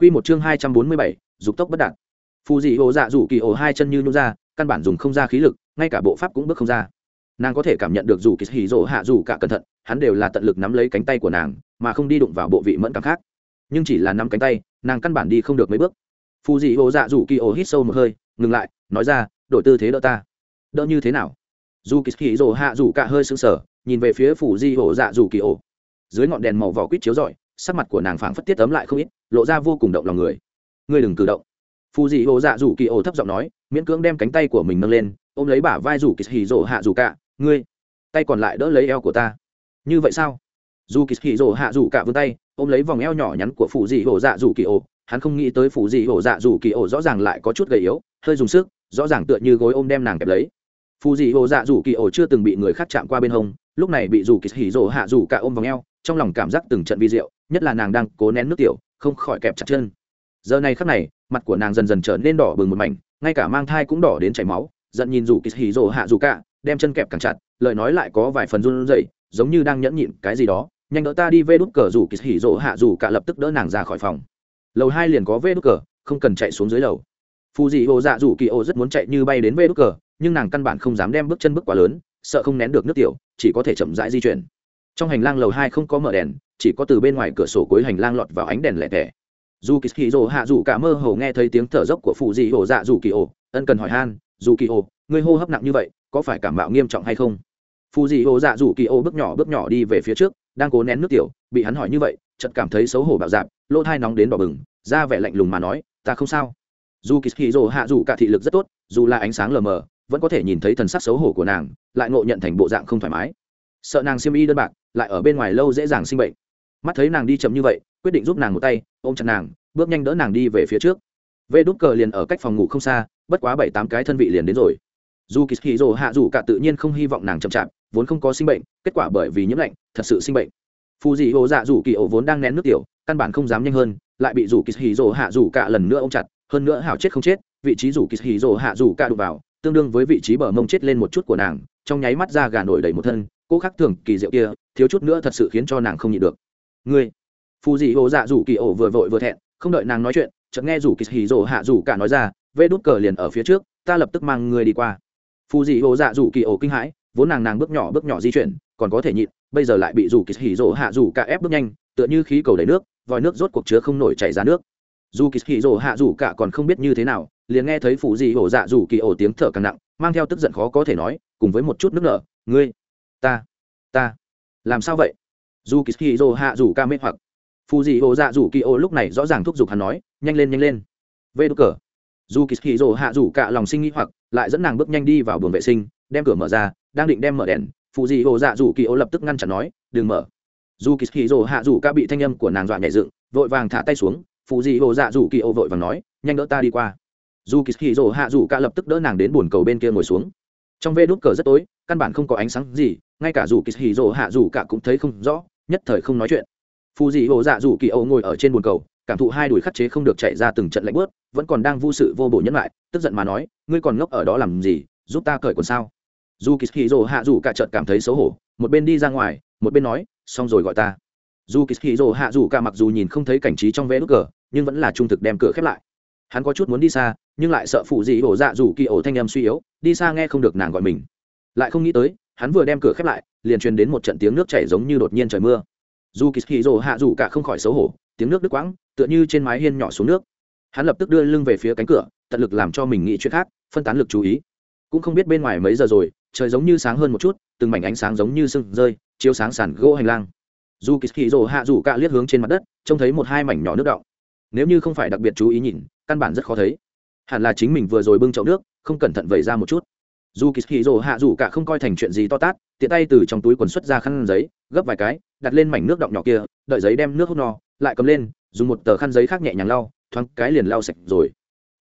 Quy một chương hai trăm bốn mươi bảy, dục tốc bất đạt. Phù dị hồ dạ rủ kỳ ổ hai chân như nhũ ra, căn bản dùng không ra khí lực, ngay cả bộ pháp cũng bước không ra. Nàng có thể cảm nhận được dù kỳ hỉ Dụ hạ dù cả cẩn thận, hắn đều là tận lực nắm lấy cánh tay của nàng, mà không đi đụng vào bộ vị mẫn cảm khác. Nhưng chỉ là nắm cánh tay, nàng căn bản đi không được mấy bước. Phù dị hồ dạ rủ kỳ ổ hít sâu một hơi, ngừng lại, nói ra, đổi tư thế đỡ ta. Đỡ như thế nào? Dù kỳ hỉ Dụ hạ dù cả hơi sững sờ, nhìn về phía phù dị hồ dạ rủ kỳ ổ. Dưới ngọn đèn màu vỏ quýt chiếu rọi, sắc mặt của nàng phảng phất tiết ấm lại không ít lộ ra vô cùng động lòng người. Ngươi đừng cử động. Phù dị hồ dạ dù kỳ ổ thấp giọng nói, miễn cưỡng đem cánh tay của mình nâng lên, ôm lấy bả vai rủ kỳ hì rỗ hạ dù cả, ngươi, tay còn lại đỡ lấy eo của ta. Như vậy sao? Dù kỳ hì rỗ hạ dù cả vươn tay, ôm lấy vòng eo nhỏ nhắn của phù dị hồ dạ dù kỳ ổ hắn không nghĩ tới phù dị hồ dạ dù kỳ ổ rõ ràng lại có chút gầy yếu, hơi dùng sức, rõ ràng tựa như gối ôm đem nàng kẹp lấy. Phù dị hồ dạ dù kỳ ổ chưa từng bị người khác chạm qua bên hông, lúc này bị dù kỳ hì rỗ hạ dù cả ôm vòng eo, trong lòng cảm giác từng trận vi diệu, nhất là nàng đang cố nén nước tiểu không khỏi kẹp chặt chân. Giờ này khắc này, mặt của nàng dần dần trở nên đỏ bừng một mảnh, ngay cả mang thai cũng đỏ đến chảy máu, giận nhìn rủ kỳ hì rồ hạ rủ cả, đem chân kẹp càng chặt, lời nói lại có vài phần run rẩy, giống như đang nhẫn nhịn cái gì đó. Nhanh đỡ ta đi vê đút cờ rủ kỳ hì rồ hạ rủ cả lập tức đỡ nàng ra khỏi phòng. Lầu hai liền có vê đút cờ, không cần chạy xuống dưới lầu. Phù dị ô dạ rủ kỳ ô rất muốn chạy như bay đến vê đút cờ, nhưng nàng căn bản không dám đem bước chân bước quá lớn, sợ không nén được nước tiểu, chỉ có thể chậm rãi di chuyển trong hành lang lầu hai không có mở đèn, chỉ có từ bên ngoài cửa sổ cuối hành lang lọt vào ánh đèn lẻ tẻ. Dù kỳ hì rồ hạ dù cả mơ hồ nghe thấy tiếng thở dốc của phụ dị hồ dạ dù kỳ ổ ân cần hỏi han dù kỳ ổ ngươi hô hấp nặng như vậy, có phải cảm mạo nghiêm trọng hay không? Phụ dị hồ dạ dù kỳ ổ bước nhỏ bước nhỏ đi về phía trước, đang cố nén nước tiểu, bị hắn hỏi như vậy, chợt cảm thấy xấu hổ bạo dạp lỗ thai nóng đến đỏ bừng, ra vẻ lạnh lùng mà nói, ta không sao. Dù kỳ hì rồ hạ dù cả thị lực rất tốt, dù là ánh sáng lờ mờ, vẫn có thể nhìn thấy thần sắc xấu hổ của nàng, lại ngộ nhận thành bộ dạng không thoải mái. Sợ nàng siêm y đơn bạc lại ở bên ngoài lâu dễ dàng sinh bệnh. Mắt thấy nàng đi chậm như vậy, quyết định giúp nàng một tay, ôm chặt nàng, bước nhanh đỡ nàng đi về phía trước. Vê đút cờ liền ở cách phòng ngủ không xa, bất quá bảy tám cái thân vị liền đến rồi. Dù kỳ hì rồ hạ dù cả tự nhiên không hy vọng nàng chậm chạp, vốn không có sinh bệnh, kết quả bởi vì nhiễm lạnh, thật sự sinh bệnh. Phù dị hồ dạ dù kỳ ổ vốn đang nén nước tiểu, căn bản không dám nhanh hơn, lại bị dù kỳ hì rồ hạ dù cả lần nữa ôm chặt, hơn nữa hảo chết không chết, vị trí dù kỳ hì rồ hạ dù cả đụng vào, tương đương với vị trí bờ mông chết lên một chút của nàng, trong nháy mắt ra gà nổi đầy một thân, cô khác thường kỳ diệu kia thiếu chút nữa thật sự khiến cho nàng không nhịn được. Ngươi, phù dị hồ dạ rủ kỳ ổ vừa vội vừa thẹn, không đợi nàng nói chuyện, chợt nghe rủ kỳ hì rổ hạ rủ cả nói ra, vê đút cờ liền ở phía trước, ta lập tức mang ngươi đi qua. Phù dị hồ dạ rủ kỳ ổ kinh hãi, vốn nàng nàng bước nhỏ bước nhỏ di chuyển, còn có thể nhịn, bây giờ lại bị rủ kỳ hì rổ hạ rủ cả ép bước nhanh, tựa như khí cầu đầy nước, vòi nước rốt cuộc chứa không nổi chảy ra nước. Dù kỳ hì rổ hạ rủ cả còn không biết như thế nào, liền nghe thấy phù dị hồ dạ rủ kỳ ổ tiếng thở càng nặng, mang theo tức giận khó có thể nói, cùng với một chút nước nở, ngươi, ta ta làm sao vậy? Dù kỳ hì hạ rủ ca mê hoặc. Phù dị ô dạ rủ kỳ ô lúc này rõ ràng thúc giục hắn nói, nhanh lên nhanh lên. Vê đ cờ. Dù kỳ hì hạ rủ cả lòng sinh nghĩ hoặc, lại dẫn nàng bước nhanh đi vào buồng vệ sinh, đem cửa mở ra, đang định đem mở đèn phù dị ô dạ rủ kỳ ô lập tức ngăn chặn nói, đừng mở. Dù kỳ hì hạ rủ ca bị thanh âm của nàng dọa nhảy dựng, vội vàng thả tay xuống phù dị ô dạ rủ kỳ ô vội vàng nói, nhanh đỡ ta đi qua. Dù kỳ hì hạ rủ ca lập tức đỡ nàng đến bồn cầu bên kia ngồi xuống trong vê đốt cờ rất tối, căn bản không có ánh sáng gì, ngay cả dù kỳ hì rỗ hạ dù cả cũng thấy không rõ, nhất thời không nói chuyện. Phù dị hồ dạ dù kỳ âu ngồi ở trên bồn cầu, cảm thụ hai đùi khắc chế không được chạy ra từng trận lạnh bớt vẫn còn đang vô sự vô bổ nhẫn lại, tức giận mà nói, ngươi còn ngốc ở đó làm gì, giúp ta cởi quần sao? Dù kỳ hì rỗ hạ dù cả chợt cảm thấy xấu hổ, một bên đi ra ngoài, một bên nói, xong rồi gọi ta. Dù kỳ hì rỗ hạ dù cả mặc dù nhìn không thấy cảnh trí trong vé đốt cờ, nhưng vẫn là trung thực đem cửa khép lại hắn có chút muốn đi xa, nhưng lại sợ phụ dị ổ dạ rủ kỳ ổ thanh em suy yếu, đi xa nghe không được nàng gọi mình. Lại không nghĩ tới, hắn vừa đem cửa khép lại, liền truyền đến một trận tiếng nước chảy giống như đột nhiên trời mưa. Dù kỳ hì rồ hạ dù cả không khỏi xấu hổ, tiếng nước đứt quãng, tựa như trên mái hiên nhỏ xuống nước. Hắn lập tức đưa lưng về phía cánh cửa, tận lực làm cho mình nghĩ chuyện khác, phân tán lực chú ý. Cũng không biết bên ngoài mấy giờ rồi, trời giống như sáng hơn một chút, từng mảnh ánh sáng giống như sưng rơi, chiếu sáng sàn gỗ hành lang. Dù kỳ hì rồ hạ dù cả liếc hướng trên mặt đất, trông thấy một hai mảnh nhỏ nước động nếu như không phải đặc biệt chú ý nhìn căn bản rất khó thấy. Hẳn là chính mình vừa rồi bưng chậu nước, không cẩn thận vẩy ra một chút. Dù kỳ hì rồ hạ dù cả không coi thành chuyện gì to tát, tiện tay từ trong túi quần xuất ra khăn giấy, gấp vài cái, đặt lên mảnh nước động nhỏ kia, đợi giấy đem nước hút no, lại cầm lên, dùng một tờ khăn giấy khác nhẹ nhàng lau, thoáng cái liền lau sạch rồi.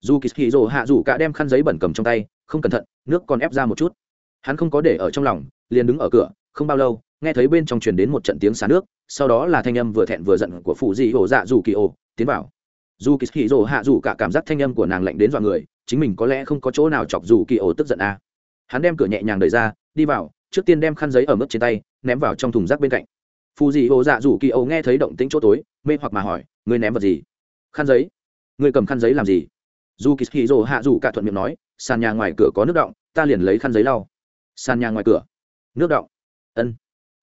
Dù kỳ hì rồ hạ dù cả đem khăn giấy bẩn cầm trong tay, không cẩn thận, nước còn ép ra một chút. Hắn không có để ở trong lòng, liền đứng ở cửa, không bao lâu, nghe thấy bên trong truyền đến một trận tiếng xả nước, sau đó là thanh âm vừa thẹn vừa giận của phụ dị ổ dạ dù kỳ ổ tiến vào dù kỳ hì rồ hạ dù cả cảm giác thanh âm của nàng lạnh đến dọa người, chính mình có lẽ không có chỗ nào chọc dù kỳ ồ tức giận à. hắn đem cửa nhẹ nhàng đẩy ra, đi vào, trước tiên đem khăn giấy ở mức trên tay, ném vào trong thùng rác bên cạnh. Phù dị ổ dạ dù kỳ ổ nghe thấy động tĩnh chỗ tối, mê hoặc mà hỏi, ngươi ném vật gì? Khăn giấy. Người cầm khăn giấy làm gì? Dù kỳ hì rồ hạ dù cả thuận miệng nói, sàn nhà ngoài cửa có nước động, ta liền lấy khăn giấy lau. Sàn nhà ngoài cửa? Nước động? Ân.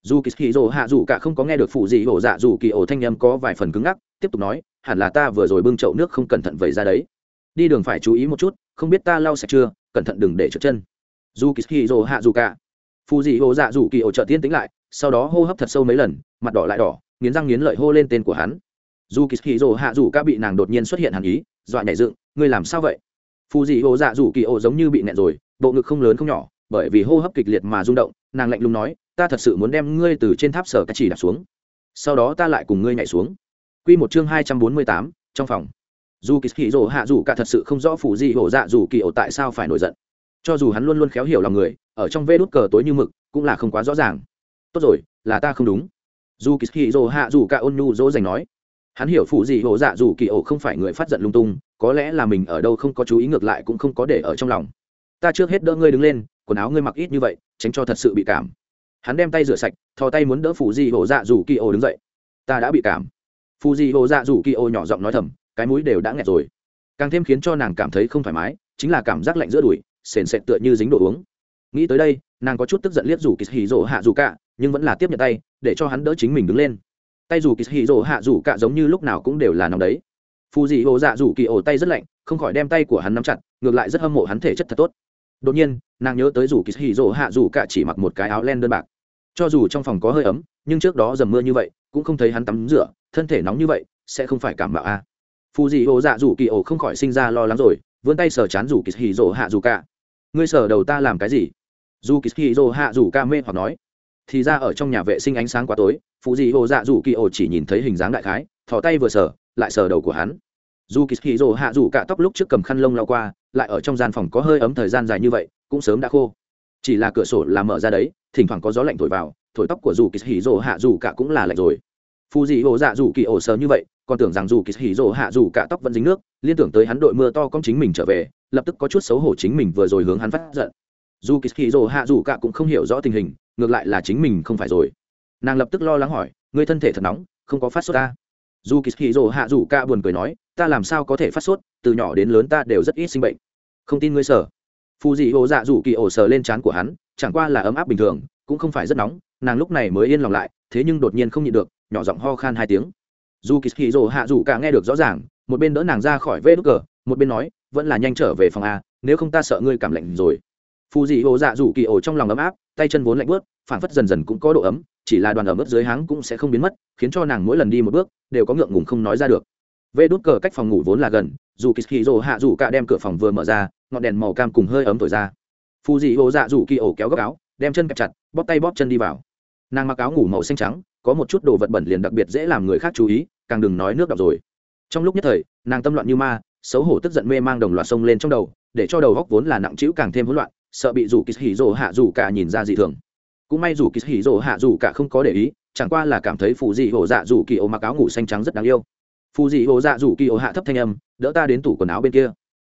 Dù kỳ hì rồ hạ dù cả không có nghe được phù dị ổ dạ dù kỳ ổ thanh âm có vài phần cứng ngắc, tiếp tục nói hẳn là ta vừa rồi bưng chậu nước không cẩn thận vẩy ra đấy. Đi đường phải chú ý một chút, không biết ta lau sạch chưa, cẩn thận đừng để trượt chân. Dù kỳ hì hạ dù cả Phù dị hồ dạ dù kỳ ổ trợ tiên tính lại, sau đó hô hấp thật sâu mấy lần, mặt đỏ lại đỏ, nghiến răng nghiến lợi hô lên tên của hắn. Dù kỳ hạ dù cả bị nàng đột nhiên xuất hiện hàn ý, dọa nhảy dựng, ngươi làm sao vậy? Phù dị hồ dạ dù kỳ ổ giống như bị nẹn rồi, bộ ngực không lớn không nhỏ, bởi vì hô hấp kịch liệt mà rung động, nàng lạnh lùng nói, ta thật sự muốn đem ngươi từ trên tháp sở cái chỉ đạp xuống. Sau đó ta lại cùng ngươi nhảy xuống. Quy một chương hai trăm bốn mươi tám, trong phòng. Dù kỳ hạ dù cả thật sự không rõ phủ gì hồ dạ dù kỳ ổ tại sao phải nổi giận. Cho dù hắn luôn luôn khéo hiểu lòng người, ở trong vế đút cờ tối như mực, cũng là không quá rõ ràng. Tốt rồi, là ta không đúng. Dù kỳ hạ dù cả ôn nhu dỗ dành nói. Hắn hiểu phụ gì hồ dạ dù kỳ ổ không phải người phát giận lung tung, có lẽ là mình ở đâu không có chú ý ngược lại cũng không có để ở trong lòng. Ta trước hết đỡ ngươi đứng lên, quần áo ngươi mặc ít như vậy, tránh cho thật sự bị cảm. Hắn đem tay rửa sạch, thò tay muốn đỡ phụ gì hồ dạ dù kỳ ổ đứng dậy. Ta đã bị cảm phụ gì hồ dạ dù kỳ ô nhỏ giọng nói thầm, cái mũi đều đã nghẹt rồi. Càng thêm khiến cho nàng cảm thấy không thoải mái, chính là cảm giác lạnh giữa đùi, sền sệt tựa như dính đồ uống. Nghĩ tới đây, nàng có chút tức giận liếc dù kỳ hì rỗ hạ dù cả, nhưng vẫn là tiếp nhận tay, để cho hắn đỡ chính mình đứng lên. Tay dù kỳ hì rỗ hạ dù cả giống như lúc nào cũng đều là nóng đấy. Phù dị hồ dạ dù kỳ ổ tay rất lạnh, không khỏi đem tay của hắn nắm chặt, ngược lại rất hâm mộ hắn thể chất thật tốt. Đột nhiên, nàng nhớ tới dù kỳ hì rỗ hạ dù cả chỉ mặc một cái áo len đơn bạc. Cho dù trong phòng có hơi ấm, nhưng trước đó dầm mưa như vậy, cũng không thấy hắn tắm rửa thân thể nóng như vậy, sẽ không phải cảm mạo a. À. phù dị hồ dạ dù kỳ ổ không khỏi sinh ra lo lắng rồi, vươn tay sờ chán dù kỳ hì dỗ hạ dù cả. Ngươi sờ đầu ta làm cái gì? Dù kỳ hì dỗ hạ dù ca mê hoặc nói. Thì ra ở trong nhà vệ sinh ánh sáng quá tối Phù dị hồ dạ dù kỳ ổ chỉ nhìn thấy hình dáng đại khái, thò tay vừa sờ, lại sờ đầu của hắn. Dù kỳ hì dỗ hạ dù cả tóc lúc trước cầm khăn lông lao qua, lại ở trong gian phòng có hơi ấm thời gian dài như vậy, cũng sớm đã khô. Chỉ là cửa sổ làm mở ra đấy, thỉnh thoảng có gió lạnh thổi vào, thổi tóc của dù kỳ hì dỗ hạ dù cả cũng là lạnh rồi phù dị hồ dạ dù kỳ ổ sờ như vậy, còn tưởng rằng dù kỳ hỉ rồ hạ dù cả tóc vẫn dính nước, liên tưởng tới hắn đội mưa to công chính mình trở về, lập tức có chút xấu hổ chính mình vừa rồi hướng hắn phát giận. Dù kỳ hỉ rồ hạ dù cả cũng không hiểu rõ tình hình, ngược lại là chính mình không phải rồi. Nàng lập tức lo lắng hỏi người thân thể thật nóng, không có phát sốt ta? Dù kỳ hỉ rồ hạ dù cả buồn cười nói, ta làm sao có thể phát sốt, từ nhỏ đến lớn ta đều rất ít sinh bệnh. Không tin ngươi sở phù dị hồ dạ dù kỳ ổ sờ lên trán của hắn, chẳng qua là ấm áp bình thường, cũng không phải rất nóng, nàng lúc này mới yên lòng lại, thế nhưng đột nhiên không nhịn được nhỏ giọng ho khan hai tiếng. Dù kỳ hì rồ hạ dù cả nghe được rõ ràng, một bên đỡ nàng ra khỏi vê đúc cờ, một bên nói, vẫn là nhanh trở về phòng a, nếu không ta sợ ngươi cảm lạnh rồi. Phù dị hồ dạ dù kỳ ổ trong lòng ấm áp, tay chân vốn lạnh bớt phản phất dần dần cũng có độ ấm, chỉ là đoàn ở mức dưới háng cũng sẽ không biến mất, khiến cho nàng mỗi lần đi một bước, đều có ngượng ngùng không nói ra được. Vê đốt cờ cách phòng ngủ vốn là gần, dù kỳ hì rồ hạ dù cả đem cửa phòng vừa mở ra, ngọn đèn màu cam cùng hơi ấm thổi ra. Phù dị hồ dạ dù kỳ ổ kéo góc áo, đem chân kẹp chặt, bóp tay bóp chân đi vào. Nàng mặc áo ngủ màu xanh trắng có một chút đồ vật bẩn liền đặc biệt dễ làm người khác chú ý, càng đừng nói nước đọc rồi. Trong lúc nhất thời, nàng tâm loạn như ma, xấu hổ tức giận mê mang đồng loạt sông lên trong đầu, để cho đầu góc vốn là nặng trĩu càng thêm hỗn loạn, sợ bị rủ kịch hỉ rồ hạ rủ cả nhìn ra dị thường. Cũng may rủ kịch hỉ rồ hạ rủ cả không có để ý, chẳng qua là cảm thấy phù dị hồ dạ rủ kỳ ô mặc áo ngủ xanh trắng rất đáng yêu. Phù dị hồ dạ rủ kỳ ô hạ thấp thanh âm, đỡ ta đến tủ quần áo bên kia.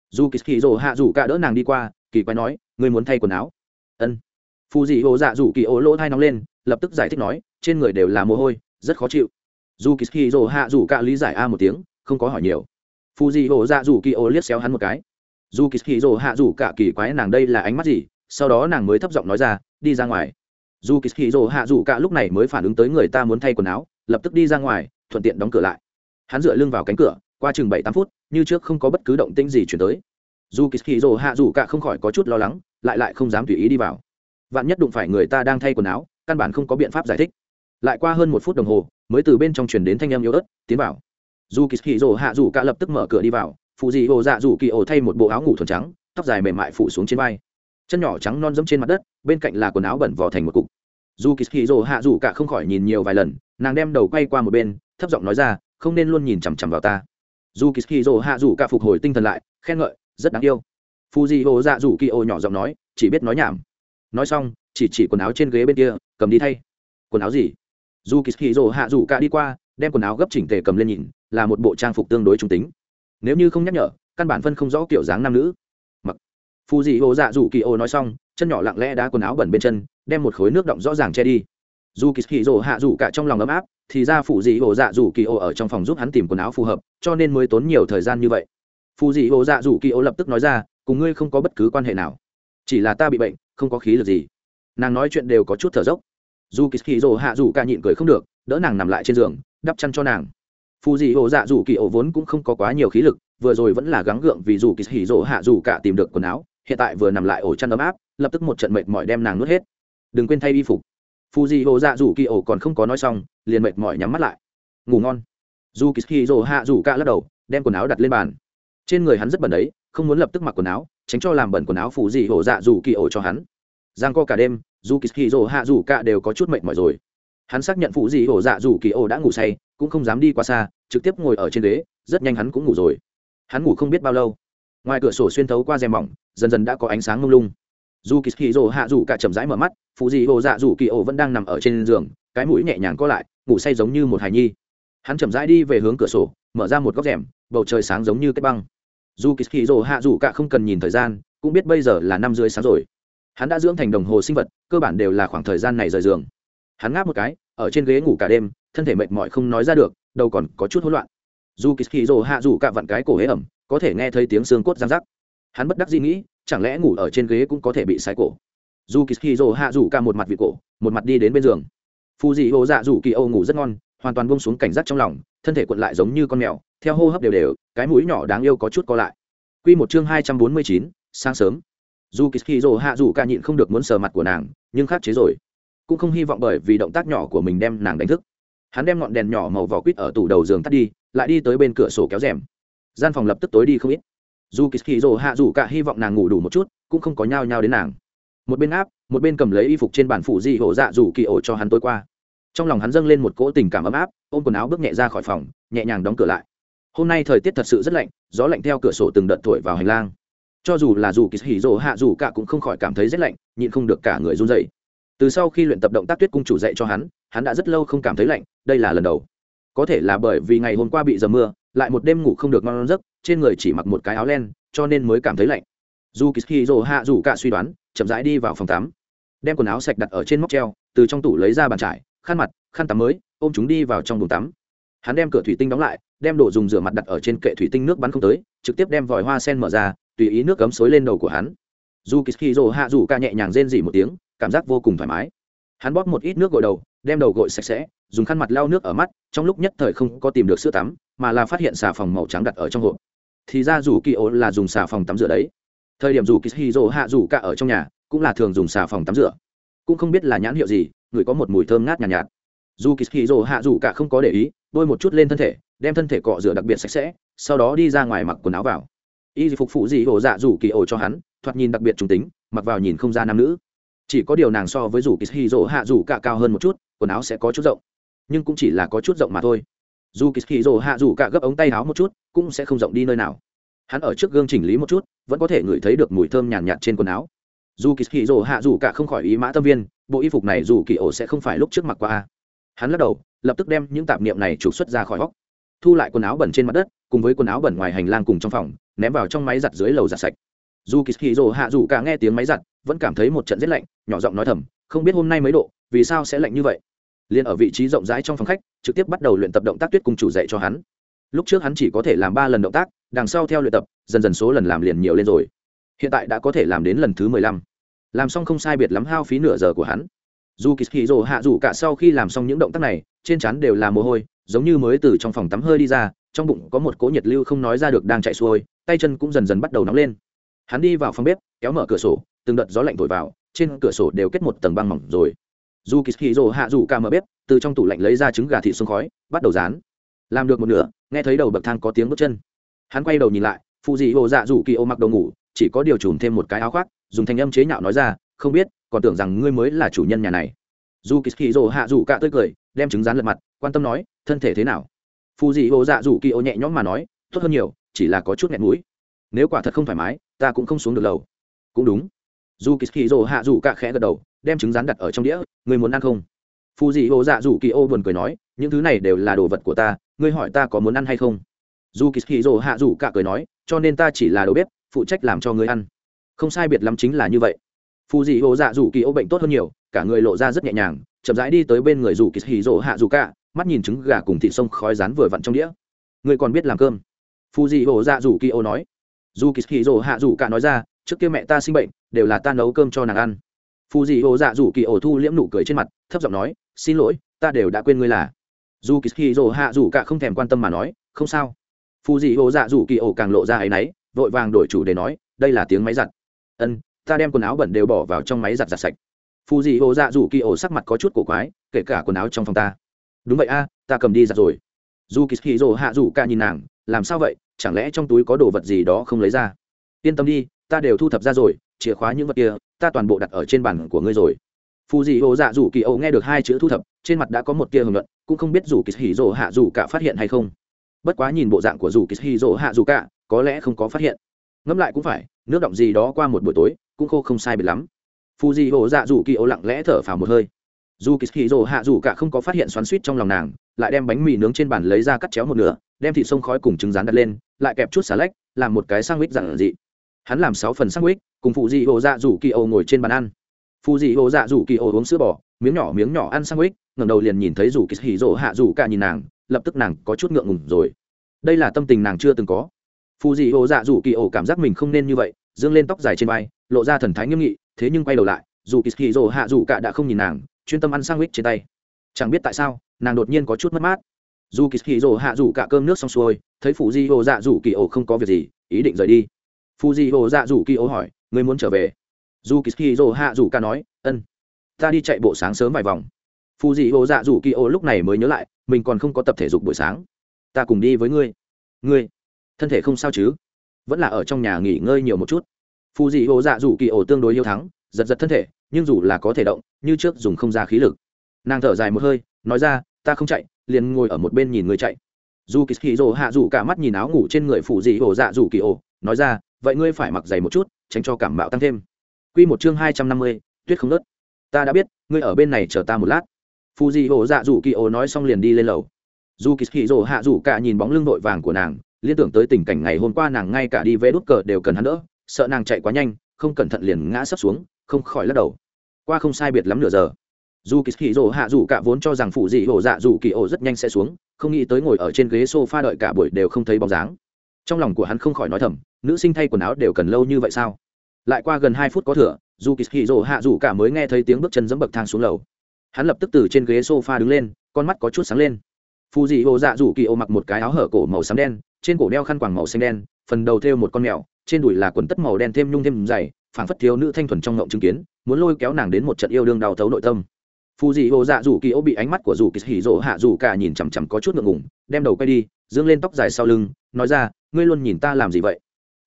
Dù kỳ hỉ rồ hạ rủ cả đỡ nàng đi qua, kỳ quái nói, ngươi muốn thay quần áo? Ân. Phù dị hồ dạ rủ kỳ ô lỗ thai nóng lên lập tức giải thích nói, trên người đều là mồ hôi, rất khó chịu. Dù kỳ hì rồ hạ dù cả lý giải a một tiếng, không có hỏi nhiều. Phù dị hồ dạ dù kỳ ô liếc xéo hắn một cái. Dù kỳ hì rồ hạ dù cả kỳ quái nàng đây là ánh mắt gì? Sau đó nàng mới thấp giọng nói ra, đi ra ngoài. Dù kỳ hì rồ hạ dù cả lúc này mới phản ứng tới người ta muốn thay quần áo, lập tức đi ra ngoài, thuận tiện đóng cửa lại. Hắn dựa lưng vào cánh cửa, qua chừng bảy tám phút, như trước không có bất cứ động tĩnh gì chuyển tới. Dù kỳ hì rồ hạ dù cả không khỏi có chút lo lắng, lại lại không dám tùy ý đi vào. Vạn nhất đụng phải người ta đang thay quần áo căn bản không có biện pháp giải thích. Lại qua hơn một phút đồng hồ, mới từ bên trong chuyển đến thanh âm yếu ớt, tiến vào. Dù kỳ hì rồ hạ dù cả lập tức mở cửa đi vào phụ dị hồ dạ dù kỳ ổ thay một bộ áo ngủ thuần trắng, tóc dài mềm mại phủ xuống trên vai. Chân nhỏ trắng non dẫm trên mặt đất, bên cạnh là quần áo bẩn vò thành một cục. Dù kỳ hì rồ hạ dù cả không khỏi nhìn nhiều vài lần, nàng đem đầu quay qua một bên, thấp giọng nói ra, không nên luôn nhìn chằm chằm vào ta. Dù kỳ hì rồ hạ dù cả phục hồi tinh thần lại, khen ngợi, rất đáng yêu. Phụ dị hồ dạ dù kỳ ổ nhỏ giọng nói, chỉ biết nói nhảm nói xong, chỉ chỉ quần áo trên ghế bên kia, cầm đi thay. Quần áo gì? Dù kỳ hì rồ hạ rủ cả đi qua, đem quần áo gấp chỉnh tề cầm lên nhìn, là một bộ trang phục tương đối trung tính. Nếu như không nhắc nhở, căn bản phân không rõ kiểu dáng nam nữ. Mặc. Phù dị ô dạ dù kỳ ô nói xong, chân nhỏ lặng lẽ đá quần áo bẩn bên chân, đem một khối nước động rõ ràng che đi. Dù kỳ hì rồ hạ rủ cả trong lòng ấm áp, thì ra phù dị ô dạ dù kỳ ô ở trong phòng giúp hắn tìm quần áo phù hợp, cho nên mới tốn nhiều thời gian như vậy. Phù dị ô dạ dù kỳ ô lập tức nói ra, cùng ngươi không có bất cứ quan hệ nào. Chỉ là ta bị bệnh không có khí lực gì. Nàng nói chuyện đều có chút thở dốc. Dù kỳ hì rồ hạ dù cả nhịn cười không được, đỡ nàng nằm lại trên giường, đắp chăn cho nàng. Phù dị hồ dạ dù kỳ ổ vốn cũng không có quá nhiều khí lực, vừa rồi vẫn là gắng gượng vì dù kỳ hì rồ hạ dù cả tìm được quần áo, hiện tại vừa nằm lại ổ chăn ấm áp, lập tức một trận mệt mỏi đem nàng nuốt hết. Đừng quên thay y phục. Phù dị hồ dạ dù kỳ ổ còn không có nói xong, liền mệt mỏi nhắm mắt lại. Ngủ ngon. Dù kỳ hì rồ hạ dù cả lắc đầu, đem quần áo đặt lên bàn. Trên người hắn rất bẩn đấy, không muốn lập tức mặc quần áo tránh cho làm bẩn quần áo phù dị hổ dạ dù kỳ ổ cho hắn. Giang co cả đêm, dù kỳ hì rồ hạ dù cả đều có chút mệt mỏi rồi. Hắn xác nhận phụ dị hổ dạ dù kỳ ổ đã ngủ say, cũng không dám đi qua xa, trực tiếp ngồi ở trên ghế, rất nhanh hắn cũng ngủ rồi. Hắn ngủ không biết bao lâu. Ngoài cửa sổ xuyên thấu qua rèm mỏng, dần dần đã có ánh sáng mông lung. Dù kỳ hì rồ hạ dù cả chậm rãi mở mắt phụ dị hồ dạ dù kỳ ổ vẫn đang nằm ở trên giường, cái mũi nhẹ nhàng co lại, ngủ say giống như một hài nhi. Hắn chậm rãi đi về hướng cửa sổ, mở ra một góc rèm, bầu trời sáng giống như cái băng dù kỳ hì rồ hạ dù cả không cần nhìn thời gian, cũng biết bây giờ là năm dưới sáng rồi. Hắn đã dưỡng thành đồng hồ sinh vật, cơ bản đều là khoảng thời gian này rời giường. Hắn ngáp một cái, ở trên ghế ngủ cả đêm, thân thể mệt mỏi không nói ra được đâu còn có chút hỗn loạn. Dù kỳ hì rồ hạ dù cả vặn cái cổ hế ẩm, có thể nghe thấy tiếng xương cốt răng rắc. Hắn bất đắc dĩ nghĩ, chẳng lẽ ngủ ở trên ghế cũng có thể bị sai cổ? Dù kỳ hì rồ hạ dù cả một mặt vị cổ, một mặt đi đến bên giường. Phù dị ô dạ dù kỳ âu ngủ rất ngon hoàn toàn bông xuống cảnh giác trong lòng, thân thể cuộn lại giống như con mèo, theo hô hấp đều đều, cái mũi nhỏ đáng yêu có chút co lại. Q một chương hai trăm bốn mươi chín, sáng sớm. Dù kỳ hì rồ hạ, dù cả nhịn không được muốn sờ mặt của nàng, nhưng khắc chế rồi. Cũng không hy vọng bởi vì động tác nhỏ của mình đem nàng đánh thức. Hắn đem ngọn đèn nhỏ màu vỏ quýt ở tủ đầu giường tắt đi, lại đi tới bên cửa sổ kéo rèm. Gian phòng lập tức tối đi không ít. Dù kỳ hì rồ hạ, dù cả hy vọng nàng ngủ đủ một chút, cũng không có nhao nhao đến nàng. Một bên áp, một bên cầm lấy y phục trên bàn phủ di hổ dạ dù kỳ ổ cho hắn tối qua trong lòng hắn dâng lên một cỗ tình cảm ấm áp, ôm quần áo bước nhẹ ra khỏi phòng, nhẹ nhàng đóng cửa lại. Hôm nay thời tiết thật sự rất lạnh, gió lạnh theo cửa sổ từng đợt thổi vào hành lang. Cho dù là dù kỳ hỉ rồ hạ dù cả cũng không khỏi cảm thấy rét lạnh, nhịn không được cả người run dậy từ sau khi luyện tập động tác tuyết cung chủ dạy cho hắn hắn đã rất lâu không cảm thấy lạnh, đây là lần đầu. Có thể là bởi vì ngày hôm qua bị dầm mưa, lại một đêm ngủ không được ngon giấc, trên người chỉ mặc một cái áo len, cho nên mới cảm thấy lạnh. Dù kỳ hỉ rồ hạ dù cả suy đoán, chậm rãi đi vào phòng tắm, đem quần áo sạch đặt ở trên móc treo, từ trong tủ lấy ra bàn trải khăn mặt, khăn tắm mới, ôm chúng đi vào trong buồng tắm. Hắn đem cửa thủy tinh đóng lại, đem đồ dùng rửa mặt đặt ở trên kệ thủy tinh nước bắn không tới, trực tiếp đem vòi hoa sen mở ra, tùy ý nước cấm xối lên đầu của hắn. Dù kỳ rồ hạ dù ca nhẹ nhàng rên dỉ một tiếng, cảm giác vô cùng thoải mái. Hắn bóp một ít nước gội đầu, đem đầu gội sạch sẽ, dùng khăn mặt lau nước ở mắt, trong lúc nhất thời không có tìm được sữa tắm, mà là phát hiện xà phòng màu trắng đặt ở trong hộp. Thì ra dù kỳ ố là dùng xà phòng tắm rửa đấy. Thời điểm dù kỳ rồ hạ dù ca ở trong nhà, cũng là thường dùng xà phòng tắm rửa. Cũng không biết là nhãn hiệu gì người có một mùi thơm ngát nhàn nhạt, nhạt. Dù kỳ hì rồ hạ dù cả không có để ý bôi một chút lên thân thể đem thân thể cọ rửa đặc biệt sạch sẽ sau đó đi ra ngoài mặc quần áo vào. Y phục phụ gì ổ dạ dù kỳ ổ cho hắn thoạt nhìn đặc biệt trung tính mặc vào nhìn không ra nam nữ. Chỉ có điều nàng so với dù kỳ hì rồ hạ dù cả cao hơn một chút quần áo sẽ có chút rộng nhưng cũng chỉ là có chút rộng mà thôi. Dù kỳ hì rồ hạ dù cả gấp ống tay áo một chút cũng sẽ không rộng đi nơi nào. Hắn ở trước gương chỉnh lý một chút vẫn có thể ngửi thấy được mùi thơm nhàn nhạt, nhạt trên quần áo dù kỳ hì rồ hạ dù cả không khỏi ý mã tâm viên, bộ y phục này dù kỳ ổ sẽ không phải lúc trước mặc qua hắn lắc đầu, lập tức đem những tạp niệm này trục xuất ra khỏi góc thu lại quần áo bẩn trên mặt đất, cùng với quần áo bẩn ngoài hành lang cùng trong phòng, ném vào trong máy giặt dưới lầu giặt sạch. Dù kỳ hì rồ hạ dù cả nghe tiếng máy giặt, vẫn cảm thấy một trận rét lạnh, nhỏ giọng nói thầm, không biết hôm nay mấy độ, vì sao sẽ lạnh như vậy? Liền ở vị trí rộng rãi trong phòng khách, trực tiếp bắt đầu luyện tập động tác tuyết cùng chủ dạy cho hắn. Lúc trước hắn chỉ có thể làm ba lần động tác, đằng sau theo luyện tập, dần dần số lần làm liền nhiều lên rồi hiện tại đã có thể làm đến lần thứ mười lăm. Làm xong không sai biệt lắm hao phí nửa giờ của hắn. Dù kỳ hì rồ hạ dù cả sau khi làm xong những động tác này, trên chắn đều là mồ hôi, giống như mới từ trong phòng tắm hơi đi ra, trong bụng có một cỗ nhiệt lưu không nói ra được đang chạy xuôi, tay chân cũng dần dần bắt đầu nóng lên. Hắn đi vào phòng bếp, kéo mở cửa sổ, từng đợt gió lạnh thổi vào, trên cửa sổ đều kết một tầng băng mỏng rồi. Dù kỳ hì rồ hạ dù cả mở bếp, từ trong tủ lạnh lấy ra trứng gà thịt xông khói, bắt đầu rán. Làm được một nửa, nghe thấy đầu bậc thang có tiếng bước chân. Hắn quay đầu nhìn lại phụ dị hồ dạ dù kỳ ô mặc đầu ngủ chỉ có điều trùm thêm một cái áo khoác, dùng thanh âm chế nhạo nói ra, không biết, còn tưởng rằng ngươi mới là chủ nhân nhà này. Dù kỳ kỳ rồ hạ dù cả tươi cười, đem trứng rán lật mặt, quan tâm nói, thân thể thế nào? Phù dị ô dạ dù kỳ ô nhẹ nhõm mà nói, tốt hơn nhiều, chỉ là có chút nghẹn mũi. Nếu quả thật không thoải mái, ta cũng không xuống được lầu. Cũng đúng. Dù kỳ kỳ rồ hạ dù cả khẽ gật đầu, đem trứng rán đặt ở trong đĩa, ngươi muốn ăn không? Phù dị ô dạ dù kỳ ô buồn cười nói, những thứ này đều là đồ vật của ta, ngươi hỏi ta có muốn ăn hay không? Dù kỳ kỳ rồ hạ dù cả cười nói, cho nên ta chỉ là đồ bếp phụ trách làm cho người ăn. Không sai biệt lắm chính là như vậy. Phù dị hồ dạ dù kỳ ô bệnh tốt hơn nhiều, cả người lộ ra rất nhẹ nhàng, chậm rãi đi tới bên người dù kỳ hì rỗ hạ dù cả mắt nhìn trứng gà cùng thịt sông khói rán vừa vặn trong đĩa. Người còn biết làm cơm? Phù dị hồ dạ dù kỳ ô nói. Dù kỳ hì rỗ hạ dù cả nói ra, trước kia mẹ ta sinh bệnh, đều là ta nấu cơm cho nàng ăn. Phù dị hồ dạ dù kỳ ô thu liễm nụ cười trên mặt, thấp giọng nói, xin lỗi, ta đều đã quên ngươi là. Dù kỳ hì rỗ hạ dù cả không thèm quan tâm mà nói, không sao. Phù dị hồ dạ dù kỳ ô càng lộ ra áy náy vội vàng đổi chủ để nói, đây là tiếng máy giặt. Ân, ta đem quần áo bẩn đều bỏ vào trong máy giặt giặt sạch. Phù dị hồ dạ dù kỳ ổ sắc mặt có chút cổ quái, kể cả quần áo trong phòng ta. Đúng vậy a, ta cầm đi giặt rồi. Dù kỳ hì rồ hạ dù ca nhìn nàng, làm sao vậy? Chẳng lẽ trong túi có đồ vật gì đó không lấy ra? Yên tâm đi, ta đều thu thập ra rồi, chìa khóa những vật kia, ta toàn bộ đặt ở trên bàn của ngươi rồi. Phù dị hồ dạ dù kỳ ổ nghe được hai chữ thu thập, trên mặt đã có một tia hưởng luận cũng không biết dù kỳ hì rồ hạ dù cả phát hiện hay không. Bất quá nhìn bộ dạng của dù kỳ hì rồ hạ dù cả có lẽ không có phát hiện. Ngẫm lại cũng phải, nước động gì đó qua một buổi tối, cũng khô không sai biệt lắm. Phù dị hồ dạ dù kỳ ô lặng lẽ thở phào một hơi. Dù kỳ hì rồ hạ dù cả không có phát hiện xoắn suýt trong lòng nàng, lại đem bánh mì nướng trên bàn lấy ra cắt chéo một nửa, đem thịt sông khói cùng trứng rán đặt lên, lại kẹp chút xà lách, làm một cái sang mít dặn dị hắn làm sáu phần sang mít cùng phụ dị hồ dạ dù kỳ ô ngồi trên bàn ăn. Phụ dị hồ dạ dù kỳ ô uống sữa bò, miếng nhỏ miếng nhỏ ăn sang mít ngẩng đầu liền nhìn thấy dù kỳ hì rồ hạ dù cả nhìn nàng, lập tức nàng có chút ngượng ngùng rồi. Đây là tâm tình nàng chưa từng có phù dị ô dạ dù kỳ ô cảm giác mình không nên như vậy, dương lên tóc dài trên vai, lộ ra thần thái nghiêm nghị, thế nhưng quay đầu lại dù kỳ kỳ dỗ hạ dù cả đã không nhìn nàng, chuyên tâm ăn sang mít trên tay. Chẳng biết tại sao, nàng đột nhiên có chút mất mát. Dù kỳ kỳ dỗ hạ dù cả cơm nước xong xuôi, thấy phù dị ô dạ dù kỳ ô không có việc gì, ý định rời đi. Phù dị ô dạ dù kỳ ô hỏi người muốn trở về? Dù kỳ kỳ dỗ hạ dù cả nói, ân, ta đi chạy bộ sáng sớm vài vòng. Phù dị ô dạ dù kỳ ô lúc này mới nhớ lại, mình còn không có tập thể dục buổi sáng. Ta cùng đi với ngươi. Ngươi? Thân thể không sao chứ? Vẫn là ở trong nhà nghỉ ngơi nhiều một chút. Phù dị hồ dạ dù kỳ ổ tương đối yêu thắng, giật giật thân thể, nhưng dù là có thể động, như trước dùng không ra khí lực. Nàng thở dài một hơi, nói ra, ta không chạy, liền ngồi ở một bên nhìn người chạy. Dù kỳ hì rồ hạ dù cả mắt nhìn áo ngủ trên người phù dị hồ dạ dù kỳ ổ, nói ra, vậy ngươi phải mặc dày một chút, tránh cho cảm mạo tăng thêm. Q một chương hai trăm năm mươi, tuyết không nớt. Ta đã biết, ngươi ở bên này chờ ta một lát. Phù dị hồ dạ dù kỳ ổ nói xong liền đi lên lầu. Dù kỳ hì rồ hạ dù cả nhìn bóng lưng vội vàng của nàng liên tưởng tới tình cảnh ngày hôm qua nàng ngay cả đi vé đốt cờ đều cần hắn đỡ, sợ nàng chạy quá nhanh, không cẩn thận liền ngã sấp xuống, không khỏi lắc đầu. Qua không sai biệt lắm nửa giờ. Dù kỳ hì rỗ hạ dù cả vốn cho rằng phụ dị hổ dạ dù kỳ ổ rất nhanh sẽ xuống, không nghĩ tới ngồi ở trên ghế s o f a đợi cả buổi đều không thấy bóng dáng. Trong lòng của hắn không khỏi nói thầm, nữ sinh thay quần áo đều cần lâu như vậy sao? Lại qua gần hai phút có thửa dù kỳ hì rỗ hạ dù cả mới nghe thấy tiếng bước chân dẫm bậc thang xuống lầu. Hắn lập tức từ trên ghế s o f a đứng lên, con mắt có chút sáng lên. Phụ dị hổ dạ dù kỳ ổ mặc một cái áo hở cổ màu xám đen trên cổ đeo khăn quàng màu xanh đen, phần đầu thêu một con mèo, trên đùi là quần tất màu đen thêm nhung thêm dày, phảng phất thiếu nữ thanh thuần trong ngộng chứng kiến, muốn lôi kéo nàng đến một trận yêu đương đau thấu nội tâm. Phù dị hồ dạ dù kỳ ô bị ánh mắt của dù kỳ hỉ rỗ hạ dù cả nhìn chằm chằm có chút ngượng ngùng, đem đầu quay đi, dương lên tóc dài sau lưng, nói ra, ngươi luôn nhìn ta làm gì vậy?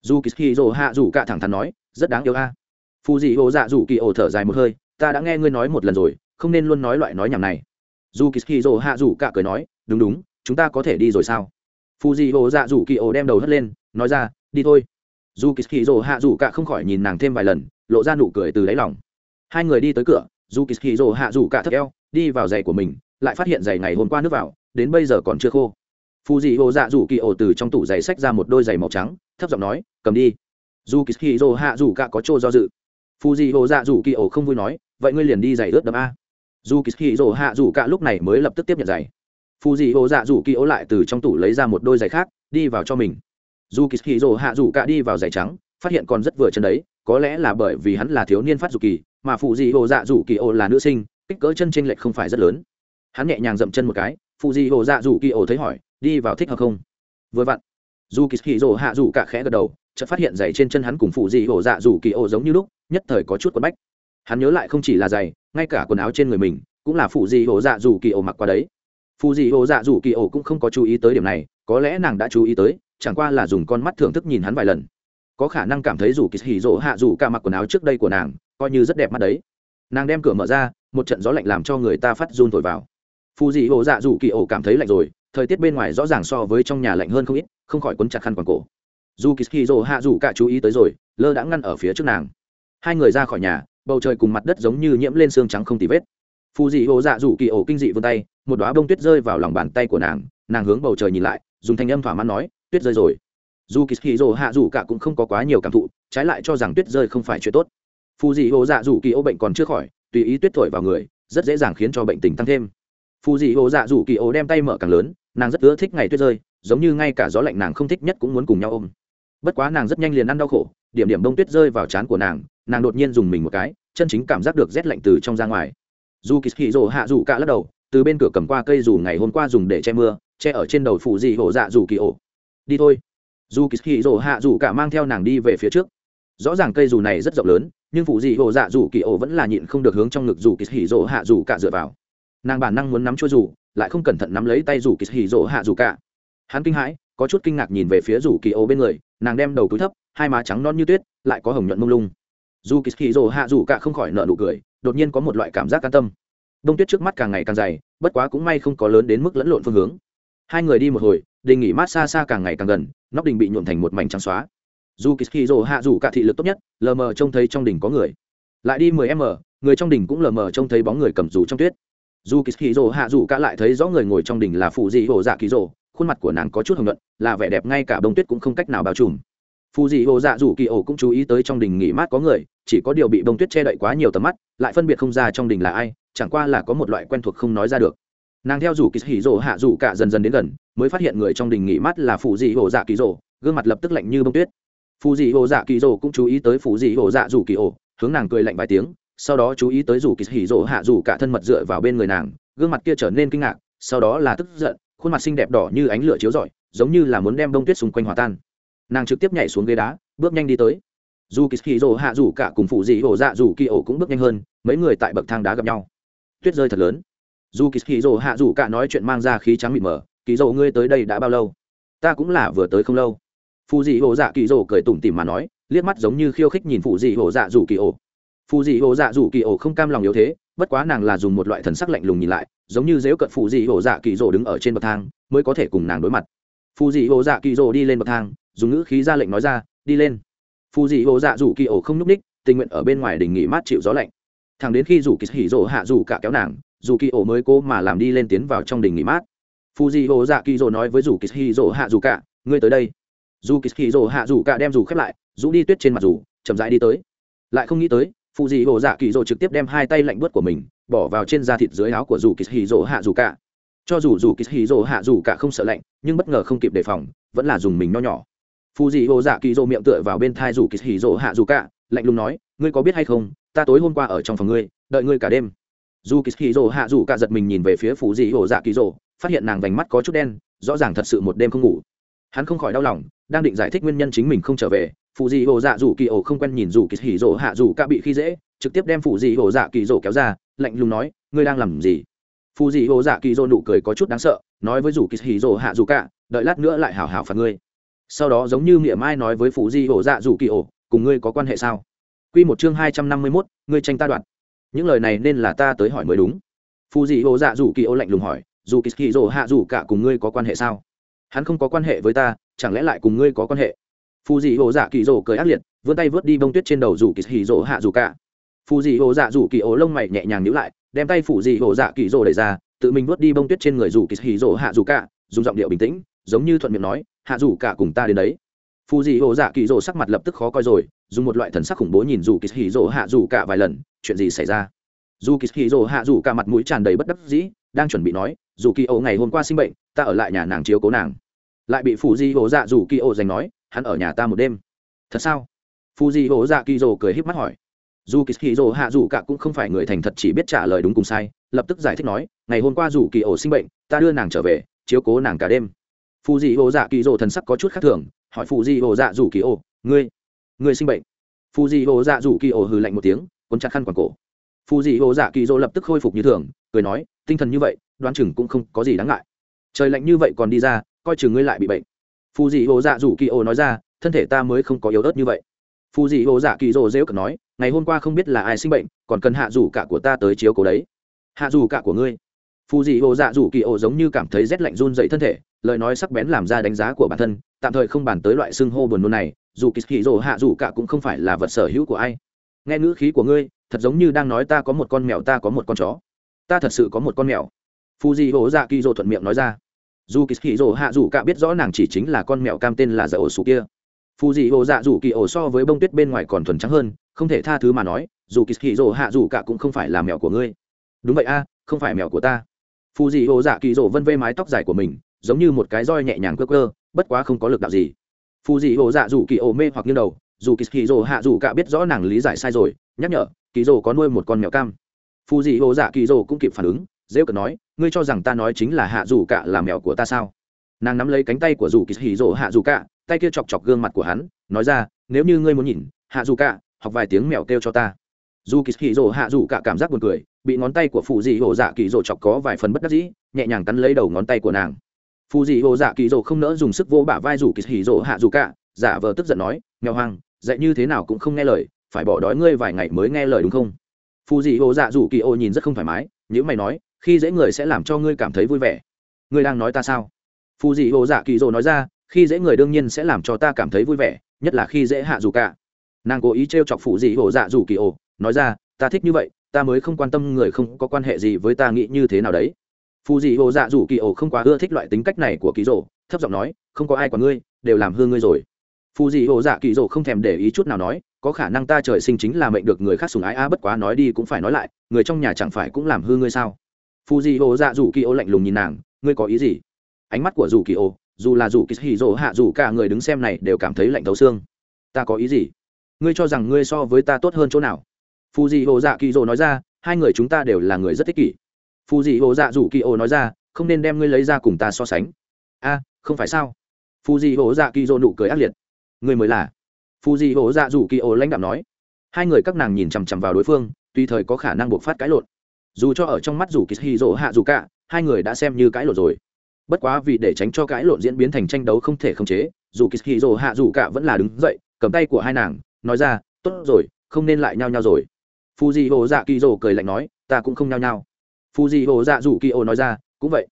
Dù kỳ hỉ rỗ hạ dù cả thẳng thắn nói, rất đáng yêu a. Phù dị hồ dạ dù kỳ ô thở dài một hơi, ta đã nghe ngươi nói một lần rồi, không nên luôn nói loại nói nhảm này. Dù kỳ hỉ rỗ hạ dù cả cười nói, đúng đúng, chúng ta có thể đi rồi sao? Phù dị hồ dạ dù kỳ ổ đem đầu hất lên, nói ra, đi thôi. Dù kỳ kỳ hạ dù cả không khỏi nhìn nàng thêm vài lần, lộ ra nụ cười từ đáy lòng. Hai người đi tới cửa, dù kỳ kỳ hạ dù cả thấp eo, đi vào giày của mình, lại phát hiện giày ngày hôm qua nước vào, đến bây giờ còn chưa khô. Phù dị hồ dạ dù kỳ ổ từ trong tủ giày xách ra một đôi giày màu trắng, thấp giọng nói, cầm đi. Dù kỳ kỳ hạ dù cả có chỗ do dự. Phù dị hồ dạ dù kỳ ổ không vui nói, vậy ngươi liền đi giày ướt đấm a. Dù kỳ kỳ hạ dù cả lúc này mới lập tức tiếp nhận giày phù dị hồ dạ dù kỳ ố lại từ trong tủ lấy ra một đôi giày khác, đi vào cho mình. Dù kỳ hì dồ hạ dù cả đi vào giày trắng, phát hiện còn rất vừa chân đấy, có lẽ là bởi vì hắn là thiếu niên phát dù kỳ, mà phù dị hồ dạ dù kỳ ố là nữ sinh, kích cỡ chân trên lệch không phải rất lớn. Hắn nhẹ nhàng dậm chân một cái phù dị hồ dạ dù kỳ ố thấy hỏi, đi vào thích hợp không? Vừa vặn. Dù kỳ hì dồ hạ dù cả khẽ gật đầu, chợt phát hiện giày trên chân hắn cùng phù dị hồ dạ dù kỳ ố giống như lúc, nhất thời có chút quần bách. Hắn nhớ lại không chỉ là giày, ngay cả quần áo trên người mình, cũng là phù dị hồ dạ dù kỳ ố mặc qua đấy phù dị ô dạ dù kỳ ổ cũng không có chú ý tới điểm này, có lẽ nàng đã chú ý tới, chẳng qua là dùng con mắt thưởng thức nhìn hắn vài lần. Có khả năng cảm thấy dù kỳ hỉ rỗ hạ dù cả mặc quần áo trước đây của nàng, coi như rất đẹp mắt đấy. Nàng đem cửa mở ra, một trận gió lạnh làm cho người ta phát run thổi vào. Phù dị ô dạ dù kỳ ổ cảm thấy lạnh rồi, thời tiết bên ngoài rõ ràng so với trong nhà lạnh hơn không ít, không khỏi quấn chặt khăn quàng cổ. Dù kỳ hỉ rỗ hạ dù cả chú ý tới rồi, lơ đã ngăn ở phía trước nàng. Hai người ra khỏi nhà, bầu trời cùng mặt đất giống như nhiễm lên xương trắng không tì vết phù dị hồ dạ rủ kỳ ổ kinh dị vươn tay, một đoá bông tuyết rơi vào lòng bàn tay của nàng nàng hướng bầu trời nhìn lại, dùng thanh âm thỏa mãn nói, tuyết rơi rồi. Dù kỳ hì rồ hạ rủ cả cũng không có quá nhiều cảm thụ, trái lại cho rằng tuyết rơi không phải chuyện tốt. Phù dị hồ dạ rủ kỳ ô bệnh còn chưa khỏi, tùy ý tuyết thổi vào người, rất dễ dàng khiến cho bệnh tình tăng thêm. Phù dị hồ dạ rủ kỳ ổ đem tay mở càng lớn, nàng rất ưa thích ngày tuyết rơi, giống như ngay cả gió lạnh nàng không thích nhất cũng muốn cùng nhau ôm. Bất quá nàng rất nhanh liền ăn đau khổ, điểm điểm đông tuyết rơi vào trán của nàng nàng đột nhiên dùng mình một cái, chân chính cảm giác được rét lạnh từ trong ra ngoài dù kỳ hì rồ hạ dù cả lắc đầu, từ bên cửa cầm qua cây dù ngày hôm qua dùng để che mưa, che ở trên đầu phụ dị hổ dạ dù kỳ ổ. Đi thôi. Dù kỳ hì rồ hạ dù cả mang theo nàng đi về phía trước. Rõ ràng cây dù này rất rộng lớn, nhưng phụ dị hổ dạ dù kỳ ổ vẫn là nhịn không được hướng trong ngực dù kỳ hì rồ hạ dù cả dựa vào. Nàng bản năng muốn nắm chua dù, lại không cẩn thận nắm lấy tay dù kỳ hì rồ hạ dù cả. Hắn kinh hãi, có chút kinh ngạc nhìn về phía rủ kỳ ổ bên người, nàng đem đầu túi thấp, hai má trắng non như tuyết, lại có hồng nhuận mông lung. Dù kỳ hì rồ hạ dù cả không khỏi nợ nụ cười đột nhiên có một loại cảm giác can tâm. Đông tuyết trước mắt càng ngày càng dày, bất quá cũng may không có lớn đến mức lẫn lộn phương hướng. Hai người đi một hồi, đình nghỉ mát xa xa càng ngày càng gần, nóc đình bị nhuộm thành một mảnh trắng xóa. Dù kỳ kỳ rồ hạ dù cả thị lực tốt nhất, lờ mờ trông thấy trong đỉnh có người. Lại đi mười m người trong đỉnh cũng lờ mờ trông thấy bóng người cầm dù trong tuyết. Dù kỳ kỳ rồ hạ dù cả lại thấy rõ người ngồi trong đỉnh là phụ dị hồ dạ kỳ rồ khuôn mặt của nàng có chút hồng nhuận, là vẻ đẹp ngay cả bông tuyết cũng không cách nào bao trùm. Phụ dị hồ dạ dù kỳ ổ cũng chú ý tới trong đỉnh nghỉ mát có người chỉ có điều bị bông tuyết che đậy quá nhiều tầm mắt, lại phân biệt không ra trong đình là ai, chẳng qua là có một loại quen thuộc không nói ra được. Nàng theo rủ kỳ hỉ rồ hạ rủ cả dần dần đến gần, mới phát hiện người trong đình nghỉ mát là phù dị hồ dạ kỳ rồ, gương mặt lập tức lạnh như bông tuyết. Phù dị hồ dạ kỳ rồ cũng chú ý tới phù dị hồ dạ rủ kỳ ổ hướng nàng cười lạnh vài tiếng, sau đó chú ý tới rủ kỳ hỉ rồ hạ rủ cả thân mật dựa vào bên người nàng, gương mặt kia trở nên kinh ngạc, sau đó là tức giận, khuôn mặt xinh đẹp đỏ như ánh lửa chiếu rọi, giống như là muốn đem đông tuyết xung quanh hòa tan. Nàng trực tiếp nhảy xuống ghế đá, bước nhanh đi tới dù kỳ hì rồ hạ rủ cả cùng phụ dị hồ dạ rủ kỳ ổ cũng bước nhanh hơn, mấy người tại bậc thang đá gặp nhau. Tuyết rơi thật lớn. Dù kỳ hì rồ hạ rủ cả nói chuyện mang ra khí trắng mịt mờ, kỳ rồ, ngươi tới đây đã bao lâu? Ta cũng là vừa tới không lâu. Phụ dị hồ dạ kỳ rồ cười tủm tỉm mà nói, liếc mắt giống như khiêu khích nhìn phụ dị hồ dạ rủ kỳ ổ. Phụ dị hồ dạ rủ kỳ ổ không cam lòng yếu thế, bất quá nàng là dùng một loại thần sắc lạnh lùng nhìn lại, giống như dếu cận phụ dị hồ dạ kỳ rồ đứng ở trên bậc thang, mới có thể cùng nàng đối mặt. Phụ dị hồ dạ kỳ rồ đi lên bậc thang, dùng ngữ khí ra lệnh nói ra, đi lên phù dị ô dạ dù kỳ ổ không n ú c ních tình nguyện ở bên ngoài đình nghỉ mát chịu gió lạnh. Thẳng đến khi dù kỳ hỉ rỗ hạ dù cả kéo nàng dù kỳ ổ mới cố mà làm đi lên tiến vào trong đình nghỉ mát. Phù dị ô dạ kỳ rỗ nói với dù kỳ hỉ rỗ hạ dù cả, ngươi tới đây. Dù kỳ hỉ rỗ hạ dù cả đem dù khép lại, rũ đi tuyết trên mặt dù chậm rãi đi tới. Lại không nghĩ tới phù dị ô dạ kỳ rỗ trực tiếp đem hai tay lạnh bớt của mình, bỏ vào trên da thịt dưới áo của dù kỳ hỉ rỗ hạ dù cả. Cho dù dù kỳ hỉ rỗ hạ dù cả không sợ lạnh, nhưng bất ngờ không kịp đề phòng, vẫn là dùng mình nho nhỏ phù dị hồ dạ kỳ dỗ miệng tựa vào bên thai dù kỳ hì dỗ hạ dù cả, lạnh lùng nói, ngươi có biết hay không, ta tối hôm qua ở trong phòng ngươi, đợi ngươi cả đêm. Dù kỳ hì dỗ hạ dù cả giật mình nhìn về phía phù dị hồ dạ kỳ dỗ, phát hiện nàng vành mắt có chút đen, rõ ràng thật sự một đêm không ngủ. Hắn không khỏi đau lòng, đang định giải thích nguyên nhân chính mình không trở về phù dị hồ dạ dù kỳ ổ không quen nhìn dù kỳ hì dỗ hạ dù cả bị khi dễ, trực tiếp đem phù dị hồ dạ kỳ dỗ kéo ra, lạnh lùng nói, ngươi đang làm gì? Phù dị hồ dạ kỳ dỗ nụ cười có chút đáng sợ, nói với dù kỳ hì dỗ hạ dù cả, đợi lát nữa lại hảo hảo phạt ngươi sau đó giống như miệng mai nói với phù di ổ dạ dù kỳ ổ cùng ngươi có quan hệ sao? Q một chương hai trăm năm mươi mốt, ngươi tranh ta đoạn những lời này nên là ta tới hỏi mới đúng. Phù di ổ dạ dù kỳ ổ lạnh lùng hỏi, dù kỳ kỳ dô hạ dù cả cùng ngươi có quan hệ sao? Hắn không có quan hệ với ta, chẳng lẽ lại cùng ngươi có quan hệ? Phù di ổ dạ kỳ dô cười ác liệt, vươn tay vớt đi bông tuyết trên đầu dù kỳ kỳ dô hạ dù cả. Phù di ổ dạ dù kỳ ổ lông mày nhẹ nhàng nhữ lại, đem tay phụ di ổ dạ kỳ rồ đẩy ra, tự mình vớt đi bông tuyết trên người dù kỳ kỳ rồ hạ dù cả, dùng giọng điệu bình tĩnh, giống như thuận miệng nói hạ dù cả cùng ta đến đấy. Phù dị hồ dạ kỳ rỗ sắc mặt lập tức khó coi rồi, dùng một loại thần sắc khủng bố nhìn dù kỳ hì rỗ hạ dù cả vài lần, chuyện gì xảy ra? Dù kỳ hì rỗ hạ dù cả mặt mũi tràn đầy bất đắc dĩ, đang chuẩn bị nói dù kỳ ô, ngày hôm qua sinh bệnh, ta ở lại nhà nàng chiếu cố nàng. Lại bị phù dị hồ dạ dù kỳ ô giành nói, hắn ở nhà ta một đêm. Thật sao? Phù dị hồ dạ kỳ rỗ cười híp mắt hỏi. Dù kỳ hì rỗ hạ dù cả cũng không phải người thành thật chỉ biết trả lời đúng cùng sai, lập tức giải thích nói, ngày hôm qua dù kỳ ô sinh bệnh, ta đưa nàng trở về, chiếu cố nàng cả đêm phù dị ô dạ kỳ rồ thần sắc có chút khác thường, hỏi phù dị ô dạ rủ kỳ Ô: ngươi ngươi sinh bệnh? Phù dị ô dạ rủ kỳ Ô hừ lạnh một tiếng, cuốn chặt khăn quàng cổ. Phù dị ô dạ kỳ rồ lập tức khôi phục như thường, cười nói, tinh thần như vậy, đoán chừng cũng không có gì đáng ngại. Trời lạnh như vậy còn đi ra, coi chừng ngươi lại bị bệnh. Phù dị ô dạ rủ kỳ Ô nói ra, thân thể ta mới không có yếu ớt như vậy. Phù dị ô dạ kỳ rồ dễ cận nói, ngày hôm qua không biết là ai sinh bệnh, còn cần hạ rủ cả của ta tới chiếu cố đấy. Hạ rủ cả của ngươi phù dị hồ dạ rủ kỳ ổ giống như cảm thấy rét lạnh run dậy thân thể, lời nói sắc bén làm ra đánh giá của bản thân, tạm thời không bàn tới loại xưng hô buồn nôn này, dù kỳ hì rồ hạ rủ cả cũng không phải là vật sở hữu của ai. Nghe ngữ khí của ngươi, thật giống như đang nói ta có một con mèo, ta có một con chó. Ta thật sự có một con mèo. Phù dị hồ dạ kỳ rồ thuận miệng nói ra. Dù kỳ hì rồ hạ rủ cả biết rõ nàng chỉ chính là con mèo cam tên là dở ổ sủ kia. Phù dị hồ dạ rủ kỳ ổ so với bông tuyết bên ngoài còn thuần trắng hơn, không thể tha thứ mà nói, dù kỳ hì rồ hạ rủ cả cũng không phải là mèo của ngươi. Đúng vậy a, không phải mèo của ta phù dị hồ dạ kỳ rỗ vân vê mái tóc dài của mình, giống như một cái roi nhẹ nhàng cơ cơ bất quá không có lực đạo gì. Phù dị hồ dạ dù kỳ ổ mê hoặc như đầu, dù kỳ kỳ rỗ hạ dù cả biết rõ nàng lý giải sai rồi, nhắc nhở, kỳ rỗ có nuôi một con mèo cam. Phù dị hồ dạ kỳ rỗ cũng kịp phản ứng dễ cần nói, ngươi cho rằng ta nói chính là hạ dù cả là mèo của ta sao? Nàng nắm lấy cánh tay của dù kỳ hì rỗ hạ dù cả, tay kia chọc chọc gương mặt của hắn, nói ra, nếu như ngươi muốn nhìn, hạ dù cả, học vài tiếng mèo kêu cho ta dù kỳ hì hạ dù cả cảm giác buồn cười, bị ngón tay của phụ dị hồ dạ kỳ rộ chọc có vài phần bất đắc dĩ, nhẹ nhàng cắn lấy đầu ngón tay của nàng. Phụ dị hồ dạ kỳ rộ không nỡ dùng sức vô bả vai dù kỳ hì rộ hạ dù cả, giả vờ tức giận nói nghèo hoang, dạy như thế nào cũng không nghe lời, phải bỏ đói ngươi vài ngày mới nghe lời đúng không? Phù dị hồ dạ dù kỳ ô nhìn rất không thoải mái nếu mày nói, khi dễ người sẽ làm cho ngươi cảm thấy vui vẻ. Ngươi đang nói ta sao? Phù dị hồ dạ kỳ dỗ nói ra, khi dễ người đương nhiên sẽ làm cho ta cảm thấy vui vẻ, nhất là khi dễ hạ dù cả. Nàng cố ý t r e o chọc phù dị hồ dạ dù kỳ ô nói ra, ta thích như vậy, ta mới không quan tâm người không có quan hệ gì với ta nghĩ như thế nào đấy. Phù dị hồ dạ dù kỳ ổ không quá ưa thích loại tính cách này của kỳ dỗ thấp giọng nói, không có ai quản ngươi, đều làm hư ngươi rồi. Phù dị hồ dạ kỳ dỗ không thèm để ý chút nào nói, có khả năng ta trời sinh chính là mệnh được người khác sùng ái, a, bất quá nói đi cũng phải nói lại, người trong nhà chẳng phải cũng làm hư ngươi sao? Phù dị hồ dạ dù kỳ ổ lạnh lùng nhìn nàng, ngươi có ý gì? Ánh mắt của dù kỳ ổ, dù là dù kỳ hì dỗ hạ dù cả người đứng xem này đều cảm thấy lạnh thấu xương. Ta có ý gì? Ngươi cho rằng ngươi so với ta tốt hơn chỗ nào? Phù dị hồ dạ kỳ dỗ nói ra, hai người chúng ta đều là người rất thích kỷ. Phù dị hồ dạ rủ kỳ ô nói ra, không nên đem ngươi lấy ra cùng ta so sánh. A, không phải sao? Phù dị hồ dạ kỳ dỗ nụ cười ác liệt. Ngươi mới là. Phù dị hồ dạ rủ kỳ ô lãnh đạm nói. Hai người các nàng nhìn chằm chằm vào đối phương, tùy thời có khả năng buộc phát cãi lộn. Dù cho ở trong mắt rủ kỳ hì dỗ hạ dù cả, hai người đã xem như cãi lộn rồi. Bất quá vì để tránh cho cãi lộn diễn biến thành tranh đấu không thể khống chế dù kỳ hì dỗ hạ dù cả vẫn là đứng dậy, cầm tay của hai nàng, nói ra, tốt rồi, không nên lại nhao nhao rồi phù dị hồ dạ kỳ dỗ cười lạnh nói, ta cũng không nhao nhao. Phù dị hồ dạ dù kỳ ô nói ra, cũng vậy.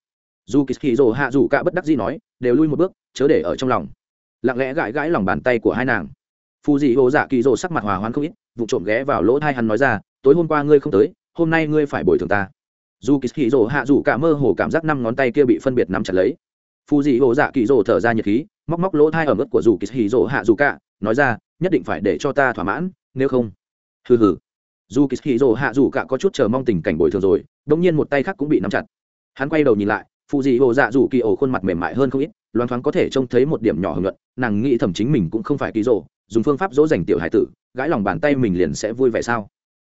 Dù kỳ hì hạ dù cả bất đắc gì nói, đều lui một bước, chớ để ở trong lòng. Lặng lẽ gãi gãi lòng bàn tay của hai nàng. Phù dị hồ dạ kỳ dỗ sắc mặt hòa hoãn không ít, vụ trộm ghé vào lỗ thai hắn nói ra, tối hôm qua ngươi không tới, hôm nay ngươi phải bồi thường ta. Dù kỳ hì rồ hạ dù cả mơ hồ cảm giác năm ngón tay kia bị phân biệt nắm chặt lấy. Phù dị hồ dạ kỳ rồ thở ra nhiệt khí, móc móc lỗ thai ở mức của dù kỳ hì rồ hạ dù cả nói ra, nhất định phải để cho ta thỏa mãn, nếu không. Hừ hừ dù kỳ hì rồ hạ dù cả có chút chờ mong tình cảnh bồi thường rồi đ nhiên một tay khác cũng bị nắm chặt. Hắn quay đầu nhìn lại, phụ dị hồ dạ dù kỳ ổ khuôn mặt mềm mại hơn không ít, loáng thoáng có thể trông thấy một điểm nhỏ hưởng luận, nàng nghĩ thầm chính mình cũng không phải kỳ rồ, dùng phương pháp dỗ dành tiểu hải tử, gãi lòng bàn tay mình liền sẽ vui vẻ sao?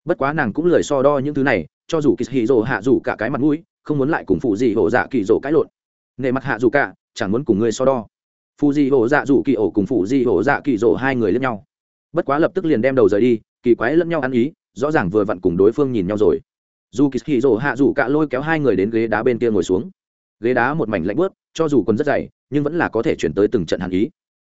Bất quá nàng cũng lười so đo những thứ này, cho dù kỳ hì rồ hạ dù cả cái mặt mũi, không muốn lại cùng phụ dị hồ dạ kỳ rồ cãi lộn. Nề mặt hạ dù cả, chẳng muốn cùng ngươi so đo. Phụ dị hồ dạ dù kỳ ổ cùng phụ dị hồ dạ kỳ rồ hai người lẫn nhau. Bất quá lập tức liền đem đầu rời đi, kỳ quái lẫn nhau ăn ý rõ ràng vừa vặn cùng đối phương nhìn nhau rồi. Dù kỳ hì rồ hạ dù cạ lôi kéo hai người đến ghế đá bên kia ngồi xuống. Ghế đá một mảnh lạnh bớt cho dù còn rất dày, nhưng vẫn là có thể chuyển tới từng trận hàn ý.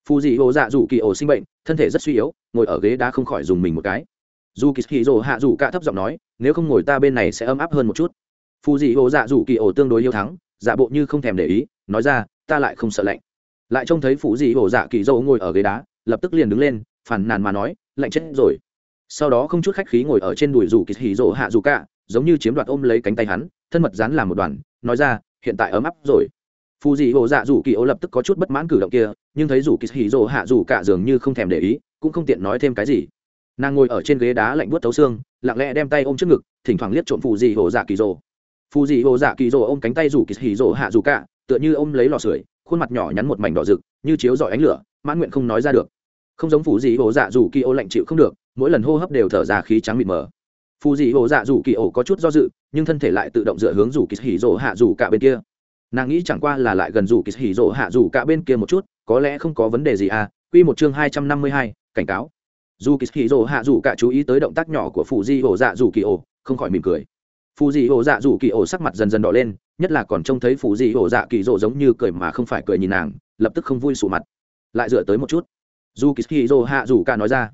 Phù dị hồ dạ dù kỳ ổ sinh bệnh, thân thể rất suy yếu, ngồi ở ghế đá không khỏi dùng mình một cái. Dù kỳ hì rồ hạ dù cạ thấp giọng nói, nếu không ngồi ta bên này sẽ ấm áp hơn một chút. Phù dị hồ dạ dù kỳ ổ tương đối yêu thắng, giả bộ như không thèm để ý, nói ra, ta lại không sợ lạnh. Lại trông thấy phù dị hồ dạ kỳ dâu ngồi ở ghế đá, lập tức liền đứng lên phản nàn mà nói, lạnh chết rồi sau đó không chút khách khí ngồi ở trên đùi rủ kỳ hì rồ hạ dù cả giống như chiếm đoạt ôm lấy cánh tay hắn, thân mật dán làm một đoàn, nói ra, hiện tại ấm áp rồi. Phù dị hồ dạ dù kỳ ô lập tức có chút bất mãn cử động kia, nhưng thấy dù kỳ hì rồ hạ dù cả dường như không thèm để ý, cũng không tiện nói thêm cái gì. Nàng ngồi ở trên ghế đá lạnh buốt thấu xương, lặng lẽ đem tay ôm trước ngực, thỉnh thoảng liếc trộm phù dị hồ dạ kỳ rồ phù dị hồ dạ kỳ rồ ôm cánh tay rủ kỳ hì rồ hạ dù cả tựa như ôm lấy lò sưởi, khuôn mặt nhỏ nhắn một mảnh đỏ rực, như chiếu dọi ánh lửa, mãn nguyện không nói ra được. Không giống phù dị hồ dạ dù kỳ ô lạnh chịu không được mỗi lần hô hấp đều thở ra khí trắng mịt mờ. Phù dị hồ dạ dù kỳ Ổ có chút do dự, nhưng thân thể lại tự động dựa hướng dù kỳ hỉ rỗ hạ dù cả bên kia. Nàng nghĩ chẳng qua là lại gần dù kỳ hỉ rỗ hạ dù cả bên kia một chút, có lẽ không có vấn đề gì à. Quy một chương hai trăm năm mươi hai, cảnh cáo. Dù kỳ hỉ rỗ hạ dù cả chú ý tới động tác nhỏ của Phù Dị hồ dạ dù kỳ ổ, không khỏi mỉm cười. Phù Dị hồ dạ dù kỳ ổ sắc mặt dần dần đỏ lên, nhất là còn trông thấy Phù Dị hồ dạ kỳ rỗ giống như cười mà không phải cười nhìn nàng, lập tức không vui sụ mặt. Lại dựa tới một chút. Dù kỳ hỉ rỗ hạ dù cả nói ra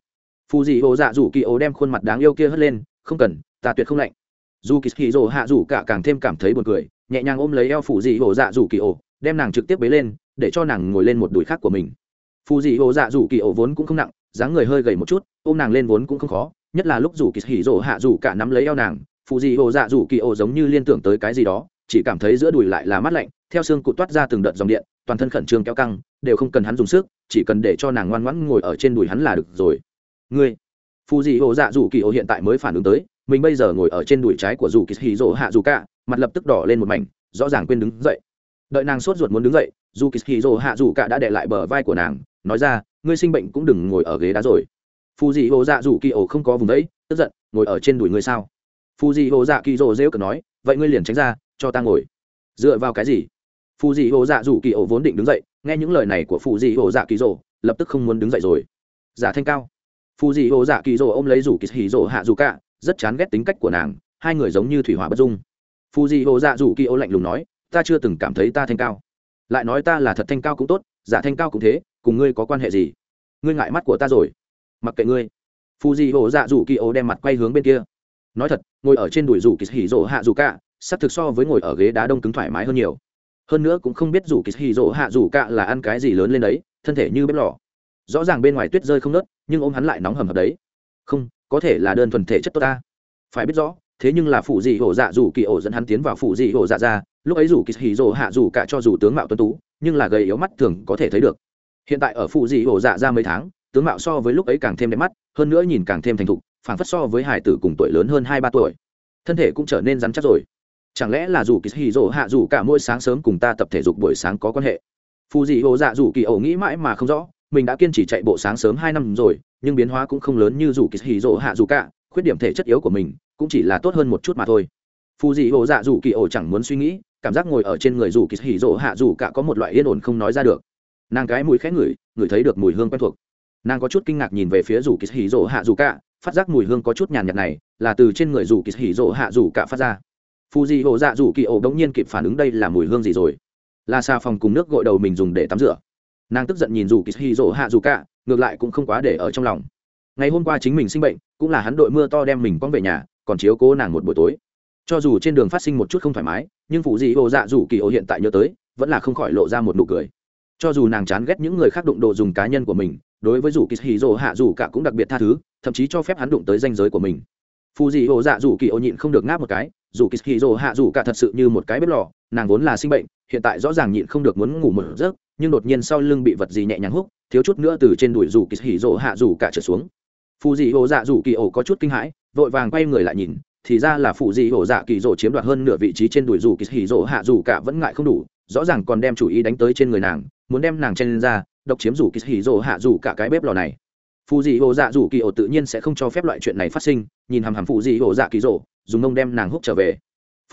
phù dị ô dạ dù kỳ ô đem khuôn mặt đáng yêu kia hất lên, không cần, ta tuyệt không lạnh. Dù kỳ hì rồ hạ dù cả càng thêm cảm thấy buồn cười, nhẹ nhàng ôm lấy eo phù dị ô dạ dù kỳ ô đem nàng trực tiếp bế lên, để cho nàng ngồi lên một đùi khác của mình. Phù dị ô dạ dù kỳ ô vốn cũng không nặng, dáng người hơi gầy một chút, ôm nàng lên vốn cũng không khó, nhất là lúc dù kỳ hỉ rổ hạ dù cả nắm lấy eo nàng, phù dị ô dạ dù kỳ ô giống như liên tưởng tới cái gì đó, chỉ cảm thấy giữa đùi lại là mát lạnh, theo xương cụ toát ra từng đợt dòng điện, toàn thân khẩn trương kéo căng, đều không cần hắn dùng sức, chỉ cần để cho nàng ngoan ngoãn ngồi ở trên đùi hắn là được rồi ngươi. Phù dị hồ dạ dù kỳ ổ hiện tại mới phản ứng tới, mình bây giờ ngồi ở trên đùi trái của dù kỳ hì dỗ hạ dù cả, mặt lập tức đỏ lên một mảnh, rõ ràng quên đứng dậy. Đợi nàng sốt ruột muốn đứng dậy dù kỳ hì dỗ hạ dù cả đã để lại bờ vai của nàng, nói ra, ngươi sinh bệnh cũng đừng ngồi ở ghế đá rồi. Phù dị hồ dạ dù kỳ ổ không có vùng đấy, tức giận, ngồi ở trên đùi ngươi sao? Phù dị hồ dạ kỳ dỗ dễ cờ nói, vậy ngươi liền tránh ra, cho ta ngồi. Dựa vào cái gì? Phù dị hồ dạ dù kỳ ổ vốn định đứng dậy, nghe những lời này của phù dị hồ dạ kỳ dỗ lập tức không muốn đứng dậy rồi. Giả thanh cao phù dị ô dạ kỳ rỗ ôm lấy rủ kỳ hì dỗ hạ dù cả, rất chán ghét tính cách của nàng, hai người giống như thủy hỏa bất dung. Phù dị ô dạ dù kỳ ô lạnh lùng nói, ta chưa từng cảm thấy ta thanh cao. Lại nói, ta là thật thanh cao cũng tốt, giả thanh cao cũng thế, cùng ngươi có quan hệ gì? Ngươi ngại mắt của ta rồi. Mặc kệ ngươi. Phù dị ô dạ dù kỳ ô đem mặt quay hướng bên kia. Nói thật, ngồi ở trên đùi rủ kỳ hì dỗ hạ dù cả, sắp thực so với ngồi ở ghế đá đông cứng thoải mái hơn nhiều. Hơn nữa cũng không biết rủ kỳ hì dỗ hạ dù cả là ăn cái gì lớn lên đấy, thân thể như bếp lò rõ ràng bên ngoài tuyết rơi không nớt, nhưng ôm hắn lại nóng hầm hập đấy. Không, có thể là đơn thuần thể chất tốt ta. Phải biết rõ, thế nhưng là phụ dị hổ dạ dù kỳ ổ dẫn hắn tiến vào phụ dị hổ dạ ra, lúc ấy dù kỳ hì rồ hạ dù cả cho dù tướng mạo tuân tú, nhưng là gầy yếu mắt thường có thể thấy được. Hiện tại ở phụ dị hổ dạ ra mấy tháng, tướng mạo so với lúc ấy càng thêm đẹp mắt, hơn nữa nhìn càng thêm thành thục phản phất so với hải tử cùng tuổi lớn hơn hai ba tuổi. Thân thể cũng trở nên rắn chắc rồi. Chẳng lẽ là dù kỳ hì rồ hạ dù cả mỗi sáng sớm cùng ta tập thể dục buổi sáng có quan hệ? Phụ dị hổ dạ dù kỳ ổ nghĩ mãi mà không rõ mình đã kiên trì chạy bộ sáng sớm hai năm rồi, nhưng biến hóa cũng không lớn như dù kỳ hì rỗ hạ dù cả, khuyết điểm thể chất yếu của mình cũng chỉ là tốt hơn một chút mà thôi. Phù dị ổ dạ dù kỳ ổ chẳng muốn suy nghĩ, cảm giác ngồi ở trên người dù kỳ hì rỗ hạ dù cả có một loại yên ổn không nói ra được. Nàng cái mùi khẽ ngửi ngửi thấy được mùi hương quen thuộc. Nàng có chút kinh ngạc nhìn về phía dù kỳ hì rỗ hạ dù cả, phát giác mùi hương có chút nhàn nhạt này, là từ trên người dù kỳ hì rỗ hạ dù cả phát ra. Phù dị ổ dạ dù kỳ ổ đống nhiên kịp phản ứng đây là mùi hương gì rồi? Là xà phòng cùng nước gội đầu mình dùng để tắm rửa nàng tức giận nhìn dù kỳ hì rỗ hạ dù cả, ngược lại cũng không quá để ở trong lòng. Ngày hôm qua chính mình sinh bệnh, cũng là hắn đội mưa to đem mình quăng về nhà, còn chiếu cố nàng một buổi tối. Cho dù trên đường phát sinh một chút không thoải mái, nhưng phụ dị hồ dạ dù kỳ ô hiện tại nhớ tới, vẫn là không khỏi lộ ra một nụ cười. Cho dù nàng chán ghét những người khác đụng đồ dùng cá nhân của mình, đối với dù kỳ hì rỗ hạ dù cả cũng đặc biệt tha thứ, thậm chí cho phép hắn đụng tới danh giới của mình. Phụ dị hồ dạ dù kỳ ô nhịn không được ngáp một cái, dù kỳ hì rỗ hạ dù cả thật sự như một cái bếp lò, nàng vốn là sinh bệnh hiện tại rõ ràng nhịn không được muốn ngủ một giấc, nhưng đột nhiên sau lưng bị vật gì nhẹ nhàng húc thiếu chút nữa từ trên đùi rủ kỳ hỉ dỗ hạ rủ cả trở xuống. Phù dị hồ dạ rủ kỳ ổ có chút kinh hãi, vội vàng quay người lại nhìn, thì ra là phù dị hồ dạ kỳ rỗ chiếm đoạt hơn nửa vị trí trên đùi rủ kỳ hỉ rỗ hạ rủ cả vẫn ngại không đủ, rõ ràng còn đem chủ ý đánh tới trên người nàng, muốn đem nàng chen lên ra, độc chiếm rủ kỳ hỉ rỗ hạ rủ cả cái bếp lò này. Phù dị hồ dạ rủ kỳ ổ tự nhiên sẽ không cho phép loại chuyện này phát sinh, nhìn hàm hàm phù dị hồ dạ kỳ rỗ dùng mông đem nàng hút trở về.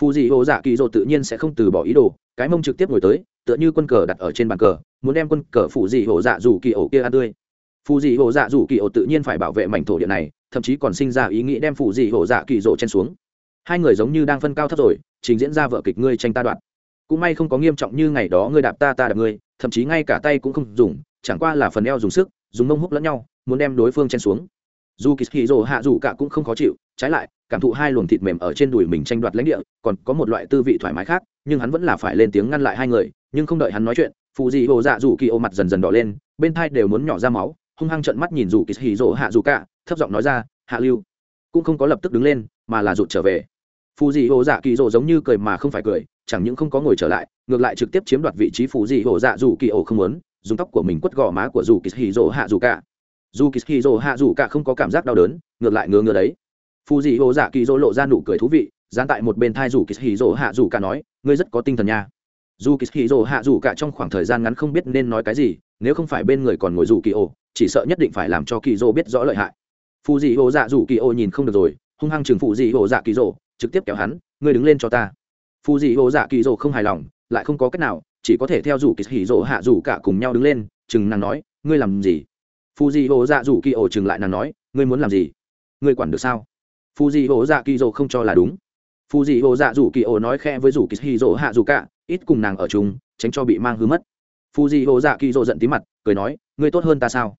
Phù dị hồ dạ kỳ rỗ tự nhiên sẽ không từ bỏ ý đồ cái mông trực tiếp ngồi tới, tựa như quân cờ đặt ở trên bàn cờ, muốn đem quân cờ phụ dị hổ dạ dù kỳ ổ kia ăn tươi. Phù dị hổ dạ dù kỳ ổ tự nhiên phải bảo vệ mảnh thổ địa này, thậm chí còn sinh ra ý nghĩ đem phù dị hổ dạ kỳ rộ chen xuống. Hai người giống như đang phân cao thấp rồi, trình diễn ra vợ kịch ngươi tranh ta đoạt. cũng may không có nghiêm trọng như ngày đó ngươi đạp ta ta đạp ngươi, thậm chí ngay cả tay cũng không dùng, chẳng qua là phần eo dùng sức, dùng mông húc lẫn nhau, muốn đem đối phương chen xuống. Dù kỳ hì rồ hạ dù cả cũng không khó chịu, trái lại, cảm thụ hai luồng thịt mềm ở trên đùi mình tranh đoạt lãnh địa, còn có một loại tư vị thoải mái khác nhưng hắn vẫn là phải lên tiếng ngăn lại hai người, nhưng không đợi hắn nói chuyện phụ dị hồ dạ dù kỳ ô mặt dần dần đỏ lên, bên thai đều muốn nhỏ ra máu, hung hăng trợn mắt nhìn dù kỳ hì rỗ hạ dù cả, thấp giọng nói ra, hạ lưu. Cũng không có lập tức đứng lên, mà là rụt trở về. Phù dị hồ dạ kỳ rỗ giống như cười mà không phải cười, chẳng những không có ngồi trở lại, ngược lại trực tiếp chiếm đoạt vị trí phù dị hồ dạ dù kỳ ô không muốn, dùng tóc của mình quất gò má của dù kỳ hì rỗ hạ dù cả. Dù kỳ hì rỗ hạ dù cả không có cảm giác đau đớn, ngược lại ngứa ngứa đấy. Phù dị hồ dạ kỳ rỗ lộ ra nụ cười thú vị dán tại một bên thai dù kỳ hì rỗ hạ dù cả nói ngươi rất có tinh thần nha. Dù kỳ hì rỗ hạ dù cả trong khoảng thời gian ngắn không biết nên nói cái gì nếu không phải bên người còn ngồi dù kỳ Ô, chỉ sợ nhất định phải làm cho kỳ dô biết rõ lợi hại. Phù dị Ô dạ dù kỳ ô nhìn không được rồi hung hăng chừng phù dị Ô dạ kỳ dô trực tiếp kéo hắn ngươi đứng lên cho ta. Phù dị Ô dạ kỳ dô không hài lòng lại không có cách nào chỉ có thể theo rủ kỳ hỉ dỗ hạ rủ cả cùng nhau đứng lên chừng nàng nói ngươi làm gì? Phù dị Ô dạ rủ kỳ ô chừng lại nàng nói ngươi muốn làm gì? Ngươi quản được sao? Phù dị Ô dạ kỳ dô không cho là đúng phù dị hồ dạ dù kỳ ô nói khe với dù kỳ hì dỗ hạ dù cả, ít cùng nàng ở chung, tránh cho bị mang hư mất. Phù dị hồ dạ kỳ dỗ giận tí mặt, cười nói, ngươi tốt hơn ta sao?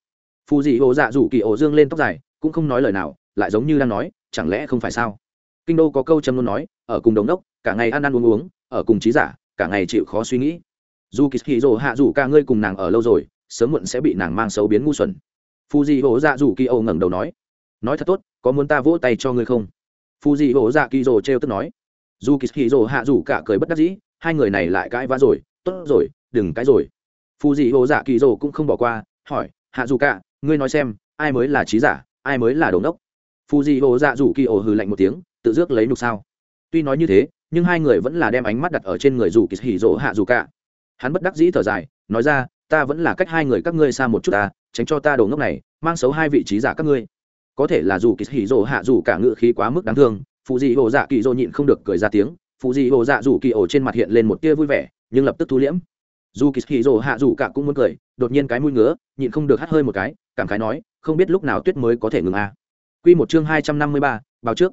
Phù dị hồ dạ dù kỳ ổ dương lên tóc dài, cũng không nói lời nào, lại giống như đang nói, chẳng lẽ không phải sao? Kinh đô có câu châm luôn nói, ở cùng đồng đốc, cả ngày ăn ăn uống uống, ở cùng trí giả, cả ngày chịu khó suy nghĩ. Dù kỳ hì dỗ hạ dù ca ngươi cùng nàng ở lâu rồi, sớm muộn sẽ bị nàng mang xấu biến ngu xuẩn. Phù dị hồ dạ dù kỳ ổ ngẩng đầu nói nói thật tốt, có muốn ta vỗ tay cho ngươi không? Phù dị hồ dạ kỳ rồ trêu tức nói. Dù kỳ hì rồ hạ rủ cả cười bất đắc dĩ, hai người này lại cãi vã rồi. Tốt rồi, đừng cãi rồi. Phù dị hồ dạ kỳ rồ cũng không bỏ qua, hỏi, hạ dù cả, ngươi nói xem, ai mới là trí giả, ai mới là đống đốc phù dị hồ dạ dù kỳ ổ hừ lạnh một tiếng, tự dước lấy nục sao. Tuy nói như thế, nhưng hai người vẫn là đem ánh mắt đặt ở trên người dù kỳ hỉ Rồ hạ dù cả. Hắn bất đắc dĩ thở dài, nói ra, ta vẫn là cách hai người các ngươi xa một chút ta, tránh cho ta đồ ngốc này, mang xấu hai vị trí giả các ngươi có thể là dù kỳ hỉ rồ hạ dù cả ngự khí quá mức đáng thương phụ dị hồ dạ kỳ dỗ nhịn không được cười ra tiếng phụ dị hồ dạ dù kỳ ổ trên mặt hiện lên một tia vui vẻ nhưng lập tức thu liễm dù kỳ hỉ rồ hạ dù cả cũng muốn cười đột nhiên cái mũi ngứa nhịn không được hắt hơi một cái cảm khái nói không biết lúc nào tuyết mới có thể ngừng a à. Quy một chương hai trăm năm mươi ba, báo trước.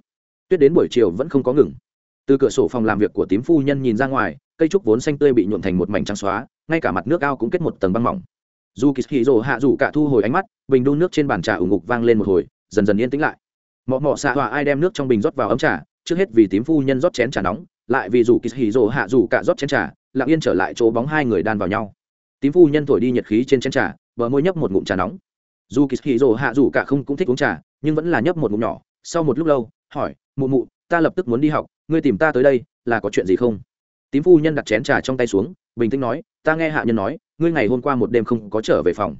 Tuyết đến buổi chiều vẫn không có ngừng. Từ cửa sổ phòng làm việc của tím phu nhân nhìn ra ngoài, cây trúc vốn xanh tươi bị nhuộm thành một mảnh trắng xóa, ngay cả mặt nước ao cũng kết một tầng băng mỏng. Dù Kishiro hạ dù cả thu hồi ánh mắt, bình đun nước trên bàn trà ủng ngục vang lên một hồi, dần dần yên tĩnh lại. Mọ mọ xạ hòa ai đem nước trong bình rót vào ấm trà, trước hết vì tím phu nhân rót chén trà nóng, lại vì dù Kishiro hạ dù cả rót chén trà, lặng yên trở lại chỗ bóng hai người đan vào nhau. Tím phu nhân thổi đi nhiệt khí trên chén trà, bờ môi nhấp một ngụm trà nóng dù kỳ hì rồ hạ dù cả không cũng thích uống trà nhưng vẫn là nhấp một ngụm nhỏ sau một lúc lâu hỏi mụ mụ ta lập tức muốn đi học ngươi tìm ta tới đây là có chuyện gì không tím phu nhân đặt chén trà trong tay xuống bình tĩnh nói ta nghe hạ nhân nói ngươi ngày hôm qua một đêm không có trở về phòng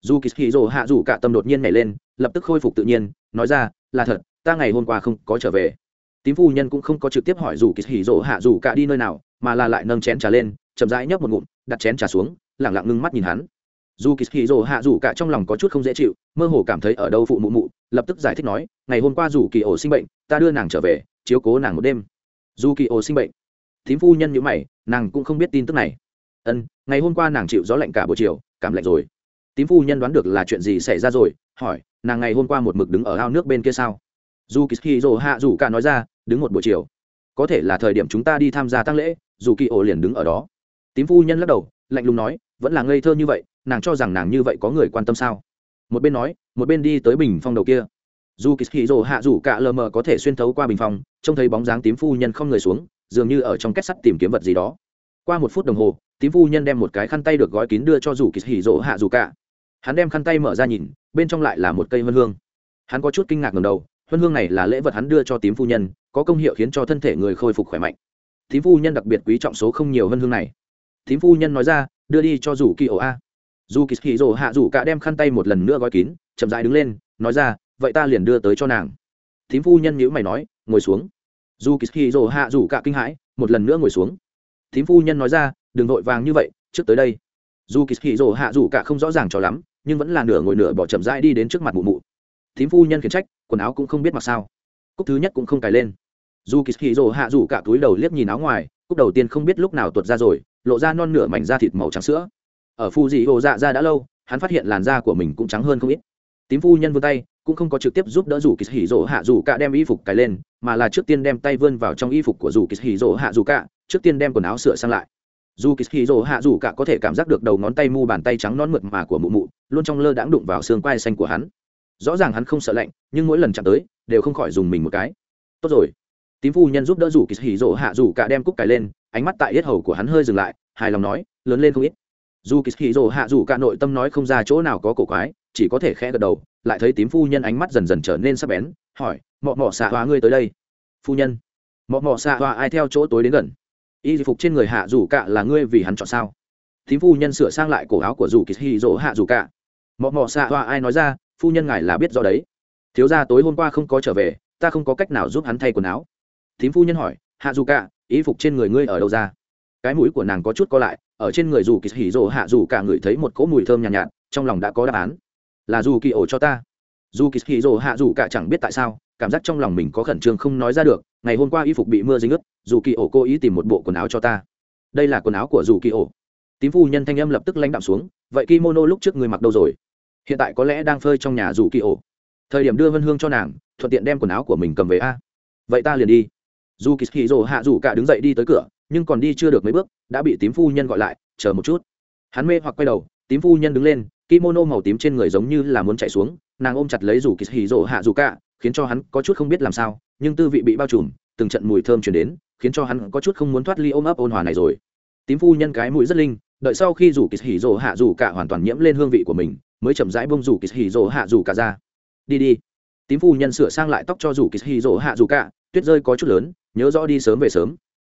dù kỳ hì rồ hạ dù cả tâm đột nhiên nhảy lên, lập tức khôi phục tự nhiên, nói ra, là thật, ta ngày hôm qua không có trở về. Tím phu nhân cũng không có trực tiếp hỏi dù kỳ hì rồ hạ dù cả đi nơi nào, mà là lại nâng chén trà lên, chậm rãi nhấp một ngụm, đặt chén trà xuống lẳng lặng ngưng mắt nhìn hắn. Dù kỳ hì rồ hạ dù cả trong lòng có chút không dễ chịu, mơ hồ cảm thấy ở đâu phụ mụ mụ, lập tức giải thích nói, ngày hôm qua dù kỳ ổ sinh bệnh, ta đưa nàng trở về, chiếu cố nàng một đêm. Dù kỳ ổ sinh bệnh. Thím phu nhân nhữ mày, nàng cũng không biết tin tức này. Ân, ngày hôm qua nàng chịu gió lạnh cả buổi chiều, cảm lạnh rồi tím phu nhân đoán được là chuyện gì xảy ra rồi, hỏi, nàng ngày hôm qua một mực đứng ở ao nước bên kia sao? Dù kỳ hì rồ hạ dù cả nói ra, đứng một buổi chiều. Có thể là thời điểm chúng ta đi tham gia tăng lễ dù kỳ ổ liền đứng ở đó. Tím phu nhân lắc đầu, lạnh lùng nói, vẫn là ngây thơ như vậy, nàng cho rằng nàng như vậy có người quan tâm sao? Một bên nói, một bên đi tới bình phong đầu kia. Dù kỳ hì rồ hạ dù cả lờ mờ có thể xuyên thấu qua bình phong, trông thấy bóng dáng tím phu nhân không người xuống, dường như ở trong kết sắt tìm kiếm vật gì đó. Qua một phút đồng hồ, tím phu nhân đem một cái khăn tay được gói kín đưa cho dù kỳ hì rồ hạ dù cả hắn đem khăn tay mở ra nhìn, bên trong lại là một cây vân hương. Hắn có chút kinh ngạc ngầm đầu vân hương này là lễ vật hắn đưa cho tím phu nhân, có công hiệu khiến cho thân thể người khôi phục khỏe mạnh. Tím phu nhân đặc biệt quý trọng số không nhiều vân hương này. Tím phu nhân nói ra, đưa đi cho rủ kỳ ổ a. Dù kỳ hì rồ hạ rủ cả đem khăn tay một lần nữa gói kín, chậm dãi đứng lên, nói ra, vậy ta liền đưa tới cho nàng. Tím phu nhân nhữ mày nói, ngồi xuống. Dù kỳ hì rồ hạ rủ cả kinh hãi, một lần nữa ngồi xuống. Tím phu nhân nói ra, đừng vội vàng như vậy, trước tới đây. Dù kỳ hì rồ hạ rủ cả không rõ ràng cho lắm nhưng vẫn là nửa ngồi nửa bỏ chậm rãi đi đến trước mặt mụ mụ. Thím phu nhân khiển trách, quần áo cũng không biết mặc sao. Cúc thứ nhất cũng không cài lên. Dù kỳ hì rồ hạ rủ cả túi đầu liếc nhìn áo ngoài, cúc đầu tiên không biết lúc nào tuột ra rồi, lộ ra non nửa mảnh da thịt màu trắng sữa. Ở phu dị hồ dạ ra đã lâu, hắn phát hiện làn da của mình cũng trắng hơn không ít. Tím phu nhân vươn tay, cũng không có trực tiếp giúp đỡ dù kỳ hỉ rỗ hạ dù cả đem y phục cài lên, mà là trước tiên đem tay vươn vào trong y phục của dù kỳ hỉ rỗ hạ dù cả, trước tiên đem quần áo sửa sang lại dù kỳ hỉ hạ dù cả có thể cảm giác được đầu ngón tay mu bàn tay trắng non mượt mà của mụ mụ, luôn trong lơ đãng đụng vào xương quai xanh của hắn. Rõ ràng hắn không sợ lạnh, nhưng mỗi lần chạm tới, đều không khỏi dùng mình một cái. Tốt rồi. Tím phu nhân giúp đỡ dù kỳ hỉ rỗ hạ dù cả đem cúc cài lên, ánh mắt tại yết hầu của hắn hơi dừng lại, hài lòng nói, lớn lên không ít. Dù kỳ hì rồ hạ dù cả nội tâm nói không ra chỗ nào có cổ quái, chỉ có thể khẽ gật đầu, lại thấy tím phu nhân ánh mắt dần dần trở nên sắc bén, hỏi, mọ mọ xạ hóa ngươi tới đây? Phu nhân. Mọ mọ xạ hóa ai theo chỗ tối đến gần? Y phục trên người hạ dù cạ là ngươi vì hắn chọn sao? Thím phu nhân sửa sang lại cổ áo của dù kỳ hì dỗ hạ dù cạ. mọ mọ xạ hóa ai nói ra phu nhân ngài là biết do đấy. Thiếu gia tối hôm qua không có trở về ta không có cách nào giúp hắn thay quần áo. Thím phu nhân hỏi hạ dù cạ, y phục trên người ngươi ở đâu ra? Cái mũi của nàng có chút co lại ở trên người dù kỳ hỉ dỗ hạ dù cạ người thấy một cỗ mùi thơm nhàn nhạt, nhạt trong lòng đã có đáp án. Là dù kỳ ổ cho ta. Dù kỳ hỉ dỗ hạ dù cạ chẳng biết tại sao cảm giác trong lòng mình có khẩn trương không nói ra được, ngày hôm qua y phục bị mưa dính ướt, dù kỳ ổ cố ý tìm một bộ quần áo cho ta. Đây là quần áo của dù kỳ ổ. Tím phu nhân thanh âm lập tức lãnh đạm xuống, vậy kimono lúc trước người mặc đâu rồi? Hiện tại có lẽ đang phơi trong nhà dù kỳ ổ. Thời điểm đưa vân hương cho nàng, thuận tiện đem quần áo của mình cầm về a. Vậy ta liền đi. Dù kỳ hì rồ hạ dù cả đứng dậy đi tới cửa, nhưng còn đi chưa được mấy bước, đã bị tím phu nhân gọi lại, chờ một chút. Hắn mê hoặc quay đầu, tím phu nhân đứng lên, kimono màu tím trên người giống như là muốn chạy xuống, nàng ôm chặt lấy dù kỳ hì rồ hạ dù cả khiến cho hắn có chút không biết làm sao, nhưng tư vị bị bao trùm, từng trận mùi thơm chuyển đến, khiến cho hắn có chút không muốn thoát ly ôm ấp ôn hòa này rồi. Tím phu nhân cái mũi rất linh, đợi sau khi rủ kỳ hỉ rồ hạ rủ cả hoàn toàn nhiễm lên hương vị của mình, mới chậm rãi bông rủ kỳ hỉ rồ hạ rủ cả ra. Đi đi. Tím phu nhân sửa sang lại tóc cho rủ kỳ hỉ rồ hạ rủ cả, tuyết rơi có chút lớn, nhớ rõ đi sớm về sớm.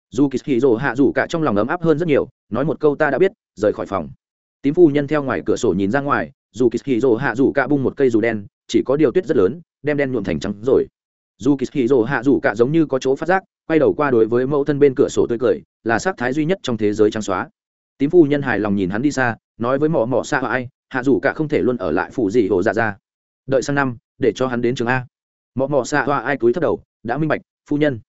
Dù kỳ hỉ rồ hạ rủ cả trong lòng ấm áp hơn rất nhiều, nói một câu ta đã biết, rời khỏi phòng. Tím phu nhân theo ngoài cửa sổ nhìn ra ngoài, dù kỳ hỉ rồ hạ rủ cả bung một cây dù đen, chỉ có điều tuyết rất lớn đem đen nhuộm thành trắng rồi. Dù kỳ hì rồ hạ dù cả giống như có chỗ phát giác, quay đầu qua đối với mẫu thân bên cửa sổ tươi cười, là sắc thái duy nhất trong thế giới trắng xóa. Tím phu nhân hài lòng nhìn hắn đi xa, nói với mỏ mỏ xa ai, hạ dù cả không thể luôn ở lại phủ gì hồ dạ ra. Đợi sang năm, để cho hắn đến trường a. Mỏ mỏ xa hoa ai cúi thấp đầu, đã minh bạch, phu nhân.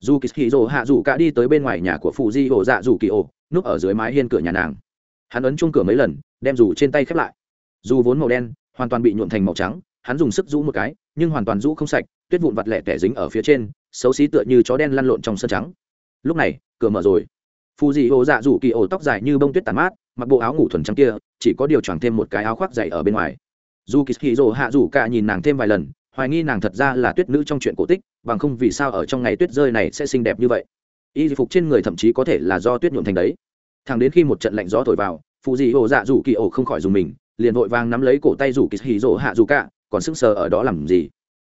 Dù kỳ hì rồ hạ dù cả đi tới bên ngoài nhà của phụ di hồ dạ dù kỳ ổ, núp ở dưới mái hiên cửa nhà nàng. Hắn ấn chung cửa mấy lần, đem dù trên tay khép lại. Dù vốn màu đen, hoàn toàn bị nhuộn thành màu trắng hắn dùng sức rũ một cái, nhưng hoàn toàn rũ không sạch, tuyết vụn vặt lẻ tẻ dính ở phía trên, xấu xí tựa như chó đen lăn lộn trong sân trắng. Lúc này, cửa mở rồi. Phù dị ô dạ rủ kỳ ổ tóc dài như bông tuyết tàn mát, mặc bộ áo ngủ thuần trắng kia, chỉ có điều choàng thêm một cái áo khoác dày ở bên ngoài. Dù kỳ hì rồ hạ rủ cả nhìn nàng thêm vài lần, hoài nghi nàng thật ra là tuyết nữ trong chuyện cổ tích, bằng không vì sao ở trong ngày tuyết rơi này sẽ xinh đẹp như vậy. Y phục trên người thậm chí có thể là do tuyết nhuộm thành đấy. Thằng đến khi một trận lạnh gió thổi vào phù dị ô dạ rủ kỳ ổ không khỏi dùng mình, liền vội vàng nắm lấy cổ tay rủ kỳ hì rồ hạ rủ cả còn sững sờ ở đó làm gì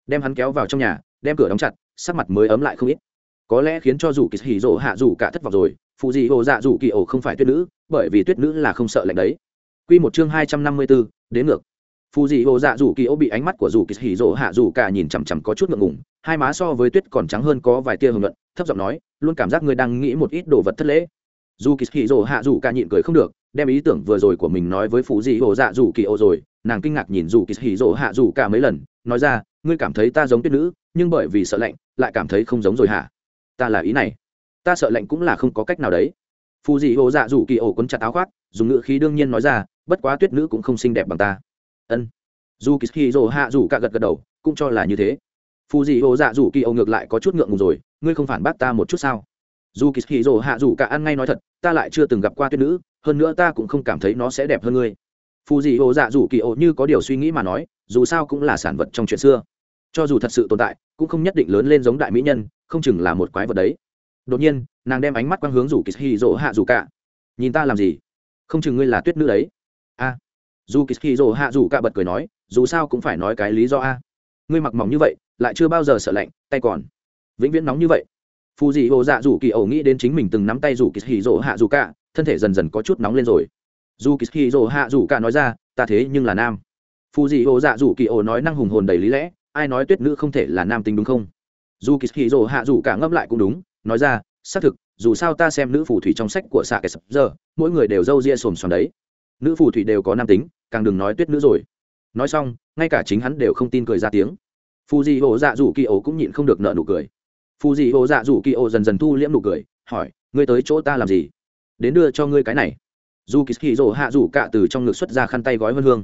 đem hắn kéo vào trong nhà đem cửa đóng chặt sắc mặt mới ấm lại không ít có lẽ khiến cho dù kỳ hì rỗ hạ rủ cả thất vọng rồi phụ dị hồ dạ rủ kỳ ổ không phải tuyết nữ bởi vì tuyết nữ là không sợ lạnh đấy Quy một chương hai trăm năm mươi bốn đến ngược. Phụ dị hồ dạ rủ kỳ ổ bị ánh mắt của rủ kỳ hì rỗ hạ rủ cả nhìn chằm chằm có chút ngượng ngùng, hai má so với tuyết còn trắng hơn có vài tia hồng nhuận, thấp giọng nói, luôn cảm giác ngươi đang nghĩ một ít đồ vật thất lễ. Dù kỳ hì rồ hạ rủ cả nhịn cười không được, đem ý tưởng vừa rồi của mình nói với phụ dị ổ dạ rủ kỳ ổ rồi, nàng kinh ngạc nhìn dù kỳ hì rồ hạ rủ cả mấy lần, nói ra, ngươi cảm thấy ta giống tuyết nữ, nhưng bởi vì sợ lạnh, lại cảm thấy không giống rồi hả? Ta là ý này ta sợ lạnh cũng là không có cách nào đấy. Phù dị hồ dạ rủ kỳ ổ quấn chặt áo khoác dùng ngữ khí đương nhiên nói ra bất quá tuyết nữ cũng không xinh đẹp bằng ta. Ân. Dù kỳ hì rồ hạ rủ cả gật gật đầu cũng cho là như thế. Phù dị hồ dạ rủ kỳ ổ ngược lại có chút ngượng ngùng rồi ngươi không phản bác ta một chút sao? Dù kỳ hì rồ hạ rủ cả ăn ngay nói thật, ta lại chưa từng gặp qua tuyết nữ, hơn nữa ta cũng không cảm thấy nó sẽ đẹp hơn ngươi. Phù dị hồ dạ rủ kỳ ổ như có điều suy nghĩ mà nói, dù sao cũng là sản vật trong chuyện xưa. Cho dù thật sự tồn tại, cũng không nhất định lớn lên giống đại mỹ nhân, không chừng là một quái vật đấy. Đột nhiên, nàng đem ánh mắt quang hướng rủ kỳ hì rỗ hạ rủ cả. Nhìn ta làm gì? Không chừng ngươi là tuyết nữ đấy. A. À. dù kỳ hì rỗ hạ rủ cả bật cười nói, dù sao cũng phải nói cái lý do a. Ngươi mặc mỏng như vậy, lại chưa bao giờ sợ lạnh, tay còn. Vĩnh viễn nóng như vậy phù dị hồ dạ dù kỳ ẩu nghĩ đến chính mình từng nắm tay dù kỳ hì dỗ hạ dù cả, thân thể dần dần có chút nóng lên rồi. Dù kỳ hì dỗ hạ dù cả nói ra, ta thế nhưng là nam. Phù dị hồ dạ dù kỳ ẩu nói năng hùng hồn đầy lý lẽ, ai nói tuyết nữ không thể là nam tính đúng không? Dù kỳ hì dỗ hạ dù cả ngâm lại cũng đúng, nói ra, xác thực, dù sao ta xem nữ phù thủy trong sách của xạ kẻ sập giờ, mỗi người đều râu ria xồm xoàm đấy. Nữ phù thủy đều có nam tính, càng đừng nói tuyết nữ rồi. Nói xong, ngay cả chính hắn đều không tin cười ra tiếng. Phù dị hồ dạ dù kỳ ẩu cũng nhịn không được nợ nụ cười phù dị hồ dạ rủ kỳ ô dần dần thu liễm nụ cười, hỏi, ngươi tới chỗ ta làm gì? Đến đưa cho ngươi cái này. Dù kỳ hì hạ rủ cạ từ trong ngực xuất ra khăn tay gói vân hương.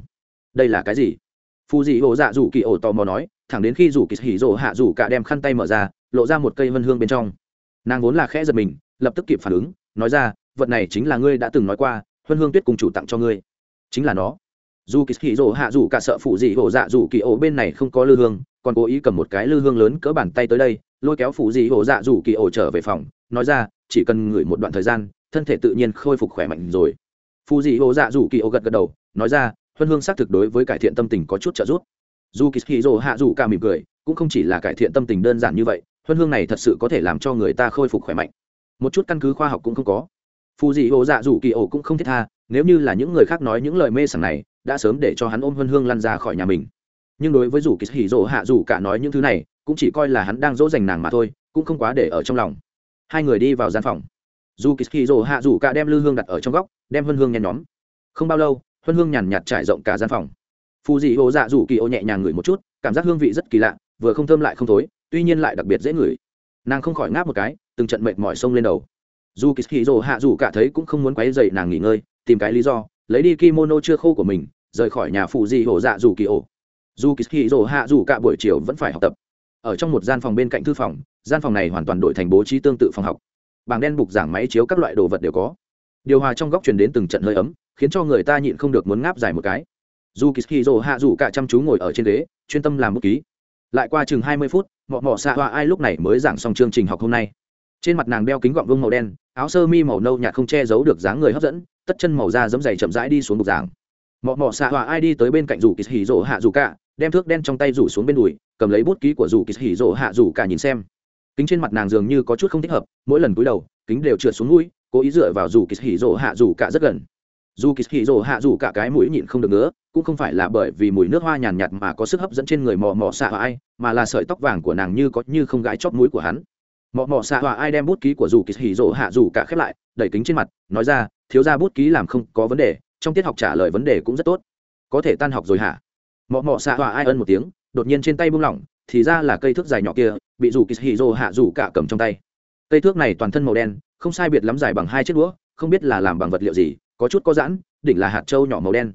Đây là cái gì? Phù dị hồ dạ rủ kỳ ô tò mò nói, thẳng đến khi rủ kỳ hì hạ rủ cạ đem khăn tay mở ra, lộ ra một cây vân hương bên trong. Nàng vốn là khẽ giật mình, lập tức kịp phản ứng, nói ra, vật này chính là ngươi đã từng nói qua huân hương tuyết cùng chủ tặng cho ngươi. Chính là nó. Dù kỳ hì rỗ hạ dù cả sợ phụ dị hổ dạ dù kỳ ổ bên này không có lư hương, còn cố ý cầm một cái lư hương lớn cỡ bàn tay tới đây lôi kéo phụ dị hổ dạ dù kỳ ổ trở về phòng, nói ra, chỉ cần ngửi một đoạn thời gian, thân thể tự nhiên khôi phục khỏe mạnh rồi. Phụ dị hổ dạ dù kỳ ổ gật gật đầu, nói ra, huân hương xác thực đối với cải thiện tâm tình có chút trợ giúp. Dù kỳ dỗ hạ dù cả mỉm cười, cũng không chỉ là cải thiện tâm tình đơn giản như vậy, huân hương này thật sự có thể làm cho người ta khôi phục khỏe mạnh. Một chút căn cứ khoa học cũng không có. Phù dị hồ dạ dù kỳ ổ cũng không thiết tha, nếu như là những người khác nói những lời mê sảng này, đã sớm để cho hắn ôm huân hương lăn ra khỏi nhà mình. Nhưng đối với dù kỳ hỉ hạ dù cả nói những thứ này cũng chỉ coi là hắn đang dỗ dành nàng mà thôi, cũng không quá để ở trong lòng. Hai người đi vào gian phòng. Dù kỳ kỳ rỗ hạ rủ cả đem lư hương đặt ở trong góc, đem huân hương nhen nhóm. Không bao lâu, huân hương nhàn nhạt trải rộng cả gian phòng. Phù dị ô dạ rủ kỳ ô nhẹ nhàng ngửi một chút, cảm giác hương vị rất kỳ lạ, vừa không thơm lại không thối, tuy nhiên lại đặc biệt dễ ngửi. Nàng không khỏi ngáp một cái, từng trận mệt mỏi sông lên đầu. Dù kỳ kỳ rồ hạ rủ cả thấy cũng không muốn quấy dậy nàng nghỉ ngơi, tìm cái lý do, lấy đi kimono chưa khô của mình, rời khỏi nhà phù dị hổ dạ rủ kỳ ô dù kỳ hì rồ hạ rủ cả buổi chiều vẫn phải học tập ở trong một gian phòng bên cạnh thư phòng, gian phòng này hoàn toàn đổi thành bố trí tương tự phòng học. Bảng đen bục giảng máy chiếu các loại đồ vật đều có. Điều hòa trong góc truyền đến từng trận hơi ấm, khiến cho người ta nhịn không được muốn ngáp dài một cái. Dù kỳ rồ hạ dù cả chăm chú ngồi ở trên ghế, chuyên tâm làm bút ký. Lại qua chừng hai mươi phút, mọ mọ xạ hoa ai lúc này mới giảng xong chương trình học hôm nay. Trên mặt nàng đeo kính gọng vông màu đen, áo sơ mi màu nâu nhạt không che giấu được dáng người hấp dẫn, tất chân màu da dẫm dày chậm rãi đi xuống bục giảng. Mọ mọ xạ hoa ai đi tới bên cạnh rủ kỳ hỉ hạ rủ cả đem thước đen trong tay rủ xuống bên đùi, cầm lấy bút ký của rủ kỳ hỉ rỗ hạ rủ cả nhìn xem. Kính trên mặt nàng dường như có chút không thích hợp, mỗi lần cúi đầu, kính đều trượt xuống mũi, cố ý dựa vào rủ kỳ hỉ rỗ hạ rủ cả rất gần. Dù kỳ hỉ rỗ hạ dù cả cái mũi nhịn không được nữa, cũng không phải là bởi vì mùi nước hoa nhàn nhạt mà có sức hấp dẫn trên người mò mò xạ hoa ai, mà là sợi tóc vàng của nàng như có như không gãi chóp mũi của hắn. Mò mò xạ hoa ai đem bút ký của dù kỳ hỉ rỗ hạ dù cả khép lại, đẩy kính trên mặt, nói ra, thiếu ra bút ký làm không có vấn đề, trong tiết học trả lời vấn đề cũng rất tốt. Có thể tan học rồi hả? Mọ mọ xạ tọa ai ân một tiếng, đột nhiên trên tay buông lỏng, thì ra là cây thước dài nhỏ kia, bị rủ kỳ hì rồ hạ rủ cả cầm trong tay. Cây thước này toàn thân màu đen, không sai biệt lắm dài bằng hai chiếc đũa, không biết là làm bằng vật liệu gì, có chút có giãn, đỉnh là hạt trâu nhỏ màu đen.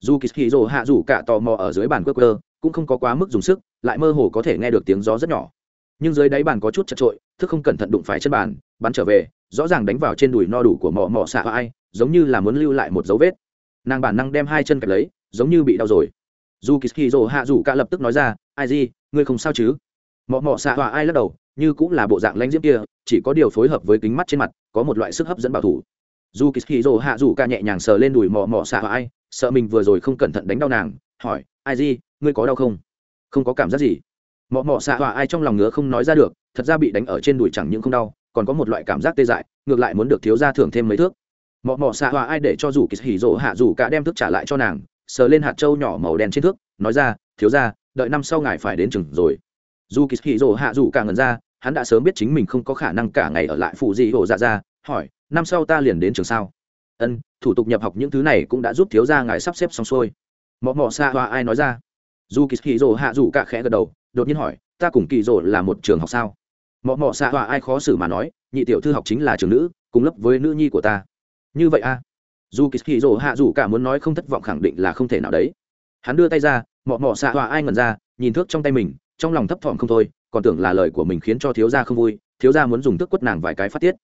Dù kỳ hì rồ hạ rủ cả tò mò ở dưới bàn cơ cơ cũng không có quá mức dùng sức, lại mơ hồ có thể nghe được tiếng gió rất nhỏ. Nhưng dưới đáy bàn có chút chật trội, thức không cẩn thận đụng phải chân bàn, bắn trở về, rõ ràng đánh vào trên đùi no đủ của mỏ mỏ xạ ai, giống như là muốn lưu lại một dấu vết. Nàng bản năng đem hai chân kẹp lấy, giống như bị đau rồi dù kỳ hạ rủ cả lập tức nói ra, ai gì ngươi không sao chứ? Mọ mọ xạ ai lắc đầu, như cũng là bộ dạng lãnh diễm kia, chỉ có điều phối hợp với kính mắt trên mặt, có một loại sức hấp dẫn bảo thủ. Dù kỳ hạ rủ cả nhẹ nhàng sờ lên đùi mọ mọ xạ ai, sợ mình vừa rồi không cẩn thận đánh đau nàng, hỏi, ai gì ngươi có đau không? Không có cảm giác gì. Mọ mọ xạ họa ai trong lòng ngứa không nói ra được, thật ra bị đánh ở trên đùi chẳng những không đau, còn có một loại cảm giác tê dại, ngược lại muốn được thiếu ra thưởng thêm mấy thước. Mọ mọ xạ họa ai để cho dù kỳ hỉ rỗ hạ dù cả đem thức trả lại cho nàng sờ lên hạt trâu nhỏ màu đen trên thước, nói ra, thiếu ra đợi năm sau ngài phải đến chừng rồi. Dù kỳ hì rỗ hạ dù cả ngần ra, hắn đã sớm biết chính mình không có khả năng cả ngày ở lại phụ dị hổ dạ ra, hỏi, năm sau ta liền đến trường sao? Ân, thủ tục nhập học những thứ này cũng đã giúp thiếu gia ngài sắp xếp xong xuôi. Mọ mọ xa hoa ai nói ra. Dù kỳ hì rồ hạ dù cả khẽ gật đầu, đột nhiên hỏi, ta cùng kỳ rồ là một trường học sao? Mọ mọ xa hoa ai khó xử mà nói, nhị tiểu thư học chính là trường nữ, cùng lớp với nữ nhi của ta. Như vậy a à? Dù kỳ kỳ rồ hạ rủ cả muốn nói không thất vọng khẳng định là không thể nào đấy hắn đưa tay ra mọ mọ xạ hòa ai ngẩn ra nhìn thước trong tay mình trong lòng thấp thỏm không thôi còn tưởng là lời của mình khiến cho thiếu gia không vui thiếu gia muốn dùng thước quất nàng vài cái phát tiết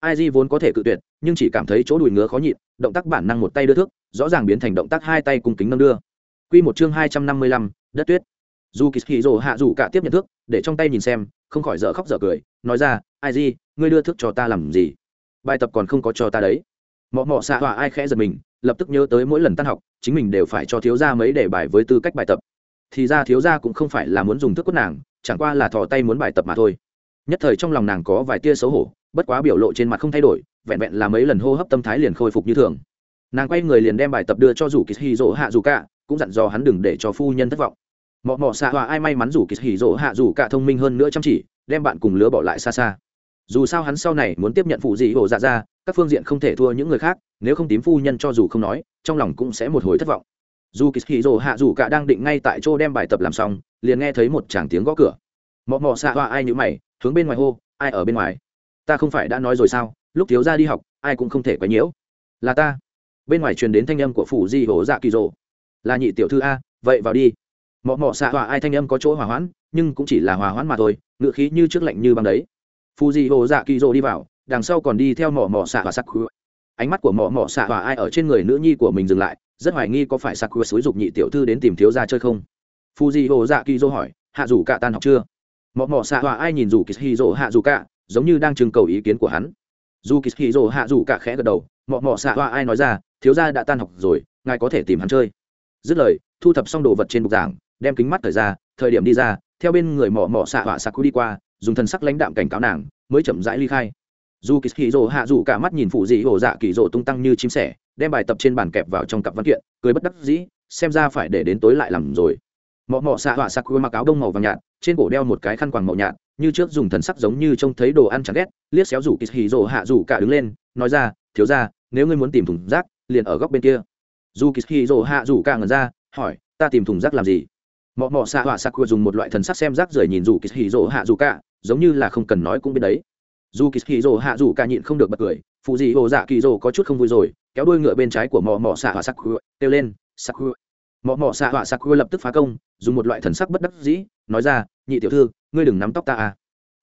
ai di vốn có thể cự tuyệt nhưng chỉ cảm thấy chỗ đùi ngứa khó nhịn động tác bản năng một tay đưa thước rõ ràng biến thành động tác hai tay cùng kính nâng đưa Quy một chương hai trăm năm mươi lăm, đất tuyết. Dù Kishiro hạ dù cả tiếp nhận thước, để trong tay nhìn xem, không khỏi dở khóc dở cười, nói ra, "Ai di ngươi đưa thước cho ta làm gì? Bài tập còn không có cho ta đấy." Mọ mọ xạ hỏa ai khẽ giật mình, lập tức nhớ tới mỗi lần tan học, chính mình đều phải cho thiếu gia mấy đề bài với tư cách bài tập. Thì ra thiếu gia cũng không phải là muốn dùng thức quất nàng, chẳng qua là thò tay muốn bài tập mà thôi. Nhất thời trong lòng nàng có vài tia xấu hổ, bất quá biểu lộ trên mặt không thay đổi, vẹn vẹn là mấy lần hô hấp tâm thái liền khôi phục như thường nàng quay người liền đem bài tập đưa cho rủ kỳ hì rỗ hạ dù cả cũng dặn dò hắn đừng để cho phu nhân thất vọng mọ mọ xạ hòa ai may mắn rủ kỳ hì rỗ hạ dù cả thông minh hơn nữa chăm chỉ đem bạn cùng lứa bỏ lại xa xa dù sao hắn sau này muốn tiếp nhận phụ dị hồ dạ ra, các phương diện không thể thua những người khác, nếu không tím phu nhân cho dù không nói, trong lòng cũng sẽ một hồi thất vọng. Dù kỳ hì rỗ hạ dù cả đang định ngay tại chỗ đem bài tập làm xong, liền nghe thấy một chàng tiếng gõ cửa. Mọ mọ xạ hòa ai nhữ mày, hướng bên ngoài hô, ai ở bên ngoài? Ta không phải đã nói rồi sao? Lúc thiếu ra đi học, ai cũng không thể quấy nhiễu. Là ta. Bên ngoài truyền đến thanh âm của phủ di hổ dạ kỳ rồ. Là nhị tiểu thư a, vậy vào đi. Mọ mọ xạ hòa ai thanh âm có chỗ hòa hoãn, nhưng cũng chỉ là hòa hoãn mà thôi, ngựa khí như trước lạnh như băng đấy phù di hồ dạ kỳ rộ đi vào, đằng sau còn đi theo mọ mọ xạ và sắc ánh mắt của mọ mọ xạ và ai ở trên người nữ nhi của mình dừng lại, rất hoài nghi có phải sắc xúi dục nhị tiểu thư đến tìm thiếu ra chơi không. Phù di hồ dạ kỳ rộ hỏi, hạ dù cả tan học chưa? Mọ mọ xạ và ai nhìn dù kỳ hì rộ hạ dù cả giống như đang trưng cầu ý kiến của hắn. Dù kỳ hì rộ hạ dù cả khẽ gật đầu, mọ mọ xạ và ai nói ra, thiếu gia đã tan học rồi, ngài có thể tìm hắn chơi. Dứt lời, thu thập xong đồ vật trên bục giảng, đem kính mắt thời ra, thời điểm đi ra, theo bên người mỏ mỏ xạ họa xạ đi qua dùng thần sắc lãnh đạm cảnh cáo nàng, mới chậm rãi ly khai. Dù kỳ hì rồ hạ dù cả mắt nhìn phụ dị hồ dạ kỳ rồ tung tăng như chim sẻ, đem bài tập trên bàn kẹp vào trong cặp văn kiện, cười bất đắc dĩ, xem ra phải để đến tối lại làm rồi. Mọ mọ xạ họa xạ cú mặc áo đông màu vàng nhạt, trên cổ đeo một cái khăn quàng màu nhạt, như trước dùng thần sắc giống như trông thấy đồ ăn chẳng ghét, liếc xéo rủ kỳ hì rồ hạ rủ cả đứng lên, nói ra, thiếu ra nếu ngươi muốn tìm thùng rác, liền ở góc bên kia. Dù kỳ hì rồ hạ rủ cả ngần ra, hỏi, ta tìm thùng rác làm gì? Mọ mọ xạ họa xạ cua dùng một loại thần sắc xem rác rời nhìn rủ kỳ hì rồ hạ rủ cả giống như là không cần nói cũng biết đấy. Dù kỳ hì rồ hạ dù ca nhịn không được bật cười phụ dị hồ dạ kỳ rồ có chút không vui rồi, kéo đuôi ngựa bên trái của mọ mọ xạ hỏa sắc kêu lên sắc cua mọ mọ xạ hỏa sắc lập tức phá công, dùng một loại thần sắc bất đắc dĩ, nói ra, nhị tiểu thư, ngươi đừng nắm tóc ta à.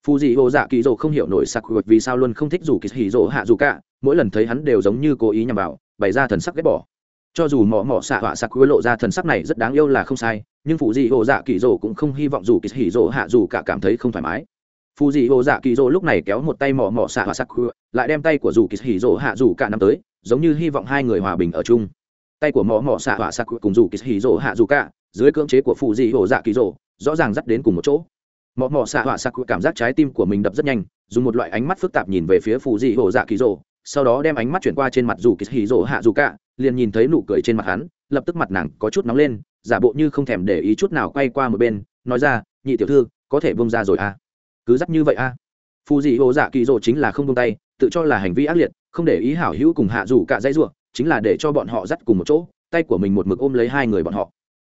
Phù dị hồ dạ kỳ dỗ không hiểu nổi sặc vì sao luôn không thích dù kỳ hì hạ dù cả, mỗi lần thấy hắn đều giống như cố ý nhằm vào, bày ra thần sắc ghét bỏ. Cho dù mỏ mỏ xạ họa sặc lộ ra thần sắc này rất đáng yêu là không sai, nhưng phụ dị hồ dạ kỳ dỗ cũng không hy vọng dù kỳ hỉ hạ dù cả cảm thấy không thoải mái. Phù dị hồ dạ kỳ dỗ lúc này kéo một tay mỏ mỏ xạ hòa sắc lại đem tay của dù kỳ hỉ rồ hạ dù cả năm tới, giống như hy vọng hai người hòa bình ở chung. Tay của mỏ mỏ xạ hòa sắc cùng dù kỳ hỉ rồ hạ dù cả, dưới cưỡng chế của Phù dị hồ dạ kỳ dỗ, rõ ràng dắt đến cùng một chỗ. Mỏ mỏ xạ hòa sắc cảm giác trái tim của mình đập rất nhanh, dùng một loại ánh mắt phức tạp nhìn về phía Phù dị hồ dạ kỳ dỗ, sau đó đem ánh mắt chuyển qua trên mặt dù kỳ Hỉ rỗ hạ dù cả, liền nhìn thấy nụ cười trên mặt hắn, lập tức mặt nàng có chút nóng lên, giả bộ như không thèm để ý chút nào quay qua một bên, nói ra, nhị tiểu thư, có thể bông ra rồi à? Cứ dắt như vậy à phù dị hồ dạ kỳ dỗ chính là không tung tay, tự cho là hành vi ác liệt, không để ý hảo hữu cùng hạ dù cả dãy ruộng chính là để cho bọn họ dắt cùng một chỗ, tay của mình một mực ôm lấy hai người bọn họ.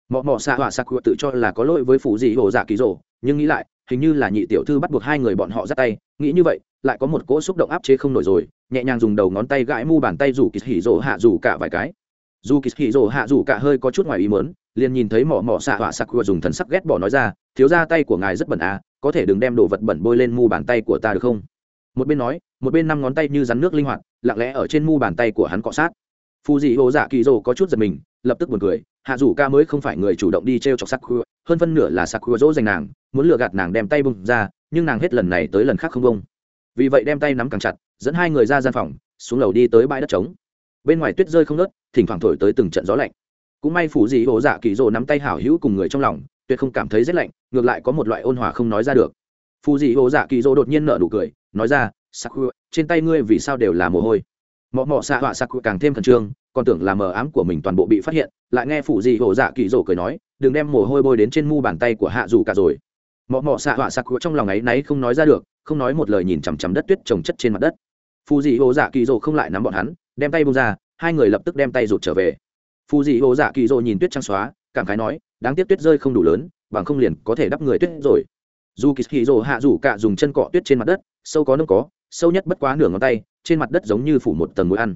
Mọ mọ xạ họa sạc tự cho là có lỗi với phù dị hồ dạ kỳ dỗ, nhưng nghĩ lại, hình như là nhị tiểu thư bắt buộc hai người bọn họ dắt tay, nghĩ như vậy, lại có một cỗ xúc động áp chế không nổi rồi, nhẹ nhàng dùng đầu ngón tay gãi mu bàn tay rủ kỳ hỉ rồ hạ rủ cả vài cái. Dù kỳ hỉ rồ hạ rủ cả hơi có chút ngoài ý mớn liền nhìn thấy mỏ mỏ xạ họa sạc dùng thần sắc ghét bỏ nói ra, thiếu ra tay của ngài rất bẩn à có thể đừng đem đồ vật bẩn bôi lên mu bàn tay của ta được không? Một bên nói, một bên năm ngón tay như rắn nước linh hoạt, lặng lẽ ở trên mu bàn tay của hắn cọ sát. Phù dị hồ dạ kỳ dô có chút giật mình, lập tức buồn cười, hạ dù ca mới không phải người chủ động đi t r e o chọc sắc khua hơn phân nửa là sắc khua dỗ dành nàng, muốn lừa gạt nàng đem tay bung ra, nhưng nàng hết lần này tới lần khác không bông. Vì vậy đem tay nắm càng chặt, dẫn hai người ra gian phòng, xuống lầu đi tới bãi đất trống. Bên ngoài tuyết rơi không nớt thỉnh thoảng thổi tới từng trận gió lạnh. Cũng may Phù dị hồ dạ kỳ dô nắm tay hảo hữu cùng người trong lòng tuyệt không cảm thấy rét lạnh, ngược lại có một loại ôn hòa không nói ra được. Phù dị hồ dạ kỳ Dỗ đột nhiên nở nụ cười, nói ra sắc trên tay ngươi vì sao đều là mồ hôi? Mọ mọ xạ họa sắc càng thêm khẩn trương, còn tưởng là mờ ám của mình toàn bộ bị phát hiện, lại nghe Phù dị hổ dạ kỳ Dỗ cười nói, đừng đem mồ hôi bôi đến trên mu bàn tay của hạ dù cả rồi. Mọ mọ xạ họa sặc trong lòng ấy náy không nói ra được, không nói một lời nhìn chằm chằm đất tuyết trồng chất trên mặt đất. Phù dị hổ dạ kỳ Dỗ không lại nắm bọn hắn, đem tay bông ra, hai người lập tức đem tay rụt trở về. Phù dị hổ dạ kỳ Dỗ nhìn tuyết trắng xóa, cảm khái nói đáng tiếc tuyết rơi không đủ lớn, bằng không liền có thể đắp người tuyết rồi. Dù kỳ hì rồ hạ rủ cả dùng chân cọ tuyết trên mặt đất, sâu có nông có, sâu nhất bất quá nửa ngón tay, trên mặt đất giống như phủ một tầng mũi ăn.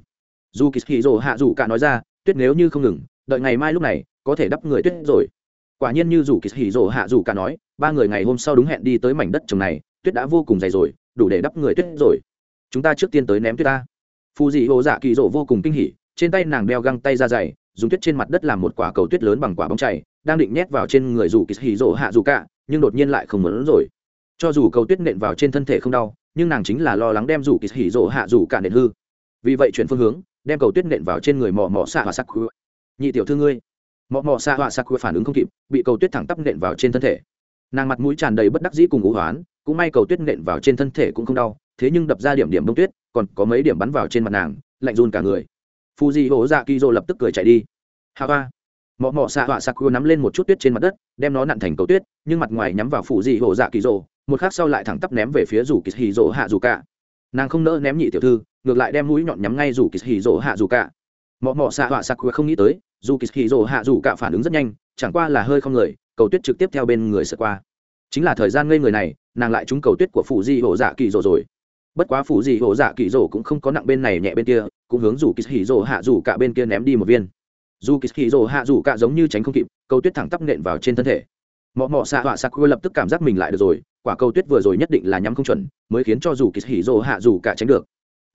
Dù kỳ hì rồ hạ rủ cả nói ra, tuyết nếu như không ngừng, đợi ngày mai lúc này, có thể đắp người tuyết rồi. Quả nhiên như dù kỳ hì rồ hạ rủ cả nói, ba người ngày hôm sau đúng hẹn đi tới mảnh đất trồng này, tuyết đã vô cùng dày rồi, đủ để đắp người tuyết rồi. Chúng ta trước tiên tới ném tuyết ta. Phù dị hồ dạ kỳ rộ vô cùng kinh hỉ, trên tay nàng đeo găng tay ra dày, dùng tuyết trên mặt đất làm một quả cầu tuyết lớn bằng quả bóng chảy đang định nhét vào trên người dù kỳ hì rỗ hạ dù cả, nhưng đột nhiên lại không muốn rồi. Cho dù cầu tuyết nện vào trên thân thể không đau, nhưng nàng chính là lo lắng đem dù kỳ hì rỗ hạ dù cả nện hư. Vì vậy chuyển phương hướng, đem cầu tuyết nện vào trên người mò mò xạ và sắc khu nhị tiểu thư ngươi mò mò xạ và sắc khu phản ứng không kịp, bị cầu tuyết thẳng tắp nện vào trên thân thể. Nàng mặt mũi tràn đầy bất đắc dĩ cùng ngũ hoán, cũng may cầu tuyết nện vào trên thân thể cũng không đau, thế nhưng đập ra điểm điểm bông tuyết, còn có mấy điểm bắn vào trên mặt nàng, lạnh run cả người. Phù di hổ dạ kỳ dô lập tức cười chạy đi. Hà ba mọ mọ xạ họa sạc nắm lên một chút tuyết trên mặt đất, đem nó nặn thành cầu tuyết, nhưng mặt ngoài nhắm vào phụ di hổ dạ kỳ dô một khác sau lại thẳng tắp ném về phía rủ kỳ hì dỗ hạ dù cả. Nàng không nỡ ném nhị tiểu thư, ngược lại đem mũi nhọn nhắm ngay rủ kỳ hì rỗ hạ dù cả. Mọ mọ xạ họa sặc không nghĩ tới dù kỳ hì rỗ hạ dù cả phản ứng rất nhanh, chẳng qua là hơi không người, cầu tuyết trực tiếp theo bên người sượt qua. Chính là thời gian ngây người này, nàng lại trúng cầu tuyết của phụ di hổ dạ kỳ rỗ rồi. Bất quá phụ di hổ dạ kỳ rỗ cũng không có nặng bên này nhẹ bên kia, cũng hướng rủ kỳ hì rỗ hạ dù cả bên kia ném đi một viên dù kỳ hì rồ hạ dù cả giống như tránh không kịp cầu tuyết thẳng tắp nện vào trên thân thể. Mọ mọ xạ họa sặc lập tức cảm giác mình lại được rồi quả cầu tuyết vừa rồi nhất định là nhắm không chuẩn mới khiến cho dù kỳ hì rồ hạ dù cả tránh được.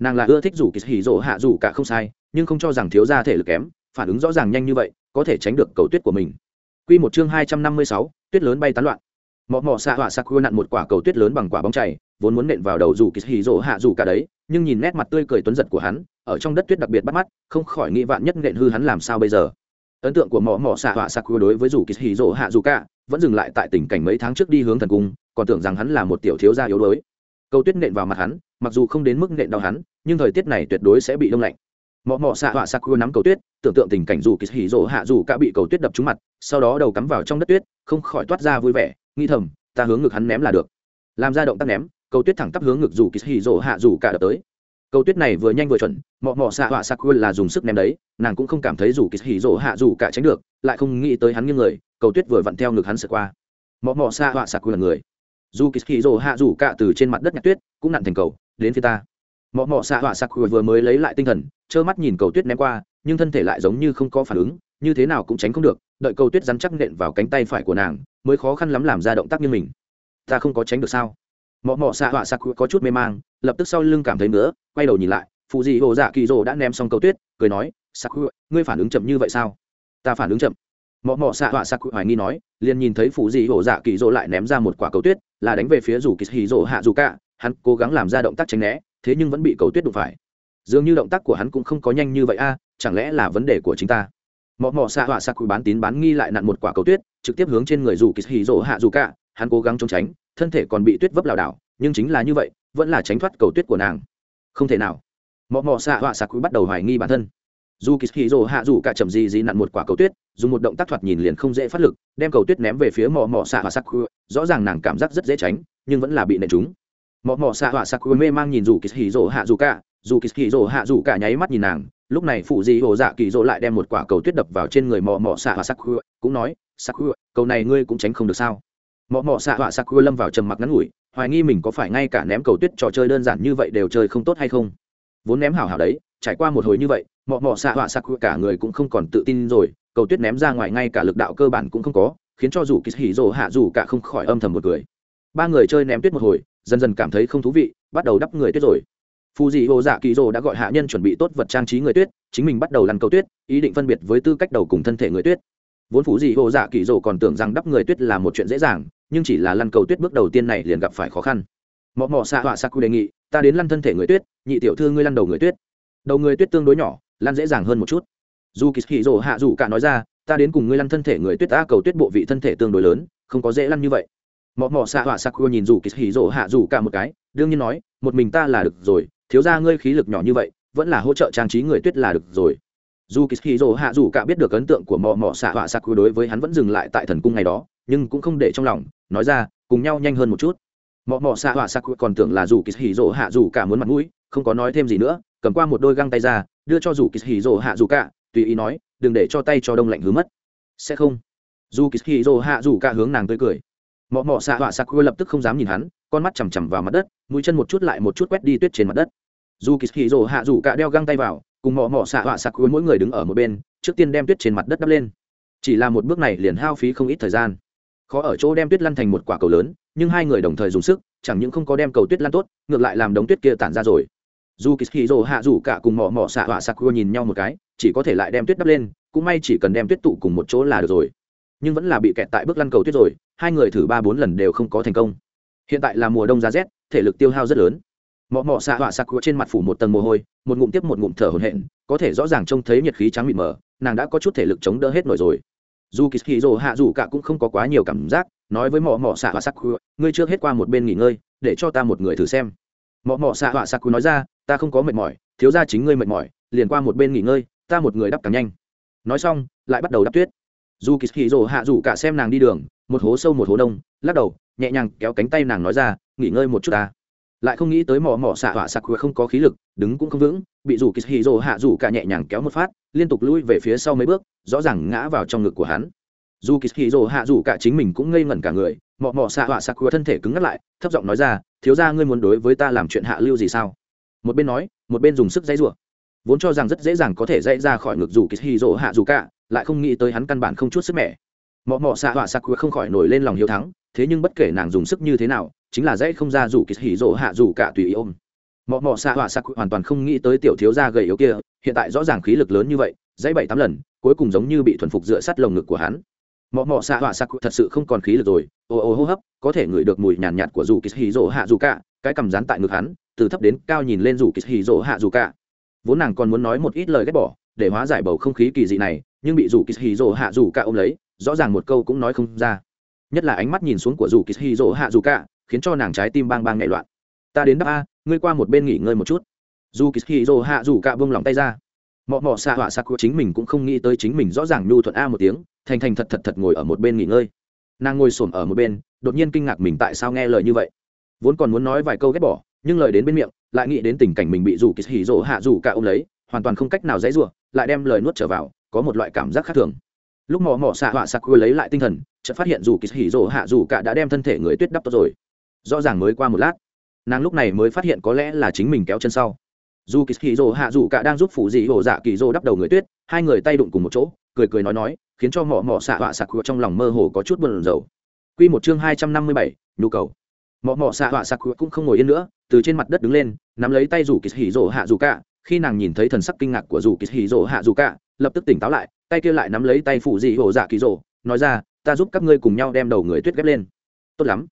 Nàng là ưa thích dù kỳ hỉ rồ hạ dù cả không sai nhưng không cho rằng thiếu ra thể lực kém phản ứng rõ ràng nhanh như vậy có thể tránh được cầu tuyết của mình. Quy một chương hai trăm năm mươi sáu, tuyết lớn bay tán loạn. Mọ mọ xạ họa Sakura nặn một quả cầu tuyết lớn bằng quả bóng chảy, vốn muốn nện vào đầu dù kỳ hỉ rồ hạ dù cả đấy, nhưng nhìn nét mặt tươi cười tuấn giật của hắn, ở trong đất tuyết đặc biệt bắt mắt, không khỏi nghĩ vạn nhất nện hư hắn làm sao bây giờ. Ấn tượng của mọ mọ xạ họa Sakura đối với dù kỳ hỉ rỗ hạ dù cả, vẫn dừng lại tại tình cảnh mấy tháng trước đi hướng thần cung, còn tưởng rằng hắn là một tiểu thiếu gia yếu đuối. Cầu tuyết nện vào mặt hắn, mặc dù không đến mức nện đau hắn nhưng thời tiết này tuyệt đối sẽ bị đông lạnh mọ mọ xạ họa sakura nắm cầu tuyết tưởng tượng tình cảnh dù kỳ hỉ rỗ hạ dù cả bị cầu tuyết đập trúng mặt sau đó đầu cắm vào trong đất tuyết không khỏi toát ra vui vẻ nghi thầm ta hướng ngực hắn ném là được làm ra động tác ném cầu tuyết thẳng tắp hướng ngực dù kỳ hì rỗ hạ dù cả đập tới. Cầu tuyết này vừa nhanh vừa chuẩn, mọ mọ xạ họa sakura là dùng sức ném đấy, nàng cũng không cảm thấy dù kỳ hì rỗ hạ dù cả tránh được, lại không nghĩ tới hắn như người, cầu tuyết vừa vặn theo ngực hắn sượt qua. Mọ mọ xạ họa sakura là người. Dù kỳ hì rỗ hạ dù cả từ trên mặt đất nhặt tuyết, cũng nặn thành cầu, đến phía ta. Mọ mọ xạ họa sặc vừa mới lấy lại tinh thần, trơ mắt nhìn cầu tuyết ném qua, nhưng thân thể lại giống như không có phản ứng, như thế nào cũng tránh không được, đợi cầu tuyết rắn chắc nện vào cánh tay phải của nàng, mới khó khăn lắm làm ra động tác như mình. Ta không có tránh được sao? Mọ mọ xạ họa sặc có chút mê mang, lập tức sau lưng cảm thấy nữa quay đầu nhìn lại phụ dị hồ dạ kỳ rồ đã ném xong cầu tuyết, cười nói sặc ngươi phản ứng chậm như vậy sao? Ta phản ứng chậm. Mọ mọ xạ họa sặc hoài nghi nói, liền nhìn thấy phụ dị hồ dạ kỳ rồ lại ném ra một quả cầu tuyết, là đánh về phía rủ kỳ hì rồ hạ dù cả, hắn cố gắng làm ra động tác tránh né, thế nhưng vẫn bị cầu tuyết đụng phải. Dường như động tác của hắn cũng không có nhanh như vậy a, chẳng lẽ là vấn đề của chính ta? Mọ mọ xạ họa sặc bán tín bán nghi lại nặn một quả cầu tuyết, trực tiếp hướng trên người rủ kỳ hì rỗ hạ dù cả hắn cố gắng trốn tránh, thân thể còn bị tuyết vấp lảo đảo, nhưng chính là như vậy, vẫn là tránh thoát cầu tuyết của nàng. Không thể nào. Mọ mọ xạ họa xạ cùi bắt đầu hoài nghi bản thân. Dù kỳ hì rồ hạ dù cả chậm gì gì nặn một quả cầu tuyết, dùng một động tác thoạt nhìn liền không dễ phát lực, đem cầu tuyết ném về phía mọ mọ xạ và sắc rõ ràng nàng cảm giác rất dễ tránh, nhưng vẫn là bị nện trúng. Mọ mọ xạ và sắc mê mang nhìn dù kỳ hì rồ hạ dù cả, dù kỳ hì rồ hạ dù cả nháy mắt nhìn nàng, lúc này phụ dị hồ dạ kỳ rồ lại đem một quả cầu tuyết đập vào trên người mò mò xạ và sắc cũng nói sắc cầu này ngươi cũng tránh không được sao? Mọ mọ xạ họa sặc quơ lâm vào trầm mặc ngắn ngủi, hoài nghi mình có phải ngay cả ném cầu tuyết trò chơi đơn giản như vậy đều chơi không tốt hay không. Vốn ném hảo hảo đấy, trải qua một hồi như vậy, mọ mọ xạ họa sặc cả người cũng không còn tự tin rồi, cầu tuyết ném ra ngoài ngay cả lực đạo cơ bản cũng không có, khiến cho dù kỳ hỉ rồ hạ dù cả không khỏi âm thầm một cười. Ba người chơi ném tuyết một hồi, dần dần cảm thấy không thú vị, bắt đầu đắp người tuyết rồi. Phù dị hồ dạ kỳ rồ đã gọi hạ nhân chuẩn bị tốt vật trang trí người tuyết, chính mình bắt đầu lăn cầu tuyết, ý định phân biệt với tư cách đầu cùng thân thể người tuyết. Vốn phù dị hồ dạ kỳ rồ còn tưởng rằng đắp người tuyết là một chuyện dễ dàng nhưng chỉ là lăn cầu tuyết bước đầu tiên này liền gặp phải khó khăn. Mọ mọ xạ họa saku đề nghị, ta đến lăn thân thể người tuyết, nhị tiểu thư ngươi lăn đầu người tuyết. Đầu người tuyết tương đối nhỏ, lăn dễ dàng hơn một chút. Dù kỳ hì rồ hạ dù cả nói ra, ta đến cùng ngươi lăn thân thể người tuyết ta, cầu tuyết bộ vị thân thể tương đối lớn, không có dễ lăn như vậy. Mọ mọ xạ họa saku nhìn dù kỳ hì rồ hạ dù cả một cái, đương nhiên nói, một mình ta là được rồi, thiếu ra ngươi khí lực nhỏ như vậy, vẫn là hỗ trợ trang trí người tuyết là được rồi. Dù kỳ hì rồ hạ dù cả biết được ấn tượng của mọ mọ xạ họa saku đối với hắn vẫn dừng lại tại thần cung ngày đó nhưng cũng không để trong lòng, nói ra, cùng nhau nhanh hơn một chút. Mọ mọ xạ họa saku còn tưởng là dù kỳ hì rỗ hạ dù cả muốn mặt mũi, không có nói thêm gì nữa, cầm qua một đôi găng tay ra, đưa cho dù kỳ hì rỗ hạ dù cả, tùy ý nói, đừng để cho tay cho đông lạnh hứa mất. Sẽ không. Dù kỳ hì rỗ hạ dù cả hướng nàng tươi cười. Mọ mọ xạ họa saku lập tức không dám nhìn hắn, con mắt chằm chằm vào mặt đất, mũi chân một chút lại một chút quét đi tuyết trên mặt đất. Dù kỳ hì rỗ hạ dù cả đeo găng tay vào, cùng mọ mọ xạ họa saku mỗi người đứng ở một bên, trước tiên đem tuyết trên mặt đất đắp lên. Chỉ là một bước này liền hao phí không ít thời gian khó ở chỗ đem tuyết lăn thành một quả cầu lớn, nhưng hai người đồng thời dùng sức, chẳng những không có đem cầu tuyết lăn tốt, ngược lại làm đống tuyết kia tản ra rồi. Dù kỳ dỗ hạ dù cả cùng mỏ mỏ xạ họa sakura nhìn nhau một cái, chỉ có thể lại đem tuyết đắp lên, cũng may chỉ cần đem tuyết tụ cùng một chỗ là được rồi. Nhưng vẫn là bị kẹt tại bước lăn cầu tuyết rồi, hai người thử ba bốn lần đều không có thành công. Hiện tại là mùa đông giá rét, thể lực tiêu hao rất lớn. Mỏ mỏ xạ họa sakura trên mặt phủ một tầng mồ hôi, một ngụm tiếp một ngụm thở hổn hển, có thể rõ ràng trông thấy nhiệt khí trắng mịt mờ, nàng đã có chút thể lực chống đỡ hết nổi rồi dù kỳ hì rồ hạ dù cả cũng không có quá nhiều cảm giác, nói với mỏ mỏ xạ họa sakura ngươi trước hết qua một bên nghỉ ngơi, để cho ta một người thử xem. Mỏ mỏ xạ họa sakura nói ra, ta không có mệt mỏi, thiếu ra chính ngươi mệt mỏi, liền qua một bên nghỉ ngơi, ta một người đắp càng nhanh. Nói xong, lại bắt đầu đắp tuyết. Dù kỳ hì rồ hạ dù cả xem nàng đi đường, một hố sâu một hố đông, lắc đầu, nhẹ nhàng kéo cánh tay nàng nói ra, nghỉ ngơi một chút ta. Lại không nghĩ tới mỏ mỏ xạ họa sặc không có khí lực, đứng cũng không vững, bị dù kỳ hì rồ hạ dù cả nhẹ nhàng kéo một phát, liên tục lui về phía sau mấy bước rõ ràng ngã vào trong ngực của hắn. Dù kỳ hì rồ hạ dù cả chính mình cũng ngây ngẩn cả người, mọ mọ xạ họa sặc thân thể cứng ngắt lại, thấp giọng nói ra, thiếu ra ngươi muốn đối với ta làm chuyện hạ lưu gì sao? Một bên nói, một bên dùng sức dãy rủa vốn cho rằng rất dễ dàng có thể dãy ra khỏi ngực dù kỳ hì rỗ hạ dù cả, lại không nghĩ tới hắn căn bản không chút sức mẻ. Mọ mọ xạ họa sặc không khỏi nổi lên lòng hiếu thắng, thế nhưng bất kể nàng dùng sức như thế nào, chính là dãy không ra dù kỳ hì rỗ hạ dù cả tùy ý ôm mọ mọ xạ họa sặc hoàn toàn không nghĩ tới tiểu thiếu gia gầy yếu kia hiện tại rõ ràng khí lực lớn như vậy dãy bảy tám lần cuối cùng giống như bị thuần phục dựa sát lồng ngực của hắn. Mọ mọ xạ họa sặc thật sự không còn khí lực rồi ồ ồ hô hấp có thể ngửi được mùi nhàn nhạt, nhạt của dù kỳ hì rỗ hạ dù cả cái cầm rán tại ngực hắn từ thấp đến cao nhìn lên dù kỳ hì rỗ hạ dù cả. Vốn nàng còn muốn nói một ít lời ghét bỏ để hóa giải bầu không khí kỳ dị này nhưng bị dù kỳ hì rỗ hạ dù cả ôm lấy rõ ràng một câu cũng nói không ra. Nhất là ánh mắt nhìn xuống của dù kỳ hì rỗ hạ dù cả khiến cho nàng trái tim bang bang nhảy loạn. Ta đến đáp a ngươi qua một bên nghỉ ngơi một chút. Dù kỳ hì rỗ hạ dù cả buông lòng tay ra. Mọ mọ xạ họa xạ của chính mình cũng không nghĩ tới chính mình rõ ràng nhu thuận a một tiếng, thành thành thật thật thật ngồi ở một bên nghỉ ngơi. Nàng ngồi xổm ở một bên, đột nhiên kinh ngạc mình tại sao nghe lời như vậy. Vốn còn muốn nói vài câu ghét bỏ, nhưng lời đến bên miệng, lại nghĩ đến tình cảnh mình bị rủ kỳ hỉ rỗ hạ rủ cả ôm lấy, hoàn toàn không cách nào dãy rủa, lại đem lời nuốt trở vào, có một loại cảm giác khác thường. Lúc mò mò xạ họa sặc quê lấy lại tinh thần, chợt phát hiện rủ kỳ hỉ rỗ hạ rủ cả đã đem thân thể người tuyết đắp tốt rồi. Rõ ràng mới qua một lát nàng lúc này mới phát hiện có lẽ là chính mình kéo chân sau. Dù kỳ hỉ rỗ hạ dù cả đang giúp phụ dị hồ dạ kỳ rỗ đắp đầu người tuyết, hai người tay đụng cùng một chỗ, cười cười nói nói, khiến cho mỏ mỏ xạ họa sặc trong lòng mơ hồ có chút buồn rầu. Quy một chương hai trăm năm mươi bảy, nhu cầu. Mọ mọ xạ họa sặc cũng không ngồi yên nữa, từ trên mặt đất đứng lên, nắm lấy tay rủ kỳ hỉ rỗ hạ dù cả, khi nàng nhìn thấy thần sắc kinh ngạc của rủ kỳ hỉ rỗ hạ dù cả, lập tức tỉnh táo lại, tay kia lại nắm lấy tay phụ dị hồ dạ kỳ rỗ nói ra, ta giúp các ngươi cùng nhau đem đầu người tuyết ghép lên. Tốt lắm.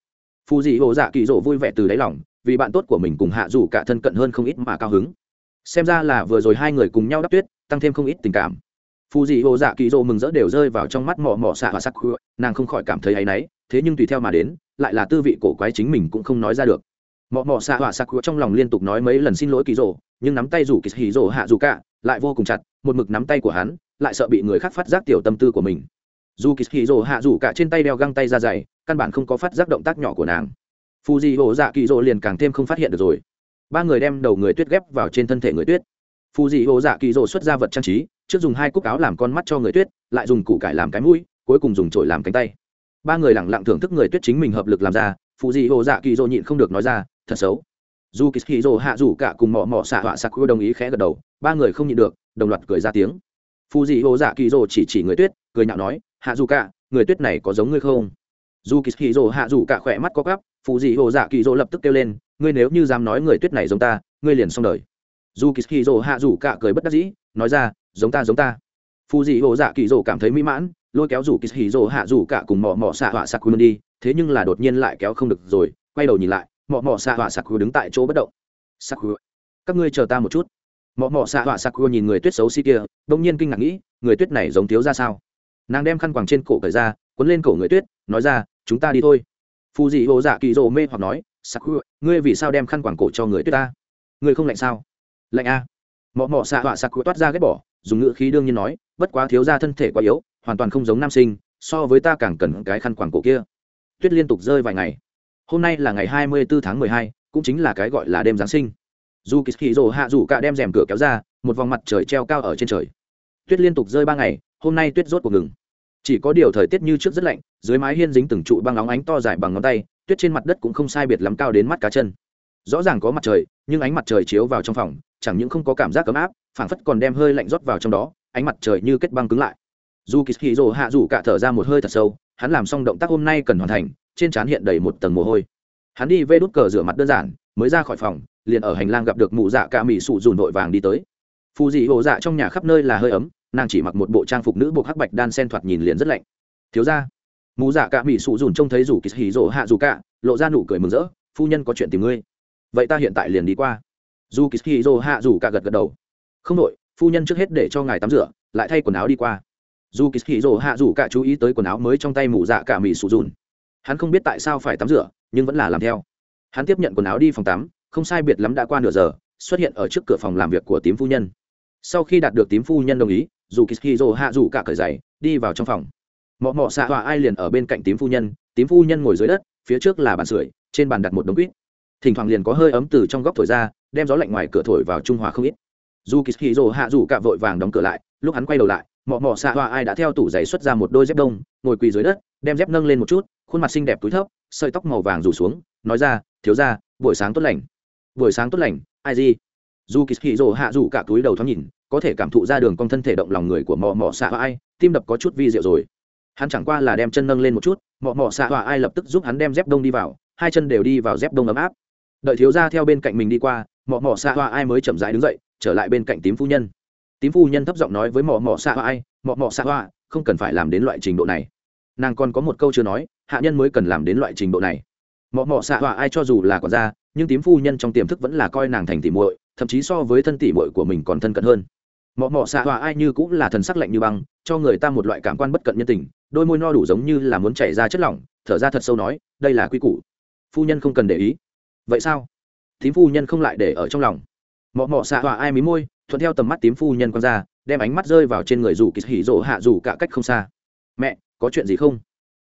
Phụ dị hồ dạ kỳ rỗ vui vẻ từ đáy lòng vì bạn tốt của mình cùng hạ dù cả thân cận hơn không ít mà cao hứng. Xem ra là vừa rồi hai người cùng nhau đắp tuyết, tăng thêm không ít tình cảm. Phù dị hồ dạ kỳ rỗ mừng rỡ đều rơi vào trong mắt mỏ mỏ xạ và sắc nàng không khỏi cảm thấy áy náy, thế nhưng tùy theo mà đến, lại là tư vị cổ quái chính mình cũng không nói ra được. Mọ mọ xạ sắc sặc trong lòng liên tục nói mấy lần xin lỗi kỳ rỗ nhưng nắm tay rủ kỳ hì rỗ hạ dù cả, lại vô cùng chặt, một mực nắm tay của hắn, lại sợ bị người khác phát giác tiểu tâm tư của mình. Dù kỳ hì rồ hạ dù cả trên tay đeo găng tay ra dày, căn bản không có phát giác động tác nhỏ của nàng phù dị hộ dạ kỳ dỗ liền càng thêm không phát hiện được rồi. Ba người đem đầu người tuyết ghép vào trên thân thể người tuyết. Phù dị hộ dạ kỳ dỗ xuất ra vật trang trí, trước dùng hai cúc áo làm con mắt cho người tuyết, lại dùng củ cải làm cái mũi, cuối cùng dùng trội làm cánh tay. Ba người lẳng lặng thưởng thức người tuyết chính mình hợp lực làm ra phù dị hộ dạ kỳ dỗ nhịn không được nói ra, thật xấu. Dù kỳ kỳ dỗ hạ rủ cả cùng mỏ mỏ xạ họa sạc đồng ý khẽ gật đầu, ba người không nhịn được, đồng loạt cười ra tiếng. Phù dị hộ dạ kỳ dỗ chỉ chỉ người tuyết, cười nhạo nói, hạ dù cả, người tuyết này có giống ngươi không? Dù kỳ hì hạ dù cả khỏe mắt có gắp phù dị hồ dạ kỳ rồ lập tức kêu lên, ngươi nếu như dám nói người tuyết này giống ta, ngươi liền xong đời. Dù kỳ hì dỗ hạ dù cả cười bất đắc dĩ, nói ra, giống ta giống ta. Phù dị hồ dạ kỳ rồ cảm thấy mỹ mãn, lôi kéo dù kỳ hì dỗ hạ dù cả cùng mỏ mỏ xạ họa sạc đi, thế nhưng là đột nhiên lại kéo không được rồi, quay đầu nhìn lại mỏ mỏ xạ họa sạc đứng tại chỗ bất động. Sạc các ngươi chờ ta một chút. Mỏ mỏ xạ họa sạc nhìn người tuyết xấu xí kia, bỗng nhiên kinh ngạc nghĩ, người tuyết này giống thiếu ra sao? Nàng đem khăn quàng trên cổ cởi ra quấn lên cổ người tuyết, nói ra, chúng ta đi thôi phù dị hồ dạ kỳ rồ mê hoặc nói sắc ngươi vì sao đem khăn quàng cổ cho người tuyết ta? Ngươi không lạnh sao? Lạnh a mọ mọ xạ họa sặc toát ra ghét bỏ, dùng ngữ khí đương nhiên nói, bất quá thiếu ra thân thể quá yếu, hoàn toàn không giống nam sinh, so với ta càng cần cái khăn quàng cổ kia. Tuyết liên tục rơi vài ngày. Hôm nay là ngày hai mươi bốn tháng mười hai, cũng chính là cái gọi là đêm giáng sinh. Dù kỳ hì rồ hạ dù cả đem rèm cửa kéo ra, một vòng mặt trời treo cao ở trên trời. Tuyết liên tục rơi ba ngày, hôm nay tuyết rốt cuộc ngừng chỉ có điều thời tiết như trước rất lạnh, dưới mái hiên dính từng trụ băng óng ánh to dài bằng ngón tay, tuyết trên mặt đất cũng không sai biệt lắm cao đến mắt cá chân. Rõ ràng có mặt trời, nhưng ánh mặt trời chiếu vào trong phòng, chẳng những không có cảm giác ấm áp, phảng phất còn đem hơi lạnh rót vào trong đó, ánh mặt trời như kết băng cứng lại. Dù kỳ hì rồ hạ rủ cả thở ra một hơi thật sâu, hắn làm xong động tác hôm nay cần hoàn thành, trên trán hiện đầy một tầng mồ hôi. Hắn đi vê đút cờ rửa mặt đơn giản, mới ra khỏi phòng, liền ở hành lang gặp được mụ dạ cả mỹ sụ dùn vội vàng đi tới phù dị hộ dạ trong nhà khắp nơi là hơi ấm, nàng chỉ mặc một bộ trang phục nữ buộc hắc bạch đan sen thoạt nhìn liền rất lạnh. Thiếu ra mù dạ cả mỹ sụ dùn trông thấy rủ kỳ hì rỗ hạ dù cả, lộ ra nụ cười mừng rỡ, phu nhân có chuyện tìm ngươi. Vậy ta hiện tại liền đi qua. Dù kỳ hì rỗ hạ dù cả gật gật đầu. Không đội phu nhân trước hết để cho ngài tắm rửa, lại thay quần áo đi qua. Dù kỳ hì rỗ hạ dù cả chú ý tới quần áo mới trong tay mù dạ cả mỹ sụ dùn. Hắn không biết tại sao phải tắm rửa, nhưng vẫn là làm theo. Hắn tiếp nhận quần áo đi phòng tắm, không sai biệt lắm đã qua nửa giờ, xuất hiện ở trước cửa phòng làm việc của tím phu nhân sau khi đạt được tím phu nhân đồng ý, dù kishiro hạ dù cả cởi giày, đi vào trong phòng. Mọ mọ xạ hòa ai liền ở bên cạnh tím phu nhân, tím phu nhân ngồi dưới đất, phía trước là bàn sưởi, trên bàn đặt một đống quýt. Thỉnh thoảng liền có hơi ấm từ trong góc thổi ra, đem gió lạnh ngoài cửa thổi vào trung hòa không ít. Dù kishiro hạ dù cả vội vàng đóng cửa lại, lúc hắn quay đầu lại, mọ mọ xạ hòa ai đã theo tủ giày xuất ra một đôi dép đông, ngồi quỳ dưới đất, đem dép nâng lên một chút, khuôn mặt xinh đẹp túi thấp, sợi tóc màu vàng rủ xuống, nói ra, thiếu ra buổi sáng tốt lành. Buổi sáng tốt lành, ai gì? Dù kishiro hạ dù cả túi đầu thoáng nhìn, có thể cảm thụ ra đường cong thân thể động lòng người của mọ mọ xạ hoa ai, tim đập có chút vi diệu rồi. Hắn chẳng qua là đem chân nâng lên một chút, mọ mọ xạ hoa ai lập tức giúp hắn đem dép đông đi vào, hai chân đều đi vào dép đông ấm áp. Đợi thiếu ra theo bên cạnh mình đi qua, mọ mọ xạ hoa ai mới chậm rãi đứng dậy, trở lại bên cạnh tím phu nhân. Tím phu nhân thấp giọng nói với mọ mọ xạ hoa ai, mọ mọ xạ hoa, không cần phải làm đến loại trình độ này. Nàng còn có một câu chưa nói, hạ nhân mới cần làm đến loại trình độ này. Mọ mọ xạ hoa ai cho dù là còn ra nhưng tím phu nhân trong tiềm thức vẫn là coi nàng thành tỉ muội thậm chí so với thân tỷ muội của mình còn thân cận hơn. Mọ mọ xạ hòa ai như cũng là thần sắc lạnh như băng, cho người ta một loại cảm quan bất cận nhân tình, đôi môi no đủ giống như là muốn chảy ra chất lỏng, thở ra thật sâu nói, đây là quy củ. Phu nhân không cần để ý. Vậy sao? Thím phu nhân không lại để ở trong lòng. Mọ mọ xạ hòa ai mí môi, thuận theo tầm mắt tím phu nhân quăng ra, đem ánh mắt rơi vào trên người dù kỳ hỉ rỗ hạ dù cả cách không xa. Mẹ, có chuyện gì không?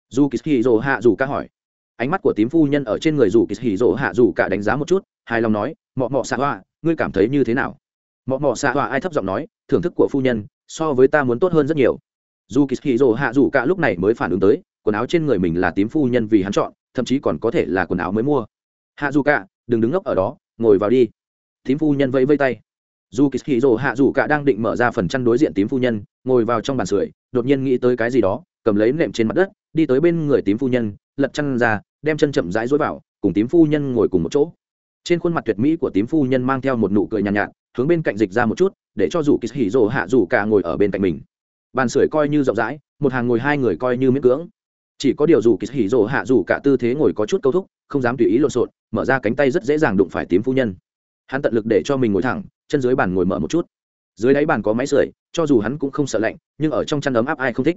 Dù kỳ hỉ rỗ hạ dù cả hỏi. Ánh mắt của tím phu nhân ở trên người dù kỳ hỉ rỗ hạ dù cả đánh giá một chút, hài lòng nói, mọ mọ xạ hòa ngươi cảm thấy như thế nào? Mọ mọ xạ hòa ai thấp giọng nói, thưởng thức của phu nhân, so với ta muốn tốt hơn rất nhiều. Dù kỳ kỳ rồ hạ dù cả lúc này mới phản ứng tới, quần áo trên người mình là tím phu nhân vì hắn chọn, thậm chí còn có thể là quần áo mới mua. Hạ dù cả, đừng đứng ngốc ở đó, ngồi vào đi. Tím phu nhân vẫy vây tay. Dù kỳ kỳ rồ hạ dù cả đang định mở ra phần chăn đối diện tím phu nhân, ngồi vào trong bàn sưởi, đột nhiên nghĩ tới cái gì đó, cầm lấy nệm trên mặt đất, đi tới bên người tím phu nhân, lật chăn ra, đem chân chậm rãi dối vào, cùng tím phu nhân ngồi cùng một chỗ trên khuôn mặt tuyệt mỹ của tím phu nhân mang theo một nụ cười nhàn nhạt, nhạt hướng bên cạnh dịch ra một chút để cho dù kỳ hỉ rồ hạ dù cả ngồi ở bên cạnh mình. Bàn sưởi coi như rộng rãi một hàng ngồi hai người coi như miễn cưỡng. Chỉ có điều dù kỳ hỉ rồ hạ dù cả tư thế ngồi có chút câu thúc không dám tùy ý lộn xộn mở ra cánh tay rất dễ dàng đụng phải tím phu nhân. Hắn tận lực để cho mình ngồi thẳng chân dưới bàn ngồi mở một chút. Dưới đáy bàn có máy sưởi cho dù hắn cũng không sợ lạnh nhưng ở trong chăn ấm áp ai không thích.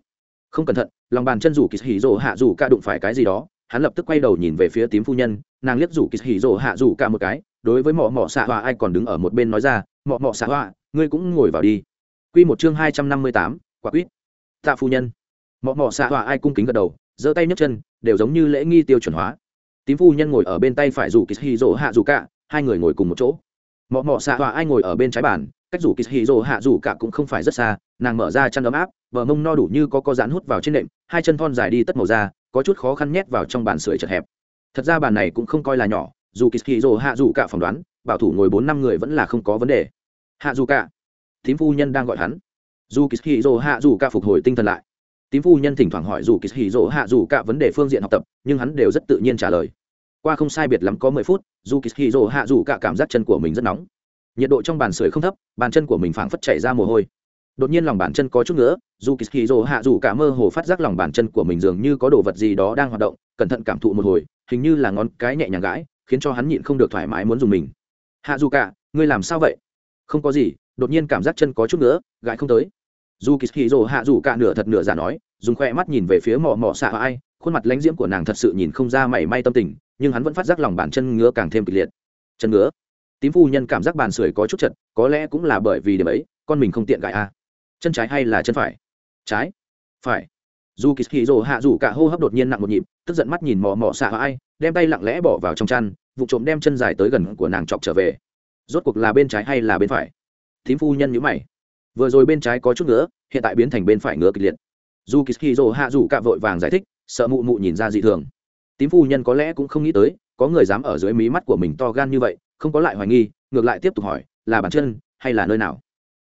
Không cẩn thận lòng bàn chân dù kỳ hỉ rồ hạ dù cả đụng phải cái gì đó hắn lập tức quay đầu nhìn về phía tím phu nhân nàng liếc rủ kỳ hỉ rộ hạ rủ cả một cái đối với mỏ mỏ xạ hoa ai còn đứng ở một bên nói ra mỏ mỏ xạ hoa, ngươi cũng ngồi vào đi. Quy một chương hai trăm năm mươi tám quả quýt tạ phu nhân. Mọ mọ xạ hoa ai cung kính gật đầu giơ tay nhấc chân đều giống như lễ nghi tiêu chuẩn hóa. Tím phu nhân ngồi ở bên tay phải rủ kỳ rỗ hạ rủ cả hai người ngồi cùng một chỗ. Mọ mọ xạ hoa ai ngồi ở bên trái bàn cách rủ kỳ rỗ hạ rủ cả cũng không phải rất xa nàng mở ra chăn ấm áp vợ mông no đủ như có có rán hút vào trên nệm hai chân thon dài đi tất màu ra có chút khó khăn nhét vào trong bàn sưởi chật hẹp. Thật ra bàn này cũng không coi là nhỏ, dù kỳ hạ dù cả phỏng đoán, bảo thủ ngồi bốn năm người vẫn là không có vấn đề. Hạ dù cả. Tím phu nhân đang gọi hắn. Dù kỳ hạ dù cả phục hồi tinh thần lại. Tím phu nhân thỉnh thoảng hỏi dù kỳ rỗ hạ dù cả vấn đề phương diện học tập, nhưng hắn đều rất tự nhiên trả lời. Qua không sai biệt lắm có mười phút, dù kỳ rỗ hạ dù cả cảm giác chân của mình rất nóng. Nhiệt độ trong bàn sưởi không thấp, bàn chân của mình phảng phất chảy ra mồ hôi đột nhiên lòng bàn chân có chút nữa dù kỳ dỗ hạ dù cả mơ hồ phát giác lòng bàn chân của mình dường như có đồ vật gì đó đang hoạt động, cẩn thận cảm thụ một hồi, hình như là ngón cái nhẹ nhàng gãi, khiến cho hắn nhịn không được thoải mái muốn dùng mình. Hạ dù cả, ngươi làm sao vậy? Không có gì, đột nhiên cảm giác chân có chút nữa gãi không tới. Dù kỳ dỗ hạ dù cả nửa thật nửa giả nói, dùng khoe mắt nhìn về phía mỏ mỏ xạ ai, khuôn mặt lãnh diễm của nàng thật sự nhìn không ra mảy may tâm tình, nhưng hắn vẫn phát giác lòng bàn chân ngứa càng thêm kịch liệt. Chân ngứa. Tím phu nhân cảm giác bàn sưởi có chút chật, có lẽ cũng là bởi vì điểm ấy, con mình không tiện gãi a chân trái hay là chân phải? Trái. Phải. Dù kỳ hì rồ hạ dù cả hô hấp đột nhiên nặng một nhịp, tức giận mắt nhìn mò mò xạ ai, đem tay lặng lẽ bỏ vào trong chăn, vụ trộm đem chân dài tới gần của nàng chọc trở về. Rốt cuộc là bên trái hay là bên phải? Tím phu nhân nhữ mày. Vừa rồi bên trái có chút nữa hiện tại biến thành bên phải ngứa kịch liệt. Dù kỳ dỗ hạ dù cả vội vàng giải thích, sợ mụ mụ nhìn ra dị thường. Tím phu nhân có lẽ cũng không nghĩ tới, có người dám ở dưới mí mắt của mình to gan như vậy, không có lại hoài nghi, ngược lại tiếp tục hỏi, là bàn chân hay là nơi nào?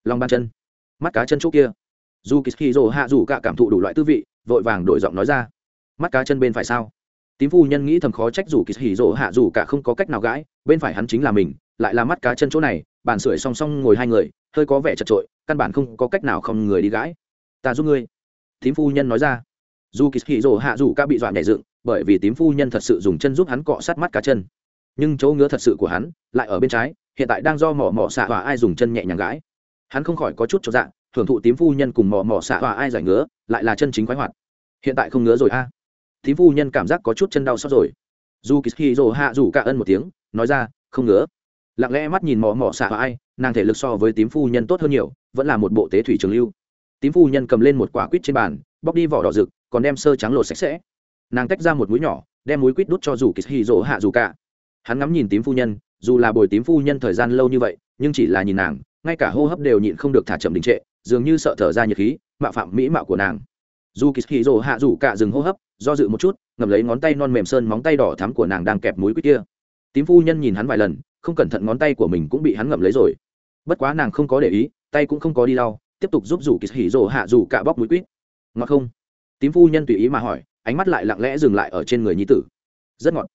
Lòng bàn chân mắt cá chân chỗ kia. Dù kỳ dỗ hạ dù cả cảm thụ đủ loại tư vị, vội vàng đổi giọng nói ra. Mắt cá chân bên phải sao? Tím phu nhân nghĩ thầm khó trách dù kỳ hỉ hạ dù cả không có cách nào gãi, bên phải hắn chính là mình, lại là mắt cá chân chỗ này, bàn sưởi song song ngồi hai người, hơi có vẻ chật trội căn bản không có cách nào không người đi gãi. Ta giúp ngươi. Tím phu nhân nói ra. Dù kỳ hì hạ dù cả bị dọa nhảy dựng, bởi vì tím phu nhân thật sự dùng chân giúp hắn cọ sát mắt cá chân. Nhưng chỗ ngứa thật sự của hắn, lại ở bên trái, hiện tại đang do mỏ mỏ xạ và ai dùng chân nhẹ nhàng gãi hắn không khỏi có chút cho dạng thưởng thụ tím phu nhân cùng mò mò xạ hòa ai giải ngứa, lại là chân chính khoái hoạt. Hiện tại không ngứa rồi a. À. tím phu nhân cảm giác có chút chân đau xót rồi. Dù kỳ hì rồ hạ dù cả ân một tiếng, nói ra, không ngứa. Lặng lẽ mắt nhìn mò mò xạ hòa ai, nàng thể lực so với tím phu nhân tốt hơn nhiều, vẫn là một bộ tế thủy trường lưu. Tím phu nhân cầm lên một quả quýt trên bàn, bóc đi vỏ đỏ rực, còn đem sơ trắng lột sạch sẽ. Nàng tách ra một mũi nhỏ, đem mũi quýt đút cho dù kỳ hì rỗ hạ dù cả. Hắn ngắm nhìn tím phu nhân, dù là bồi tím phu nhân thời gian lâu như vậy, nhưng chỉ là nhìn nàng ngay cả hô hấp đều nhịn không được thả chậm đình trệ, dường như sợ thở ra nhiệt khí, mạo phạm mỹ mạo của nàng. Dù kỳ hì hạ rủ cả dừng hô hấp, do dự một chút ngầm lấy ngón tay non mềm sơn móng tay đỏ thắm của nàng đang kẹp múi quýt kia. Tím phu nhân nhìn hắn vài lần, không cẩn thận ngón tay của mình cũng bị hắn ngậm lấy rồi. Bất quá nàng không có để ý, tay cũng không có đi lau, tiếp tục giúp rủ kỳ hỉ rồ hạ rủ cả bóc mũi quýt ngọt không? Tím phu nhân tùy ý mà hỏi, ánh mắt lại lặng lẽ dừng lại ở trên người nhi tử. Rất ngọt.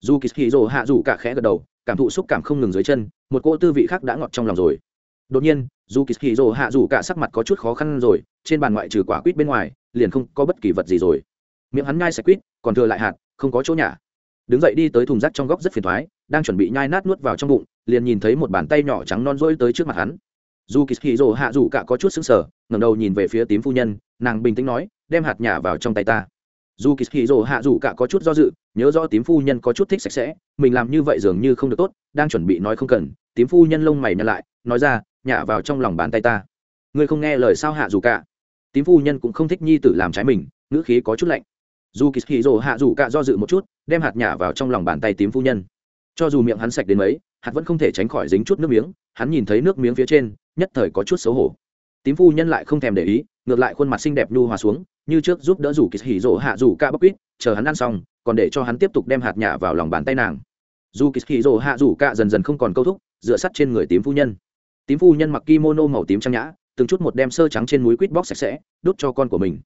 Dù kỳ hỉ rồ hạ rủ cả khẽ gật đầu, cảm thụ xúc cảm không ngừng dưới chân, một cỗ tư vị khác đã ngọt trong lòng rồi đột nhiên, dù kỳ hỉ rồ hạ rủ cả sắc mặt có chút khó khăn rồi, trên bàn ngoại trừ quả quýt bên ngoài, liền không có bất kỳ vật gì rồi. Miệng hắn nhai sạch quýt, còn thừa lại hạt, không có chỗ nhả. Đứng dậy đi tới thùng rác trong góc rất phiền thoái đang chuẩn bị nhai nát nuốt vào trong bụng, liền nhìn thấy một bàn tay nhỏ trắng non rỗi tới trước mặt hắn. Dù kỳ hì rồ hạ dù cả có chút xứng sở ngẩng đầu nhìn về phía tím phu nhân, nàng bình tĩnh nói, đem hạt nhả vào trong tay ta. Dù kỳ hì rồ hạ dù cả có chút do dự, nhớ rõ tím phu nhân có chút thích sạch sẽ, mình làm như vậy dường như không được tốt, đang chuẩn bị nói không cần, tím phu nhân lông mày nhăn lại nói ra, nhả vào trong lòng bàn tay ta. Ngươi không nghe lời sao hạ dù cả? Tím phu nhân cũng không thích nhi tử làm trái mình, ngữ khí có chút lạnh. Dù kỳ hì rồ hạ dù cả do dự một chút, đem hạt nhả vào trong lòng bàn tay tím phu nhân. Cho dù miệng hắn sạch đến mấy, hạt vẫn không thể tránh khỏi dính chút nước miếng, hắn nhìn thấy nước miếng phía trên, nhất thời có chút xấu hổ. Tím phu nhân lại không thèm để ý, ngược lại khuôn mặt xinh đẹp nhu hòa xuống, như trước giúp đỡ rủ kỳ hỉ rỗ hạ rủ ca bốc quýt, chờ hắn ăn xong, còn để cho hắn tiếp tục đem hạt nhả vào lòng bàn tay nàng. Dù kỳ hỉ rỗ hạ rủ ca dần dần không còn câu thúc, dựa sắt trên người tím phu nhân tím phu nhân mặc kimono màu tím trang nhã, từng chút một đem sơ trắng trên núi quýt bóc sạch sẽ, đút cho con của mình.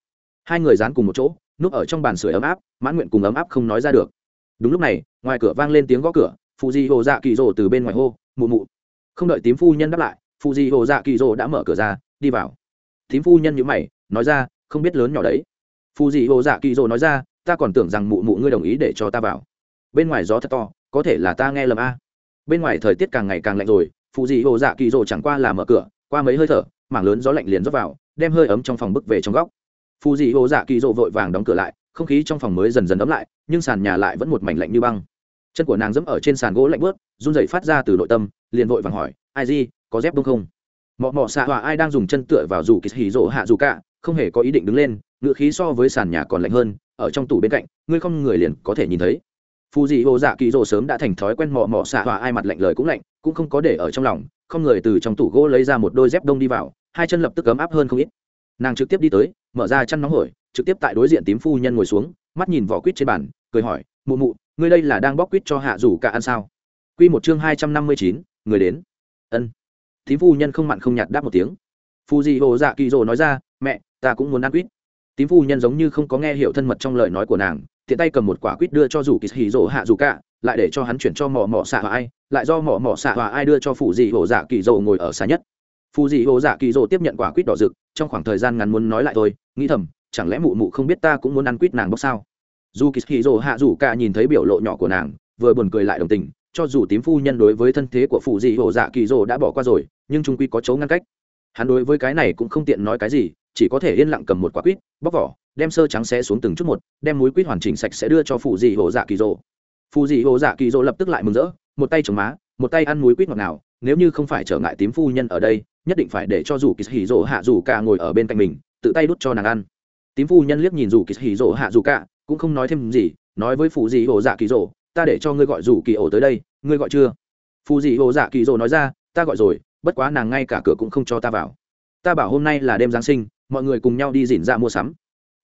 Hai người dán cùng một chỗ, núp ở trong bàn sưởi ấm áp, mãn nguyện cùng ấm áp không nói ra được. Đúng lúc này, ngoài cửa vang lên tiếng gõ cửa phụ di hồ dạ kỳ rồ từ bên ngoài hô, mụ mụ. Không đợi tím phu nhân đáp lại phụ di hồ dạ kỳ rồ đã mở cửa ra, đi vào. Tím phu nhân nhữ mày, nói ra, không biết lớn nhỏ đấy. Phụ di hồ dạ kỳ rồ nói ra, ta còn tưởng rằng mụ mụ ngươi đồng ý để cho ta vào. Bên ngoài gió thật to, có thể là ta nghe lầm a. Bên ngoài thời tiết càng ngày càng lạnh rồi phụ dị hồ dạ kỳ rồ chẳng qua là mở cửa, qua mấy hơi thở, mảng lớn gió lạnh liền rót vào, đem hơi ấm trong phòng bức về trong góc. Phụ dị hồ dạ kỳ rồ vội vàng đóng cửa lại, không khí trong phòng mới dần dần ấm lại, nhưng sàn nhà lại vẫn một mảnh lạnh như băng. Chân của nàng dẫm ở trên sàn gỗ lạnh bớt run rẩy phát ra từ nội tâm, liền vội vàng hỏi, ai gì có dép đúng không? Mọ mọ xạ hòa ai đang dùng chân tựa vào dù kỳ hì rỗ hạ dù cả, không hề có ý định đứng lên ngựa khí so với sàn nhà còn lạnh hơn, ở trong tủ bên cạnh, ngươi không người liền có thể nhìn thấy phù dị hồ dạ kỳ Rồ sớm đã thành thói quen mò mò xạ hòa ai mặt lạnh lời cũng lạnh, cũng không có để ở trong lòng, không người từ trong tủ gỗ lấy ra một đôi dép đông đi vào, hai chân lập tức ấm áp hơn không ít. Nàng trực tiếp đi tới, mở ra chăn nóng hổi, trực tiếp tại đối diện tím phu nhân ngồi xuống, mắt nhìn vỏ quýt trên bàn, cười hỏi, mụ mụ, ngươi đây là đang bóc quýt cho hạ rủ cả ăn sao? Quy một chương hai trăm năm mươi chín, người đến. Ân. Tím phu nhân không mặn không nhạt đáp một tiếng. Phù dị hồ dạ kỳ rồ nói ra, mẹ, ta cũng muốn ăn quýt. Tím phu nhân giống như không có nghe hiểu thân mật trong lời nói của nàng tiện tay cầm một quả quýt đưa cho rủ kỳ hì rỗ hạ rủ cả, lại để cho hắn chuyển cho mỏ mỏ xạ hòa ai, lại do mỏ mỏ xạ hòa ai đưa cho phù dị hổ dạ kỳ rỗ ngồi ở xa nhất. Phù dị hổ dạ kỳ rỗ tiếp nhận quả quýt đỏ rực, trong khoảng thời gian ngắn muốn nói lại thôi, nghĩ thầm, chẳng lẽ mụ mụ không biết ta cũng muốn ăn quýt nàng bốc sao? Dù kỳ hì rỗ hạ rủ cả nhìn thấy biểu lộ nhỏ của nàng, vừa buồn cười lại đồng tình, cho dù tím phu nhân đối với thân thế của phụ dị hổ dạ kỳ rỗ đã bỏ qua rồi, nhưng trung quy có chấu ngăn cách. Hắn đối với cái này cũng không tiện nói cái gì, chỉ có thể yên lặng cầm một quả quýt, bóc vỏ đem sơ trắng xé xuống từng chút một, đem muối quýt hoàn chỉnh sạch sẽ đưa cho phụ dị hồ dạ kỳ rỗ phụ dị hồ dạ kỳ rỗ lập tức lại mừng rỡ, một tay chống má, một tay ăn muối quýt ngọt nào nếu như không phải trở ngại tím phu nhân ở đây, nhất định phải để cho dù kỳ hỉ rỗ hạ dù cả ngồi ở bên cạnh mình, tự tay đút cho nàng ăn. Tím phu nhân liếc nhìn dù kỳ hỉ rỗ hạ dù cả, cũng không nói thêm gì, nói với phụ dị hồ dạ kỳ rỗ ta để cho ngươi gọi dù kỳ ổ tới đây, ngươi gọi chưa? Phù dị hồ dạ kỳ rỗ nói ra, ta gọi rồi, bất quá nàng ngay cả cửa cũng không cho ta vào. Ta bảo hôm nay là đêm giáng sinh, mọi người cùng nhau đi dỉn ra dạ mua sắm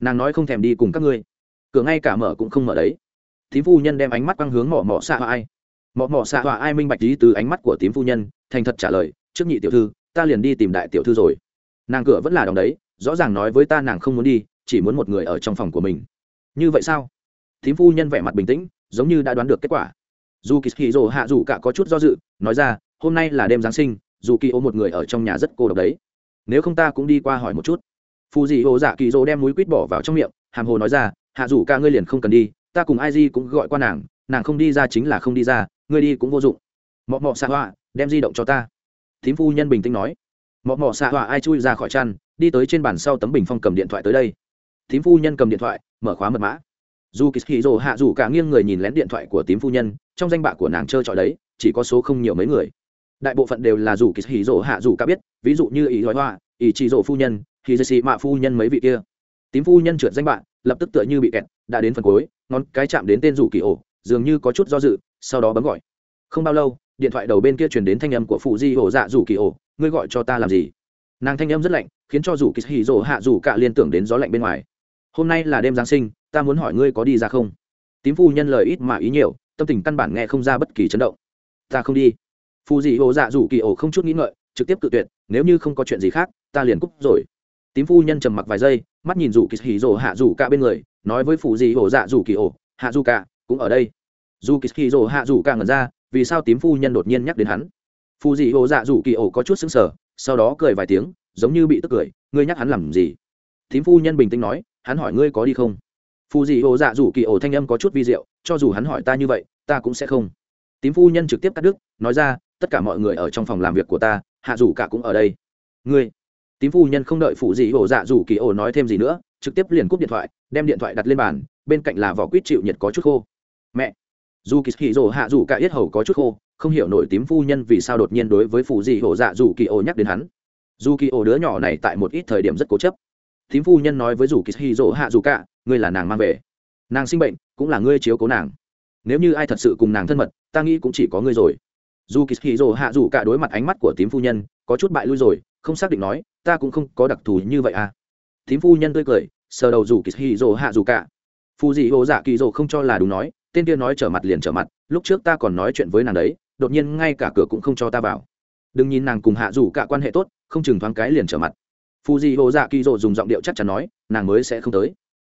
nàng nói không thèm đi cùng các ngươi. Cửa ngay cả mở cũng không mở đấy. Tím phu nhân đem ánh mắt quăng hướng mỏ mỏ xạ hoa ai. Mỏ mỏ xạ hoa ai minh bạch lý từ ánh mắt của tím phu nhân, thành thật trả lời, trước nhị tiểu thư, ta liền đi tìm đại tiểu thư rồi. Nàng cửa vẫn là đóng đấy, rõ ràng nói với ta nàng không muốn đi, chỉ muốn một người ở trong phòng của mình. Như vậy sao? Tím phu nhân vẻ mặt bình tĩnh, giống như đã đoán được kết quả. Dù kỳ hì rồ hạ dù cả có chút do dự, nói ra, hôm nay là đêm giáng sinh, dù kỳ ô một người ở trong nhà rất cô độc đấy. Nếu không ta cũng đi qua hỏi một chút phù dị hồ dạ kỳ dỗ đem múi quýt bỏ vào trong miệng, hàm hồ nói ra, hạ dù ca ngươi liền không cần đi, ta cùng ai di cũng gọi qua nàng nàng không đi ra chính là không đi ra, ngươi đi cũng vô dụng. Mọ mọ xạ họa, đem di động cho ta. Thím phu nhân bình tĩnh nói. Mọ mọ xạ họa ai chui ra khỏi chăn, đi tới trên bàn sau tấm bình phong cầm điện thoại tới đây. Thím phu nhân cầm điện thoại, mở khóa mật mã. Dù kỳ hì rồ hạ dù cả nghiêng người nhìn lén điện thoại của tím phu nhân, trong danh bạ của nàng trơ trọi đấy, chỉ có số không nhiều mấy người. Đại bộ phận đều là dù kỳ hì rồ hạ dù cả biết, ví dụ như ý thoái hoa ý chỉ rồ phu nhân thì dây xì mạ phu nhân mấy vị kia. Tím phu nhân trượt danh bạn, lập tức tựa như bị kẹt đã đến phần cuối ngón cái chạm đến tên rủ kỳ ổ dường như có chút do dự sau đó bấm gọi. Không bao lâu điện thoại đầu bên kia truyền đến thanh âm của phụ di ổ dạ rủ kỳ ổ ngươi gọi cho ta làm gì? Nàng thanh âm rất lạnh khiến cho rủ kỳ hì rỗ hạ rủ cả liên tưởng đến gió lạnh bên ngoài. Hôm nay là đêm giáng sinh ta muốn hỏi ngươi có đi ra không? Tím phu nhân lời ít mà ý nhiều tâm tình căn bản nghe không ra bất kỳ chấn động. Ta không đi. Phù dị hồ dạ rủ kỳ ổ không chút nghĩ ngợi trực tiếp cự tuyệt nếu như không có chuyện gì khác ta liền cúp rồi tím phu nhân trầm mặc vài giây, mắt nhìn rủ kỳ hì rồ hạ rủ cả bên người, nói với phù dì hồ dạ rủ kỳ ổ, hạ rủ cả, cũng ở đây. Dù kỳ hì rồ hạ rủ cả ngẩn ra, vì sao tím phu nhân đột nhiên nhắc đến hắn? Phù dì hồ dạ rủ kỳ ổ có chút sững sờ, sau đó cười vài tiếng, giống như bị tức cười, ngươi nhắc hắn làm gì? Tím phu nhân bình tĩnh nói, hắn hỏi ngươi có đi không? Phù dì hồ dạ rủ kỳ ổ thanh âm có chút vi diệu, cho dù hắn hỏi ta như vậy, ta cũng sẽ không. Tím phu nhân trực tiếp cắt đứt, nói ra, tất cả mọi người ở trong phòng làm việc của ta, hạ rủ cả cũng ở đây. Ngươi tím phu nhân không đợi phụ dị ổ dạ dù kỳ ổ nói thêm gì nữa, trực tiếp liền cúp điện thoại, đem điện thoại đặt lên bàn, bên cạnh là vỏ quýt chịu nhiệt có chút khô. Mẹ! Dù kỳ hì rồ hạ dù cả yết hầu có chút khô, không hiểu nổi tím phu nhân vì sao đột nhiên đối với phụ dị ổ dạ dù kỳ ổ nhắc đến hắn. Dù kỳ ổ đứa nhỏ này tại một ít thời điểm rất cố chấp. Tím phu nhân nói với dù kỳ hì rỗ hạ dù cả, ngươi là nàng mang về. Nàng sinh bệnh, cũng là ngươi chiếu cố nàng. Nếu như ai thật sự cùng nàng thân mật, ta nghĩ cũng chỉ có ngươi rồi. Dù kỳ hì rỗ hạ dù cả đối mặt ánh mắt của tím phu nhân, có chút bại lui rồi không xác định nói, ta cũng không có đặc thù như vậy à. Thím phu nhân tươi cười, sờ đầu dù kỳ hì rỗ hạ dù cả. Phù dị hồ dạ kỳ rỗ không cho là đúng nói, tên kia nói trở mặt liền trở mặt, lúc trước ta còn nói chuyện với nàng đấy, đột nhiên ngay cả cửa cũng không cho ta vào. Đừng nhìn nàng cùng hạ dù cả quan hệ tốt, không chừng thoáng cái liền trở mặt. Phù dị hồ dạ kỳ rộ dùng giọng điệu chắc chắn nói, nàng mới sẽ không tới.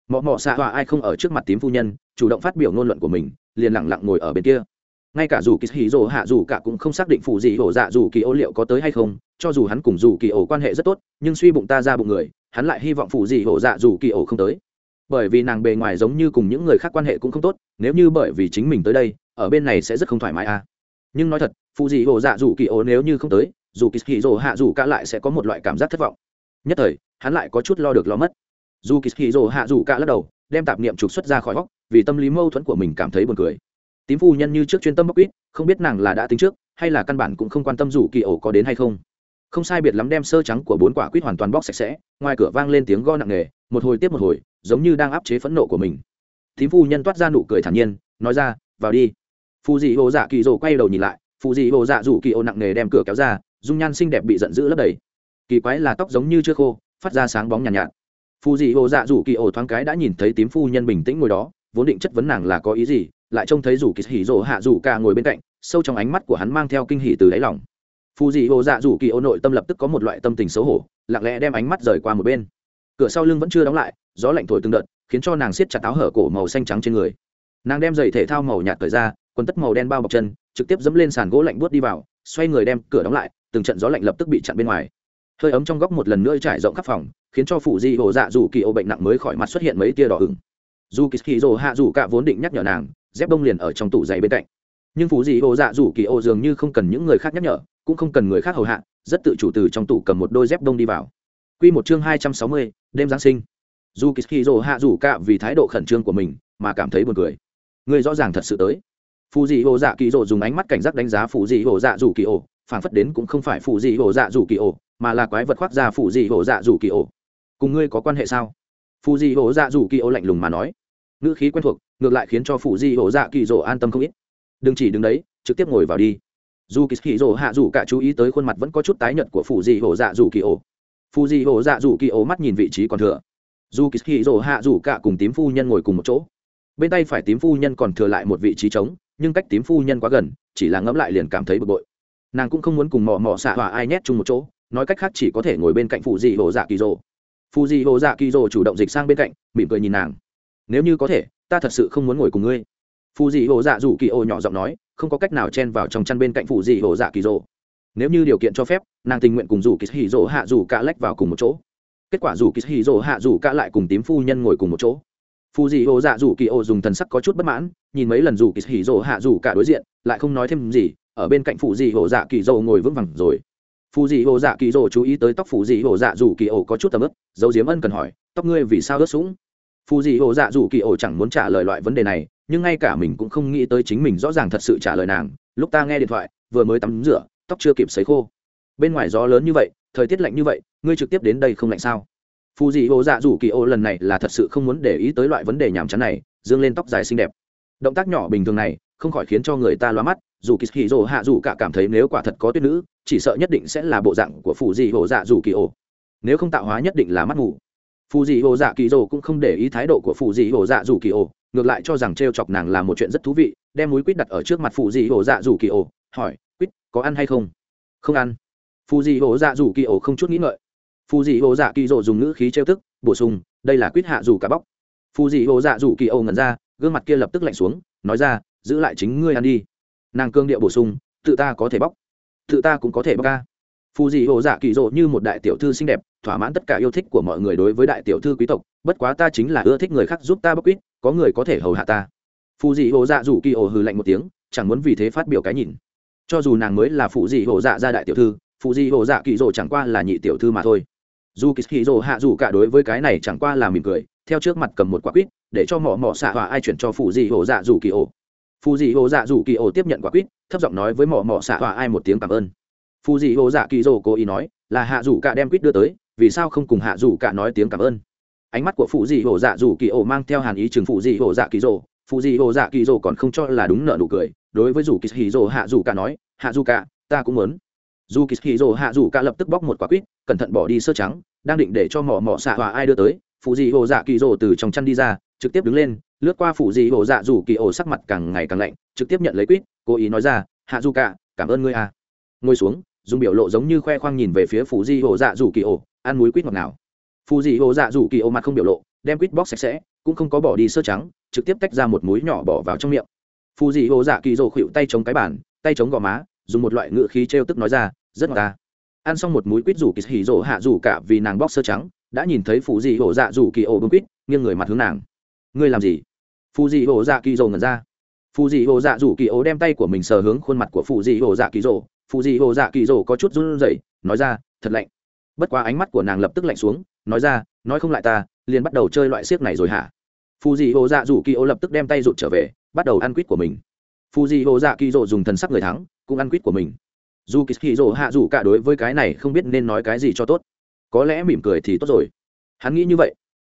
Mọ mọ xạ họa ai không ở trước mặt tím phu nhân, chủ động phát biểu ngôn luận của mình, liền lẳng lặng ngồi ở bên kia ngay cả dù kỳ hì rồ hạ dù cả cũng không xác định phù gì hồ dạ dù kỳ ô liệu có tới hay không, cho dù hắn cùng dù kỳ ổ quan hệ rất tốt, nhưng suy bụng ta ra bụng người, hắn lại hy vọng phù gì hồ dạ dù kỳ ổ không tới. Bởi vì nàng bề ngoài giống như cùng những người khác quan hệ cũng không tốt, nếu như bởi vì chính mình tới đây, ở bên này sẽ rất không thoải mái à. Nhưng nói thật, phù gì hồ dạ dù kỳ ổ nếu như không tới, dù kỳ hì rồ hạ dù cả lại sẽ có một loại cảm giác thất vọng. Nhất thời, hắn lại có chút lo được lo mất. Dù kỳ hì rồ hạ dù cả lắc đầu, đem tạp niệm trục xuất ra khỏi góc, vì tâm lý mâu thuẫn của mình cảm thấy buồn cười tím phu nhân như trước chuyên tâm bóc quýt không biết nàng là đã tính trước hay là căn bản cũng không quan tâm rủ kỳ ổ có đến hay không. Không sai biệt lắm đem sơ trắng của bốn quả quýt hoàn toàn bóc sạch sẽ ngoài cửa vang lên tiếng go nặng nề một hồi tiếp một hồi giống như đang áp chế phẫn nộ của mình. Tím phu nhân toát ra nụ cười thản nhiên nói ra vào đi. Phù dị hồ dạ kỳ rồ quay đầu nhìn lại phù dị hồ dạ rủ kỳ Ổ nặng nề đem cửa kéo ra dung nhan xinh đẹp bị giận dữ lấp đầy. Kỳ quái là tóc giống như chưa khô phát ra sáng bóng nhàn nhạt, nhạt. Phù dị hồ dạ rủ kỳ Ổ thoáng cái đã nhìn thấy tím phu nhân bình tĩnh ngồi đó vốn định chất vấn nàng là có ý gì lại trông thấy rủ kỳ hỉ rồ hạ rủ cả ngồi bên cạnh, sâu trong ánh mắt của hắn mang theo kinh hỉ từ đáy lòng. Phù dị hồ dạ rủ kỳ ô nội tâm lập tức có một loại tâm tình xấu hổ, lặng lẽ đem ánh mắt rời qua một bên. Cửa sau lưng vẫn chưa đóng lại, gió lạnh thổi từng đợt, khiến cho nàng siết chặt áo hở cổ màu xanh trắng trên người. Nàng đem giày thể thao màu nhạt thời ra, quần tất màu đen bao bọc chân, trực tiếp dẫm lên sàn gỗ lạnh buốt đi vào, xoay người đem cửa đóng lại, từng trận gió lạnh lập tức bị chặn bên ngoài. Hơi ấm trong góc một lần nữa trải rộng khắp phòng, khiến cho phụ di hồ dạ dù kỳ ô bệnh nặng mới khỏi mặt xuất hiện mấy tia đỏ ửng. Dù kỳ kỳ rồ hạ dù cả vốn định nhắc nhở nàng dép đông liền ở trong tủ giày bên cạnh. Nhưng phú dị hồ dạ dù kỳ ô dường như không cần những người khác nhắc nhở cũng không cần người khác hầu hạ rất tự chủ từ trong tủ cầm một đôi dép đông đi vào. Quy một chương hai trăm sáu mươi, đêm giáng sinh. Dù Kỳ Rồ hạ rủ cạ vì thái độ khẩn trương của mình mà cảm thấy buồn cười. Người rõ ràng thật sự tới. Phù dị hồ dạ kỳ rồ dùng ánh mắt cảnh giác đánh giá phù dị hồ dạ rủ kỳ ổ phản phất đến cũng không phải phù dị hồ dạ rủ kỳ ổ mà là quái vật khoác ra phù dị hồ dạ rủ kỳ ổ cùng ngươi có quan hệ sao? Phù dị hồ dạ rủ kỳ ổ lạnh lùng mà nói. Ngữ khí quen thuộc ngược lại khiến cho phụ di hồ dạ kỳ rỗ an tâm không ít. Đừng chỉ đứng đấy, trực tiếp ngồi vào đi. Dù kỳ hì rỗ hạ dù cả chú ý tới khuôn mặt vẫn có chút tái nhợt của phụ di hồ dạ dù kỳ ổ. Phụ di hồ dạ dù kỳ ổ mắt nhìn vị trí còn thừa. Dù kỳ hì rỗ hạ dù cả cùng tím phu nhân ngồi cùng một chỗ. Bên tay phải tím phu nhân còn thừa lại một vị trí trống, nhưng cách tím phu nhân quá gần, chỉ là ngẫm lại liền cảm thấy bực bội. Nàng cũng không muốn cùng mò mò xạ hòa ai nhét chung một chỗ, nói cách khác chỉ có thể ngồi bên cạnh phụ dị hồ dạ kỳ rồ phụ dị hồ dạ kỳ rồ chủ động dịch sang bên cạnh, mỉm cười nhìn nàng. Nếu như có thể ta thật sự không muốn ngồi cùng ngươi. Phù dị hồ dạ dù kỳ ô nhỏ giọng nói, không có cách nào chen vào trong chăn bên cạnh Phù dị hồ dạ kỳ rồ nếu như điều kiện cho phép, nàng tình nguyện cùng dù kỳ hì rồ hạ dù cả lách vào cùng một chỗ. Kết quả dù kỳ hì rồ hạ dù cả lại cùng tím phu nhân ngồi cùng một chỗ. Phù dị hồ dạ dù kỳ ô dùng thần sắc có chút bất mãn, nhìn mấy lần dù kỳ hì rồ hạ dù cả đối diện, lại không nói thêm gì, ở bên cạnh phù dị hồ dạ kỳ dầu ngồi vững vàng rồi. Phù dị hồ dạ kỳ dầu chú ý tới tóc phù dị hồ dạ dù kỳ ô có chút tầm ướp dấu diếm ân cần hỏi, tóc ngươi vì sao ướt sũng? Phù dị hồ dạ dù kỳ Ổ chẳng muốn trả lời loại vấn đề này, nhưng ngay cả mình cũng không nghĩ tới chính mình rõ ràng thật sự trả lời nàng. Lúc ta nghe điện thoại, vừa mới tắm rửa, tóc chưa kịp sấy khô. Bên ngoài gió lớn như vậy, thời tiết lạnh như vậy, ngươi trực tiếp đến đây không lạnh sao? Phù dị hồ dạ dù kỳ ô lần này là thật sự không muốn để ý tới loại vấn đề nhàm chán này, dương lên tóc dài xinh đẹp. Động tác nhỏ bình thường này, không khỏi khiến cho người ta loa mắt, dù kỳ hì hạ dù cả cảm thấy nếu quả thật có tuyết nữ, chỉ sợ nhất định sẽ là bộ dạng của phù dị hồ dạ dù kỳ ô nếu không tạo hóa nhất định là mắt ngủ phù dị hồ dạ kỳ rồ cũng không để ý thái độ của phù dị hồ dạ dù kỳ ô ngược lại cho rằng t r e o chọc nàng là một chuyện rất thú vị, đem múi quýt đặt ở trước mặt phù dị hồ dạ dù kỳ ô hỏi, quýt, có ăn hay không? Không ăn. Phù dị hồ dạ dù kỳ ô không chút nghĩ ngợi. Phù dị hồ dạ kỳ rồ dùng ngữ khí trêu tức, bổ sung, đây là quýt hạ dù cả bóc. Phù dị hồ dạ dù kỳ ổ ngẩn ra, gương mặt kia lập tức lạnh xuống, nói ra, giữ lại chính ngươi ăn đi. Nàng cương điệu bổ sung, tự ta có thể bóc. Tự ta cũng có thể bóc ca phù dị hồ dạ kỳ rộ như một đại tiểu thư xinh đẹp thỏa mãn tất cả yêu thích của mọi người đối với đại tiểu thư quý tộc, bất quá ta chính là ưa thích người khác giúp ta bóc quýt, có người có thể hầu hạ ta. Phù dị hồ dạ dù kỳ ổ hừ lạnh một tiếng, chẳng muốn vì thế phát biểu cái nhìn. Cho dù nàng mới là phụ dị hồ dạ gia đại tiểu thư, phụ dị hồ dạ kỳ rộ chẳng qua là nhị tiểu thư mà thôi. Dù kỳ kỳ rồ hạ dù cả đối với cái này chẳng qua là mỉm cười, theo trước mặt cầm một quả quýt, để cho mỏ mỏ xạ hòa ai chuyển cho phụ dị hồ dạ dù kỳ ổ. Phụ dị hồ dạ dù kỳ ổ tiếp nhận quả quýt, thấp giọng nói với mỏ mỏ xạ hòa ai một tiếng cảm ơn. Phụ dị hồ dạ kỳ rồ cố ý nói, là hạ dù cả đem quýt đưa tới vì sao không cùng hạ dù cả nói tiếng cảm ơn? Ánh mắt của phụ dị hồ dạ dù kỳ ổ mang theo hàn ý chừng phụ dị hồ dạ kỳ rồ phụ dị hồ dạ kỳ rồ còn không cho là đúng nợ nụ cười. Đối với dù kỳ hì rồ hạ dù cả nói, hạ dù cả, ta cũng muốn. Dù kỳ hì rồ hạ dù cả lập tức bóc một quả quýt, cẩn thận bỏ đi sơ trắng, đang định để cho mỏ mỏ xạ hòa ai đưa tới. Phụ dị hồ dạ kỳ rồ từ trong chăn đi ra, trực tiếp đứng lên, lướt qua phụ dị hồ dạ dù kỳ ổ sắc mặt càng ngày càng lạnh, trực tiếp nhận lấy quýt, cố ý nói ra, hạ dù cả, cảm ơn ngươi à. Ngồi xuống, dùng biểu lộ giống như khoe khoang nhìn về phía phụ dị hồ dạ dù kỳ ổ ăn muối quýt ngọt nào Phù dị hồ dạ dù kỳ Ô mặt không biểu lộ, đem quýt bóc sạch sẽ, cũng không có bỏ đi sơ trắng, trực tiếp tách ra một muối nhỏ bỏ vào trong miệng. Phù dị hồ dạ kỳ Dỗ khuỵu tay chống cái bàn, tay chống gò má, dùng một loại ngựa khí t tức nói ra, rất ngọt ta. Ăn xong một muối quýt rủ kỳ hỉ rổ hạ rủ cả vì nàng bóc sơ trắng, đã nhìn thấy Phù dị hồ dạ rủ kỳ Ô bưng quýt, nghiêng người mặt hướng nàng. Ngươi làm gì? Phù dị hồ dạ kỳ rổ ngẩn ra. Phù dị hồ dạ rủ kỳ Ô đem tay của mình sờ hướng khuôn mặt của Phù dị hồ dạ kỳ rổ Phù dị hồ dạ kỳ rổ có chút run rẩy, nói ra, thật lạnh bất quá ánh mắt của nàng lập tức lạnh xuống, nói ra, nói không lại ta, liền bắt đầu chơi loại siếc này rồi hả? Phụ dị hổ dạ rủ kỳ ô lập tức đem tay rụt trở về, bắt đầu ăn quýt của mình. Phụ dị hổ dạ kỳ rổ dùng thần sắc người thắng, cũng ăn quýt của mình. Dù kỳ kỳ rồ hạ dù cả đối với cái này không biết nên nói cái gì cho tốt. Có lẽ mỉm cười thì tốt rồi. Hắn nghĩ như vậy.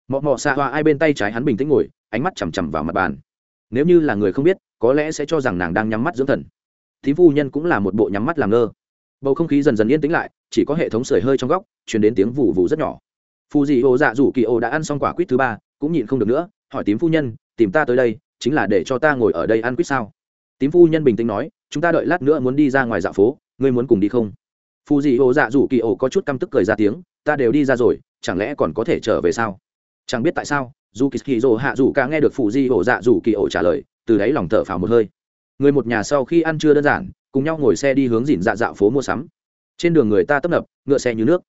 Mọ mọ xạ hoa ai bên tay trái hắn bình tĩnh ngồi, ánh mắt chằm chằm vào mặt bàn. Nếu như là người không biết, có lẽ sẽ cho rằng nàng đang nhắm mắt dưỡng thần. Thím phu nhân cũng là một bộ nhắm mắt làm ngơ bầu không khí dần dần yên tĩnh lại, chỉ có hệ thống sưởi hơi trong góc chuyển đến tiếng vụ vụ rất nhỏ. Phù dị hồ dạ dù kỳ ô đã ăn xong quả quýt thứ ba, cũng nhịn không được nữa, hỏi tím phu nhân, tìm ta tới đây, chính là để cho ta ngồi ở đây ăn quýt sao? Tím phu nhân bình tĩnh nói, chúng ta đợi lát nữa muốn đi ra ngoài dạ phố, ngươi muốn cùng đi không? Phù dị hồ dạ dù kỳ ô có chút căm tức cười ra tiếng, ta đều đi ra rồi, chẳng lẽ còn có thể trở về sao? Chẳng biết tại sao dù kỳ kỳ dỗ hạ dù cả nghe được phù dị hồ dạ dù kỳ ổ trả lời, từ đáy lòng thở phào một hơi. Người một nhà sau khi ăn chưa đơn giản cùng nhau ngồi xe đi hướng dìn dạ dạo phố mua sắm. Trên đường người ta tấp nập, ngựa xe như nước.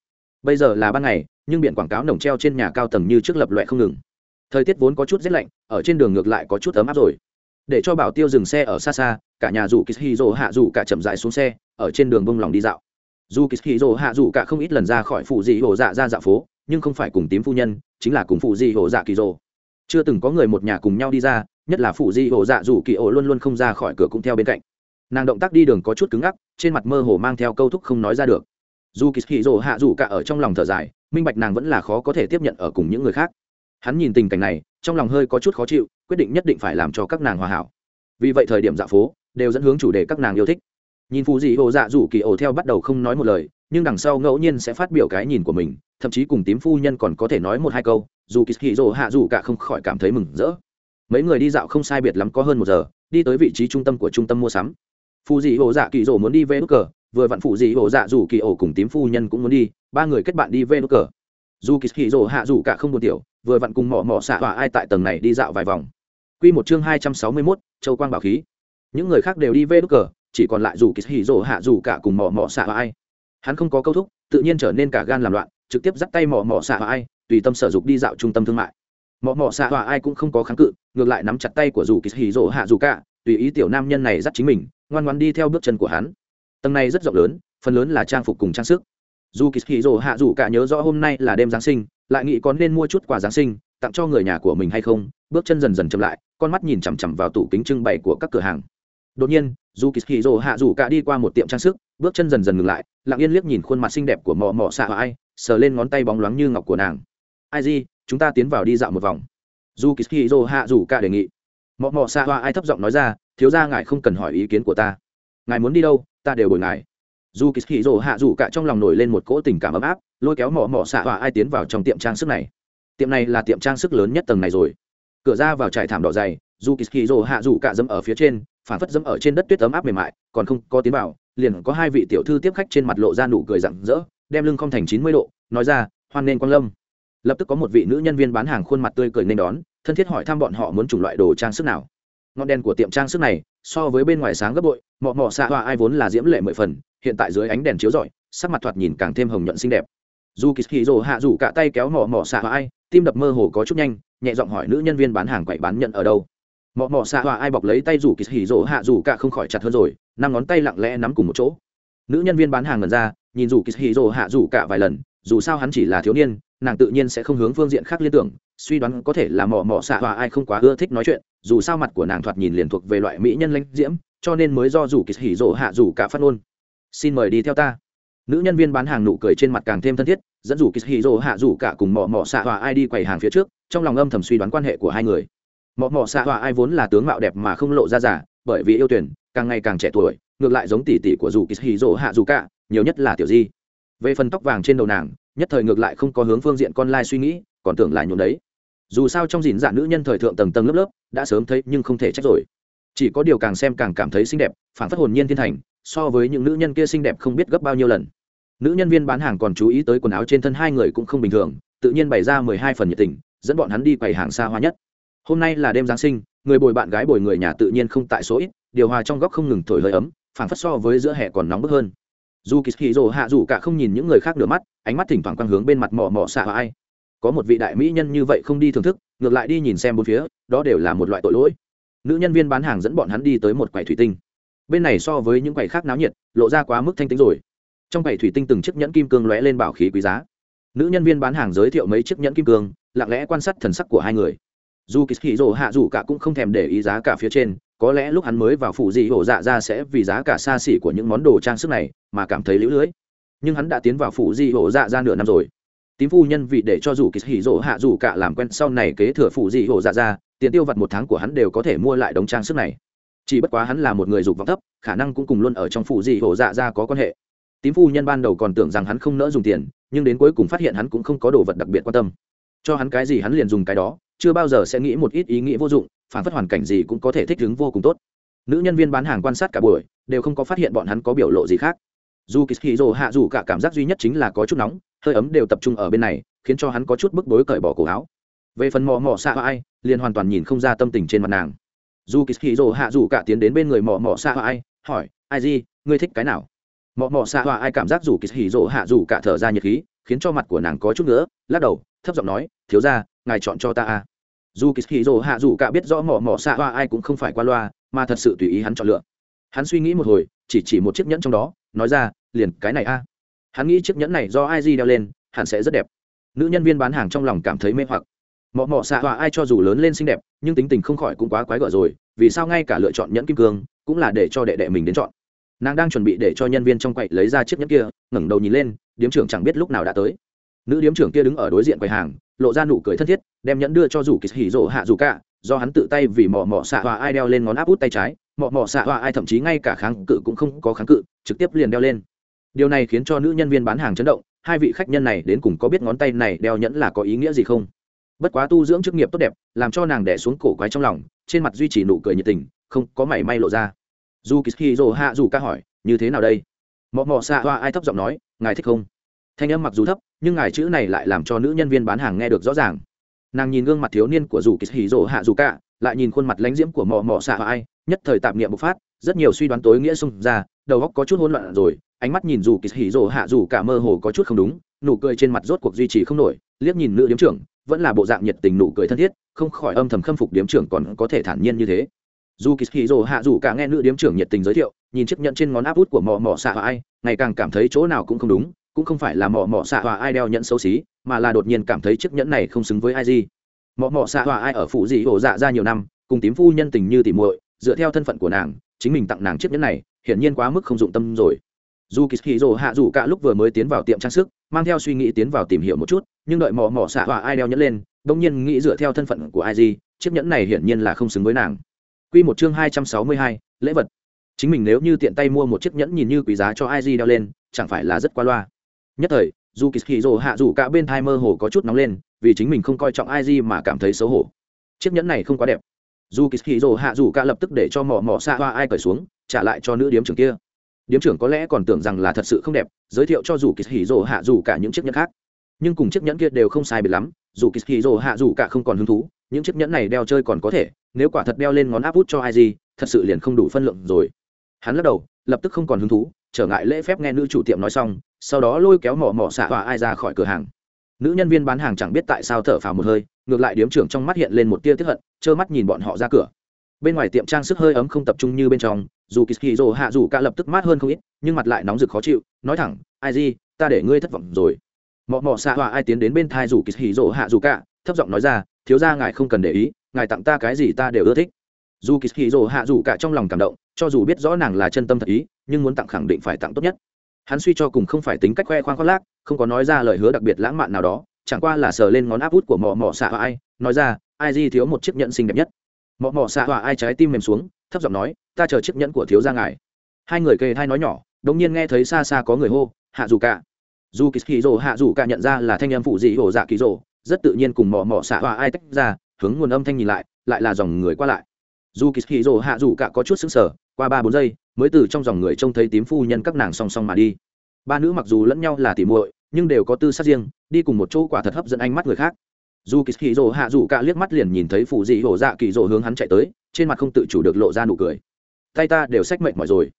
Bây giờ là ban ngày, nhưng biển quảng cáo nồng treo trên nhà cao tầng như trước lập loại không ngừng. Thời tiết vốn có chút rét lạnh, ở trên đường ngược lại có chút ấm áp rồi. Để cho bảo tiêu dừng xe ở xa xa, cả nhà rủ kishiro hạ rủ cả chậm dại xuống xe, ở trên đường bông lòng đi dạo. Dù kishiro hạ rủ cả không ít lần ra khỏi phụ dị hổ dạ ra dạo phố, nhưng không phải cùng tím phu nhân, chính là cùng phụ dị hổ dạ kỳ rồ chưa từng có người một nhà cùng nhau đi ra, nhất là phụ dị hổ dạ rủ kỳ ổ luôn luôn không ra khỏi cửa cũng theo bên cạnh nàng động tác đi đường có chút cứng ngắc, trên mặt mơ hồ mang theo câu thúc không nói ra được. Dù kỳ hì rồ hạ rủ cả ở trong lòng thở dài, minh bạch nàng vẫn là khó có thể tiếp nhận ở cùng những người khác. Hắn nhìn tình cảnh này, trong lòng hơi có chút khó chịu, quyết định nhất định phải làm cho các nàng hòa hảo. Vì vậy thời điểm dạ phố đều dẫn hướng chủ đề các nàng yêu thích. Nhìn phù dị hồ dạ rủ kỳ ổ theo bắt đầu không nói một lời, nhưng đằng sau ngẫu nhiên sẽ phát biểu cái nhìn của mình, thậm chí cùng tím phu nhân còn có thể nói một hai câu, dù kỳ hì rồ hạ rủ cả không khỏi cảm thấy mừng rỡ. Mấy người đi dạo không sai biệt lắm có hơn một giờ, đi tới vị trí trung tâm của trung tâm mua sắm phù dị ổ dạ kỳ rổ muốn đi về nút cờ vừa vặn phụ dị ổ dạ rủ kỳ ổ cùng tím phu nhân cũng muốn đi ba người kết bạn đi về nút cờ dù kỳ kỳ rổ hạ rủ cả không buồn tiểu vừa vặn cùng mỏ mỏ xạ tỏa ai tại tầng này đi dạo vài vòng Quy một chương hai trăm sáu mươi mốt Châu Quang bảo khí. Những người khác đều đi về nút cờ, chỉ còn lại dù kỳ kỳ rổ hạ rủ cả cùng mỏ mỏ xạ tỏa ai. Hắn không có câu thúc, tự nhiên trở nên cả gan làm loạn, trực tiếp dắt tay mỏ mỏ xạ tỏa ai, tùy tâm sở dục đi dạo trung tâm thương mại. Mỏ mỏ xạ tỏa ai cũng không có kháng cự, ngược lại nắm chặt tay của dù kỳ hì rồ hạ rủ cả, tùy ý tiểu nam nhân này dắt chính mình, ngoan ngoãn đi theo bước chân của hắn. Tầng này rất rộng lớn, phần lớn là trang phục cùng trang sức. Dù kỳ hì rồ hạ dù cả nhớ rõ hôm nay là đêm giáng sinh, lại nghĩ có nên mua chút quà giáng sinh, tặng cho người nhà của mình hay không, bước chân dần dần chậm lại, con mắt nhìn chằm chằm vào tủ kính trưng bày của các cửa hàng. Đột nhiên, dù kỳ hì rồ hạ dù cả đi qua một tiệm trang sức, bước chân dần dần ngừng lại, lặng yên liếc nhìn khuôn mặt xinh đẹp của mò mò xạ ai, sờ lên ngón tay bóng loáng như ngọc của nàng. Ai gì chúng ta tiến vào đi dạo một vòng. Dù kỳ hì rồ hạ dù cả đề nghị mọ mọ xa hoa ai thấp giọng nói ra, thiếu ra ngài không cần hỏi ý kiến của ta. Ngài muốn đi đâu, ta đều bồi ngài. Dù kỳ hì rồ hạ dù cả trong lòng nổi lên một cỗ tình cảm ấm áp, lôi kéo mỏ mỏ xạ hỏa ai tiến vào trong tiệm trang sức này. Tiệm này là tiệm trang sức lớn nhất tầng này rồi. Cửa ra vào trải thảm đỏ dày, dù kỳ hì rồ hạ dù cả dẫm ở phía trên phản phất dẫm ở trên đất tuyết ấm áp mềm mại, còn không có tiến vào, liền có hai vị tiểu thư tiếp khách trên mặt lộ ra nụ cười rặng rỡ, đem lưng không thành chín mươi độ, nói ra, hoan nên quang lâm. Lập tức có một vị nữ nhân viên bán hàng khuôn mặt tươi cười nên đón thân thiết hỏi thăm bọn họ muốn chủng loại đồ trang sức nào. Ngọn đèn của tiệm trang sức này, so với bên ngoài sáng gấp bội, mọ mọ xạ hoa ai vốn là diễm lệ mười phần, hiện tại dưới ánh đèn chiếu rọi, sắc mặt thoạt nhìn càng thêm hồng nhuận xinh đẹp. Dù kỳ hì rồ hạ rủ cả tay kéo mọ mọ xạ hoa ai, tim đập mơ hồ có chút nhanh, nhẹ giọng hỏi nữ nhân viên bán hàng quậy bán nhận ở đâu. Mọ mọ xạ hoa ai bọc lấy tay rủ kỳ hì rồ hạ rủ cả không khỏi chặt hơn rồi, năm ngón tay lặng lẽ nắm cùng một chỗ. Nữ nhân viên bán hàng ngần ra, nhìn rủ kỳ hì rồ hạ rủ cả vài lần, dù sao hắn chỉ là thiếu niên, nàng tự nhiên sẽ không hướng phương diện khác liên tưởng suy đoán có thể là mỏ mỏ xạ hòa ai không quá ưa thích nói chuyện, dù sao mặt của nàng thoạt nhìn liền thuộc về loại mỹ nhân lãnh diễm, cho nên mới do rủ kỳ hỉ rộ hạ rủ cả phát ngôn. Xin mời đi theo ta. Nữ nhân viên bán hàng nụ cười trên mặt càng thêm thân thiết, dẫn rủ kỳ hỉ rộ hạ rủ cả cùng mỏ mỏ xạ hòa ai đi quầy hàng phía trước, trong lòng âm thầm suy đoán quan hệ của hai người. Mỏ mỏ xạ hòa ai vốn là tướng mạo đẹp mà không lộ ra giả, bởi vì yêu tuyển, càng ngày càng trẻ tuổi, ngược lại giống tỷ tỷ của rủ kỳ hỉ rộ hạ rủ cả, nhiều nhất là tiểu di. Về phần tóc vàng trên đầu nàng, nhất thời ngược lại không có hướng phương diện con lai suy nghĩ, còn tưởng là nhuộm đấy dù sao trong dìn dạ nữ nhân thời thượng tầng tầng lớp lớp, đã sớm thấy nhưng không thể trách rồi. Chỉ có điều càng xem càng cảm thấy xinh đẹp, phản phất hồn nhiên thiên thành, so với những nữ nhân kia xinh đẹp không biết gấp bao nhiêu lần. Nữ nhân viên bán hàng còn chú ý tới quần áo trên thân hai người cũng không bình thường, tự nhiên bày ra mười hai phần nhiệt tình, dẫn bọn hắn đi quầy hàng xa hoa nhất. Hôm nay là đêm giáng sinh, người bồi bạn gái bồi người nhà tự nhiên không tại số ít, điều hòa trong góc không ngừng thổi hơi ấm, phản phất so với giữa hè còn nóng bức hơn. Dù kỳ hì rồ hạ dù cả không nhìn những người khác nửa mắt, ánh mắt thỉnh thoảng quang hướng bên mặt mỏ mỏ xạ ai có một vị đại mỹ nhân như vậy không đi thưởng thức, ngược lại đi nhìn xem bốn phía, đó đều là một loại tội lỗi. Nữ nhân viên bán hàng dẫn bọn hắn đi tới một quầy thủy tinh. Bên này so với những quầy khác náo nhiệt, lộ ra quá mức thanh tính rồi. Trong quầy thủy tinh từng chiếc nhẫn kim cương lóe lên bảo khí quý giá. Nữ nhân viên bán hàng giới thiệu mấy chiếc nhẫn kim cương, lặng lẽ quan sát thần sắc của hai người. Dù kỳ dỗ hạ dù cả cũng không thèm để ý giá cả phía trên, có lẽ lúc hắn mới vào phủ dị hổ dạ ra sẽ vì giá cả xa xỉ của những món đồ trang sức này mà cảm thấy lũ lưỡi nhưng hắn đã tiến vào phủ dị hổ dạ ra nửa năm rồi tím phu nhân vì để cho dù kỳ hỉ rỗ hạ dù cả làm quen sau này kế thừa phụ dị Hổ dạ ra, tiền tiêu vặt một tháng của hắn đều có thể mua lại đống trang sức này. Chỉ bất quá hắn là một người dục vọng thấp, khả năng cũng cùng luôn ở trong phụ dị Hổ dạ ra có quan hệ. Tím phu nhân ban đầu còn tưởng rằng hắn không nỡ dùng tiền, nhưng đến cuối cùng phát hiện hắn cũng không có đồ vật đặc biệt quan tâm. Cho hắn cái gì hắn liền dùng cái đó, chưa bao giờ sẽ nghĩ một ít ý nghĩ vô dụng, phản phất hoàn cảnh gì cũng có thể thích ứng vô cùng tốt. Nữ nhân viên bán hàng quan sát cả buổi, đều không có phát hiện bọn hắn có biểu lộ gì khác dù kỳ rồ hạ dù cả cảm giác duy nhất chính là có chút nóng, hơi ấm đều tập trung ở bên này, khiến cho hắn có chút bức bối cởi bỏ cổ áo. Về phần mò mò xạ ai, liền hoàn toàn nhìn không ra tâm tình trên mặt nàng. Dù kỳ rồ hạ dù cả tiến đến bên người mò mò xạ ai, hỏi, ai gì ngươi thích cái nào? Mò mò xạ ai cảm giác dù kỳ rồ hạ dù cả thở ra nhiệt khí, khiến cho mặt của nàng có chút nữa lắc đầu, thấp giọng nói, thiếu ra ngài chọn cho ta a dù kỳ hì rồ hạ dù cả biết rõ mò mò xạ hoa ai cũng không phải qua loa, mà thật sự tùy ý hắn chọn lựa. Hắn suy nghĩ một hồi, chỉ chỉ một chiếc nhẫn trong đó, nói ra liền cái này a. Hắn nghĩ chiếc nhẫn này do ai di đeo lên, hẳn sẽ rất đẹp. Nữ nhân viên bán hàng trong lòng cảm thấy mê hoặc. Mọ mọ xạ hoa ai cho dù lớn lên xinh đẹp, nhưng tính tình không khỏi cũng quá quái gở rồi, vì sao ngay cả lựa chọn nhẫn kim cương cũng là để cho đệ đệ mình đến chọn. Nàng đang chuẩn bị để cho nhân viên trong quậy lấy ra chiếc nhẫn kia, ngẩng đầu nhìn lên, điếm trưởng chẳng biết lúc nào đã tới. Nữ điếm trưởng kia đứng ở đối diện quầy hàng, lộ ra nụ cười thân thiết, đem nhẫn đưa cho rủ kỳ hỉ rộ hạ dù cả, do hắn tự tay vì mọ mọ xạ họa ai đeo lên ngón áp út tay trái, mọ mọ xạ họa ai thậm chí ngay cả kháng cự cũng không có kháng cự, trực tiếp liền đeo lên điều này khiến cho nữ nhân viên bán hàng chấn động, hai vị khách nhân này đến cùng có biết ngón tay này đeo nhẫn là có ý nghĩa gì không? Bất quá tu dưỡng chức nghiệp tốt đẹp, làm cho nàng đẻ xuống cổ quái trong lòng, trên mặt duy trì nụ cười nhiệt tình, không có mảy may lộ ra. Dù kỳ hì hạ dù ca hỏi, như thế nào đây? Mọ mọ xạ hoa ai thấp giọng nói, ngài thích không? Thanh âm mặc dù thấp, nhưng ngài chữ này lại làm cho nữ nhân viên bán hàng nghe được rõ ràng. Nàng nhìn gương mặt thiếu niên của dù kỳ hì rỗ hạ dù cả lại nhìn khuôn mặt lãnh diễm của mò mò xạ ai, nhất thời tạp niệm bộc phát, rất nhiều suy đoán tối nghĩa xung ra, đầu óc có chút hỗn loạn rồi ánh mắt nhìn dù kỳ hỉ rỗ hạ dù cả mơ hồ có chút không đúng, nụ cười trên mặt rốt cuộc duy trì không nổi, liếc nhìn nữ điếm trưởng, vẫn là bộ dạng nhiệt tình nụ cười thân thiết, không khỏi âm thầm khâm phục điếm trưởng còn có thể thản nhiên như thế. Dù kỳ hỉ rỗ hạ dù cả nghe nữ điếm trưởng nhiệt tình giới thiệu, nhìn chiếc nhẫn trên ngón áp út của mò mò xạ ai, ngày càng cảm thấy chỗ nào cũng không đúng, cũng không phải là mò mò xạ hòa ai đeo nhẫn xấu xí, mà là đột nhiên cảm thấy chiếc nhẫn này không xứng với ai gì. Mò mò xạ hòa ai ở phụ dị Ổ dạ ra nhiều năm, cùng tím phu nhân tình như tỉ muội, dựa theo thân phận của nàng, chính mình tặng nàng chiếc nhẫn này, hiển nhiên quá mức không dụng tâm rồi dù kỳ hì rồ hạ dù cả lúc vừa mới tiến vào tiệm trang sức mang theo suy nghĩ tiến vào tìm hiểu một chút nhưng đợi mò mò xạ hòa ai đeo nhẫn lên đông nhiên nghĩ dựa theo thân phận của ai gì chiếc nhẫn này hiển nhiên là không xứng với nàng. Quy một chương hai trăm sáu mươi hai, lễ vật. Chính mình nếu như tiện tay mua một chiếc nhẫn nhìn như quý giá cho ai đeo lên, chẳng phải là rất qua loa. Nhất thời dù kỳ hì rồ hạ dù cả bên thai mơ hồ có chút nóng lên vì chính mình không coi trọng ai gì mà cảm thấy xấu hổ. Chiếc nhẫn này không quá đẹp. Dù kỳ hì rồ hạ dù cả lập tức để cho mỏ mỏ xạ hoa ai cởi xuống trả lại cho nữ điếm trưởng kia điếm trưởng có lẽ còn tưởng rằng là thật sự không đẹp, giới thiệu cho dù kỳ hì rồ hạ dù cả những chiếc nhẫn khác. Nhưng cùng chiếc nhẫn kia đều không sai biệt lắm, dù kỳ hì rồ hạ dù cả không còn hứng thú, những chiếc nhẫn này đeo chơi còn có thể, nếu quả thật đeo lên ngón áp út cho ai gì, thật sự liền không đủ phân lượng rồi. Hắn lắc đầu, lập tức không còn hứng thú, trở ngại lễ phép nghe nữ chủ tiệm nói xong, sau đó lôi kéo mỏ mỏ xạ hòa ai ra khỏi cửa hàng. Nữ nhân viên bán hàng chẳng biết tại sao thở phào một hơi, ngược lại điếm trưởng trong mắt hiện lên một tia tiếp hận, trơ mắt nhìn bọn họ ra cửa. Bên ngoài tiệm trang sức hơi ấm không tập trung như bên trong dù kỳ rồ hạ dù cả lập tức mát hơn không ít, nhưng mặt lại nóng rực khó chịu, nói thẳng, ai gì ta để ngươi thất vọng rồi. Mọ mọ xạ hòa ai tiến đến bên thai dù kỳ rồ hạ dù cả, thấp giọng nói ra, thiếu ra ngài không cần để ý, ngài tặng ta cái gì ta đều ưa thích. Dù kỳ rồ hạ dù cả trong lòng cảm động, cho dù biết rõ nàng là chân tâm thật ý, nhưng muốn tặng khẳng định phải tặng tốt nhất. Hắn suy cho cùng không phải tính cách khoe khoang khoác lác, không có nói ra lời hứa đặc biệt lãng mạn nào đó, chẳng qua là sờ lên ngón áp út của mọ mọ xạ hòa ai, nói ra, ai gì thiếu một chiếc nhẫn xinh đẹp nhất. Mọ mọ xạ hòa ai trái tim mềm xuống, thấp giọng nói ta chờ chiếc nhẫn của thiếu gia ngài. Hai người kề thai nói nhỏ, đống nhiên nghe thấy xa xa có người hô, hạ dù cả. Dù kỳ rồ, hạ dù cả nhận ra là thanh âm phụ dị hổ dạ kỳ rồ, rất tự nhiên cùng mò mò xạ hòa ai tách ra, hướng nguồn âm thanh nhìn lại lại là dòng người qua lại. Dù kỳ rồ, hạ dù cả có chút xứng sở qua ba bốn giây, mới từ trong dòng người trông thấy tím phu nhân các nàng song song mà đi. Ba nữ mặc dù lẫn nhau là tỉ muội, nhưng đều có tư sắc riêng, đi cùng một chỗ quả thật hấp dẫn ánh mắt người khác. Dù kỳ kỳ rồ, hạ dù cả liếc mắt liền nhìn thấy phụ dị hổ dạ kỳ rồ hướng hắn chạy tới, trên mặt không tự chủ được lộ ra nụ cười tay ta đều xách mệnh mỏi rồi.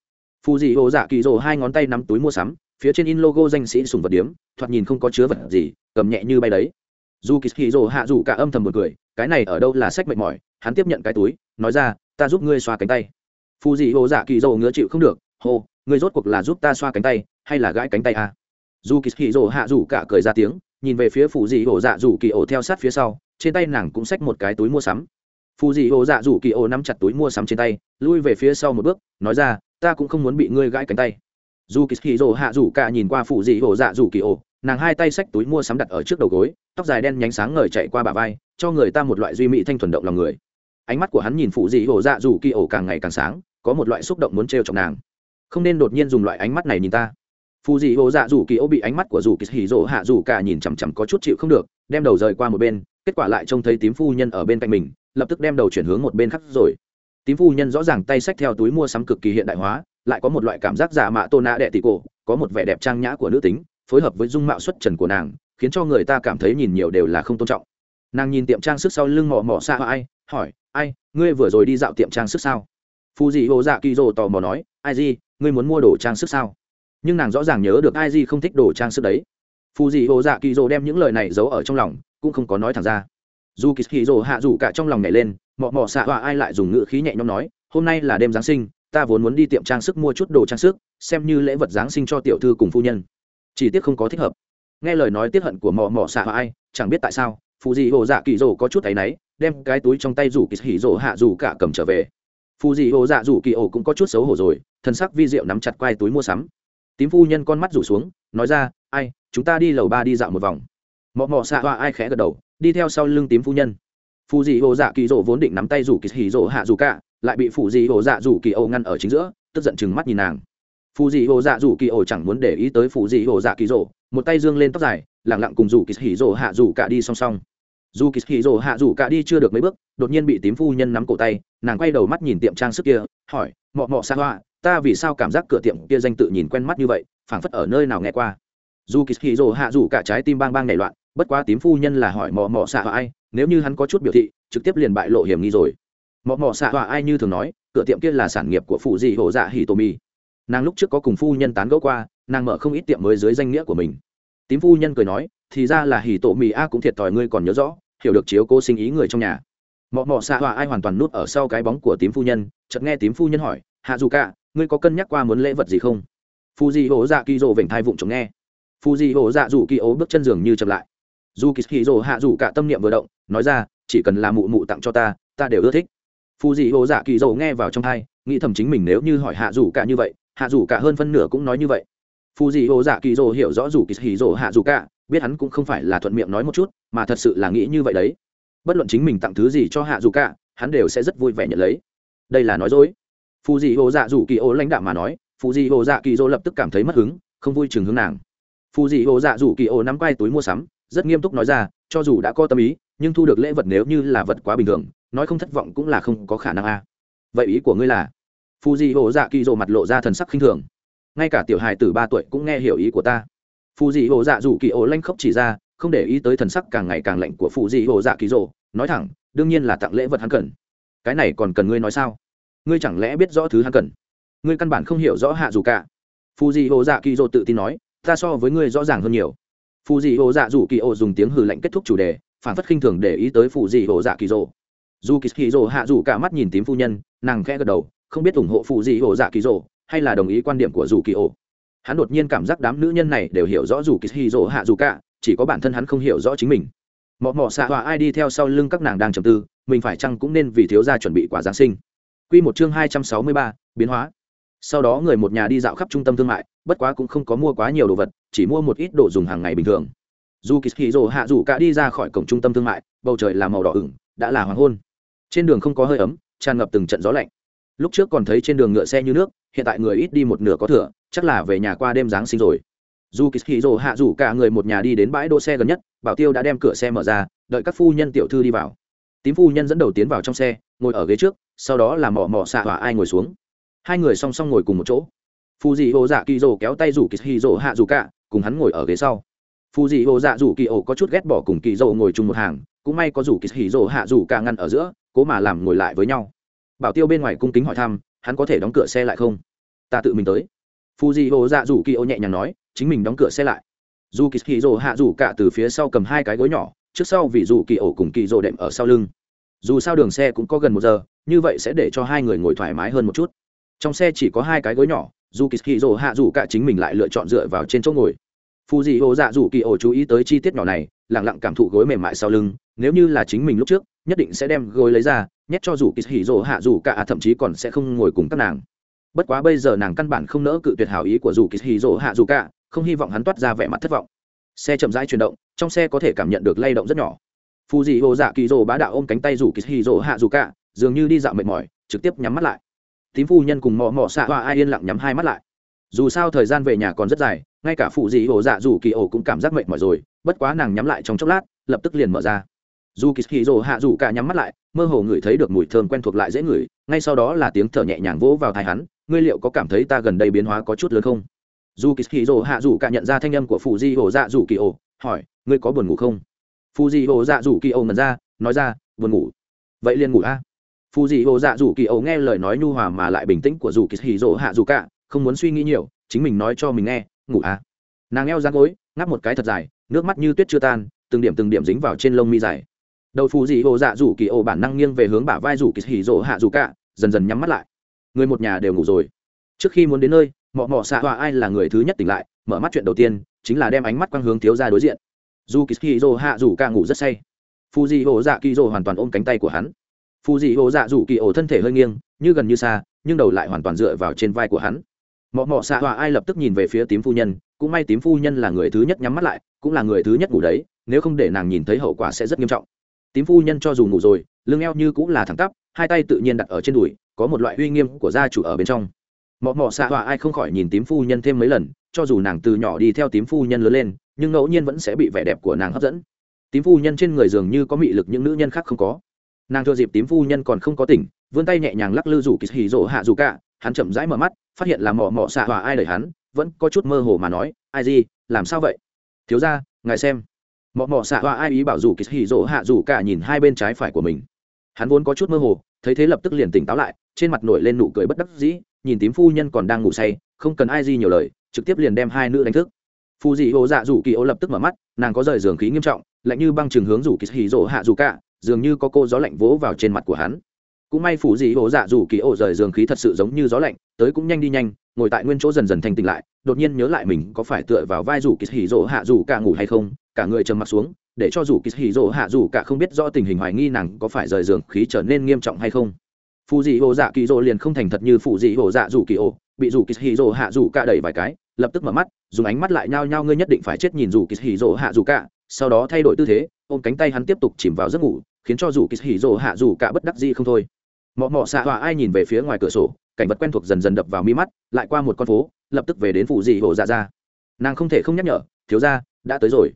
Phù dị hổ dạ kỳ rồ hai ngón tay nắm túi mua sắm, phía trên in logo danh sĩ sùng vật điếm, thoạt nhìn không có chứa vật gì, cầm nhẹ như bay đấy. Dù kỳ kỳ rồ hạ dù cả âm thầm một cười, cái này ở đâu là xách mệnh mỏi, hắn tiếp nhận cái túi, nói ra, ta giúp ngươi xoa cánh tay. Phù dị hồ dạ kỳ rồ ngứa chịu không được hồ ngươi rốt cuộc là giúp ta xoa cánh tay, hay là gãi cánh tay à? dù kỳ kỳ rồ hạ rủ cả cười ra tiếng, nhìn về phía phù dị hồ dạ rủ kỳ ổ theo sát phía sau, trên tay nàng cũng xách một cái túi mua sắm phù dị hồ dạ rủ kỳ ô nắm chặt túi mua sắm trên tay lui về phía sau một bước nói ra ta cũng không muốn bị ngươi gãi cánh tay. Dù kỳ hì rồ hạ rủ cả nhìn qua phụ dị ô dạ rủ kỳ ô, nàng hai tay xách túi mua sắm đặt ở trước đầu gối tóc dài đen nhánh sáng ngời chạy qua bả vai cho người ta một loại duy mỹ thanh thuần động lòng người. Ánh mắt của hắn nhìn phụ dị ô dạ rủ kỳ ô càng ngày càng sáng có một loại xúc động muốn trêu chọc nàng. Không nên đột nhiên dùng loại ánh mắt này nhìn ta. Phù dị ô dạ rủ kỳ ô bị ánh mắt của dù kỳ hì rồ hạ rủ cả nhìn chằm chằm có chút chịu không được đem đầu rời qua một bên kết quả lại trông thấy tím phu nhân ở bên cạnh mình lập tức đem đầu chuyển hướng một bên khác rồi. Tím phu nhân rõ ràng tay xách theo túi mua sắm cực kỳ hiện đại hóa, lại có một loại cảm giác giả mạ tôn nạ đệ tỷ cổ, có một vẻ đẹp trang nhã của nữ tính, phối hợp với dung mạo xuất trần của nàng, khiến cho người ta cảm thấy nhìn nhiều đều là không tôn trọng. Nàng nhìn tiệm trang sức sau lưng mò mò xa ai, hỏi, ai, ngươi vừa rồi đi dạo tiệm trang sức sao? Phù dị hồ dạ kỳ dô tò mò nói, ai gì, ngươi muốn mua đồ trang sức sao? Nhưng nàng rõ ràng nhớ được ai gì không thích đồ trang sức đấy. Phù dị hồ dạ kỳ dô đem những lời này giấu ở trong lòng, cũng không có nói thẳng ra dù kỳ hì rồ hạ dù cả trong lòng nhảy lên, mọ mọ xạ họa ai lại dùng ngữ khí nhẹ nhõm nói, hôm nay là đêm giáng sinh, ta vốn muốn đi tiệm trang sức mua chút đồ trang sức, xem như lễ vật giáng sinh cho tiểu thư cùng phu nhân. Chỉ tiếc không có thích hợp. Nghe lời nói tiếc hận của mọ mọ xạ họa ai, chẳng biết tại sao, phù dị hồ dạ kỳ rồ có chút thấy náy, đem cái túi trong tay rủ kỳ hì rồ hạ dù cả cầm trở về. Phù dị hồ dạ rủ kỳ ổ cũng có chút xấu hổ rồi thân sắc vi diệu nắm chặt quai túi mua sắm. Tím phu nhân con mắt rủ xuống, nói ra, ai, chúng ta đi lầu ba đi dạo một vòng. Mọ mọ xạ họa ai khẽ gật đầu đi theo sau lưng tím phu nhân. Phù dị hồ dạ kỳ rỗ vốn định nắm tay rủ kỳ hì rỗ hạ dù cả, lại bị phù dị hồ dạ rủ kỳ ổ ngăn ở chính giữa, tức giận chừng mắt nhìn nàng. Phù dị hồ dạ rủ kỳ ổ chẳng muốn để ý tới phù dị hồ dạ kỳ rỗ một tay dương lên tóc dài, lẳng lặng cùng rủ kỳ hì rỗ hạ rủ cả đi song song. Dù kỳ hì rỗ hạ rủ cả đi chưa được mấy bước, đột nhiên bị tím phu nhân nắm cổ tay, nàng quay đầu mắt nhìn tiệm trang sức kia, hỏi, mọ mọ xa hoa, ta vì sao cảm giác cửa tiệm kia danh tự nhìn quen mắt như vậy, phảng phất ở nơi nào nghe qua? Dù kỳ hì rỗ hạ rủ cả trái tim bang bang nảy loạn bất quá tím phu nhân là hỏi mò mò xạ hoa ai, nếu như hắn có chút biểu thị, trực tiếp liền bại lộ hiểm nghi rồi. Mò mò xạ hoa ai như thường nói, cửa tiệm kia là sản nghiệp của phụ dị hổ dạ hì tô mi nàng lúc trước có cùng phu nhân tán gẫu qua, nàng mở không ít tiệm mới dưới danh nghĩa của mình. Tím phu nhân cười nói, thì ra là hì tổ mì a cũng thiệt thòi ngươi còn nhớ rõ, hiểu được chiếu cô sinh ý người trong nhà. Mọ mọ xạ hoa ai hoàn toàn nút ở sau cái bóng của tím phu nhân, chợt nghe tím phu nhân hỏi, hạ dù cả ngươi có cân nhắc qua muốn lễ vật gì không? Phu di hổ dạ kỳ rồ vểnh thai vụng chống nghe. Phu di hổ dạ dù kỳ ố bước chân giường như chậm lại dù kỳ hì dồ hạ dù cả tâm niệm vừa động, nói ra, chỉ cần là mụ mụ tặng cho ta ta đều ưa thích. Phù dị hồ dạ kỳ dầu nghe vào trong thai nghĩ thầm chính mình nếu như hỏi hạ dù cả như vậy, hạ dù cả hơn phân nửa cũng nói như vậy. Phù dị hồ dạ kỳ dầu hiểu rõ dù kỳ hì dồ hạ dù cả, biết hắn cũng không phải là thuận miệng nói một chút, mà thật sự là nghĩ như vậy đấy. Bất luận chính mình tặng thứ gì cho hạ dù cả, hắn đều sẽ rất vui vẻ nhận lấy. Đây là nói dối. Phù dị hồ dạ dù kỳ ô lãnh đạo mà nói phù dị hồ dạ kỳ dỗ lập tức cảm thấy mất hứng, không vui chừng hướng nàng. Phù dị hồ dạ dù kỳ ô nắm quay túi mua sắm rất nghiêm túc nói ra, cho dù đã có tâm ý, nhưng thu được lễ vật nếu như là vật quá bình thường, nói không thất vọng cũng là không có khả năng a. Vậy ý của ngươi là? Phù di hồ dạ kỳ rồ mặt lộ ra thần sắc khinh thường. Ngay cả tiểu hài từ ba tuổi cũng nghe hiểu ý của ta. Phù di hồ dạ dù kỳ ổ lanh khóc chỉ ra, không để ý tới thần sắc càng ngày càng lạnh của phù di hồ dạ kỳ rồ nói thẳng, đương nhiên là tặng lễ vật hắn cần. Cái này còn cần ngươi nói sao? Ngươi chẳng lẽ biết rõ thứ hắn cần? Ngươi căn bản không hiểu rõ hạ dù cả. Phù di hồ dạ kỳ rồ tự tin nói, ta so với ngươi rõ ràng hơn nhiều phù dị hồ dạ dù kỳ ô dùng tiếng hừ lạnh kết thúc chủ đề, phản phất khinh thường để ý tới phù dị hồ dạ kỳ rồ dù kỳ kỳ rồ hạ dù cả mắt nhìn tím phu nhân, nàng khẽ gật đầu, không biết ủng hộ phù dị hồ dạ kỳ rồ hay là đồng ý quan điểm của dù kỳ ô hắn đột nhiên cảm giác đám nữ nhân này đều hiểu rõ dù kỳ kỳ rồ hạ dù cả, chỉ có bản thân hắn không hiểu rõ chính mình. Mọ mọ xạ hòa ai đi theo sau lưng các nàng đang trầm tư, mình phải chăng cũng nên vì thiếu gia chuẩn bị quả giáng sinh. Quy một chương hai trăm sáu mươi ba, biến hóa sau đó người một nhà đi dạo khắp trung tâm thương mại, bất quá cũng không có mua quá nhiều đồ vật, chỉ mua một ít đồ dùng hàng ngày bình thường. Dù kỳ hì rồ hạ rủ cả đi ra khỏi cổng trung tâm thương mại, bầu trời là màu đỏ ửng, đã là hoàng hôn. Trên đường không có hơi ấm, tràn ngập từng trận gió lạnh. Lúc trước còn thấy trên đường ngựa xe như nước, hiện tại người ít đi một nửa có thừa, chắc là về nhà qua đêm giáng sinh rồi. Dù kỳ hì rồ hạ rủ cả người một nhà đi đến bãi đỗ xe gần nhất, bảo tiêu đã đem cửa xe mở ra, đợi các phu nhân tiểu thư đi vào. Tím phu nhân dẫn đầu tiến vào trong xe, ngồi ở ghế trước, sau đó là mỏ mỏ xạ hỏa ai ngồi xuống hai người song song ngồi cùng một chỗ. Phù dị hồ dạ kỳ rồ kéo tay rủ kỳ hì rồ hạ rủ cả cùng hắn ngồi ở ghế sau. Phù dị hồ dạ rủ kỳ ổ có chút ghét bỏ cùng kỳ rồ ngồi chung một hàng, cũng may có rủ kỳ hì rồ hạ rủ cả ngăn ở giữa, cố mà làm ngồi lại với nhau. Bảo tiêu bên ngoài cung kính hỏi thăm, hắn có thể đóng cửa xe lại không? Ta tự mình tới. Phù dị hồ dạ rủ kỳ ổ nhẹ nhàng nói, chính mình đóng cửa xe lại. Dù kỳ hì rồ hạ rủ cả từ phía sau cầm hai cái gối nhỏ, trước sau vì dù kỳ ổ cùng kỳ rồ đệm ở sau lưng. Dù sao đường xe cũng có gần một giờ, như vậy sẽ để cho hai người ngồi thoải mái hơn một chút trong xe chỉ có hai cái gối nhỏ dù kỳ hì rồ hạ dù cả chính mình lại lựa chọn dựa vào trên chỗ ngồi. Phù dị ô dạ dù kỳ ô chú ý tới chi tiết nhỏ này lẳng lặng cảm thụ gối mềm mại sau lưng, nếu như là chính mình lúc trước, nhất định sẽ đem gối lấy ra, nhét cho dù kỳ hỉ rỗ hạ dù cả à, thậm chí còn sẽ không ngồi cùng các nàng. Bất quá bây giờ nàng căn bản không nỡ cự tuyệt hảo ý của dù kỳ hỉ rỗ hạ dù cả, không hy vọng hắn toát ra vẻ mặt thất vọng. Xe chậm rãi chuyển động, trong xe có thể cảm nhận được lay động rất nhỏ. Phù dị ô dạ kỳ rỗ bá đạo ôm cánh tay dù kỳ hỉ hạ dù cả, dường như đi dạo mệt mỏi, trực tiếp nhắm mắt lại tím phu nhân cùng mò mò xạ hoa ai yên lặng nhắm hai mắt lại. Dù sao thời gian về nhà còn rất dài, ngay cả phụ dị ổ dạ dù kỳ ổ cũng cảm giác mệt mỏi rồi, bất quá nàng nhắm lại trong chốc lát, lập tức liền mở ra. Dù kỳ hì rồ hạ dù cả nhắm mắt lại, mơ hồ ngửi thấy được mùi thơm quen thuộc lại dễ ngửi, ngay sau đó là tiếng thở nhẹ nhàng vỗ vào thai hắn, ngươi liệu có cảm thấy ta gần đây biến hóa có chút lớn không? Dù kỳ hì rồ hạ dù cả nhận ra thanh âm của phụ di ổ dạ dù kỳ ổ, hỏi, ngươi có buồn ngủ không? Phụ di ổ dạ dù kỳ ổ ngẩn ra, nói ra, buồn ngủ. Vậy liền ngủ a. Phù Dị hồ dạ dù kỳ ấu nghe lời nói nhu hòa mà lại bình tĩnh của dù kỳ hì dỗ hạ dù cả, không muốn suy nghĩ nhiều, chính mình nói cho mình nghe, ngủ à? Nàng eo ra gối, ngáp một cái thật dài, nước mắt như tuyết chưa tan, từng điểm từng điểm dính vào trên lông mi dài. Đầu phù dị hồ dạ dù kỳ ấu bản năng nghiêng về hướng bả vai dù kỳ hỉ dỗ hạ dù cả, dần dần nhắm mắt lại. Người một nhà đều ngủ rồi. Trước khi muốn đến nơi, mọ mọ xạ hòa ai là người thứ nhất tỉnh lại, mở mắt chuyện đầu tiên, chính là đem ánh mắt quang hướng thiếu ra đối diện. Dù kỳ hỉ dỗ hạ dù cả ngủ rất say. Phù dị hồ dạ kỳ dỗ hoàn toàn ôm cánh tay của hắn phù dị hồ dạ rủ kỳ ổ thân thể hơi nghiêng, như gần như xa, nhưng đầu lại hoàn toàn dựa vào trên vai của hắn. Mọ mọ xạ hòa ai lập tức nhìn về phía tím phu nhân, cũng may tím phu nhân là người thứ nhất nhắm mắt lại, cũng là người thứ nhất ngủ đấy, nếu không để nàng nhìn thấy hậu quả sẽ rất nghiêm trọng. Tím phu nhân cho dù ngủ rồi, lưng eo như cũng là thẳng tắp, hai tay tự nhiên đặt ở trên đùi, có một loại uy nghiêm của gia chủ ở bên trong. Mọ mọ xạ họa ai không khỏi nhìn tím phu nhân thêm mấy lần, cho dù nàng từ nhỏ đi theo tím phu nhân lớn lên, nhưng ngẫu nhiên vẫn sẽ bị vẻ đẹp của nàng hấp dẫn. Tím phu nhân trên người dường như có mị lực những nữ nhân khác không có nàng thừa dịp tím phu nhân còn không có tỉnh, vươn tay nhẹ nhàng lắc lư rủ kỳ hì rỗ hạ dù cả, hắn chậm rãi mở mắt, phát hiện là mọ mọ xạ hòa ai đời hắn, vẫn có chút mơ hồ mà nói, ai gì, làm sao vậy? Thiếu ra ngài xem. Mọ mọ xạ hoa ai ý bảo dù kỳ hì rỗ hạ dù cả nhìn hai bên trái phải của mình. Hắn vốn có chút mơ hồ, thấy thế lập tức liền tỉnh táo lại, trên mặt nổi lên nụ cười bất đắc dĩ, nhìn tím phu nhân còn đang ngủ say, không cần ai gì nhiều lời, trực tiếp liền đem hai nữ đánh thức. Phù dị hồ dạ dù kỳ ô lập tức mở mắt, nàng có rời giường khí nghiêm trọng, lạnh như băng chừng hướng dù kỳ hì rỗ hạ dù cả dường như có cô gió lạnh vỗ vào trên mặt của hắn. Cũng may phủ dị ổ dạ dù kỳ ô rời giường khí thật sự giống như gió lạnh, tới cũng nhanh đi nhanh, ngồi tại nguyên chỗ dần dần thành tỉnh lại, đột nhiên nhớ lại mình có phải tựa vào vai dù kỳ hì rỗ hạ dù cả ngủ hay không, cả người trầm mặt xuống, để cho dù kỳ hì rỗ hạ dù cả không biết rõ tình hình hoài nghi nàng có phải rời giường khí trở nên nghiêm trọng hay không. Phù dị ổ dạ kỳ rỗ liền không thành thật như phù dị ổ dạ dù kỳ ô, bị dù kỳ hì rỗ hạ dù cả đẩy vài cái, lập tức mở mắt, dùng ánh mắt lại nhao nhao ngươi nhất định phải chết nhìn dù kỳ hì rỗ hạ dù cả, sau đó thay đổi tư thế, ôm cánh tay hắn tiếp tục chìm vào giấc ngủ khiến cho dù kỳ hỉ rộ hạ dù cả bất đắc dĩ không thôi. Mọ mọ xạ hòa ai nhìn về phía ngoài cửa sổ, cảnh vật quen thuộc dần dần đập vào mi mắt, lại qua một con phố, lập tức về đến phủ dị hồ dạ ra. Nàng không thể không nhắc nhở, thiếu ra đã tới rồi.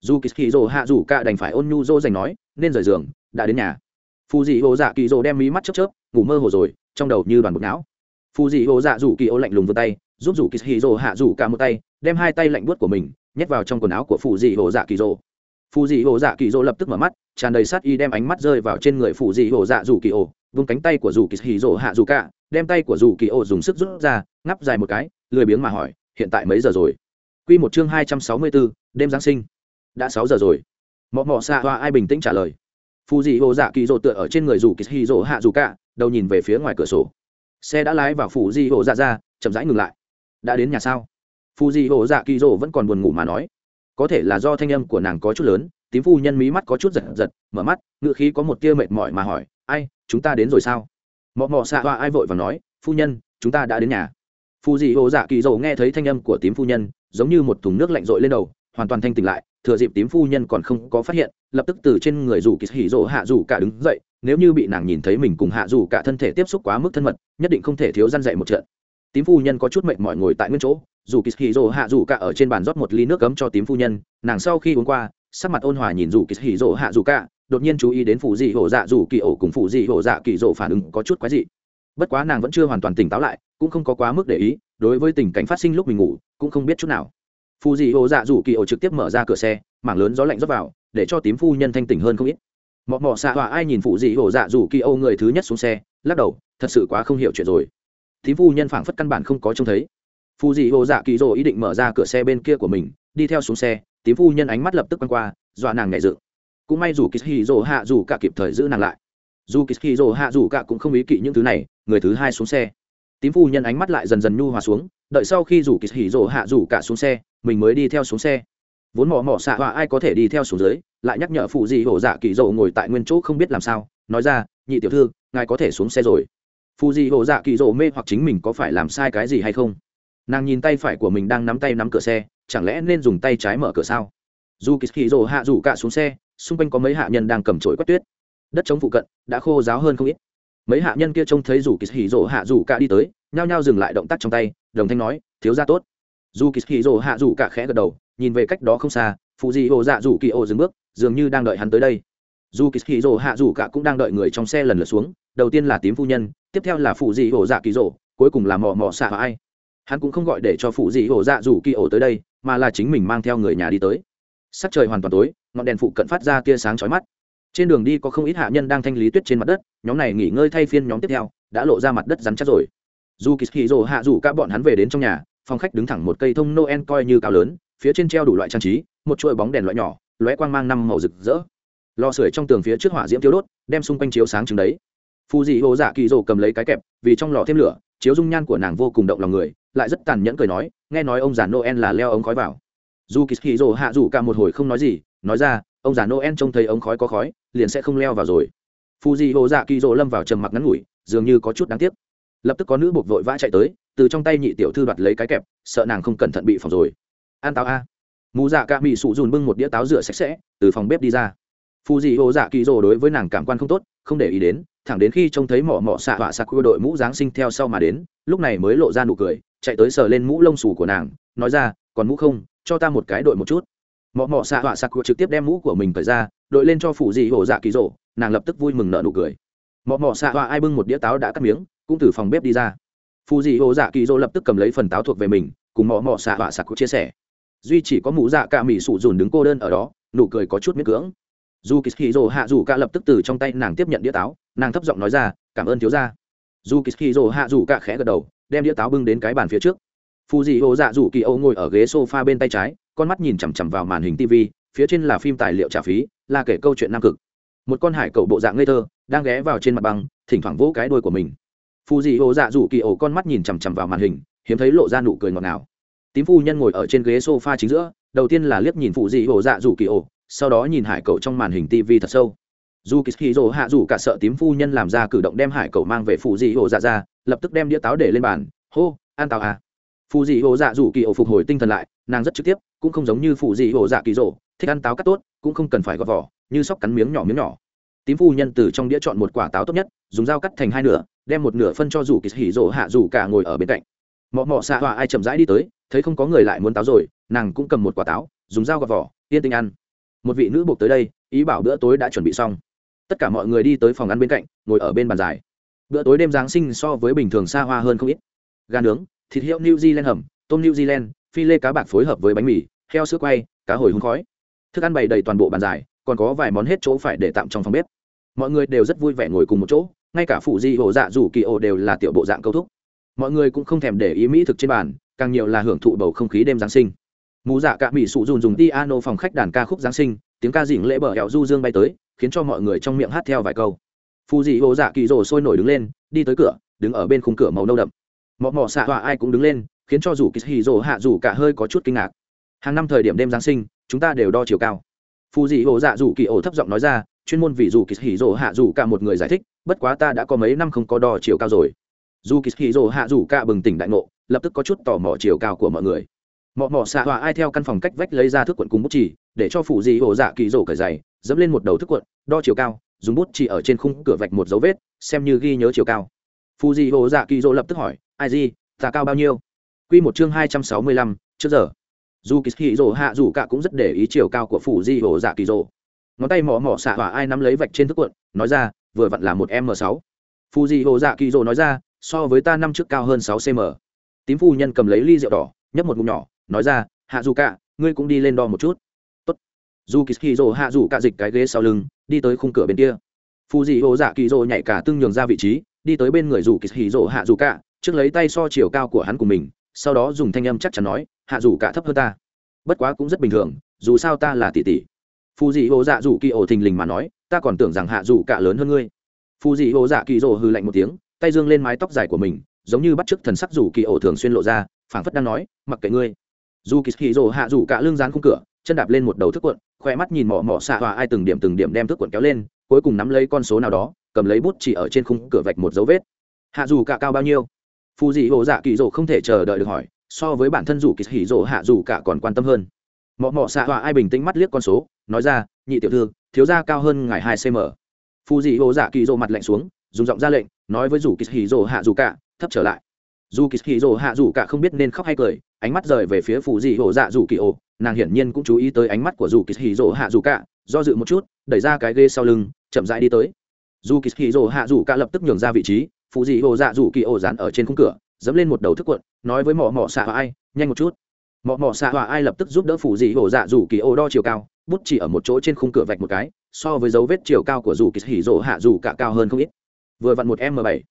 Dù kỳ hỉ rộ hạ dù cả đành phải ôn nhu dô dành nói, nên rời giường, đã đến nhà. Phụ dị hồ dạ kỳ rộ đem mí mắt chớp chớp, ngủ mơ hồ rồi, trong đầu như đoàn bột não. Phụ dị hồ dạ dù kỳ ô lạnh lùng vươn tay, giúp dù kỳ hỉ rộ hạ dù cả một tay, đem hai tay lạnh buốt của mình nhét vào trong quần áo của phụ dị hồ dạ kỳ rộ phù dị hồ dạ kỳ dỗ lập tức mở mắt, tràn đầy sát y đem ánh mắt rơi vào trên người phù dị hồ dạ dù kỳ ổ. vung cánh tay của dù kỳ hì rồ hạ dù cả, đem tay của dù kỳ ổ dùng sức rút ra, ngắp dài một cái, lười biếng mà hỏi, hiện tại mấy giờ rồi? Quy một chương hai trăm sáu mươi bốn, đêm giáng sinh. Đã sáu giờ rồi. Mọ mọ xạ hoa ai bình tĩnh trả lời. Phù dị hồ dạ kỳ dỗ tựa ở trên người dù kỳ hì rồ hạ dù cả, đầu nhìn về phía ngoài cửa sổ. Xe đã lái vào phù dị hồ dạ ra, chậm rãi ngừng lại. Đã đến nhà sao? Phù dị hồ dạ kỳ dỗ vẫn còn buồn ngủ mà nói có thể là do thanh âm của nàng có chút lớn, tím phu nhân mí mắt có chút giật giật, mở mắt, ngựa khí có một tia mệt mỏi mà hỏi, ai, chúng ta đến rồi sao? Mọ mọ xạ hoa ai vội và nói, phu nhân, chúng ta đã đến nhà. Phù dị hồ dạ kỳ dầu nghe thấy thanh âm của tím phu nhân, giống như một thùng nước lạnh rội lên đầu, hoàn toàn thanh tỉnh lại, thừa dịp tím phu nhân còn không có phát hiện, lập tức từ trên người rủ kỳ hỉ rỗ hạ rủ cả đứng dậy, nếu như bị nàng nhìn thấy mình cùng hạ rủ cả thân thể tiếp xúc quá mức thân mật, nhất định không thể thiếu răn dậy một trận tím phu nhân có chút mệt mỏi ngồi tại nguyên chỗ, dù kỳ hì rỗ hạ rủ cả ở trên bàn rót một ly nước cấm cho tím phu nhân, nàng sau khi uống qua, sắc mặt ôn hòa nhìn dù kỳ hì rỗ hạ rủ cả, đột nhiên chú ý đến phụ dị hổ dạ dù kỳ ổ cùng phụ dị hổ dạ kỳ rỗ phản ứng có chút quái dị. Bất quá nàng vẫn chưa hoàn toàn tỉnh táo lại, cũng không có quá mức để ý, đối với tình cảnh phát sinh lúc mình ngủ, cũng không biết chút nào. Phụ dị hổ dạ dù kỳ ổ trực tiếp mở ra cửa xe, mảng lớn gió lạnh rót vào, để cho tím phu nhân thanh tỉnh hơn không ít. Mọ mọ xạ hòa ai nhìn phụ dị hổ dạ dù kỳ ổ người thứ nhất xuống xe, lắc đầu, thật sự quá không hiểu chuyện rồi tím phu nhân phảng phất căn bản không có trông thấy. Phù dị hồ dạ kỳ rồ ý định mở ra cửa xe bên kia của mình, đi theo xuống xe tím phu nhân ánh mắt lập tức quăng qua, dọa nàng nhảy dựng. Cũng may dù kỳ hì rồ hạ dù cả kịp thời giữ nàng lại. Dù kỳ hì rồ hạ dù cả cũng không ý kỵ những thứ này, người thứ hai xuống xe. Tím phu nhân ánh mắt lại dần dần nhu hòa xuống, đợi sau khi rủ kỳ hỉ rỗ hạ rủ cả xuống xe, mình mới đi theo xuống xe. Vốn mỏ mỏ xạ họa ai có thể đi theo xuống dưới, lại nhắc nhở phụ dị hổ dạ kỳ Dậu ngồi tại nguyên chỗ không biết làm sao, nói ra, nhị tiểu thư, ngài có thể xuống xe rồi. Phù dị hổ dạ kỳ dầu mê hoặc chính mình có phải làm sai cái gì hay không? Nàng nhìn tay phải của mình đang nắm tay nắm cửa xe, chẳng lẽ nên dùng tay trái mở cửa sao? Dù kỳ kỳ rồ hạ rủ cả xuống xe, xung quanh có mấy hạ nhân đang cầm trổi quét tuyết. Đất chống phụ cận đã khô ráo hơn không ít. Mấy hạ nhân kia trông thấy dù kỳ hì rồ hạ rủ cả đi tới, nhao nhao dừng lại động tác trong tay, đồng thanh nói, thiếu ra tốt. Dù kỳ hì rồ hạ rủ cả khẽ gật đầu, nhìn về cách đó không xa phụ dị hồ dạ rủ kỳ ô dừng bước, dường như đang đợi hắn tới đây. Dù kỳ hì rồ hạ rủ cả cũng đang đợi người trong xe lần lượt xuống, đầu tiên là tím phu nhân tiếp theo là phụ dị ổ dạ kỳ rồ cuối cùng là mò mò xạ ai. Hắn cũng không gọi để cho phụ dị ổ dạ rủ kỳ ổ tới đây, mà là chính mình mang theo người nhà đi tới. Sắc trời hoàn toàn tối, ngọn đèn phụ cận phát ra tia sáng chói mắt. Trên đường đi có không ít hạ nhân đang thanh lý tuyết trên mặt đất, nhóm này nghỉ ngơi thay phiên nhóm tiếp theo, đã lộ ra mặt đất rắn chắc rồi. Dù kỳ kỳ rồ hạ rủ các bọn hắn về đến trong nhà, phòng khách đứng thẳng một cây thông noel coi như cao lớn, phía trên treo đủ loại trang trí, một chuỗi bóng đèn loại nhỏ, lóe quang mang năm màu rực rỡ. Lò sưởi trong tường phía trước hỏa diễm thiếu đốt, đem xung quanh chiếu sáng chừng đấy phù dị hồ dạ kỳ rồ cầm lấy cái kẹp, vì trong lò thêm lửa, chiếu dung nhan của nàng vô cùng động lòng người, lại rất tàn nhẫn cười nói, nghe nói ông già noel là leo ống khói vào. Dù kỳ kỳ rồ hạ rủ cả một hồi không nói gì, nói ra, ông già noel trông thấy ống khói có khói, liền sẽ không leo vào rồi. Phù dị hồ dạ kỳ rồ lâm vào trầm mặc ngắn ngủi, dường như có chút đáng tiếc. Lập tức có nữ buộc vội vã chạy tới, từ trong tay nhị tiểu thư đoạt lấy cái kẹp, sợ nàng không cẩn thận bị phòng rồi. An táo a. Mù dạ ca bị sụ dùn bưng một đĩa táo rửa sạch sẽ, từ phòng bếp đi ra phù dị hồ dạ kỳ rồ đối với nàng cảm quan không tốt, không để ý đến, thẳng đến khi trông thấy mỏ mỏ xạ họa sạc đội mũ giáng sinh theo sau mà đến, lúc này mới lộ ra nụ cười, chạy tới sờ lên mũ lông xù của nàng, nói ra, còn mũ không, cho ta một cái đội một chút. Mỏ mỏ xạ họa sạc trực tiếp đem mũ của mình cởi ra, đội lên cho phụ dị hồ dạ kỳ rồ nàng lập tức vui mừng nợ nụ cười. Mỏ mỏ xạ họa ai bưng một đĩa táo đã cắt miếng, cũng từ phòng bếp đi ra. Phụ dị hồ dạ kỳ rồ lập tức cầm lấy phần táo thuộc về mình, cùng mỏ mỏ xạ họa sạc chia sẻ. Duy chỉ có mũ dạ cả mỹ sụ dùn đứng cô đơn ở đó, nụ cười có chút miễn cưỡng dù kỳ hì rồ hạ dù cả lập tức từ trong tay nàng tiếp nhận đĩa táo, nàng thấp giọng nói ra, cảm ơn thiếu gia. Dù kỳ hì rồ hạ dù cả khẽ gật đầu, đem đĩa táo bưng đến cái bàn phía trước. Phù dị hồ dạ dù kỳ âu ngồi ở ghế sofa bên tay trái, con mắt nhìn chằm chằm vào màn hình tv phía trên là phim tài liệu trả phí, là kể câu chuyện nam cực. Một con hải cầu bộ dạng ngây thơ, đang ghé vào trên mặt băng, thỉnh thoảng vỗ cái đuôi của mình. Phù dị hồ dạ dù kỳ âu con mắt nhìn chằm chằm vào màn hình, hiếm thấy lộ ra nụ cười ngọt ngào. Tím phu nhân ngồi ở trên ghế sofa chính giữa, đầu tiên là liếc nhìn phù dị hồ dạ dù kỳ âu sau đó nhìn hải cậu trong màn hình tv thật sâu. Dù kỳ rỗ hạ dù cả sợ tím phu nhân làm ra cử động đem hải cậu mang về phụ dị hồ dạ ra lập tức đem đĩa táo để lên bàn. Hô an táo à? Phụ dị hồ dạ dù kỳ ổ phục hồi tinh thần lại nàng rất trực tiếp cũng không giống như phụ dị hồ dạ kỳ rỗ, thích ăn táo cắt tốt cũng không cần phải gọt vỏ như sóc cắn miếng nhỏ miếng nhỏ. Tím phu nhân từ trong đĩa chọn một quả táo tốt nhất dùng dao cắt thành hai nửa đem một nửa phân cho dù kỳ hỉ rỗ hạ dù cả ngồi ở bên cạnh. Mọ mọ xạ họa ai chậm rãi đi tới thấy không có người lại muốn táo rồi nàng cũng cầm một quả táo dùng dao gọt vỏ yên tình ăn một vị nữ buộc tới đây, ý bảo bữa tối đã chuẩn bị xong. Tất cả mọi người đi tới phòng ăn bên cạnh, ngồi ở bên bàn dài. Bữa tối đêm giáng sinh so với bình thường xa hoa hơn không ít. Gà nướng, thịt hiệu new zealand hầm, tôm new zealand, phi lê cá bạc phối hợp với bánh mì, heo sữa quay, cá hồi hương khói. Thức ăn bày đầy toàn bộ bàn dài, còn có vài món hết chỗ phải để tạm trong phòng bếp. Mọi người đều rất vui vẻ ngồi cùng một chỗ, ngay cả phụ di hộ dạ rủ kỳ ổ đều là tiểu bộ dạng câu thúc. Mọi người cũng không thèm để ý mỹ thực trên bàn, càng nhiều là hưởng thụ bầu không khí đêm giáng sinh mù dạ cả mỹ sụ dùn dùng piano phòng khách đàn ca khúc giáng sinh, tiếng ca dỉnh lễ bờ hẹo du dương bay tới, khiến cho mọi người trong miệng hát theo vài câu. Phù dị hồ dạ kỳ rồ sôi nổi đứng lên, đi tới cửa, đứng ở bên khung cửa màu nâu đậm. Mọ mọ xạ họa ai cũng đứng lên, khiến cho dù kỳ hì rồ hạ dù cả hơi có chút kinh ngạc. Hàng năm thời điểm đêm giáng sinh, chúng ta đều đo chiều cao. Phù dị hồ dạ dù kỳ ổ thấp giọng nói ra, chuyên môn vì dù kỳ hì rồ hạ dù cả một người giải thích, bất quá ta đã có mấy năm không có đo chiều cao rồi. Dù kỳ hì rồ hạ dù cả bừng tỉnh đại ngộ, lập tức có chút tò mò chiều cao của mọi người mọ mọ xạ hòa ai theo căn phòng cách vách lấy ra thước quận cùng bút chỉ để cho phụ dị hồ dạ kỳ rổ cởi dày dẫm lên một đầu thước quận, đo chiều cao, dùng bút chỉ ở trên khung cửa vạch một dấu vết, xem như ghi nhớ chiều cao. Phụ dị hồ dạ kỳ rổ lập tức hỏi, ai gì ta cao bao nhiêu? Q một chương hai trăm sáu mươi lăm, trước giờ. Dù kỳ hì rổ hạ dù cả cũng rất để ý chiều cao của phụ dị hồ dạ kỳ rổ. Ngón tay mỏ mỏ xạ hòa ai nắm lấy vạch trên thước quận, nói ra, vừa vặn là một m sáu. Phụ dị hồ dạ kỳ rổ nói ra, so với ta năm trước cao hơn sáu cm tím phu nhân cầm lấy ly rượu đỏ, nhấp một ngụm nhỏ nói ra, hạ dù cả ngươi cũng đi lên đo một chút. Tốt. dù kỳ dỗ hạ dù cả dịch cái ghế sau lưng, đi tới khung cửa bên kia. Phù dị hồ dạ kỳ dỗ nhảy cả tương nhường ra vị trí, đi tới bên người dù kỳ dỗ hạ dù cả trước lấy tay so chiều cao của hắn cùng mình, sau đó dùng thanh âm chắc chắn nói, hạ dù cả thấp hơn ta. Bất quá cũng rất bình thường, dù sao ta là tỷ tỷ. Phù dị hồ dạ dù kỳ ổ thình lình mà nói, ta còn tưởng rằng hạ dù cả lớn hơn ngươi. Phù dị hồ dạ kỳ dỗ hư lạnh một tiếng, tay dương lên mái tóc dài của mình, giống như bắt chước thần sắc dù kỳ ổ thường xuyên lộ ra, phảng phất đang nói, mặc kệ ngươi dù kỳ hì rồ hạ dù cả lưng dán khung cửa, chân đạp lên một đầu thức cuộn khoe mắt nhìn mỏ mỏ xạ hòa ai từng điểm từng điểm đem thức cuộn kéo lên, cuối cùng nắm lấy con số nào đó, cầm lấy bút chỉ ở trên khung cửa vạch một dấu vết. Hạ dù cả cao bao nhiêu? Phù dị hồ dạ kỳ rồ không thể chờ đợi được hỏi, so với bản thân dù kỳ hỉ rồ hạ dù cả còn quan tâm hơn. Mọ mọ xạ hòa ai bình tĩnh mắt liếc con số, nói ra, nhị tiểu thư, thiếu gia cao hơn ngài hai cm phù dị hồ dạ kỳ rồ mặt lạnh xuống, dùng giọng ra lệnh, nói với dù kỳ hỉ rồ hạ dù cả, thấp trở lại dù kỳ hỉ dỗ hạ dù cả không biết nên khóc hay cười, ánh mắt rời về phía phù dị hồ dạ dù kỳ ổ nàng hiển nhiên cũng chú ý tới ánh mắt của dù kỳ hỉ dỗ hạ dù cả, do dự một chút, đẩy ra cái ghê sau lưng, chậm rãi đi tới. Dù kỳ hỉ dỗ hạ dù cả lập tức nhường ra vị trí, phù dị hồ dạ dù kỳ ổ dán ở trên khung cửa, dẫm lên một đầu thức quận, nói với mỏ mỏ xạ hòa ai, nhanh một chút. Mỏ mỏ xạ hòa ai lập tức giúp đỡ phù dị hồ dạ dù kỳ ổ đo chiều cao, bút chỉ ở một chỗ trên khung cửa vạch một cái, so với dấu vết chiều cao của dù kỳ hỉ dỗ hạ dù cả cao hơn không ít. Vừa vặn một m bảy.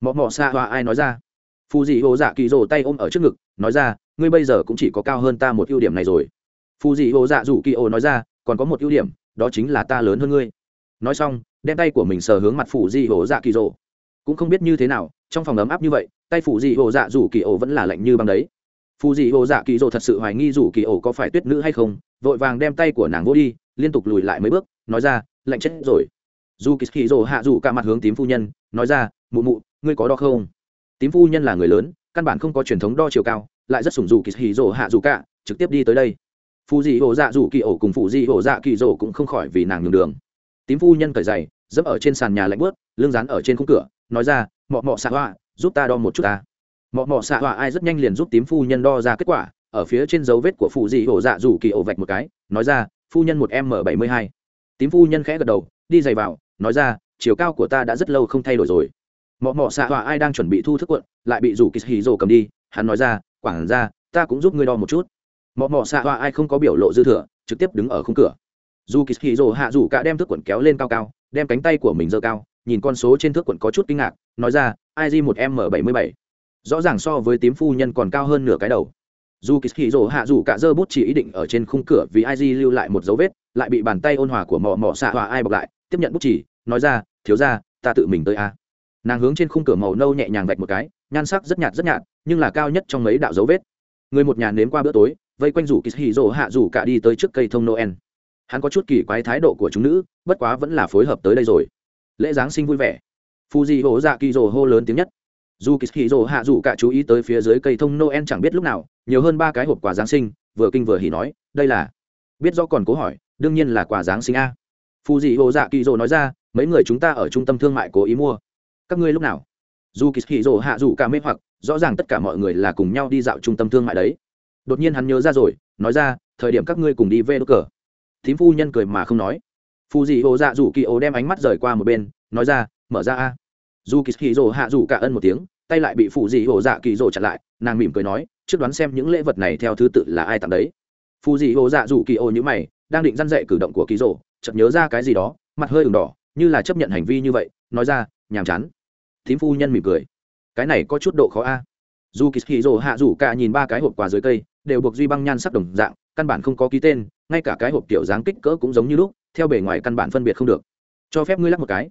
Mỏ mỏ xạ hòa ai nói ra phù dị hồ dạ kỳ rồ tay ôm ở trước ngực, nói ra, ngươi bây giờ cũng chỉ có cao hơn ta một ưu điểm này rồi. Phù dị hồ dạ dù kỳ ổ nói ra, còn có một ưu điểm, đó chính là ta lớn hơn ngươi. Nói xong, đem tay của mình sờ hướng mặt phù dị hồ dạ kỳ rồ cũng không biết như thế nào, trong phòng ấm áp như vậy, tay phù dị hồ dạ dù kỳ ổ vẫn là lạnh như băng đấy. Phù dị hồ dạ kỳ rồ thật sự hoài nghi dù kỳ ổ có phải tuyết nữ hay không, vội vàng đem tay của nàng vô đi, liên tục lùi lại mấy bước, nói ra, lạnh chết rồi. Dù kỳ kỳ rồ hạ dù cả mặt hướng tím phu nhân, nói ra, mụ mụ, ngươi có đo không? Tím phu nhân là người lớn, căn bản không có truyền thống đo chiều cao, lại rất sủng dù kỳ hì rồ hạ dù cả, trực tiếp đi tới đây. Phù dị hồ dạ dù kỳ ổ cùng phù dị hồ dạ kỳ rồ cũng không khỏi vì nàng nhường đường. Tím phu nhân cởi giày, dẫm ở trên sàn nhà lạnh bớt lưng rán ở trên khung cửa, nói ra, mọ mọ xạ hoa, giúp ta đo một chút ta. Mọ mọ xạ hoa ai rất nhanh liền giúp tím phu nhân đo ra kết quả, ở phía trên dấu vết của phù dị hồ dạ dù kỳ ổ vạch một cái, nói ra, phu nhân một m bảy mươi hai. Tím phu nhân khẽ gật đầu, đi giày vào, nói ra, chiều cao của ta đã rất lâu không thay đổi rồi mọ mọ xạ họa ai đang chuẩn bị thu thức quận lại bị rủ kỳ hì rồ cầm đi, hắn nói ra, quảng ra, ta cũng giúp ngươi đo một chút. Mọ mọ xạ họa ai không có biểu lộ dư thừa, trực tiếp đứng ở khung cửa. Dù kỳ hì rồ hạ rủ cả đem thức quận kéo lên cao cao, đem cánh tay của mình giơ cao, nhìn con số trên thước quận có chút kinh ngạc, nói ra ig một m bảy mươi bảy. Rõ ràng so với tím phu nhân còn cao hơn nửa cái đầu. Dù kỳ hì rồ hạ rủ cả dơ bút chỉ ý định ở trên khung cửa vì ig lưu lại một dấu vết, lại bị bàn tay ôn hòa của mọ mọ xạ họa ai bọc lại, tiếp nhận bút chỉ, nói ra, thiếu ra ta tự mình tới a nàng hướng trên khung cửa màu nâu nhẹ nhàng vạch một cái, nhan sắc rất nhạt rất nhạt, nhưng là cao nhất trong mấy đạo dấu vết. Người một nhà nếm qua bữa tối, vây quanh rủ kỳ hì rỗ hạ rủ cả đi tới trước cây thông noel. Hắn có chút kỳ quái thái độ của chúng nữ, bất quá vẫn là phối hợp tới đây rồi. Lễ giáng sinh vui vẻ. Phù di hổ dạ kỳ rồ hô lớn tiếng nhất. Dù kỳ hì rồ hạ rủ cả chú ý tới phía dưới cây thông noel chẳng biết lúc nào, nhiều hơn ba cái hộp quà giáng sinh, vừa kinh vừa hỉ nói, đây là biết do còn cố hỏi, đương nhiên là quà giáng sinh a. Phù dị dạ kỳ rồ nói ra, mấy người chúng ta ở trung tâm thương mại cố ý mua các ngươi lúc nào? Dù kỳ hì rồ hạ dù cả mê hoặc, rõ ràng tất cả mọi người là cùng nhau đi dạo trung tâm thương mại đấy. Đột nhiên hắn nhớ ra rồi, nói ra, thời điểm các ngươi cùng đi về đốt cờ. Thím phu nhân cười mà không nói. Phù dị hồ dạ dù kỳ ô đem ánh mắt rời qua một bên, nói ra, mở ra a. Dù kỳ hì rồ hạ dù cả ân một tiếng, tay lại bị phù dị hồ dạ kỳ rồ chặn lại, nàng mỉm cười nói, trước đoán xem những lễ vật này theo thứ tự là ai tặng đấy. Phù dị hồ dạ dù kỳ ô như mày, đang định dăn dậy cử động của kỳ rồ, chợt nhớ ra cái gì đó, mặt hơi ửng đỏ, như là chấp nhận hành vi như vậy, nói ra, nhàm chán thím phu nhân mỉm cười. Cái này có chút độ khó a. Dù kỳ hì rồ hạ rủ cả nhìn ba cái hộp quà dưới cây, đều buộc duy băng nhan sắc đồng dạng, căn bản không có ký tên, ngay cả cái hộp kiểu dáng kích cỡ cũng giống như lúc, theo bề ngoài căn bản phân biệt không được. Cho phép ngươi lắc một cái.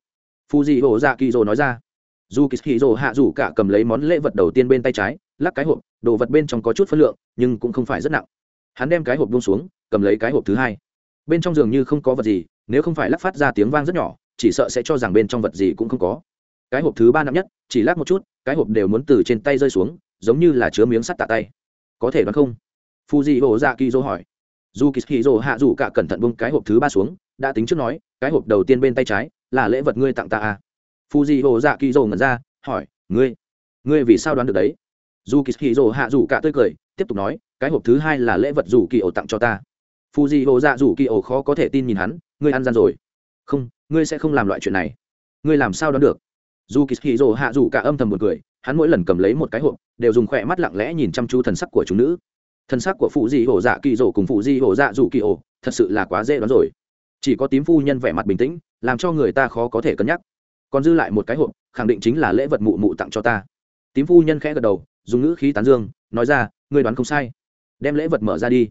Phu dị hồ dạ kỳ rồ nói ra. Dù kỳ hì rồ hạ rủ cả cầm lấy món lễ vật đầu tiên bên tay trái, lắc cái hộp, đồ vật bên trong có chút phân lượng, nhưng cũng không phải rất nặng. Hắn đem cái hộp buông xuống, cầm lấy cái hộp thứ hai. Bên trong giường như không có vật gì, nếu không phải lắc phát ra tiếng vang rất nhỏ, chỉ sợ sẽ cho rằng bên trong vật gì cũng không có cái hộp thứ ba nặng nhất, chỉ lắc một chút, cái hộp đều muốn từ trên tay rơi xuống, giống như là chứa miếng sắt tạ tay. Có thể đoán không? Phù dị hồ ra kỳ dô hỏi. Dù kỳ dô hạ dù cả cẩn thận bông cái hộp thứ ba xuống, đã tính trước nói, cái hộp đầu tiên bên tay trái là lễ vật ngươi tặng ta à? Phù dị hồ dạ kỳ dô ngẩn ra, hỏi, ngươi ngươi vì sao đoán được đấy? Dù kỳ dô hạ dù cả tươi cười, tiếp tục nói, cái hộp thứ hai là lễ vật dù kỳ ổ tặng cho ta. Phù dị hồ dạ dù kỳ ổ khó có thể tin nhìn hắn, ngươi ăn gian rồi. Không, ngươi sẽ không làm loại chuyện này. Ngươi làm sao đoán được? Dù kỳ hì rồ hạ dù cả âm thầm một cười, hắn mỗi lần cầm lấy một cái hộp, đều dùng khỏe mắt lặng lẽ nhìn chăm chú thần sắc của chúng nữ. Thần sắc của phụ di hổ dạ kỳ rổ cùng phụ di hổ dạ dù kỳ ổ thật sự là quá dễ đoán rồi. Chỉ có tím phu nhân vẻ mặt bình tĩnh, làm cho người ta khó có thể cân nhắc. Còn dư lại một cái hộp, khẳng định chính là lễ vật mụ mụ tặng cho ta. Tím phu nhân khẽ gật đầu, dùng ngữ khí tán dương, nói ra, ngươi đoán không sai. Đem lễ vật mở ra đi.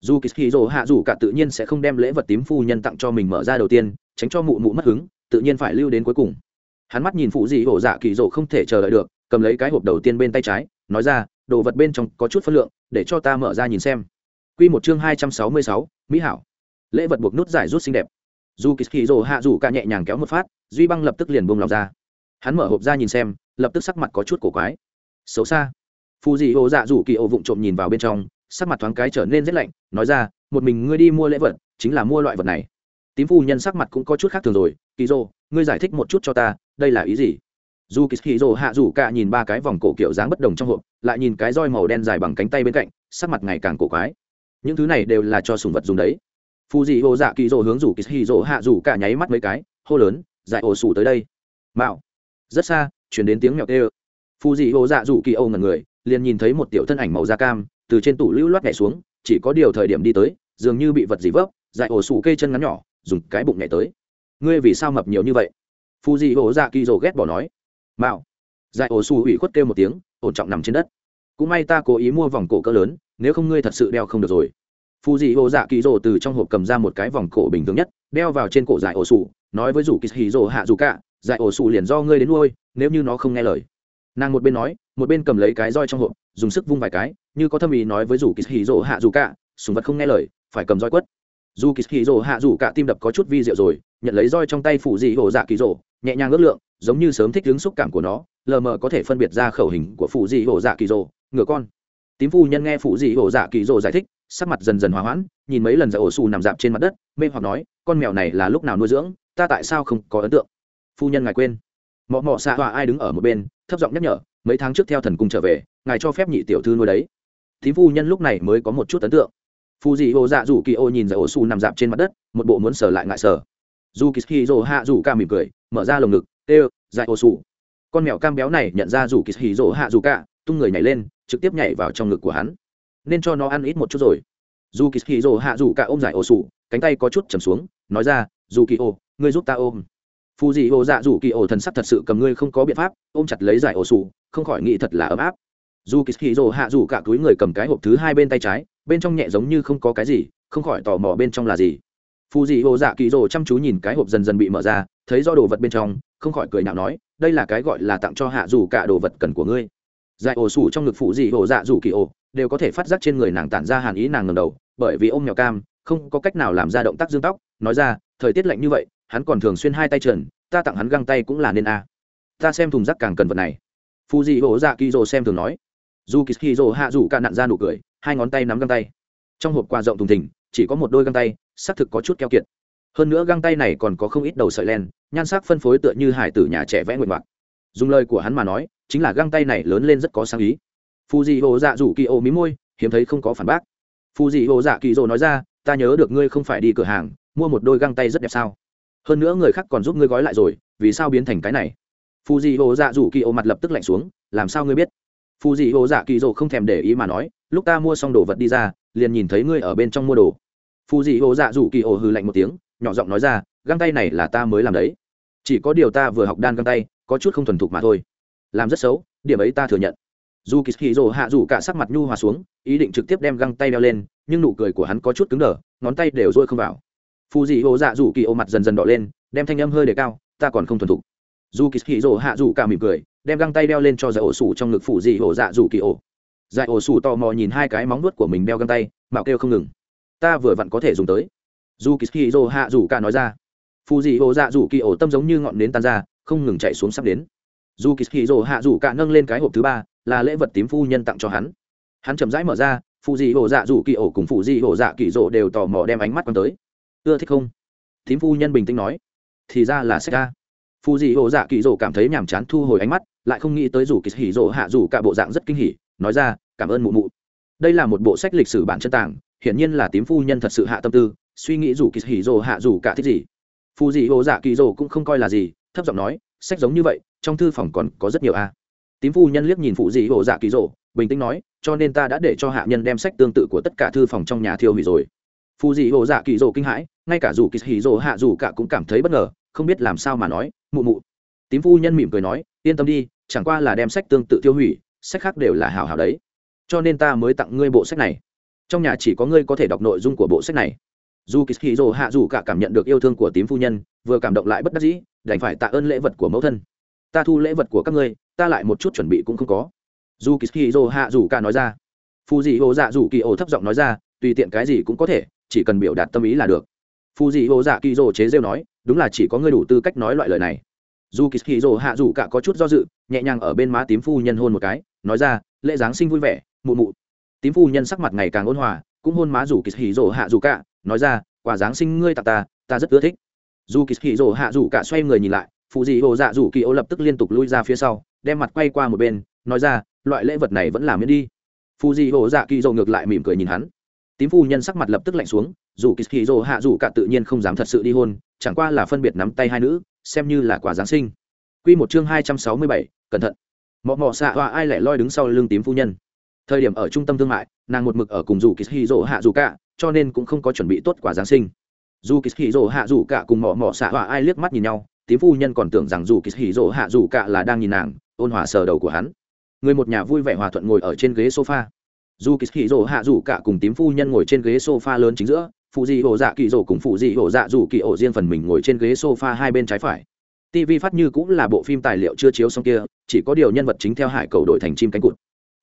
Dù kỳ hì rồ hạ dù cả tự nhiên sẽ không đem lễ vật tím phu nhân tặng cho mình mở ra đầu tiên, tránh cho mụ mụ mất hứng, tự nhiên phải lưu đến cuối cùng hắn mắt nhìn phụ dị ổ dạ kỳ rồ không thể chờ đợi được, cầm lấy cái hộp đầu tiên bên tay trái, nói ra, đồ vật bên trong có chút phân lượng, để cho ta mở ra nhìn xem. Quy một chương hai trăm sáu mươi sáu, mỹ hảo. Lễ vật buộc nút giải rút xinh đẹp. Dù kỳ rồ hạ rủ cả nhẹ nhàng kéo một phát, duy băng lập tức liền bông lòng ra. Hắn mở hộp ra nhìn xem, lập tức sắc mặt có chút cổ quái. Xấu xa. Phù dị ô dạ rủ kỳ ô vụng trộm nhìn vào bên trong, sắc mặt thoáng cái trở nên rét lạnh, nói ra, một mình ngươi đi mua lễ vật, chính là mua loại vật này. Tím phu nhân sắc mặt cũng có chút khác thường rồi, kỳ rồ ngươi giải thích một chút cho ta đây là ý gì? Dù kỳ rồ hạ dù cả nhìn ba cái vòng cổ kiểu dáng bất đồng trong hộp, lại nhìn cái roi màu đen dài bằng cánh tay bên cạnh, sắc mặt ngày càng cổ quái. Những thứ này đều là cho sùng vật dùng đấy. Phù dị hồ dạ kỳ rồ hướng rủ kỳ hì rồ hạ dù cả nháy mắt mấy cái, hô lớn dại ổ sủ tới đây. Mạo. Rất xa, chuyển đến tiếng mèo tê ơ. Phù dị hồ dạ dù kỳ âu ngần người, liền nhìn thấy một tiểu thân ảnh màu da cam, từ trên tủ lưu loát nhảy xuống, chỉ có điều thời điểm đi tới, dường như bị vật gì vấp dại ổ sủ cây chân ngắn nhỏ, dùng cái bụng nhảy tới. Ngươi vì sao mập nhiều như vậy? Phù dị hồ dạ kỳ rồ ghét bỏ nói, mạo. Dại ổ xù ủy khuất kêu một tiếng, ổn trọng nằm trên đất. Cũng may ta cố ý mua vòng cổ cỡ lớn, nếu không ngươi thật sự đeo không được rồi. Phù dị hồ dạ kỳ rồ từ trong hộp cầm ra một cái vòng cổ bình thường nhất, đeo vào trên cổ dại ổ xù, nói với rủ kỳ hì rồ hạ dù cả dại ổ xù liền do ngươi đến nuôi, nếu như nó không nghe lời. Nàng một bên nói, một bên cầm lấy cái roi trong hộp, dùng sức vung vài cái, như có thâm ý nói với rủ kỳ hì rồ hạ dù cả, sùng vật không nghe lời, phải cầm roi quất dù kỳ hì rồ hạ dù cả tim đập có chút vi diệu rồi, nhận lấy roi trong tay phủ dị hồ dạ kỳ rồ, nhẹ nhàng ước lượng, giống như sớm thích hướng xúc cảm của nó, lờ mờ có thể phân biệt ra khẩu hình của phủ dị hồ dạ kỳ rồ. Ngựa con. Tím phu nhân nghe phụ dị hồ dạ kỳ rồ giải thích, sắc mặt dần dần hòa hoãn, nhìn mấy lần dạ ổ xù nằm dạp trên mặt đất, mê hoặc nói, con mèo này là lúc nào nuôi dưỡng, ta tại sao không có ấn tượng? Phu nhân ngài quên. Mọ mọ xạ hòa ai đứng ở một bên, thấp giọng nhắc nhở, mấy tháng trước theo thần cung trở về, ngài cho phép nhị tiểu thư nuôi đấy. Tím phu nhân lúc này mới có một chút ấn tượng phu dị ô dạ rủ kỳ ô nhìn dạ ô su nằm dạp trên mặt đất một bộ muốn sờ lại ngại sờ. Dù kỳ hì rồ hạ rủ ca mỉm cười mở ra lồng ngực tê dạ ô su. con mèo cam béo này nhận ra rủ kỳ hì rồ hạ rủ ca tung người nhảy lên trực tiếp nhảy vào trong ngực của hắn. Nên cho nó ăn ít một chút rồi. Dù kỳ hì rồ hạ rủ cả ôm giải ô su, cánh tay có chút chầm xuống nói ra dù kỳ ô ngươi giúp ta ôm. Phù dị ô dạ dù kỳ ô thần sắc thật sự cầm ngươi không có biện pháp ôm chặt lấy giải ô su, không khỏi nghĩ thật là ấm áp. Dù kỳ hì rồ hạ rủ cả túi người cầm cái hộp thứ hai bên tay trái bên trong nhẹ giống như không có cái gì, không khỏi tò mò bên trong là gì. Phù dị ô dạ kỳ rồ chăm chú nhìn cái hộp dần dần bị mở ra, thấy do đồ vật bên trong, không khỏi cười nhạo nói, đây là cái gọi là tặng cho hạ dù cả đồ vật cần của ngươi. Dạy ổ sủ trong ngực phù dị ổ dạ dù kỳ ổ đều có thể phát giác trên người nàng tản ra hàn ý nàng ngầm đầu, bởi vì ôm mèo cam, không có cách nào làm ra động tác dương tóc, nói ra, thời tiết lạnh như vậy, hắn còn thường xuyên hai tay trần, ta tặng hắn găng tay cũng là nên a. Ta xem thùng rác càng cần vật này. Phù dị ổ dạ kỳ rồ xem thường nói. Dù kỳ rồ hạ dù cả nặn ra nụ cười hai ngón tay nắm găng tay. Trong hộp quà rộng thùng thình, chỉ có một đôi găng tay, xác thực có chút keo kiệt. Hơn nữa găng tay này còn có không ít đầu sợi len, nhan sắc phân phối tựa như hải tử nhà trẻ vẽ nguyện vọng dùng lời của hắn mà nói, chính là găng tay này lớn lên rất có sáng ý. Phù dị hồ dạ rủ kỳ ô mí môi, hiếm thấy không có phản bác. Phù dị hồ dạ kỳ dỗ nói ra, ta nhớ được ngươi không phải đi cửa hàng, mua một đôi găng tay rất đẹp sao? Hơn nữa người khác còn giúp ngươi gói lại rồi, vì sao biến thành cái này? Phù dị hồ dạ rủ kỳ ô mặt lập tức lạnh xuống, làm sao ngươi biết? Phù dị hồ dạ kỳ dỗ không thèm để ý mà nói, lúc ta mua xong đồ vật đi ra, liền nhìn thấy ngươi ở bên trong mua đồ. Phù dị hồ dạ rủ kỳ ổ hư lạnh một tiếng, nhỏ giọng nói ra, găng tay này là ta mới làm đấy. Chỉ có điều ta vừa học đan găng tay, có chút không thuần thục mà thôi. Làm rất xấu, điểm ấy ta thừa nhận. Dù kỳ hì hạ rủ cả sắc mặt nhu hòa xuống, ý định trực tiếp đem găng tay đeo lên, nhưng nụ cười của hắn có chút cứng đờ, ngón tay đều rôi không vào. Phù dị hồ dạ rủ kỳ ô mặt dần dần đỏ lên, đem thanh âm hơi đề cao, ta còn không thuần thục. Dù kỳ hì hạ rủ cả mỉm cười đem găng tay đeo lên cho giải ổ sủ trong ngực phủ dị ổ dạ rủ kỳ ổ. giải ổ sủ tò mò nhìn hai cái móng nuốt của mình đeo găng tay, mạo kêu không ngừng. Ta vừa vặn có thể dùng tới. Dù kỳ hì hạ rủ cả nói ra. Phù dị ổ dạ rủ kỳ ổ tâm giống như ngọn nến tan ra, không ngừng chạy xuống sắp đến. Dù kỳ hì hạ rủ cả nâng lên cái hộp thứ ba, là lễ vật tím phu nhân tặng cho hắn. Hắn chậm rãi mở ra phù dị ổ dạ rủ kỳ ổ cùng phù dị ổ dạ kỳ rộ đều tò mò đem ánh mắt quăng tới. Ưa thích không? Tím phu nhân bình tĩnh nói. Thì ra là sách ca Phù dị hộ dạ kỳ Dỗ cảm thấy nhàm chán thu hồi ánh mắt lại không nghĩ tới rủ kỳ hỉ dỗ hạ rủ cả bộ dạng rất kinh hỉ nói ra cảm ơn mụ mụ. Đây là một bộ sách lịch sử bản chân tàng hiển nhiên là tím phu nhân thật sự hạ tâm tư suy nghĩ rủ kỳ hỉ dỗ hạ rủ cả thích gì. Phù dị hộ dạ kỳ Dỗ cũng không coi là gì thấp giọng nói sách giống như vậy trong thư phòng còn có rất nhiều a. Tím phu nhân liếc nhìn Phù dị hộ dạ kỳ Dỗ, bình tĩnh nói cho nên ta đã để cho hạ nhân đem sách tương tự của tất cả thư phòng trong nhà thiêu hủy rồi. Phù dị hộ dạ kỳ Dỗ kinh hãi ngay cả dù kỳ hỉ dỗ hạ dù cả cũng cảm thấy bất ngờ không biết làm sao mà nói mụ mụ. Tím phu nhân mỉm cười nói, yên tâm đi, chẳng qua là đem sách tương tự tiêu hủy, sách khác đều là hào hào đấy. Cho nên ta mới tặng ngươi bộ sách này. Trong nhà chỉ có ngươi có thể đọc nội dung của bộ sách này. Dù kỳ hì rộ hạ dù cả cảm nhận được yêu thương của tím phu nhân, vừa cảm động lại bất đắc dĩ, đành phải tạ ơn lễ vật của mẫu thân. Ta thu lễ vật của các ngươi, ta lại một chút chuẩn bị cũng không có. Dù kỳ hì hạ dù cả nói ra. Phù dị hồ dạ dù kỳ ổ thấp giọng nói ra, tùy tiện cái gì cũng có thể, chỉ cần biểu đạt tâm ý là được. Phù dị hồ dạ kỳ rồ chế rêu nói đúng là chỉ có ngươi đủ tư cách nói loại lời này. Dù kỳ hì rồ hạ dù cả có chút do dự, nhẹ nhàng ở bên má tím phu nhân hôn một cái, nói ra, lễ giáng sinh vui vẻ, mụ mụ. Tím phu nhân sắc mặt ngày càng ôn hòa, cũng hôn má dù kỳ hì rồ hạ dù cả, nói ra, quả giáng sinh ngươi tặng ta ta rất ưa thích. Dù kỳ hì rồ hạ dù cả xoay người nhìn lại, phụ dị hồ dạ dù kỳ ô lập tức liên tục lui ra phía sau, đem mặt quay qua một bên, nói ra, loại lễ vật này vẫn làm miễn đi. Phụ dị hồ dạ kỳ dầu ngược lại mỉm cười nhìn hắn. Tím phu nhân sắc mặt lập tức lạnh xuống dù kỳ hạ dù cả tự nhiên không dám thật sự đi hôn chẳng qua là phân biệt nắm tay hai nữ xem như là quả giáng sinh Quy một chương hai trăm sáu mươi bảy, cẩn thận. Mọ mọ xạ hoa ai lẻ loi đứng sau lưng tím phu nhân. Thời điểm ở trung tâm thương mại, nàng một mực ở cùng dù Kishiro hạ dù cả, cho nên cũng không có chuẩn bị tốt quả giáng sinh. Dù Kishiro hạ dù cả cùng mọ mọ xạ hoa ai liếc mắt nhìn nhau, tím phu nhân còn tưởng rằng dù Kishiro hạ dù cả là đang nhìn nàng, ôn hòa sờ đầu của hắn. Người một nhà vui vẻ hòa thuận ngồi ở trên ghế sofa. Dù Kishiro hạ dù cả cùng tím phu nhân ngồi trên ghế sofa lớn chính giữa, phụ dị ổ dạ kỳ rổ cùng phụ dị ổ dạ dù kỳ ổ riêng phần mình ngồi trên ghế sofa hai bên trái phải. Tv phát như cũng là bộ phim tài liệu chưa chiếu xong kia, chỉ có điều nhân vật chính theo hải cầu đổi thành chim cánh cụt.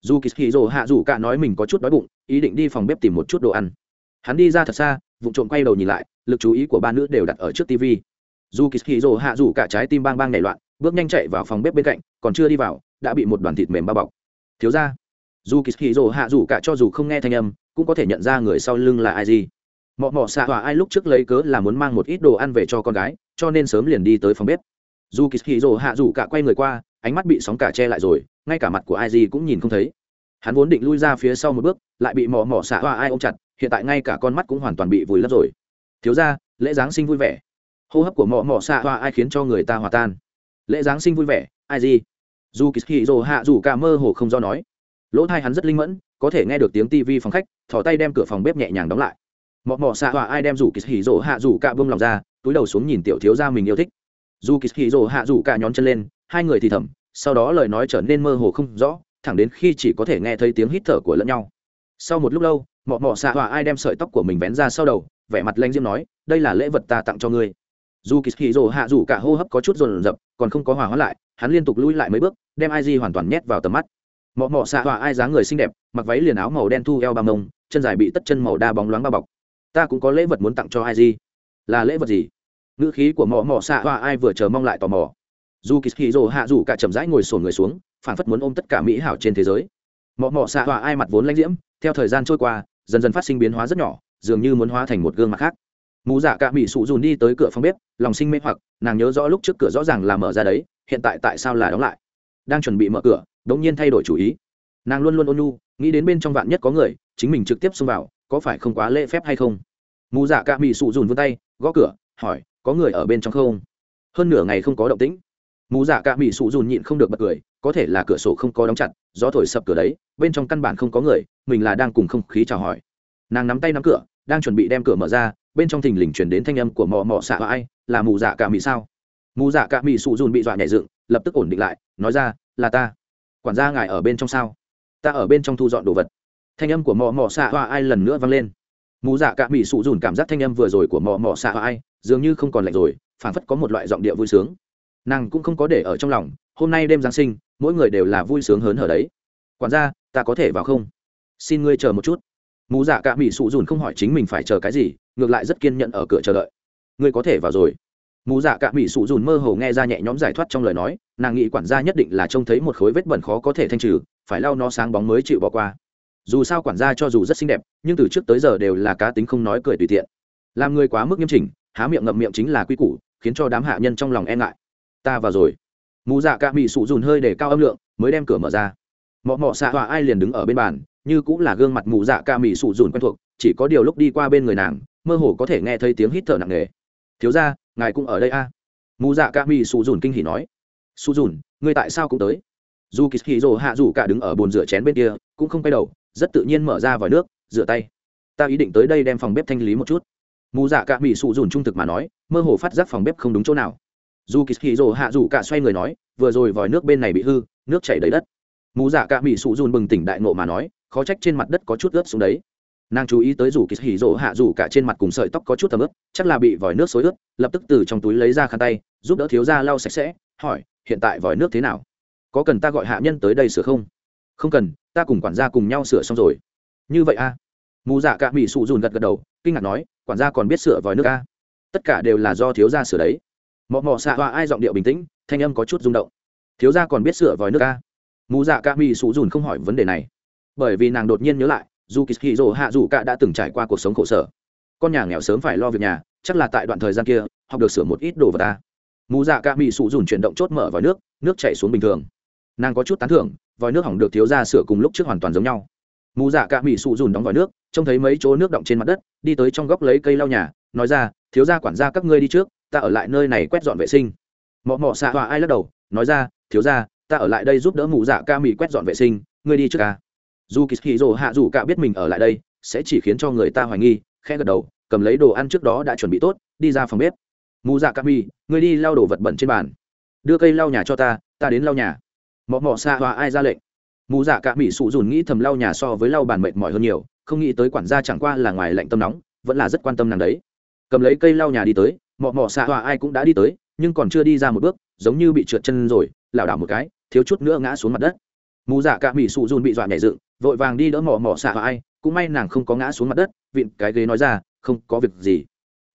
Dù kỳ hì rồ hạ dù cả nói mình có chút đói bụng, ý định đi phòng bếp tìm một chút đồ ăn. Hắn đi ra thật xa vụ trộm quay đầu nhìn lại, lực chú ý của ba nữ đều đặt ở trước tv dù kỳ hì rồ hạ dù cả trái tim bang bang nảy loạn, bước nhanh chạy vào phòng bếp bên cạnh, còn chưa đi vào, đã bị một đoàn thịt mềm bao bọc. Thiếu ra dù kỳ hì rồ hạ dù cả cho dù không nghe thanh âm, cũng có thể nhận ra người sau lưng là ai gì mọ mọ xạ hòa ai lúc trước lấy cớ là muốn mang một ít đồ ăn về cho con gái, cho nên sớm liền đi tới phòng bếp. Dù kỳ hì rồ hạ dù cả quay người qua, ánh mắt bị sóng cả che lại rồi, ngay cả mặt của ai gì cũng nhìn không thấy. Hắn vốn định lui ra phía sau một bước, lại bị mỏ mỏ xạ hoa ai ôm chặt, hiện tại ngay cả con mắt cũng hoàn toàn bị vùi lấp rồi. Thiếu ra lễ giáng sinh vui vẻ. Hô hấp của mỏ mỏ xạ hoa ai khiến cho người ta hòa tan. Lễ giáng sinh vui vẻ, ai gì? Dù kỳ hì rồ hạ dù cả mơ hồ không do nói. Lỗ thai hắn rất linh mẫn, có thể nghe được tiếng tivi phòng khách thỏ tay đem cửa phòng bếp nhẹ nhàng đóng lại mọ mọ xạ họa ai đem rủ kỳ hì rỗ hạ rủ cả bông lòng ra, túi đầu xuống nhìn tiểu thiếu gia mình yêu thích. Dù kỳ hì rỗ hạ rủ cả nhón chân lên, hai người thì thầm, sau đó lời nói trở nên mơ hồ không rõ, thẳng đến khi chỉ có thể nghe thấy tiếng hít thở của lẫn nhau. Sau một lúc lâu, mọ mọ xạ họa ai đem sợi tóc của mình vén ra sau đầu, vẻ mặt lanh diêm nói, đây là lễ vật ta tặng cho ngươi. Dù kỳ hì rỗ hạ rủ cả hô hấp có chút rồn rập, còn không có hòa hóa lại, hắn liên tục lui lại mấy bước, đem ai di hoàn toàn nhét vào tầm mắt. Mọ mọ xạ họa ai dáng người xinh đẹp, mặc váy liền áo màu đen thu eo ba mông, chân dài bị tất chân màu đa bóng loáng bao bọc ta cũng có lễ vật muốn tặng cho ai gì? Là lễ vật gì? Ngữ khí của mò mò xạ hoa ai vừa chờ mong lại tò mò. Dù kỳ hì rồ hạ rủ cả chậm rãi ngồi sổn người xuống phản phất muốn ôm tất cả mỹ hảo trên thế giới. Mò mò xạ hoa ai mặt vốn lãnh diễm, theo thời gian trôi qua, dần dần phát sinh biến hóa rất nhỏ, dường như muốn hóa thành một gương mặt khác. Mù dạ cả mỹ sụ dùn đi tới cửa phòng bếp, lòng sinh mê hoặc, nàng nhớ rõ lúc trước cửa rõ ràng là mở ra đấy, hiện tại tại sao là đóng lại? Đang chuẩn bị mở cửa, đống nhiên thay đổi chủ ý. Nàng luôn luôn ôn nhu, nghĩ đến bên trong vạn nhất có người, chính mình trực tiếp xông vào có phải không quá lễ phép hay không? Mù dạ cả mỹ sụ dùn vươn tay, gõ cửa, hỏi, có người ở bên trong không? Hơn nửa ngày không có động tĩnh. Mù dạ cả mỹ sụ dùn nhịn không được bật cười, có thể là cửa sổ không có đóng chặt, gió thổi sập cửa đấy, bên trong căn bản không có người, mình là đang cùng không khí chào hỏi. Nàng nắm tay nắm cửa, đang chuẩn bị đem cửa mở ra, bên trong thình lình chuyển đến thanh âm của mò mò xạ ai, là mù dạ cả mỹ sao? Mù dạ cả mỹ sụ dùn bị dọa nhảy dựng, lập tức ổn định lại, nói ra, là ta. Quản gia ngài ở bên trong sao? Ta ở bên trong thu dọn đồ vật thanh âm của mò mò xạ hoa ai lần nữa vang lên. Mù dạ cả mỹ sụ dùn cảm giác thanh âm vừa rồi của mò mò xạ hoa ai dường như không còn lạnh rồi phản phất có một loại giọng địa vui sướng. Nàng cũng không có để ở trong lòng, hôm nay đêm giáng sinh, mỗi người đều là vui sướng hớn hở đấy. Quản gia, ta có thể vào không? Xin ngươi chờ một chút. Mù dạ cả mỹ sụ dùn không hỏi chính mình phải chờ cái gì, ngược lại rất kiên nhẫn ở cửa chờ đợi. Ngươi có thể vào rồi. Mù dạ cả mỹ sụ dùn mơ hồ nghe ra nhẹ nhõm giải thoát trong lời nói, nàng nghĩ quản gia nhất định là trông thấy một khối vết bẩn khó có thể thanh trừ, phải lau nó sáng bóng mới chịu bỏ qua dù sao quản gia cho dù rất xinh đẹp, nhưng từ trước tới giờ đều là cá tính không nói cười tùy tiện. Làm người quá mức nghiêm chỉnh, há miệng ngậm miệng chính là quy củ, khiến cho đám hạ nhân trong lòng e ngại. Ta vào rồi. Mù dạ cả mị sụ dùn hơi để cao âm lượng, mới đem cửa mở ra. Mọ mọ xạ hòa ai liền đứng ở bên bàn, như cũng là gương mặt mù dạ ca mị sụ dùn quen thuộc, chỉ có điều lúc đi qua bên người nàng, mơ hồ có thể nghe thấy tiếng hít thở nặng nề. Thiếu ra ngài cũng ở đây a? À? mù dạ ca mị sụ dùn kinh hỉ nói. Sụ dùn, ngươi tại sao cũng tới? Dù kỳ hì rồ hạ dù cả đứng ở bồn rửa chén bên kia, cũng không quay đầu rất tự nhiên mở ra vòi nước rửa tay. Ta ý định tới đây đem phòng bếp thanh lý một chút. Mù dạ cả mỹ sụ dùn trung thực mà nói mơ hồ phát giác phòng bếp không đúng chỗ nào. Dù kỳ hì rồ hạ dù cả xoay người nói vừa rồi vòi nước bên này bị hư nước chảy đầy đất. Mù dạ cả mỹ sụ dùn bừng tỉnh đại ngộ mà nói khó trách trên mặt đất có chút ướt xuống đấy. Nàng chú ý tới rủ kỳ hỉ rỗ hạ rủ cả trên mặt cùng sợi tóc có chút tầm ướt, chắc là bị vòi nước xối ướt lập tức từ trong túi lấy ra khăn tay giúp đỡ thiếu ra lau sạch sẽ hỏi hiện tại vòi nước thế nào? Có cần ta gọi hạ nhân tới đây sửa không? Không cần ta cùng quản gia cùng nhau sửa xong rồi. Như vậy a? Mù dạ cả mỹ sụ dùn gật gật đầu kinh ngạc nói quản gia còn biết sửa vòi nước a, tất cả đều là do thiếu gia sửa đấy. Mọ mọ xạ hoa ai giọng điệu bình tĩnh thanh âm có chút rung động. Thiếu gia còn biết sửa vòi nước a, mù dạ cả mỹ sụ dùn không hỏi vấn đề này. Bởi vì nàng đột nhiên nhớ lại dù kỳ hì rồ hạ dù cả đã từng trải qua cuộc sống khổ sở. Con nhà nghèo sớm phải lo việc nhà chắc là tại đoạn thời gian kia học được sửa một ít đồ vật ta mù dạ cả mỹ sụ dùn chuyển động chốt mở vòi nước nước chảy xuống bình thường nàng có chút tán thưởng, vòi nước hỏng được thiếu gia sửa cùng lúc trước hoàn toàn giống nhau. Mù dạ cả mỹ sụ dùn đóng vòi nước, trông thấy mấy chỗ nước động trên mặt đất, đi tới trong góc lấy cây lau nhà, nói ra, thiếu gia quản gia các ngươi đi trước, ta ở lại nơi này quét dọn vệ sinh. Mọ mọ xạ hòa ai lắc đầu, nói ra, thiếu gia, ta ở lại đây giúp đỡ mù dạ ca mỹ quét dọn vệ sinh, ngươi đi trước ca dù kỳ hì rồ hạ dù cả biết mình ở lại đây, sẽ chỉ khiến cho người ta hoài nghi khe gật đầu, cầm lấy đồ ăn trước đó đã chuẩn bị tốt, đi ra phòng bếp. Mù dạ ca mỹ ngươi đi lau đồ vật bẩn trên bàn. Đưa cây lau nhà cho ta ta đến lau nhà mọ mọ xạ hòa ai ra lệnh. Mù dạ cả mỹ sụ dùn nghĩ thầm lau nhà so với lau bàn mệt mỏi hơn nhiều, không nghĩ tới quản gia chẳng qua là ngoài lạnh tâm nóng, vẫn là rất quan tâm nàng đấy. Cầm lấy cây lau nhà đi tới, mọ mọ xạ hòa ai cũng đã đi tới, nhưng còn chưa đi ra một bước, giống như bị trượt chân rồi, lảo đảo một cái, thiếu chút nữa ngã xuống mặt đất. Mù dạ cả mỹ sụ dùn bị dọa nhảy dựng, vội vàng đi đỡ mọ mọ xạ hòa ai, cũng may nàng không có ngã xuống mặt đất, vịn cái ghế nói ra, không có việc gì.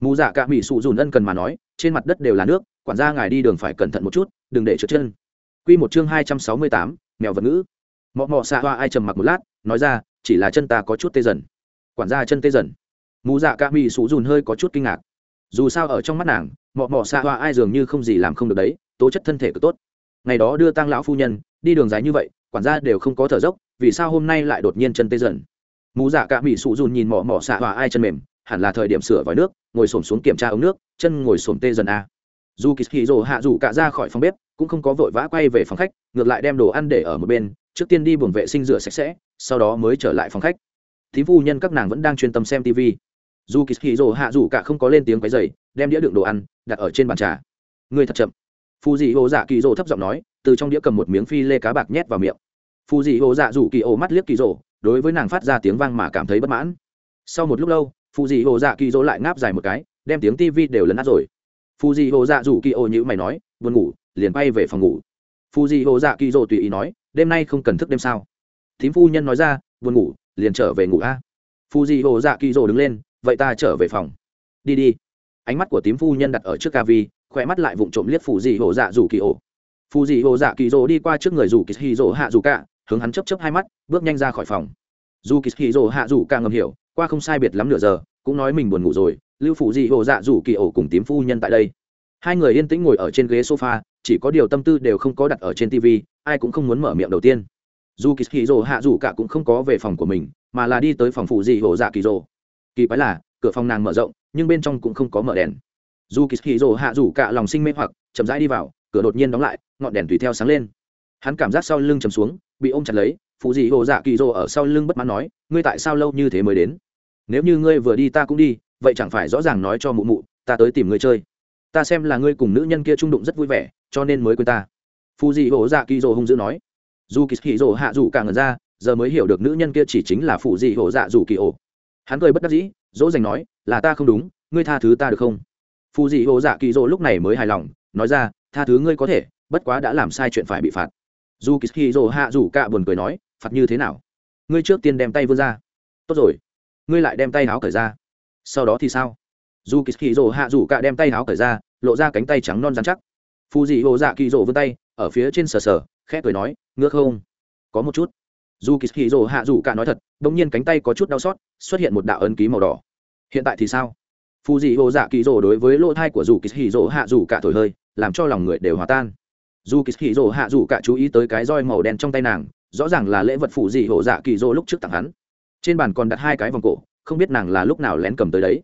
Mù dạ cả mỹ sụ dùn ân cần mà nói, trên mặt đất đều là nước, quản gia ngài đi đường phải cẩn thận một chút, đừng để trượt chân. Quy một chương hai trăm sáu mươi tám, mèo vật ngữ. Mọ mọ xạ hoa ai trầm mặc một lát nói ra chỉ là chân ta có chút tê dần. Quản gia chân tê dần. Mù dạ ca mì sụ dùn hơi có chút kinh ngạc. Dù sao ở trong mắt nàng mọ mọ xạ hoa ai dường như không gì làm không được đấy tố chất thân thể cực tốt. Ngày đó đưa tang lão phu nhân đi đường dài như vậy quản gia đều không có thở dốc vì sao hôm nay lại đột nhiên chân tê dần? Mù dạ ca mì sụ dùn nhìn mọ mọ xạ hoa ai chân mềm hẳn là thời điểm sửa vòi nước ngồi xổm xuống kiểm tra ống nước chân ngồi xổm tê dần a dù kỳ hì rồ hạ rủ cả ra khỏi phòng bếp, cũng không có vội vã quay về phòng khách, ngược lại đem đồ ăn để ở một bên, trước tiên đi buồng vệ sinh rửa sạch sẽ, sau đó mới trở lại phòng khách. Thí phu nhân các nàng vẫn đang chuyên tâm xem tv dù kỳ hì rồ hạ rủ cả không có lên tiếng quấy dày đem đĩa đựng đồ ăn đặt ở trên bàn trà. Người thật chậm. Phù dị hồ dạ kỳ rồ thấp giọng nói, từ trong đĩa cầm một miếng phi lê cá bạc nhét vào miệng. Phù dị hồ dạ rủ kỳ ổ mắt liếc kỳ rồ đối với nàng phát ra tiếng vang mà cảm thấy bất mãn. Sau một lúc lâu phù dị hồ dạ kỳ rồ lại ngáp dài một cái, đem tiếng tv đều lấn át rồi phù dị hồ dạ dù kỳ ô như mày nói, buồn ngủ, liền bay về phòng ngủ. Phù dị hồ dạ kỳ rồ tùy ý nói, đêm nay không cần thức đêm sao? Thím phu nhân nói ra, buồn ngủ, liền trở về ngủ a. Phù dị hồ dạ kỳ rồ đứng lên, vậy ta trở về phòng. Đi đi. Ánh mắt của tím phu nhân đặt ở trước ca vi khỏe mắt lại vụng trộm liếc phù dị hồ dạ dù kỳ ô phù dị hồ dạ kỳ rồ đi qua trước người dù kỳ hì rồ hạ dù cả hướng hắn chấp chấp hai mắt, bước nhanh ra khỏi phòng. Dù kỳ hì rồ hạ dù cả ngầm hiểu, qua không sai biệt lắm nửa giờ, cũng nói mình buồn ngủ rồi lưu phụ dị hồ dạ rủ kỳ ổ cùng tím phu nhân tại đây. Hai người yên tĩnh ngồi ở trên ghế sofa, chỉ có điều tâm tư đều không có đặt ở trên tv ai cũng không muốn mở miệng đầu tiên. Dù kỳ hì rồ hạ rủ cả cũng không có về phòng của mình, mà là đi tới phòng phụ dị hồ dạ kỳ rồ kỳ quái là, cửa phòng nàng mở rộng, nhưng bên trong cũng không có mở đèn. Dù kỳ hì rồ hạ rủ cả lòng sinh mê hoặc, chậm rãi đi vào, cửa đột nhiên đóng lại, ngọn đèn tùy theo sáng lên. Hắn cảm giác sau lưng chầm xuống, bị ôm chặt lấy phụ dị hồ dạ kỳ rồ ở sau lưng bất mãn nói, ngươi tại sao lâu như thế mới đến? Nếu như ngươi vừa đi ta cũng đi vậy chẳng phải rõ ràng nói cho mụ mụ, ta tới tìm ngươi chơi. Ta xem là ngươi cùng nữ nhân kia trung đụng rất vui vẻ, cho nên mới quên ta. Phù dị hổ dạ kỳ dỗ hung dữ nói. Dù kỳ kỳ dỗ hạ dù càng ngần ra, giờ mới hiểu được nữ nhân kia chỉ chính là phụ dị hổ dạ dù kỳ ổ hắn cười bất đắc dĩ, dỗ dành nói, là ta không đúng, ngươi tha thứ ta được không? Phù dị hổ dạ kỳ dỗ lúc này mới hài lòng, nói ra, tha thứ ngươi có thể, bất quá đã làm sai chuyện phải bị phạt. Dù kỳ kỳ dỗ hạ dù cả buồn cười nói, phạt như thế nào? Ngươi trước tiên đem tay vươn ra. Tốt rồi. Ngươi lại đem tay áo cởi ra sau đó thì sao? Dù kỳ hì hạ dù cả đem tay áo cởi ra, lộ ra cánh tay trắng non dán chắc. Phù dị hồ dạ kỳ rồ vươn tay, ở phía trên sờ sờ, khẽ cười nói ngứa không? Có một chút. Dù kỳ hì hạ dù cả nói thật đ ỗ n g nhiên cánh tay có chút đau xót, xuất hiện một đạo ấn ký màu đỏ. Hiện tại thì sao? Phù dị hồ dạ kỳ rồ đối với lỗ thai của dù kỳ hì hạ dù cả thổi hơi, làm cho lòng người đều hòa tan. Dù kỳ hì hạ dù cả chú ý tới cái roi màu đen trong tay nàng, rõ ràng là lễ vật phù dị hồ dạ kỳ rồ lúc trước tặng hắn. Trên bàn còn đặt hai cái vòng cổ không biết nàng là lúc nào lén cầm tới đấy.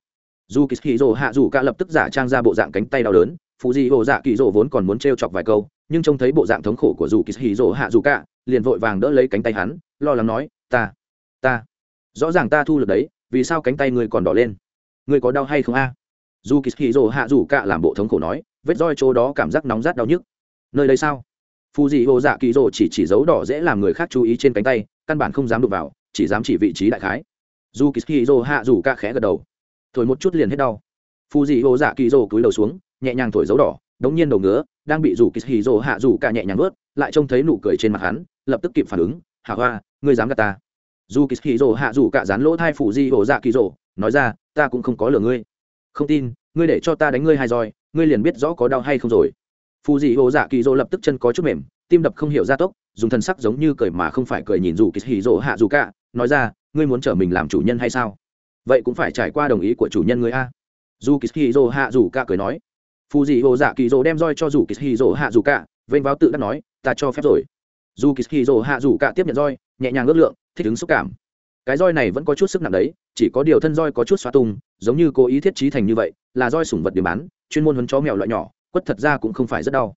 Dù kỳ hì rồ hạ dù cả lập tức giả trang ra bộ dạng cánh tay đau đớn phụ dị hồ dạ kỳ rồ vốn còn muốn t r e o chọc vài câu, nhưng trông thấy bộ dạng thống khổ của dù kỳ hì rồ hạ dù cả liền vội vàng đỡ lấy cánh tay hắn, lo lắng nói, ta ta, rõ ràng ta thu được đấy, vì sao cánh tay ngươi còn đỏ lên? Ngươi có đau hay không a? Dù kỳ hì rồ hạ dù cả làm bộ thống khổ nói, vết roi chỗ đó cảm giác nóng rát đau nhức. Nơi đây sao? Phù dị hồ dạ kỳ rồ chỉ chỉ dấu đỏ dễ làm người khác chú ý trên cánh tay, căn bản không dám đụng vào, chỉ dám chỉ vị trí đại khái dù kỳ hì hạ dù ca khẽ gật đầu. Thổi một chút liền hết đau. Phù dị ô dạ kỳ dô cúi đầu xuống, nhẹ nhàng thổi dấu đỏ, đống nhiên đầu ngứa, đang bị dù kỳ hì hạ dù ca nhẹ nhàng ướt lại trông thấy nụ cười trên mặt hắn, lập tức kịp phản ứng hạ hoa, ngươi dám gạt ta? Dù kỳ hì hạ dù ca dán lỗ thai phủ dị ô dạ kỳ dô nói ra, ta cũng không có lừa ngươi. Không tin, ngươi để cho ta đánh ngươi hai roi, ngươi liền biết rõ có đau hay không rồi. Phù dị ô dạ kỳ dô lập tức chân có chút mềm, tim đập không hiểu ra tốc, dùng thân sắc giống như cười mà không phải cười nhìn dù kỳ dô hạ dù ca nói ra ngươi muốn trở mình làm chủ nhân hay sao? Vậy cũng phải trải qua đồng ý của chủ nhân ngươi a. Dù kỳ hì hạ dù cả cười nói. Phù dị hồ dạ kỳ rồ đem roi cho dù kỳ hì hạ dù cả vênh vào tự đắc nói, ta cho phép rồi. Dù kỳ hì hạ dù cả tiếp nhận roi, nhẹ nhàng ước lượng, thích ứng xúc cảm. Cái roi này vẫn có chút sức nặng đấy, chỉ có điều thân roi có chút xóa tung, giống như cố ý thiết trí thành như vậy, là roi sủng vật điểm bán, chuyên môn huấn chó mèo loại nhỏ, quất thật ra cũng không phải rất đau.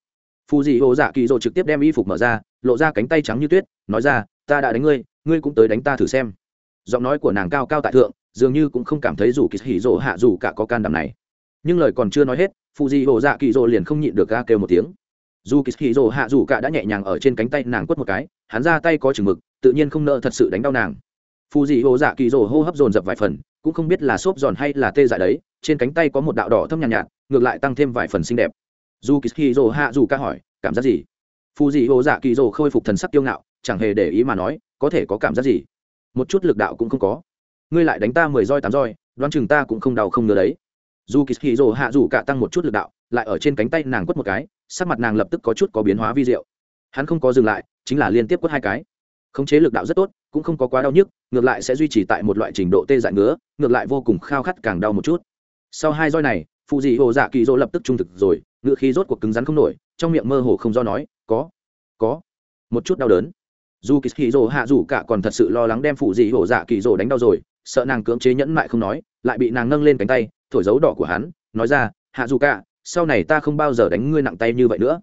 Phù dị hồ dạ kỳ rồ trực tiếp đem y phục mở ra, lộ ra cánh tay trắng như tuyết, nói ra, ta đã đánh ngươi ngươi cũng tới đánh ta thử xem giọng nói của nàng cao cao tại thượng dường như cũng không cảm thấy dù kỳ hỉ rồ hạ dù cả có can đảm này. Nhưng lời còn chưa nói hết phù di hồ dạ kỳ rồ liền không nhịn được ga kêu một tiếng. Dù kỳ hỉ rồ hạ dù cả đã nhẹ nhàng ở trên cánh tay nàng quất một cái hắn ra tay có chừng mực tự nhiên không nợ thật sự đánh đau nàng. Phù di hồ dạ kỳ rồ hô hấp dồn dập vài phần cũng không biết là xốp giòn hay là tê dại đấy trên cánh tay có một đạo đỏ thâm nhàn nhạt, nhạt ngược lại tăng thêm vài phần xinh đẹp. Dù kỳ rồ hạ dù cả hỏi cảm giác gì? Phù di hồ dạ kỳ rồ khôi phục thần sắc kiêu ngạo chẳng hề để ý mà nói có thể có cảm giác gì? Một chút lực đạo cũng không có. Ngươi lại đánh ta mười roi tám roi, đoán chừng ta cũng không đau không ngờ đấy. Dù kỳ rồ hạ dù cả tăng một chút lực đạo, lại ở trên cánh tay nàng quất một cái, sắc mặt nàng lập tức có chút có biến hóa vi diệu. Hắn không có dừng lại, chính là liên tiếp quất hai cái. Khống chế lực đạo rất tốt, cũng không có quá đau nhức, ngược lại sẽ duy trì tại một loại trình độ tê dại ngứa, ngược lại vô cùng khao khát càng đau một chút. Sau hai roi này, phụ dị hồ dạ kỳ dỗ lập tức trung thực rồi ngựa khí rốt cuộc cứng rắn không nổi, trong miệng mơ hồ không do nói, có có. Một chút đau đớn dù kỳ hì rồ hạ dù cả còn thật sự lo lắng đem phụ dị hổ dạ kỳ dỗ đánh đau rồi, sợ nàng cưỡng chế nhẫn mại không nói, lại bị nàng nâng lên cánh tay, thổi dấu đỏ của hắn, nói ra, hạ dù cả, sau này ta không bao giờ đánh ngươi nặng tay như vậy nữa.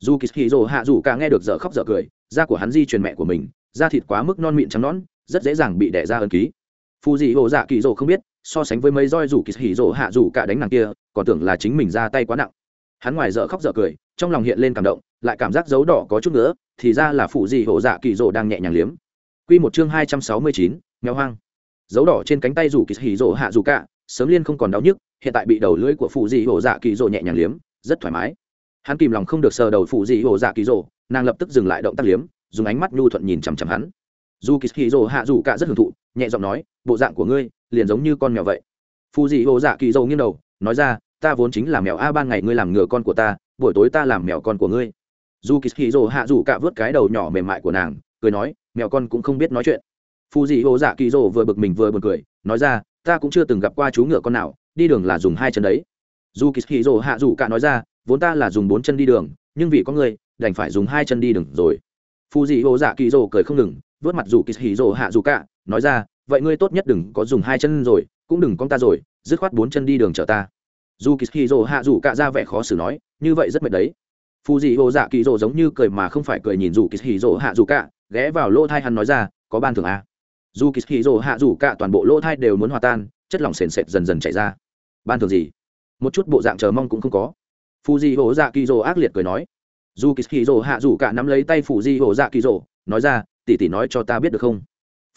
Dù kỳ hì rồ hạ dù cả nghe được dở khóc dở cười, da của hắn di truyền mẹ của mình, da thịt quá mức non mịn trắng nón rất dễ dàng bị đẻ ra ân ký. Phù dị hổ dạ kỳ rồ không biết, so sánh với mấy roi rủ kỳ hỉ rồ hạ dù cả đánh nàng kia, còn tưởng là chính mình ra tay quá nặng hắn ngoài dở khóc dở cười trong lòng hiện lên cảm động lại cảm giác dấu đỏ có chút nữa thì ra là phụ gì hồ dạ kỳ rồ đang nhẹ nhàng liếm Quy một chương hai trăm sáu mươi chín, hoang. Dấu đỏ trên cánh tay rủ kỳ hỉ rồ hạ rủ cả, sớm liên không còn đau nhức, hiện tại bị đầu lưỡi của phụ dị hồ dạ kỳ rồ nhẹ nhàng liếm, rất thoải mái. Hắn kìm lòng không được sờ đầu phụ dị hồ dạ kỳ rồ, nàng lập tức dừng lại động tác liếm, dùng ánh mắt nhu thuận nhìn chằm chằm hắn dù kỳ hỉ rồ hạ rủ cả rất hưởng thụ nhẹ giọng nói bộ dạng của ngươi liền giống như con mèo vậy phụ dị hồ dạ kỳ dầu nghiêng đầu nói ra ta vốn chính là mèo a ban ngày ngươi làm ngựa con của ta, buổi tối ta làm mèo con của ngươi. Dù kỳ hì rồ hạ dù cả vớt cái đầu nhỏ mềm mại của nàng, cười nói, mèo con cũng không biết nói chuyện. Phù dị hồ dạ kỳ rồ vừa bực mình vừa buồn cười, nói ra, ta cũng chưa từng gặp qua chú ngựa con nào, đi đường là dùng hai chân đấy. Dù kỳ hì rồ hạ dù cả nói ra, vốn ta là dùng bốn chân đi đường, nhưng vì có người đành phải dùng hai chân đi đường rồi. Phù dị hồ dạ kỳ rồ cười không ngừng, vớt mặt dù kỳ hì rồ hạ dù cả, nói ra, vậy ngươi tốt nhất đừng có dùng hai chân rồi, cũng đừng con ta rồi, dứt khoát bốn chân đi đường chở ta dù kỳ hì rồ hạ dù cả ra vẻ khó xử nói, như vậy rất mệt đấy. Phù dị hồ dạ kỳ rồ giống như cười mà không phải cười nhìn dù kỳ hì rồ hạ dù cả, ghé vào lỗ thai hắn nói ra, có ban thưởng à. dù kỳ hì rồ hạ dù cả toàn bộ lỗ thai đều muốn hòa tan, chất lỏng sền sệt dần dần chảy ra. Ban thưởng gì? Một chút bộ dạng chờ mong cũng không có. Phù dị hồ dạ kỳ rồ ác liệt cười nói. Dù kỳ hì rồ hạ dù cả nắm lấy tay phù dị hồ dạ kỳ rồ nói ra, tỷ tỷ nói cho ta biết được không?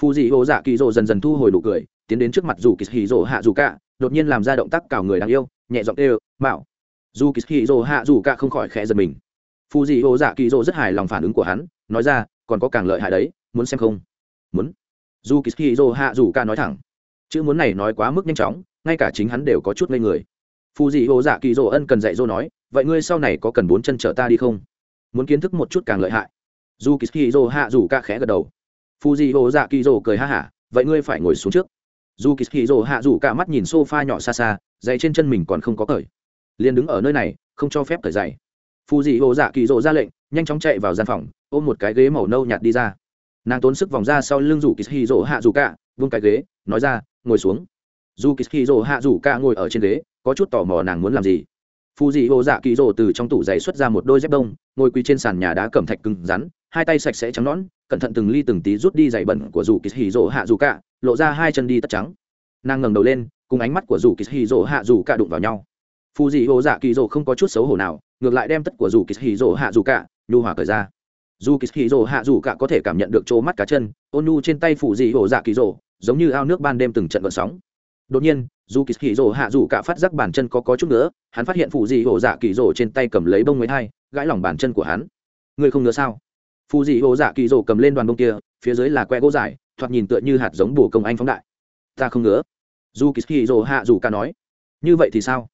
Phù dị hồ dạ kỳ rồ dần dần thu hồi đủ cười, tiến đến trước mặt dù kỳ hì rồ hạ dù cả, đột nhiên làm ra động tác cào người đáng yêu nhẹ giọng đều mạo. Dù kỳ hì rồ hạ dù cả không khỏi khẽ giật mình. Phù dị hồ dạ kỳ rồ rất hài lòng phản ứng của hắn, nói ra, còn có càng lợi hại đấy, muốn xem không? Muốn. Dù kỳ hì rồ hạ dù cả nói thẳng. Chữ muốn này nói quá mức nhanh chóng, ngay cả chính hắn đều có chút ngây người. Phù dị hồ dạ kỳ rồ ân cần dạy dỗ nói, vậy ngươi sau này có cần bốn chân chở ta đi không? Muốn kiến thức một chút càng lợi hại. Dù kỳ hì rồ hạ dù ca khẽ gật đầu. Phù dị hồ dạ kỳ rồ cười ha hả, vậy ngươi phải ngồi xuống trước. Dù kỳ hì rồ hạ dù cả mắt nhìn sofa nhỏ xa xa dày trên chân mình còn không có cởi. Liền đứng ở nơi này, không cho phép cởi giày. Phù dị hồ dạ kỳ rộ ra lệnh, nhanh chóng chạy vào gian phòng, ôm một cái ghế màu nâu nhạt đi ra. Nàng tốn sức vòng ra sau lưng rủ kỳ hì rồ hạ rủ cả vung cái ghế, nói ra, ngồi xuống. Dù kỳ hì rồ hạ rủ cả ngồi ở trên ghế, có chút tò mò nàng muốn làm gì. Phù dị hồ dạ kỳ rộ từ trong tủ giày xuất ra một đôi dép đông, ngồi quỳ trên sàn nhà đá cẩm thạch cứng rắn, hai tay sạch sẽ trắng nõn, cẩn thận từng ly từng tí rút đi giày bẩn của dù kỳ hì rỗ hạ rủ cả lộ ra hai chân đi tất trắng. Nàng ngẩng đầu lên cùng ánh mắt của dù kỳ hì rỗ hạ dù cả đụng vào nhau. Phù dị hồ dạ kỳ rỗ không có chút xấu hổ nào, ngược lại đem tất của dù kỳ hì rỗ hạ dù cả nhu hòa cởi ra. Dù kỳ hì rỗ hạ dù cả có thể cảm nhận được chỗ mắt cá chân, ôn nhu trên tay phù dị hồ dạ kỳ rỗ giống như ao nước ban đêm từng trận vận sóng. Đột nhiên, dù kỳ hì rỗ hạ dù cả phát giác bàn chân có có chút nữa hắn phát hiện phù dị hồ dạ kỳ rỗ trên tay cầm lấy bông mới hai gãi lòng bàn chân của hắn. Ngươi không nữa sao? Phù dị hồ dạ kỳ rổ cầm lên đoàn bông kia, phía dưới là que gỗ dài, thoạt nhìn tựa như hạt giống bồ công anh phóng đại. Ta không ngứa dù kỳ hì hạ dù cả nói. Như vậy thì sao?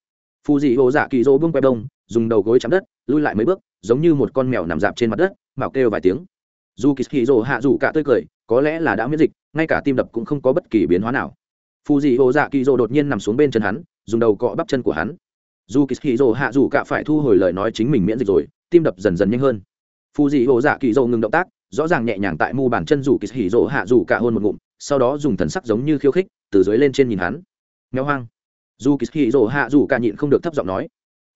Phù dị hồ dạ kỳ dỗ bưng que đông dùng đầu gối chạm đất lui lại mấy bước, giống như một con mèo nằm dạp trên mặt đất, mạo kêu vài tiếng. Dù kỳ hì hạ dù cả tươi cười, có lẽ là đã miễn dịch, ngay cả tim đập cũng không có bất kỳ biến hóa nào. Phù dị hồ dạ kỳ dỗ đột nhiên nằm xuống bên chân hắn, dùng đầu cọ bắp chân của hắn. Dù kỳ hì hạ dù cả phải thu hồi lời nói chính mình miễn dịch rồi, tim đập dần dần nhanh hơn. Phù dị hồ dạ kỳ dỗ ngừng động tác, rõ ràng nhẹ nhàng tại mu bàn chân dù kỳ dỗ hạ dù cả hôn một ngụm sau đó dùng thần sắc giống như khiêu khích, từ dưới lên trên nhìn hắn. Nghèo hoang. Dù kỳ hì rỗ hạ dù cả nhịn không được thấp giọng nói.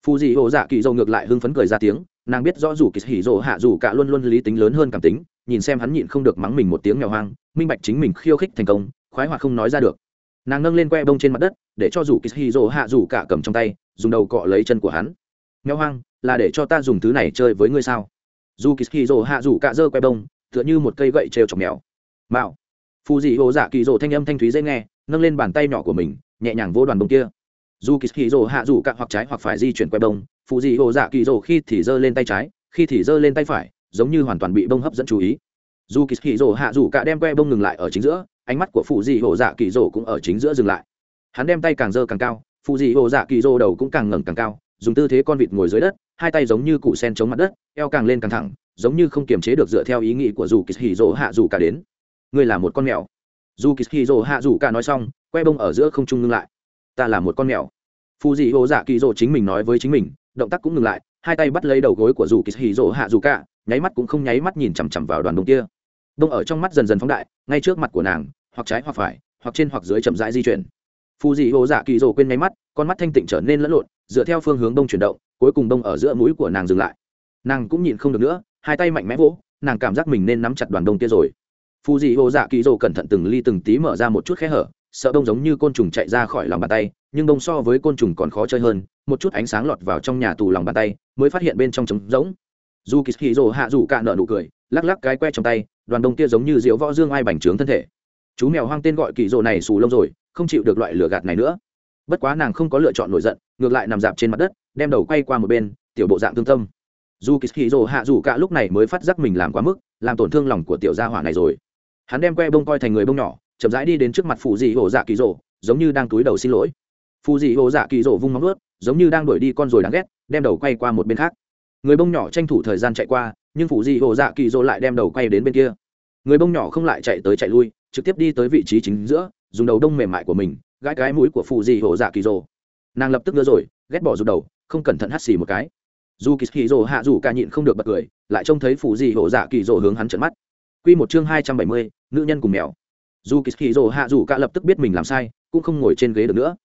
Phù dị hồ dạ kỳ rỗ ngược lại hưng phấn cười ra tiếng, nàng biết rõ dù kỳ hì rỗ hạ dù cả luôn luôn lý tính lớn hơn cảm tính, nhìn xem hắn nhịn không được mắng mình một tiếng nghèo hoang, minh bạch chính mình khiêu khích thành công, khoái hoạt không nói ra được. Nàng nâng lên que bông trên mặt đất, để cho dù kỳ hì rỗ hạ dù cả cầm trong tay, dùng đầu cọ lấy chân của hắn. Nghèo hoang, là để cho ta dùng thứ này chơi với ngươi sao? Dù kỳ hì rỗ hạ dù cả giơ que bông, tựa như một cây gậy trêu chọc mèo. Mạo phù dị hồ dạ kỳ rỗ thanh âm thanh thúy dễ nghe, nâng lên bàn tay nhỏ của mình, nhẹ nhàng vô đoàn bông kia. Dù kỳ kỳ rỗ hạ dù cạ hoặc trái hoặc phải di chuyển que bông phù dị hồ dạ kỳ rỗ khi thì giơ lên tay trái, khi thì giơ lên tay phải, giống như hoàn toàn bị bông hấp dẫn chú ý. Dù kỳ kỳ rỗ hạ dù cạ đem que bông ngừng lại ở chính giữa, ánh mắt của phù dị hồ dạ kỳ rỗ cũng ở chính giữa dừng lại. Hắn đem tay càng giơ càng cao phù dị hồ dạ kỳ rỗ đầu cũng càng ngẩng càng cao, dùng tư thế con vịt ngồi dưới đất, hai tay giống như cụ sen chống mặt đất, eo càng lên càng thẳng, giống như không kiềm chế được dựa theo ý nghĩ của dù kỳ hì rỗ hạ dù cả đến ngươi là một con mèo. Dù kỳ dỗ hạ dù cả nói xong, que bông ở giữa không trung ngưng lại. Ta là một con mèo. Phù dị hồ dạ kỳ dỗ chính mình nói với chính mình, động tác cũng ngừng lại, hai tay bắt lấy đầu gối của dù kỳ hì hạ dù cả nháy mắt cũng không nháy mắt nhìn chằm chằm vào đoàn đông kia. Đông ở trong mắt dần dần phóng đại, ngay trước mặt của nàng, hoặc trái hoặc phải, hoặc trên hoặc dưới chậm rãi di chuyển. Phù dị hồ dạ kỳ dỗ quên nháy mắt, con mắt thanh tịnh trở nên lẫn lộn, dựa theo phương hướng đông chuyển động, cuối cùng đông ở giữa mũi của nàng dừng lại. Nàng cũng nhịn không được nữa, hai tay mạnh mẽ vỗ, nàng cảm giác mình nên nắm chặt đoàn đông kia rồi phù dị ô dạ kỳ rỗ cẩn thận từng ly từng tí mở ra một chút khe hở, sợ đông giống như côn trùng chạy ra khỏi lòng bàn tay, nhưng đông so với côn trùng còn khó chơi hơn, một chút ánh sáng lọt vào trong nhà tù lòng bàn tay, mới phát hiện bên trong trống rỗng. Dù kỳ hì hạ dù cạn nợ nụ cười, lắc lắc cái que trong tay, đoàn đông kia giống như diễu võ dương ai bành trướng thân thể. Chú mèo hoang tên gọi kỳ rồ này xù lông rồi, không chịu được loại lửa gạt này nữa. Bất quá nàng không có lựa chọn nổi giận, ngược lại nằm dạp trên mặt đất, đem đầu quay qua một bên, tiểu bộ dạng tương tâm. Dù kỳ hì hạ dù cạ lúc này mới phát giác mình làm quá mức, làm tổn thương lòng của tiểu gia hỏa này rồi hắn đem que bông coi thành người bông nhỏ, chậm rãi đi đến trước mặt phụ dị hồ dạ kỳ rỗ giống như đang túi đầu xin lỗi. Phụ dị hồ dạ kỳ rỗ vung móng ướt giống như đang đuổi đi con rồi đáng ghét, đem đầu quay qua một bên khác. Người bông nhỏ tranh thủ thời gian chạy qua, nhưng phụ dị hồ dạ kỳ rỗ lại đem đầu quay đến bên kia. Người bông nhỏ không lại chạy tới chạy lui, trực tiếp đi tới vị trí chính giữa, dùng đầu đông mềm mại của mình, gãi cái mũi của phụ dị hồ dạ kỳ rỗ nàng lập tức đưa rồi, ghét bỏ rụt đầu, không cẩn thận hắt xì một cái. Dù kỳ kỳ rồ hạ dù ca nhịn không được bật cười, lại trông thấy phụ dị hồ dạ kỳ rỗ hướng hắn trận mắt. Quy một chương hai trăm bảy mươi, nữ nhân cùng mèo. Dù kỳ rồ hạ dù cả lập tức biết mình làm sai, cũng không ngồi trên ghế được nữa.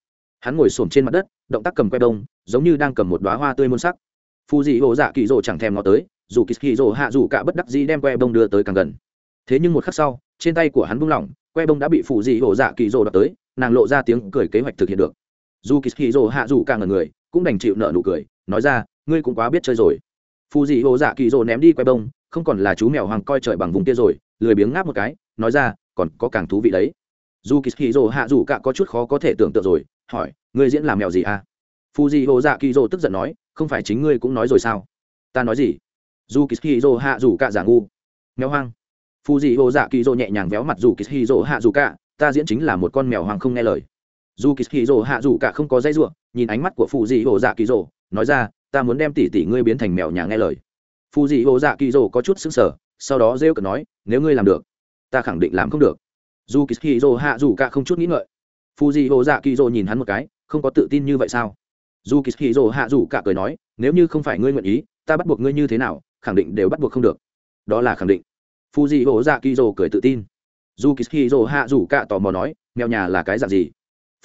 Hắn ngồi xổm trên mặt đất, động tác cầm que đông, giống như đang cầm một đóa hoa tươi muôn sắc. Phù dị hồ dạ kỳ rồ chẳng thèm ngó tới, dù kỳ rồ hạ dù cả bất đắc dĩ đem que bông đưa tới càng gần. Thế nhưng một khắc sau, trên tay của hắn buông lỏng, que bông đã bị phù dị hồ dạ kỳ rồ đập tới, nàng lộ ra tiếng cười kế hoạch thực hiện được. Dù kỳ rồ hạ dù cả ngẩn người, cũng đành chịu nợ nụ cười, nói ra, ngươi cũng quá biết chơi rồi. Phù dị hồ dạ kỳ rồ ném đi que bông không còn là chú mèo hoàng coi trời bằng vùng kia rồi, lười biếng ngáp một cái, nói ra, còn có càng thú vị đấy. Dù kỳ hì rồ hạ dù cả có chút khó có thể tưởng tượng rồi, hỏi, ngươi diễn làm mèo gì à? Phu di hồ dạ kỳ rồ tức giận nói, không phải chính ngươi cũng nói rồi sao? Ta nói gì? Dù kỳ hì rồ hạ dù cả giả ngu. Mèo hoang. Phu di hồ dạ kỳ rồ nhẹ nhàng véo mặt dù kỳ hì rồ hạ dù cả ta diễn chính là một con mèo hoang không nghe lời. Dù kỳ hì rồ hạ dù cả không có dây ruộng nhìn ánh mắt của phu di hồ dạ kỳ rồ nói ra, ta muốn đem tỷ tỷ ngươi biến thành mèo nhà nghe lời phù dị hồ dạ kỳ rồ có chút xứng sở sau đó rêu cợt nói, nếu ngươi làm được, ta khẳng định làm không được. Dù kỳ hì rồ hạ dù cả không chút nghĩ ngợi. Phù dị hồ dạ kỳ rồ nhìn hắn một cái, không có tự tin như vậy sao? Dù kỳ hì rồ hạ dù cả cười nói, nếu như không phải ngươi nguyện ý, ta bắt buộc ngươi như thế nào, khẳng định đều bắt buộc không được. Đó là khẳng định. Phù dị hồ dạ kỳ rồ cười tự tin. Dù kỳ hì rồ hạ dù cả tò mò nói, mèo nhà là cái dạng gì?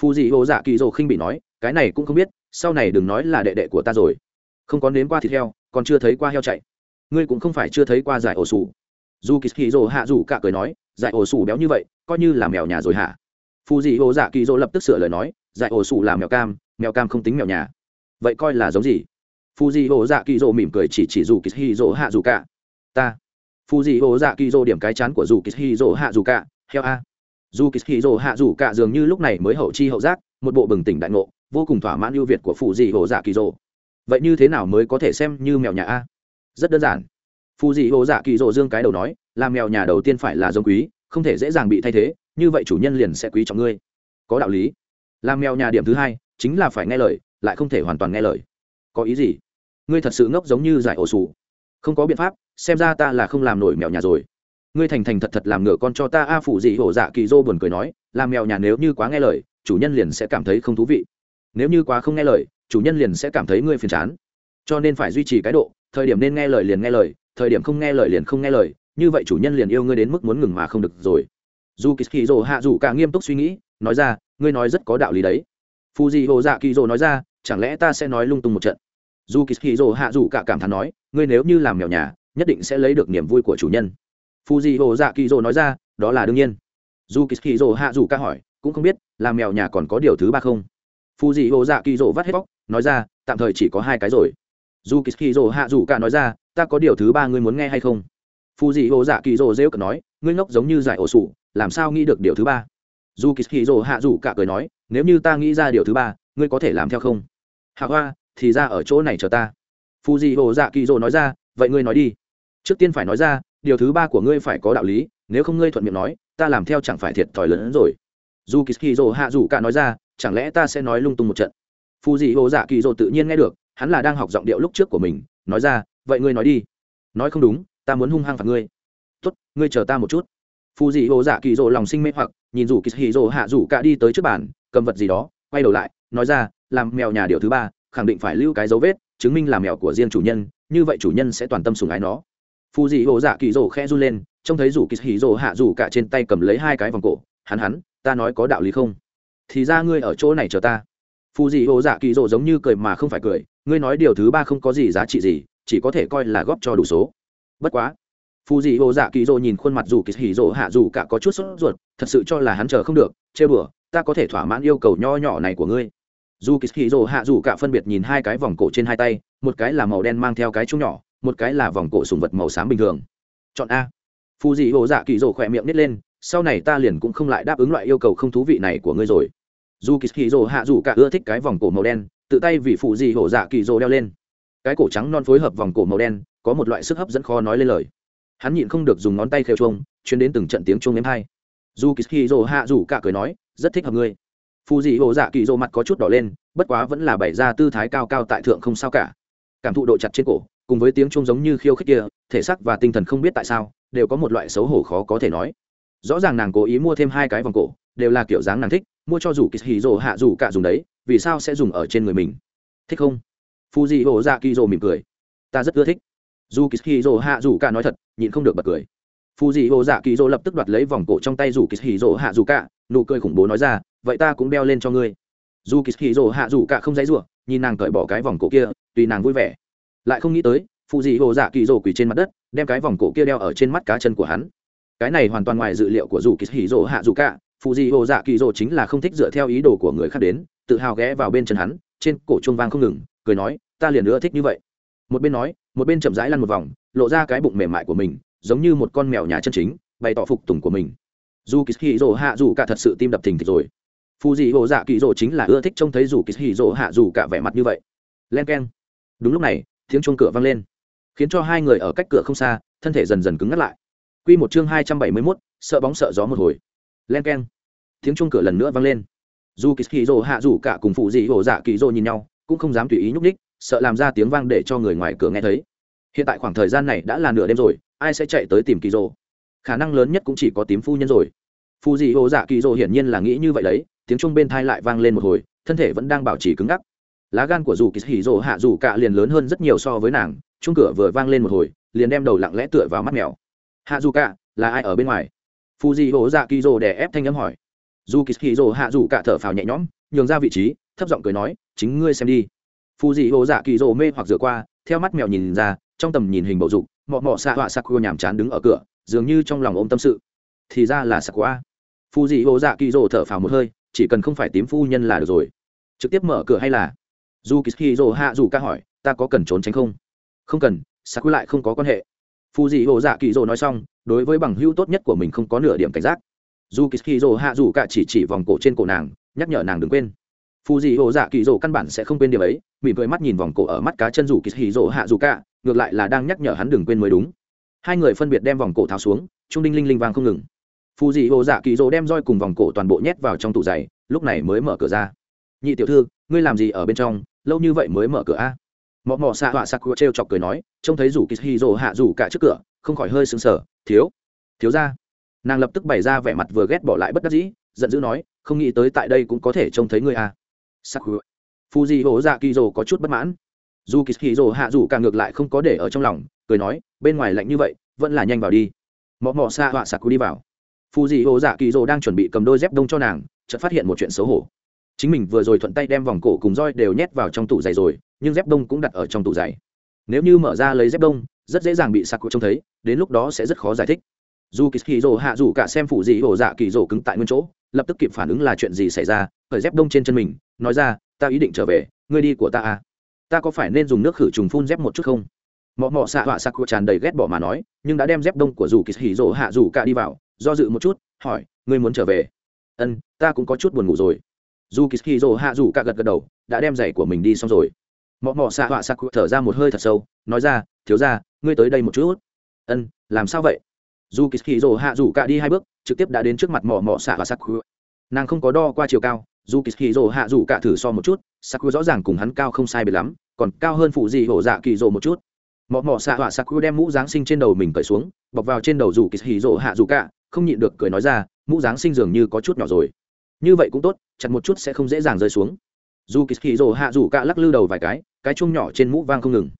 Phù dị hồ dạ kỳ rồ khinh bị nói, cái này cũng không biết, sau này đừng nói là đệ đệ của ta rồi. Không có nếm qua thịt heo, còn chưa thấy qua heo chạy ngươi cũng không phải chưa thấy qua giải ổ sủ. Dù kỳ kỳ rồ hạ dù cả cười nói, giải ổ sủ béo như vậy, coi như là mèo nhà rồi hả? Phù dị ô dạ kỳ dỗ lập tức sửa lời nói, giải ổ sủ là mèo cam mèo cam không tính mèo nhà. Vậy coi là giống gì? Phù dị ô dạ kỳ dỗ mỉm cười chỉ chỉ dù kỳ kỳ dỗ hạ dù cả. Ta. Phù dị ô dạ kỳ dỗ điểm cái chán của dù kỳ kỳ dỗ hạ dù cả, heo a. Dù kỳ kỳ dỗ hạ dù cả dường như lúc này mới hậu chi hậu giác, một bộ bừng tỉnh đại ngộ, vô cùng thỏa mãn ưu việt của phù dị ô dạ kỳ dỗ vậy như thế nào mới có thể xem như mèo nhà a? Rất đơn giản. Phù dị hồ dạ kỳ dỗ dương cái đầu nói, làm mèo nhà đầu tiên phải là giống quý, không thể dễ dàng bị thay thế, như vậy chủ nhân liền sẽ quý trọng ngươi. Có đạo lý. Làm mèo nhà điểm thứ hai, chính là phải nghe lời, lại không thể hoàn toàn nghe lời. Có ý gì? Ngươi thật sự ngốc giống như giải ổ sủ. Không có biện pháp, xem ra ta là không làm nổi mèo nhà rồi. Ngươi thành thành thật thật làm ngựa con cho ta, a phụ dị hổ dạ kỳ dô buồn cười nói, làm mèo nhà nếu như quá nghe lời, chủ nhân liền sẽ cảm thấy không thú vị. Nếu như quá không nghe lời, chủ nhân liền sẽ cảm thấy ngươi phiền chán. Cho nên phải duy trì cái độ thời điểm nên nghe lời liền nghe lời, thời điểm không nghe lời liền không nghe lời, như vậy chủ nhân liền yêu ngươi đến mức muốn ngừng mà không được rồi. Dù kỳ kỳ hạ dù cả nghiêm túc suy nghĩ, nói ra, ngươi nói rất có đạo lý đấy. Phù dị hồ dạ kỳ dỗ nói ra, chẳng lẽ ta sẽ nói lung tung một trận? Dù kỳ kỳ hạ dù cả cảm thán nói, ngươi nếu như làm mèo nhà, nhất định sẽ lấy được niềm vui của chủ nhân. Phù dị hồ dạ kỳ dỗ nói ra, đó là đương nhiên. Dù kỳ kỳ hạ dù cả hỏi, cũng không biết, làm mèo nhà còn có điều thứ ba không? Phù dị hồ dạ kỳ dỗ vắt hết bóc, nói ra, tạm thời chỉ có hai cái rồi dù kỳ kỳ rồ hạ dù cả nói ra, ta có điều thứ ba ngươi muốn nghe hay không? Phù dị hồ dạ kỳ rồ rêu cờ nói, ngươi ngốc giống như giải ổ sủ, làm sao nghĩ được điều thứ ba? Dù kỳ kỳ rồ hạ dù cả cười nói, nếu như ta nghĩ ra điều thứ ba, ngươi có thể làm theo không? Hạ hoa, thì ra ở chỗ này chờ ta. Phù dị hồ dạ kỳ rồ nói ra, vậy ngươi nói đi. Trước tiên phải nói ra, điều thứ ba của ngươi phải có đạo lý, nếu không ngươi thuận miệng nói, ta làm theo chẳng phải thiệt thòi lớn hơn rồi. Dù kỳ kỳ rồ hạ dù cả nói ra, chẳng lẽ ta sẽ nói lung tung một trận? Phù dị hồ dạ kỳ rồ tự nhiên nghe được hắn là đang học giọng điệu lúc trước của mình, nói ra, vậy ngươi nói đi. Nói không đúng, ta muốn hung hăng phạt ngươi. Tốt, ngươi chờ ta một chút. Phù dị hồ dạ kỳ rồ lòng sinh mê hoặc, nhìn rủ kỳ hì rồ hạ rủ cả đi tới trước bàn, cầm vật gì đó, quay đầu lại, nói ra, làm mèo nhà điều thứ ba, khẳng định phải lưu cái dấu vết, chứng minh là mèo của riêng chủ nhân, như vậy chủ nhân sẽ toàn tâm sùng ái nó. Phù dị hồ dạ kỳ rồ khe run lên, trông thấy rủ kỳ hì rồ hạ rủ cả trên tay cầm lấy hai cái vòng cổ, hắn hắn, ta nói có đạo lý không? Thì ra ngươi ở chỗ này chờ ta. Phù dị hồ dạ kỳ rồ giống như cười mà không phải cười ngươi nói điều thứ ba không có gì giá trị gì, chỉ có thể coi là góp cho đủ số. Bất quá phù dị ô dạ kỳ rồ nhìn khuôn mặt dù kỳ hỉ dỗ hạ dù cả có chút sốt ruột, thật sự cho là hắn chờ không được chê bửa ta có thể thỏa mãn yêu cầu nho nhỏ này của ngươi. Dù kỳ hỉ dỗ hạ dù cả phân biệt nhìn hai cái vòng cổ trên hai tay, một cái là màu đen mang theo cái chung nhỏ, một cái là vòng cổ sùng vật màu xám bình thường. Chọn a. Phù dị ô dạ kỳ dỗ khỏe miệng nít lên, sau này ta liền cũng không lại đáp ứng loại yêu cầu không thú vị này của ngươi rồi. Dù kỳ hỉ dỗ hạ dù cả ưa thích cái vòng cổ màu đen tự tay vì phụ dị hồ dạ kỳ rồ đeo lên. Cái cổ trắng non phối hợp vòng cổ màu đen, có một loại sức hấp dẫn khó nói lên lời. Hắn nhịn không được dùng ngón tay khêu chuông, chuyến đến từng trận tiếng chuông nếm hai. Dù kỳ rồ hạ rủ cả cười nói, rất thích hợp ngươi. Phù dị hồ dạ kỳ rồ mặt có chút đỏ lên, bất quá vẫn là bày ra tư thái cao cao tại thượng không sao cả. Cảm thụ độ chặt trên cổ, cùng với tiếng chuông giống như khiêu khích kia, thể xác và tinh thần không biết tại sao, đều có một loại xấu hổ khó có thể nói. Rõ ràng nàng cố ý mua thêm hai cái vòng cổ, đều là kiểu dáng nàng thích mua cho dù kỳ hì rồ hạ dù cả dùng đấy, vì sao sẽ dùng ở trên người mình? Thích không? Phù dị hồ dạ kỳ rồ mỉm cười. Ta rất ưa thích. Dù kỳ hì rồ hạ dù cả nói thật, nhịn không được bật cười. Phù dị hồ dạ kỳ rồ lập tức đoạt lấy vòng cổ trong tay dù kỳ hì rồ hạ dù cả, nụ cười khủng bố nói ra, vậy ta cũng đeo lên cho ngươi. Dù kỳ hì rồ hạ dù cả không dãy rủa, nhìn nàng cởi bỏ cái vòng cổ kia, tùy nàng vui vẻ. Lại không nghĩ tới phù dị hồ dạ kỳ rồ quỳ trên mặt đất, đem cái vòng cổ kia đeo ở trên mắt cá chân của hắn. Cái này hoàn toàn ngoài dự liệu của dù kỳ hì rồ hạ dù cả phụ dị hồ dạ kỳ rồ chính là không thích dựa theo ý đồ của người khác đến, tự hào ghé vào bên chân hắn, trên cổ chuông vang không ngừng, cười nói, ta liền nữa thích như vậy. Một bên nói, một bên chậm rãi lăn một vòng, lộ ra cái bụng mềm mại của mình, giống như một con mèo nhà chân chính, bày tỏ phục tùng của mình. Dù kỳ hì rồ hạ dù cả thật sự tim đập thình thịch rồi. Phù dị hồ dạ kỳ rồ chính là ưa thích trông thấy dù kỳ hì rồ hạ dù cả vẻ mặt như vậy. Len k e n đúng lúc này, tiếng chuông cửa vang lên, khiến cho hai người ở cách cửa không xa, thân thể dần dần cứng ngắt lại. Q một chương hai trăm bảy mươi mốt, sợ bóng sợ gió một hồi len k e n tiếng chung cửa lần nữa vang lên. Dù kỳ hì rồ hạ dù cả cùng phụ dị hồ dạ kỳ rồ nhìn nhau, cũng không dám tùy ý nhúc ních sợ làm ra tiếng vang để cho người ngoài cửa nghe thấy. Hiện tại khoảng thời gian này đã là nửa đêm rồi, ai sẽ chạy tới tìm kỳ rồ khả năng lớn nhất cũng chỉ có tím phu nhân rồi. Phụ dị hồ dạ kỳ rồ hiển nhiên là nghĩ như vậy đấy, tiếng chung bên thai lại vang lên một hồi, thân thể vẫn đang bảo trì cứng ngắc. Lá gan của dù kỳ hì rồ hạ dù cả liền lớn hơn rất nhiều so với nàng chung cửa vừa vang lên một hồi, liền đem đầu lặng lẽ tựa vào mắt mèo. Hạ dù cả, là ai ở bên ngoài? Phù dị hổ dạ kỳ rồ đè ép thanh âm hỏi. Dù kỳ hì rồ hạ dù cả thở phào nhẹ nhõm, nhường ra vị trí, thấp giọng cười nói, chính ngươi xem đi. Phù dị hổ dạ kỳ rồ mê hoặc rửa qua, theo mắt mèo nhìn ra, trong tầm nhìn hình bầu dục, mọ mọ xạ họa sạc cô nhàm chán đứng ở cửa, dường như trong lòng ôm tâm sự. Thì ra là sạc quá phù dị hổ dạ kỳ rồ thở phào một hơi, chỉ cần không phải tím phu nhân là được rồi. Trực tiếp mở cửa hay là? Dù kỳ rồ hạ dù ca hỏi, ta có cần trốn tránh không? Không cần sạc lại không có quan hệ phù dị hồ dạ kỳ dỗ nói xong, đối với bằng hữu tốt nhất của mình không có nửa điểm cảnh giác. Dù kỳ rồ hạ dù cả chỉ chỉ vòng cổ trên cổ nàng, nhắc nhở nàng đừng quên. Phù dị hồ dạ kỳ dỗ căn bản sẽ không quên điểm ấy, mỉm cười mắt nhìn vòng cổ ở mắt cá chân dù kỳ kỳ dỗ hạ dù cả, ngược lại là đang nhắc nhở hắn đừng quên mới đúng. Hai người phân biệt đem vòng cổ tháo xuống, trung đinh linh linh vang không ngừng. Phù dị hồ dạ kỳ dỗ đem roi cùng vòng cổ toàn bộ nhét vào trong tủ giày, lúc này mới mở cửa ra. Nhị tiểu thư, ngươi làm gì ở bên trong? Lâu như vậy mới mở cửa a mọ mọ xạ họa sặc t r e o chọc cười nói, trông thấy rủ kỳ hì rồ hạ rủ cả trước cửa, không khỏi hơi sững sờ. Thiếu thiếu ra. Nàng lập tức bày ra vẻ mặt vừa ghét bỏ lại bất đắc dĩ, giận dữ nói, không nghĩ tới tại đây cũng có thể trông thấy ngươi à. Sặc phu di hổ dạ kỳ rồ có chút bất mãn. Dù kỳ hì rồ hạ rủ cả ngược lại không có để ở trong lòng, cười nói, bên ngoài lạnh như vậy, vẫn là nhanh vào đi. Mọ mọ xạ họa sặc đi vào. Phu di hổ dạ kỳ rồ đang chuẩn bị cầm đôi dép đông cho nàng, chợt phát hiện một chuyện xấu hổ chính mình vừa rồi thuận tay đem vòng cổ cùng roi đều nhét vào trong tủ giày rồi, nhưng dép đông cũng đặt ở trong tủ giày. Nếu như mở ra lấy dép đông, rất dễ dàng bị sạc trông thấy, đến lúc đó sẽ rất khó giải thích. Dù kỳ kỳ rổ hạ dù cả xem phụ dị hổ dạ kỳ rổ cứng tại nguyên chỗ, lập tức kịp phản ứng là chuyện gì xảy ra, khởi dép đông trên chân mình, nói ra, ta ý định trở về, ngươi đi của ta à. Ta có phải nên dùng nước khử trùng phun dép một chút không? Mọ mọ xạ họa sạc tràn đầy ghét bỏ mà nói, nhưng đã đem dép đông của dù kỳ kỳ rổ hạ dù cả đi vào, do dự một chút, hỏi, ngươi muốn trở về? Ân ta cũng có chút buồn ngủ rồi dù kỳ kỳ rỗ hạ dù cả gật gật đầu, đã đem giày của mình đi xong rồi. Mọ mọ xạ họa sạc thở ra một hơi thật sâu, nói ra, thiếu ra ngươi tới đây một chút. Ân, làm sao vậy? Dù kỳ kỳ rỗ hạ dù cả đi hai bước, trực tiếp đã đến trước mặt mọ mọ xạ họa sạc nàng không có đo qua chiều cao, dù kỳ kỳ rồ hạ dù cả thử so một chút saku rõ ràng cùng hắn cao không sai biệt lắm, còn cao hơn phụ gì hổ dạ kỳ rồ một chút. Mọ mọ xạ họa saku đem mũ giáng sinh trên đầu mình cởi xuống, bọc vào trên đầu dù kỳ hì hạ dù cả, không nhịn được cười nói ra, mũ giáng sinh dường như có chút nhỏ rồi như vậy cũng tốt, chặt một chút sẽ không dễ dàng rơi xuống. Dù kỳ hì rồ hạ dù cạ lắc lư đầu vài cái cái chung nhỏ trên mũ vang không ngừng.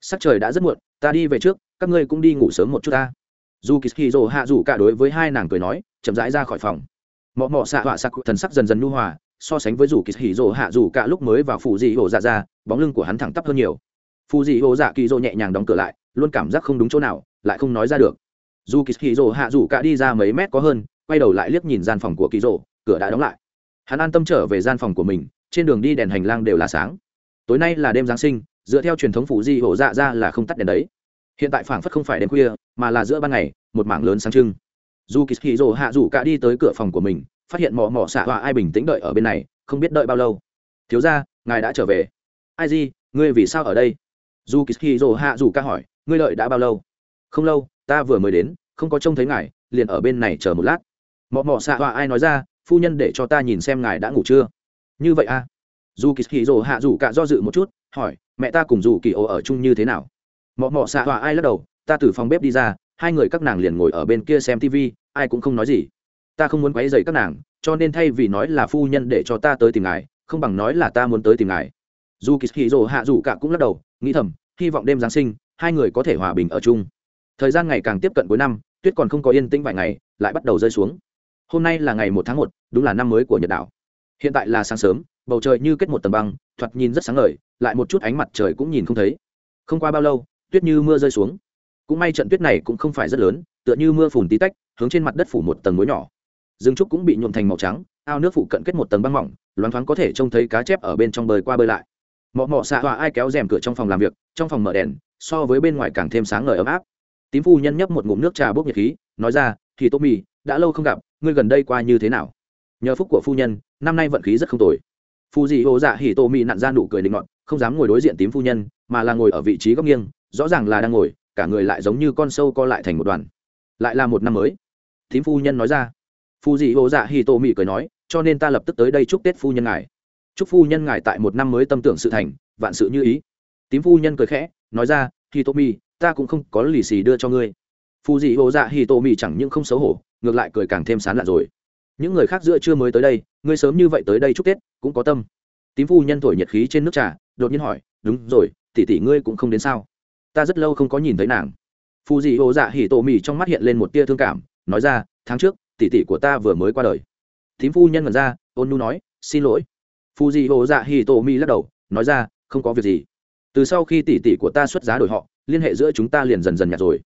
Sắc trời đã rất muộn, ta đi về trước, các ngươi cũng đi ngủ sớm một chút ta. Dù kỳ hì rồ hạ dù cạ đối với hai nàng cười nói, chậm rãi ra khỏi phòng. Mọ mọ xạ họa sạc thần sắc dần dần nhu hòa, so sánh với dù kỳ hỉ rồ hạ dù cạ lúc mới vào phủ dị hồ dạ ra, bóng lưng của hắn thẳng tắp hơn nhiều. Phù dị hồ dạ kỳ rồ nhẹ nhàng đóng cửa lại, luôn cảm giác không đúng chỗ nào, lại không nói ra được. Dù kỳ hỉ rồ hạ dù cạ đi ra mấy mét có hơn, quay đầu lại liếc nhìn gian phòng của kỳ rồ cửa đã đóng lại. Hắn an tâm trở về gian phòng của mình, trên đường đi đèn hành lang đều là sáng. Tối nay là đêm giáng sinh, dựa theo truyền thống phụ di hổ dạ ra là không tắt đèn đấy. Hiện tại phảng phất không phải đêm khuya, mà là giữa ban ngày, một mảng lớn sáng trưng. Dù kỳ kỳ rồ hạ rủ cả đi tới cửa phòng của mình, phát hiện mỏ mỏ xạ họa ai bình tĩnh đợi ở bên này, không biết đợi bao lâu. Thiếu ra ngài đã trở về. Ai gì ngươi vì sao ở đây? Dù kỳ kỳ rồ hạ rủ cả hỏi, ngươi đợi đã bao lâu? Không lâu, ta vừa mới đến, không có trông thấy ngài, liền ở bên này chờ một lát. Mỏ mỏ xạ họa ai nói ra phu nhân để cho ta nhìn xem ngài đã ngủ chưa? Như vậy à? Dù kỳ hì rồ hạ dù cả do dự một chút, hỏi, mẹ ta cùng dù kỳ ồ ở chung như thế nào? Mọ mọ xạ họa ai lắc đầu, ta từ phòng bếp đi ra, hai người các nàng liền ngồi ở bên kia xem tv ai cũng không nói gì. Ta không muốn quấy dậy các nàng, cho nên thay vì nói là phu nhân để cho ta tới tìm ngài, không bằng nói là ta muốn tới tìm ngài. Dù kỳ hì rồ hạ dù cả cũng lắc đầu, nghĩ thầm, hy vọng đêm giáng sinh, hai người có thể hòa bình ở chung. Thời gian ngày càng tiếp cận cuối năm, tuyết còn không có yên tĩnh vài ngày, lại bắt đầu rơi xuống hôm nay là ngày một tháng một, đúng là năm mới của nhật đảo. Hiện tại là sáng sớm, bầu trời như kết một tầm băng, thoạt nhìn rất sáng ngời, lại một chút ánh mặt trời cũng nhìn không thấy. Không qua bao lâu, tuyết như mưa rơi xuống. Cũng may trận tuyết này cũng không phải rất lớn, tựa như mưa phùn tí tách, hướng trên mặt đất phủ một tầng muối nhỏ. Rừng trúc cũng bị nhuộm thành màu trắng, ao nước phụ cận kết một tầng băng mỏng, loáng thoáng có thể trông thấy cá chép ở bên trong bơi qua bơi lại. Mọ mọ xạ hòa ai kéo rèm cửa trong phòng làm việc, trong phòng mở đèn, so với bên ngoài càng thêm sáng ngời ấm áp. Tím phu nhân nhấp một ngụm nước trà bốc nhiệt khí, nói ra thì tô mì đã lâu không gặp, ngươi gần đây qua như thế nào? Nhờ phúc của phu nhân, năm nay vận khí rất không tồi. Phu dị ô dạ hỉ tô mỹ nặn ra nụ cười định ngọn không dám ngồi đối diện tím phu nhân, mà là ngồi ở vị trí góc nghiêng, rõ ràng là đang ngồi, cả người lại giống như con sâu co lại thành một đoàn. Lại là một năm mới. Tím phu nhân nói ra. Phu dị ô dạ hỉ tô mỹ cười nói, cho nên ta lập tức tới đây chúc tết phu nhân ngài. Chúc phu nhân ngài tại một năm mới tâm tưởng sự thành, vạn sự như ý. Tím phu nhân cười khẽ, nói ra hi tô mỹ ta cũng không có lì xì đưa cho ngươi phu dị ô dạ hi tô mỹ chẳng những không xấu hổ, ngược lại cười càng thêm sán lạ rồi. Những người khác giữa chưa mới tới đây, ngươi sớm như vậy tới đây chúc tết, cũng có tâm. Tím phu nhân thổi nhiệt khí trên nước trà, đột nhiên hỏi, đúng rồi, tỷ tỷ ngươi cũng không đến sao? Ta rất lâu không có nhìn thấy nàng. Phù dị Ô dạ hỉ Tô mì trong mắt hiện lên một tia thương cảm, nói ra, tháng trước, tỷ tỷ của ta vừa mới qua đời. Thím phu nhân ngẩn ra, ôn nu nói, xin lỗi. Phù dị Ô dạ hỉ Tô mì lắc đầu, nói ra, không có việc gì. Từ sau khi tỷ tỷ của ta xuất giá đổi họ, liên hệ giữa chúng ta liền dần dần nhạt rồi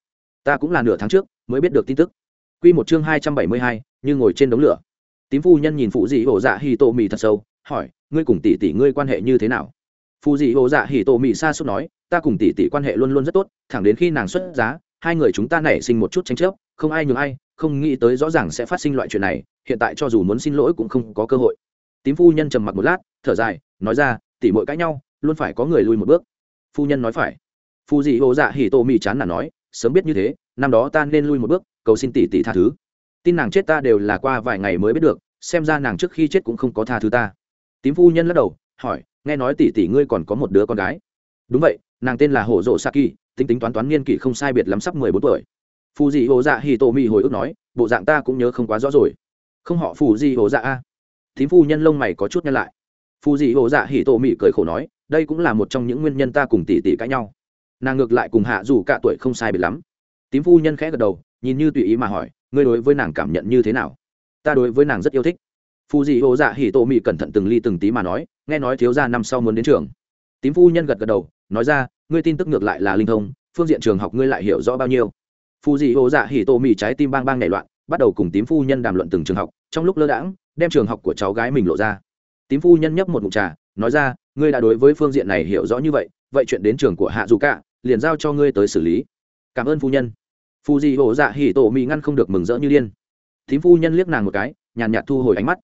ta cũng là nửa tháng trước mới biết được tin tức. Q một chương hai trăm bảy mươi hai, như ngồi trên đống lửa. Tím phu nhân nhìn phụ dị hồ dạ hỉ Tô mì thật sâu, hỏi, ngươi cùng tỷ tỷ ngươi quan hệ như thế nào? Phụ dị hồ dạ hỉ Tô mì xa suốt nói, ta cùng tỷ tỷ quan hệ luôn luôn rất tốt, thẳng đến khi nàng xuất giá, hai người chúng ta nảy sinh một chút tranh chấp, không ai nhường ai, không nghĩ tới rõ ràng sẽ phát sinh loại chuyện này, hiện tại cho dù muốn xin lỗi cũng không có cơ hội. Tím phu nhân trầm mặc một lát, thở dài, nói ra tỉ mội cãi nhau, luôn phải có người lui một bước. Phu nhân nói phải. Phu dị hồ dạ hỉ tô mì chán là nói sớm biết như thế, năm đó ta nên lui một bước, cầu xin tỷ tỷ tha thứ. Tin nàng chết ta đều là qua vài ngày mới biết được, xem ra nàng trước khi chết cũng không có tha thứ ta. Tím phu nhân lắc đầu, hỏi, nghe nói tỷ tỷ ngươi còn có một đứa con gái. Đúng vậy, nàng tên là hổ rộ saki, tính tính toán toán niên kỷ không sai biệt lắm sắp mười bốn tuổi. Phù dị hồ dạ hì tổ Mị hồi ức nói, bộ dạng ta cũng nhớ không quá rõ rồi. Không họ phù dị hồ dạ a. Thím phu nhân lông mày có chút nhăn lại. Phù dị hồ dạ hì tổ Mị cười khổ nói, đây cũng là một trong những nguyên nhân ta cùng tỷ tỷ cãi nhau nàng ngược lại cùng hạ dù cả tuổi không sai biệt lắm. Tím phu nhân khẽ gật đầu, nhìn như tùy ý mà hỏi, ngươi đối với nàng cảm nhận như thế nào? Ta đối với nàng rất yêu thích. Phù dị hồ dạ hỉ tổ mị cẩn thận từng ly từng tí mà nói, nghe nói thiếu gia năm sau muốn đến trường. Tím phu nhân gật gật đầu, nói ra, ngươi tin tức ngược lại là linh thông, phương diện trường học ngươi lại hiểu rõ bao nhiêu. Phù dị hồ dạ hỉ tô mị trái tim bang bang nảy loạn, bắt đầu cùng tím phu nhân đàm luận từng trường học, trong lúc lơ đãng, đem trường học của cháu gái mình lộ ra. Tím phu nhân nhấp một mụn trà, nói ra, ngươi đã đối với phương diện này hiểu rõ như vậy vậy chuyện đến trường của hạ dù cả liền giao cho ngươi tới xử lý. Cảm ơn phu nhân. Phù dị hồ dạ hỉ tổ mỹ ngăn không được mừng rỡ như điên. Thím phu nhân liếc nàng một cái nhàn nhạt thu hồi ánh mắt.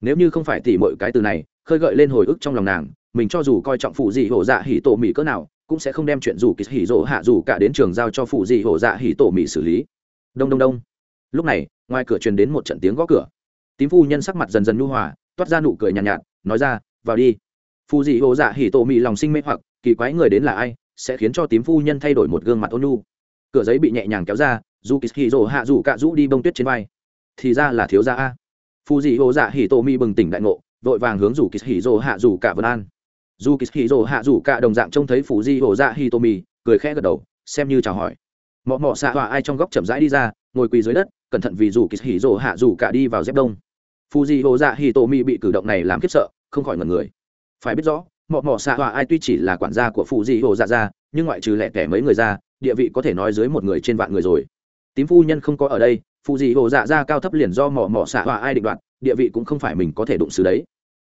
Nếu như không phải tỉ mọi cái từ này khơi gợi lên hồi ức trong lòng nàng mình cho dù coi trọng phụ dị hổ dạ hỉ tổ mỹ cỡ nào cũng sẽ không đem chuyện dù kỳ hỉ rỗ hạ dù cả đến trường giao cho phụ dị hổ dạ hỉ tổ mỹ xử lý. Đông đông đông. Lúc này ngoài cửa truyền đến một trận tiếng gõ cửa. Tím phu nhân sắc mặt dần dần nhu hòa toát ra nụ cười nhàn nhạt, nhạt nói ra vào đi. Phụ dị hổ dạ hỉ tổ mỹ lòng sinh mê hoặc kỳ quái người đến là ai? Sẽ khiến cho tím phu nhân thay đổi một gương mặt ôn nhu. Cửa giấy bị nhẹ nhàng kéo ra dù kỳ hạ rủ cả rũ đi bông tuyết trên vai. Thì ra là thiếu gia a. Phụ dị hổ dạ bừng tỉnh đại ngộ, vội vàng hướng rủ kỳ hạ rủ cả vân an. Dù kỳ hì rồ hạ rủ cả đồng dạng trông thấy phủ di hổ dạ hi tô cười khẽ gật đầu, xem như chào hỏi. Mọ mọ xạ họa ai trong góc chậm rãi đi ra, ngồi quỳ dưới đất, cẩn thận vì dù kỳ hì rồ hạ rủ cả đi vào dép đông. Phù di hổ dạ hi tô bị cử động này làm khiếp sợ, không khỏi ngần người. Phải biết rõ mọ mọ xạ họa ai tuy chỉ là quản gia của phụ di hổ dạ ra, nhưng ngoại trừ lẻ tẻ mấy người ra, địa vị có thể nói dưới một người trên vạn người rồi. Tím phu nhân không có ở đây, phụ di hổ dạ ra cao thấp liền do mọ mọ xạ họa ai định đoạt, địa vị cũng không phải mình có thể đụng xử đấy.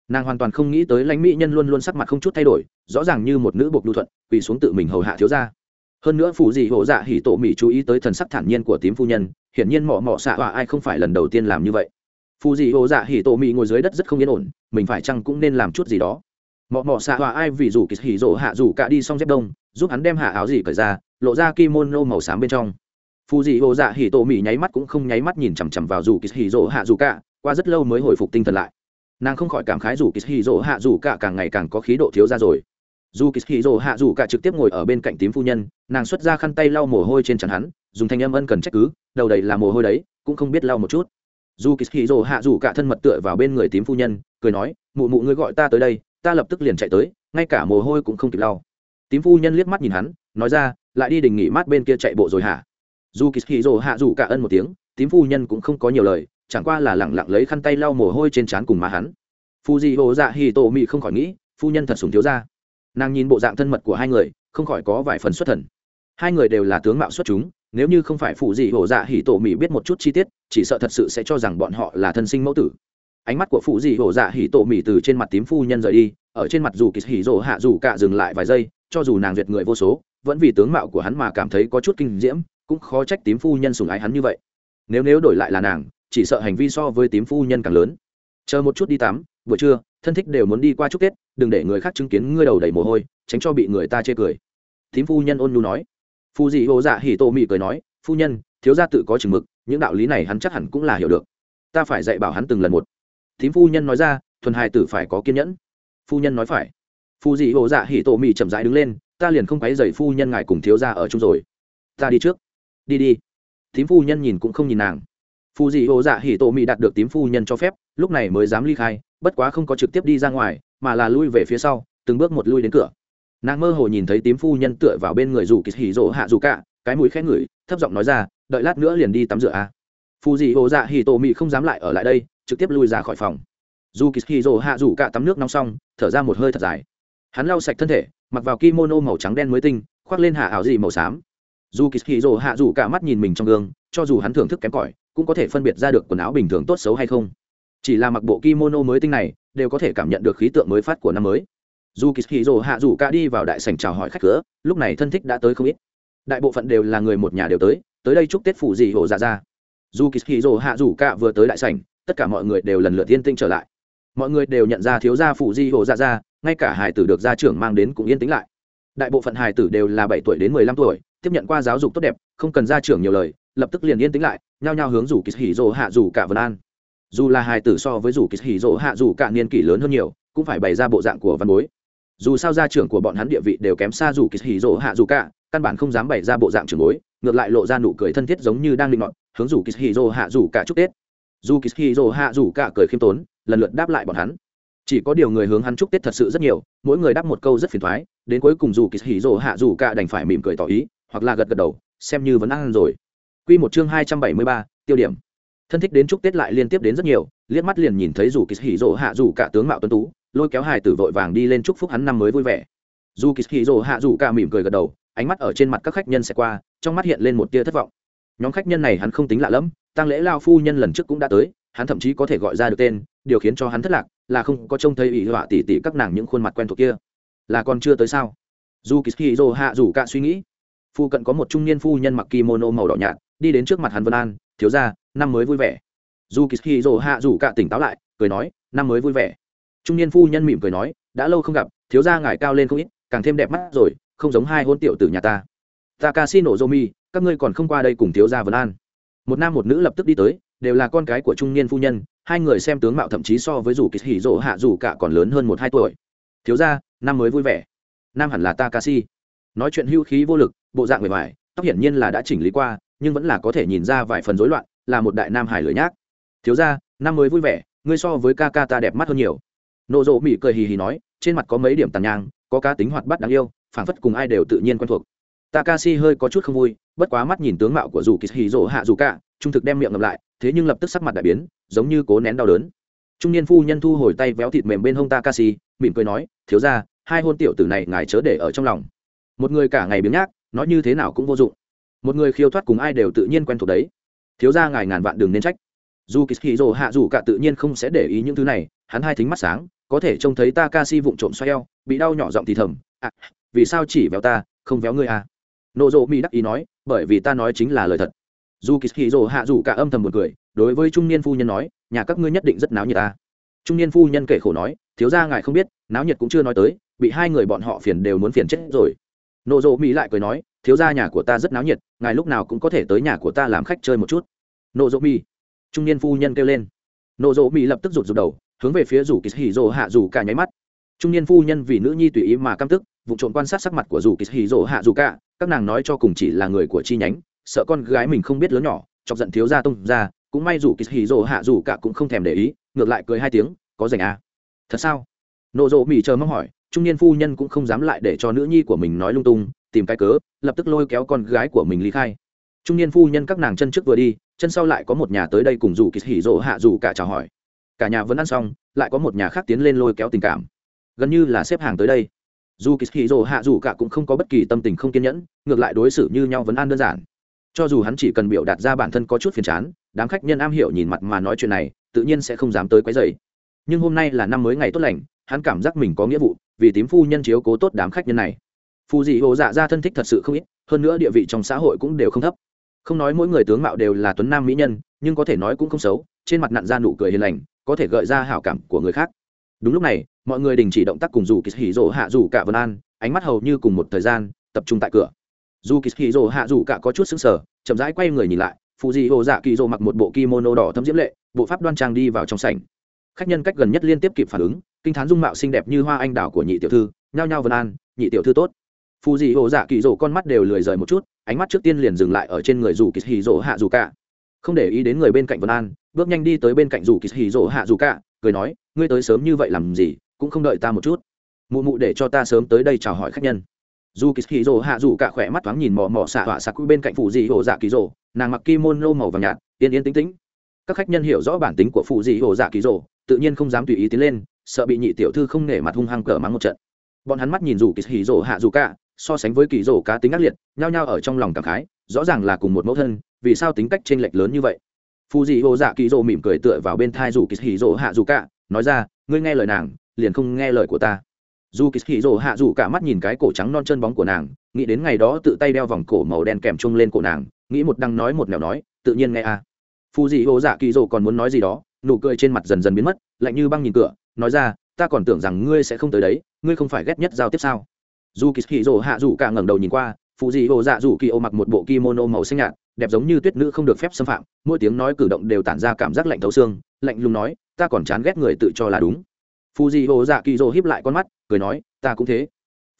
Nàng hoàn toàn không nghĩ tới lãnh mỹ nhân luôn luôn sắc mặt không chút thay đổi, rõ ràng như một nữ buộc lưu thuận, quỳ xuống tự mình hầu hạ thiếu ra hơn nữa phụ dị hộ dạ hỉ tổ mỹ chú ý tới thần sắc thản nhiên của tím phu nhân, hiển nhiên mọ mọ xạ họa ai không phải lần đầu tiên làm như vậy. Phụ dị hộ dạ hỉ tổ mỹ ngồi dưới đất rất không yên ổn, mình phải chăng cũng nên làm chút gì đó mọ mọ xạ họa ai vì dù kỳ hỉ rộ hạ dù cả đi xong dép đông, giúp hắn đem hạ áo gì cởi ra, lộ ra kimono màu xám bên trong. Phù dị ô dạ hỉ tổ mỹ nháy mắt cũng không nháy mắt nhìn chằm chằm vào dù kỳ hỉ rộ hạ dù cả, qua rất lâu mới hồi phục tinh thần lại. Nàng không khỏi cảm khái dù kỳ hỉ rỗ hạ dù cả càng ngày càng có khí độ thiếu ra rồi. Dù kỳ hỉ rỗ hạ dù cả trực tiếp ngồi ở bên cạnh tím phu nhân, nàng xuất ra khăn tay lau mồ hôi trên trán hắn, dùng thanh âm ân cần trách cứ, đầu đầy là mồ hôi đấy, cũng không biết lau một chút. Dù kỳ hỉ rỗ hạ dù cả thân mật tựa vào bên người tím phu nhân, cười nói, mụ mụ ngươi gọi ta tới đây ta lập tức liền chạy tới, ngay cả mồ hôi cũng không kịp lau. Tím phu nhân liếc mắt nhìn hắn, nói ra, lại đi đình nghỉ mát bên kia chạy bộ rồi hả? Dù kỳ hì hạ dù cả ân một tiếng, tím phu nhân cũng không có nhiều lời, chẳng qua là lẳng lặng lấy khăn tay lau mồ hôi trên trán cùng má hắn. Phu di hồ dạ hì tổ mị không khỏi nghĩ, phu nhân thật sùng thiếu ra nàng nhìn bộ dạng thân mật của hai người, không khỏi có vài phần xuất thần. Hai người đều là tướng mạo xuất chúng, nếu như không phải phụ dị Hổ dạ hỉ tổ mị biết một chút chi tiết, chỉ sợ thật sự sẽ cho rằng bọn họ là thân sinh mẫu tử ánh mắt của phụ dị hồ dạ hỉ tổ mỉ từ trên mặt tím phu nhân rời đi, ở trên mặt dù kỳ hỉ rồ hạ dù cả dừng lại vài giây, cho dù nàng duyệt người vô số, vẫn vì tướng mạo của hắn mà cảm thấy có chút kinh diễm, cũng khó trách tím phu nhân sùng ái hắn như vậy. Nếu nếu đổi lại là nàng, chỉ sợ hành vi so với tím phu nhân càng lớn. Chờ một chút đi tắm, buổi trưa, thân thích đều muốn đi qua chúc tết, đừng để người khác chứng kiến ngươi đầu đầy mồ hôi, tránh cho bị người ta chê cười. Tím phu nhân ôn nhu nói. Phu dị hồ dạ hỉ tô mị cười nói, phu nhân, thiếu gia tự có chừng mực, những đạo lý này hắn chắc hẳn cũng là hiểu được. Ta phải dạy bảo hắn từng lần một thím phu nhân nói ra, thuần hài tử phải có kiên nhẫn. Phu nhân nói phải. Phu dị hồ dạ hỉ tổ mị chậm rãi đứng lên, ta liền không quấy dày phu nhân ngài cùng thiếu gia ở chung rồi. Ta đi trước. Đi đi. Thím phu nhân nhìn cũng không nhìn nàng. Phu dị hồ dạ hỉ tổ mị đạt được tím phu nhân cho phép, lúc này mới dám ly khai, bất quá không có trực tiếp đi ra ngoài, mà là lui về phía sau, từng bước một lui đến cửa. Nàng mơ hồ nhìn thấy tím phu nhân tựa vào bên người dù kỳ hỉ rỗ hạ dù cả cái mũi khẽ ngửi, thấp giọng nói ra, đợi lát nữa liền đi tắm rửa a. À. phù dị hồ dạ hỉ tổ mị không dám lại ở lại đây trực tiếp lui ra khỏi phòng. Dù kỳ hỉ hạ rủ cả tắm nước nóng xong, thở ra một hơi thật dài. Hắn lau sạch thân thể, mặc vào kimono màu trắng đen mới tinh, khoác lên hạ áo gì màu xám. Dù kỳ hỉ hạ rủ cả mắt nhìn mình trong gương, cho dù hắn thưởng thức kém cỏi, cũng có thể phân biệt ra được quần áo bình thường tốt xấu hay không. Chỉ là mặc bộ kimono mới tinh này, đều có thể cảm nhận được khí tượng mới phát của năm mới. Dù kỳ hì rồ hạ rủ cả đi vào đại sảnh chào hỏi khách cửa, lúc này thân thích đã tới không ít. Đại bộ phận đều là người một nhà đều tới tới đây chúc tết phủ dị hộ dạ ra dù kỳ hì rồ hạ rủ cả vừa tới đại sảnh tất cả mọi người đều lần lượt yên tĩnh trở lại. Mọi người đều nhận ra thiếu gia phụ di Hồ dạ ra ngay cả hải tử được gia trưởng mang đến cũng yên tĩnh lại. Đại bộ phận hải tử đều là bảy tuổi đến mười lăm tuổi, tiếp nhận qua giáo dục tốt đẹp, không cần gia trưởng nhiều lời, lập tức liền yên tĩnh lại, nhao nhao hướng rủ kỳ hỉ rỗ hạ rủ cả vân an. Dù là hài tử so với rủ kỳ hỉ rỗ hạ rủ cả niên kỷ lớn hơn nhiều, cũng phải bày ra bộ dạng của văn bối. Dù sao gia trưởng của bọn hắn địa vị đều kém xa rủ kỳ hỉ rỗ hạ rủ cả, căn bản không dám bày ra bộ dạng trưởng bối, ngược lại lộ ra nụ cười thân thiết giống như đang định ngọn hướng rủ kỳ hỉ rỗ hạ rủ cả chúc tết dù kỳ hạ rủ cả cười khiêm tốn lần lượt đáp lại bọn hắn chỉ có điều người hướng hắn chúc tết thật sự rất nhiều mỗi người đáp một câu rất phiền thoái đến cuối cùng dù kỳ hạ rủ cả đành phải mỉm cười tỏ ý hoặc là gật gật đầu xem như vẫn ăn rồi Quy một chương hai trăm bảy mươi ba, tiêu điểm. Thân thích đến chúc Tết lại liên tiếp đến rất nhiều, liếc mắt liền nhìn thấy dù Kỳ hạ dù cả tướng mạo tuấn tú, lôi kéo hài tử vội vàng đi lên chúc phúc hắn năm mới vui vẻ. Dù Kỳ hạ dù cả mỉm cười gật đầu, ánh mắt ở trên mặt các khách nhân sẽ qua, trong mắt hiện lên một tia thất vọng. Nhóm khách nhân này hắn không tính lạ lắm, tang lễ lao phu nhân lần trước cũng đã tới, hắn thậm chí có thể gọi ra được tên, điều khiến cho hắn thất lạc, là không có trông thấy ủy họa tỷ tỷ các nàng những khuôn mặt quen thuộc kia. Là còn chưa tới sao? Dù Kỳ Hỉ hạ dù cạ suy nghĩ. Phu cận có một trung niên phu nhân mặc kimono màu đỏ nhạt, đi đến trước mặt hắn vân an thiếu ra năm mới vui vẻ dù kỳ hì hạ dù cạ tỉnh táo lại cười nói năm mới vui vẻ trung niên phu nhân mỉm cười nói đã lâu không gặp thiếu ra ngài cao lên không ít càng thêm đẹp mắt rồi không giống hai hôn tiểu từ nhà ta ta ca xin nổ dô mi các ngươi còn không qua đây cùng thiếu gia vân an một nam một nữ lập tức đi tới, đều là con cái của trung niên phu nhân, hai người xem tướng mạo thậm chí so với dù kỳ hỉ rỗ hạ, dù cả còn lớn hơn một hai tuổi. Thiếu gia, năm mới vui vẻ. Nam hẳn là Takashi. nói chuyện hưu khí vô lực, bộ dạng bề ngoài, tóc hiển nhiên là đã chỉnh lý qua, nhưng vẫn là có thể nhìn ra vài phần rối loạn, là một đại nam hải lưỡi nhác. Thiếu ra năm mới vui vẻ, ngươi so với ca ca ta đẹp mắt hơn nhiều. Nộ rộ mỹ cười hì hì nói, trên mặt có mấy điểm tàn nhang, có cá tính hoạt bát đáng yêu, phảng phất cùng ai đều tự nhiên quen thuộc takashi hơi có chút không vui bất quá mắt nhìn tướng mạo của dù kỳ hì hạ dù cả trung thực đem miệng ngậm lại thế nhưng lập tức sắc mặt đại biến giống như cố nén đau đớn. Trung niên phu nhân thu hồi tay véo thịt mềm bên hông takashi mỉm cười nói thiếu ra hai hôn tiểu tử này ngài chớ để ở trong lòng. Một người cả ngày biếng nhác nói như thế nào cũng vô dụng. Một người khiêu thoát cùng ai đều tự nhiên quen thuộc đấy. Thiếu ra ngài ngàn vạn đừng nên trách. Dù kỳ hì hạ dù cả tự nhiên không sẽ để ý những thứ này hắn hai thính mắt sáng có thể trông thấy Takashi vụng trộm xoay eo bị đau nhỏ giọng thì thầm à, vì sao chỉ véo ta không véo ngươi à? Nộ rộ mỹ đắc ý nói, bởi vì ta nói chính là lời thật. Dù kỳ hì rồ hạ dù cả âm thầm một cười, đối với trung niên phu nhân nói, nhà các ngươi nhất định rất náo nhiệt ta. Trung niên phu nhân kể khổ nói, thiếu ra ngài không biết, náo nhiệt cũng chưa nói tới, bị hai người bọn họ phiền đều muốn phiền chết rồi. Nộ rộ mỹ lại cười nói, thiếu gia nhà của ta rất náo nhiệt, ngài lúc nào cũng có thể tới nhà của ta làm khách chơi một chút. Nộ rộ mi, trung niên phu nhân kêu lên. Nộ rộ mi lập tức rụt rụt đầu, hướng về phía rủ kỳ hì rỗ hạ rủ cả nháy mắt. Trung niên phu nhân vì nữ nhi tùy ý mà căm tức vụ trộm quan sát sắc mặt của dù kỳ hì rỗ hạ rủ cả các nàng nói cho cùng chỉ là người của chi nhánh, sợ con gái mình không biết lớn nhỏ, chọc giận thiếu gia tông ra cũng may rủ kỳ hì rỗ hạ rủ cả cũng không thèm để ý, ngược lại cười hai tiếng, có dành à? Thật sao? Nộ dỗ mỹ chờ mong hỏi, trung niên phu nhân cũng không dám lại để cho nữ nhi của mình nói lung tung, tìm cái cớ, lập tức lôi kéo con gái của mình ly khai. Trung niên phu nhân các nàng chân trước vừa đi, chân sau lại có một nhà tới đây cùng dù kỳ hỉ rộ hạ dù cả chào hỏi. Cả nhà vẫn ăn xong, lại có một nhà khác tiến lên lôi kéo tình cảm. Gần như là xếp hàng tới đây dù kỳ hạ dù cả cũng không có bất kỳ tâm tình không kiên nhẫn, ngược lại đối xử như nhau vấn an đơn giản. Cho dù hắn chỉ cần biểu đạt ra bản thân có chút phiền chán, đám khách nhân am hiểu nhìn mặt mà nói chuyện này, tự nhiên sẽ không dám tới quấy rầy. Nhưng hôm nay là năm mới ngày tốt lành, hắn cảm giác mình có nghĩa vụ, vì tím phu nhân chiếu cố tốt đám khách nhân này. Phù dị hồ dạ ra thân thích thật sự không ít, hơn nữa địa vị trong xã hội cũng đều không thấp. Không nói mỗi người tướng mạo đều là tuấn nam mỹ nhân, nhưng có thể nói cũng không xấu, trên mặt nặn ra nụ cười hiền lành, có thể gợi ra hảo cảm của người khác đúng lúc này, mọi người đình chỉ động tác cùng dù kỳ hỉ rỗ hạ dù cả vân an, ánh mắt hầu như cùng một thời gian, tập trung tại cửa. Dù kỳ hỉ rỗ hạ dù cả có chút xứng sở chậm rãi quay người nhìn lại phụ dị hồ dạ kỳ rỗ mặc một bộ kimono đỏ thấm diễm lệ, bộ pháp đoan trang đi vào trong sảnh. Khách nhân cách gần nhất liên tiếp kịp phản ứng, kinh thán dung mạo xinh đẹp như hoa anh đào của nhị tiểu thư, nhao nhao vân an, nhị tiểu thư tốt. Phù dị hồ dạ kỳ rỗ con mắt đều lười rời một chút, ánh mắt trước tiên liền dừng lại ở trên người dù kỳ hì rỗ hạ dù cả. Không để ý đến người bên cạnh vân an, bước nhanh đi tới bên cạnh dù kỳ hì rỗ hạ dù cả cười nói, ngươi tới sớm như vậy làm gì, cũng không đợi ta một chút. Mụ mụ để cho ta sớm tới đây chào hỏi khách nhân. Dù kỳ hì rỗ hạ dù cả khỏe mắt thoáng nhìn mò mò xạ họa sạc bên cạnh phụ dị hồ dạ kỳ rỗ nàng mặc kimono màu vàng nhạt, yên yên tĩnh tĩnh. Các khách nhân hiểu rõ bản tính của phụ dị hồ dạ kỳ rỗ tự nhiên không dám tùy ý tiến lên, sợ bị nhị tiểu thư không nể mặt hung hăng cờ mắng một trận. Bọn hắn mắt nhìn dù kỳ hì rỗ hạ dù cả, so sánh với kỳ rổ cá tính ác liệt, nhao nhao ở trong lòng cảm khái, rõ ràng là cùng một mẫu thân, vì sao tính cách t r ê n lệch lớn như vậy? Phù dị hồ dạ kỳ dỗ mỉm cười tựa vào bên thai dù kỳ hì dỗ hạ dù cả, nói ra, ngươi nghe lời nàng, liền không nghe lời của ta dù kỳ hì dỗ hạ dù cả mắt nhìn cái cổ trắng non chân bóng của nàng, nghĩ đến ngày đó tự tay đeo vòng cổ màu đen kèm chung lên cổ nàng, nghĩ một đăng nói một nẻo nói, tự nhiên nghe a à. phù dị hồ dạ kỳ dỗ còn muốn nói gì đó, nụ cười trên mặt dần dần biến mất, lạnh như băng nhìn cửa, nói ra, ta còn tưởng rằng ngươi sẽ không tới đấy, ngươi không phải ghét nhất giao tiếp sao dù kỳ hì rồ hạ dù cả ngẩng đầu nhìn qua, Phu dị hồ dạ dù kỳ ô mặc một bộ kimono màu xanh nhạt đẹp giống như tuyết nữ không được phép xâm phạm, mỗi tiếng nói cử động đều tản ra cảm giác lạnh thấu xương, lạnh lùng nói, ta còn chán ghét người tự cho là đúng. Phù dị hồ dạ kỳ dỗ híp lại con mắt, cười nói, ta cũng thế.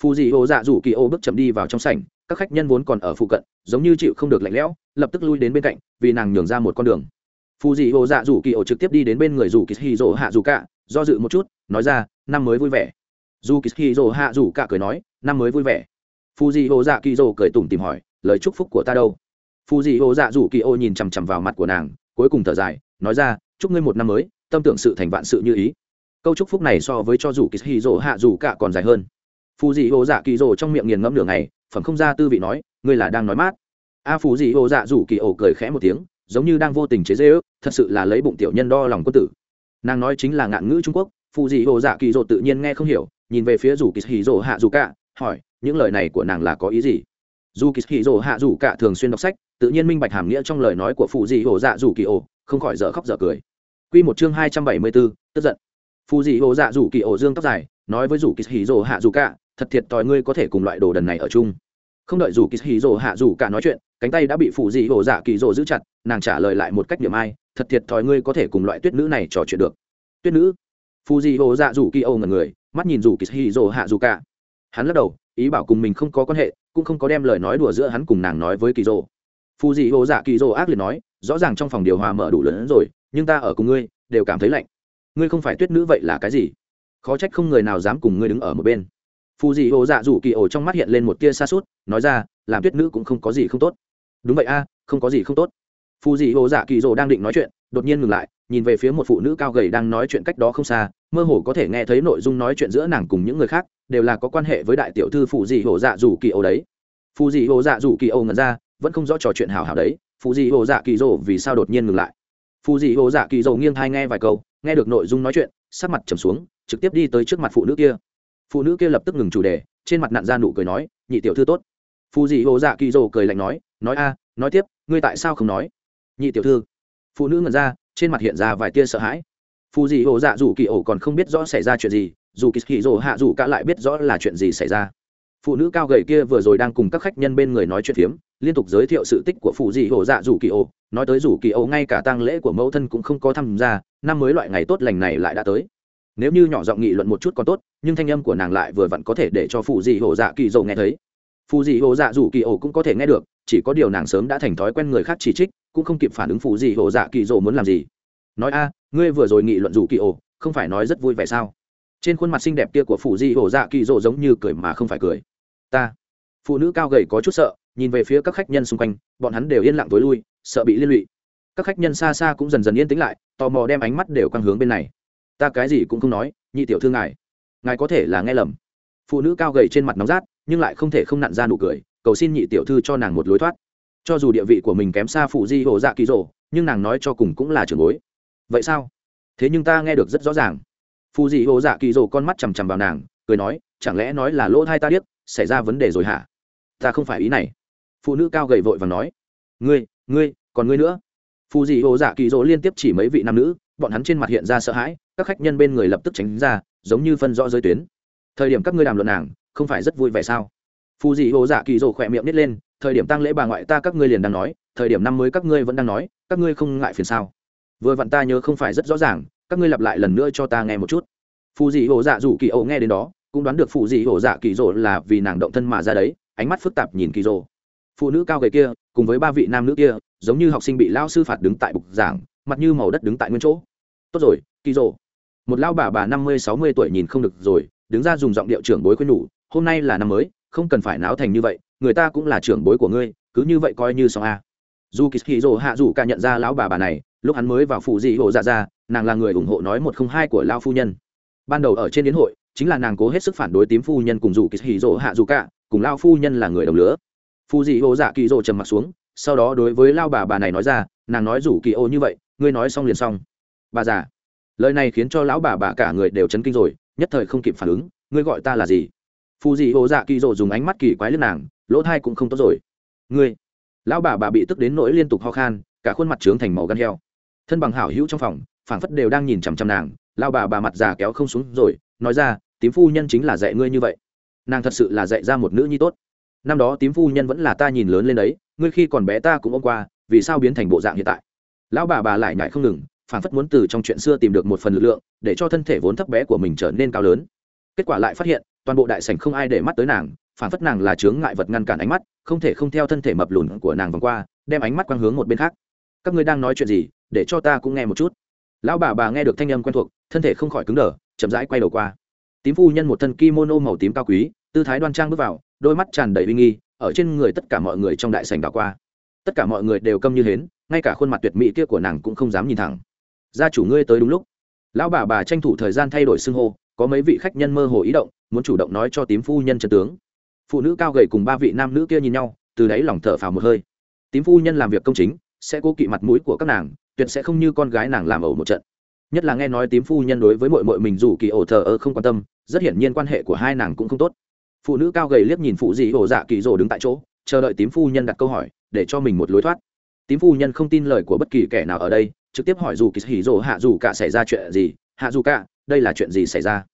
Phù dị hồ dạ rủ kỳ ô bước chậm đi vào trong sảnh, các khách nhân vốn còn ở phụ cận, giống như chịu không được lạnh lẽo, lập tức lui đến bên cạnh, vì nàng nhường ra một con đường. Phù dị hồ dạ rủ kỳ ô trực tiếp đi đến bên người rủ kỳ hì dỗ hạ dù cả do dự một chút, nói ra, năm mới vui vẻ. Dù kỳ hì dỗ hạ dù cả cười nói, năm mới vui vẻ. Phù dị hồ dạ kỳ dỗ cười tủm tìm hỏi, lời chúc phúc của ta đâu? Phù dị ô dạ dù kỳ ô nhìn chằm chằm vào mặt của nàng, cuối cùng thở dài, nói ra, chúc ngươi một năm mới, tâm tưởng sự thành vạn sự như ý. Câu chúc phúc này so với cho dù kỳ hì dỗ hạ dù cả còn dài hơn. Phù dị ô dạ kỳ dỗ trong miệng nghiền ngẫm nửa ngày, phẩm không ra tư vị nói, ngươi là đang nói mát. A phù dị ô dạ dù kỳ ô cười khẽ một tiếng, giống như đang vô tình chế dễ ước thật sự là lấy bụng tiểu nhân đo lòng quân tử. Nàng nói chính là ngạn ngữ trung quốc phù dị ô dạ kỳ dỗ tự nhiên nghe không hiểu, nhìn về phía dù kỳ hì dỗ hạ dù cả, hỏi, những lời này của nàng là có ý gì? Dù kỳ hì rồ hạ dù cả thường xuyên đọc sách tự nhiên minh bạch hàm nghĩa trong lời nói của phù dị hồ dạ dù kỳ ổ không khỏi dở khóc dở cười Quy một chương hai trăm bảy mươi bốn, tức giận. Phù dị hồ dạ dù kỳ ổ dương tóc dài, nói với dù kỳ hì rồ hạ dù cả, thật thiệt tòi ngươi có thể cùng loại đồ đần này ở chung. Không đợi dù kỳ hì rồ hạ dù cả nói chuyện, cánh tay đã bị phù dị hồ dạ kỳ rồ giữ chặt, nàng trả lời lại một cách điểm ai, thật thiệt thòi ngươi có thể cùng loại tuyết nữ này trò chuyện được. Tuyết nữ? Phù dị hồ dạ dù kỳ ổ ngần người, mắt nhìn dù kỳ hì rồ hạ dù cả. Hắn lắc đầu, ý bảo cùng mình không có quan hệ, cũng không có đem lời nói đùa giữa hắn cùng nàng nói với kỳ rồ. Phù dị hồ dạ kỳ rồ ác liệt nói, rõ ràng trong phòng điều hòa mở đủ lớn rồi, nhưng ta ở cùng ngươi đều cảm thấy lạnh. Ngươi không phải tuyết nữ vậy là cái gì? Khó trách không người nào dám cùng ngươi đứng ở một bên. Phù dị hồ dạ rủ kỳ ổ trong mắt hiện lên một tia xa suốt nói ra làm tuyết nữ cũng không có gì không tốt. Đúng vậy a không có gì không tốt. Phù dị hồ dạ kỳ rồ đang định nói chuyện đột nhiên ngừng lại nhìn về phía một phụ nữ cao gầy đang nói chuyện cách đó không xa, mơ hồ có thể nghe thấy nội dung nói chuyện giữa nàng cùng những người khác, đều là có quan hệ với đại tiểu thư phù dị hồ dạ rủ kỳ âu đấy. Phù dị hồ dạ rủ kỳ âu ngẩn ra, vẫn không rõ trò chuyện hào hào đấy. Phù dị hồ dạ kỳ dỗ vì sao đột nhiên ngừng lại? Phù dị hồ dạ kỳ dỗ nghiêng thai nghe vài câu, nghe được nội dung nói chuyện, sắc mặt trầm xuống, trực tiếp đi tới trước mặt phụ nữ kia. Phụ nữ kia lập tức ngừng chủ đề, trên mặt nặn ra nụ cười nói, nhị tiểu thư tốt. Phù dị hồ dạ kỳ dỗ cười lạnh nói nói a, nói tiếp, ngươi tại sao không nói? Nhị tiểu thư. Phụ nữ ngẩn ra trên mặt hiện ra vài tia sợ hãi. Phù dị hồ dạ dù kỳ ổ còn không biết rõ xảy ra chuyện gì, dù kỳ hì hạ dù cả lại biết rõ là chuyện gì xảy ra. Phụ nữ cao gầy kia vừa rồi đang cùng các khách nhân bên người nói chuyện phiếm, liên tục giới thiệu sự tích của phụ dị hồ dạ rủ kỳ ô nói tới rủ kỳ ô ngay cả tang lễ của mẫu thân cũng không có tham gia, năm mới loại ngày tốt lành này lại đã tới. Nếu như nhỏ giọng nghị luận một chút còn tốt, nhưng thanh âm của nàng lại vừa vặn có thể để cho phụ dị hồ dạ kỳ dầu nghe thấy. Phụ dị hồ dạ rủ kỳ ô cũng có thể nghe được chỉ có điều nàng sớm đã thành thói quen người khác chỉ trích, cũng không kịp phản ứng phụ gì hồ dạ kỳ dầu muốn làm gì. Nói, a, ngươi vừa rồi nghị luận rủ kỳ ồ, không phải nói rất vui vẻ sao? Trên khuôn mặt xinh đẹp kia của phụ di hồ dạ kỳ dầu giống như cười mà không phải cười. Ta. Phụ nữ cao gầy có chút sợ, nhìn về phía các khách nhân xung quanh, bọn hắn đều yên lặng tối lui, sợ bị liên lụy. Các khách nhân xa xa cũng dần dần yên tĩnh lại, tò mò đem ánh mắt đều căng hướng bên này. Ta cái gì cũng không nói, nhị tiểu thư ngài. Ngài có thể là nghe lầm. Phụ nữ cao gầy trên mặt nóng rát, nhưng lại không thể không nặn ra nụ cười cầu xin nhị tiểu thư cho nàng một lối thoát. Cho dù địa vị của mình kém xa phụ di hồ dạ kỳ rồ, nhưng nàng nói cho cùng cũng là trường bối. Vậy sao? Thế nhưng ta nghe được rất rõ ràng. Phụ di hồ dạ kỳ rồ con mắt chằm chằm vào nàng, cười nói, chẳng lẽ nói là lỗ thai ta điếc, xảy ra vấn đề rồi hả? Ta không phải ý này. Phụ nữ cao gầy vội và nói, ngươi ngươi, còn ngươi nữa? Phụ di hồ dạ kỳ dỗ liên tiếp chỉ mấy vị nam nữ, bọn hắn trên mặt hiện ra sợ hãi, các khách nhân bên người lập tức tránh ra, giống như phân rõ giới tuyến. Thời điểm các ngươi đàm luận nàng, không phải rất vui vẻ sao? Phù dị hồ dạ kỳ dỗ khỏe miệng nít lên, thời điểm tăng lễ bà ngoại ta các ngươi liền đang nói, thời điểm năm mới các ngươi vẫn đang nói, các ngươi không ngại phiền sao? Vừa vặn ta nhớ không phải rất rõ ràng, các ngươi lặp lại lần nữa cho ta nghe một chút. Phù dị hồ dạ rủ kỳ ẩu nghe đến đó, cũng đoán được phù dị hồ dạ kỳ dỗ là vì nàng động thân mà ra đấy, ánh mắt phức tạp nhìn kỳ dỗ. Phụ nữ cao gầy kia, cùng với ba vị nam nữ kia, giống như học sinh bị lao sư phạt đứng tại bục giảng, mặt như màu đất đứng tại nguyên chỗ. Tốt rồi, kỳ dỗ. Một lao bà bà năm mươi, sáu mươi tuổi nhìn không được rồi, đứng ra dùng giọng điệu trưởng bối khuyên nhủ, hôm nay là năm mới không cần phải náo thành như vậy, người ta cũng là trưởng bối của ngươi, cứ như vậy coi như xong a. Dù kỳ hì rồ hạ dù cả nhận ra lão bà bà này, lúc hắn mới vào phụ dị hộ dạ ra, nàng là người ủng hộ nói một không hai của lao phu nhân. Ban đầu ở trên đến hội, chính là nàng cố hết sức phản đối tím phu nhân cùng dù kỳ hì rồ hạ dù cả, cùng lao phu nhân là người đồng lứa. Phù dị hồ dạ kỳ rồ trầm m ặ t xuống, sau đó đối với lao bà bà này nói ra, nàng nói rủ kỳ ô như vậy, ngươi nói xong liền xong. Bà già, lời này khiến cho lão bà bà cả người đều chấn kinh rồi, nhất thời không kịp phản ứng, ngươi gọi ta là gì? Phù dị hồ dạ kỳ dỗ dùng ánh mắt kỳ quái lên nàng, lỗ thai cũng không tốt rồi. Ngươi, lão bà bà bị tức đến nỗi liên tục ho khan, cả khuôn mặt trướng thành màu gan heo. Thân bằng hảo hữu trong phòng, phảng phất đều đang nhìn chằm chằm nàng lao bà bà mặt già kéo không xuống rồi, nói ra, tím phu nhân chính là dạy ngươi như vậy. Nàng thật sự là dạy ra một nữ nhi tốt. Năm đó tím phu nhân vẫn là ta nhìn lớn lên đấy, ngươi khi còn bé ta cũng ôm qua, vì sao biến thành bộ dạng hiện tại? Lão bà bà lại nhại không ngừng phản phất muốn từ trong chuyện xưa tìm được một phần lực lượng, để cho thân thể vốn thấp bé của mình trở nên cao lớn. Kết quả lại phát hiện toàn bộ đại sảnh không ai để mắt tới nàng phản phất nàng là chướng ngại vật ngăn cản ánh mắt, không thể không theo thân thể mập lùn của nàng vòng qua, đem ánh mắt quang hướng một bên khác. Các ngươi đang nói chuyện gì? Để cho ta cũng nghe một chút. Lão bà bà nghe được thanh âm quen thuộc, thân thể không khỏi cứng đờ, chậm rãi quay đầu qua. Tím phu nhân một thân kimono màu tím cao quý, tư thái đoan trang bước vào, đôi mắt tràn đầy uy nghi, ở trên người tất cả mọi người trong đại sảnh đảo qua. Tất cả mọi người đều câm như hến, ngay cả khuôn mặt tuyệt mỹ kia của nàng cũng không dám nhìn thẳng. Gia chủ ngươi tới đúng lúc. Lão bà bà tranh thủ thời gian thay đổi xưng hô có mấy vị khách nhân mơ hồ ý động, muốn chủ động nói cho tím phu nhân chân tướng. Phụ nữ cao gầy cùng ba vị nam nữ kia nhìn nhau, từ đấy lòng thở phào một hơi. Tím phu nhân làm việc công chính, sẽ cố kỵ mặt mũi của các nàng, tuyệt sẽ không như con gái nàng làm ẩu một trận. Nhất là nghe nói tím phu nhân đối với mội mội mình dù kỳ ổ thờ ơ không quan tâm, rất hiển nhiên quan hệ của hai nàng cũng không tốt. Phụ nữ cao gầy liếc nhìn phụ dị ổ dạ kỳ rồ đứng tại chỗ, chờ đợi tím phu nhân đặt câu hỏi, để cho mình một lối thoát. Tím phu nhân không tin lời của bất kỳ kẻ nào ở đây, trực tiếp hỏi dù kỳ hỉ rồ hạ dù cả xảy ra chuyện gì, hạ dù cả đây là chuyện gì xảy ra?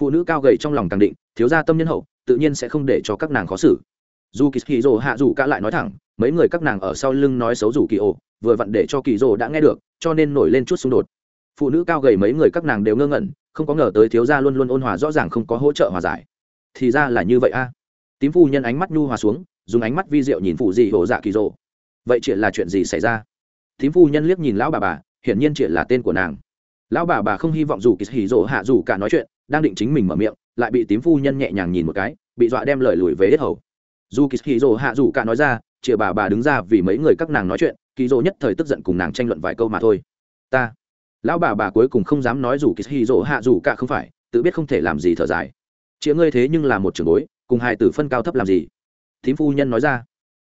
Phụ nữ cao gầy trong lòng càng định, thiếu gia tâm nhân hậu, tự nhiên sẽ không để cho các nàng khó xử. Dù kỳ hỉ rồ hạ dù cả lại nói thẳng, mấy người các nàng ở sau lưng nói xấu dù kỳ ồ vừa vặn để cho kỳ rồ đã nghe được, cho nên nổi lên chút xung đột. Phụ nữ cao gầy mấy người các nàng đều ngơ ngẩn, không có ngờ tới thiếu gia luôn luôn ôn hòa rõ ràng không có hỗ trợ hòa giải. Thì ra là như vậy a. Tím phu nhân ánh mắt nhu hòa xuống, dùng ánh mắt vi diệu nhìn phụ dị hổ dạ kỳ rồ vậy chuyện là chuyện gì xảy ra? Tím phu nhân liếc nhìn lão bà bà, hiển nhiên chuyện là tên của nàng lão bà bà không hy vọng dù kỳ hỉ rộ hạ dù cả nói chuyện, đang định chính mình mở miệng, lại bị tím phu nhân nhẹ nhàng nhìn một cái, bị dọa đem lời lùi về hết hầu. Dù kỳ hỉ rộ hạ dù cả nói ra, chìa bà bà đứng ra vì mấy người các nàng nói chuyện, kỳ rộ nhất thời tức giận cùng nàng tranh luận vài câu mà thôi. Ta, lão bà bà cuối cùng không dám nói dù kỳ hỉ rộ hạ dù cả không phải, tự biết không thể làm gì thở dài. Chịa ngươi thế nhưng là một trường bối, cùng hai tử phân cao thấp làm gì? Tím phu nhân nói ra.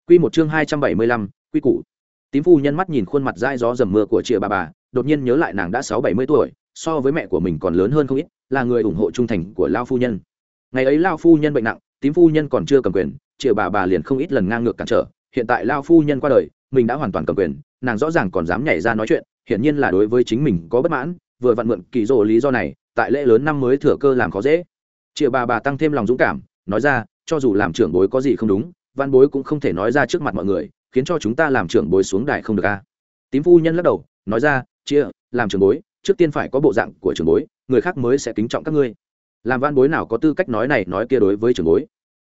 Quy một chương hai trăm bảy mươi lăm, quy củ. Tím phu nhân mắt nhìn khuôn mặt dai gió dầm mưa của chìa bà bà đột nhiên nhớ lại nàng đã sáu bảy mươi tuổi, so với mẹ của mình còn lớn hơn không ít, là người ủng hộ trung thành của lao phu nhân. Ngày ấy lao phu nhân bệnh nặng, tím phu nhân còn chưa cầm quyền, chìa bà bà liền không ít lần ngang ngược cản trở. Hiện tại lao phu nhân qua đời, mình đã hoàn toàn cầm quyền, nàng rõ ràng còn dám nhảy ra nói chuyện, hiển nhiên là đối với chính mình có bất mãn, vừa vặn mượn kỳ rồ lý do này, tại lễ lớn năm mới thừa cơ làm khó dễ. Chìa bà bà tăng thêm lòng dũng cảm, nói ra, cho dù làm trưởng bối có gì không đúng, văn bối cũng không thể nói ra trước mặt mọi người, khiến cho chúng ta làm trưởng bối xuống đài không được a. Tím phu nhân lắc đầu, nói ra chia, làm trưởng bối, trước tiên phải có bộ dạng của trưởng bối, người khác mới sẽ kính trọng các ngươi. Làm văn bối nào có tư cách nói này nói kia đối với trưởng bối?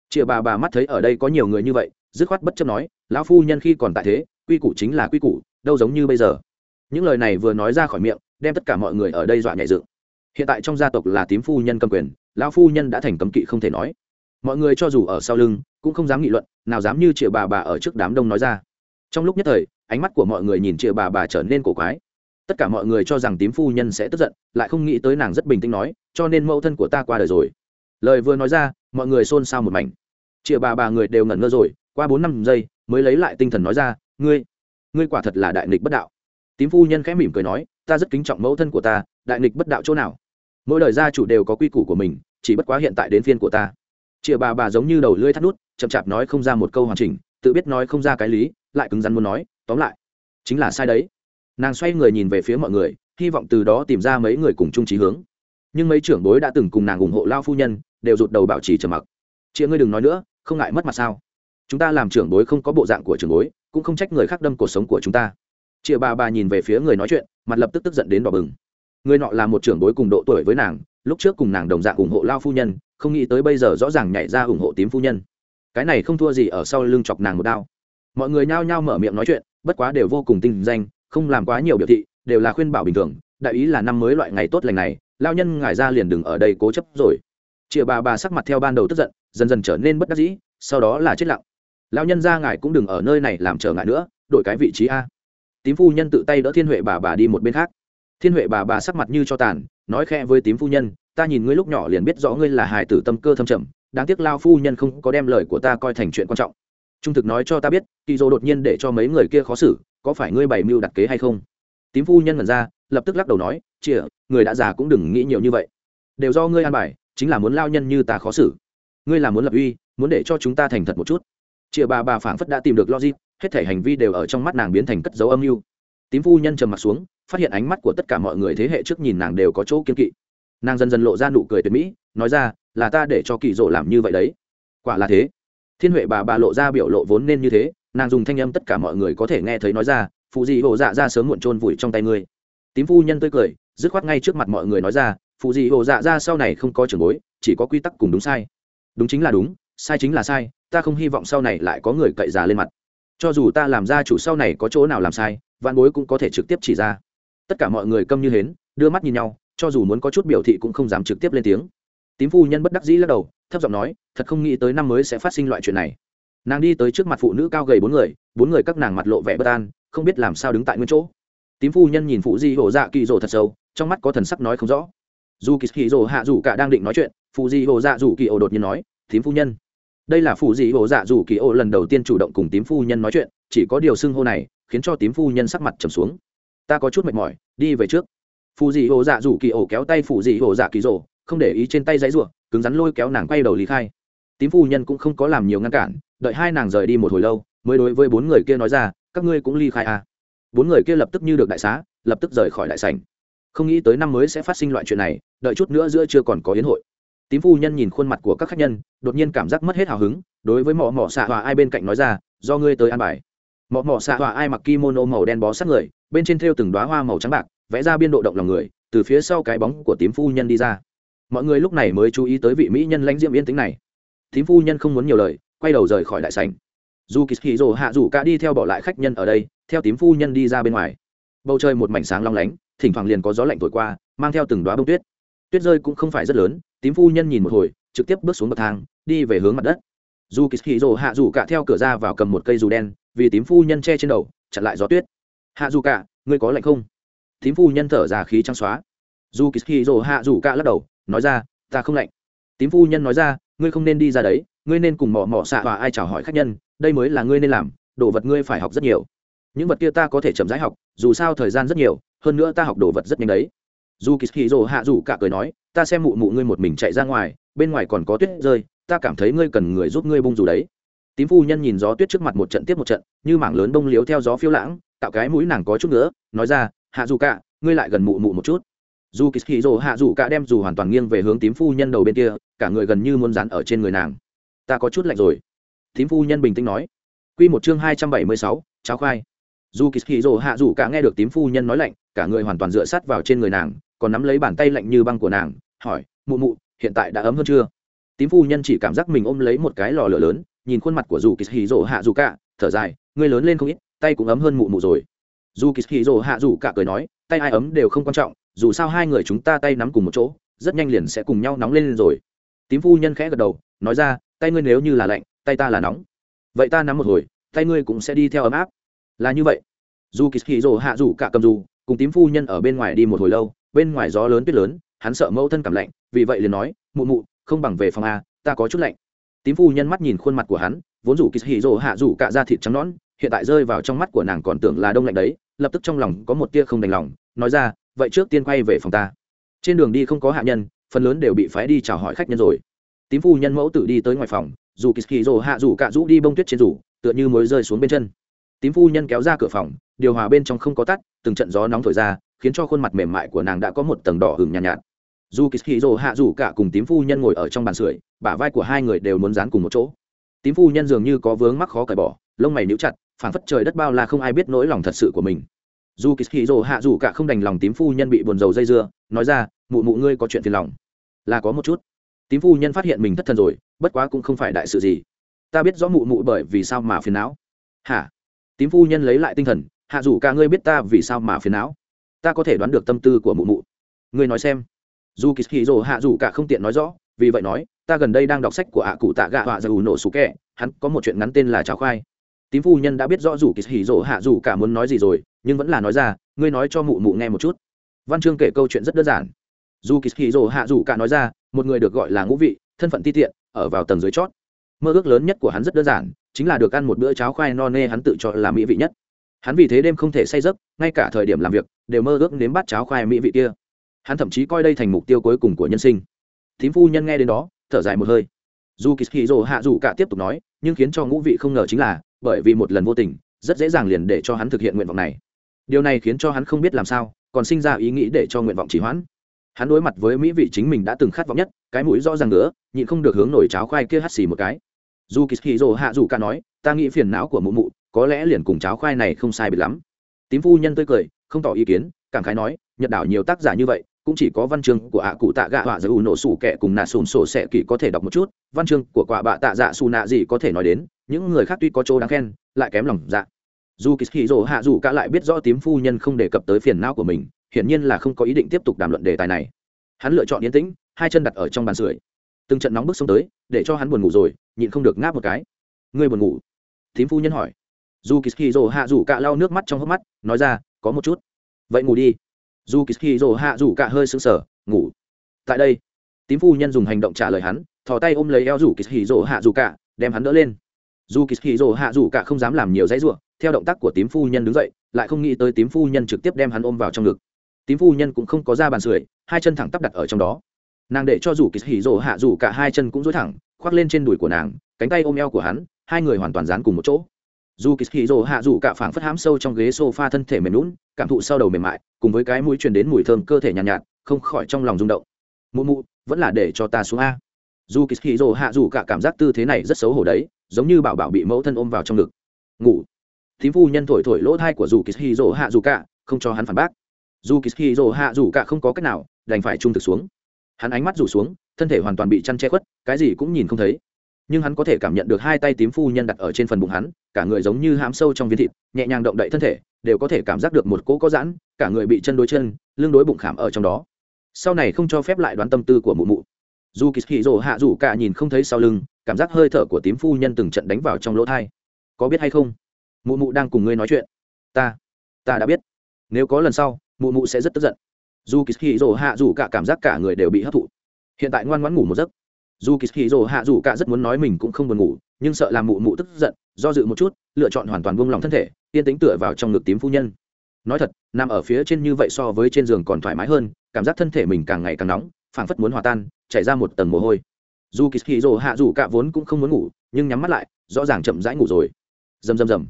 Chia bà bà mắt thấy ở đây có nhiều người như vậy, dứt khoát bất chấp nói, lão phu nhân khi còn tại thế, quy củ chính là quy củ, đâu giống như bây giờ. Những lời này vừa nói ra khỏi miệng, đem tất cả mọi người ở đây dọa nhảy dựng. Hiện tại trong gia tộc là tím phu nhân cầm quyền, lão phu nhân đã thành cấm kỵ không thể nói. Mọi người cho dù ở sau lưng, cũng không dám nghị luận, nào dám như triệu bà bà ở trước đám đông nói ra. Trong lúc nhất thời, ánh mắt của mọi người nhìn triệu bà bà trở nên cổ quái tất cả mọi người cho rằng tím phu nhân sẽ tức giận, lại không nghĩ tới nàng rất bình tĩnh nói, cho nên mẫu thân của ta qua đời rồi. Lời vừa nói ra, mọi người xôn xao một mảnh. Chịa bà bà người đều ngẩn ngơ rồi, qua bốn năm giây, mới lấy lại tinh thần nói ra, ngươi ngươi quả thật là đại nghịch bất đạo. Tím phu nhân khẽ mỉm cười nói, ta rất kính trọng mẫu thân của ta, đại nghịch bất đạo chỗ nào? Mỗi đời gia chủ đều có quy củ của mình, chỉ bất quá hiện tại đến phiên của ta. Chìa bà bà giống như đầu lưỡi thắt nút, chậm chạp nói không ra một câu hoàn chỉnh, tự biết nói không ra cái lý, lại cứng rắn muốn nói, tóm lại, chính là sai đấy nàng xoay người nhìn về phía mọi người, hy vọng từ đó tìm ra mấy người cùng chung trí hướng. Nhưng mấy trưởng bối đã từng cùng nàng ủng hộ lao phu nhân, đều rụt đầu bảo trì trầm mặc. Chị ngươi đừng nói nữa, không ngại mất mặt sao? Chúng ta làm trưởng bối không có bộ dạng của trưởng bối, cũng không trách người khác đâm cuộc sống của chúng ta. Chị bà bà nhìn về phía người nói chuyện, mặt lập tức tức giận đến đỏ bừng. Người nọ là một trưởng bối cùng độ tuổi với nàng, lúc trước cùng nàng đồng dạng ủng hộ lao phu nhân, không nghĩ tới bây giờ rõ ràng nhảy ra ủng hộ tím phu nhân. Cái này không thua gì ở sau lưng chọc nàng một đao. Mọi người nhao nhao mở miệng nói chuyện, bất quá đều vô cùng tinh danh không làm quá nhiều biểu thị, đều là khuyên bảo bình thường, đại ý là năm mới loại ngày tốt lành này, lao nhân ngài ra liền đừng ở đây cố chấp rồi. Chịa bà bà sắc mặt theo ban đầu tức giận, dần dần trở nên bất đắc dĩ, sau đó là chết lặng. Lao nhân ra ngài cũng đừng ở nơi này làm trở ngại nữa, đổi cái vị trí a. Tím phu nhân tự tay đỡ thiên huệ bà bà đi một bên khác. Thiên huệ bà bà sắc mặt như cho tàn, nói khe với tím phu nhân, ta nhìn ngươi lúc nhỏ liền biết rõ ngươi là hài tử tâm cơ thâm trầm, đáng tiếc lao phu nhân không có đem lời của ta coi thành chuyện quan trọng. Trung thực nói cho ta biết, kỳ dô đột nhiên để cho mấy người kia khó xử có phải ngươi bày mưu đặt kế hay không? Tím phu nhân mật ra, lập tức lắc đầu nói chịa người đã già cũng đừng nghĩ nhiều như vậy. Đều do ngươi an bài, chính là muốn lao nhân như ta khó xử. Ngươi là muốn lập uy, muốn để cho chúng ta thành thật một chút. Chịa bà bà phảng phất đã tìm được logic, hết thể hành vi đều ở trong mắt nàng biến thành cất dấu âm mưu. Tím phu nhân trầm mặt xuống, phát hiện ánh mắt của tất cả mọi người thế hệ trước nhìn nàng đều có chỗ kiên kỵ. Nàng dần dần lộ ra nụ cười tuyệt mỹ, nói ra, là ta để cho kỳ rộ làm như vậy đấy. Quả là thế. Thiên huệ bà bà lộ ra biểu lộ vốn nên như thế nàng dùng thanh âm tất cả mọi người có thể nghe thấy nói ra phụ dị hồ dạ ra sớm muộn trôn vùi trong tay ngươi. Tím phu nhân tươi cười, dứt khoát ngay trước mặt mọi người nói ra phụ dị hồ dạ ra sau này không có trường bối, chỉ có quy tắc cùng đúng sai. Đúng chính là đúng, sai chính là sai, ta không hy vọng sau này lại có người cậy già lên mặt. Cho dù ta làm ra chủ sau này có chỗ nào làm sai, vạn bối cũng có thể trực tiếp chỉ ra. Tất cả mọi người câm như hến, đưa mắt nhìn nhau, cho dù muốn có chút biểu thị cũng không dám trực tiếp lên tiếng. Tím phu nhân bất đắc dĩ lắc đầu, thấp giọng nói, thật không nghĩ tới năm mới sẽ phát sinh loại chuyện này nàng đi tới trước mặt phụ nữ cao gầy bốn người bốn người các nàng mặt lộ vẻ bất an, không biết làm sao đứng tại nguyên chỗ. Tím phu nhân nhìn phụ di hổ dạ kỳ rồ thật sâu, trong mắt có thần sắc nói không rõ. Dù kỳ rồ hạ dù cả đang định nói chuyện, phụ di hổ dạ dù kỳ ổ đột nhiên nói, tím phu nhân. Đây là phụ di hổ dạ dù kỳ ổ lần đầu tiên chủ động cùng tím phu nhân nói chuyện, chỉ có điều xưng hô này khiến cho tím phu nhân sắc mặt trầm xuống. Ta có chút mệt mỏi, đi về trước. Phụ di hổ dạ dù kỳ ổ kéo tay phụ di hổ dạ kỳ rồ không để ý trên tay giấy ruộng cứng rắn lôi kéo nàng quay đầu lý khai. Tím phu nhân cũng không có làm nhiều ngăn cản đợi hai nàng rời đi một hồi lâu, mới đối với bốn người kia nói ra, các ngươi cũng ly khai à. bốn người kia lập tức như được đại xá, lập tức rời khỏi đại sảnh. Không nghĩ tới năm mới sẽ phát sinh loại chuyện này, đợi chút nữa giữa chưa còn có yến hội. Tím phu nhân nhìn khuôn mặt của các khách nhân, đột nhiên cảm giác mất hết hào hứng, đối với mỏ mỏ xạ hòa ai bên cạnh nói ra, do ngươi tới an bài. Mỏ mỏ xạ hòa ai mặc kimono màu đen bó sát người, bên trên thêu từng đoá hoa màu trắng bạc, vẽ ra biên độ động lòng người, từ phía sau cái bóng của tím phu nhân đi ra. Mọi người lúc này mới chú ý tới vị mỹ nhân lãnh diễm yên tĩnh này. Tím phu nhân không muốn nhiều lời quay đầu rời khỏi đại sảnh. Dù kỳ hì rồ hạ rủ cả đi theo bỏ lại khách nhân ở đây, theo tím phu nhân đi ra bên ngoài. Bầu trời một mảnh sáng long lánh, thỉnh thoảng liền có gió lạnh thổi qua, mang theo từng đoá bông tuyết. Tuyết rơi cũng không phải rất lớn, tím phu nhân nhìn một hồi, trực tiếp bước xuống bậc thang, đi về hướng mặt đất. Dù kỳ hì rồ hạ rủ cả theo cửa ra vào cầm một cây dù đen, vì tím phu nhân che trên đầu, chặn lại gió tuyết. Hạ dù cả, ngươi có lạnh không? Tím phu nhân thở ra khí trắng xóa. Dù kỳ hì rồ hạ rủ cả lắc đầu, nói ra, ta không lạnh. Tím phu nhân nói ra, ngươi không nên đi ra đấy ngươi nên cùng mỏ mỏ xạ và ai chào hỏi khách nhân, đây mới là ngươi nên làm, đồ vật ngươi phải học rất nhiều. Những vật kia ta có thể chậm rãi học, dù sao thời gian rất nhiều, hơn nữa ta học đồ vật rất nhanh đấy. Dù kỳ hì rồ hạ dù cả cười nói, ta xem mụ mụ ngươi một mình chạy ra ngoài, bên ngoài còn có tuyết rơi, ta cảm thấy ngươi cần người giúp ngươi bung dù đấy. Tím phu nhân nhìn gió tuyết trước mặt một trận tiếp một trận, như mảng lớn bông liếu theo gió phiêu lãng tạo cái mũi nàng có chút nữa, nói ra, hạ dù cả, ngươi lại gần mụ mụ một chút. Dù kỳ hì rồ hạ dù cả đem dù hoàn toàn nghiêng về hướng tím phu nhân đầu bên kia, cả người gần như muốn dán ở trên người nàng ta có chút lạnh rồi. Tím phu nhân bình tĩnh nói. Q một chương hai trăm bảy mươi sáu, cháo khoai. Dù kỳ hì rồ hạ dù cả nghe được tím phu nhân nói lạnh, cả người hoàn toàn dựa sát vào trên người nàng, còn nắm lấy bàn tay lạnh như băng của nàng, hỏi, mụ mụ, hiện tại đã ấm hơn chưa? Tím phu nhân chỉ cảm giác mình ôm lấy một cái lò lửa lớn, nhìn khuôn mặt của dù kỳ hì rồ hạ dù cả, thở dài người lớn lên không ít, tay cũng ấm hơn mụ mụ rồi. Dù kỳ hì rồ hạ dù cả cười nói, tay ai ấm đều không quan trọng, dù sao hai người chúng ta tay nắm cùng một chỗ, rất nhanh liền sẽ cùng nhau nóng lên rồi. Tím phu nhân khẽ gật đầu, nói ra tay ngươi nếu như là lạnh, tay ta là nóng. Vậy ta nắm một hồi, tay ngươi cũng sẽ đi theo ấm áp. Là như vậy. Dù kỳ hì rồ hạ rủ cả cầm dù, cùng tím phu nhân ở bên ngoài đi một hồi lâu, bên ngoài gió lớn tuyết lớn, hắn sợ mẫu thân cảm lạnh, vì vậy liền nói, mụ mụ, không bằng về phòng a, ta có chút lạnh. Tím phu nhân mắt nhìn khuôn mặt của hắn, vốn rủ kỳ hì rồ hạ rủ cả da thịt trắng nõn, hiện tại rơi vào trong mắt của nàng còn tưởng là đông lạnh đấy, lập tức trong lòng có một tia không đành lòng, nói ra, vậy trước tiên quay về phòng ta. Trên đường đi không có hạ nhân, phần lớn đều bị phái đi chào hỏi khách nhân rồi tím phu nhân mẫu tử đi tới ngoài phòng dù kỳ kỳ rồ hạ rủ cạ rũ đi bông tuyết trên rủ tựa như mới rơi xuống bên chân. Tím phu nhân kéo ra cửa phòng điều hòa bên trong không có tắt từng trận gió nóng thổi ra khiến cho khuôn mặt mềm mại của nàng đã có một tầng đỏ hừng nhàn nhạt, nhạt. Dù kỳ rồ hạ rủ cả cùng tím phu nhân ngồi ở trong bàn sưởi bả vai của hai người đều muốn dán cùng một chỗ. Tím phu nhân dường như có vướng mắc khó cởi bỏ lông mày níu chặt phảng phất trời đất bao la không ai biết nỗi lòng thật sự của mình. Dù kỳ hì rồ hạ rủ cả không đành lòng tím phu nhân bị buồn dầu dây dưa nói ra mụ mụ ngươi có chuyện phiền lòng. Là có một chút tím phu nhân phát hiện mình thất thần rồi, bất quá cũng không phải đại sự gì. Ta biết rõ mụ mụ bởi vì sao mà phiền não. Hả? Tím phu nhân lấy lại tinh thần, hạ dù cả ngươi biết ta vì sao mà phiền não? Ta có thể đoán được tâm tư của mụ mụ. Ngươi nói xem. Dù kỳ hì rồ hạ dù cả không tiện nói rõ, vì vậy nói, ta gần đây đang đọc sách của ạ cụ tạ gạ họa dù nổ sủ kẹ, hắn có một chuyện ngắn tên là cháo khoai. Tím phu nhân đã biết rõ dù kỳ hì rồ hạ dù cả muốn nói gì rồi, nhưng vẫn là nói ra, ngươi nói cho mụ mụ nghe một chút. Văn chương kể câu chuyện rất đơn giản dù kỳ hì hạ dù cả nói ra, một người được gọi là ngũ vị, thân phận ti tiện, ở vào tầng dưới chót. Mơ ước lớn nhất của hắn rất đơn giản, chính là được ăn một bữa cháo khoai no nê hắn tự cho là mỹ vị nhất. Hắn vì thế đêm không thể say giấc, ngay cả thời điểm làm việc, đều mơ ước nếm bát cháo khoai mỹ vị kia. Hắn thậm chí coi đây thành mục tiêu cuối cùng của nhân sinh. Thím phu nhân nghe đến đó, thở dài một hơi. Dù kỳ hì hạ dù cả tiếp tục nói, nhưng khiến cho ngũ vị không ngờ chính là, bởi vì một lần vô tình, rất dễ dàng liền để cho hắn thực hiện nguyện vọng này. Điều này khiến cho hắn không biết làm sao, còn sinh ra ý nghĩ để cho nguyện vọng chỉ hoãn hắn đối mặt với mỹ vị chính mình đã từng khát vọng nhất, cái mũi rõ ràng nữa nhịn không được hướng nổi cháo khoai kia hắt xì một cái. Dù kỳ hì hạ dù ca nói, ta nghĩ phiền não của mụ mụ, có lẽ liền cùng cháo khoai này không sai biệt lắm. Tím phu nhân tươi cười, không tỏ ý kiến, cảm khái nói, nhật đảo nhiều tác giả như vậy, cũng chỉ có văn chương của ạ cụ tạ gạ họa giữ nổ sủ kẹ cùng nạ sùn sổ sẹ kỳ có thể đọc một chút, văn chương của quả bạ tạ dạ xù nạ gì có thể nói đến, những người khác tuy có chỗ đáng khen, lại kém lòng dạ. Dù kỳ hì hạ dù ca lại biết rõ tím phu nhân không đề cập tới phiền não của mình hiển nhiên là không có ý định tiếp tục đàm luận đề tài này. Hắn lựa chọn yên tĩnh, hai chân đặt ở trong bàn sưởi. Từng trận nóng bức xông tới, để cho hắn buồn ngủ rồi, nhịn không được ngáp một cái. Ngươi buồn ngủ? Thím phu nhân hỏi. Dù kỳ rồ hạ rủ cả lau nước mắt trong hốc mắt, nói ra, có một chút. Vậy ngủ đi. Dù kỳ rồ hạ rủ cả hơi sững sờ, ngủ. Tại đây. Tím phu nhân dùng hành động trả lời hắn, thò tay ôm lấy eo rủ kỳ rồ hạ rủ cả đem hắn đỡ lên. Dù kỳ rồ hạ rủ cả không dám làm nhiều dãy ruộng, theo động tác của tím phu nhân đứng dậy, lại không nghĩ tới tím phu nhân trực tiếp đem hắn ôm vào trong ngực tím phu nhân cũng không có ra bàn sưởi hai chân thẳng tắp đặt ở trong đó. Nàng để cho dù kỳ hỉ rồ hạ dù cả hai chân cũng dối thẳng khoác lên trên đùi của nàng cánh tay ôm eo của hắn hai người hoàn toàn dán cùng một chỗ. Dù kỳ hỉ rồ hạ dù cả phảng phất hám sâu trong ghế sofa thân thể mềm lún cảm thụ sau đầu mềm mại cùng với cái mũi truyền đến mùi thơm cơ thể nhàn nhạt, nhạt không khỏi trong lòng rung động. Mụ mụ vẫn là để cho ta xuống a. Dù kỳ hỉ rồ hạ dù cả cảm giác tư thế này rất xấu hổ đấy giống như bảo bảo bị mẫu thân ôm vào trong ngực. Ngủ. Thím phu nhân thổi thổi lỗ thai của dù kỳ hỉ rồ hạ dù cả không cho hắn phản bác dù kỳ rồ hạ dù cả không có cách nào, đành phải trung thực xuống. Hắn ánh mắt rủ xuống, thân thể hoàn toàn bị chăn che khuất, cái gì cũng nhìn không thấy. Nhưng hắn có thể cảm nhận được hai tay tím phu nhân đặt ở trên phần bụng hắn, cả người giống như hãm sâu trong viên thịt, nhẹ nhàng động đậy thân thể, đều có thể cảm giác được một cỗ có giãn, cả người bị chân đối chân, lưng đối bụng khảm ở trong đó. Sau này không cho phép lại đoán tâm tư của mụ mụ. Dù kỳ kỳ rồ hạ rủ cả nhìn không thấy sau lưng, cảm giác hơi thở của tím phu nhân từng trận đánh vào trong lỗ thai. Có biết hay không? Mụ mụ đang cùng ngươi nói chuyện. Ta ta đã biết. Nếu có lần sau mụ mụ sẽ rất tức giận. Dù kỳ hì rồ hạ dù cả cảm giác cả người đều bị hấp thụ. Hiện tại ngoan ngoãn ngủ một giấc. Dù kỳ hì rồ hạ dù cả rất muốn nói mình cũng không buồn ngủ, nhưng sợ làm mụ mụ tức giận, do dự một chút, lựa chọn hoàn toàn buông lỏng thân thể, yên tính tựa vào trong ngực tím phu nhân. Nói thật, nằm ở phía trên như vậy so với trên giường còn thoải mái hơn, cảm giác thân thể mình càng ngày càng nóng, phảng phất muốn hòa tan, chảy ra một tầng mồ hôi. Dù kỳ hì rồ hạ dù cả vốn cũng không muốn ngủ, nhưng nhắm mắt lại, rõ ràng chậm rãi ngủ rồi. Rầm rầm rầm.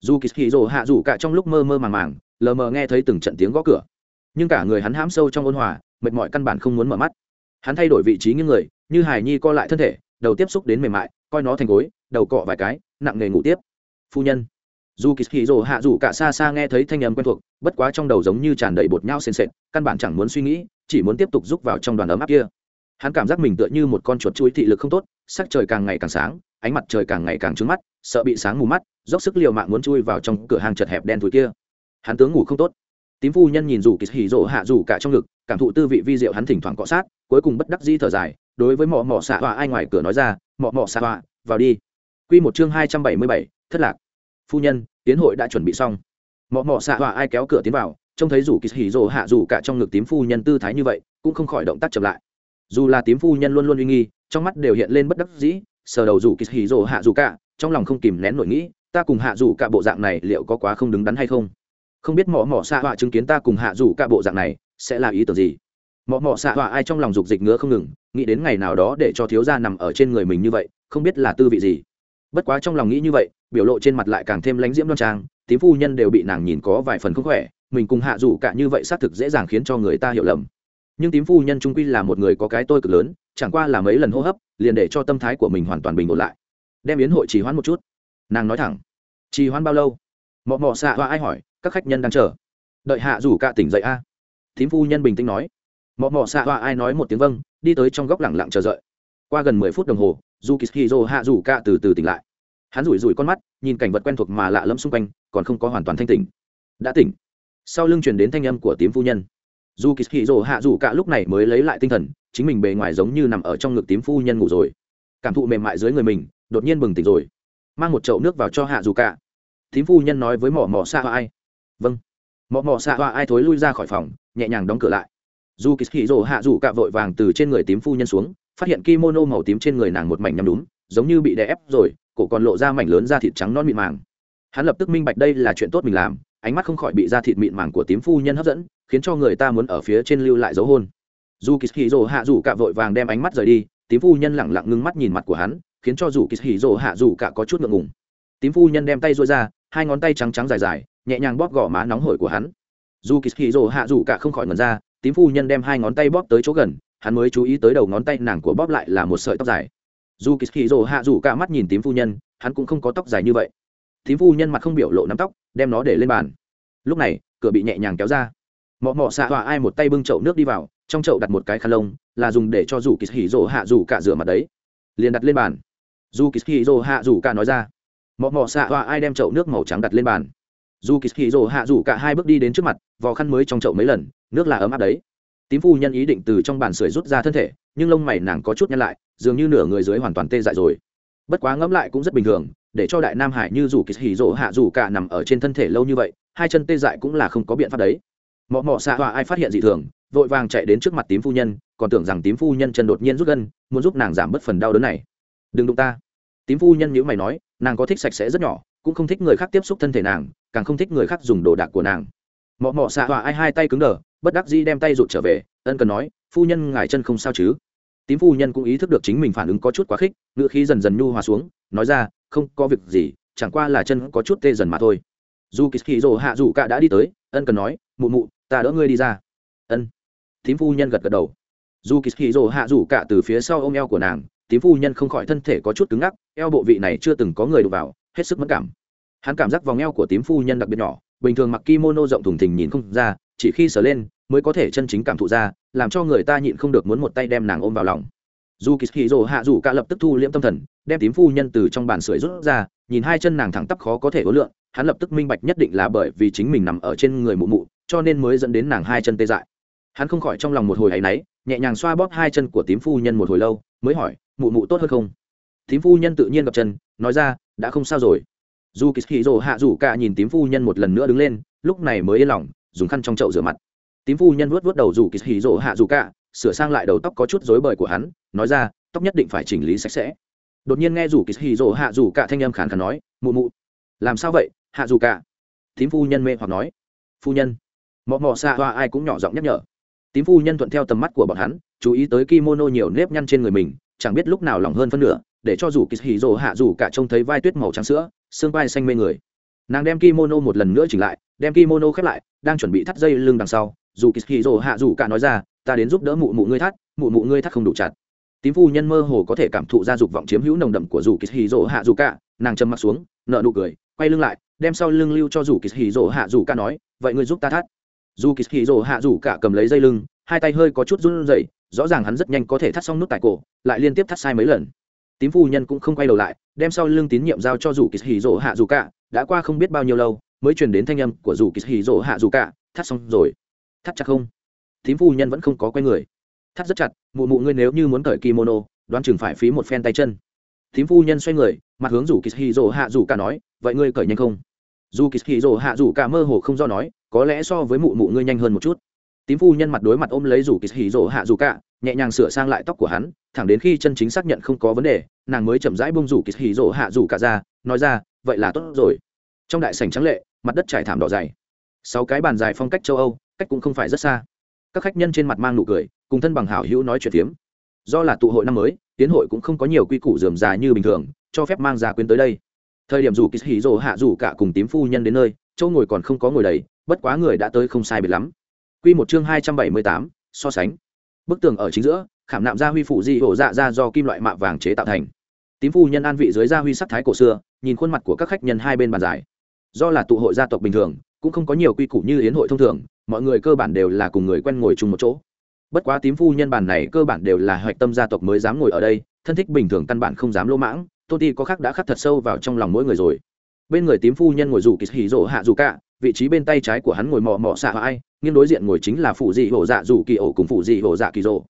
Dù kỳ hì rồ hạ dù cả trong lúc mơ mơ màng màng lờ mờ nghe thấy từng trận tiếng gõ cửa. Nhưng cả người hắn hãm sâu trong ôn hòa, mệt mỏi căn bản không muốn mở mắt. Hắn thay đổi vị trí những người, như hải nhi co lại thân thể, đầu tiếp xúc đến mềm mại, coi nó thành gối, đầu cọ vài cái, nặng nề ngủ tiếp. Phu nhân. Dù kỳ hì rồ hạ dù cả xa xa nghe thấy thanh âm quen thuộc, bất quá trong đầu giống như tràn đầy bột nhau sền sệt, căn bản chẳng muốn suy nghĩ, chỉ muốn tiếp tục rúc vào trong đoàn ấm áp kia. Hắn cảm giác mình tựa như một con chuột chuối thị lực không tốt, sắc trời càng ngày càng sáng, ánh mặt trời càng ngày càng trứng mắt, sợ bị sáng mù mắt, dốc sức liều mạng muốn chui vào trong cửa hàng chật hẹp đen thùi kia hắn tướng ngủ không tốt. Tím phu nhân nhìn dù kỳ hỉ rộ hạ dù cả trong ngực, cảm thụ tư vị vi diệu hắn thỉnh thoảng cọ sát, cuối cùng bất đắc di thở dài, đối với mọ mọ xạ tọa ai ngoài cửa nói ra, mọ mọ xạ tọa vào đi. Quy một chương hai trăm bảy mươi bảy, thất lạc. Phu nhân, tiến hội đã chuẩn bị xong. Mọ mọ xạ tọa ai kéo cửa tiến vào, trông thấy dù kỳ hỉ rộ hạ dù cả trong ngực tím phu nhân tư thái như vậy, cũng không khỏi động tác chậm lại. Dù là tím phu nhân luôn luôn uy nghi, trong mắt đều hiện lên bất đắc dĩ, sờ đầu dù kỳ hỉ rộ hạ dù cả, trong lòng không kìm nén nổi nghĩ, ta cùng hạ dù cả bộ dạng này liệu có quá không đứng đắn hay không? Không biết mỏ mỏ xạ họa chứng kiến ta cùng hạ rủ cả bộ dạng này sẽ là ý tưởng gì? Mỏ mỏ xạ họa ai trong lòng dục dịch ngứa không ngừng, nghĩ đến ngày nào đó để cho thiếu gia nằm ở trên người mình như vậy, không biết là tư vị gì. Bất quá trong lòng nghĩ như vậy, biểu lộ trên mặt lại càng thêm lánh diễm đoan trang, tím phu nhân đều bị nàng nhìn có vài phần không khỏe, mình cùng hạ rủ cả như vậy xác thực dễ dàng khiến cho người ta hiểu lầm. Nhưng tím phu nhân trung quy là một người có cái tôi cực lớn, chẳng qua là mấy lần hô hấp, liền để cho tâm thái của mình hoàn toàn bình ổn lại. Đem yến hội trì hoãn một chút. Nàng nói thẳng, trì hoãn bao lâu? Mọ mọ xạ họa ai hỏi các khách nhân đang chờ. Đợi hạ rủ cả tỉnh dậy a. À. thím phu nhân bình tĩnh nói. Mọ mọ xạ hoa ai nói một tiếng vâng đi tới trong góc lẳng lặng chờ đợi. Qua gần mười phút đồng hồ dù kishiro hạ rủ cả từ từ tỉnh lại. Hắn rủi rủi con mắt, nhìn cảnh vật quen thuộc mà lạ lẫm xung quanh, còn không có hoàn toàn thanh tỉnh. Đã tỉnh. Sau lưng truyền đến thanh âm của tím phu nhân. Dù kishiro hạ rủ cả lúc này mới lấy lại tinh thần, chính mình bề ngoài giống như nằm ở trong ngực tím phu nhân ngủ rồi. Cảm thụ mềm mại dưới người mình, đột nhiên bừng tỉnh rồi. Mang một chậu nước vào cho hạ dù cả. Tím phu nhân nói với mỏ mỏ xa ai vâng. Mọ mọ xạ hoa ai thối lui ra khỏi phòng, nhẹ nhàng đóng cửa lại. Dù kỳ hì rồ hạ rủ cạ vội vàng từ trên người tím phu nhân xuống, phát hiện kimono màu tím trên người nàng một mảnh nhắm đúng, giống như bị đè ép rồi, cổ còn lộ ra mảnh lớn da thịt trắng non mịn màng. Hắn lập tức minh bạch đây là chuyện tốt mình làm, ánh mắt không khỏi bị da thịt mịn màng của tím phu nhân hấp dẫn, khiến cho người ta muốn ở phía trên lưu lại dấu hôn. Dù kỳ hì rồ hạ rủ cạ vội vàng đem ánh mắt rời đi, tím phu nhân lẳng lặng ngưng mắt nhìn mặt của hắn, khiến cho dù kỳ hì rồ hạ rủ cạ có chút ngượng ngùng. Tím phu nhân đem tay rối ra hai ngón tay trắng trắng dài dài, nhẹ nhàng bóp gò má nóng hổi của hắn. Dù kỳ hì rồ hạ dù cả không khỏi ngần ra, tím phu nhân đem hai ngón tay bóp tới chỗ gần, hắn mới chú ý tới đầu ngón tay nàng của bóp lại là một sợi tóc dài. Dù kỳ hì rồ hạ dù cả mắt nhìn tím phu nhân, hắn cũng không có tóc dài như vậy. Tím phu nhân mặt không biểu lộ nắm tóc, đem nó để lên bàn. Lúc này, cửa bị nhẹ nhàng kéo ra. Mọ mọ xạ hòa ai một tay bưng chậu nước đi vào, trong chậu đặt một cái khăn lông, là dùng để cho dù kỳ hì rồ hạ dù cả rửa mặt đấy. Liền đặt lên bàn. Dù kỳ hì rồ hạ dù cả nói ra mọ mọ xạ hoa ai đem chậu nước màu trắng đặt lên bàn. Dù kỳ hì rồ hạ rủ cả hai bước đi đến trước mặt, vò khăn mới trong chậu mấy lần, nước là ấm áp đấy. Tím phu nhân ý định từ trong bàn sưởi rút ra thân thể, nhưng lông mày nàng có chút nhăn lại, dường như nửa người dưới hoàn toàn tê dại rồi. Bất quá ngẫm lại cũng rất bình thường, để cho đại nam hải như dù kỳ hì rỗ hạ dù cả nằm ở trên thân thể lâu như vậy, hai chân tê dại cũng là không có biện pháp đấy. Mọ mọ xạ hoa ai phát hiện dị thường, vội vàng chạy đến trước mặt tím phu nhân, còn tưởng rằng tím phu nhân chân đột nhiên rút gân, muốn giúp nàng giảm bớt phần đau đớn này. Đừng đụng ta tím phu nhân nhữ mày nói, nàng có thích sạch sẽ rất nhỏ, cũng không thích người khác tiếp xúc thân thể nàng, càng không thích người khác dùng đồ đạc của nàng. Mọ mọ xạ hòa ai hai tay cứng đờ, bất đắc dĩ đem tay rụt trở về, ân cần nói, phu nhân, ngài chân không sao chứ? Tím phu nhân cũng ý thức được chính mình phản ứng có chút quá khích ngựa khí dần dần nhu hòa xuống, nói ra, không có việc gì, chẳng qua là chân có chút tê dần mà thôi. Dù kỳ dỗ hạ dù cả đã đi tới, ân cần nói, mụ mụ, ta đỡ ngươi đi ra. Ân. Tím phu nhân gật gật đầu. Dù kỳ dỗ hạ dù cả từ phía sau ôm eo của nàng tím phu nhân không khỏi thân thể có chút cứng ngắc, eo bộ vị này chưa từng có người đụng vào, hết sức mất cảm. Hắn cảm giác vòng eo của tím phu nhân đặc biệt nhỏ, bình thường mặc kimono rộng thùng thình nhìn không ra, chỉ khi sờ lên mới có thể chân chính cảm thụ ra, làm cho người ta nhịn không được muốn một tay đem nàng ôm vào lòng. Dù kỳ hì rồ hạ dù cả lập tức thu liễm tâm thần, đem tím phu nhân từ trong bàn sưởi rút ra, nhìn hai chân nàng thẳng tắp khó có thể ối lượng, hắn lập tức minh bạch nhất định là bởi vì chính mình nằm ở trên người mụ mụ, cho nên mới dẫn đến nàng hai chân tê dại. Hắn không khỏi trong lòng một hồi áy náy, nhẹ nhàng xoa bóp hai chân của tím phu nhân một hồi lâu, mới hỏi mụ mụ tốt hơn không? Tím phu nhân tự nhiên gặp chân nói ra, đã không sao rồi. Dù kỳ hì rồ hạ dù cả nhìn tím phu nhân một lần nữa đứng lên, lúc này mới yên lòng, dùng khăn trong chậu rửa mặt. Tím phu nhân vuốt vuốt đầu dù kỳ hì rỗ hạ dù cả, sửa sang lại đầu tóc có chút rối bời của hắn, nói ra, tóc nhất định phải chỉnh lý sạch sẽ. Đột nhiên nghe rủ kỳ hì rỗ hạ dù cả thanh âm khàn khàn nói, mụ mụ, làm sao vậy, hạ dù cả? Tím phu nhân mê hoặc nói, phu nhân. Mọ mọ xa hoa ai cũng nhỏ giọng nhắc nhở. Tím phu nhân thuận theo tầm mắt của bọn hắn, chú ý tới kimono nhiều nếp nhăn trên người mình chẳng biết lúc nào lỏng hơn phân nửa, để cho dù kỳ hì rỗ hạ dù cả trông thấy vai tuyết màu trắng sữa, xương vai xanh mê người. Nàng đem kimono một lần nữa chỉnh lại, đem kimono khép lại, đang chuẩn bị thắt dây lưng đằng sau, dù kỳ hì rồ hạ dù cả nói ra, ta đến giúp đỡ mụ mụ ngươi thắt, mụ mụ ngươi thắt không đủ chặt. Tím phu nhân mơ hồ có thể cảm thụ ra dục vọng chiếm hữu nồng đậm của dù kỳ hì rồ hạ dù cả, nàng châm mặt xuống nợ nụ cười, quay lưng lại, đem sau lưng lưu cho dù kỳ hì rồ hạ dù cả nói, vậy ngươi giúp ta thắt. Dù kỳ hì rồ hạ dù cả cầm lấy dây lưng, hai tay hơi có chút run rẩy rõ ràng hắn rất nhanh có thể thắt xong nút tại cổ, lại liên tiếp thắt sai mấy lần. Tím phu nhân cũng không quay đầu lại, đem sau lưng tín nhiệm giao cho dù kỳ hì rồ hạ dù cả, đã qua không biết bao nhiêu lâu, mới truyền đến thanh âm của dù kỳ hì rồ hạ dù cả, thắt xong rồi. Thắt chặt không? Tím phu nhân vẫn không có quay người. Thắt rất chặt, mụ mụ ngươi nếu như muốn cởi kimono, đoán chừng phải phí một phen tay chân. Tím phu nhân xoay người, mặt hướng Dù kỳ hì rồ hạ Dù cả nói, vậy ngươi cởi nhanh không? Dù kỳ hì rồ hạ Dù cả mơ hồ không do nói, có lẽ so với mụ mụ ngươi nhanh hơn một chút tím phu nhân mặt đối mặt ôm lấy rủ kỳ hì rỗ hạ rủ cả, nhẹ nhàng sửa sang lại tóc của hắn, thẳng đến khi chân chính xác nhận không có vấn đề, nàng mới chậm rãi bông rủ kỳ hì rỗ hạ rủ cả ra, nói ra, vậy là tốt rồi. Trong đại sảnh trắng lệ, mặt đất trải thảm đỏ dày. Sáu cái bàn dài phong cách châu âu, cách cũng không phải rất xa. Các khách nhân trên mặt mang nụ cười, cùng thân bằng hảo hữu nói chuyện tiếm do là tụ hội năm mới, tiến hội cũng không có nhiều quy củ dườm già như bình thường, cho phép mang gia quyến tới đây. Thời điểm dù kỳ hỉ rỗ hạ dù cả cùng tím phu nhân đến nơi, châu ngồi còn không có ngồi đầy, bất quá người đã tới không sai biệt lắm. Quy một chương hai trăm bảy mươi tám, so sánh. Bức tường ở chính giữa, khảm nạm gia huy phụ di hổ dạ ra do kim loại mạ vàng chế tạo thành. Tím phu nhân an vị dưới gia huy sắc thái cổ xưa, nhìn khuôn mặt của các khách nhân hai bên bàn giải. Do là tụ hội gia tộc bình thường, cũng không có nhiều quy củ như yến hội thông thường, mọi người cơ bản đều là cùng người quen ngồi chung một chỗ. Bất quá tím phu nhân bàn này cơ bản đều là hoạch tâm gia tộc mới dám ngồi ở đây, thân thích bình thường căn bản không dám lỗ mãng, tôn ti có khác đã khắc thật sâu vào trong lòng mỗi người rồi. Bên người tím phu nhân ngồi rủ kỳ hỉ rỗ hạ dù cả, vị trí bên tay trái của hắn ngồi mọ mọ xạ ai nghiêng đối diện ngồi chính là phụ dị hổ dạ dù kỳ ổ cùng phụ dị hổ dạ kỳ rỗ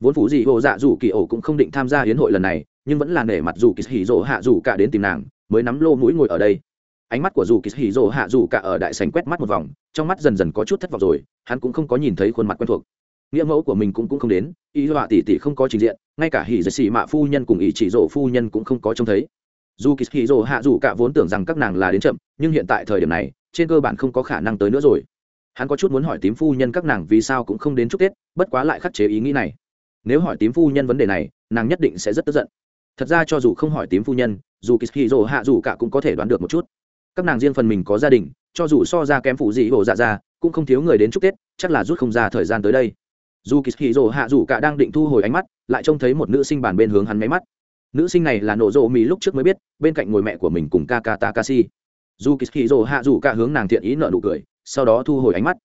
vốn phụ dị hổ dạ dù kỳ ổ cũng không định tham gia hiến hội lần này, nhưng vẫn là nể mặt dù kỳ hỉ rỗ hạ dù cả đến tìm nàng, mới nắm lô mũi ngồi ở đây. Ánh mắt của dù kỳ hì rồ hạ dù cả ở đại sành quét mắt một vòng, trong mắt dần dần có chút thất vọng rồi, hắn cũng không có nhìn thấy khuôn mặt quen thuộc. Nghĩa mẫu của mình cũng cũng không đến ý họa tỷ tỷ không có trình diện, ngay cả hỉ giật xì mạ phu nhân cùng ý chỉ rộ phu nhân cũng không có trông thấy. Dù kỳ hì rồ hạ dù cả vốn tưởng rằng các nàng là đến chậm, nhưng hiện tại thời điểm này, trên cơ bản không có khả năng tới nữa rồi hắn có chút muốn hỏi tím phu nhân các nàng vì sao cũng không đến chúc tết, bất quá lại khắc chế ý nghĩ này. Nếu hỏi tím phu nhân vấn đề này, nàng nhất định sẽ rất tức giận. Thật ra cho dù không hỏi tím phu nhân, dù kỳ hì hạ dù cả cũng có thể đoán được một chút. Các nàng riêng phần mình có gia đình, cho dù so ra kém phụ dị hồ dạ ra, cũng không thiếu người đến chúc tết, chắc là rút không ra thời gian tới đây. Dù kỳ hì hạ dù cả đang định thu hồi ánh mắt, lại trông thấy một nữ sinh bàn bên hướng hắn máy mắt. Nữ sinh này là nổ rộ mỹ lúc trước mới biết, bên cạnh ngồi mẹ của mình cùng kaka takashi. Dù kỳ rồ hạ dù cả hướng nàng thiện ý nợ nụ cười sau đó thu hồi ánh mắt.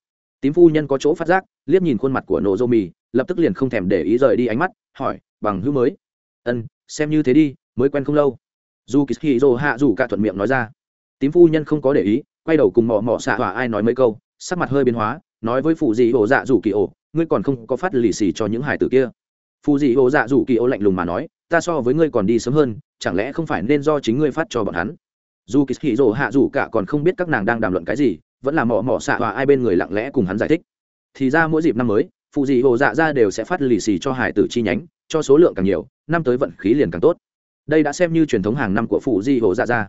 Tím phu nhân có chỗ phát giác, liếc nhìn khuôn mặt của nổ rộ mì lập tức liền không thèm để ý rời đi ánh mắt, hỏi, bằng hữu mới? Ân, xem như thế đi, mới quen không lâu. Dù kỳ rồ hạ dù cả thuận miệng nói ra. Tím phu nhân không có để ý, quay đầu cùng mò mò xạ hỏa ai nói mấy câu, sắc mặt hơi biến hóa, nói với phụ dị ổ dạ dù kỳ ổ, ngươi còn không có phát lì xì cho những hải tử kia. Phụ dị ổ dạ dù kỳ ổ lạnh lùng mà nói, ta so với ngươi còn đi sớm hơn, chẳng lẽ không phải nên do chính ngươi phát cho bọn hắn? Dù kỳ hì hạ dù cả còn không biết các nàng đang đàm luận cái gì vẫn là mỏ mỏ xạ hòa ai bên người lặng lẽ cùng hắn giải thích. Thì ra mỗi dịp năm mới, phụ dị hồ dạ ra đều sẽ phát lì xì cho hải tử chi nhánh, cho số lượng càng nhiều, năm tới vận khí liền càng tốt. Đây đã xem như truyền thống hàng năm của phụ dị hồ dạ ra.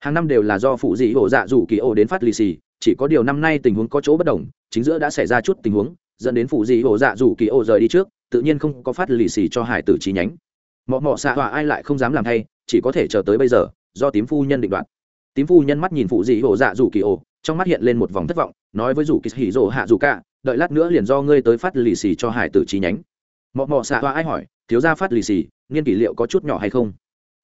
Hàng năm đều là do phụ dị hồ dạ rủ kỳ ô đến phát lì xì, chỉ có điều năm nay tình huống có chỗ bất đồng, chính giữa đã xảy ra chút tình huống, dẫn đến phụ dị hồ dạ rủ kỳ ô rời đi trước, tự nhiên không có phát lì xì cho hải tử chi nhánh. Mọ mọ xạ hòa ai lại không dám làm thay, chỉ có thể chờ tới bây giờ, do tím phu nhân định đoạt. Tím phu nhân mắt nhìn phụ dị hồ dạ rủ kỳ ô trong mắt hiện lên một vòng thất vọng, nói với dù kỳ hỉ rộ hạ dù cả, đợi lát nữa liền do ngươi tới phát lì xì cho hải tử chi nhánh. Mọ mọ xạ hoa ai hỏi, thiếu gia phát lì xì, nghiên kỷ liệu có chút nhỏ hay không?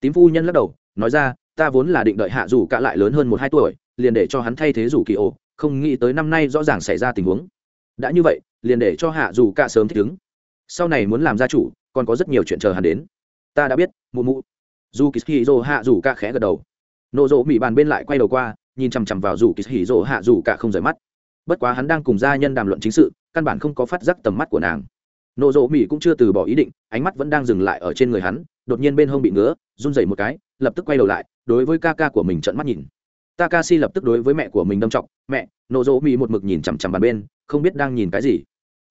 Tím phu nhân lắc đầu, nói ra, ta vốn là định đợi hạ dù cả lại lớn hơn một hai tuổi, liền để cho hắn thay thế dù kỳ ổ, không nghĩ tới năm nay rõ ràng xảy ra tình huống. Đã như vậy, liền để cho hạ dù cả sớm thích ứng. Sau này muốn làm gia chủ, còn có rất nhiều chuyện chờ hắn đến. Ta đã biết, mụ mụ. Dù kỳ hì rồ hạ dù cả khẽ gật đầu. Nộ rộ mỹ bàn bên lại quay đầu qua nhìn chằm chằm vào dù kỳ hỉ rộ hạ dù cả không rời mắt. Bất quá hắn đang cùng gia nhân đàm luận chính sự, căn bản không có phát giác tầm mắt của nàng. Nộ rộ mỹ cũng chưa từ bỏ ý định, ánh mắt vẫn đang dừng lại ở trên người hắn, đột nhiên bên hông bị ngứa, run dậy một cái, lập tức quay đầu lại, đối với ca ca của mình trận mắt nhìn. Takashi lập tức đối với mẹ của mình đâm trọng mẹ! Nộ rộ mỹ một mực nhìn chằm chằm bàn bên, không biết đang nhìn cái gì.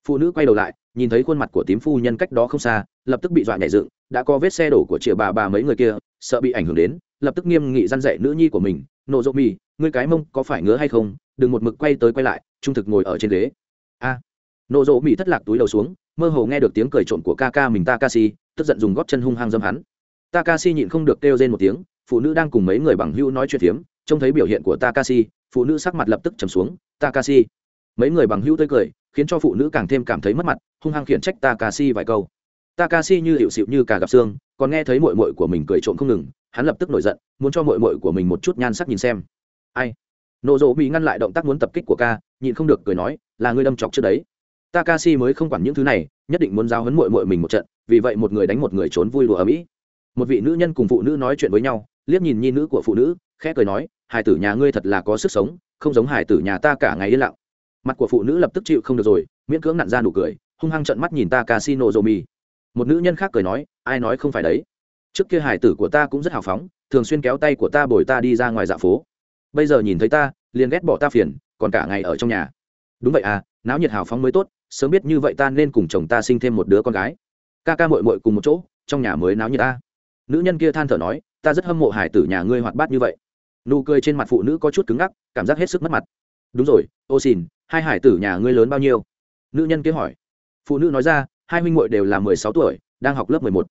Phụ nữ quay đầu lại, nhìn thấy khuôn mặt của tím phu nhân cách đó không xa, lập tức bị dọa nhảy dựng, đã có vết xe đổ của chìa bà bà mấy người kia, sợ bị ảnh hưởng đến, lập tức nghiêm nghị răn dạy nữ nhi của mình nộ rộ mì ngươi cái mông có phải ngứa hay không? Đừng một mực quay tới quay lại trung thực ngồi ở trên ghế. A. À, nộ rộ mì thất lạc túi đầu xuống mơ hồ nghe được tiếng cười trộm của ca ca mình takashi tức giận dùng góp chân hung hăng dâm hắn. Takashi nhịn không được kêu lên một tiếng phụ nữ đang cùng mấy người bằng hữu nói chuyện phiếm trông thấy biểu hiện của takashi phụ nữ sắc mặt lập tức trầm xuống. Takashi. Mấy người bằng hữu tươi cười khiến cho phụ nữ càng thêm cảm thấy mất mặt hung hăng khiển trách takashi vài câu. Takashi như hiệu xịu như cả gặp xương còn nghe thấy mội mội của mình cười trộm không ngừng hắn lập tức nổi giận, muốn cho mội mội của mình một chút nhan sắc nhìn xem. Ai? Nộ rộ mỹ ngăn lại động tác muốn tập kích của ca, nhịn không được cười nói, là ngươi đâm chọc trước đấy. Takashi mới không quản những thứ này, nhất định muốn giao hấn mội mội mình một trận, vì vậy một người đánh một người trốn vui đùa ở mỹ. Một vị nữ nhân cùng phụ nữ nói chuyện với nhau, liếc nhìn nhi nữ của phụ nữ, khẽ cười nói, hải tử nhà ngươi thật là có sức sống, không giống hải tử nhà ta cả ngày yên lặng. Mặt của phụ nữ lập tức chịu không được rồi, miễn cưỡng nặn ra nụ cười, hung hăng trận mắt nhìn ta casino rô mi một nữ nhân khác cười nói, ai nói không phải đấy? Trước kia hải tử của ta cũng rất hào phóng, thường xuyên kéo tay của ta bồi ta đi ra ngoài dạ phố. Bây giờ nhìn thấy ta, liền ghét bỏ ta phiền, còn cả ngày ở trong nhà. Đúng vậy à náo nhiệt hào phóng mới tốt, sớm biết như vậy ta nên cùng chồng ta sinh thêm một đứa con gái. Ca ca mội mội cùng một chỗ, trong nhà mới náo nhiệt ta. Nữ nhân kia than thở nói, ta rất hâm mộ hải tử nhà ngươi hoạt bát như vậy. Nụ cười trên mặt phụ nữ có chút cứng ngắc, cảm giác hết sức mất mặt. Đúng rồi, ô xin, hai hải tử nhà ngươi lớn bao nhiêu? Nữ nhân kia hỏi. Phụ nữ nói ra, hai huynh muội đều là mười sáu tuổi, đang học lớp mười một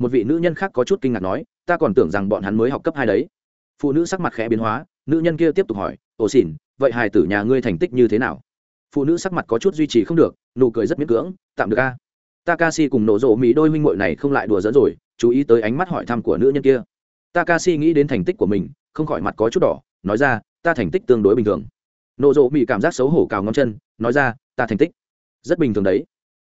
một vị nữ nhân khác có chút kinh ngạc nói, ta còn tưởng rằng bọn hắn mới học cấp hai đấy. Phụ nữ sắc mặt khẽ biến hóa, nữ nhân kia tiếp tục hỏi, ồ xỉn, vậy hài tử nhà ngươi thành tích như thế nào? Phụ nữ sắc mặt có chút duy trì không được, nụ cười rất miễn cưỡng, tạm được a. Takashi cùng nổ rộ mỹ đôi huynh muội này không lại đùa dẫn rồi, chú ý tới ánh mắt hỏi thăm của nữ nhân kia. Takashi nghĩ đến thành tích của mình, không khỏi mặt có chút đỏ, nói ra, ta thành tích tương đối bình thường. Nổ rộ mỹ cảm giác xấu hổ cào ngón chân, nói ra, ta thành tích rất bình thường đấy.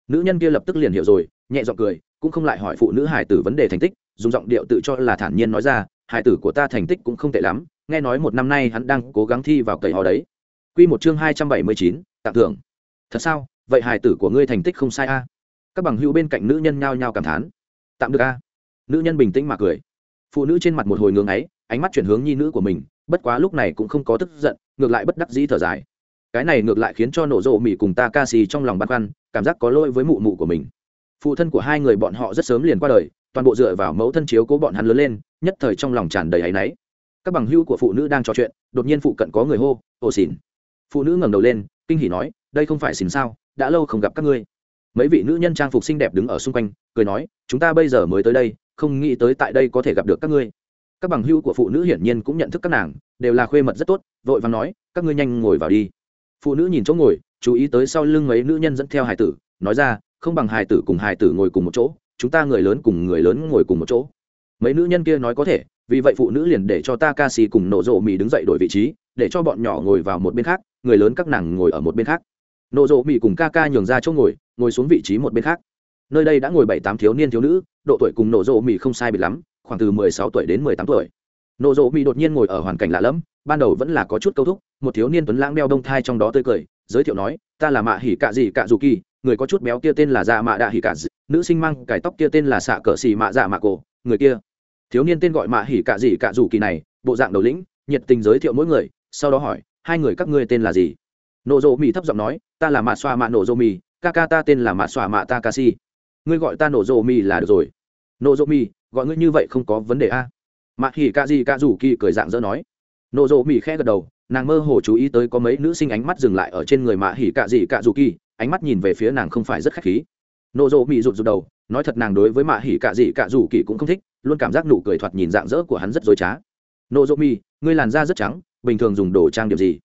Nữ nhân kia lập tức liền hiểu rồi, nhẹ giọng cười cũng không lại hỏi phụ nữ hải tử vấn đề thành tích, dùng giọng điệu tự cho là thản nhiên nói ra, hải tử của ta thành tích cũng không tệ lắm, nghe nói một năm nay hắn đang cố gắng thi vào cậy họ đấy. Q một chương hai trăm bảy mươi chín, tặng thưởng. Thật sao? Vậy hải tử của ngươi thành tích không sai a? Các bằng hữu bên cạnh nữ nhân nhao nhao cảm thán. Tạm được a. Nữ nhân bình tĩnh mà cười. Phụ nữ trên mặt một hồi ngưng ấy ánh mắt chuyển hướng nhi nữ của mình, bất quá lúc này cũng không có tức giận, ngược lại bất đắc dĩ thở dài. Cái này ngược lại khiến cho nổ rộ mỹ cùng ta ca xì trong lòng băn khoăn, cảm giác có lỗi với mụ mụ của mình phụ thân của hai người bọn họ rất sớm liền qua đời, toàn bộ dựa vào mẫu thân chiếu cố bọn hắn lớn lên, nhất thời trong lòng tràn đầy áy náy. Các bằng hữu của phụ nữ đang trò chuyện, đột nhiên phụ cận có người hô ồ xỉn phụ nữ ngẩng đầu lên, kinh hỉ nói, đây không phải xỉn sao? Đã lâu không gặp các ngươi. Mấy vị nữ nhân trang phục xinh đẹp đứng ở xung quanh, cười nói, chúng ta bây giờ mới tới đây, không nghĩ tới tại đây có thể gặp được các ngươi. Các bằng hữu của phụ nữ hiển nhiên cũng nhận thức các nàng, đều là khuê mật rất tốt, vội vàng nói, các ngươi nhanh ngồi vào đi. Phụ nữ nhìn chỗ ngồi, chú ý tới sau lưng mấy nữ nhân dẫn theo hải tử, nói ra không bằng hài tử cùng hài tử ngồi cùng một chỗ, chúng ta người lớn cùng người lớn ngồi cùng một chỗ. Mấy nữ nhân kia nói có thể, vì vậy phụ nữ liền để cho ta ca sĩ cùng nổ rộ mì đứng dậy đổi vị trí, để cho bọn nhỏ ngồi vào một bên khác, người lớn các nàng ngồi ở một bên khác. Nổ rộ mì cùng ca ca nhường ra chỗ ngồi ngồi xuống vị trí một bên khác. Nơi đây đã ngồi bảy tám thiếu niên thiếu nữ, độ tuổi cùng nổ rộ mì không sai biệt lắm, khoảng từ mười sáu tuổi đến mười tám tuổi. Nổ rộ mì đột nhiên ngồi ở hoàn cảnh lạ lẫm, ban đầu vẫn là có chút câu thúc, một thiếu niên tuấn lãng đeo đông thai trong đó tươi cười, giới thiệu nói, ta là mạ hỉ cạ gì cạ dù kỳ người có chút béo kia tên là dạ mạ đạ hỉ Cả dị, nữ sinh mang cải tóc kia tên là xạ Cờ xì mạ dạ mạ cổ, người kia. Thiếu niên tên gọi mạ hỉ cả dị cả dù kỳ này, bộ dạng đầu lĩnh, nhiệt tình giới thiệu mỗi người, sau đó hỏi, hai người các ngươi tên là gì? Nổ rộ mì thấp giọng nói, ta là mạ xoa mạ nổ rộ mì ca ca ta tên là mạ xoa mạ ta ca si. Ngươi gọi ta nổ rộ mì là được rồi. Nổ rộ mì gọi ngươi như vậy không có vấn đề a? Mạ hỉ cả dị cả dù kỳ cười dạng dỡ nói. Nổ rộ mì khẽ gật đầu, nàng mơ hồ chú ý tới có mấy nữ sinh ánh mắt dừng lại ở trên người mạ hỉ cạ dị cạ dù kỳ ánh mắt nhìn về phía nàng không phải rất khách khí. Nộ rộ mị rụt rụt đầu nói thật nàng đối với mạ hỉ cạ gì cạ dù kỳ cũng không thích luôn cảm giác nụ cười thoạt nhìn dạng dỡ của hắn rất dối trá. Nộ rộ Mi, ngươi làn da rất trắng bình thường dùng đồ trang điểm gì?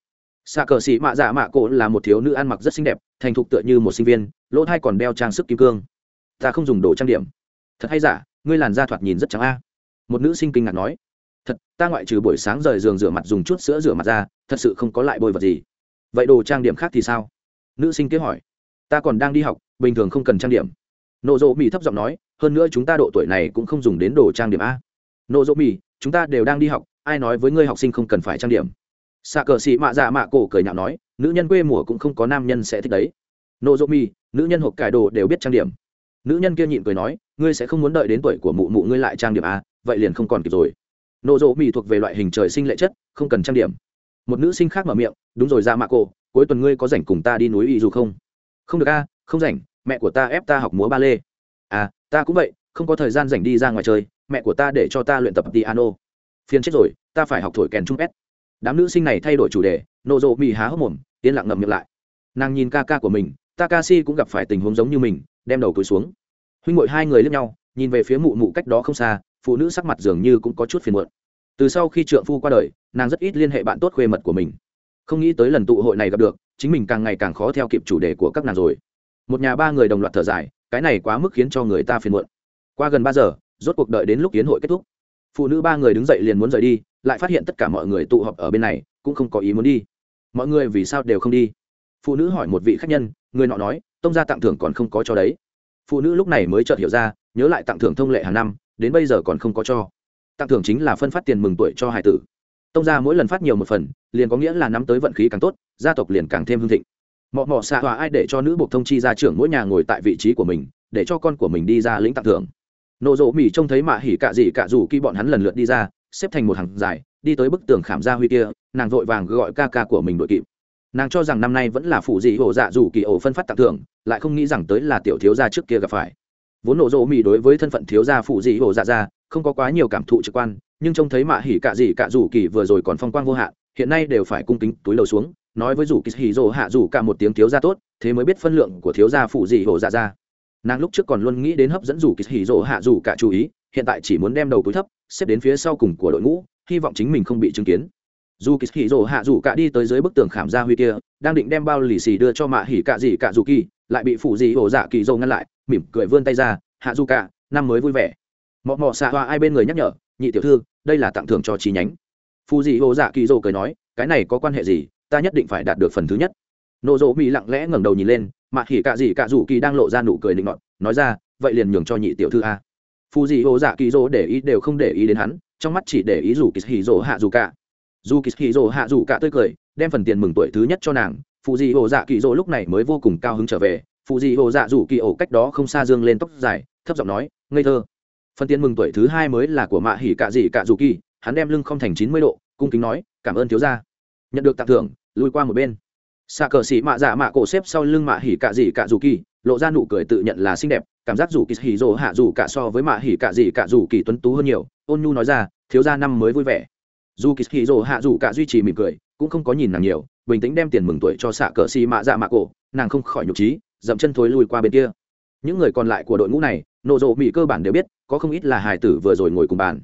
Xạ cờ sĩ mạ dạ mạ cổ là một thiếu nữ ăn mặc rất xinh đẹp thành thục tựa như một sinh viên lỗ thai còn đeo trang sức kim cương. Ta không dùng đồ trang điểm. Thật hay giả ngươi làn da thoạt nhìn rất trắng a? Một nữ sinh kinh ngạc nói. Thật ta ngoại trừ buổi sáng rời giường rửa mặt dùng chút sữa rửa mặt ra thật sự không có lại bôi vật gì. Vậy đồ trang điểm khác thì sao? Nữ sinh kế hỏi. Ta còn đang đi học, bình thường không cần trang điểm. Nộ rộ mỹ thấp giọng nói, hơn nữa chúng ta độ tuổi này cũng không dùng đến đồ trang điểm a. Nộ rộ mỹ chúng ta đều đang đi học, ai nói với ngươi học sinh không cần phải trang điểm? Xạ cờ xị mạ dạ mạ cổ cười nhạo nói, nữ nhân quê mùa cũng không có nam nhân sẽ thích đấy. Nộ rộ mỹ nữ nhân hộp cải đồ đều biết trang điểm. Nữ nhân kia nhịn cười nói, ngươi sẽ không muốn đợi đến tuổi của mụ mụ ngươi lại trang điểm a vậy liền không còn kịp rồi. Nộ rộ mỹ thuộc về loại hình trời sinh lệ chất, không cần trang điểm. Một nữ sinh khác mở miệng, đúng rồi ra mạ cổ cuối tuần ngươi có rảnh cùng ta đi núi y dù không? Không được a, không rảnh, mẹ của ta ép ta học múa ba lê. À ta cũng vậy, không có thời gian rảnh đi ra ngoài chơi, mẹ của ta để cho ta luyện tập piano. Phiền chết rồi, ta phải học thổi kèn trung s đám nữ sinh này thay đổi chủ đề nộ rộ mỹ há hốc mồm, yên lặng ngậm miệng lại. Nàng nhìn ca ca của mình, takashi cũng gặp phải tình huống giống như mình, đem đầu cúi xuống. Huynh ngội hai người lướt nhau, nhìn về phía mụ mụ cách đó không xa, phụ nữ sắc mặt dường như cũng có chút phiền muộn. Từ sau khi trượng phu qua đời, nàng rất ít liên hệ bạn tốt khuê mật của mình không nghĩ tới lần tụ hội này gặp được, chính mình càng ngày càng khó theo kịp chủ đề của các nàng rồi. Một nhà ba người đồng loạt thở dài, cái này quá mức khiến cho người ta phiền muộn. Qua gần ba giờ, rốt cuộc đợi đến lúc tiến hội kết thúc. Phụ nữ ba người đứng dậy liền muốn rời đi, lại phát hiện tất cả mọi người tụ họp ở bên này, cũng không có ý muốn đi. Mọi người vì sao đều không đi? Phụ nữ hỏi một vị khách nhân, người nọ nói, tông gia tặng thưởng còn không có cho đấy. Phụ nữ lúc này mới chợt hiểu ra, nhớ lại tặng thưởng thông lệ hàng năm, đến bây giờ còn không có cho. Tặng thưởng chính là phân phát tiền mừng tuổi cho hải tử tông gia mỗi lần phát nhiều một phần, liền có nghĩa là nắm tới vận khí càng tốt, gia tộc liền càng thêm hương thịnh. Mọ mọ xạ hòa ai để cho nữ buộc thông chi ra trưởng mỗi nhà ngồi tại vị trí của mình, để cho con của mình đi ra lĩnh tặng thưởng. Nộ rộ mỹ trông thấy mạ hỉ cạ dị cạ dù khi bọn hắn lần lượt đi ra, xếp thành một hàng dài, đi tới bức tường khảm gia huy kia, nàng vội vàng gọi ca ca của mình đội kịp. Nàng cho rằng năm nay vẫn là phụ dị ổ dạ dù kỳ ổ phân phát tặng thưởng, lại không nghĩ rằng tới là tiểu thiếu gia trước kia gặp phải. Vốn nộ rộ mỹ đối với thân phận thiếu gia phụ dị ổ dạ ra, không có quá nhiều cảm thụ trực quan nhưng trông thấy mạ hỉ cạ dị cạ rủ kỳ vừa rồi còn phong quang vô hạn, hiện nay đều phải cung kính túi đầu xuống, nói với rủ kỳ hỉ rồ hạ rủ cả một tiếng thiếu gia tốt, thế mới biết phân lượng của thiếu gia phụ dị ổ dạ ra. Nàng lúc trước còn luôn nghĩ đến hấp dẫn rủ kỳ hỉ rồ hạ rủ cả chú ý, hiện tại chỉ muốn đem đầu túi thấp, xếp đến phía sau cùng của đội ngũ, hy vọng chính mình không bị chứng kiến. Dù kỳ hỉ rồ hạ rủ cả đi tới dưới bức tường khảm gia huy kia, đang định đem bao lì xì đưa cho mạ hỉ cạ dị cạ rủ kỳ, lại bị phụ dị ổ dạ kỳ dâu ngăn lại, mỉm cười vươn tay ra, hạ rủ cả, năm mới vui vẻ. Mọ mọ xạ hoa ai bên người nhắc nhở nhị tiểu thư, đây là tặng thưởng cho chi nhánh. Phù dị ô dạ kỳ dô cười nói, cái này có quan hệ gì, ta nhất định phải đạt được phần thứ nhất. Nộ dỗ mỹ lặng lẽ ngẩng đầu nhìn lên mạ hỉ cạ dị cạ rủ kỳ đang lộ ra nụ cười định ngọt nói ra, vậy liền nhường cho nhị tiểu thư a. Phù dị ô dạ kỳ dô để ý đều không để ý đến hắn, trong mắt chỉ để ý rủ kỳ hỉ dỗ hạ dù cả. Dù kỳ hỉ dỗ hạ dù cả tươi cười, đem phần tiền mừng tuổi thứ nhất cho nàng. Phù dị ô dạ kỳ dỗ lúc này mới vô cùng cao hứng trở về. Phù dị ô dạ rủ kỳ ổ cách đó không xa dương lên tóc dài, thấp giọng nói, ngây thơ phần tiền mừng tuổi thứ hai mới là của mạ hỉ cạ dị cạ dù kỳ, hắn đem lưng không thành chín mươi độ, cung kính nói, cảm ơn thiếu gia. Nhận được tặng thưởng, lui qua một bên. Xạ cờ xỉ mạ dạ mạ cổ xếp sau lưng mạ hỉ cạ dị cạ dù kỳ, lộ ra nụ cười tự nhận là xinh đẹp, cảm giác dù kỳ hỉ rồ hạ dù cả so với mạ hỉ cạ dị cạ dù kỳ tuấn tú hơn nhiều, ôn nhu nói ra, thiếu gia năm mới vui vẻ. Dù kỳ hỉ rồ hạ dù cả duy trì mỉm cười, cũng không có nhìn nàng nhiều, bình tĩnh đem tiền mừng tuổi cho xạ cờ xỉ mạ dạ mạ cổ, nàng không khỏi nhục trí dậm chân thối lui qua bên kia những người còn lại của đội ngũ này, nộ rộ mỹ cơ bản đều biết, có không ít là hài tử vừa rồi ngồi cùng bàn.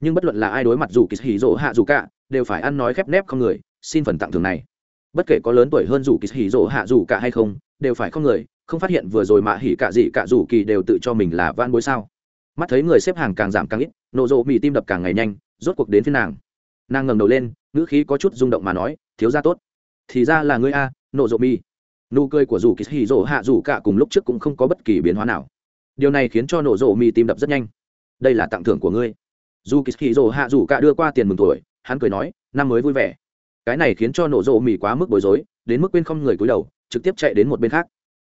Nhưng bất luận là ai đối mặt dù kỳ hỉ rỗ hạ dù cả, đều phải ăn nói khép nép không người, xin phần tặng thưởng này. Bất kể có lớn tuổi hơn dù kỳ hỉ rỗ hạ dù cả hay không, đều phải không người, không phát hiện vừa rồi mạ hỉ cả gì cả dù kỳ đều tự cho mình là van bối sao. Mắt thấy người xếp hàng càng giảm càng ít, nộ rộ mỹ tim đập càng ngày nhanh, rốt cuộc đến phía nàng. Nàng ngẩng đầu lên, ngữ khí có chút rung động mà nói, thiếu ra tốt. Thì ra là ngươi a, nộ rộ mi nụ cười của dù kỳ hì rỗ hạ dù cả cùng lúc trước cũng không có bất kỳ biến hóa nào. Điều này khiến cho nổ rộ mi tim đập rất nhanh. Đây là tặng thưởng của ngươi. Dù kỳ hì rỗ hạ dù cả đưa qua tiền mừng tuổi, hắn cười nói, năm mới vui vẻ. Cái này khiến cho nổ rộ mi quá mức bối rối, đến mức quên không người cúi đầu, trực tiếp chạy đến một bên khác.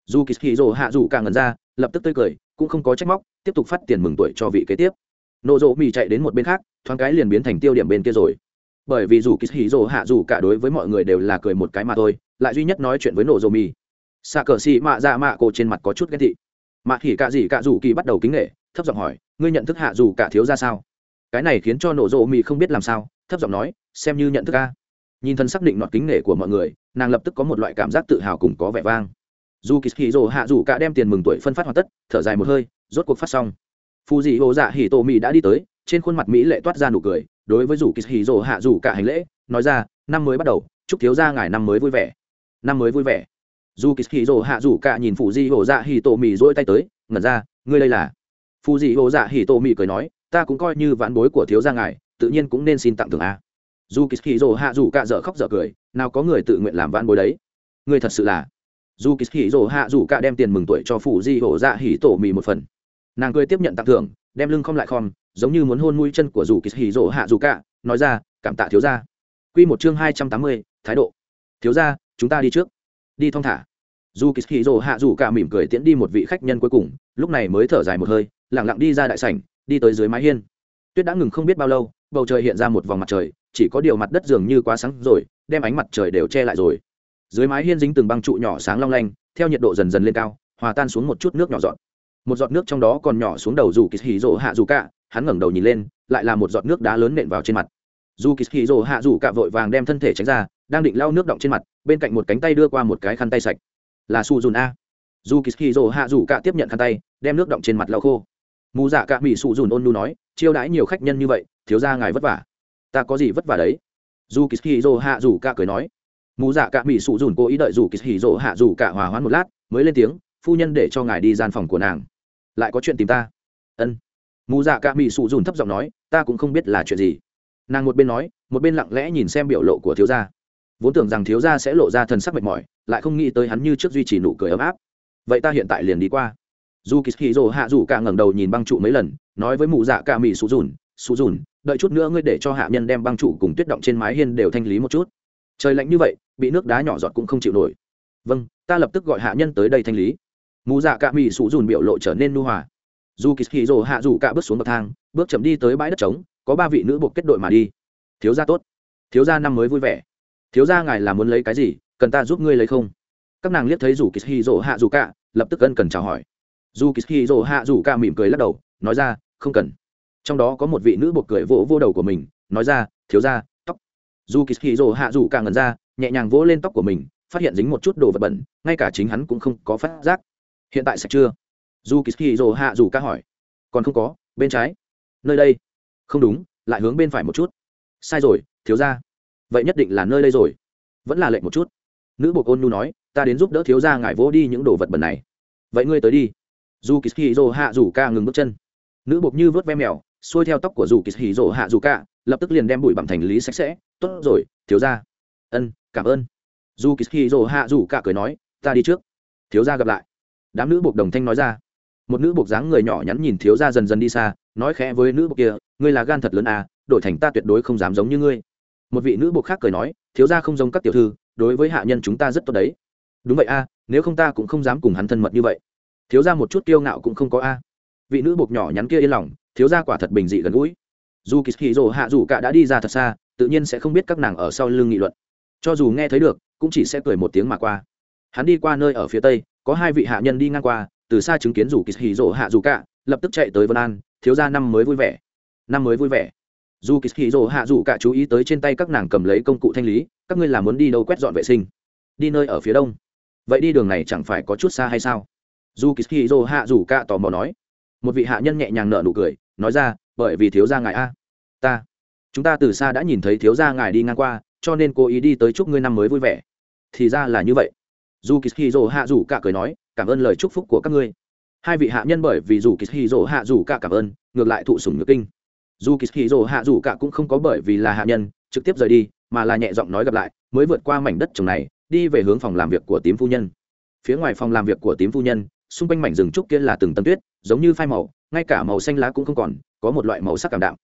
Dù kỳ hì rỗ hạ dù cả ngần ra, lập tức tươi cười, cũng không có trách móc, tiếp tục phát tiền mừng tuổi cho vị kế tiếp. Nổ rộ mi chạy đến một bên khác, thoáng cái liền biến thành tiêu điểm bên kia rồi bởi vì dù kỳ hì rộ hạ dù cả đối với mọi người đều là cười một cái mà thôi, lại duy nhất nói chuyện với nổ rộ mi xạ cờ xì mạ ra mạ cổ trên mặt có chút ghét thị mạ khỉ cả gì cả dù kỳ bắt đầu kính nghệ, thấp giọng hỏi, ngươi nhận thức hạ dù cả thiếu ra sao? Cái này khiến cho nổ rộ mì không biết làm sao, thấp giọng nói, xem như nhận thức ca nhìn thân xác định nọt kính nghệ của mọi người, nàng lập tức có một loại cảm giác tự hào cùng có vẻ vang. Dù kỳ hì rồ hạ dù cả đem tiền mừng tuổi phân phát hoàn tất, thở dài một hơi, rốt cuộc phát xong. Phù dị hồ dạ hì tô mỹ đã đi tới, trên khuôn mặt mỹ lệ toát ra nụ cười đối với dù kỳ hì rồ hạ dù cả hành lễ, nói ra, năm mới bắt đầu, chúc thiếu gia ngài năm mới vui vẻ. Năm mới vui vẻ. Dù kỳ hì rồ hạ dù cả nhìn phụ di hồ dạ hì tổ mì dỗi tay tới, ngẩn ra, ngươi đây là? Phụ di hồ dạ hì tổ mì cười nói, ta cũng coi như vãn bối của thiếu gia ngài, tự nhiên cũng nên xin tặng thưởng a. Dù kỳ hì rồ hạ dù cả dở khóc dở cười, nào có người tự nguyện làm vãn bối đấy. Ngươi thật sự là. Dù kỳ hì rồ hạ dù cả đem tiền mừng tuổi cho phụ di hồ dạ hì tổ mì một phần. Nàng cười tiếp nhận tặng thưởng, đem lưng không lại khom giống như muốn hôn mũi chân của dù kỳ hì rỗ hạ dù cả, nói ra, cảm tạ thiếu gia. Quy một chương hai trăm tám mươi, thái độ. Thiếu gia, chúng ta đi trước. Đi thong thả. Dù kỳ hì rỗ hạ dù cả mỉm cười tiễn đi một vị khách nhân cuối cùng, lúc này mới thở dài một hơi lẳng lặng đi ra đại sảnh, đi tới dưới mái hiên. Tuyết đã ngừng không biết bao lâu, bầu trời hiện ra một vòng mặt trời, chỉ có điều mặt đất dường như quá sáng rồi, đem ánh mặt trời đều che lại rồi. Dưới mái hiên dính từng băng trụ nhỏ sáng long lanh, theo nhiệt độ dần dần lên cao, hòa tan xuống một chút nước nhỏ giọt. Một giọt nước trong đó còn nhỏ xuống đầu dù kỳ hì rỗ hạ dù cả hắn ngẩng đầu nhìn lên, lại là một giọt nước đá lớn nện vào trên mặt. Dù kỳ hì hạ rủ cả vội vàng đem thân thể tránh ra, đang định lau nước động trên mặt, bên cạnh một cánh tay đưa qua một cái khăn tay sạch. Là su dùn a. Dù kỳ hì hạ rủ cả tiếp nhận khăn tay, đem nước động trên mặt lau khô. Mù dạ cả mỹ su dùn ôn nu nói, chiêu đãi nhiều khách nhân như vậy, thiếu ra ngài vất vả. Ta có gì vất vả đấy? Dù kỳ hì hạ rủ cả cười nói. Mù dạ cả mỹ su dùn cố ý đợi dù kỳ hì hạ rủ cả hòa hoãn một lát, mới lên tiếng, phu nhân để cho ngài đi gian phòng của nàng. Lại có chuyện tìm ta. Ân mù dạ cả mỹ sụ dùn thấp giọng nói, ta cũng không biết là chuyện gì. Nàng một bên nói, một bên lặng lẽ nhìn xem biểu lộ của thiếu gia. Vốn tưởng rằng thiếu gia sẽ lộ ra thần sắc mệt mỏi, lại không nghĩ tới hắn như trước duy trì nụ cười ấm áp. Vậy ta hiện tại liền đi qua. Dù kỳ hì dồ hạ dù cả ngẩng đầu nhìn băng trụ mấy lần, nói với mụ dạ cả mỹ sụ dùn sụ dùn, đợi chút nữa ngươi để cho hạ nhân đem băng trụ cùng tuyết động trên mái hiên đều thanh lý một chút. Trời lạnh như vậy, bị nước đá nhỏ giọt cũng không chịu nổi. Vâng ta lập tức gọi hạ nhân tới đây thanh lý. Mù dạ cả mỹ sụ dùn biểu lộ trở nên nu hòa dù kỳ hì rồ hạ rủ cả bước xuống bậc thang, bước chậm đi tới bãi đất trống, có ba vị nữ buộc kết đội mà đi. Thiếu gia tốt. Thiếu gia năm mới vui vẻ. Thiếu gia ngài là muốn lấy cái gì, cần ta giúp ngươi lấy không? Các nàng liếc thấy dù kỳ hì rồ hạ rủ cả, lập tức ân cần chào hỏi. Dù kỳ hì rồ hạ rủ cả mỉm cười lắc đầu, nói ra, không cần. Trong đó có một vị nữ buộc cười vỗ vô đầu của mình, nói ra, thiếu gia, tóc. Dù kỳ hì rồ hạ rủ cả ngần ra, nhẹ nhàng vỗ lên tóc của mình, phát hiện dính một chút đồ vật bẩn, ngay cả chính hắn cũng không có phát giác. Hiện tại sạch chưa? Dù kỳ rồ hạ dù ca hỏi, còn không có, bên trái, nơi đây? Không đúng, lại hướng bên phải một chút. Sai rồi, thiếu ra vậy nhất định là nơi đây rồi. Vẫn là lệnh một chút. Nữ bộ côn nhu nói, ta đến giúp đỡ thiếu ra ngài vỗ đi những đồ vật bẩn này. Vậy ngươi tới đi. Dù kỳ rồ hạ dù ca ngừng bước chân. Nữ bộc như vớt ve mèo, xuôi theo tóc của dù kỳ rồ hạ dù ca, lập tức liền đem bụi bặm thành lý sạch sẽ. Tốt rồi, thiếu ra ân, cảm ơn. Dù kỳ rồ hạ dù ca cười nói, ta đi trước, thiếu ra gặp lại. Đám nữ buộc đồng thanh nói ra một nữ buộc dáng người nhỏ nhắn nhìn thiếu gia dần dần đi xa nói khẽ với nữ buộc kia ngươi là gan thật lớn à đổi thành ta tuyệt đối không dám giống như ngươi. Một vị nữ buộc khác cười nói thiếu gia không giống các tiểu thư đối với hạ nhân chúng ta rất tốt đấy. Đúng vậy a à, nếu không ta cũng không dám cùng hắn thân mật như vậy. Thiếu gia một chút kiêu ngạo cũng không có a. Vị nữ buộc nhỏ nhắn kia yên lòng thiếu gia quả thật bình dị gần gũi. Dù kỳ hì hạ dù cả đã đi ra thật xa tự nhiên sẽ không biết các nàng ở sau lưng nghị luận. Cho dù nghe thấy được cũng chỉ sẽ cười một tiếng mà qua. Hắn đi qua nơi ở phía tây có hai vị hạ nhân đi ngang qua từ xa chứng kiến rủ kỳ hì rỗ hạ dù cả, lập tức chạy tới vân an, thiếu ra năm mới vui vẻ. Năm mới vui vẻ. Dù kỳ hì rỗ hạ dù cả chú ý tới trên tay các nàng cầm lấy công cụ thanh lý, các ngươi là muốn đi đâu quét dọn vệ sinh? Đi nơi ở phía đông. Vậy đi đường này chẳng phải có chút xa hay sao? Dù kỳ hì rỗ hạ dù cả tò mò nói. Một vị hạ nhân nhẹ nhàng nở nụ cười, nói ra, bởi vì thiếu gia ngài a. Ta. Chúng ta từ xa đã nhìn thấy thiếu gia ngài đi ngang qua, cho nên cố ý đi tới chúc ngươi năm mới vui vẻ. Thì ra là như vậy. Dù kỳ hì rồ hạ dù cả cười nói cảm ơn lời chúc phúc của các ngươi. Hai vị hạ nhân bởi vì dù kỳ hì hạ dù cả cảm ơn, ngược lại thụ sủng nhược kinh. Dù kỳ hì hạ dù cả cũng không có bởi vì là hạ nhân, trực tiếp rời đi, mà là nhẹ giọng nói gặp lại, mới vượt qua mảnh đất trồng này, đi về hướng phòng làm việc của tím phu nhân. Phía ngoài phòng làm việc của tím phu nhân, xung quanh mảnh rừng trúc kia là từng tấm tuyết, giống như phai màu, ngay cả màu xanh lá cũng không còn, có một loại màu sắc cảm đạm.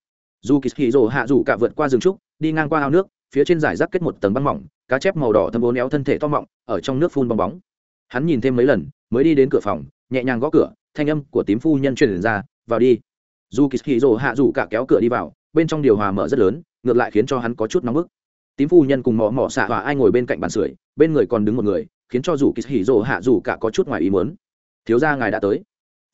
Dù kỳ hì hạ dù cả vượt qua rừng trúc, đi ngang qua ao nước, phía trên giải rác kết một tầng băng mỏng, cá chép màu đỏ thâm bố néo thân thể to mọng, ở trong nước phun bong bóng hắn nhìn thêm mấy lần, mới đi đến cửa phòng, nhẹ nhàng gõ cửa, thanh âm của tím phu nhân truyền ra, vào đi. Dù kỳ hì rồ hạ rủ cả kéo cửa đi vào, bên trong điều hòa mở rất lớn, ngược lại khiến cho hắn có chút nóng bức. Tím phu nhân cùng mò mò xạ hòa ai ngồi bên cạnh bàn sưởi, bên người còn đứng một người, khiến cho dù kỳ hì rồ hạ rủ cả có chút ngoài ý muốn. Thiếu gia ngài đã tới.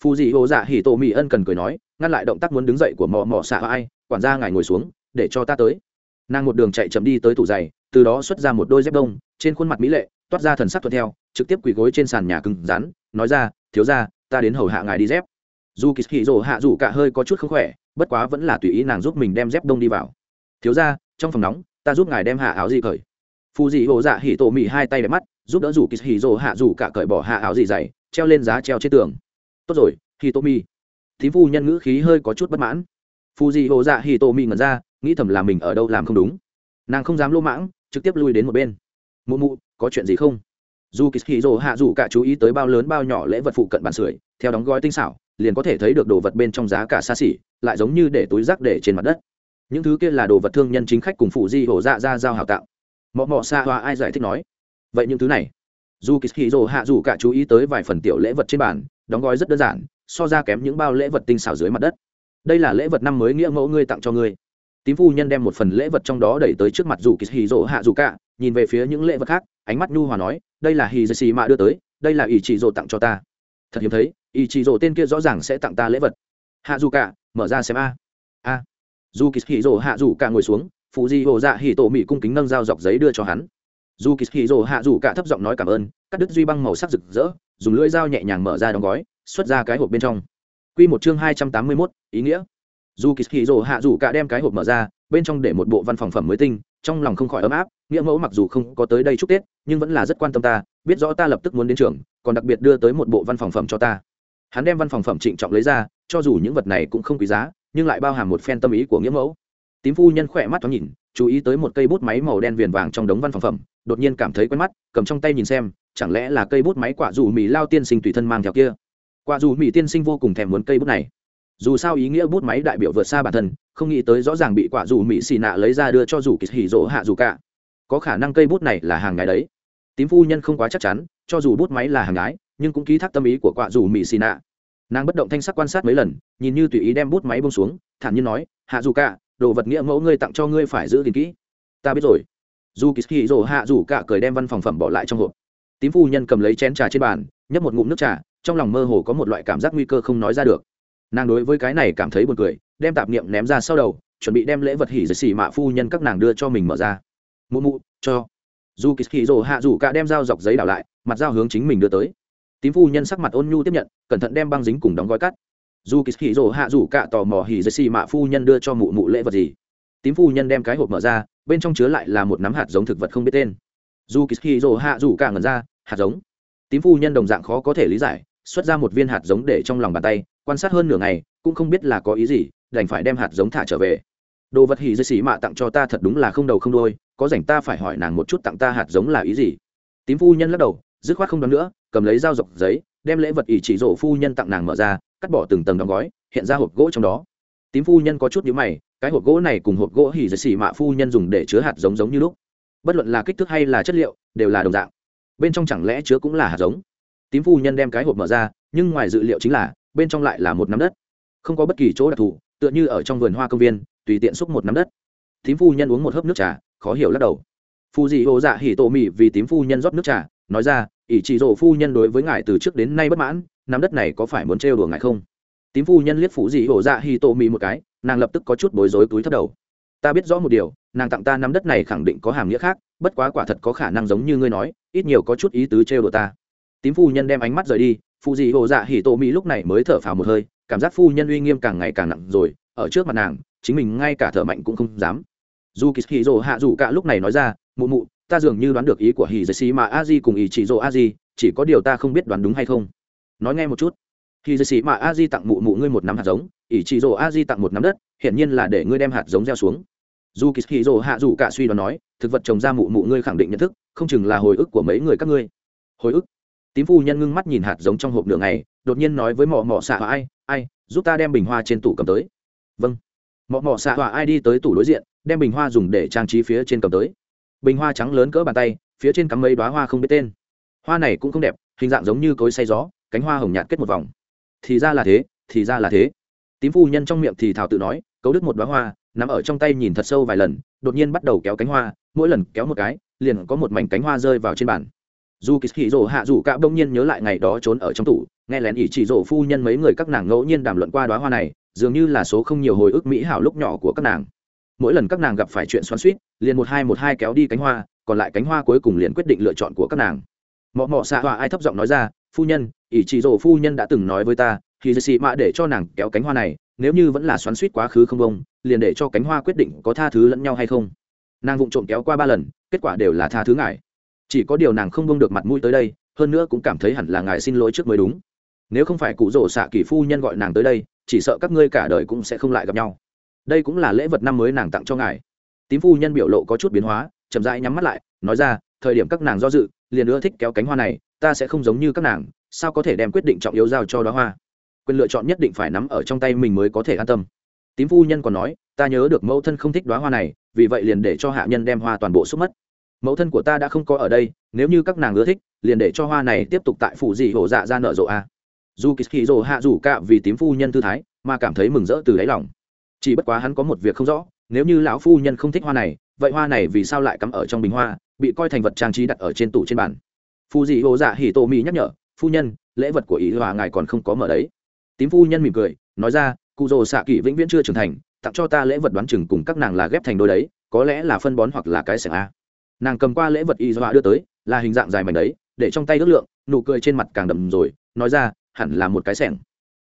Phù dị hồ dạ hì tổ mỹ ân cần cười nói, ngăn lại động tác muốn đứng dậy của mò mò xạ hòa ai, quản gia ngài ngồi xuống, để cho ta tới. Nàng một đường chạy chậm đi tới tủ giày từ đó xuất ra một đôi dép đông, trên khuôn mặt mỹ lệ, toát ra thần sắc thuận theo, trực tiếp quỳ gối trên sàn nhà cứng rắn, nói ra, thiếu ra ta đến hầu hạ ngài đi dép. Dù kỳ hì rồ hạ dù cả hơi có chút không khỏe, bất quá vẫn là tùy ý nàng giúp mình đem dép đông đi vào. Thiếu ra trong phòng nóng, ta giúp ngài đem hạ áo gì cởi. Phù dị hồ dạ hỉ tổ mị hai tay đẹp mắt, giúp đỡ rủ kỳ hì rồ hạ dù cả cởi bỏ hạ áo gì dày, treo lên giá treo trên tường. Tốt rồi hì tổ mị. Thím phu nhân ngữ khí hơi có chút bất mãn. Phù dị hồ dạ hì tổ mị ngẩn ra, nghĩ thầm là mình ở đâu làm không đúng nàng không dám lô mãng, trực tiếp lui đến một bên. Mụ mụ, có chuyện gì không? Dù kỳ hì rồ hạ dù cả chú ý tới bao lớn bao nhỏ lễ vật phụ cận bàn sưởi, theo đóng gói tinh xảo, liền có thể thấy được đồ vật bên trong giá cả xa xỉ, lại giống như để túi rác để trên mặt đất. Những thứ kia là đồ vật thương nhân chính khách cùng phụ di hổ dạ ra giao hảo tạo. Mọ mọ xa hoa ai giải thích nói, vậy những thứ này? Dù kỳ hì rồ hạ dù cả chú ý tới vài phần tiểu lễ vật trên bàn, đóng gói rất đơn giản, so ra kém những bao lễ vật tinh xảo dưới mặt đất. Đây là lễ vật năm mới nghĩa mẫu ngươi tặng cho ngươi tím phu nhân đem một phần lễ vật trong đó đẩy tới trước mặt dù kỳ hì rỗ hạ dù cả, nhìn về phía những lễ vật khác, ánh mắt nhu hòa nói, đây là hì dì xì mạ đưa tới, đây là ý chị rỗ tặng cho ta. Thật hiếm thấy, ý chị rỗ tên kia rõ ràng sẽ tặng ta lễ vật. Hạ dù cả, mở ra xem a. A. Dù kỳ hì rỗ hạ dù cả ngồi xuống phụ di hồ dạ hì tổ mỹ cung kính nâng dao dọc giấy đưa cho hắn. Dù kỳ hì rỗ hạ dù cả thấp giọng nói cảm ơn, cắt đứt duy băng màu sắc rực rỡ, dùng lưỡi dao nhẹ nhàng mở ra đóng gói, xuất ra cái hộp bên trong. Quy một chương hai trăm tám mươi mốt, ý nghĩa dù kỳ hì rồ hạ dù cả đem cái hộp mở ra, bên trong để một bộ văn phòng phẩm mới tinh, trong lòng không khỏi ấm áp, nghĩa mẫu mặc dù không có tới đây chúc tết, nhưng vẫn là rất quan tâm ta, biết rõ ta lập tức muốn đến trường, còn đặc biệt đưa tới một bộ văn phòng phẩm cho ta. Hắn đem văn phòng phẩm trịnh trọng lấy ra, cho dù những vật này cũng không quý giá, nhưng lại bao hàm một phen tâm ý của nghĩa mẫu. Tím phu nhân khỏe mắt thoáng nhìn, chú ý tới một cây bút máy màu đen viền vàng trong đống văn phòng phẩm, đột nhiên cảm thấy quen mắt, cầm trong tay nhìn xem, chẳng lẽ là cây bút máy quả dù mì lao tiên sinh tùy thân mang theo kia? Quả dù mì tiên sinh vô cùng thèm muốn cây bút này dù sao ý nghĩa bút máy đại biểu vượt xa bản thân, không nghĩ tới rõ ràng bị quả dù mỹ xì nạ lấy ra đưa cho dù kỳ hỉ rỗ hạ dù cả. Có khả năng cây bút này là hàng ngái đấy. Tím phu nhân không quá chắc chắn, cho dù bút máy là hàng ngái, nhưng cũng ký thác tâm ý của quả dù mỹ xì nạ. Nàng bất động thanh sắc quan sát mấy lần, nhìn như tùy ý đem bút máy bông xuống, thản nhiên nói, hạ dù cả, đồ vật nghĩa mẫu ngươi tặng cho ngươi phải giữ gìn kỹ. Ta biết rồi. Dù kỳ hỉ rỗ hạ dù cả cười đem văn phòng phẩm bỏ lại trong hộp. Tím phu nhân cầm lấy chén trà trên bàn, nhấp một ngụm nước trà, trong lòng mơ hồ có một loại cảm giác nguy cơ không nói ra được nàng đối với cái này cảm thấy buồn cười, đem tạp niệm ném ra sau đầu, chuẩn bị đem lễ vật hỉ giật xỉ mạ phu nhân các nàng đưa cho mình mở ra. Mụ mụ, cho. Dù kỳ hỉ rồ hạ rủ cả đem dao dọc giấy đảo lại, mặt dao hướng chính mình đưa tới. Tím phu nhân sắc mặt ôn nhu tiếp nhận, cẩn thận đem băng dính cùng đóng gói cắt. Dù kỳ hỉ rồ hạ rủ cả tò mò hỉ giật xỉ mạ phu nhân đưa cho mụ mụ lễ vật gì? Tím phu nhân đem cái hộp mở ra, bên trong chứa lại là một nắm hạt giống thực vật không biết tên. Dù kỳ hỉ rồ hạ rủ cả ngẩn ra, hạt giống. Tím phu nhân đồng dạng khó có thể lý giải, xuất ra một viên hạt giống để trong lòng bàn tay quan sát hơn nửa ngày, cũng không biết là có ý gì, đành phải đem hạt giống thả trở về. Đồ vật hỉ dây xỉ mạ tặng cho ta thật đúng là không đầu không đôi có rảnh ta phải hỏi nàng một chút tặng ta hạt giống là ý gì. Tím phu nhân lắc đầu, dứt khoát không đón nữa, cầm lấy dao dọc giấy, đem lễ vật ỷ chỉ rổ phu nhân tặng nàng mở ra, cắt bỏ từng tầng đóng gói, hiện ra hộp gỗ trong đó. Tím phu nhân có chút nhíu mày, cái hộp gỗ này cùng hộp gỗ hỉ dây xỉ mạ phu nhân dùng để chứa hạt giống giống như lúc. Bất luận là kích thước hay là chất liệu, đều là đồng dạng. Bên trong chẳng lẽ chứa cũng là hạt giống? Tím phu nhân đem cái hộp mở ra, nhưng ngoài dự liệu chính là bên trong lại là một nắm đất. Không có bất kỳ chỗ đặc thù, tựa như ở trong vườn hoa công viên, tùy tiện xúc một nắm đất. Tím phu nhân uống một hớp nước trà, khó hiểu lắc đầu. Phu dị ô dạ hỉ tổ Mị vì tím phu nhân rót nước trà, nói ra, ỷ chỉ rộ phu nhân đối với ngài từ trước đến nay bất mãn, nắm đất này có phải muốn trêu đùa ngài không? Tím phu nhân liếc phủ dị ô dạ hỉ tổ Mị một cái, nàng lập tức có chút bối rối túi thấp đầu. Ta biết rõ một điều, nàng tặng ta nắm đất này khẳng định có hàm nghĩa khác, bất quá quả thật có khả năng giống như ngươi nói, ít nhiều có chút ý tứ trêu đùa ta. Tím phu nhân đem ánh mắt rời đi phụ dị hồ dạ hỉ tổ mỹ lúc này mới thở phào một hơi, cảm giác phu nhân uy nghiêm càng ngày càng nặng rồi, ở trước mặt nàng, chính mình ngay cả thở mạnh cũng không dám. Dù kỳ hỉ Dỗ hạ dù cả lúc này nói ra, mụ mụ, ta dường như đoán được ý của hỉ dạy xì mà a di cùng ý chỉ Dỗ a di, chỉ có điều ta không biết đoán đúng hay không. Nói nghe một chút. Khi dì xì mà a di tặng mụ mụ ngươi một nắm hạt giống ỷ Chỉ Dỗ a di tặng một nắm đất, hiển nhiên là để ngươi đem hạt giống gieo xuống. Dù kỳ Hỉ Dỗ hạ dù cả suy đoán nói, thực vật trồng ra mụ mụ ngươi khẳng định nhận thức, không chừng là hồi ức của mấy người các ngươi. Hồi ức? Tím phu nhân ngưng mắt nhìn hạt giống trong hộp nửa ngày, đột nhiên nói với mọ mọ xạ hòa ai ai, giúp ta đem bình hoa trên tủ cầm tới. Vâng. Mọ mọ xạ hòa ai đi tới tủ đối diện, đem bình hoa dùng để trang trí phía trên cầm tới. Bình hoa trắng lớn cỡ bàn tay, phía trên cắm mấy đoá hoa không biết tên. Hoa này cũng không đẹp, hình dạng giống như cối say gió, cánh hoa hồng nhạt kết một vòng. Thì ra là thế, thì ra là thế. Tím phu nhân trong miệng thì thảo tự nói, cấu đứt một đoá hoa nằm ở trong tay nhìn thật sâu vài lần, đột nhiên bắt đầu kéo cánh hoa, mỗi lần kéo một cái, liền có một mảnh cánh hoa rơi vào trên bàn dù kỳ hỉ rổ hạ dù cả bỗng nhiên nhớ lại ngày đó trốn ở trong tủ, nghe lén ý chỉ rổ phu nhân mấy người các nàng ngẫu nhiên đàm luận qua đoá hoa này, dường như là số không nhiều hồi ức mỹ hảo lúc nhỏ của các nàng. Mỗi lần các nàng gặp phải chuyện xoắn suýt liền một hai một hai kéo đi cánh hoa, còn lại cánh hoa cuối cùng liền quyết định lựa chọn của các nàng. Mọ mọ xạ hoa ai thấp giọng nói ra, phu nhân ỷ chỉ rổ phu nhân đã từng nói với ta thì dì xì mạ để cho nàng kéo cánh hoa này, nếu như vẫn là xoắn suýt quá khứ không bông, liền để cho cánh hoa quyết định có tha thứ lẫn nhau hay không. Nàng vụng trộm kéo qua ba lần, kết quả đều là tha thứ ngại chỉ có điều nàng không bông được mặt mũi tới đây, hơn nữa cũng cảm thấy hẳn là ngài xin lỗi trước mới đúng. Nếu không phải cụ rổ xạ kỳ phu nhân gọi nàng tới đây, chỉ sợ các ngươi cả đời cũng sẽ không lại gặp nhau. Đây cũng là lễ vật năm mới nàng tặng cho ngài. Tím phu nhân biểu lộ có chút biến hóa, chậm rãi nhắm mắt lại, nói ra, thời điểm các nàng do dự, liền ưa thích kéo cánh hoa này, ta sẽ không giống như các nàng, sao có thể đem quyết định trọng yếu giao cho đó hoa? Quyền lựa chọn nhất định phải nắm ở trong tay mình mới có thể an tâm. Tím phu nhân còn nói, ta nhớ được mẫu thân không thích đoá hoa này, vì vậy liền để cho hạ nhân đem hoa toàn bộ xúc mất mẫu thân của ta đã không có ở đây, nếu như các nàng ưa thích, liền để cho hoa này tiếp tục tại phủ dị hổ dạ ra nợ rộ a. Dù kỳ hì rồ hạ rủ cạ vì tím phu nhân thư thái, mà cảm thấy mừng rỡ từ đáy lòng. Chỉ bất quá hắn có một việc không rõ, nếu như lão phu nhân không thích hoa này, vậy hoa này vì sao lại cắm ở trong bình hoa, bị coi thành vật trang trí đặt ở trên tủ trên bàn? Phù dị hồ dạ hỉ tô mỹ nhắc nhở, phu nhân, lễ vật của ý hòa ngài còn không có mở đấy. Tím phu nhân mỉm cười, nói ra, cụ rồ xạ kỷ vĩnh viễn chưa trưởng thành, tặng cho ta lễ vật đoán chừng cùng các nàng là ghép thành đôi đấy, có lẽ là phân bón hoặc là cái sẻng a nàng cầm qua lễ vật y dọa đưa tới, là hình dạng dài mảnh đấy, để trong tay ước lượng, nụ cười trên mặt càng đậm rồi, nói ra, hẳn là một cái sẻng.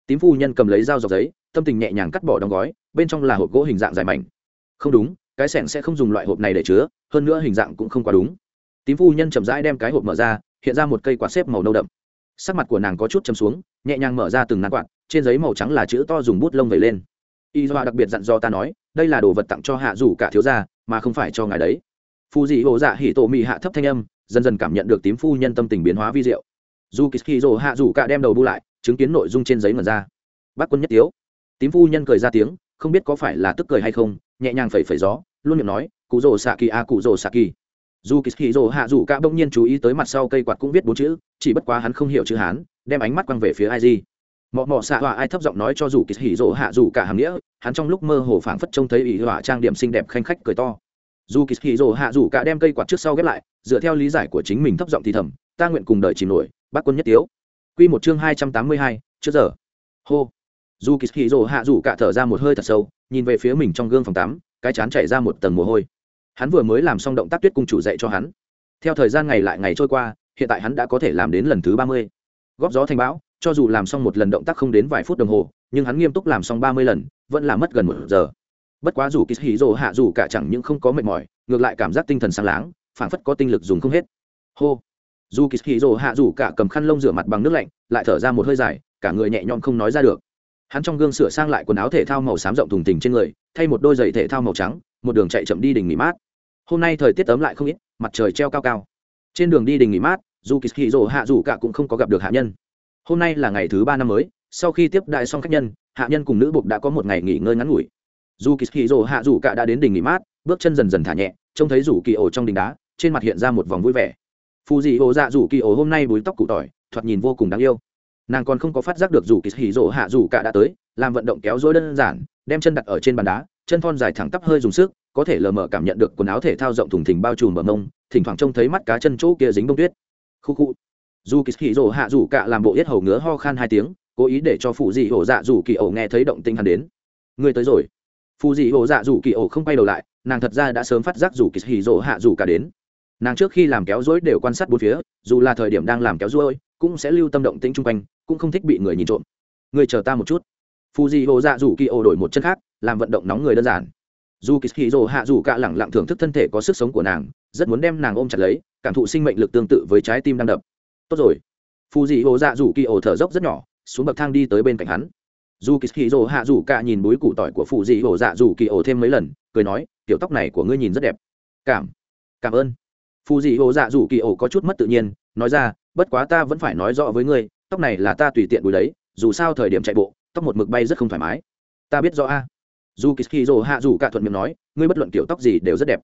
Tím phu nhân cầm lấy dao dọc giấy, tâm tình nhẹ nhàng cắt bỏ đóng gói, bên trong là hộp gỗ hình dạng dài mảnh. Không đúng, cái sẻng sẽ không dùng loại hộp này để chứa, hơn nữa hình dạng cũng không quá đúng. Tím phu nhân chậm rãi đem cái hộp mở ra, hiện ra một cây quạt xếp màu nâu đậm. Sắc mặt của nàng có chút chấm xuống, nhẹ nhàng mở ra từng nán quạt, trên giấy màu trắng là chữ to dùng bút lông vẩy lên. Y dọa đặc biệt dặn do ta nói, đây là đồ vật tặng cho hạ dù cả thiếu gia, mà không phải cho ngài đấy phù dị hộ dạ hỉ tổ mị hạ thấp thanh âm, dần dần cảm nhận được tím phu nhân tâm tình biến hóa vi diệu. Dù kỳ rồ hạ rủ cả đem đầu bu lại, chứng kiến nội dung trên giấy mật ra. Bác quân nhất tiếu. Tím phu nhân cười ra tiếng, không biết có phải là tức cười hay không, nhẹ nhàng phẩy phẩy gió, luôn miệng nói, cụ rồ xạ kỳ a, cụ rồ xạ kỳ. Dù kỳ rồ hạ rủ cả bỗng nhiên chú ý tới mặt sau cây quạt cũng viết bốn chữ, chỉ bất quá hắn không hiểu chữ hán, đem ánh mắt quăng về phía ai gì mọ mọ xạ họa ai thấp giọng nói cho dù kỳ hỉ rỗ hạ dù cả hàm nghĩa, hắn trong lúc mơ hồ phảng phất trông thấy ỷ họa trang điểm xinh đẹp khanh khách cười to dù kỳ hì rỗ hạ dù cả đem cây quạt trước sau ghép lại, dựa theo lý giải của chính mình thấp giọng thì thầm, ta nguyện cùng đời chìm nổi, bác quân nhất tiếu. Quy một chương hai trăm tám mươi hai, trước giờ. Hô. Dù kỳ hì rỗ hạ dù cả thở ra một hơi thật sâu, nhìn về phía mình trong gương phòng tắm, cái chán chảy ra một tầng mồ hôi. Hắn vừa mới làm xong động tác tuyết cung chủ dạy cho hắn. Theo thời gian ngày lại ngày trôi qua, hiện tại hắn đã có thể làm đến lần thứ ba mươi. Góp gió thành bão, cho dù làm xong một lần động tác không đến vài phút đồng hồ, nhưng hắn nghiêm túc làm xong ba mươi lần, vẫn là mất gần một giờ bất quá dù kỳ hì rồ hạ dù cả chẳng những không có mệt mỏi, ngược lại cảm giác tinh thần sáng láng, phảng phất có tinh lực dùng không hết. Hô! Dù kỳ hì rồ hạ dù cả cầm khăn lông rửa mặt bằng nước lạnh, lại thở ra một hơi dài, cả người nhẹ nhõm không nói ra được. Hắn trong gương sửa sang lại quần áo thể thao màu xám rộng thùng tình trên người, thay một đôi giày thể thao màu trắng, một đường chạy chậm đi đình nghỉ mát. Hôm nay thời tiết ấm lại không ít, mặt trời treo cao cao. Trên đường đi đình nghỉ mát, dù kỳ hì rồ hạ dù cả cũng không có gặp được hạ nhân. Hôm nay là ngày thứ ba năm mới, sau khi tiếp đại xong khách nhân, hạ nhân cùng nữ bục đã có một ngày nghỉ ngơi ngắn ngủi dù kỳ hì rồ hạ dù cả đã đến đỉnh nghỉ mát, bước chân dần dần thả nhẹ, trông thấy rủ kỳ ổ trong đỉnh đá, trên mặt hiện ra một vòng vui vẻ. Phù dị ổ dạ rủ kỳ ổ hôm nay búi tóc cụ tỏi, thoạt nhìn vô cùng đáng yêu. Nàng còn không có phát giác được rủ kỳ hì rồ hạ dù cả đã tới, làm vận động kéo dối đơn giản, đem chân đặt ở trên bàn đá, chân thon dài thẳng tắp hơi dùng sức, có thể lờ mờ cảm nhận được quần áo thể thao rộng thùng thình bao trùm bờ mông, thỉnh thoảng trông thấy mắt cá chân chỗ kia dính bông tuyết. Khu khu. Dù kỳ hì rồ hạ rủ cả làm bộ yết hầu ngứa ho khan hai tiếng, cố ý để cho phụ dị ổ dạ rủ kỳ ổ nghe thấy động tinh hắn đến. Người tới rồi phù dị ổ dạ dù kỳ ổ không quay đầu lại, nàng thật ra đã sớm phát giác dù kỳ hì Dỗ hạ dù cả đến. Nàng trước khi làm kéo dối đều quan sát bốn phía, dù là thời điểm đang làm kéo dối, cũng sẽ lưu tâm động tĩnh chung quanh, cũng không thích bị người nhìn trộm. Người chờ ta một chút. Phù dị ổ dạ dù kỳ ổ đổi một chân khác, làm vận động nóng người đơn giản. Dù kỳ hì Dỗ hạ dù cả lẳng lặng thưởng thức thân thể có sức sống của nàng, rất muốn đem nàng ôm chặt lấy, cảm thụ sinh mệnh lực tương tự với trái tim đang đập. Tốt rồi. Phù dị ổ dạ dù kỳ ổ thở dốc rất nhỏ, xuống bậc thang đi tới bên cạnh hắn dù kỳ hì rồ hạ dù cả nhìn búi củ tỏi của phụ dị ổ dạ dù kỳ ổ thêm mấy lần, cười nói kiểu tóc này của ngươi nhìn rất đẹp. Cảm cảm ơn. Phụ dị ổ dạ dù kỳ ổ có chút mất tự nhiên, nói ra, bất quá ta vẫn phải nói rõ với ngươi, tóc này là ta tùy tiện bùi đấy, dù sao thời điểm chạy bộ, tóc một mực bay rất không thoải mái. Ta biết rõ a. Dù kỳ hì rồ hạ dù cả thuận miệng nói, ngươi bất luận kiểu tóc gì đều rất đẹp.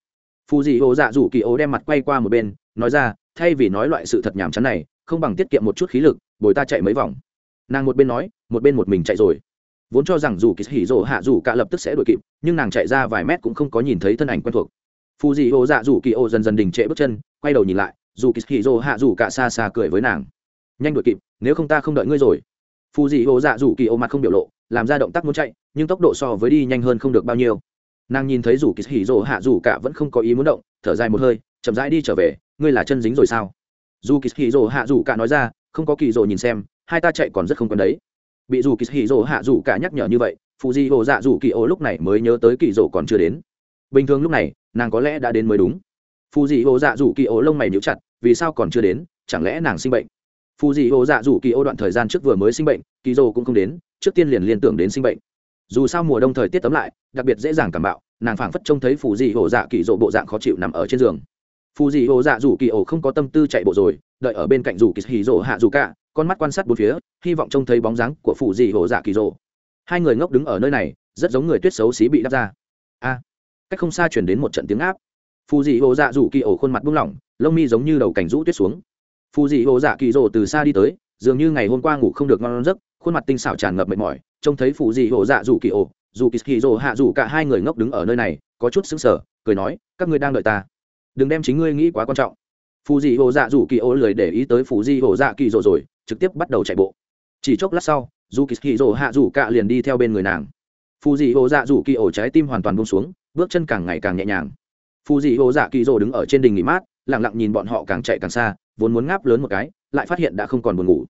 Phụ dị ổ dạ dù kỳ ổ đem mặt quay qua một bên, nói ra, thay vì nói loại sự thật nhàm chán này, không bằng tiết kiệm một chút khí lực, bồi ta chạy mấy vòng. Nàng một bên nói, một bên một mình chạy rồi vốn cho rằng dù kỳ hỉ rồ hạ dù cả lập tức sẽ đuổi kịp, nhưng nàng chạy ra vài mét cũng không có nhìn thấy thân ảnh quen thuộc. Phù dị ô dạ dù kỳ ô dần dần đình trệ bước chân, quay đầu nhìn lại, dù kỳ hỉ rồ hạ dù cả xa xa cười với nàng. Nhanh đuổi kịp, nếu không ta không đợi ngươi rồi. Phù dị ô dạ dù kỳ ô mặt không biểu lộ, làm ra động tác muốn chạy, nhưng tốc độ so với đi nhanh hơn không được bao nhiêu. Nàng nhìn thấy dù kỳ hỉ rồ hạ dù cả vẫn không có ý muốn động, thở dài một hơi, chậm rãi đi trở về, ngươi là chân dính rồi sao? Dù kỳ hỉ rồ hạ dù cả nói ra, không có kỳ rồ nhìn xem, hai ta chạy còn rất không quen đấy bị dù kỳ hì rồ hạ dù cả nhắc nhở như vậy phụ di hồ dạ dù kỳ ô lúc này mới nhớ tới kỳ rồ còn chưa đến. Bình thường lúc này, nàng có lẽ đã đến mới đúng. Phụ di hồ dạ dù kỳ ô lông mày nhíu chặt, vì sao còn chưa đến, chẳng lẽ nàng sinh bệnh? Phụ di hồ dạ dù kỳ ô đoạn thời gian trước vừa mới sinh bệnh kỳ rồ cũng không đến, trước tiên liền liên tưởng đến sinh bệnh. Dù sao mùa đông thời tiết tấm lại, đặc biệt dễ dàng cảm bạo, nàng phảng phất trông thấy phụ di hồ dạ kỳ rồ bộ dạng khó chịu nằm ở trên giường. Phụ di hồ dạ dù kỳ ô không có tâm tư chạy bộ rồi, đợi ở bên cạnh dù kỳ hì rồ hạ dù cả con mắt quan sát bốn phía, hy vọng trông thấy bóng dáng của phụ dị hồ dạ kỳ rộ hai người ngốc đứng ở nơi này, rất giống người tuyết xấu xí bị đắp ra. A, cách không xa chuyển đến một trận tiếng áp. Phù dị hồ dạ rủ kỳ ổ khuôn mặt buông lỏng, lông mi giống như đầu cảnh rũ tuyết xuống. Phù dị hồ dạ kỳ rộ từ xa đi tới, dường như ngày hôm qua ngủ không được ngon giấc, khuôn mặt tinh xảo tràn ngập mệt mỏi, trông thấy phù dị hồ dạ rủ kỳ ổ dù kỳ kỳ rộ hạ rủ cả hai người ngốc đứng ở nơi này, có chút sững sờ, cười nói, các ngươi đang đợi ta. Đừng đem chính ngươi nghĩ quá quan trọng. Phù dị hồ dạ rủ kỳ ổ lười để ý tới phù dị hồ dạ kỳ rộ rồi trực tiếp bắt đầu chạy bộ. Chỉ chốc lát sau dù kỳ hì rồ hạ rủ cạ liền đi theo bên người nàng. Phù dị hồ dạ rủ kỳ ổ trái tim hoàn toàn bông xuống, bước chân càng ngày càng nhẹ nhàng. Phù dị hồ dạ kỳ rồ đứng ở trên đỉnh nghỉ mát lẳng lặng nhìn bọn họ càng chạy càng xa, vốn muốn ngáp lớn một cái, lại phát hiện đã không còn buồn ngủ.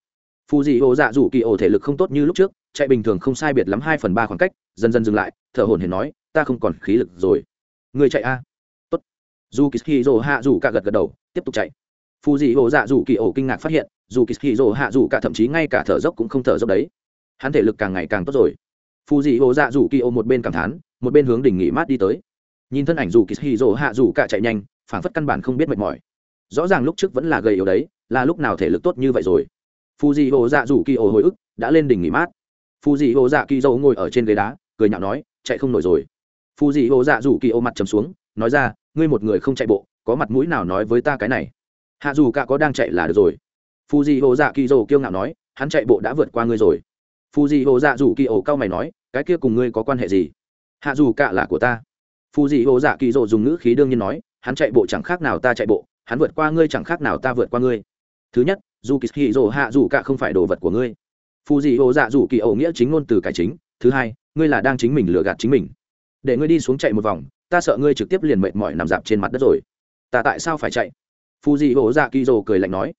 Phù dị hồ dạ rủ kỳ ổ thể lực không tốt như lúc trước, chạy bình thường không sai biệt lắm hai phần ba khoảng cách, dần dần dừng lại, thở hồn hển nói, ta không còn khí lực rồi. Người chạy a. Tốt. Dù kỳ hì rồ hạ rủ cạ gật gật đầu, tiếp tục chạy. Phù dị hồ dạ rủ kỳ ổ kinh ngạc phát hiện dù kỳ hì rồ hạ dù cả thậm chí ngay cả thở dốc cũng không thở dốc đấy. Hắn thể lực càng ngày càng tốt rồi. Phù dị hồ dạ dù kỳ ô một bên cảm thán, một bên hướng đỉnh nghỉ mát đi tới. Nhìn thân ảnh dù kỳ hì rồ hạ dù cả chạy nhanh, phảng phất căn bản không biết mệt mỏi. Rõ ràng lúc trước vẫn là gầy yếu đấy, là lúc nào thể lực tốt như vậy rồi. Phù dị hồ dạ dù kỳ ô hồi ức đã lên đỉnh nghỉ mát. Phù dị hồ dạ kỳ dâu ngồi ở trên ghế đá, cười nhạo nói, chạy không nổi rồi. Phù dị hồ dạ dù kỳ ô mặt trầm xuống, nói ra, ngươi một người không chạy bộ, có mặt mũi nào nói với ta cái này? Hạ dù cả có đang chạy là được rồi phù dị hồ dạ kỳ dỗ kiêu ngạo nói, hắn chạy bộ đã vượt qua ngươi rồi. Phù dị hồ dạ dù kỳ ổ cao mày nói, cái kia cùng ngươi có quan hệ gì? Hạ dù cả là của ta. Phù dị hồ dạ kỳ dỗ dùng ngữ khí đương nhiên nói, hắn chạy bộ chẳng khác nào ta chạy bộ, hắn vượt qua ngươi chẳng khác nào ta vượt qua ngươi. Thứ nhất dù kỳ hì dỗ hạ dù cả không phải đồ vật của ngươi. Phù dị hồ dạ dù kỳ ổ nghĩa chính ngôn từ cải chính. Thứ hai, ngươi là đang chính mình lừa gạt chính mình. Để ngươi đi xuống chạy một vòng, ta sợ ngươi trực tiếp liền mệt mỏi nằm dạp trên mặt đất rồi. Ta tại sao phải chạy? Phù dị hồ dạ kỳ dỗ cười lạnh nói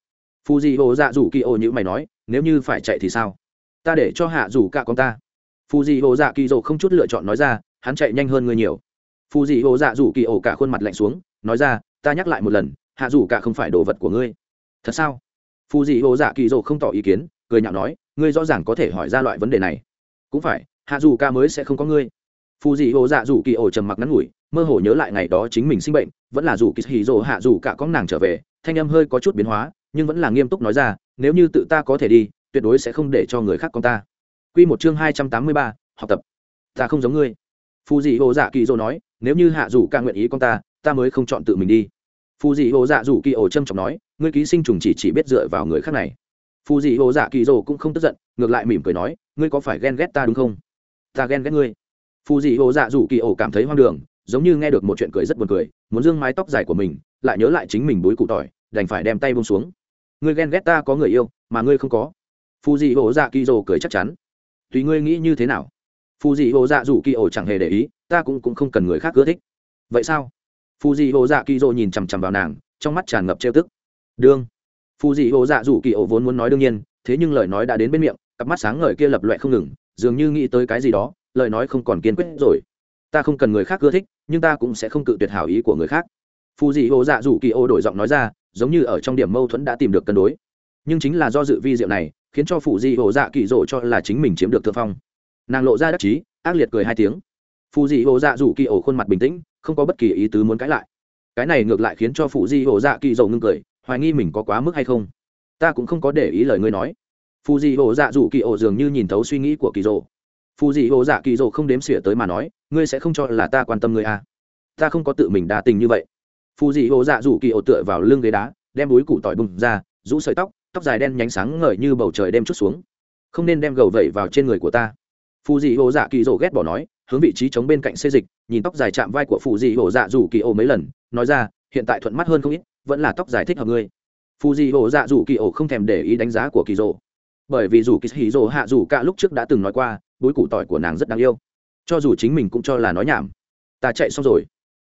phù dị hồ dạ dù kỳ ô như mày nói, nếu như phải chạy thì sao? Ta để cho hạ dù cả con ta. Phù dị hồ dạ kỳ dỗ không chút lựa chọn nói ra, hắn chạy nhanh hơn người nhiều. Phù dị hồ dạ dù kỳ ổ cả khuôn mặt lạnh xuống, nói ra, ta nhắc lại một lần, hạ dù cả không phải đồ vật của ngươi. Thật sao? Phù dị hồ dạ kỳ dỗ không tỏ ý kiến, cười nhạo nói, ngươi rõ ràng có thể hỏi ra loại vấn đề này. Cũng phải, hạ dù ca mới sẽ không có ngươi. Phù dị hồ dạ dù kỳ ổ trầm mặc ngắn ngủi, mơ hồ nhớ lại ngày đó chính mình sinh bệnh, vẫn là dù kỳ hì dỗ hạ dù cả con nàng trở về, thanh âm hơi có chút biến hóa nhưng vẫn là nghiêm túc nói ra nếu như tự ta có thể đi tuyệt đối sẽ không để cho người khác con ta Quy một chương hai trăm tám mươi ba, học tập. Ta không giống ngươi. Phù dị hồ dạ kỳ dỗ nói, nếu như hạ dù ca nguyện ý con ta, ta mới không chọn tự mình đi. Phù dị hồ dạ dù kỳ ổ trâm trọng nói, ngươi ký sinh trùng chỉ chỉ biết dựa vào người khác này. Phù dị hồ dạ kỳ dỗ cũng không tức giận, ngược lại mỉm cười nói, ngươi có phải ghen ghét ta đúng không? Ta ghen ghét ngươi. Phù dị hồ dạ dù kỳ ổ cảm thấy hoang đường, giống như nghe được một chuyện cười rất buồn cười, muốn dương mái tóc dài của mình, lại nhớ lại chính mình bối cụ tỏi, đành phải đem tay buông xuống ngươi ghen ghét ta có người yêu, mà ngươi không có. Phù dị hồ dạ kỳ rồ cười chắc chắn. Tùy ngươi nghĩ như thế nào? Phù dị hồ dạ dù kỳ ổ chẳng hề để ý, ta cũng cũng không cần người khác ưa thích. Vậy sao? Phù dị hồ dạ kỳ rồ nhìn chằm chằm vào nàng, trong mắt tràn ngập trêu tức. Đương. Phù dị hồ dạ dù kỳ ổ vốn muốn nói đương nhiên, thế nhưng lời nói đã đến bên miệng, cặp mắt sáng ngời kia lập loẹ không ngừng, dường như nghĩ tới cái gì đó, lời nói không còn kiên quyết rồi. Ta không cần người khác ưa thích, nhưng ta cũng sẽ không cự tuyệt hảo ý của người khác. Phù dị hồ dạ dù kỳ ô đổi giọng nói ra giống như ở trong điểm mâu thuẫn đã tìm được cân đối. Nhưng chính là do dự vi diệu này, khiến cho phụ di hồ dạ kỳ rỗ cho là chính mình chiếm được thượng phong. Nàng lộ ra đắc chí, ác liệt cười hai tiếng. Phụ di hồ dạ rủ kỳ ổ khuôn mặt bình tĩnh, không có bất kỳ ý tứ muốn cãi lại. Cái này ngược lại khiến cho phụ di hồ dạ kỳ rỗ ngưng cười, hoài nghi mình có quá mức hay không. Ta cũng không có để ý lời ngươi nói. Phụ di hồ dạ rủ kỳ ổ dường như nhìn thấu suy nghĩ của kỳ rỗ phụ di hồ dạ kỳ rỗ không đếm xỉa tới mà nói, ngươi sẽ không cho là ta quan tâm ngươi à. ta không có tự mình đa tình như vậy phù dị ô dạ rủ kỳ ổ tựa vào lưng ghế đá, đem búi củ tỏi bùng ra, rũ sợi tóc tóc dài đen nhánh sáng ngời như bầu trời đem chút xuống. Không nên đem gầu vẩy vào trên người của ta. Phù dị ô dạ kỳ rổ ghét bỏ nói, hướng vị trí chống bên cạnh xê dịch, nhìn tóc dài chạm vai của phù dị ô dạ dù kỳ ô mấy lần, nói ra, hiện tại thuận mắt hơn không ít, vẫn là tóc dài thích hợp ngươi. Phù dị ô dạ dù kỳ ô không thèm để ý đánh giá của kỳ rổ. Bởi vì dù kỳ hì rỗ hạ dù cả lúc trước đã từng nói qua, búi củ tỏi của nàng rất đáng yêu. Cho dù chính mình cũng cho là nói nhảm. Ta chạy xong rồi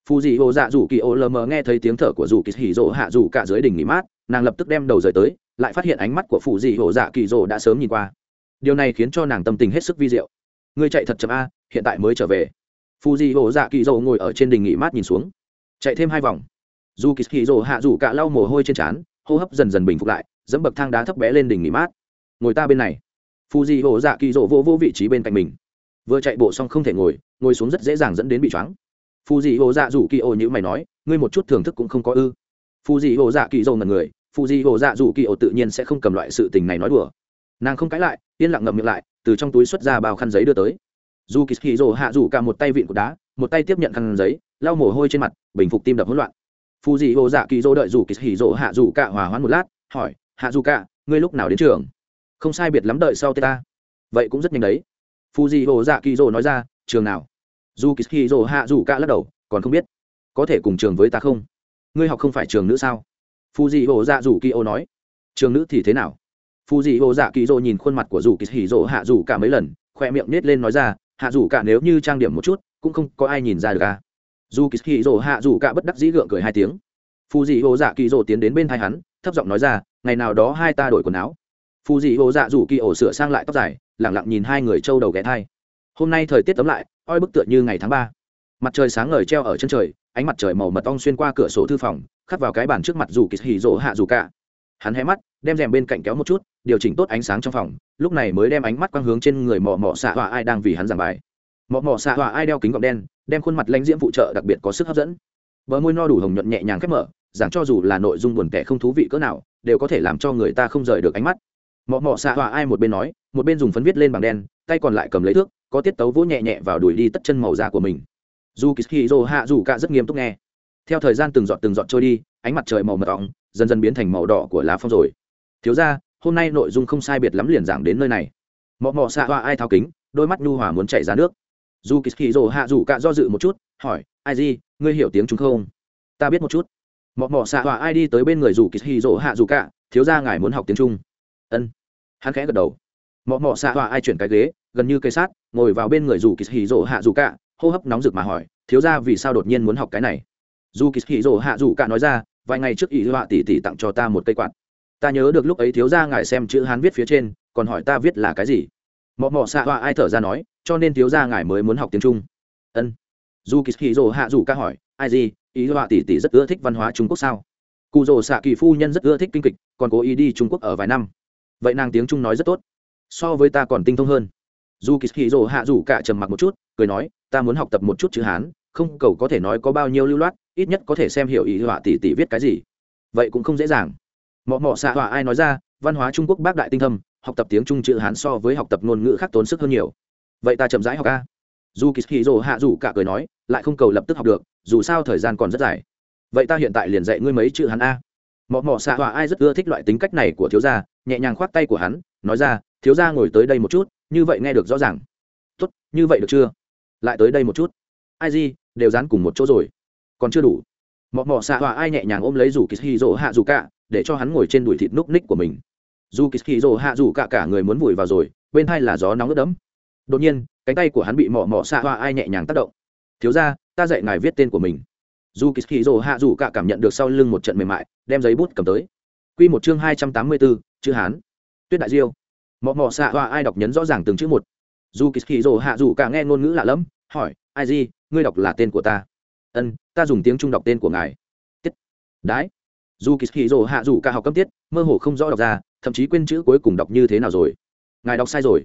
phù dị hồ dạ dù kỳ ô lờ mờ nghe thấy tiếng thở của dù kỳ hỉ rỗ hạ dù cả dưới đỉnh nghỉ mát, nàng lập tức đem đầu rời tới, lại phát hiện ánh mắt của Phù dị ô dạ kỳ rồ đã sớm nhìn qua. Điều này khiến cho nàng tâm tình hết sức vi diệu. Ngươi chạy thật chậm a, hiện tại mới trở về. Phù dị ô dạ kỳ rồ ngồi ở trên đỉnh nghỉ mát nhìn xuống. Chạy thêm hai vòng. Dù kỳ hỉ rồ hạ dù cả lau mồ hôi trên trán, hô hấp dần dần bình phục lại, dẫm bậc thang đá thấp bé lên đỉnh nghỉ mát. Ngồi ta bên này. Phù dị ô dạ kỳ rồ vô vô vị trí bên cạnh mình. Vừa chạy bộ xong không thể ngồi ngồi xuống rất dễ dàng dẫn đến bị choáng phù dị hồ dạ rủ kỳ ô như mày nói, ngươi một chút thưởng thức cũng không có ư? Phù dị hồ dạ kỳ dầu ngần người phù dị hồ dạ dù kỳ ô tự nhiên sẽ không cầm loại sự tình này nói đùa. Nàng không cãi lại, yên lặng ngậm miệng lại, từ trong túi xuất ra bao khăn giấy đưa tới. Dù kỳ hì rồ hạ rủ cả một tay vịn của đá, một tay tiếp nhận khăn giấy, lau mồ hôi trên mặt, bình phục tim đập hỗn loạn. Phù dị hồ dạ kỳ dỗ đợi dù kỳ hì rồ hạ rủ cả hòa hoãn một lát, hỏi, hạ rủ cả, ngươi lúc nào đến trường? Không sai biệt lắm, đợi sau tê ta. Vậy cũng rất nhanh đấy. Phù dị hồ dạ kỳ dỗ nói ra, trường nào? Dù kỳ hì dồ hạ rủ cả lắc đầu, còn không biết. Có thể cùng trường với ta không? Ngươi học không phải trường nữ sao? Phù dị hồ dạ dù kỳ ô nói. Trường nữ thì thế nào? Phù dị hồ dạ kỳ dô nhìn khuôn mặt của dù kỳ hỉ dồ hạ dù cả mấy lần khoe miệng nết lên nói ra, hạ dù cả nếu như trang điểm một chút, cũng không có ai nhìn ra được à. dù kỳ hỉ dồ hạ dù cả bất đắc dĩ gượng cười hai tiếng. Phù dị hồ dạ kỳ dô tiến đến bên thai hắn, thấp giọng nói ra, ngày nào đó hai ta đổi quần áo. Phù dị hồ dạ dù kỳ ổ sửa sang lại tóc dài lẳng lặng nhìn hai người trâu đầu ghé thai hôm nay thời tiết tấm lại, oi bức tựa như ngày tháng ba. Mặt trời sáng ngời treo ở chân trời, ánh mặt trời màu mật ong xuyên qua cửa sổ thư phòng, khắc vào cái bàn trước mặt dù kỳ hì rỗ hạ dù cả. Hắn hé mắt, đem rèm bên cạnh kéo một chút, điều chỉnh tốt ánh sáng trong phòng, lúc này mới đem ánh mắt quang hướng trên người mò mò xạ hòa ai đang vì hắn giảng bài. Mò mò xạ hòa ai đeo kính gọng đen, đem khuôn mặt lãnh diễm phụ trợ đặc biệt có sức hấp dẫn. Bờ môi no đủ hồng nhuận nhẹ nhàng khép mở, giảng cho dù là nội dung buồn kẻ không thú vị cỡ nào, đều có thể làm cho người ta không rời được ánh mắt. Mọ mọ xạ hòa ai một bên nói, một bên dùng phấn viết lên bằng đen, tay còn lại cầm lấy thước có tiết tấu vỗ nhẹ nhẹ vào đuổi đi tất chân màu da của mình. Dù kỳ hạ dù cả rất nghiêm túc nghe. Theo thời gian từng giọt từng giọt trôi đi, ánh mặt trời màu mật ong dần dần biến thành màu đỏ của lá phong rồi. Thiếu ra hôm nay nội dung không sai biệt lắm liền giảng đến nơi này. Mọ mọ xạ hoa ai thao kính, đôi mắt nhu hòa muốn chảy ra nước. Dù kỳ hạ dù cả do dự một chút, hỏi, ai gì ngươi hiểu tiếng chúng không? Ta biết một chút. Mọ mọ xạ hoa ai đi tới bên người dù kỳ hạ dù cả, thiếu ra ngài muốn học tiếng trung. Ân. Hắn khẽ gật đầu mọ mọ xạ tọa ai chuyển cái ghế, gần như cây sát, ngồi vào bên người dù kỳ hì rỗ hạ dù cả hô hấp nóng rực mà hỏi, thiếu ra vì sao đột nhiên muốn học cái này? Dù kỳ hì rỗ hạ dù cả nói ra, vài ngày trước ý họa tỷ tỷ tặng cho ta một cây quạt. Ta nhớ được lúc ấy thiếu ra ngài xem chữ hán viết phía trên, còn hỏi ta viết là cái gì. Mọ mọ xạ họa ai thở ra nói, cho nên thiếu ra ngài mới muốn học tiếng trung. Ân. Dù kỳ hì rỗ hạ dù Cả hỏi, ai gì? Ý họa tỷ tỷ rất ưa thích văn hóa trung quốc sao? Cụ rồ xạ kỳ phu nhân rất ưa thích kinh kịch, còn cố ý đi trung quốc ở vài năm. Vậy nàng tiếng trung nói rất tốt so với ta còn tinh thông hơn. Dù kỳ hì rồ hạ dù cả trầm mặc một chút, cười nói, ta muốn học tập một chút chữ hán, không cầu có thể nói có bao nhiêu lưu loát, ít nhất có thể xem hiểu ý họa tỷ tỷ viết cái gì. Vậy cũng không dễ dàng. Mọ mọ xạ họa ai nói ra, văn hóa trung quốc bác đại tinh thâm, học tập tiếng trung chữ hán so với học tập ngôn ngữ khác tốn sức hơn nhiều. Vậy ta chậm rãi học ca dù kỳ hì rồ hạ dù cả cười nói, lại không cầu lập tức học được, dù sao thời gian còn rất dài. Vậy ta hiện tại liền dạy ngươi mấy chữ hán a. Mọ mọ xạ họa ai rất ưa thích loại tính cách này của thiếu gia, nhẹ nhàng khoác tay của hắn, nói ra thiếu gia ngồi tới đây một chút, như vậy nghe được rõ ràng. Tốt, như vậy được chưa? Lại tới đây một chút. Ai gì, đều dán cùng một chỗ rồi. Còn chưa đủ. Mọ mọ xạ hòa ai nhẹ nhàng ôm lấy dù kỳ hì rỗ hạ dù cả, để cho hắn ngồi trên đùi thịt núc ních của mình. Dù kỳ hì rỗ hạ dù cả cả người muốn vùi vào rồi, bên hai là gió nóng ướt đẫm. Đột nhiên, cánh tay của hắn bị mọ mọ xạ hòa ai nhẹ nhàng tác động. Thiếu ra ta dạy ngài viết tên của mình. Dù kỳ hì rỗ hạ dù cả cảm nhận được sau lưng một trận mềm mại, đem giấy bút cầm tới. Q một chương hai trăm tám mươi bốn chữ hán. Tuyết đại diêu mọ mọ xạ hòa ai đọc nhấn rõ ràng từng chữ một. Dù kỳ hì rỗ hạ dù cả nghe ngôn ngữ lạ lẫm, hỏi, ai gì ngươi đọc là tên của ta? Ân, ta dùng tiếng trung đọc tên của ngài. Tiết. Đái. Dù kỳ hì rồ hạ dù cả học cấp tiết, mơ hồ không rõ đọc ra, thậm chí quên chữ cuối cùng đọc như thế nào rồi. Ngài đọc sai rồi.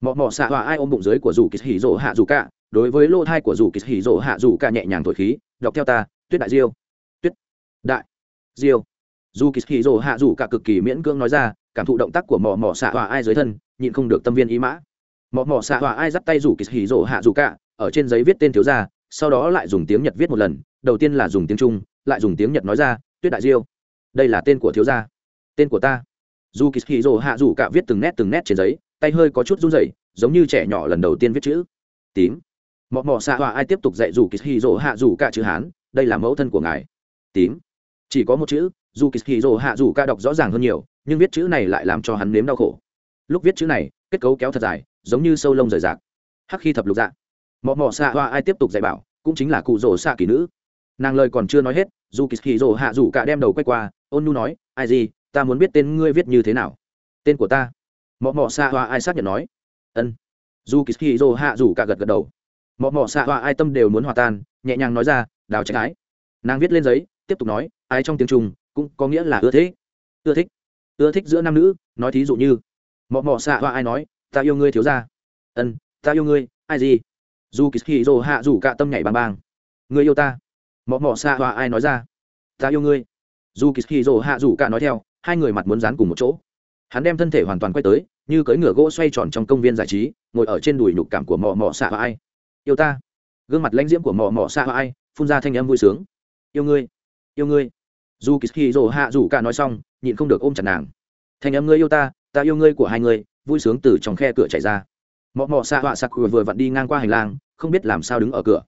Mọ mọ xạ hòa ai ôm bụng dưới của dù kỳ hì rồ hạ dù cả, đối với lô thai của dù kỳ hì rồ hạ dù cả nhẹ nhàng thổi khí, đọc theo ta, tuyết đại diêu. Tuyết. Đại diêu. Dù kỳ hì rồ hạ dù cả cực kỳ miễn cưỡng nói ra cảm thụ động tác của mỏ mỏ xạ hòa ai dưới thân, nhịn không được tâm viên ý mã. Mỏ mỏ xạ hòa ai dắt tay rủ kỳ hì rồ hạ dù cả, ở trên giấy viết tên thiếu gia, sau đó lại dùng tiếng nhật viết một lần, đầu tiên là dùng tiếng trung, lại dùng tiếng nhật nói ra, tuyết đại diêu, đây là tên của thiếu gia, tên của ta. Dù kỳ hì rồ hạ dù cả viết từng nét từng nét trên giấy, tay hơi có chút run rẩy, giống như trẻ nhỏ lần đầu tiên viết chữ. Tím. Mọ mọ xạ hòa ai tiếp tục dạy dù kỳ hì rồ hạ dù cả chữ hán, đây là mẫu thân của ngài. Tím. Chỉ có một chữ dù kỳ dỗ hạ dù ca đọc rõ ràng hơn nhiều, nhưng viết chữ này lại làm cho hắn nếm đau khổ. Lúc viết chữ này, kết cấu kéo thật dài, giống như sâu lông rời rạc. Hắc khi thập lục dạ. Mọ mọ xạ hoa ai tiếp tục dạy bảo, cũng chính là cụ rỗ xạ kỳ nữ. Nàng lời còn chưa nói hết, dù kỳ dỗ hạ dù cả đem đầu quay qua, ôn nu nói, ai gì, ta muốn biết tên ngươi viết như thế nào? Tên của ta? Mọ mọ xạ hoa ai xác nhận nói. Ân. Dù kỳ dỗ hạ dù cả gật gật đầu. Mọ mọ xạ hoa ai tâm đều muốn hòa tan, nhẹ nhàng nói ra, đào trách ái. Nàng viết lên giấy, tiếp tục nói ai trong tiếng trung cũng có nghĩa là ưa thích. Ưa thích. Ưa thích giữa nam nữ, nói thí dụ như, mọ mọ xạ hoa ai nói, ta yêu ngươi thiếu ra ân, ta yêu ngươi, ai gì? Dù kỳ hì dồ hạ dù cả tâm nhảy bang bang ngươi yêu ta. Mọ mọ xạ hoa ai nói ra? Ta yêu ngươi. Dù kỳ hì dồ hạ dù cả nói theo, hai người mặt muốn dán cùng một chỗ. Hắn đem thân thể hoàn toàn quay tới, như cưỡi ngựa gỗ xoay tròn trong công viên giải trí, ngồi ở trên đùi nhục cảm của mọ mọ xạ hoa ai. Yêu ta. Gương mặt lãnh diễm của mọ mọ xạ hoa ai, phun ra thanh âm vui sướng. Yêu ngươi yêu ngươi dù kỳ hì rồ hạ dù cả nói xong, nhịn không được ôm chặt nàng. Thành em ngươi yêu ta ta yêu ngươi của hai người vui sướng từ trong khe cửa chạy ra. Mọ mọ xạ họa sặc vừa vặn đi ngang qua hành lang, không biết làm sao đứng ở cửa.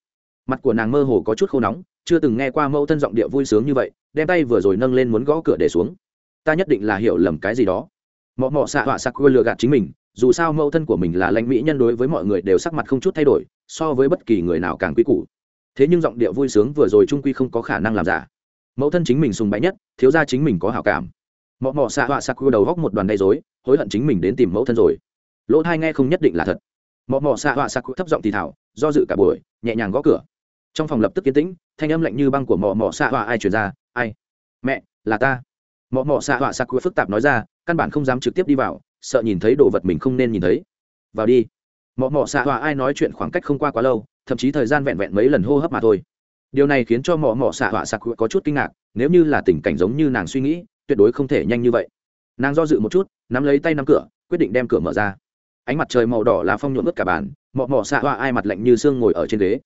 Mặt của nàng mơ hồ có chút khô nóng, chưa từng nghe qua mẫu thân giọng địa vui sướng như vậy, đem tay vừa rồi nâng lên muốn gõ cửa để xuống. Ta nhất định là hiểu lầm cái gì đó. Mọ mọ xạ họa sặc lừa gạt chính mình, dù sao mẫu thân của mình là lãnh mỹ nhân đối với mọi người đều sắc mặt không chút thay đổi, so với bất kỳ người nào càng quý củ. Thế nhưng giọng địa vui sướng vừa rồi trung quy không có khả năng làm giả mẫu thân chính mình sùng bái nhất, thiếu ra chính mình có hảo cảm. Mọ mọ xạ họa sặc đầu góc một đoàn đầy dối hối hận chính mình đến tìm mẫu thân rồi. Lỗ thai nghe không nhất định là thật. Mọ mọ xạ họa sặc thấp giọng thì thảo do dự cả buổi, nhẹ nhàng gõ cửa. Trong phòng lập tức yên tĩnh, thanh âm lạnh như băng của mọ mọ xạ họa ai truyền ra, ai? Mẹ, là ta. Mọ mọ xạ họa sặc phức tạp nói ra, căn bản không dám trực tiếp đi vào, sợ nhìn thấy đồ vật mình không nên nhìn thấy. Vào đi. Mọ mọ xạ họa ai nói chuyện khoảng cách không qua quá lâu, thậm chí thời gian vẹn vẹn mấy lần hô hấp mà thôi điều này khiến cho mọ mọ xạ họa sặc có chút kinh ngạc, nếu như là tình cảnh giống như nàng suy nghĩ, tuyệt đối không thể nhanh như vậy. Nàng do dự một chút, nắm lấy tay nắm cửa, quyết định đem cửa mở ra. Ánh mặt trời màu đỏ là phong nhuộm ướt cả bàn, mọ mọ xạ hoa ai mặt lạnh như xương ngồi ở trên ghế.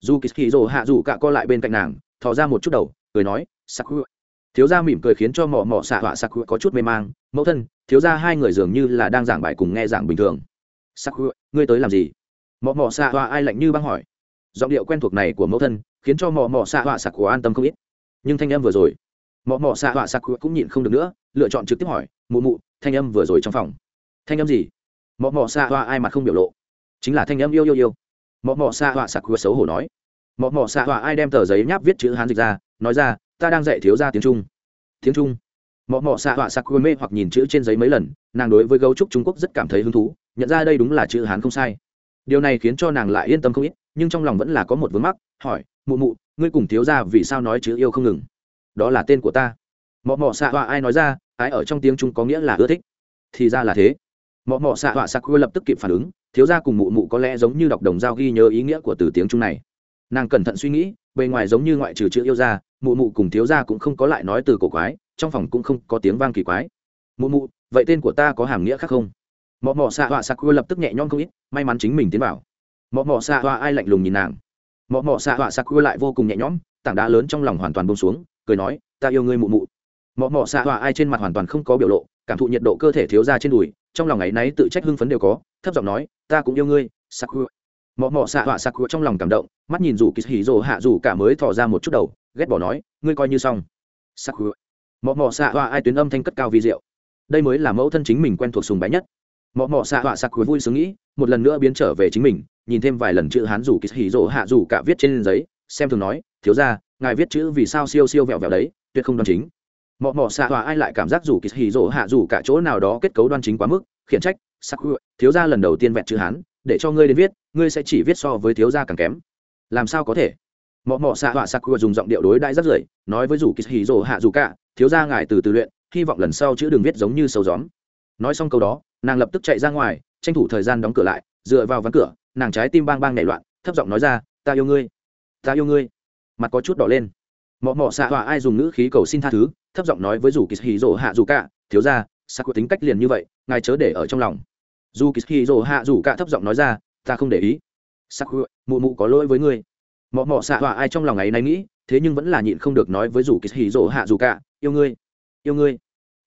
Dù kỳ hì rồ hạ dù cạ co lại bên cạnh nàng, thò ra một chút đầu, cười nói sắc thiếu gia mỉm cười khiến cho mọ mọ xạ họa sắc có chút mê mang, mẫu thân, thiếu gia hai người dường như là đang giảng bài cùng nghe giảng bình thường. Sắc ngươi tới làm gì? Mọ mọ xạ họa ai lạnh như băng hỏi giọng điệu quen thuộc này của mẫu thân khiến cho mọ mọ xạ họa sặc của an tâm không ít. Nhưng thanh em vừa rồi mọ mọ xạ họa sặc cũng nhịn không được nữa, lựa chọn trực tiếp hỏi, mụ mụ, thanh âm vừa rồi trong phòng, thanh âm gì? Mọ mọ xạ họa ai mặt không biểu lộ? Chính là thanh âm yêu yêu yêu. Mọ mọ xạ họa sặc xấu hổ nói. Mọ mọ xạ họa ai đem tờ giấy nháp viết chữ hán dịch ra, nói ra, ta đang dạy thiếu ra tiếng trung. Tiếng trung. Mọ mọ xạ họa sặc mê hoặc nhìn chữ trên giấy mấy lần, nàng đối với gấu trúc trung quốc rất cảm thấy hứng thú, nhận ra đây đúng là chữ hán không sai. Điều này khiến cho nàng lại yên tâm không ít nhưng trong lòng vẫn là có một vướng mắc, hỏi, mụ mụ, ngươi cùng thiếu ra vì sao nói chữ yêu không ngừng? Đó là tên của ta. Mọ mọ xạ họa ai nói ra ai ở trong tiếng trung có nghĩa là ưa thích. Thì ra là thế. Mọ mọ xạ họa sặc lập tức kịp phản ứng, thiếu ra cùng mụ mụ có lẽ giống như đọc đồng giao ghi nhớ ý nghĩa của từ tiếng trung này. Nàng cẩn thận suy nghĩ, bề ngoài giống như ngoại trừ chữ yêu ra, mụ mụ cùng thiếu ra cũng không có lại nói từ cổ quái, trong phòng cũng không có tiếng vang kỳ quái. Mụ mụ, vậy tên của ta có hàm nghĩa khác không? Mọ mọ xạ họa sặc lập tức nhẹ nhõm không ít, may mắn chính mình tiến vào mọ mọ xạ họa ai lạnh lùng nhìn nàng. Mọ mọ xạ họa sặc lại vô cùng nhẹ nhõm, tảng đá lớn trong lòng hoàn toàn bông xuống, cười nói, ta yêu ngươi mụ mụ. Mọ mọ xạ họa ai trên mặt hoàn toàn không có biểu lộ, cảm thụ nhiệt độ cơ thể thiếu ra trên đùi, trong lòng ấ y náy tự trách hưng phấn đều có, thấp giọng nói, ta cũng yêu ngươi, sặc khu mọ mọ xạ họa sặc khu trong lòng cảm động, mắt nhìn dù kỳ hỉ rồ hạ dù cả mới thò ra một chút đầu, ghét bỏ nói, ngươi coi như xong. Sặc khu mọ mọ xạ họa ai tuyến âm thanh cất cao vi diệu. Đây mới là mẫu thân chính mình quen thuộc sùng bái nhất. Mọ mọ xạ họa sặc khu vui sướng nghĩ, một lần nữa biến trở về chính mình nhìn thêm vài lần chữ hán dù kỳ hỉ rỗ hạ dù cả viết trên giấy, xem thường nói, thiếu ra ngài viết chữ vì sao siêu siêu vẹo vẹo đấy, tuyệt không đoan chính. Mọ mọ xạ hòa ai lại cảm giác dù kỳ hì rỗ hạ dù cả chỗ nào đó kết cấu đoan chính quá mức, khiển trách, sắc thiếu gia lần đầu tiên vẹn chữ hán, để cho ngươi đến viết, ngươi sẽ chỉ viết so với thiếu gia càng kém. Làm sao có thể? Mọ mọ xạ họa sắc dùng giọng điệu đối đãi rất rưởi, nói với dù kỳ hì rỗ hạ dù cả, thiếu ra ngài từ từ luyện, hy vọng lần sau chữ đừng viết giống như sâu gióm. Nói xong câu đó, nàng lập tức chạy ra ngoài, tranh thủ thời gian đóng cửa lại, dựa vào ván cửa nàng trái tim bang bang nảy loạn thấp giọng nói ra ta yêu ngươi ta yêu ngươi. Mặt có chút đỏ lên. Mọ mọ xạ họa ai dùng ngữ khí cầu xin tha thứ thấp giọng nói với dù kỳ hì rỗ hạ dù cả thiếu ra sắc của tính cách liền như vậy ngài chớ để ở trong lòng. Dù kỳ hì rỗ hạ dù cả thấp giọng nói ra ta không để ý. Sắc mụ mụ có lỗi với ngươi. Mọ mọ xạ họa ai trong lòng ấy này nghĩ thế nhưng vẫn là nhịn không được nói với dù kỳ hì rỗ hạ dù cả yêu ngươi yêu ngươi.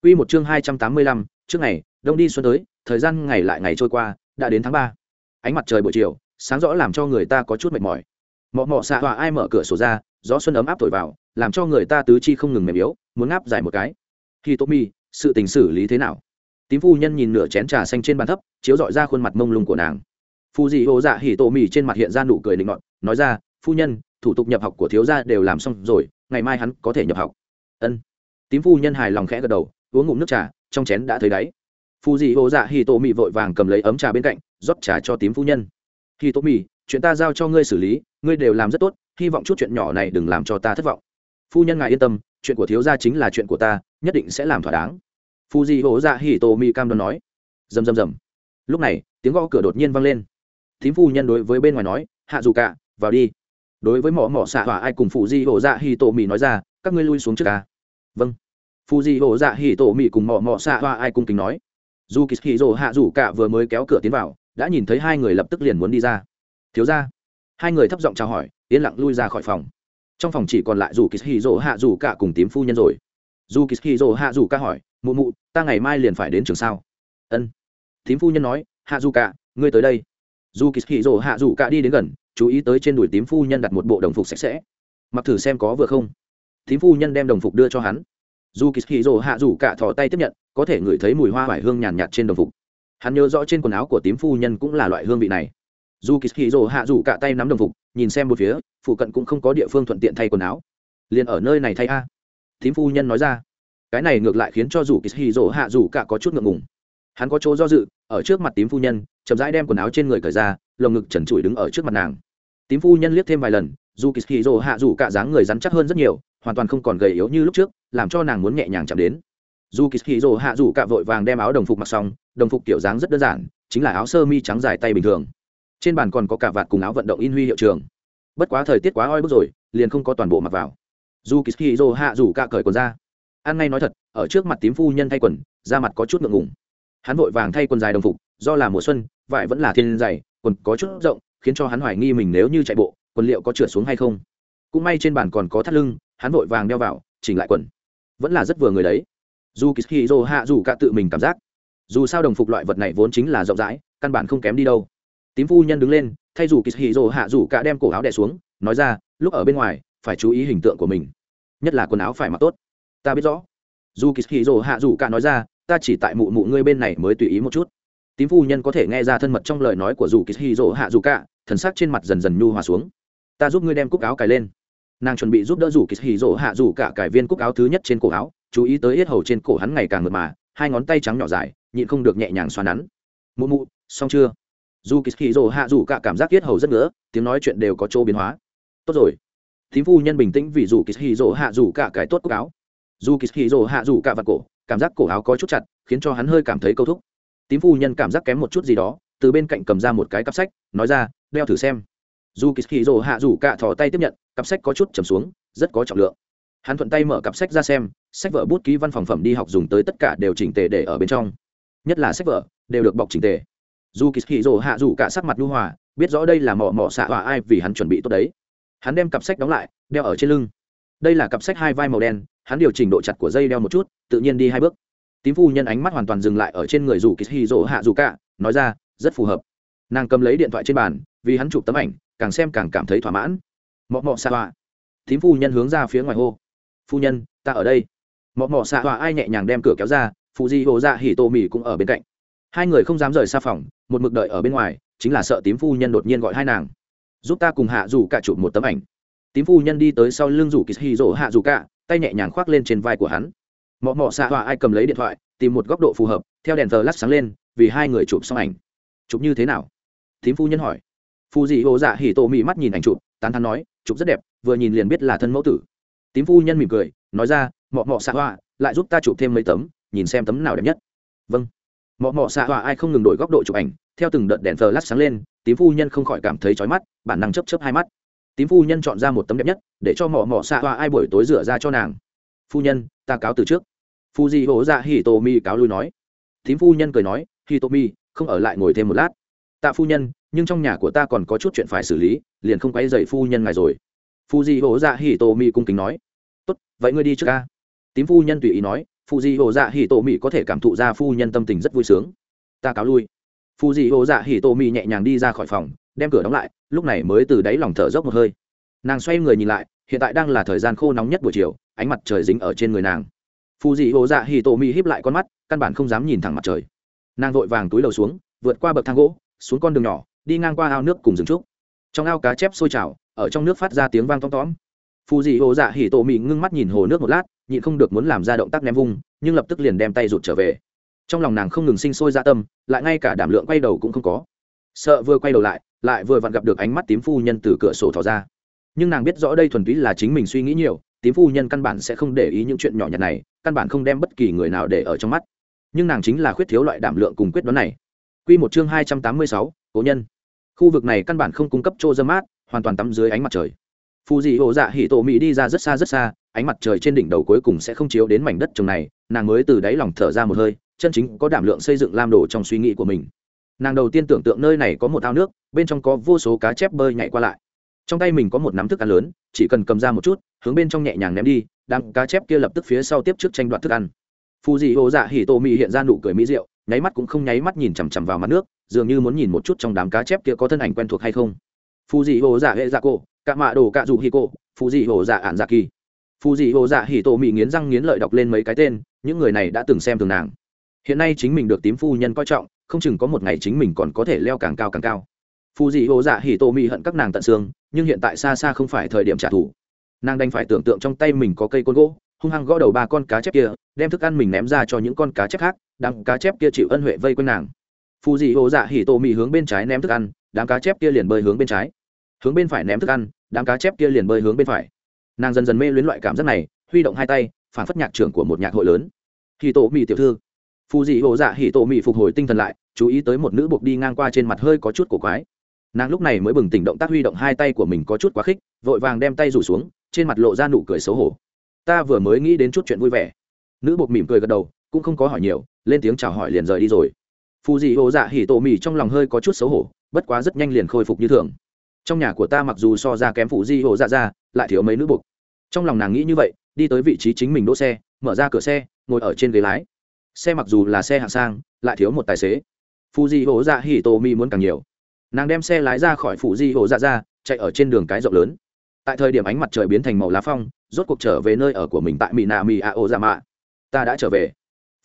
Quy một chương hai trăm tám mươi lăm, trước ngày đông đi xuân tới thời gian ngày lại ngày trôi qua đã đến tháng ba ánh mặt trời buổi chiều, sáng rõ làm cho người ta có chút mệt mỏi. Mọ mọ xạ tọa ai mở cửa sổ ra, gió xuân ấm áp thổi vào, làm cho người ta tứ chi không ngừng mềm yếu, muốn ngáp dài một cái. Khi tốt mi sự tình xử lý thế nào? Tím phu nhân nhìn nửa chén trà xanh trên bàn thấp, chiếu dọi ra khuôn mặt mông lung của nàng. Phu dị hồ dạ hỉ tổ mì trên mặt hiện ra nụ cười định ngọn nói ra, phu nhân, thủ tục nhập học của thiếu gia đều làm xong rồi, ngày mai hắn có thể nhập học. Ân. Tím phu nhân hài lòng khẽ gật đầu, uống ngụm nước trà, trong chén đã thấy đáy phu dị hồ dạ hì tô mì vội vàng cầm lấy ấm trà bên cạnh, rót trà cho tím phu nhân. Hì tô mì chuyện ta giao cho ngươi xử lý, ngươi đều làm rất tốt, hy vọng chút chuyện nhỏ này đừng làm cho ta thất vọng. Phu nhân ngài yên tâm, chuyện của thiếu gia chính là chuyện của ta, nhất định sẽ làm thỏa đáng. Phu dị hồ dạ hì tô mị cam đoan nói. Rầm rầm rầm. Lúc này, tiếng gõ cửa đột nhiên vang lên. Tím phu nhân đối với bên ngoài nói, hạ dù cả vào đi. Đối với mỏ mỏ xạ hỏa ai cùng phụ di hổ dạ hì tổ Mị nói ra, các ngươi lui xuống trước ca vâng. Phu di hổ dạ hì tổ Mị cùng mỏ mỏ xạ hỏa ai cùng kính nói dù kỳ hì rồ hạ rủ cả vừa mới kéo cửa tiến vào, đã nhìn thấy hai người lập tức liền muốn đi ra. Thiếu ra hai người thấp giọng chào hỏi, yên lặng lui ra khỏi phòng. Trong phòng chỉ còn lại dù kỳ hì rỗ hạ dù cả cùng tím phu nhân rồi. Dù kỳ hì rỗ hạ dù cả hỏi, mụ mụ, ta ngày mai liền phải đến trường sao? Ân. Tím phu nhân nói hạ dù cả, ngươi tới đây. Dù kỳ hì rỗ hạ dù cả đi đến gần, chú ý tới trên đùi tím phu nhân đặt một bộ đồng phục sạch sẽ. Mặc thử xem có vừa không. Tím phu nhân đem đồng phục đưa cho hắn dù kỳ hì hạ dù cả thò tay tiếp nhận, có thể ngửi thấy mùi hoa vải hương nhàn nhạt trên đồng phục. Hắn nhớ rõ trên quần áo của tím phu nhân cũng là loại hương vị này. Dù kỳ hì hạ dù cả tay nắm đồng phục, nhìn xem một phía, phụ cận cũng không có địa phương thuận tiện thay quần áo. Liền ở nơi này thay a. Tím phu nhân nói ra. Cái này ngược lại khiến cho dù kỳ hì hạ dù cả có chút ngượng ngùng. Hắn có chỗ do dự, ở trước mặt tím phu nhân, chậm rãi đem quần áo trên người cởi ra, lồng ngực trần trụi đứng ở trước mặt nàng. Tím phu nhân liếc thêm vài lần, dù kỳ hì hạ dù cả dáng người rắn chắc hơn rất nhiều hoàn toàn không còn gầy yếu như lúc trước, làm cho nàng muốn nhẹ nhàng chạm đến. Dù kỳ hì rỗ hạ rủ cả vội vàng đem áo đồng phục mặc xong, đồng phục kiểu dáng rất đơn giản, chính là áo sơ mi trắng dài tay bình thường. Trên bàn còn có cả vạt cùng áo vận động in huy hiệu trường. Bất quá thời tiết quá oi bức rồi, liền không có toàn bộ mặc vào. Dù kỳ hì hạ rủ cả cởi quần ra. Ăn ngay nói thật, ở trước mặt tím phu nhân thay quần, da mặt có chút ngượng ngùng. Hắn vội vàng thay quần dài đồng phục, do là mùa xuân, vải vẫn là thiên dày, quần có chút rộng, khiến cho hắn hoài nghi mình nếu như chạy bộ, quần liệu có trượt xuống hay không. Cũng may trên bàn còn có thắt lưng hắn vội vàng đeo vào, chỉnh lại quần. Vẫn là rất vừa người đấy. Dù kỳ hì hạ dù cả tự mình cảm giác. Dù sao đồng phục loại vật này vốn chính là rộng rãi, căn bản không kém đi đâu. Tím phu nhân đứng lên, thay dù kỳ hì hạ dù cả đem cổ áo đẻ xuống, nói ra, lúc ở bên ngoài, phải chú ý hình tượng của mình. Nhất là quần áo phải mặc tốt. Ta biết rõ. Dù kỳ hì hạ dù cả nói ra, ta chỉ tại mụ mụ ngươi bên này mới tùy ý một chút. Tím phu nhân có thể nghe ra thân mật trong lời nói của dù kỳ hì hạ dù cả, thần sắc trên mặt dần dần nhu hòa xuống. Ta giúp ngươi đem cúc áo cài lên nàng chuẩn bị giúp đỡ rủ kỳ hì rỗ hạ rủ cả cài viên cúc áo thứ nhất trên cổ áo, chú ý tới yết hầu trên cổ hắn ngày càng mượt mà, hai ngón tay trắng nhỏ dài, nhịn không được nhẹ nhàng xoa nắn. Mụ mụ, xong chưa? Dù kỳ hì rỗ hạ rủ cả cảm giác yết hầu rất ngứa, tiếng nói chuyện đều có chỗ biến hóa. Tốt rồi. Thím phu nhân bình tĩnh vì dù kỳ hì rỗ hạ rủ cả cái tốt cúc áo. Dù kỳ hì rỗ hạ rủ cả vặt cổ, cảm giác cổ áo có chút chặt, khiến cho hắn hơi cảm thấy câu thúc. Tím phu nhân cảm giác kém một chút gì đó, từ bên cạnh cầm ra một cái cặp sách, nói ra, đeo thử xem. Dù kỳ hì rỗ hạ rủ cả thò tay tiếp nhận cặp sách có chút trầm xuống, rất có trọng lượng. Hắn thuận tay mở cặp sách ra xem, sách vở bút ký văn phòng phẩm đi học dùng tới tất cả đều chỉnh tề để ở bên trong. Nhất là sách vở, đều được bọc chỉnh tề. Dù kỳ hì rồ hạ dù cả sắc mặt nhu hòa, biết rõ đây là mỏ mỏ xạ hòa ai vì hắn chuẩn bị tốt đấy. Hắn đem cặp sách đóng lại, đeo ở trên lưng. Đây là cặp sách hai vai màu đen, hắn điều chỉnh độ chặt của dây đeo một chút, tự nhiên đi hai bước. Tím phu nhân ánh mắt hoàn toàn dừng lại ở trên người dù kỳ hì rỗ hạ dù cả, nói ra, rất phù hợp. Nàng cầm lấy điện thoại trên bàn, vì hắn chụp tấm ảnh, càng xem càng cảm thấy thỏa mãn mọ mọ xạ họa. Tím phu nhân hướng ra phía ngoài hô. Phu nhân, ta ở đây. Mọ mọ xạ họa ai nhẹ nhàng đem cửa kéo ra, phụ di hồ dạ hỉ tô mì cũng ở bên cạnh. Hai người không dám rời xa phòng, một mực đợi ở bên ngoài, chính là sợ tím phu nhân đột nhiên gọi hai nàng. Giúp ta cùng hạ dù cả chụp một tấm ảnh. Tím phu nhân đi tới sau lưng rủ kỳ hì rỗ hạ dù cả, tay nhẹ nhàng khoác lên trên vai của hắn. Mọ mọ xạ họa ai cầm lấy điện thoại, tìm một góc độ phù hợp, theo đèn thờ lắp sáng lên, vì hai người chụp xong ảnh. Chụp như thế nào? Tím phu nhân hỏi. Phù dị hồ dạ hỉ tô mị mắt nhìn ảnh chụp, tán thắn nói chụp rất đẹp, vừa nhìn liền biết là thân mẫu tử. Tím phu nhân mỉm cười, nói ra, mọ mọ xạ hoa lại giúp ta chụp thêm mấy tấm, nhìn xem tấm nào đẹp nhất. Vâng. Mọ mọ xạ hoa ai không ngừng đổi góc độ chụp ảnh, theo từng đợt đèn thờ lát sáng lên, tím phu nhân không khỏi cảm thấy chói mắt, bản năng chấp chấp hai mắt. Tím phu nhân chọn ra một tấm đẹp nhất, để cho mọ mọ xạ hoa ai buổi tối rửa ra cho nàng. Phu nhân, ta cáo từ trước. Phu di hổ dạ hì tô mi cáo lui nói. Tím phu nhân cười nói hì tô mi không ở lại ngồi thêm một lát. Tạ phu nhân, nhưng trong nhà của ta còn có chút chuyện phải xử lý liền không quay dậy phu nhân ngài rồi. Phu di hổ dạ hỉ tô mi cung kính nói. Tốt, vậy ngươi đi trước ca tím phu nhân tùy ý nói phu di hổ dạ hỉ tô mi có thể cảm thụ ra phu nhân tâm tình rất vui sướng. Ta cáo lui. Phu di hổ dạ hỉ tô mi nhẹ nhàng đi ra khỏi phòng, đem cửa đóng lại, lúc này mới từ đáy lòng thở dốc một hơi. Nàng xoay người nhìn lại, hiện tại đang là thời gian khô nóng nhất buổi chiều, ánh mặt trời dính ở trên người nàng. Phù dị hồ dạ hì tổ mỹ híp lại con mắt, căn bản không dám nhìn thẳng mặt trời. Nàng vội vàng túi đầu xuống, vượt qua bậc thang gỗ, xuống con đường nhỏ, đi ngang qua ao nước cùng rừng trúc trong ao cá chép sôi trào ở trong nước phát ra tiếng vang tom tóm. Phù dị ô dạ hỉ tổ mị ngưng mắt nhìn hồ nước một lát nhịn không được muốn làm ra động tác ném vung nhưng lập tức liền đem tay rụt trở về. Trong lòng nàng không ngừng sinh sôi ra tâm lại ngay cả đảm lượng quay đầu cũng không có. Sợ vừa quay đầu lại lại vừa vặn gặp được ánh mắt tím phu nhân từ cửa sổ thò ra. Nhưng nàng biết rõ đây thuần túy là chính mình suy nghĩ nhiều tím phu nhân căn bản sẽ không để ý những chuyện nhỏ nhặt này căn bản không đem bất kỳ người nào để ở trong mắt. Nhưng nàng chính là khuyết thiếu loại đảm lượng cùng quyết đoán này. Quy một chương hai trăm tám mươi sáu, cố nhân. Khu vực này căn bản không cung cấp chỗ dâm mát, hoàn toàn tắm dưới ánh mặt trời. Phù dị hộ dạ hỉ tổ mỹ đi ra rất xa rất xa, ánh mặt trời trên đỉnh đầu cuối cùng sẽ không chiếu đến mảnh đất trồng này, nàng mới từ đáy lòng thở ra một hơi, chân chính có đảm lượng xây dựng lam đồ trong suy nghĩ của mình. Nàng đầu tiên tưởng tượng nơi này có một ao nước, bên trong có vô số cá chép bơi nhảy qua lại trong tay mình có một nắm thức ăn lớn chỉ cần cầm ra một chút hướng bên trong nhẹ nhàng ném đi đám cá chép kia lập tức phía sau tiếp trước tranh đoạt thức ăn phù dị hồ dạ hỉ tô mị hiện ra nụ cười mỹ rượu nháy mắt cũng không nháy mắt nhìn chằm chằm vào mặt nước dường như muốn nhìn một chút trong đám cá chép kia có thân ảnh quen thuộc hay không. Phù dị hồ dạ hệ dạ cô cạ mạ đồ cạ dù hỉ cô phù dị hồ dạ ạn dạ kỳ phù dị hồ dạ hỉ tô mị nghiến răng nghiến lợi đọc lên mấy cái tên, những người này đã từng xem thường nàng. Hiện nay chính mình được tím phu nhân coi trọng, không chừng có một ngày chính mình còn có thể leo càng cao càng cao. Phù dị hồ dạ hỉ tô mị hận các nàng tận xương, nhưng hiện tại xa xa không phải thời điểm trả thù. Nàng đành phải tưởng tượng trong tay mình có cây côn gỗ, hung hăng gõ đầu ba con cá chép kia, đem thức ăn mình ném ra cho những con cá chép khác, đám cá chép kia chịu ân huệ vây quanh nàng phù dị hồ dạ hỉ tô mị hướng bên trái ném thức ăn, đám cá chép kia liền bơi hướng bên trái. Hướng bên phải ném thức ăn, đám cá chép kia liền bơi hướng bên phải. Nàng dần dần mê luyến loại cảm giác này, huy động hai tay, phản phất nhạc trưởng của một nhạc hội lớn. Hì tổ mì tiểu thư. Phù dị hồ dạ hỉ tổ mì phục hồi tinh thần lại, chú ý tới một nữ buộc đi ngang qua trên mặt hơi có chút cổ quái. Nàng lúc này mới bừng tỉnh động tác huy động hai tay của mình có chút quá khích, vội vàng đem tay rủ xuống, trên mặt lộ ra nụ cười xấu hổ. Ta vừa mới nghĩ đến chút chuyện vui vẻ. Nữ buộc mỉm cười gật đầu, cũng không có hỏi nhiều, lên tiếng chào hỏi liền rời đi rồi phù dị hồ dạ hỉ tổ mì trong lòng hơi có chút xấu hổ, bất quá rất nhanh liền khôi phục như thường. Trong nhà của ta mặc dù so ra kém phù dị hồ dạ ra, lại thiếu mấy nữ bột trong lòng nàng nghĩ như vậy, đi tới vị trí chính mình đỗ xe, mở ra cửa xe, ngồi ở trên ghế lái. Xe mặc dù là xe hạng sang, lại thiếu một tài xế. Phù dị hồ dạ hỉ tổ mì muốn càng nhiều. Nàng đem xe lái ra khỏi phù dị hồ dạ ra, chạy ở trên đường cái rộng lớn. Tại thời điểm ánh mặt trời biến thành màu lá phong, rốt cuộc trở về nơi ở của mình tại mỹ nạ mỹ a ô dạ mạ. Ta đã trở về.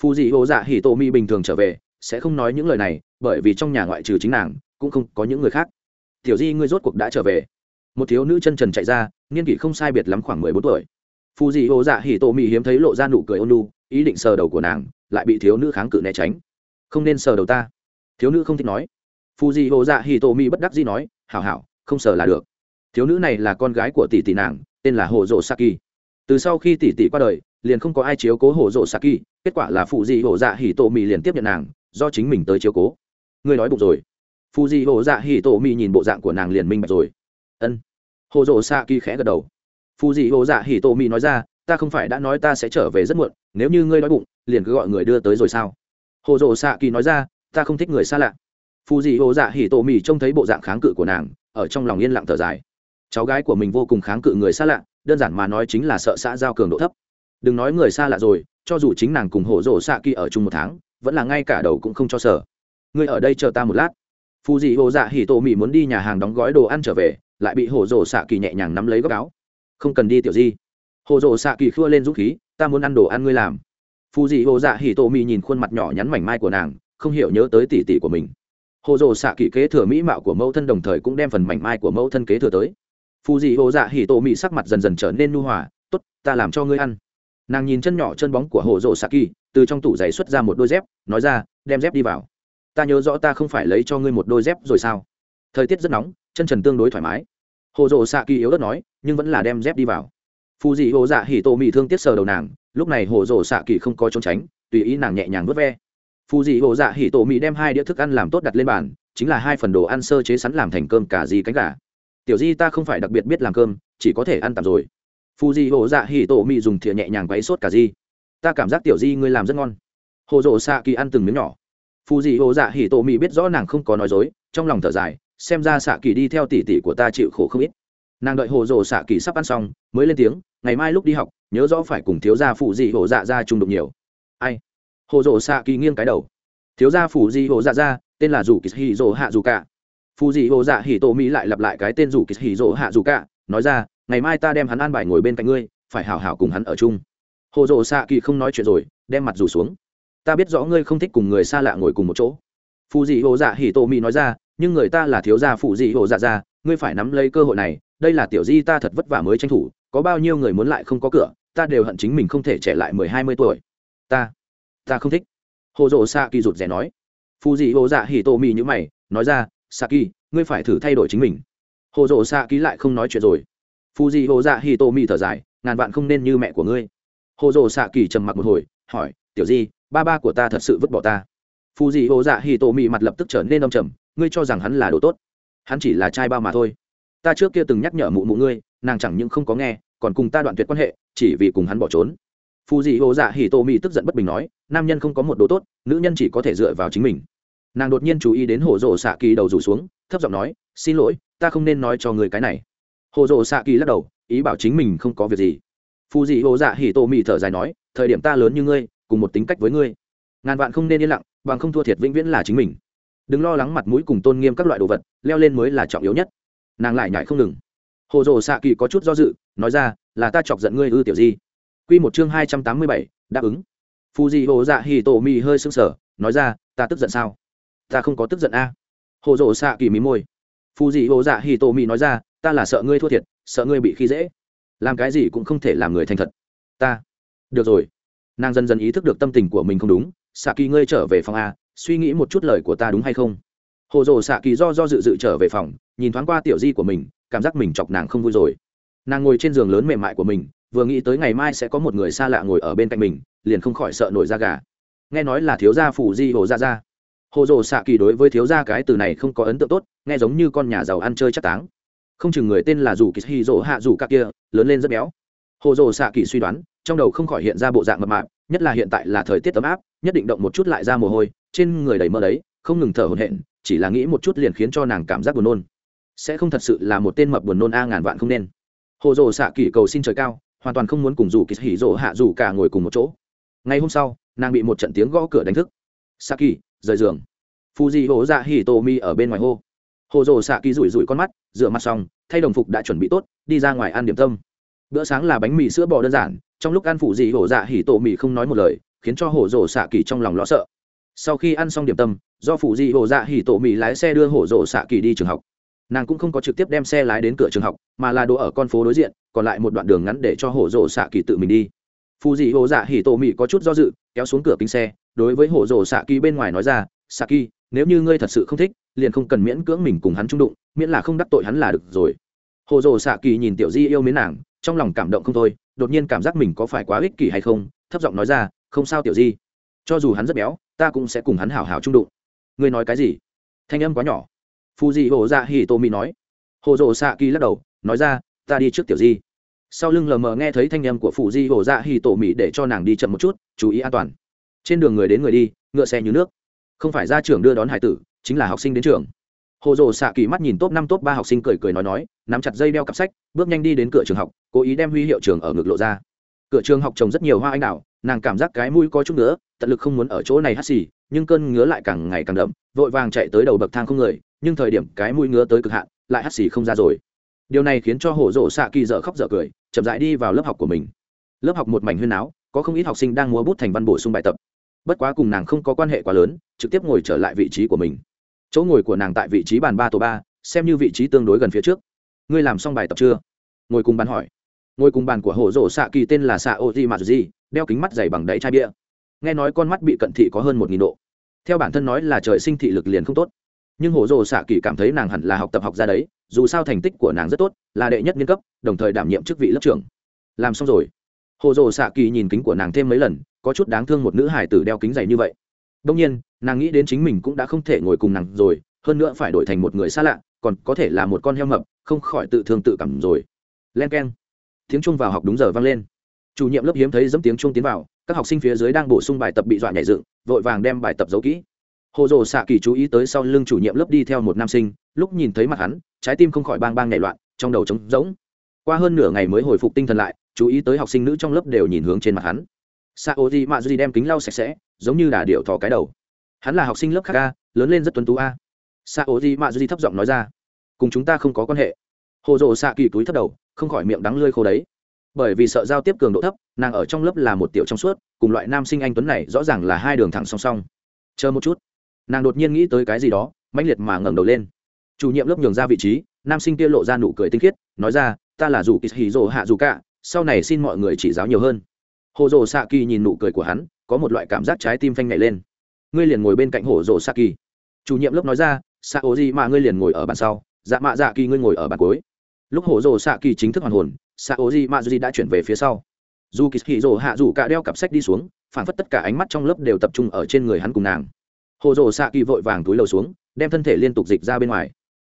Phù dị ô dạ hỉ tô mi bình thường trở về sẽ không nói những lời này, bởi vì trong nhà ngoại trừ chính nàng, cũng không có những người khác. Tiểu di, ngươi rốt cuộc đã trở về. Một thiếu nữ chân trần chạy ra, niên kỷ không sai biệt lắm khoảng mười bốn tuổi. Phù dị hồ dạ hỉ tô mỹ hiếm thấy lộ ra nụ cười ôn lu ý định sờ đầu của nàng, lại bị thiếu nữ kháng cự né tránh. Không nên sờ đầu ta. Thiếu nữ không thích nói. Phù dị hồ dạ hỉ tô mỹ bất đắc dĩ nói, hảo hảo, không sờ là được. Thiếu nữ này là con gái của tỷ tỷ nàng, tên là hồ dỗ saki. Từ sau khi tỷ tỷ qua đời, liền không có ai chiếu cố hồ dỗ saki, kết quả là phụ dị hồ dạ hỉ tô mỹ liền tiếp nhận nàng do chính mình tới chiếu cố. Ngươi nói bụng rồi. Phụ dị hồ dạ hì tổ mi nhìn bộ dạng của nàng liền minh bạch rồi. Ân. Hồ dỗ kỳ khẽ gật đầu. Phụ dị hồ dạ hì tổ mi nói ra, ta không phải đã nói ta sẽ trở về rất muộn, nếu như ngươi nói bụng, liền cứ gọi người đưa tới rồi sao? Hồ dỗ kỳ nói ra, ta không thích người xa lạ. Phù dị hồ dạ hì tổ mì trông thấy bộ dạng kháng cự của nàng, ở trong lòng yên lặng thở dài. Cháu gái của mình vô cùng kháng cự người xa lạ, đơn giản mà nói chính là sợ xã giao cường độ thấp. Đừng nói người xa lạ rồi, cho dù chính nàng cùng hồ rổ xạ kỳ ở chung một tháng vẫn là ngay cả đầu cũng không cho sở. Ngươi ở đây chờ ta một lát. Phù dị hồ dạ hỉ tổ mì muốn đi nhà hàng đóng gói đồ ăn trở về, lại bị hồ rổ xạ kỳ nhẹ nhàng nắm lấy góc áo. Không cần đi tiểu di. Hồ rổ xạ kỳ khua lên dũng khí, ta muốn ăn đồ ăn ngươi làm. Phù dị hồ dạ hỉ tổ mì nhìn khuôn mặt nhỏ nhắn mảnh mai của nàng, không hiểu nhớ tới tỉ tỉ của mình. Hồ dồ xạ kỳ kế thừa mỹ mạo của mẫu thân đồng thời cũng đem phần mảnh mai của mẫu thân kế thừa tới. Phù dị hồ dạ hỉ tổ mỹ sắc mặt dần dần trở nên nu hòa t ố t ta làm cho ngươi ăn nàng nhìn chân nhỏ chân bóng của hồ dồ xạ kỳ từ trong tủ giày xuất ra một đôi dép, nói ra, đem dép đi vào. Ta nhớ rõ ta không phải lấy cho ngươi một đôi dép rồi sao? Thời tiết rất nóng, chân trần tương đối thoải mái. Hồ dồ xạ kỳ yếu đất nói, nhưng vẫn là đem dép đi vào. Phù dị hồ dạ hỉ tổ mị thương tiếc sờ đầu nàng, lúc này hồ rồ xạ kỳ không có trốn tránh, tùy ý nàng nhẹ nhàng vớt ve. Phù dị hồ dạ hỉ tổ mị đem hai đĩa thức ăn làm tốt đặt lên bàn, chính là hai phần đồ ăn sơ chế sẵn làm thành cơm cả gì cánh gà. Tiểu di ta không phải đặc biệt biết làm cơm, chỉ có thể ăn tạm rồi phù dị hồ dạ hỉ tổ mì dùng thìa nhẹ nhàng quấy sốt cả di. Ta cảm giác tiểu di ngươi làm rất ngon. Hồ rồ xạ kỳ ăn từng miếng nhỏ. Phù dị hồ dạ hỉ tổ mì biết rõ nàng không có nói dối, trong lòng thở dài, xem ra xạ kỳ đi theo tỷ tỷ của ta chịu khổ không ít. Nàng đợi hồ rồ xạ kỳ sắp ăn xong, mới lên tiếng, ngày mai lúc đi học, nhớ rõ phải cùng thiếu gia phụ dị hồ dạ ra chung đụng nhiều. Ai? Hồ rồ xạ kỳ nghiêng cái đầu. Thiếu gia phụ dị hồ dạ ra, tên là dù kỳ hì rồ hạ dù cả. Phụ dị hồ dạ hì tổ mỹ lại lặp lại cái tên dù kỳ hì rồ hạ dù cả, nói ra ngày mai ta đem hắn an bài ngồi bên cạnh ngươi, phải hảo hảo cùng hắn ở chung. Hồ rồ xạ kỳ không nói chuyện rồi, đem mặt rủ xuống. Ta biết rõ ngươi không thích cùng người xa lạ ngồi cùng một chỗ. Phù dị hồ dạ Hỉ Tô mỹ nói ra, nhưng người ta là thiếu gia phụ dị hồ dạ ra ngươi phải nắm lấy cơ hội này, đây là tiểu di ta thật vất vả mới tranh thủ, có bao nhiêu người muốn lại không có cửa, ta đều hận chính mình không thể trẻ lại mười hai mươi tuổi. Ta ta không thích. Hồ dỗ xạ kỳ rụt rè nói. Phù dị hồ dạ hỉ tô mỹ như mày, nói ra xạ kỳ, ngươi phải thử thay đổi chính mình. Hồ dỗ xạ kỳ lại không nói chuyện rồi phù dị hồ dạ hỉ tô mi thở dài, ngàn vạn không nên như mẹ của ngươi. Hồ dồ xạ kỳ trầm mặc một hồi, hỏi, tiểu di, ba ba của ta thật sự vứt bỏ ta? Phù dị hồ dạ hỉ tô mi mặt lập tức trở nên đông trầm, ngươi cho rằng hắn là đồ tốt? Hắn chỉ là trai bao mà thôi. Ta trước kia từng nhắc nhở mụ mụ ngươi, nàng chẳng những không có nghe, còn cùng ta đoạn tuyệt quan hệ, chỉ vì cùng hắn bỏ trốn. Phù dị hồ dạ hỉ tô mi tức giận bất bình nói, nam nhân không có một đồ tốt, nữ nhân chỉ có thể dựa vào chính mình. Nàng đột nhiên chú ý đến hồ dồ xạ kỳ đầu rủ xuống, thấp giọng nói, xin lỗi, ta không nên nói cho người cái này hồ rộ xạ kỳ lắc đầu, ý bảo chính mình không có việc gì. Phù dị hồ dạ hỉ tô Mị thở dài nói, thời điểm ta lớn như ngươi, cùng một tính cách với ngươi. Ngàn vạn không nên yên lặng, bằng không thua thiệt vĩnh viễn là chính mình. Đừng lo lắng mặt mũi cùng tôn nghiêm các loại đồ vật, leo lên mới là trọng yếu nhất. Nàng lại nhảy không ngừng. Hồ rồ xạ kỳ có chút do dự, nói ra, là ta chọc giận ngươi ư tiểu di. Q một chương hai trăm tám mươi bảy, đáp ứng. Phù dị hồ dạ hì tổ mì hơi sưng sở nói ra, ta tức giận sao? Ta không có tức giận a. Hồ rồ xạ kỳ mí môi. Phù dị hồ dạ hì tổ mì nói ra ta là sợ ngươi thua thiệt, sợ ngươi bị khi dễ. Làm cái gì cũng không thể làm người thành thật. Ta. Được rồi. Nàng dần dần ý thức được tâm tình của mình không đúng. Xạ kỳ ngươi trở về phòng a, suy nghĩ một chút lời của ta đúng hay không? Hồ Dồ xạ kỳ do do dự dự trở về phòng, nhìn thoáng qua tiểu di của mình, cảm giác mình chọc nàng không vui rồi. Nàng ngồi trên giường lớn mềm mại của mình, vừa nghĩ tới ngày mai sẽ có một người xa lạ ngồi ở bên cạnh mình, liền không khỏi sợ nổi da gà. Nghe nói là thiếu gia phủ di hồ gia gia. Hồ Dồ xạ kỳ đối với thiếu gia cái từ này không có ấn tượng tốt, nghe giống như con nhà giàu ăn chơi chắc táng không chừng người tên là dù kỳ hì dỗ hạ dù các kia, lớn lên rất béo. Hồ dồ xạ kỳ suy đoán, trong đầu không khỏi hiện ra bộ dạng mập mạp, nhất là hiện tại là thời tiết ấm áp, nhất định động một chút lại ra mồ hôi, trên người đầy mơ đấy, không ngừng thở hổn hển, chỉ là nghĩ một chút liền khiến cho nàng cảm giác buồn nôn. Sẽ không thật sự là một tên mập buồn nôn a ngàn vạn không nên. Hồ dồ xạ kỳ cầu xin trời cao, hoàn toàn không muốn cùng dù kỳ hỉ dỗ hạ dù cả ngồi cùng một chỗ. Ngày hôm sau, nàng bị một trận tiếng gõ cửa đánh thức. Xạ kỳ rời giường. Phu di hồ dạ hỉ tô mi ở bên ngoài hô. Hồ dồ xạ kỳ rủi rủi con mắt rửa mặt xong, thay đồng phục đã chuẩn bị tốt, đi ra ngoài ăn điểm tâm. Bữa sáng là bánh mì sữa bò đơn giản, trong lúc ăn phụ dị hổ dạ hỉ tổ mì không nói một lời, khiến cho hổ rồ xạ kỳ trong lòng lo sợ. Sau khi ăn xong điểm tâm, do phụ dị hổ dạ hỉ tổ mì lái xe đưa hổ rồ xạ kỳ đi trường học. Nàng cũng không có trực tiếp đem xe lái đến cửa trường học, mà là đỗ ở con phố đối diện, còn lại một đoạn đường ngắn để cho hổ rồ xạ kỳ tự mình đi. Phụ dị hổ dạ hỉ tổ mì có chút do dự, kéo xuống cửa kính xe, đối với hổ rồ xạ kỳ bên ngoài nói ra xạ kỳ nếu như ngươi thật sự không thích, liền không cần miễn cưỡng mình cùng hắn trung đụng, miễn là không đắc tội hắn là được rồi. Hồ dồ xạ kỳ nhìn tiểu di yêu mến nàng, trong lòng cảm động không thôi, đột nhiên cảm giác mình có phải quá ích kỷ hay không, thấp giọng nói ra, không sao tiểu di, cho dù hắn rất béo, ta cũng sẽ cùng hắn hảo hảo trung đụng. Ngươi nói cái gì? Thanh âm quá nhỏ. Phù dị hồ dạ hì tô mỹ nói. Hồ dồ xạ kỳ lắc đầu, nói ra, ta đi trước tiểu di. Sau lưng lờ mờ nghe thấy thanh âm của phù di hồ dạ hì tổ mỹ để cho nàng đi chậm một chút, chú ý an toàn. Trên đường người đến người đi, ngựa xe như nước không phải ra trường đưa đón hải tử, chính là học sinh đến trường. Hồ dồ xạ kỳ mắt nhìn top năm, top ba học sinh cười cười nói nói, nắm chặt dây đeo cặp sách, bước nhanh đi đến cửa trường học, cố ý đem huy hiệu trường ở ngực lộ ra. Cửa trường học trồng rất nhiều hoa anh đào, nàng cảm giác cái mũi có chút nữa tận lực không muốn ở chỗ này hắt xì, nhưng cơn ngứa lại càng ngày càng đậm, vội vàng chạy tới đầu bậc thang không người, nhưng thời điểm cái mũi ngứa tới cực hạn, lại hắt xì không ra rồi. Điều này khiến cho hổ rộ xạ kỳ dở khóc dở cười, chậm rãi đi vào lớp học của mình. Lớp học một mảnh huyên áo có không ít học sinh đang múa bút thành văn bổ sung bài tập bất quá cùng nàng không có quan hệ quá lớn, trực tiếp ngồi trở lại vị trí của mình. Chỗ ngồi của nàng tại vị trí bàn ba tổ ba, xem như vị trí tương đối gần phía trước. Ngươi làm xong bài tập chưa? Ngồi cùng bàn hỏi. Ngồi cùng bàn của hổ rổ xạ kỳ tên là xạ ô di mạt di, đeo kính mắt dày bằng đáy chai bia. Nghe nói con mắt bị cận thị có hơn một nghìn độ. Theo bản thân nói là trời sinh thị lực liền không tốt. Nhưng hổ rổ xạ kỳ cảm thấy nàng hẳn là học tập học ra đấy, dù sao thành tích của nàng rất tốt, là đệ nhất niên cấp, đồng thời đảm nhiệm chức vị lớp trưởng. Làm xong rồi. Hồ rồ xạ kỳ nhìn kính của nàng thêm mấy lần có chút đáng thương một nữ hải tử đeo kính dày như vậy. Đông nhiên, nàng nghĩ đến chính mình cũng đã không thể ngồi cùng nàng rồi, hơn nữa phải đổi thành một người xa lạ, còn có thể là một con heo mập, không khỏi tự thương tự cảm rồi. Len k e n tiếng chuông vào học đúng giờ vang lên. Chủ nhiệm lớp hiếm thấy dẫm tiếng chuông tiến vào, các học sinh phía dưới đang bổ sung bài tập bị dọa nhảy dựng, vội vàng đem bài tập giấu kỹ. Hồ dồ xạ kỳ chú ý tới sau lưng chủ nhiệm lớp đi theo một nam sinh, lúc nhìn thấy mặt hắn, trái tim không khỏi bang bang nhảy loạn, trong đầu trống rỗng. Qua hơn nửa ngày mới hồi phục tinh thần lại, chú ý tới học sinh nữ trong lớp đều nhìn hướng trên mặt hắn sa ô di mạ di đem kính lau sạch sẽ, giống như đà điệu thò cái đầu. Hắn là học sinh lớp khác a, lớn lên rất tuân tú a. Sa ô di mạ di thấp giọng nói ra, cùng chúng ta không có quan hệ. Hồ dồ xạ kỳ túi thấp đầu, không khỏi miệng đắng lơi khô đấy. Bởi vì sợ giao tiếp cường độ thấp, nàng ở trong lớp là một tiểu trong suốt, cùng loại nam sinh anh tuấn này rõ ràng là hai đường thẳng song song. Chờ một chút. Nàng đột nhiên nghĩ tới cái gì đó, mãnh liệt mà ngẩng đầu lên. Chủ nhiệm lớp nhường ra vị trí, nam sinh kia lộ ra nụ cười tinh khiết, nói ra, ta là dù kỳ rồ hạ dù cả, sau này xin mọi người chỉ giáo nhiều hơn hồ rồ xạ kỳ nhìn nụ cười của hắn, có một loại cảm giác trái tim phanh nhảy lên. Ngươi liền ngồi bên cạnh hồ rồ xạ kỳ. Chủ nhiệm lớp nói ra xạ ô gì mà ngươi liền ngồi ở bàn sau dạ mạ dạ kỳ ngươi ngồi ở bàn cuối. Lúc hồ rồ xạ kỳ chính thức hoàn hồn xạ ố gì mạ gì đã chuyển về phía sau. Dù kỳ hì rồ hạ dù cả đeo cặp sách đi xuống phản phất tất cả ánh mắt trong lớp đều tập trung ở trên người hắn cùng nàng. Hồ rồ xạ kỳ vội vàng túi lầu xuống, đem thân thể liên tục dịch ra bên ngoài.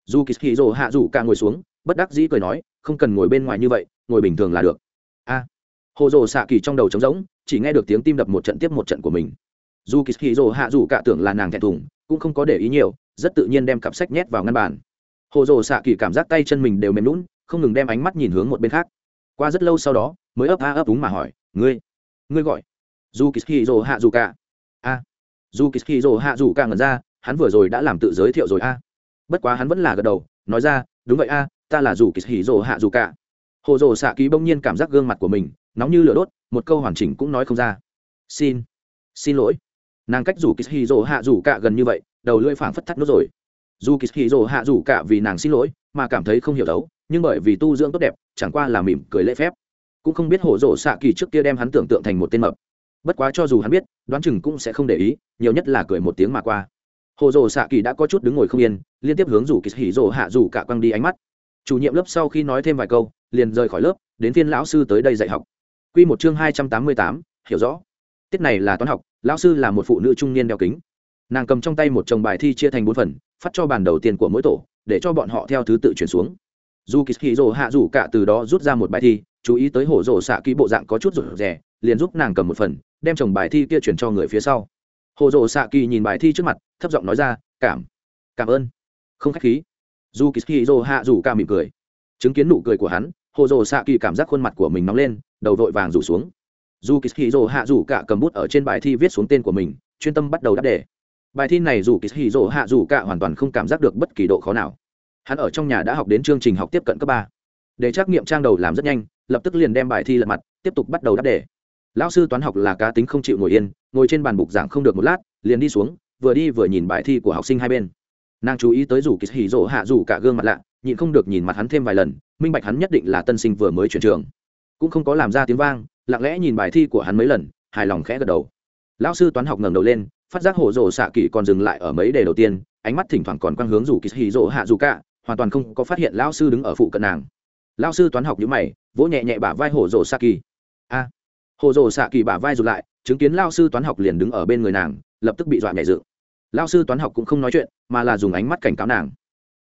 Dù kỳ hì rồ hạ dù cả ngồi xuống, bất đắc dĩ cười nói, không cần ngồi bên ngoài như vậy, ngồi bình thường là được hồ rồ xạ kỳ trong đầu trống rỗng, chỉ nghe được tiếng tim đập một trận tiếp một trận của mình. Dù kỳ hì rồ hạ dù cả tưởng là nàng thẹn thùng, cũng không có để ý nhiều, rất tự nhiên đem cặp sách nhét vào ngăn bàn. Hồ rồ xạ kỳ cảm giác tay chân mình đều mềm lún không ngừng đem ánh mắt nhìn hướng một bên khác. Qua rất lâu sau đó, mới ấp a ấp đúng mà hỏi, ngươi ngươi gọi? Dù kỳ rồ hạ dù cả. A. Dù kỳ rồ hạ dù cả ngẩn ra, hắn vừa rồi đã làm tự giới thiệu rồi, a. Bất quá hắn vẫn là gật đầu, nói ra, đúng vậy, a, ta là dù kỳ rồ hạ dù cả hồ rồ xạ ký bỗng nhiên cảm giác gương mặt của mình nóng như lửa đốt, một câu hoàn chỉnh cũng nói không ra. Xin xin lỗi. Nàng cách rủ kỳ rồ hạ rủ cả gần như vậy, đầu lưỡi phảng phất thắt nốt rồi. Dù kỳ rồ hạ rủ cả vì nàng xin lỗi, mà cảm thấy không hiểu đấu, nhưng bởi vì tu dưỡng tốt đẹp, chẳng qua là mỉm cười lễ phép. Cũng không biết hổ rộ xạ kỳ trước kia đem hắn tưởng tượng thành một tên mập. Bất quá cho dù hắn biết, đoán chừng cũng sẽ không để ý, nhiều nhất là cười một tiếng mà qua. Hồ rồ xạ kỳ đã có chút đứng ngồi không yên, liên tiếp hướng rủ kỳ hỉ rồ hạ rủ cả quăng đi ánh mắt. Chủ nhiệm lớp sau khi nói thêm vài câu liền rời khỏi lớp, đến phiên lão sư tới đây dạy học. Q một chương hai trăm tám mươi tám, hiểu rõ. Tiết này là toán học, lão sư là một phụ nữ trung niên đeo kính. Nàng cầm trong tay một chồng bài thi chia thành bốn phần, phát cho bàn đầu tiên của mỗi tổ, để cho bọn họ theo thứ tự chuyển xuống. Dù kỳ hì rồ hạ rủ cả từ đó rút ra một bài thi, chú ý tới hổ rồ xạ kỹ bộ dạng có chút rủ rè, liền giúp nàng cầm một phần, đem chồng bài thi kia chuyển cho người phía sau. Hồ rồ xạ kỳ nhìn bài thi trước mặt, thấp giọng nói ra, cảm cảm ơn. Không khách khí. Dù kỳ hì rồ hạ rủ cả mỉm cười. Chứng kiến nụ cười của hắn hồ rồ xạ kỳ cảm giác khuôn mặt của mình nóng lên, đầu vội vàng rủ xuống. Dù kỳ hì rồ hạ rủ cả cầm bút ở trên bài thi viết xuống tên của mình, chuyên tâm bắt đầu đáp đề. Bài thi này dù kỳ hì rồ hạ rủ cả hoàn toàn không cảm giác được bất kỳ độ khó nào. Hắn ở trong nhà đã học đến chương trình học tiếp cận cấp ba. Để trắc nghiệm trang đầu làm rất nhanh, lập tức liền đem bài thi lật mặt, tiếp tục bắt đầu đáp đề. Lão sư toán học là cá tính không chịu ngồi yên, ngồi trên bàn bục giảng không được một lát, liền đi xuống, vừa đi vừa nhìn bài thi của học sinh hai bên. Nàng chú ý tới rủ kỳ hì rỗ hạ rủ cả gương mặt lạ, nhịn không được nhìn mặt hắn thêm vài lần minh bạch hắn nhất định là tân sinh vừa mới chuyển trường. Cũng không có làm ra tiếng vang lặng lẽ nhìn bài thi của hắn mấy lần hài lòng khẽ gật đầu. Lão sư toán học ngẩng đầu lên phát giác hổ rồ xạ kỳ còn dừng lại ở mấy đề đầu tiên ánh mắt thỉnh thoảng còn quang hướng rủ kỳ hì rỗ hạ dù cả hoàn toàn không có phát hiện lão sư đứng ở phụ cận nàng. Lão sư toán học nhữ mày vỗ nhẹ nhẹ bả vai hổ rồ xạ kỳ a. À, hổ rồ xạ kỳ bả vai rụt lại chứng kiến lão sư toán học liền đứng ở bên người nàng lập tức bị dọa nhẹ dự. lão sư toán học cũng không nói chuyện mà là dùng ánh mắt cảnh cáo nàng.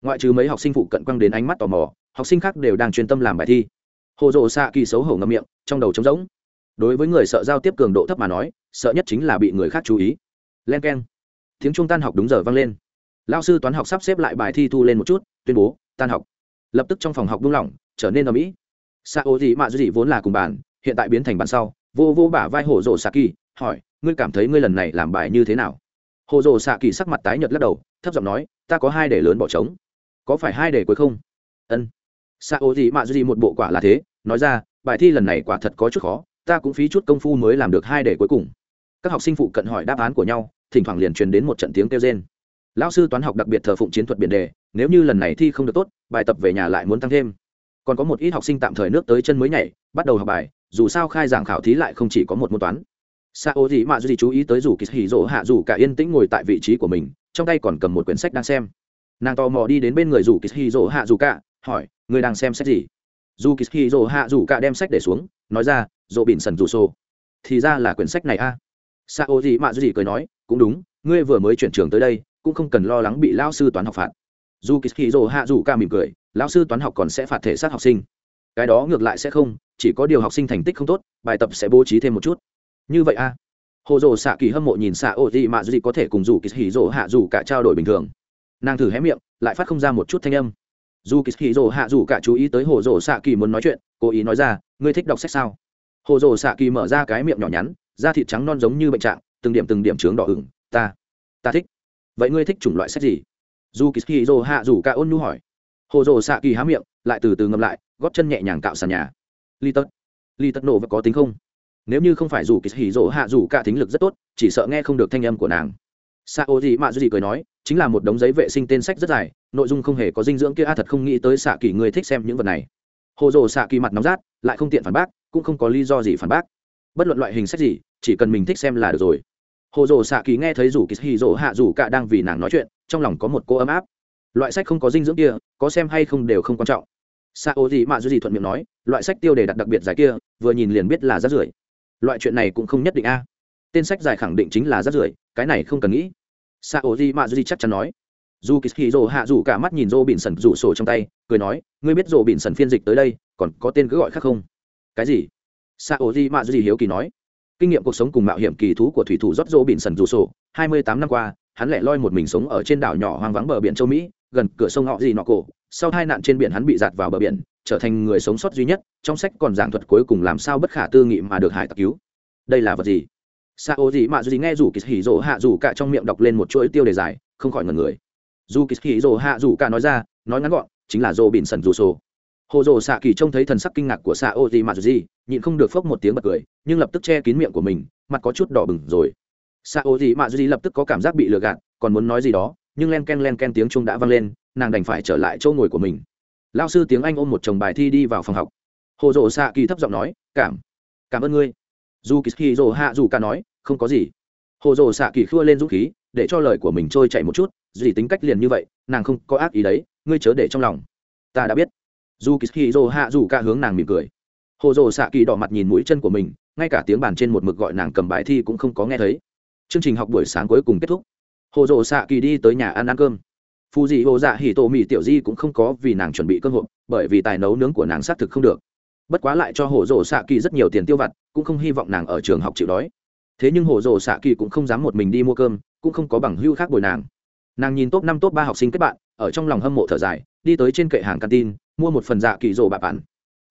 Ngoại trừ mấy học sinh phụ cận quang đến ánh mắt tò mò học sinh khác đều đang chuyên tâm làm bài thi. Hồ rồ xạ kỳ xấu hổ ngậm miệng, trong đầu trống rỗng. Đối với người sợ giao tiếp cường độ thấp mà nói, sợ nhất chính là bị người khác chú ý. Len k e n tiếng trung tan học đúng giờ vang lên. Lao sư toán học sắp xếp lại bài thi thu lên một chút, tuyên bố, tan học. Lập tức trong phòng học buông lỏng, trở nên ở mỹ xạ ô gì mạ gì vốn là cùng bàn hiện tại biến thành bàn sau. Vô vô bả vai hổ rồ xạ kỳ, hỏi, ngươi cảm thấy ngươi lần này làm bài như thế nào? Hồ rồ xạ kỳ sắc mặt tái nhợt lắc đầu, thấp giọng nói, ta có hai đề lớn bỏ trống. Có phải hai đề cuối không? Ân sa ô gì mạ gì một bộ quả là thế, nói ra, bài thi lần này quả thật có chút khó, ta cũng phí chút công phu mới làm được hai đề cuối cùng. Các học sinh phụ cận hỏi đáp án của nhau, thỉnh thoảng liền truyền đến một trận tiếng kêu rên. Lão sư toán học đặc biệt thờ phụng chiến thuật biển đề, nếu như lần này thi không được tốt, bài tập về nhà lại muốn tăng thêm. Còn có một ít học sinh tạm thời nước tới chân mới nhảy, bắt đầu học bài, dù sao khai giảng khảo thí lại không chỉ có một môn toán. Sa ô gì mà gì chú ý tới dù kỳ hỉ rỗ hạ dù cả yên tĩnh ngồi tại vị trí của mình, trong tay còn cầm một quyển sách đang xem. Nàng tò mò đi đến bên người dù kỳ hỉ rỗ hạ dù cả, hỏi người đang xem sách gì? Dù kỳ hỉ dồ hạ dù cả đem sách để xuống, nói ra dỗ bỉn sần dù sô. Thì ra là quyển sách này a. Sa ô gì mạ gì cười nói, cũng đúng, ngươi vừa mới chuyển trường tới đây, cũng không cần lo lắng bị lao sư toán học phạt. Dù kỳ dỗ hạ dù ca mỉm cười lao sư toán học còn sẽ phạt thể xác học sinh. Cái đó ngược lại sẽ không, chỉ có điều học sinh thành tích không tốt, bài tập sẽ bố trí thêm một chút. Như vậy a. Hồ dồ xạ kỳ hâm mộ nhìn xạ ô gì mạ gì có thể cùng dù kỳ hỉ dỗ hạ dù cả trao đổi bình thường. Nàng thử hé miệng, lại phát không ra một chút thanh âm dù kỳ hì rồ hạ dù cả chú ý tới hồ rồ xạ kỳ muốn nói chuyện, cố ý nói ra, ngươi thích đọc sách sao? Hồ rồ xạ kỳ mở ra cái miệng nhỏ nhắn, da thịt trắng non giống như bệnh trạng, từng điểm từng điểm trướng đỏ ửng, ta ta thích. Vậy ngươi thích chủng loại sách gì? Dù kỳ hì rồ hạ dù cả ôn nhu hỏi. Hồ rồ xạ kỳ há miệng, lại từ từ ngầm lại, góp chân nhẹ nhàng cạo sàn nhà. Li tất li tất nổ và có tính không? Nếu như không phải dù kỳ hì rồ hạ dù cả thính lực rất tốt, chỉ sợ nghe không được thanh âm của nàng. Xạ ô gì mạ gì cười nói chính là một đống giấy vệ sinh tên sách rất dài, nội dung không hề có dinh dưỡng kia, a, thật không nghĩ tới xạ kỳ người thích xem những vật này. Hồ dồ xạ kỳ mặt nóng rát, lại không tiện phản bác, cũng không có lý do gì phản bác. Bất luận loại hình sách gì, chỉ cần mình thích xem là được rồi. Hồ dồ xạ kỳ nghe thấy rủ kỳ hì dỗ hạ rủ cả đang vì nàng nói chuyện, trong lòng có một cô ấm áp. Loại sách không có dinh dưỡng kia, có xem hay không đều không quan trọng. Xạ ô gì mà dù gì thuận miệng nói, loại sách tiêu đề đặt đặc biệt dài kia, vừa nhìn liền biết là rát rưởi. Loại chuyện này cũng không nhất định, a. Tên sách dài khẳng định chính là rát rưởi, cái này không cần nghĩ. Sa ô gì chắc chắn nói. Dù kỳ hì hạ rủ cả mắt nhìn rô bỉn sần rủ sổ trong tay, cười nói, ngươi biết rô bỉn sần phiên dịch tới đây, còn có tên cứ gọi khác không? Cái gì? Sa ô di mạ hiếu kỳ nói. Kinh nghiệm cuộc sống cùng mạo hiểm kỳ thú của thủy thủ rót rô bỉn sần rủ sổ, hai mươi tám năm qua, hắn lẻ loi một mình sống ở trên đảo nhỏ hoang vắng bờ biển châu mỹ, gần cửa sông họ gì nọ cổ. Sau hai nạn trên biển hắn bị giạt vào bờ biển, trở thành người sống sót duy nhất, trong sách còn giảng thuật cuối cùng làm sao bất khả tư nghị mà được hải tặc cứu. Đây là vật gì? Sa ô gì mà gì nghe rủ kỳ hỉ rồ hạ rủ cả trong miệng đọc lên một chuỗi tiêu đề dài, không khỏi ngẩn người. Dù kỳ hỉ rồ hạ rủ cả nói ra, nói ngắn gọn, chính là rồ bỉn sần dù sổ. Hồ rồ xạ kỳ trông thấy thần sắc kinh ngạc của Sa ô gì mà gì, nhịn không được phốc một tiếng bật cười, nhưng lập tức che kín miệng của mình, mặt có chút đỏ bừng rồi. Sa ô gì mà gì lập tức có cảm giác bị lừa gạt, còn muốn nói gì đó, nhưng len ken len ken tiếng chuông đã vang lên, nàng đành phải trở lại chỗ ngồi của mình. Lão sư tiếng anh ôm một chồng bài thi đi vào phòng học. Hồ rồ xạ kỳ thấp giọng nói, cảm cảm ơn ngươi dù kỳ dồ hạ dù ca nói, không có gì. Hồ dồ xạ kỳ khua lên dũng khí, để cho lời của mình trôi chạy một chút Dì tính cách liền như vậy, nàng không có ác ý đấy, ngươi chớ để trong lòng. Ta đã biết. Dù kỳ hì dồ hạ dù cả hướng nàng mỉm cười. Hồ dồ xạ kỳ đỏ mặt nhìn mũi chân của mình, ngay cả tiếng bàn trên một mực gọi nàng cầm bài thi cũng không có nghe thấy. Chương trình học buổi sáng cuối cùng kết thúc. Hồ dồ xạ kỳ đi tới nhà ăn ăn cơm. Phù dị hồ dạ hỉ tổ mì tiểu di cũng không có vì nàng chuẩn bị cơm hộp, bởi vì tài nấu nướng của nàng xác thực không được bất quá lại cho hồ rồ xạ kỳ rất nhiều tiền tiêu vặt, cũng không hy vọng nàng ở trường học chịu đói. Thế nhưng hồ rồ xạ kỳ cũng không dám một mình đi mua cơm, cũng không có bằng hưu khác bồi nàng. Nàng nhìn top năm, top ba học sinh kết bạn, ở trong lòng hâm mộ thở dài, đi tới trên kệ hàng canteen, mua một phần dạ kỳ rồ bạp bản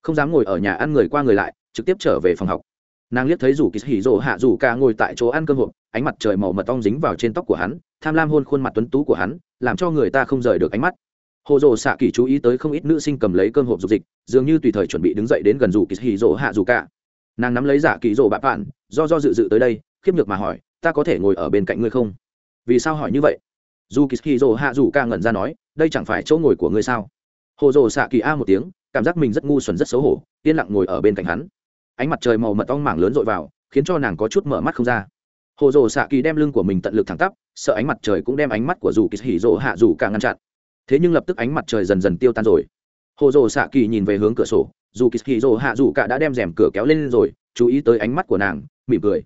không dám ngồi ở nhà ăn người qua người lại, trực tiếp trở về phòng học. Nàng liếc thấy rủ kỳ hỉ rồ hạ rủ ca ngồi tại chỗ ăn cơm hộp, ánh mặt trời màu mật ong dính vào trên tóc của hắn, tham lam hôn khuôn mặt tuấn tú của hắn, làm cho người ta không rời được ánh mắt hồ Dồ xạ kỳ chú ý tới không ít nữ sinh cầm lấy cơm hộp dục dịch, dường như tùy thời chuẩn bị đứng dậy đến gần dù kỳ hỉ dỗ hạ dù cả. Nàng nắm lấy giả kỳ dỗ bạp bạn do do dự dự tới đây, khiếp nhược mà hỏi, ta có thể ngồi ở bên cạnh ngươi không? Vì sao hỏi như vậy? Dù kỳ hỉ dỗ hạ dù ca ngẩn ra nói, đây chẳng phải chỗ ngồi của ngươi sao? Hồ dồ xạ kỳ a một tiếng, cảm giác mình rất ngu xuẩn rất xấu hổ, yên lặng ngồi ở bên cạnh hắn. Ánh mặt trời màu mật ong mảng lớn dội vào, khiến cho nàng có chút mở mắt không ra. Hồ dồ xạ kỳ đem lưng của mình tận lực thẳng tắp, sợ ánh mặt trời cũng đem ánh mắt của dù kỳ hỉ dỗ hạ dù cả ngăn chặn thế nhưng lập tức ánh mặt trời dần dần tiêu tan rồi. Hồ dồ xạ kỳ nhìn về hướng cửa sổ, dù kỳ kỳ dồ hạ dù cả đã đem rèm cửa kéo lên rồi, chú ý tới ánh mắt của nàng, mỉm cười.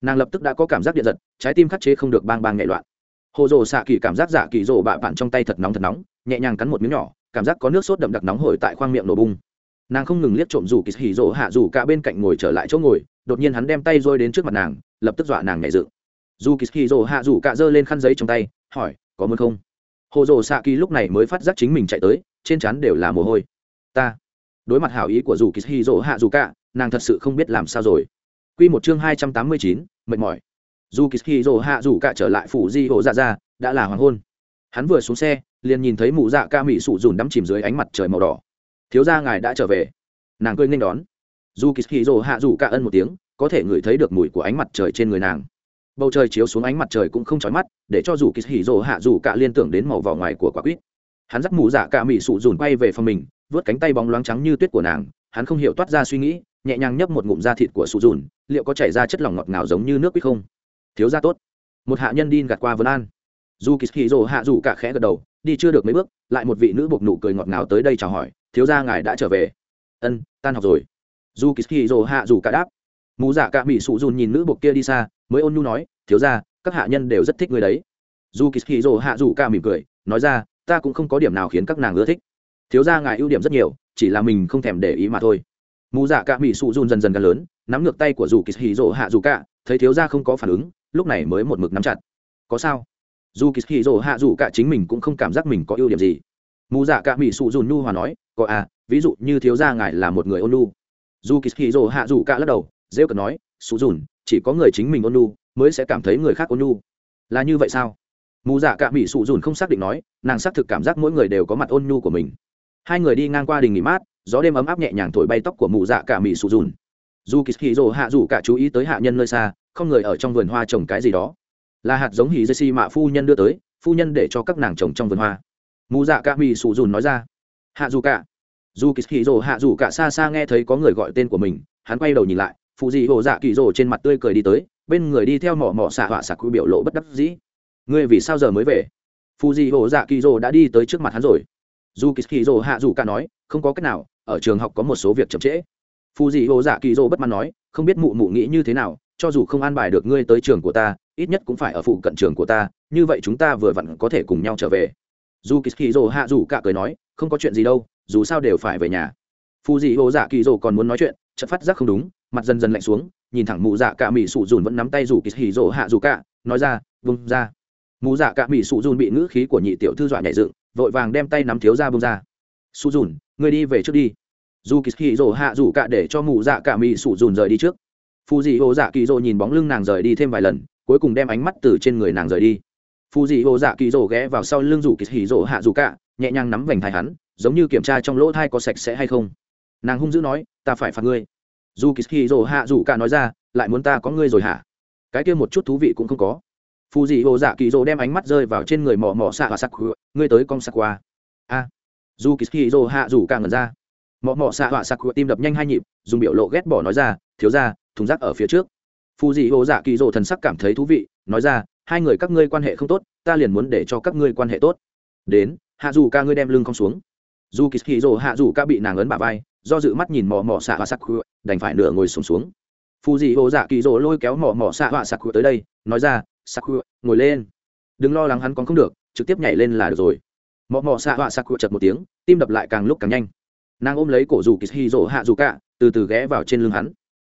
Nàng lập tức đã có cảm giác điện giật, trái tim khắc chế không được bang bang nhẹ loạn. Hồ dồ xạ kỳ cảm giác giả kỳ dồ bạ bạn trong tay thật nóng thật nóng, nhẹ nhàng cắn một miếng nhỏ, cảm giác có nước sốt đậm đặc nóng hổi tại khoang miệng nổ bung. Nàng không ngừng liếc trộm dù kỳ hỉ rỗ hạ dù cả bên cạnh ngồi trở lại chỗ ngồi, đột nhiên hắn đem tay rôi đến trước mặt nàng, lập tức dọa nàng nhảy dựng dù kỳ hỉ rỗ hạ dù cả giơ lên khăn giấy trong tay, hỏi, có muốn không? Hồ rồ xạ kỳ lúc này mới phát giác chính mình chạy tới, trên chắn đều là mồ hôi. Ta, đối mặt hảo ý của dù kỳ hỉ rỗ hạ dù cả nàng thật sự không biết làm sao rồi. Quy một chương hai trăm tám mươi chín, mệt mỏi. Dù kỳ hỉ rỗ hạ dù cả trở lại phủ di hộ dạ ra đã là hoàng hôn. Hắn vừa xuống xe, liền nhìn thấy mụ dạ ca mỹ sụ dùn đắm chìm dưới ánh mặt trời màu đỏ. Thiếu gia ngài đã trở về. Nàng cười nên đón. Dù kỳ hì rồ hạ dù cả ân một tiếng, có thể ngửi thấy được mùi của ánh mặt trời trên người nàng bầu trời chiếu xuống ánh mặt trời cũng không chói mắt, để cho dù kỳ hỉ rồ hạ dù cả liên tưởng đến màu vỏ ngoài của quả quýt. Hắn dắt mũ dạ cả mỹ sụ dùn quay về phòng mình, vớt cánh tay bóng loáng trắng như tuyết của nàng. Hắn không hiểu toát ra suy nghĩ, nhẹ nhàng nhấp một ngụm da thịt của sụ dùn, liệu có chảy ra chất lỏng ngọt ngào giống như nước quýt không? Thiếu gia tốt. Một hạ nhân đi gạt qua vân an. Dù kỳ hỉ rồ hạ dù cả khẽ gật đầu, đi chưa được mấy bước, lại một vị nữ buộc nụ cười ngọt ngào tới đây chào hỏi, thiếu gia, ngài đã trở về. Ân, tan học rồi. Dù kỳ rồ hạ dù cả đáp. Mù dạ cả mỹ sụ dùn nhìn nữ buộc kia đi xa mới ôn nhu nói thiếu ra các hạ nhân đều rất thích người đấy. Dù kỳ rồ hạ dù ca mỉm cười nói ra ta cũng không có điểm nào khiến các nàng ưa thích. Thiếu ra ngài ưu điểm rất nhiều chỉ là mình không thèm để ý mà thôi. Mù dạ cả mỹ sụ run dần dần gần lớn nắm ngược tay của dù kỳ rồ hạ dù ca, thấy thiếu ra không có phản ứng lúc này mới một mực nắm chặt. Có sao? Dù kỳ rồ hạ dù ca chính mình cũng không cảm giác mình có ưu điểm gì. Mù dạ cả mỹ sụ run nhu hòa nói có à ví dụ như thiếu gia ngài là một người ôn nhu. Dù kỳ hì rồ hạ dù ca lắc đầu rêu cần nói sụ run chỉ có người chính mình ôn nhu mới sẽ cảm thấy người khác ôn nhu. Là như vậy sao? Mù dạ cả mỹ sụ dùn không xác định nói, nàng xác thực cảm giác mỗi người đều có mặt ôn nhu của mình. Hai người đi ngang qua đình nghỉ mát, gió đêm ấm áp nhẹ nhàng thổi bay tóc của mù dạ cả mỹ sụ dùn. Dù kỳ hì rồ hạ dù cả chú ý tới hạ nhân nơi xa, không người ở trong vườn hoa trồng cái gì đó. Là hạt giống hì dê xi mạ phu nhân đưa tới, phu nhân để cho các nàng trồng trong vườn hoa. Mù dạ cả mỹ sụ dùn nói ra. Hạ dù cả. Dù kỳ hì rồ hạ dù cả xa xa nghe thấy có người gọi tên của mình, hắn quay đầu nhìn lại phụ dị hồ dạ kỳ rồ trên mặt tươi cười đi tới, bên người đi theo mỏ mỏ xạ họa xạ cụ biểu lộ bất đắc dĩ. Ngươi vì sao giờ mới về? Phụ dị hồ dạ kỳ rồ đã đi tới trước mặt hắn rồi. Dù kỳ kỳ rồ hạ dù cả nói, không có cách nào, ở trường học có một số việc chậm trễ. Phụ dị hồ dạ kỳ rồ bất mãn nói, không biết mụ mụ nghĩ như thế nào, cho dù không an bài được ngươi tới trường của ta, ít nhất cũng phải ở phụ cận trường của ta, như vậy chúng ta vừa vặn có thể cùng nhau trở về. Dù kỳ kỳ rồ hạ dù cả cười nói, không có chuyện gì đâu, dù sao đều phải về nhà. Phù dị hồ dạ kỳ rồ còn muốn nói chuyện, chợt phát giác không đúng mặt dần dần lạnh xuống, nhìn thẳng mụ dạ cả mỹ sụ dùn vẫn nắm tay rủ kỳ hì rỗ hạ dù cả, nói ra, vung ra. Mụ dạ cả mỹ sụ dùn bị ngữ khí của nhị tiểu thư dọa nhảy dựng, vội vàng đem tay nắm thiếu ra vung ra. Sụ dùn người đi về trước đi. Dù kỳ hì rỗ hạ dù cả để cho mụ dạ cả mỹ sụ dùn rời đi trước. Phù dị hồ dạ kỳ rỗ nhìn bóng lưng nàng rời đi thêm vài lần, cuối cùng đem ánh mắt từ trên người nàng rời đi. Phù dị hồ dạ kỳ rỗ ghé vào sau lưng rủ kỳ hì rỗ hạ dù cả, nhẹ nhàng nắm vành thai hắn, giống như kiểm tra trong lỗ thai có sạch sẽ hay không. Nàng hung dữ nói, ta phải phạt ngươi dù kỳ rồ hạ dù cả nói ra, lại muốn ta có ngươi rồi hả? Cái kia một chút thú vị cũng không có. Phù dị hồ dạ kỳ rồ đem ánh mắt rơi vào trên người mỏ mỏ xạ và sắc ngươi tới con sắc qua a. Dù kỳ rồ hạ dù cả ngẩn ra. Mỏ mỏ xạ và sắc tim đập nhanh hai nhịp, dùng biểu lộ ghét bỏ nói ra, thiếu ra thùng rác ở phía trước. Phù dị hồ dạ kỳ rồ thần sắc cảm thấy thú vị, nói ra, hai người các ngươi quan hệ không tốt, ta liền muốn để cho các ngươi quan hệ tốt. Đến, hạ dù ca ngươi đem lưng không xuống. Dù kỳ rồ hạ dù ca bị nàng ấn bả vai, do dự mắt nhìn mò mò xạ và sắc đành phải nửa ngồi xuống xuống. Phù dị hồ dạ kỳ rồ lôi kéo mỏ mỏ xạ sạc cưa tới đây, nói ra sạc khu ngồi lên. Đừng lo lắng hắn còn không được, trực tiếp nhảy lên là được rồi. Mỏ mỏ xạ sạc cưa chật một tiếng, tim đập lại càng lúc càng nhanh. Nàng ôm lấy cổ dù kỳ hì rồ hạ dù cả từ từ ghé vào trên lưng hắn.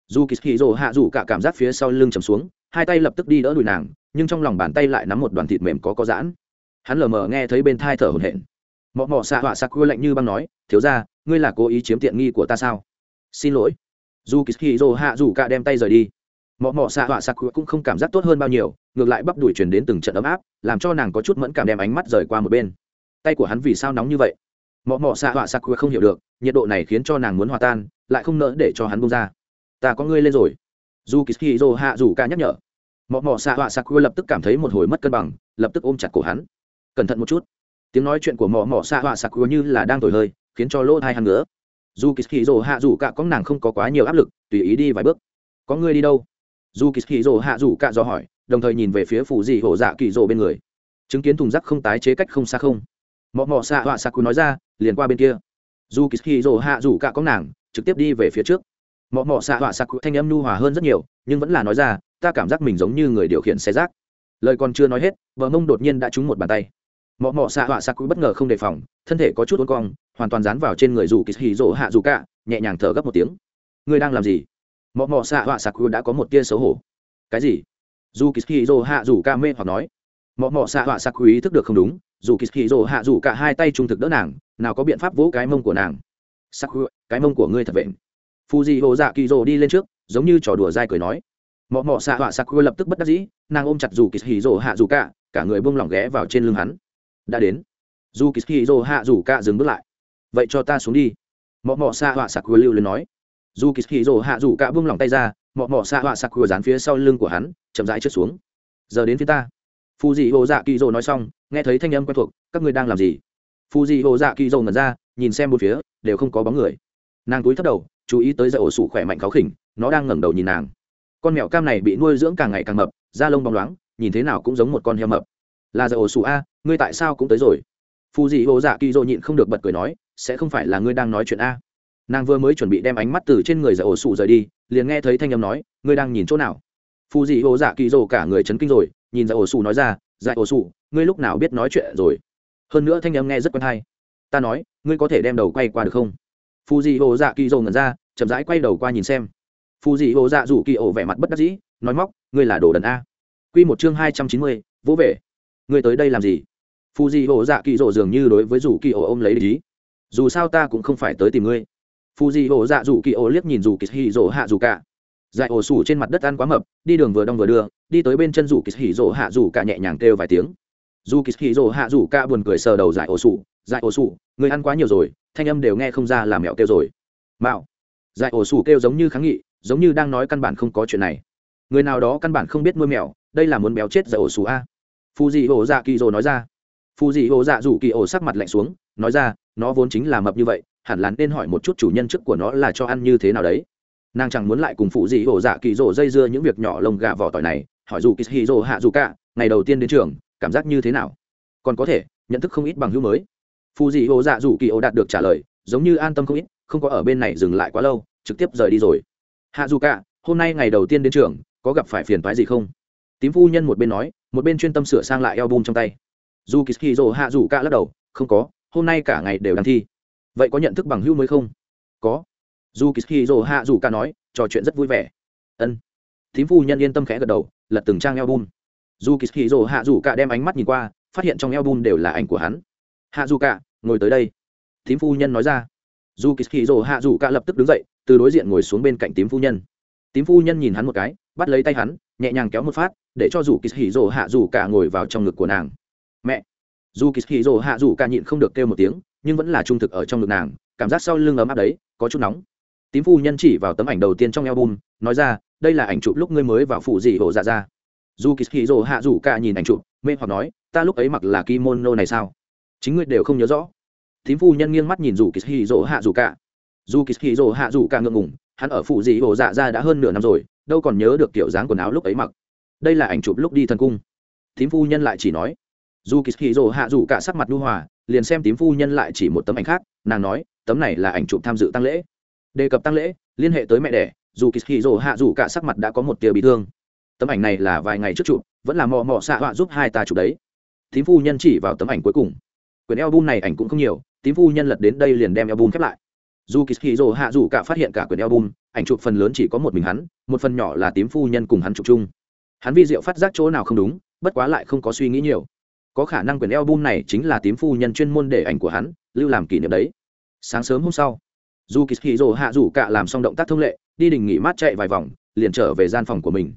Dù kỳ hì hạ dù cả cảm giác phía sau lưng chầm xuống, hai tay lập tức đi đỡ đùi nàng, nhưng trong lòng bàn tay lại nắm một đoàn thịt mềm có có giãn. Hắn lờ mờ nghe thấy bên thai thở hổn hển. Mọ mọ xạ họa sạc khu lạnh như băng nói, thiếu ra ngươi là cố ý chiếm tiện nghi của ta sao? Xin lỗi dù kỳ hạ dù cả đem tay rời đi. Mọ mọ xạ họa sặc cũng không cảm giác tốt hơn bao nhiêu, ngược lại bắp đùi chuyển đến từng trận ấm áp, làm cho nàng có chút mẫn cảm đem ánh mắt rời qua một bên. Tay của hắn vì sao nóng như vậy? Mọ mọ xạ họa sặc không hiểu được, nhiệt độ này khiến cho nàng muốn hòa tan, lại không nỡ để cho hắn bông ra. Ta có ngươi lên rồi. Dù kỳ hạ dù cả nhắc nhở. Mọ mọ xạ họa sặc lập tức cảm thấy một hồi mất cân bằng, lập tức ôm chặt cổ hắn. Cẩn thận một chút. Tiếng nói chuyện của mọ mọ xạ họa sặc như là đang thổi hơi, khiến cho lỗ thai hắn nữa dù kỳ hì rồ hạ dù cả có nàng không có quá nhiều áp lực, tùy ý đi vài bước. Có người đi đâu? Dù kỳ hì rồ hạ dù cả do hỏi, đồng thời nhìn về phía phủ dị hổ dạ kỳ rồ bên người. Chứng kiến thùng rác không tái chế cách không xa không. Mọ mọ xạ họa cú nói ra, liền qua bên kia. Dù kỳ hì rồ hạ dù cả có nàng, trực tiếp đi về phía trước. Mọ mọ xạ họa cú thanh âm nhu hòa hơn rất nhiều, nhưng vẫn là nói ra, ta cảm giác mình giống như người điều khiển xe rác. Lời còn chưa nói hết vợ mông đột nhiên đã trúng một bàn tay. Mọ mọ xạ họa xạ cú bất ngờ không đề phòng, thân thể có chút uốn cong hoàn toàn dán vào trên người dù kỳ hì rỗ hạ dù cả, nhẹ nhàng thở gấp một tiếng. Ngươi đang làm gì? Mọ mọ xạ họa sạc đã có một tia xấu hổ. Cái gì? Dù kỳ hì rỗ hạ dù ca mê hoặc nói. Mọ mọ xạ họa sạc ý thức được không đúng, dù kỳ hì rỗ hạ dù cả hai tay trung thực đỡ nàng, nào có biện pháp vỗ cái mông của nàng. Sắc cái mông của ngươi thật vẹn phù dị hồ dạ kỳ rỗ đi lên trước, giống như trò đùa dai cười nói. Mọ mọ xạ họa sạc lập tức bất đắc dĩ, nàng ôm chặt dù kỳ hì rỗ hạ dù cả cả người buông lỏng ghé vào trên lưng hắn. Đã đến. Dù kỳ dô hạ dù cả dừng bước lại vậy cho ta xuống đi. Mọ mọ xạ họa sặc vừa lưu lên nói. Dù kỳ dô hạ dù cả buông lỏng tay ra, mọ mọ xạ họa sặc vừa dán phía sau lưng của hắn, chậm rãi trượt xuống. Giờ đến phía ta. Phù dị hồ dạ kỳ rồ nói xong, nghe thấy thanh âm quen thuộc, các ngươi đang làm gì? Phù dị hồ dạ kỳ rồ ngẩn ra, nhìn xem một phía, đều không có bóng người. Nàng túi thấp đầu, chú ý tới dạy ổ sủ khỏe mạnh khó khỉnh, nó đang ngẩng đầu nhìn nàng. Con mèo cam này bị nuôi dưỡng càng ngày càng mập, da lông bóng loáng, nhìn thế nào cũng giống một con heo mập. Là dạy ổ sủ a, ngươi tại sao cũng tới rồi? Phù dị hồ dạ kỳ rồ nhịn không được bật cười nói sẽ không phải là ngươi đang nói chuyện a. Nàng vừa mới chuẩn bị đem ánh mắt từ trên người giải ổ sụ rời đi, liền nghe thấy thanh âm nói, ngươi đang nhìn chỗ nào? Phù dị hồ dạ kỳ rồ cả người chấn kinh rồi, nhìn giải ổ sụ nói ra giải ổ sụ ngươi lúc nào biết nói chuyện rồi? Hơn nữa thanh âm nghe rất quen hay. Ta nói, ngươi có thể đem đầu quay qua được không? Phù dị hồ dạ kỳ rồ ngẩn ra, chậm rãi quay đầu qua nhìn xem. Phù dị hồ dạ rủ kỳ ổ vẻ mặt bất đắc dĩ, nói móc, ngươi là đồ đần a. Q một chương hai trăm chín mươi, vỗ về. Ngươi tới đây làm gì? Phù dị hồ dạ kỳ rồ dường như đối với rủ kỳ ổ ôm lấy lý dù sao ta cũng không phải tới tìm ngươi. Phù dị ổ dạ rủ kỳ ổ liếc nhìn rủ kỳ hì rồ hạ rủ cả. Dạy ổ sủ trên mặt đất ăn quá mập, đi đường vừa đong vừa đưa, đi tới bên chân rủ kỳ hì rồ hạ rủ cả nhẹ nhàng kêu vài tiếng. Dù kỳ hì rồ hạ rủ cả buồn cười sờ đầu dạy ổ sủ dạy ổ sủ, người ăn quá nhiều rồi, thanh âm đều nghe không ra làm mẹo kêu rồi. Mạo. Dạy ổ sủ kêu giống như kháng nghị, giống như đang nói căn bản không có chuyện này. Người nào đó căn bản không biết nuôi mèo đây là muốn béo chết dạy ổ sủ a. Phù dị ổ dạ kỳ rồ nói ra. Phù dị ổ dạ rủ kỳ ổ sắc mặt lạnh xuống, nói ra nó vốn chính là mập như vậy, hẳn là nên hỏi một chút chủ nhân trước của nó là cho ăn như thế nào đấy. Nàng chẳng muốn lại cùng phụ dị hổ dạ kỳ rỗ dây dưa những việc nhỏ lông gà vỏ tỏi này, hỏi dù kỳ hì rỗ hạ dù cả, ngày đầu tiên đến trường, cảm giác như thế nào? Còn có thể, nhận thức không ít bằng hữu mới. Phụ dị hổ dạ dù kỳ ổ đạt được trả lời, giống như an tâm không ít, không có ở bên này dừng lại quá lâu, trực tiếp rời đi rồi. Hạ dù cả, hôm nay ngày đầu tiên đến trường, có gặp phải phiền toái gì không? Tím phu nhân một bên nói, một bên chuyên tâm sửa sang lại album trong tay. Dù kỳ hì rỗ hạ dù cả lắc đầu, không có hôm nay cả ngày đều đang thi. Vậy có nhận thức bằng hữu mới không? Có. Dù kỳ hì hạ dù cả nói, trò chuyện rất vui vẻ. Ân. Tím phu nhân yên tâm khẽ gật đầu, lật từng trang album. Dù kỳ hì hạ dù cả đem ánh mắt nhìn qua, phát hiện trong album đều là ảnh của hắn. Hạ dù cả, ngồi tới đây. Tím phu nhân nói ra. Dù kỳ hì hạ dù cả lập tức đứng dậy, từ đối diện ngồi xuống bên cạnh tím phu nhân. Tím phu nhân nhìn hắn một cái, bắt lấy tay hắn, nhẹ nhàng kéo một phát, để cho dù kỳ hì hạ dù cả ngồi vào trong ngực của nàng. Mẹ dù kỳ hì rồ hạ dù cả nhịn không được kêu một tiếng, nhưng vẫn là trung thực ở trong ngực nàng, cảm giác sau lưng ấm áp đấy, có chút nóng. Tím phu nhân chỉ vào tấm ảnh đầu tiên trong album, nói ra, đây là ảnh chụp lúc ngươi mới vào phụ dị hộ dạ ra dù kỳ hì rồ hạ dù cả nhìn ảnh chụp, mê hoặc nói, ta lúc ấy mặc là kimono này sao? Chính ngươi đều không nhớ rõ. Tím phu nhân nghiêng mắt nhìn dù kỳ hì rồ hạ dù cả. Dù kỳ hì rồ hạ dù cả ngượng ngùng, hắn ở phụ dị hộ dạ ra đã hơn nửa năm rồi, đâu còn nhớ được kiểu dáng quần áo lúc ấy mặc. Đây là ảnh chụp lúc đi thần cung. Tím phu nhân lại chỉ nói dù kỳ hì rồ hạ dù cả sắc mặt lưu hòa, liền xem tím phu nhân lại chỉ một tấm ảnh khác, nàng nói, tấm này là ảnh chụp tham dự tăng lễ. Đề cập tăng lễ, liên hệ tới mẹ đẻ, dù kỳ hì rồ hạ dù cả sắc mặt đã có một tia bị thương. Tấm ảnh này là vài ngày trước chụp, vẫn là mò mò xạ họa giúp hai ta chụp đấy. Tím phu nhân chỉ vào tấm ảnh cuối cùng. Quyển album này ảnh cũng không nhiều, tím phu nhân lật đến đây liền đem album khép lại. Dù kỳ hì rồ hạ dù cả phát hiện cả quyển album, ảnh chụp phần lớn chỉ có một mình hắn, một phần nhỏ là tím phu nhân cùng hắn chụp chung. Hắn vi diệu phát giác chỗ nào không đúng, bất quá lại không có suy nghĩ nhiều có khả năng quyển album này chính là tím phu nhân chuyên môn để ảnh của hắn, lưu làm kỷ niệm đấy. Sáng sớm hôm sau dù kỳ hì rồ hạ rủ cạ làm xong động tác thông lệ, đi đình nghỉ mát chạy vài vòng, liền trở về gian phòng của mình.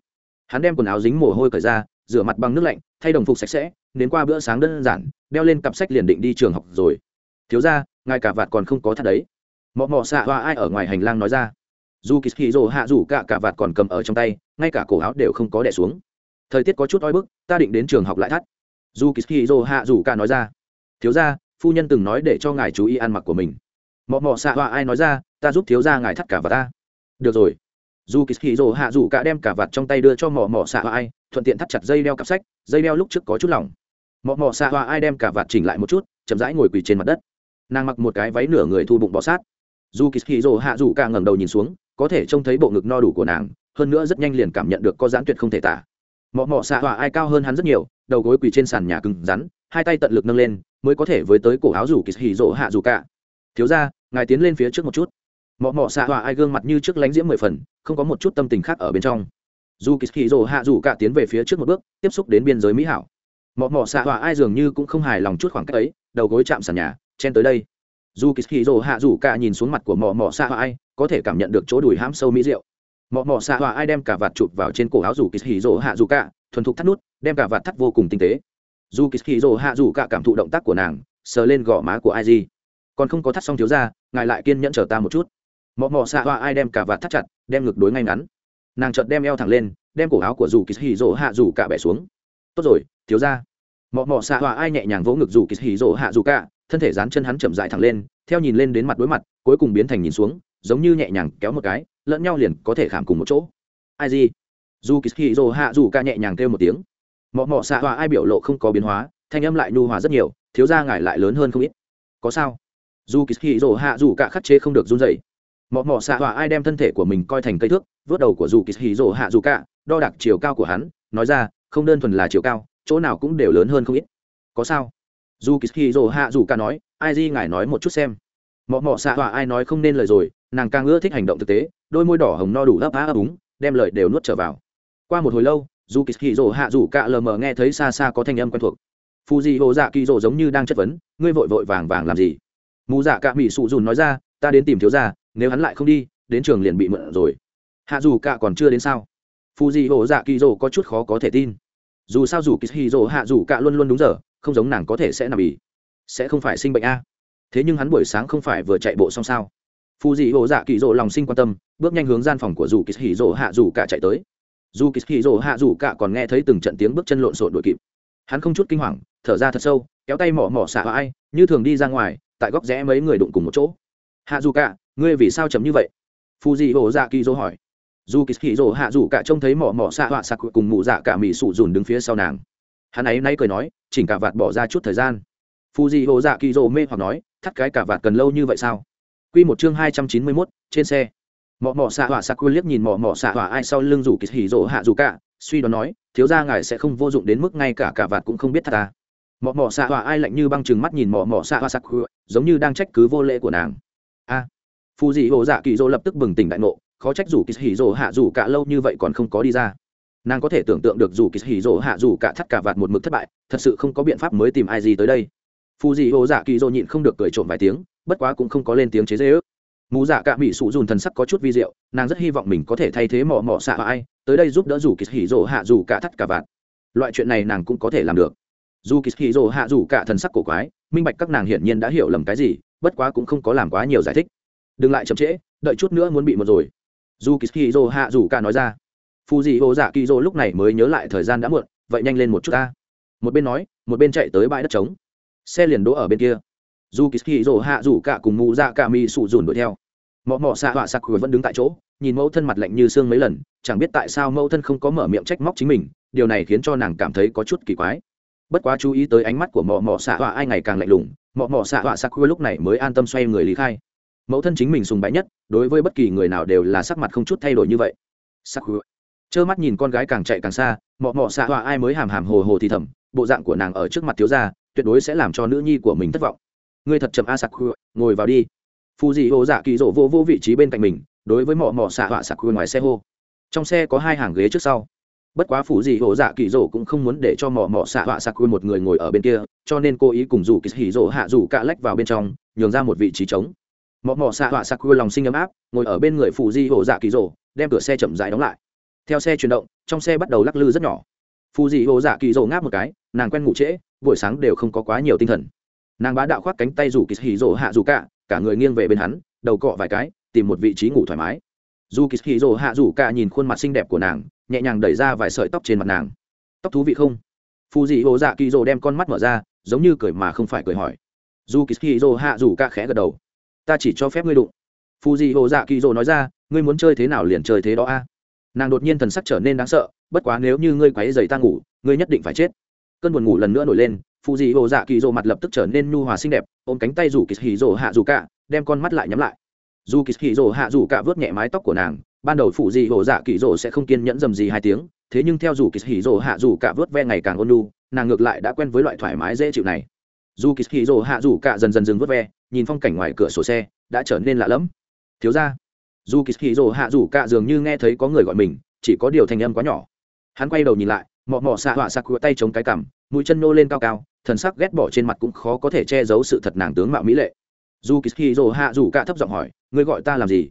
Hắn đem quần áo dính mồ hôi cởi ra, rửa mặt bằng nước lạnh, thay đồng phục sạch sẽ đến qua bữa sáng đơn giản, đeo lên cặp sách liền định đi trường học rồi. Thiếu ra ngài cả vạt còn không có thật đấy. Mọ mọ xạ hoa ai ở ngoài hành lang nói ra. Dù kỳ hì rồ hạ rủ cạ cả vạt còn cầm ở trong tay, ngay cả cổ áo đều không có đẻ xuống. Thời tiết có chút oi bức, ta định đến trường học lại thắt dù kishiro rồ hạ dù cả nói ra, thiếu ra phu nhân từng nói để cho ngài chú ý ăn mặc của mình. Mọ mọ xạ hoa ai nói ra, ta giúp thiếu ra ngài thắt cả vạt. ta. Được rồi. Dù kishiro rồ hạ dù cả đem cả vạt trong tay đưa cho mọ mọ xạ hoa ai, thuận tiện thắt chặt dây đeo cặp sách, dây đeo lúc trước có chút lỏng. Mọ mọ xạ hoa ai đem cả vạt chỉnh lại một chút, chậm rãi ngồi quỳ trên mặt đất. Nàng mặc một cái váy nửa người thu bụng bọ sát. Dù kishiro rồ hạ dù cả ngẩng đầu nhìn xuống, có thể trông thấy bộ ngực no đủ của nàng, hơn nữa rất nhanh liền cảm nhận được có giãn tuyệt không thể tả mọ mọ xạ hoa ai cao hơn hắn rất nhiều, đầu gối quỳ trên sàn nhà cứng rắn, hai tay tận lực nâng lên, mới có thể với tới cổ áo rủ kỳ hì rỗ hạ rủ cả. Thiếu ra ngài tiến lên phía trước một chút. Mọ mọ xạ tọa ai gương mặt như trước lánh diễm mười phần, không có một chút tâm tình khác ở bên trong. Dù kỳ hì rỗ hạ rủ cả tiến về phía trước một bước, tiếp xúc đến biên giới mỹ hảo. Mọ mọ xạ tọa ai dường như cũng không hài lòng chút khoảng cách ấy, đầu gối chạm sàn nhà, chen tới đây. Dù kỳ hì rỗ hạ rủ cả nhìn xuống mặt của mọ mọ xạ tọa ai, có thể cảm nhận được chỗ đùi hãm sâu mỹ rượu mọ mọ xạ hòa ai đem cả vạt chụp vào trên cổ áo dù kỳ hì rỗ hạ dù cả, thuần thục thắt nút, đem cả vạt thắt vô cùng tinh tế. Dù kỳ hì rỗ hạ dù cả cảm thụ động tác của nàng, sờ lên gò má của ai gì còn không có thắt xong thiếu ra, ngài lại kiên nhẫn chờ ta một chút. Mọ mọ xạ hòa ai đem cả vạt thắt chặt, đem ngực đối ngay ngắn. Nàng chợt đem eo thẳng lên, đem cổ áo của dù kỳ hì rỗ hạ dù cả bẻ xuống. Tốt rồi, thiếu ra. Mọ mọ xạ hòa ai nhẹ nhàng vỗ ngực dù kỳ hì rỗ hạ dù cả, thân thể dán chân hắn chậm dại thẳng lên, theo nhìn lên đến mặt đối mặt, cuối cùng biến thành nhìn xuống, giống như nhẹ nhàng kéo một cái lẫn nhau liền có thể khảm cùng một chỗ. Ai gì? Dù kỳ hì hạ dù ca nhẹ nhàng kêu một tiếng. Mọ mọ xạ hòa ai biểu lộ không có biến hóa, thanh âm lại nhu hòa rất nhiều, thiếu ra ngài lại lớn hơn không ít. Có sao? Dù kỳ hì hạ dù cả khắc chế không được run dậy mọ mọ xạ hòa ai đem thân thể của mình coi thành cây thước, vớt đầu của dù kỳ hì hạ dù cả đo đạc chiều cao của hắn, nói ra, không đơn thuần là chiều cao, chỗ nào cũng đều lớn hơn không ít. Có sao? Dù kỳ hì hạ dù cả nói, ai di ngài nói một chút xem. Mọ mọ xạ hòa ai nói không nên lời rồi, nàng càng ưa thích hành động thực tế đôi môi đỏ hồng no đủ ấp á ấp úng, đem lời đều nuốt trở vào. Qua một hồi lâu dù kỳ hì rỗ hạ dù cạ lờ mờ nghe thấy xa xa có thanh âm quen thuộc. Phù dị hồ dạ kỳ rỗ giống như đang chất vấn, ngươi vội vội vàng vàng làm gì? Mù dạ cạ mỹ sụ dùn nói ra, ta đến tìm thiếu gia, nếu hắn lại không đi, đến trường liền bị mượn rồi. Hạ dù cạ còn chưa đến sao? Phù dị hồ dạ kỳ rỗ có chút khó có thể tin. Dù sao dù kỳ hì rỗ hạ dù cạ luôn luôn đúng giờ, không giống nàng có thể sẽ nằm ỉ sẽ không phải sinh bệnh a. Thế nhưng hắn buổi sáng không phải vừa chạy bộ xong sao? Phù dị ổ dạ kỳ rỗ lòng sinh quan tâm, bước nhanh hướng gian phòng của dù kỳ Hỉ rỗ hạ dù cả chạy tới. Dù kỳ Hỉ rỗ hạ dù cả còn nghe thấy từng trận tiếng bước chân lộn xộn đuổi kịp. Hắn không chút kinh hoàng, thở ra thật sâu, kéo tay mỏ mỏ xạ ai, như thường đi ra ngoài, tại góc rẽ mấy người đụng cùng một chỗ. Hạ dù cả, ngươi vì sao chấm như vậy? Phù dị ổ dạ kỳ dỗ hỏi. Dù kỳ Hỉ dỗ hạ dù cả trông thấy mỏ mỏ xạ họa sạc cùng mụ dạ cả mỹ sụ dùn đứng phía sau nàng. Hắn ấy nay cười nói, chỉnh cả vạt bỏ ra chút thời gian. Phù dị ổ dạ kỳ dỗ mê hoặc nói, thắt cái cả vạt cần lâu như vậy sao? Quy một chương hai trăm chín mươi mốt trên xe. Mọ mọ xạ hỏa sạc liếc nhìn mọ mọ xạ hỏa, ai sau lưng rủ kỳ hỉ rỗ hạ rủ cả suy đoán nói thiếu gia ngài sẽ không vô dụng đến mức ngay cả cả vạt cũng không biết thật à. Mọ mọ xạ hỏa ai lạnh như băng chừng mắt nhìn mọ mọ xạ hỏa sạc giống như đang trách cứ vô lễ của nàng. A. Phù dị hồ dạ kỳ rỗ lập tức bừng tỉnh đại ngộ khó trách rủ kỳ hỉ rỗ hạ rủ cả lâu như vậy còn không có đi ra. Nàng có thể tưởng tượng được rủ kỳ hỉ rỗ hạ rủ cả thắt cả vạt một mực thất bại thật sự không có biện pháp mới tìm ai gì tới đây. Phù dị hồ dạ kỳ rỗ nhịn không được cười trộm vài tiếng bất quá cũng không có lên tiếng chế dễ ước. Mù dạ cả mỹ sụ dùn thần sắc có chút vi diệu, nàng rất hy vọng mình có thể thay thế mỏ mỏ xạ ai, tới đây giúp đỡ dù kỳ hỉ rỗ hạ dù cả thắt cả vạt. Loại chuyện này nàng cũng có thể làm được. Dù kỳ hỉ rỗ hạ dù cả thần sắc cổ quái, minh bạch các nàng hiển nhiên đã hiểu lầm cái gì, bất quá cũng không có làm quá nhiều giải thích. Đừng lại chậm trễ, đợi chút nữa muốn bị một rồi. Dù kỳ hỉ rỗ hạ dù cả nói ra. Phù dị hồ dạ kỳ rỗ lúc này mới nhớ lại thời gian đã muộn, vậy nhanh lên một chút ta. Một bên nói, một bên chạy tới bãi đất trống. Xe liền đỗ ở bên kia dù kỳ hì dỗ hạ rủ cả cùng mụ dạ cả mi sụ dùn đuổi theo. Mọ mọ xạ họa sặc vẫn đứng tại chỗ, nhìn mẫu thân mặt lạnh như xương mấy lần, chẳng biết tại sao mẫu thân không có mở miệng trách móc chính mình, điều này khiến cho nàng cảm thấy có chút kỳ quái. Bất quá chú ý tới ánh mắt của mọ mọ xạ họa ai ngày càng lạnh lùng, mọ mọ xạ họa sặc lúc này mới an tâm xoay người lý khai. Mẫu thân chính mình sùng bái nhất, đối với bất kỳ người nào đều là sắc mặt không chút thay đổi như vậy. Sắc trơ mắt nhìn con gái càng chạy càng xa, mọ mọ xạ họa ai mới hàm hàm hồ hồ thì thầm, bộ dạng của nàng ở trước mặt thiếu gia, tuyệt đối sẽ làm cho nữ nhi của mình thất vọng ngươi thật chậm a sặc ngồi vào đi. Phù dị hồ dạ kỳ rỗ vô vô vị trí bên cạnh mình, đối với mỏ mỏ xạ họa sặc ngoài xe hô. Trong xe có hai hàng ghế trước sau. Bất quá phù dị hồ dạ kỳ rỗ cũng không muốn để cho mỏ mỏ xạ họa sặc một người ngồi ở bên kia, cho nên cô ý cùng dù kỳ hỉ rỗ hạ dù cạ lách vào bên trong, nhường ra một vị trí trống. Mỏ mỏ xạ họa sặc lòng sinh ấm áp, ngồi ở bên người phù dị hồ dạ kỳ rỗ đem cửa xe chậm rãi đóng lại. Theo xe chuyển động, trong xe bắt đầu lắc lư rất nhỏ. Phù dị hồ dạ kỳ rỗ ngáp một cái, nàng quen ngủ trễ, buổi sáng đều không có quá nhiều tinh thần nàng bá đạo khoác cánh tay rủ kỳ hì rỗ hạ dù cả cả người nghiêng về bên hắn, đầu cọ vài cái, tìm một vị trí ngủ thoải mái. Dù kỳ hì rỗ hạ dù cả nhìn khuôn mặt xinh đẹp của nàng, nhẹ nhàng đẩy ra vài sợi tóc trên mặt nàng. Tóc thú vị không? Phù dị hồ dạ kỳ rỗ đem con mắt mở ra, giống như cười mà không phải cười hỏi. Dù kỳ hì rỗ hạ dù cả khẽ gật đầu. Ta chỉ cho phép ngươi đụng. Phù dị hồ dạ kỳ rỗ nói ra, ngươi muốn chơi thế nào liền chơi thế đó a. Nàng đột nhiên thần sắc trở nên đáng sợ, bất quá nếu như ngươi quấy dày ta ngủ, ngươi nhất định phải chết. Cơn buồn ngủ lần nữa nổi lên phụ dị hồ dạ kỳ dỗ mặt lập tức trở nên nhu hòa xinh đẹp, ôm cánh tay rủ kỳ hì dỗ hạ dù cả, đem con mắt lại nhắm lại. Dù kỳ hì dỗ hạ dù cả vớt nhẹ mái tóc của nàng, ban đầu phụ dị hồ dạ kỳ dỗ sẽ không kiên nhẫn dầm gì hai tiếng, thế nhưng theo dù kỳ hì dỗ hạ dù cả vớt ve ngày càng ôn nhu, nàng ngược lại đã quen với loại thoải mái dễ chịu này. Dù kỳ hì dỗ hạ dù cả dần dần dừng vớt ve, nhìn phong cảnh ngoài cửa sổ xe, đã trở nên lạ lẫm. Thiếu ra dù kỳ hì dỗ hạ dù cả dường như nghe thấy có người gọi mình, chỉ có điều thanh âm quá nhỏ. Hắn quay đầu nhìn lại, mọ mọ xạ họa sặc tay chống cái cằm mũi chân nô lên cao cao, thần sắc ghét bỏ trên mặt cũng khó có thể che giấu sự thật nàng tướng mạo mỹ lệ. Dù kỳ dỗ hạ dù cả thấp giọng hỏi, ngươi gọi ta làm gì?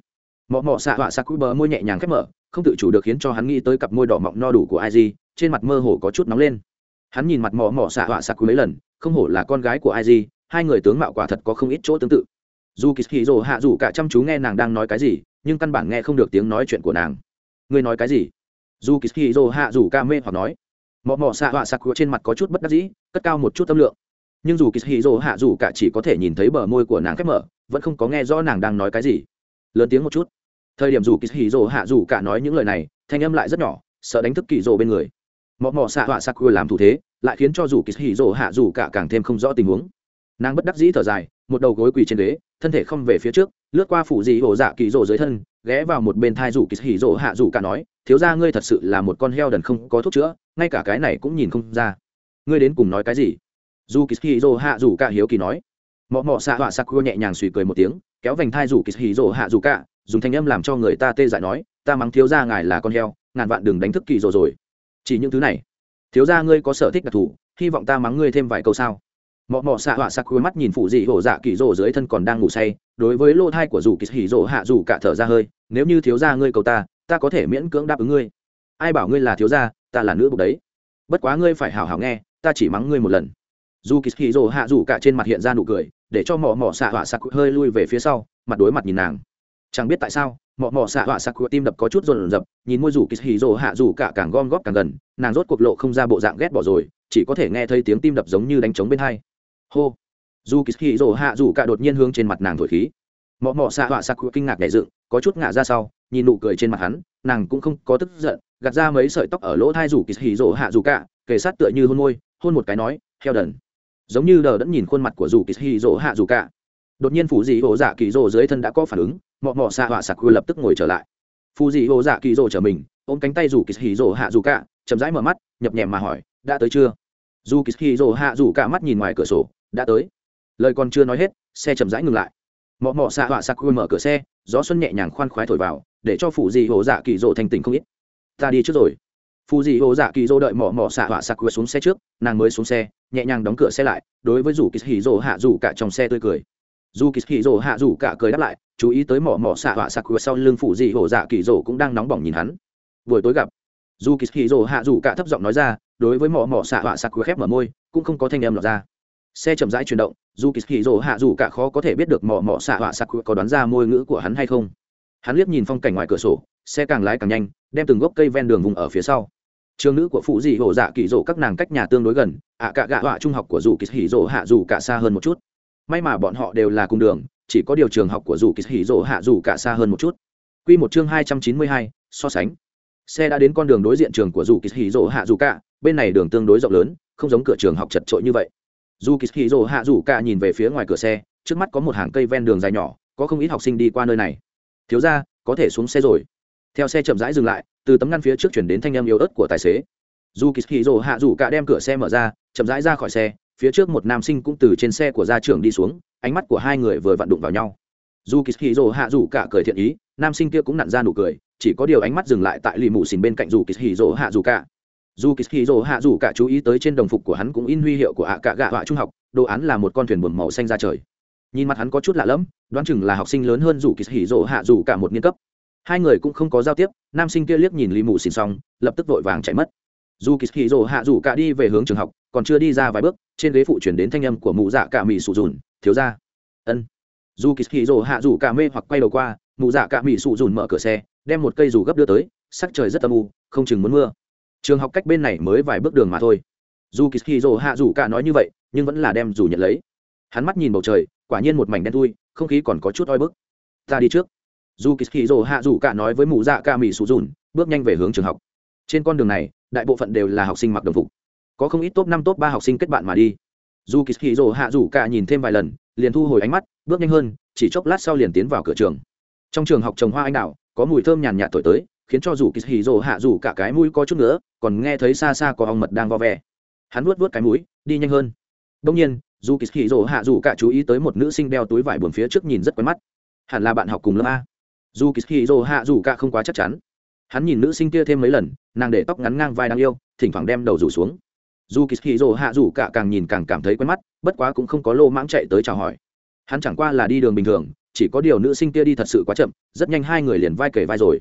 Mọ mọ xạ họa sặc bờ môi nhẹ nhàng khép mở, không tự chủ được khiến cho hắn nghĩ tới cặp môi đỏ mọng no đủ của ai gì trên mặt mơ hồ có chút nóng lên. Hắn nhìn mặt mọ mọ xạ họa sặc mấy lần, không hổ là con gái của ai gì hai người tướng mạo quả thật có không ít chỗ tương tự. Dù kỳ dỗ hạ dù cả chăm chú nghe nàng đang nói cái gì, nhưng căn bản nghe không được tiếng nói chuyện của nàng. Ngươi nói cái gì? Dù kỳ dỗ hạ dù ca mê hoặc nói mọ mọ xạ họa sặc trên mặt có chút bất đắc dĩ, cất cao một chút tâm lượng. Nhưng dù kỳ hì hạ dù cả chỉ có thể nhìn thấy bờ môi của nàng khép mở, vẫn không có nghe rõ nàng đang nói cái gì. Lớn tiếng một chút. Thời điểm dù kỳ hì hạ dù cả nói những lời này, thanh âm lại rất nhỏ, sợ đánh thức kỳ dỗ bên người. Mọ mọ xạ họa sặc làm thủ thế, lại khiến cho dù kỳ hì hạ dù cả càng thêm không rõ tình huống. Nàng bất đắc dĩ thở dài, một đầu gối quỳ trên ghế, thân thể không về phía trước, lướt qua phủ dị ổ dạ kỳ dỗ dưới thân, ghé vào một bên thai rủ kỳ hỉ hạ rủ cả nói thiếu ra ngươi thật sự là một con heo đần không có thuốc chữa, ngay cả cái này cũng nhìn không ra. Ngươi đến cùng nói cái gì? Dù kỳ hì dô hạ dù cả hiếu kỳ nói. Mọ mọ xạ họa sakura nhẹ nhàng suy cười một tiếng, kéo vành thai dù kỳ hì dô hạ dù cả dùng thanh âm làm cho người ta tê dại nói, ta mắng thiếu ra ngài là con heo, ngàn vạn đừng đánh thức kỳ rồ rồi. Chỉ những thứ này, thiếu ra ngươi có sở thích đặc thù, hy vọng ta mắng ngươi thêm vài câu sao? Mọ mọ xạ họa sắc cuối mắt nhìn phụ dị hổ dạ kỳ rồ dưới thân còn đang ngủ say, đối với lô thai của dù kỳ hỉ hạ dù cả thở ra hơi, nếu như thiếu gia ngươi cầu ta ta có thể miễn cưỡng đáp ứng ngươi. Ai bảo ngươi là thiếu gia, ta là nữ bục đấy. Bất quá ngươi phải hảo hảo nghe, ta chỉ mắng ngươi một lần. Dù kỳ hỉ rồ hạ rủ cả trên mặt hiện ra nụ cười, để cho mỏ mỏ xạ họa sặc hơi lui về phía sau, mặt đối mặt nhìn nàng. Chẳng biết tại sao, mọ mọ xạ họa sặc tim đập có chút rồn rập, nhìn môi rủ kỳ hì rồ hạ rủ cả càng gom góp càng gần, nàng rốt cuộc lộ không ra bộ dạng ghét bỏ rồi, chỉ có thể nghe thấy tiếng tim đập giống như đánh trống bên hai. Hô! Dù kỳ hì rồ hạ rủ cả đột nhiên hướng trên mặt nàng thổi khí. Mọ mọ xạ họa sặc kinh ngạc nhảy dựng, có chút ngả ra sau nhìn nụ cười trên mặt hắn, nàng cũng không có tức giận, gạt ra mấy sợi tóc ở lỗ thai rủ kỳ hỉ rồ hạ rủ cả, kề sát tựa như hôn môi, hôn một cái nói, heo đần. Giống như đờ đẫn nhìn khuôn mặt của rủ kỳ hỉ rồ hạ rủ cả. Đột nhiên phù dị hồ dạ kỳ rồ dưới thân đã có phản ứng, mọ mọ xạ họa sặc lập tức ngồi trở lại. Phù dị hồ dạ kỳ rồ trở mình, ôm cánh tay rủ kỳ hỉ rồ hạ rủ cả, chậm rãi mở mắt, nhập nhèm mà hỏi, đã tới chưa? Dù kỳ hỉ rồ hạ rủ cả mắt nhìn ngoài cửa sổ, đã tới. Lời còn chưa nói hết, xe chậm rãi ngừng lại mọ mọ xạ họa sặc mở cửa xe, gió xuân nhẹ nhàng khoan khoái thổi vào, để cho phụ dị hồ dạ kỳ dỗ thành tỉnh không ít. Ta đi trước rồi. Phụ dị hồ dạ kỳ dỗ đợi mọ mọ xạ họa sặc xuống xe trước, nàng mới xuống xe, nhẹ nhàng đóng cửa xe lại, đối với rủ kỳ hỉ rồ hạ dù cả trong xe tươi cười. Dù kỳ hỉ rồ hạ dù cả cười đáp lại, chú ý tới mỏ mỏ xạ họa sặc sau lưng phụ dị hồ dạ kỳ dỗ cũng đang nóng bỏng nhìn hắn. Buổi tối gặp, dù kỳ hỉ rồ hạ dù cả thấp giọng nói ra, đối với mỏ mỏ xạ họa sặc khép mở môi, cũng không có thanh âm lọt ra xe chậm rãi chuyển động dù kỳ kỳ rỗ hạ dù cả khó có thể biết được mỏ mỏ xạ họa sặc có đoán ra môi ngữ của hắn hay không. Hắn liếc nhìn phong cảnh ngoài cửa sổ xe càng lái càng nhanh đem từng gốc cây ven đường vùng ở phía sau. Trường nữ của phụ dị hồ dạ kỳ rỗ các nàng cách nhà tương đối gần ạ à, cả gạ họa trung học của dù kỳ hỉ rỗ hạ dù cả xa hơn một chút. May mà bọn họ đều là cùng đường chỉ có điều trường học của dù kỳ hỉ rỗ hạ dù cả xa hơn một chút. Q một chương hai trăm chín mươi hai so sánh. Xe đã đến con đường đối diện trường của dù kỳ hỉ rỗ hạ dù cả bên này đường tương đối rộng lớn không giống cửa trường học chật trội như vậy dù kỳ hỉ hạ dù cả nhìn về phía ngoài cửa xe, trước mắt có một hàng cây ven đường dài nhỏ, có không ít học sinh đi qua nơi này. Thiếu ra có thể xuống xe rồi. Theo xe chậm rãi dừng lại, từ tấm ngăn phía trước chuyển đến thanh âm yếu ớt của tài xế. Dù kỳ hỉ hạ dù cả đem cửa xe mở ra, chậm rãi ra khỏi xe, phía trước một nam sinh cũng từ trên xe của gia trưởng đi xuống, ánh mắt của hai người vừa vặn đụng vào nhau. Dù kỳ hì rồ hạ dù cả cười thiện ý, nam sinh kia cũng nặn ra nụ cười, chỉ có điều ánh mắt dừng lại tại lì mù xìn bên cạnh dù kỳ hì rồ hạ dù cả dù kỳ hạ dù cả chú ý tới trên đồng phục của hắn cũng in huy hiệu của ạ cả gạ họa trung học, đồ án là một con thuyền buồm màu xanh ra trời. Nhìn mặt hắn có chút lạ lẫm, đoán chừng là học sinh lớn hơn dù kỳ hạ dù cả một niên cấp. Hai người cũng không có giao tiếp, nam sinh kia liếc nhìn lì mù xìn xong, lập tức vội vàng chạy mất. Dù kỳ hạ dù cả đi về hướng trường học, còn chưa đi ra vài bước, trên ghế phụ chuyển đến thanh âm của mụ dạ cả mỹ sụ dùn, thiếu ra ân. Dù kỳ hạ dù cả mê hoặc quay đầu qua, mụ dạ cả mỹ sụ dùn mở cửa xe, đem một cây dù gấp đưa tới, sắc trời rất âm u, không chừng muốn mưa trường học cách bên này mới vài bước đường mà thôi. Dù kỳ dỗ hạ rủ cả nói như vậy, nhưng vẫn là đem dù nhận lấy. Hắn mắt nhìn bầu trời, quả nhiên một mảnh đen thui, không khí còn có chút oi bức. Ta đi trước. Dù kỳ dỗ hạ rủ cả nói với mụ dạ ca mỹ sụ dùn, bước nhanh về hướng trường học. Trên con đường này, đại bộ phận đều là học sinh mặc đồng phục. Có không ít top năm, top ba học sinh kết bạn mà đi. Dù kỳ dỗ hạ rủ cả nhìn thêm vài lần, liền thu hồi ánh mắt, bước nhanh hơn, chỉ chốc lát sau liền tiến vào cửa trường. Trong trường học trồng hoa anh đào, có mùi thơm nhàn nhạt thổi tới khiến cho dù kỳ hì rồ hạ rủ cả cái mũi có chút nữa, còn nghe thấy xa xa có ong mật đang vo ve. Hắn vuốt vuốt cái mũi, đi nhanh hơn. Đông nhiên, dù kỳ hì rồ hạ rủ cả chú ý tới một nữ sinh đeo túi vải buồn phía trước nhìn rất quen mắt. Hẳn là bạn học cùng lớp a. Dù kỳ hì rồ hạ rủ cả không quá chắc chắn. Hắn nhìn nữ sinh kia thêm mấy lần, nàng để tóc ngắn ngang vai đang yêu, thỉnh thoảng đem đầu rủ xuống. Dù kỳ hì rồ hạ rủ cả càng nhìn càng cảm thấy quen mắt, bất quá cũng không có lô mãng chạy tới chào hỏi. Hắn chẳng qua là đi đường bình thường, chỉ có điều nữ sinh kia đi thật sự quá chậm, rất nhanh hai người liền vai kể vai rồi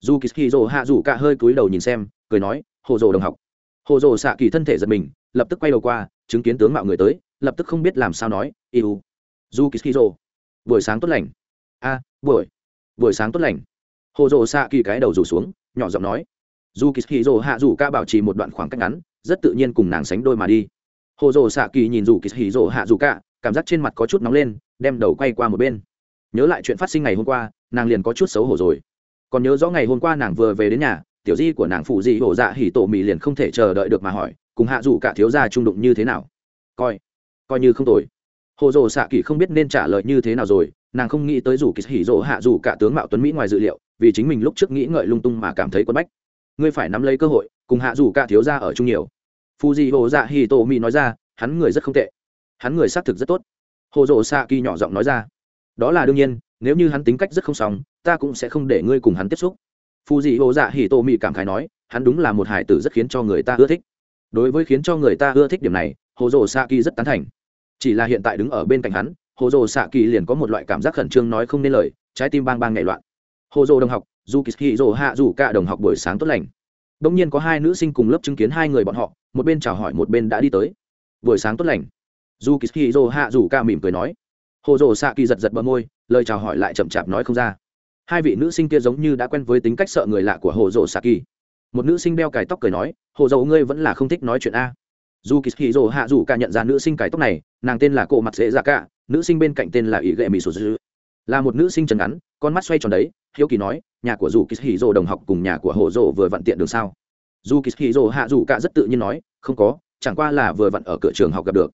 dù kỳ hì rồ hạ rủ cả hơi cúi đầu nhìn xem, cười nói, hồ rồ đồng học. Hồ rồ xạ kỳ thân thể giật mình, lập tức quay đầu qua, chứng kiến tướng mạo người tới, lập tức không biết làm sao nói yêu dù kỳ hì rồ buổi sáng tốt lành. A, buổi buổi sáng tốt lành. Hồ rồ xạ kỳ cái đầu rủ xuống, nhỏ giọng nói. Dù kỳ hì rồ hạ rủ ca bảo trì một đoạn khoảng cách ngắn, rất tự nhiên cùng nàng sánh đôi mà đi. Hồ rồ xạ kỳ nhìn dù kỳ hì rồ hạ dù cả, cảm giác trên mặt có chút nóng lên, đem đầu quay qua một bên. Nhớ lại chuyện phát sinh ngày hôm qua, nàng liền có chút xấu hổ rồi còn nhớ rõ ngày hôm qua nàng vừa về đến nhà, tiểu di của nàng phụ dị hổ dạ hỉ tổ mì liền không thể chờ đợi được mà hỏi, cùng hạ dù cả thiếu gia trung đụng như thế nào? Coi coi như không tồi. Hồ dồ xạ kỳ không biết nên trả lời như thế nào rồi, nàng không nghĩ tới dù kỳ hỉ dỗ hạ dù cả tướng mạo tuấn mỹ ngoài dự liệu, vì chính mình lúc trước nghĩ ngợi lung tung mà cảm thấy quất bách. Ngươi phải nắm lấy cơ hội, cùng hạ dù cả thiếu gia ở chung nhiều. Phụ dị hồ dạ hỉ tổ mì nói ra, hắn người rất không tệ. Hắn người xác thực rất tốt. Hồ dồ xạ kỳ nhỏ giọng nói ra. Đó là đương nhiên nếu như hắn tính cách rất không xong, ta cũng sẽ không để ngươi cùng hắn tiếp xúc. Phù dị hồ dạ Hỉ Tô Mị cảm khái nói, hắn đúng là một hải tử rất khiến cho người ta ưa thích. Đối với khiến cho người ta ưa thích điểm này, hồ dồ xạ kỳ rất tán thành. Chỉ là hiện tại đứng ở bên cạnh hắn, hồ dồ xạ kỳ liền có một loại cảm giác khẩn trương nói không nên lời, trái tim bang bang nhảy loạn. Hồ dồ đồng học dù kỳ dồ hạ dù cả đồng học buổi sáng tốt lành. Đông nhiên có hai nữ sinh cùng lớp chứng kiến hai người bọn họ, một bên chào hỏi một bên đã đi tới. Buổi sáng tốt lành. Dù kỳ dồ hạ dù cả mỉm cười nói. Hồ dồ xạ kỳ giật giật bờ môi lời chào hỏi lại chậm chạp nói không ra. Hai vị nữ sinh kia giống như đã quen với tính cách sợ người lạ của hồ dỗ xạ kỳ. Một nữ sinh đeo cài tóc cười nói, hồ dầu ngươi vẫn là không thích nói chuyện a? Dù kỳ hì rồ hạ dù cả nhận ra nữ sinh cài tóc này, nàng tên là cô mặt dễ dạ cả, nữ sinh bên cạnh tên là ý ghệ mỹ sô dư là một nữ sinh trần ngắn, con mắt xoay tròn đấy, hiếu kỳ nói, nhà của dù kỳ hì rồ đồng học cùng nhà của hồ dồ vừa vặn tiện đường sao? Dù kỳ hì rồ hạ dù cả rất tự nhiên nói, không có, chẳng qua là vừa vặn ở cửa trường học gặp được.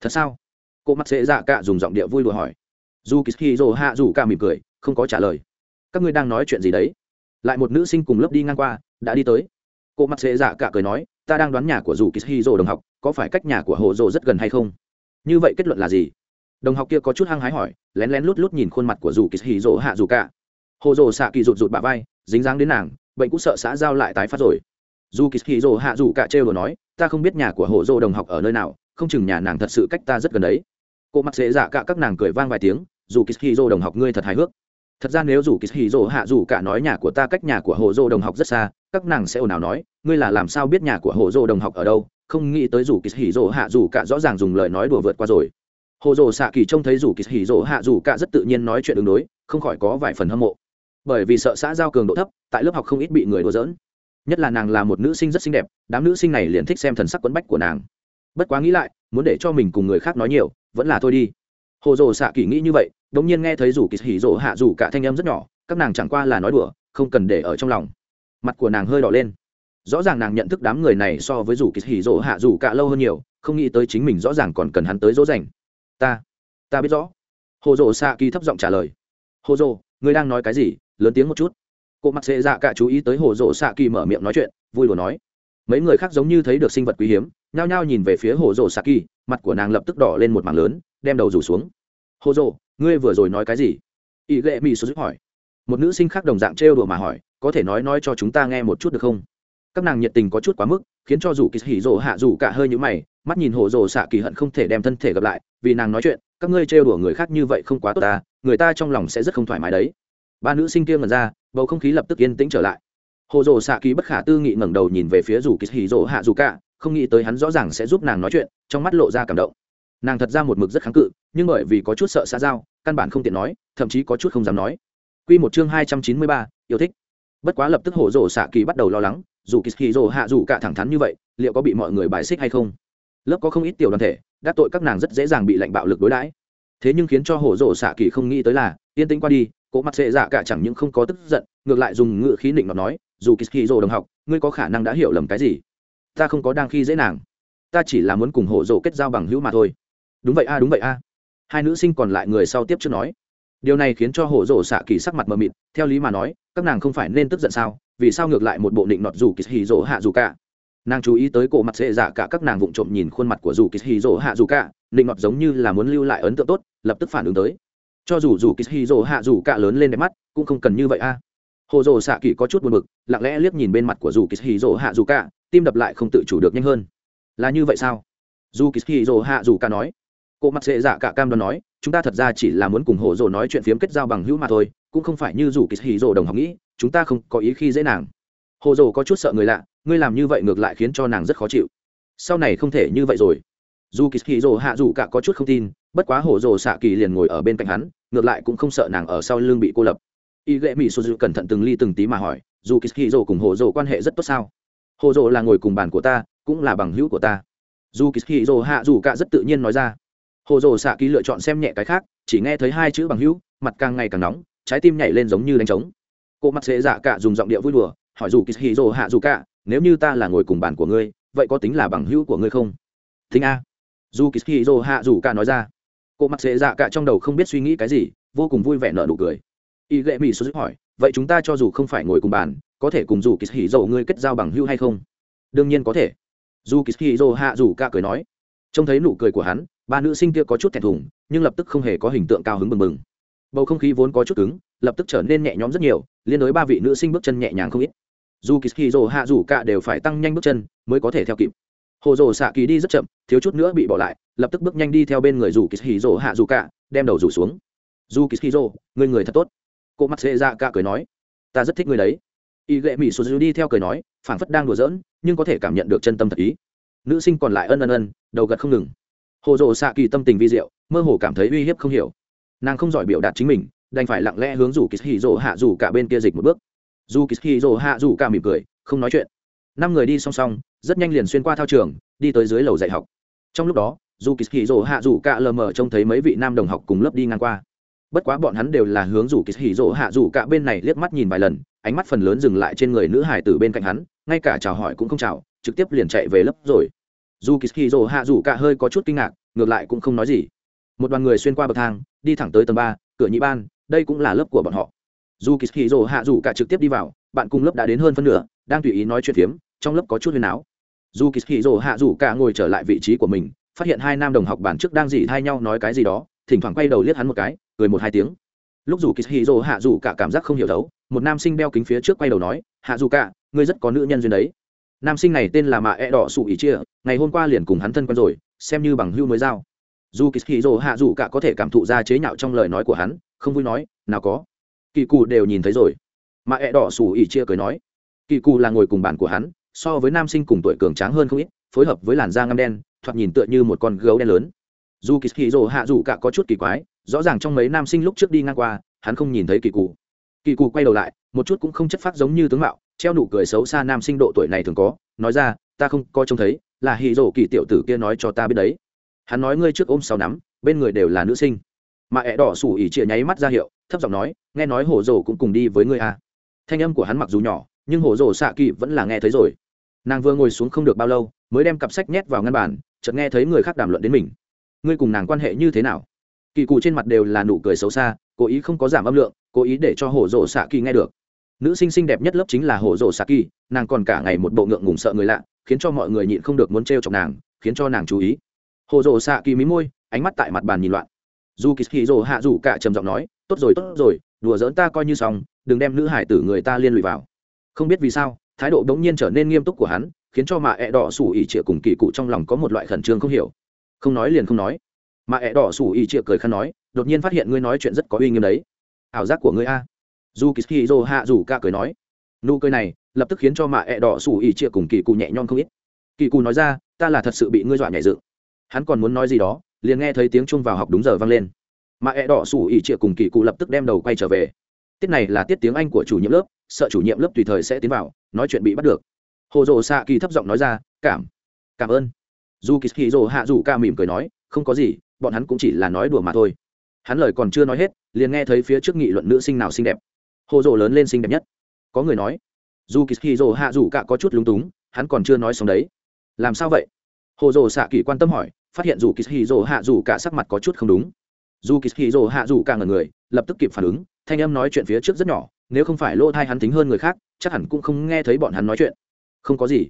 Thật sao? Cô mặt dễ dạ cả dùng giọng địa vui đùa hỏi dù kỳ hì hạ dù cả mỉm cười, không có trả lời. Các ngươi đang nói chuyện gì đấy? Lại một nữ sinh cùng lớp đi ngang qua, đã đi tới. Cô mặc dễ dạ cả cười nói, ta đang đoán nhà của dù kỳ hì đồng học, có phải cách nhà của hồ dồ rất gần hay không? Như vậy kết luận là gì? Đồng học kia có chút hăng hái hỏi, lén lén lút lút nhìn khuôn mặt của dù kỳ hì hạ dù cả. Hồ dồ xạ kỳ rụt rụt bà vai, dính dáng đến nàng, bệnh cũng sợ xã giao lại tái phát rồi. Dù kỳ hì hạ dù cả trêu rồi nói, ta không biết nhà của hồ dồ đồng học ở nơi nào, không chừng nhà nàng thật sự cách ta rất gần đấy. Cô mặc dễ dạ cả các nàng cười vang vài tiếng dù kỳ đồng học ngươi thật hài hước. Thật ra nếu dù kỳ hạ dù cả nói nhà của ta cách nhà của hồ dô đồng học rất xa, các nàng sẽ ồn ào nói, ngươi là làm sao biết nhà của hồ dô đồng học ở đâu? Không nghĩ tới dù kỳ hạ dù cả rõ ràng dùng lời nói đùa vượt qua rồi. Hồ dô xạ kỳ trông thấy dù kỳ hạ dù cả rất tự nhiên nói chuyện đường đối, không khỏi có vài phần hâm mộ. Bởi vì sợ xã giao cường độ thấp, tại lớp học không ít bị người đùa giỡn. Nhất là nàng là một nữ sinh rất xinh đẹp, đám nữ sinh này liền thích xem thần sắc quấn bách của nàng. Bất quá nghĩ lại, muốn để cho mình cùng người khác nói nhiều, vẫn là thôi đi hồ dồ xạ kỳ nghĩ như vậy đ ỗ n g nhiên nghe thấy rủ kỳ Hỉ Dỗ hạ rủ cả thanh âm rất nhỏ, các nàng chẳng qua là nói đùa, không cần để ở trong lòng. Mặt của nàng hơi đỏ lên. Rõ ràng nàng nhận thức đám người này so với rủ kỳ hỉ rỗ hạ rủ cả lâu hơn nhiều, không nghĩ tới chính mình rõ ràng còn cần hắn tới dỗ dành. Ta ta biết rõ. Hồ dồ xạ kỳ thấp giọng trả lời. Hồ dồ, ngươi đang nói cái gì? Lớn tiếng một chút. Cô mặc sệ dạ cả chú ý tới hồ dồ xạ kỳ mở miệng nói chuyện, vui đùa nói. Mấy người khác giống như thấy được sinh vật quý hiếm, nhao nhao nhìn về phía hồ dồ xạ kỳ mặt của nàng lập tức đỏ lên một mảng lớn, đem đầu rủ xuống. Hồ rồ ngươi vừa rồi nói cái gì? Ý ghệ mỹ sô giúp hỏi. Một nữ sinh khác đồng dạng trêu đùa mà hỏi, có thể nói nói cho chúng ta nghe một chút được không? Các nàng nhiệt tình có chút quá mức, khiến cho dù kỳ hỉ rồ hạ dù cả hơi nhũ mày, mắt nhìn hồ rồ xạ kỳ hận không thể đem thân thể gặp lại, vì nàng nói chuyện, các ngươi trêu đùa người khác như vậy không quá tốt ta, người ta trong lòng sẽ rất không thoải mái đấy. Ba nữ sinh kia ngần ra, bầu không khí lập tức yên tĩnh trở lại. Hồ rồ xạ kỳ bất khả tư nghị ngẩng đầu nhìn về phía dù kỳ hỉ rồ hạ dù cả không nghĩ tới hắn rõ ràng sẽ giúp nàng nói chuyện trong mắt lộ ra cảm động. Nàng thật ra một mực rất kháng cự nhưng bởi vì có chút sợ xã giao căn bản không tiện nói thậm chí có chút không dám nói. Quy một chương hai trăm chín mươi ba, yêu thích. Bất quá lập tức hổ rổ xạ kỳ bắt đầu lo lắng dù kỳ kỳ rổ hạ dù cả thẳng thắn như vậy liệu có bị mọi người bài xích hay không? Lớp có không ít tiểu đoàn thể đắc tội các nàng rất dễ dàng bị lạnh bạo lực đối đãi. Thế nhưng khiến cho hổ rổ xạ kỳ không nghĩ tới là yên tĩnh qua đi cỗ mặt sệ dạ cả chẳng những không có tức giận ngược lại dùng ngựa khí định nó nói dù kỳ kỳ rổ đồng học ngươi có khả năng đã hiểu lầm cái gì? Ta không có đang khi dễ nàng. Ta chỉ là muốn cùng hổ rổ kết giao bằng hữu mà thôi. Đúng vậy a, đúng vậy a. Hai nữ sinh còn lại người sau tiếp trước nói. Điều này khiến cho hổ rổ xạ kỳ sắc mặt mờ mịt, theo lý mà nói, các nàng không phải nên tức giận sao? Vì sao ngược lại một bộ định nọt dù kỳ hì rỗ hạ dù cả? Nàng chú ý tới cổ mặt sệ dạ cả các nàng vụng trộm nhìn khuôn mặt của dù kỳ hì rỗ hạ dù cả, định nọt giống như là muốn lưu lại ấn tượng tốt, lập tức phản ứng tới. Cho dù dù kỳ hì rỗ hạ dù cả lớn lên đẹp mắt, cũng không cần như vậy a. Hồ rồ xạ kỳ có chút buồn bực, lặng lẽ liếc nhìn bên mặt của dù kỳ hì rỗ hạ dù cả tim đập lại không tự chủ được nhanh hơn. Là như vậy sao? Dù kỳ hì hạ dù ca nói. Cô mặt sệ dạ cả cam đoan nói, chúng ta thật ra chỉ là muốn cùng hồ rồ nói chuyện phiếm kết giao bằng hữu mà thôi, cũng không phải như dù kỳ hì rồ đồng học nghĩ, chúng ta không có ý khi dễ nàng. Hồ rồ có chút sợ người lạ, ngươi làm như vậy ngược lại khiến cho nàng rất khó chịu. Sau này không thể như vậy rồi. Dù kỳ hì hạ dù cả có chút không tin, bất quá hồ rồ xạ kỳ liền ngồi ở bên cạnh hắn, ngược lại cũng không sợ nàng ở sau lưng bị cô lập. Y ghệ mỹ sô dư cẩn thận từng ly từng tí mà hỏi, dù kỳ dỗ cùng hồ rồ quan hệ rất tốt sao? Hồ dồ là ngồi cùng bàn của ta, cũng là bằng hữu của ta. Dù kỳ hì dồ hạ dù cả rất tự nhiên nói ra. Hồ dồ xạ kỳ lựa chọn xem nhẹ cái khác, chỉ nghe thấy hai chữ bằng hữu, mặt càng ngày càng nóng, trái tim nhảy lên giống như đánh trống. Cô mặt dễ dạ cả dùng giọng điệu vui đùa, hỏi dù kỳ hì dồ hạ dù cả nếu như ta là ngồi cùng bàn của ngươi, vậy có tính là bằng hữu của ngươi không? Thính a. Dù kỳ hì dồ hạ dù cả nói ra. Cô mặt dễ dạ cả trong đầu không biết suy nghĩ cái gì, vô cùng vui vẻ nở nụ cười. Y ghệ mỹ số giúp hỏi, vậy chúng ta cho dù không phải ngồi cùng bàn có thể cùng dù kỳ hỉ dầu ngươi kết giao bằng hưu hay không? Đương nhiên có thể. Dù kỳ hỉ dầu hạ dù ca cười nói. Trông thấy nụ cười của hắn, ba nữ sinh kia có chút thẹn thùng, nhưng lập tức không hề có hình tượng cao hứng bừng bừng. Bầu không khí vốn có chút cứng, lập tức trở nên nhẹ nhõm rất nhiều, liên đối ba vị nữ sinh bước chân nhẹ nhàng không ít. Dù kỳ hỉ dầu hạ dù ca đều phải tăng nhanh bước chân, mới có thể theo kịp. Hồ dồ xạ kỳ đi rất chậm, thiếu chút nữa bị bỏ lại, lập tức bước nhanh đi theo bên người dù kỳ hỉ dồ hạ dù cả, đem đầu rủ xuống. Dù kỳ hỉ dồ người người thật tốt. Cô mắt xê ra dạ ca cười nói, ta rất thích người đấy y gệ mỹ sụt đi theo cười nói, phảng phất đang đùa giỡn, nhưng có thể cảm nhận được chân tâm thật ý. Nữ sinh còn lại ân ân ân, đầu gật không ngừng. Hồ dồ xạ kỳ tâm tình vi diệu, mơ hồ cảm thấy uy hiếp không hiểu. Nàng không giỏi biểu đạt chính mình, đành phải lặng lẽ hướng rủ kỳ hì rồ hạ dù cả bên kia dịch một bước. Dù kỳ hì rồ hạ dù cả mỉm cười, không nói chuyện. Năm người đi song song, rất nhanh liền xuyên qua thao trường, đi tới dưới lầu dạy học. Trong lúc đó dù kỳ hì rồ hạ dù cả lờ mờ trông thấy mấy vị nam đồng học cùng lớp đi ngang qua bất quá bọn hắn đều là hướng rủ kỳ hỉ rỗ hạ rủ cả bên này liếc mắt nhìn vài lần, ánh mắt phần lớn dừng lại trên người nữ hải tử bên cạnh hắn, ngay cả chào hỏi cũng không chào, trực tiếp liền chạy về lớp rồi. Dù kỳ hỉ rỗ hạ rủ cả hơi có chút kinh ngạc, ngược lại cũng không nói gì. Một đoàn người xuyên qua bậc thang, đi thẳng tới tầng ba, cửa nhị ban, đây cũng là lớp của bọn họ. Dù kỳ hỉ rỗ hạ rủ cả trực tiếp đi vào, bạn cùng lớp đã đến hơn phân nửa, đang tùy ý nói chuyện phiếm, trong lớp có chút huyền áo. Dù kỳ hỉ rỗ hạ rủ cả ngồi trở lại vị trí của mình, phát hiện hai nam đồng học bản trước đang dỉ thay nhau nói cái gì đó thỉnh thoảng quay đầu liếc hắn một cái, cười một hai tiếng. Lúc dù kỳ hì hạ dù cả cảm giác không hiểu đấu một nam sinh đeo kính phía trước quay đầu nói, hạ dù cả, ngươi rất có nữ nhân duyên đấy. Nam sinh này tên là mạ e đỏ sụ ý chia, ngày hôm qua liền cùng hắn thân quen rồi, xem như bằng hưu mới giao. Dù kỳ hì hạ dù cả có thể cảm thụ ra chế nhạo trong lời nói của hắn, không vui nói, nào có. Kỳ cù đều nhìn thấy rồi. Mạ e đỏ sụ ý chia cười nói, kỳ cù là ngồi cùng bàn của hắn, so với nam sinh cùng tuổi cường tráng hơn không ít, phối hợp với làn da ngăm đen, thoạt nhìn tựa như một con gấu đen lớn dù kỳ hì rồ hạ dù cả có chút kỳ quái, rõ ràng trong mấy nam sinh lúc trước đi ngang qua, hắn không nhìn thấy kỳ cụ kỳ cụ quay đầu lại, một chút cũng không chất phát giống như tướng mạo, treo nụ cười xấu xa nam sinh độ tuổi này thường có, nói ra, ta không có trông thấy, là hì rồ kỳ tiểu tử kia nói cho ta biết đấy. Hắn nói ngươi trước ôm sau nắm, bên người đều là nữ sinh. Mà ẹ đỏ sủ ỉ chĩa nháy mắt ra hiệu, thấp giọng nói, nghe nói hổ rồ cũng cùng đi với ngươi à. thanh âm của hắn mặc dù nhỏ, nhưng hổ rồ xạ kỳ vẫn là nghe thấy rồi. Nàng vừa ngồi xuống không được bao lâu, mới đem cặp sách nhét vào ngăn bàn, chợt nghe thấy người khác đàm luận đến mình ngươi cùng nàng quan hệ như thế nào? Kỳ cụ trên mặt đều là nụ cười xấu xa, cố ý không có giảm âm lượng, cố ý để cho hổ rộ xạ kỳ nghe được. Nữ sinh xinh đẹp nhất lớp chính là hổ rộ xạ kỳ, nàng còn cả ngày một bộ ngượng ngùng sợ người lạ, khiến cho mọi người nhịn không được muốn t r e o chọc nàng, khiến cho nàng chú ý. Hổ rộ xạ kỳ mí môi, ánh mắt tại mặt bàn nhìn loạn. Dù kỳ hì rộ hạ dù cả trầm giọng nói, tốt rồi tốt rồi, đùa giỡn ta coi như xong, đừng đem nữ hải tử người ta liên lụy vào. Không biết vì sao, thái độ đ ố n g nhiên trở nên nghiêm túc của hắn, khiến cho mạ ẹ đỏ sủ ỉ trịa cùng kỳ cụ trong lòng có một loại khẩn trương không hiểu không nói liền không nói. Mà ẹ đỏ sủ ý chịa cười khăn nói, đột nhiên phát hiện ngươi nói chuyện rất có uy nghiêm đấy. Ảo giác của ngươi a. Dù kỳ dô hạ dù ca cười nói. Nụ cười này, lập tức khiến cho mạ ẹ đỏ sủ ý chịa cùng kỳ cụ nhẹ nhõm không ít. Kỳ cụ nói ra, ta là thật sự bị ngươi dọa nhảy dựng. Hắn còn muốn nói gì đó, liền nghe thấy tiếng chung vào học đúng giờ vang lên. Mạ ẹ đỏ sủ ý chịa cùng kỳ cụ lập tức đem đầu quay trở về. Tiết này là tiết tiếng anh của chủ nhiệm lớp, sợ chủ nhiệm lớp tùy thời sẽ tiến vào, nói chuyện bị bắt được. Hồ dồ xạ kỳ thấp giọng nói ra, cảm cảm ơn dù kỳ hì dồ hạ dù ca mỉm cười nói, không có gì, bọn hắn cũng chỉ là nói đùa mà thôi. Hắn lời còn chưa nói hết, liền nghe thấy phía trước nghị luận nữ sinh nào xinh đẹp. Hồ dồ lớn lên xinh đẹp nhất. Có người nói, dù kỳ hì dồ hạ dù cả có chút lúng túng, hắn còn chưa nói xong đấy. Làm sao vậy? Hồ dồ xạ kỳ quan tâm hỏi, phát hiện dù kỳ hì dồ hạ dù cả sắc mặt có chút không đúng. Dù kỳ hì dồ hạ dù cả ngần người, lập tức kịp phản ứng, thanh âm nói chuyện phía trước rất nhỏ, nếu không phải lỗ thai hắn tính hơn người khác, chắc hẳn cũng không nghe thấy bọn hắn nói chuyện. Không có gì.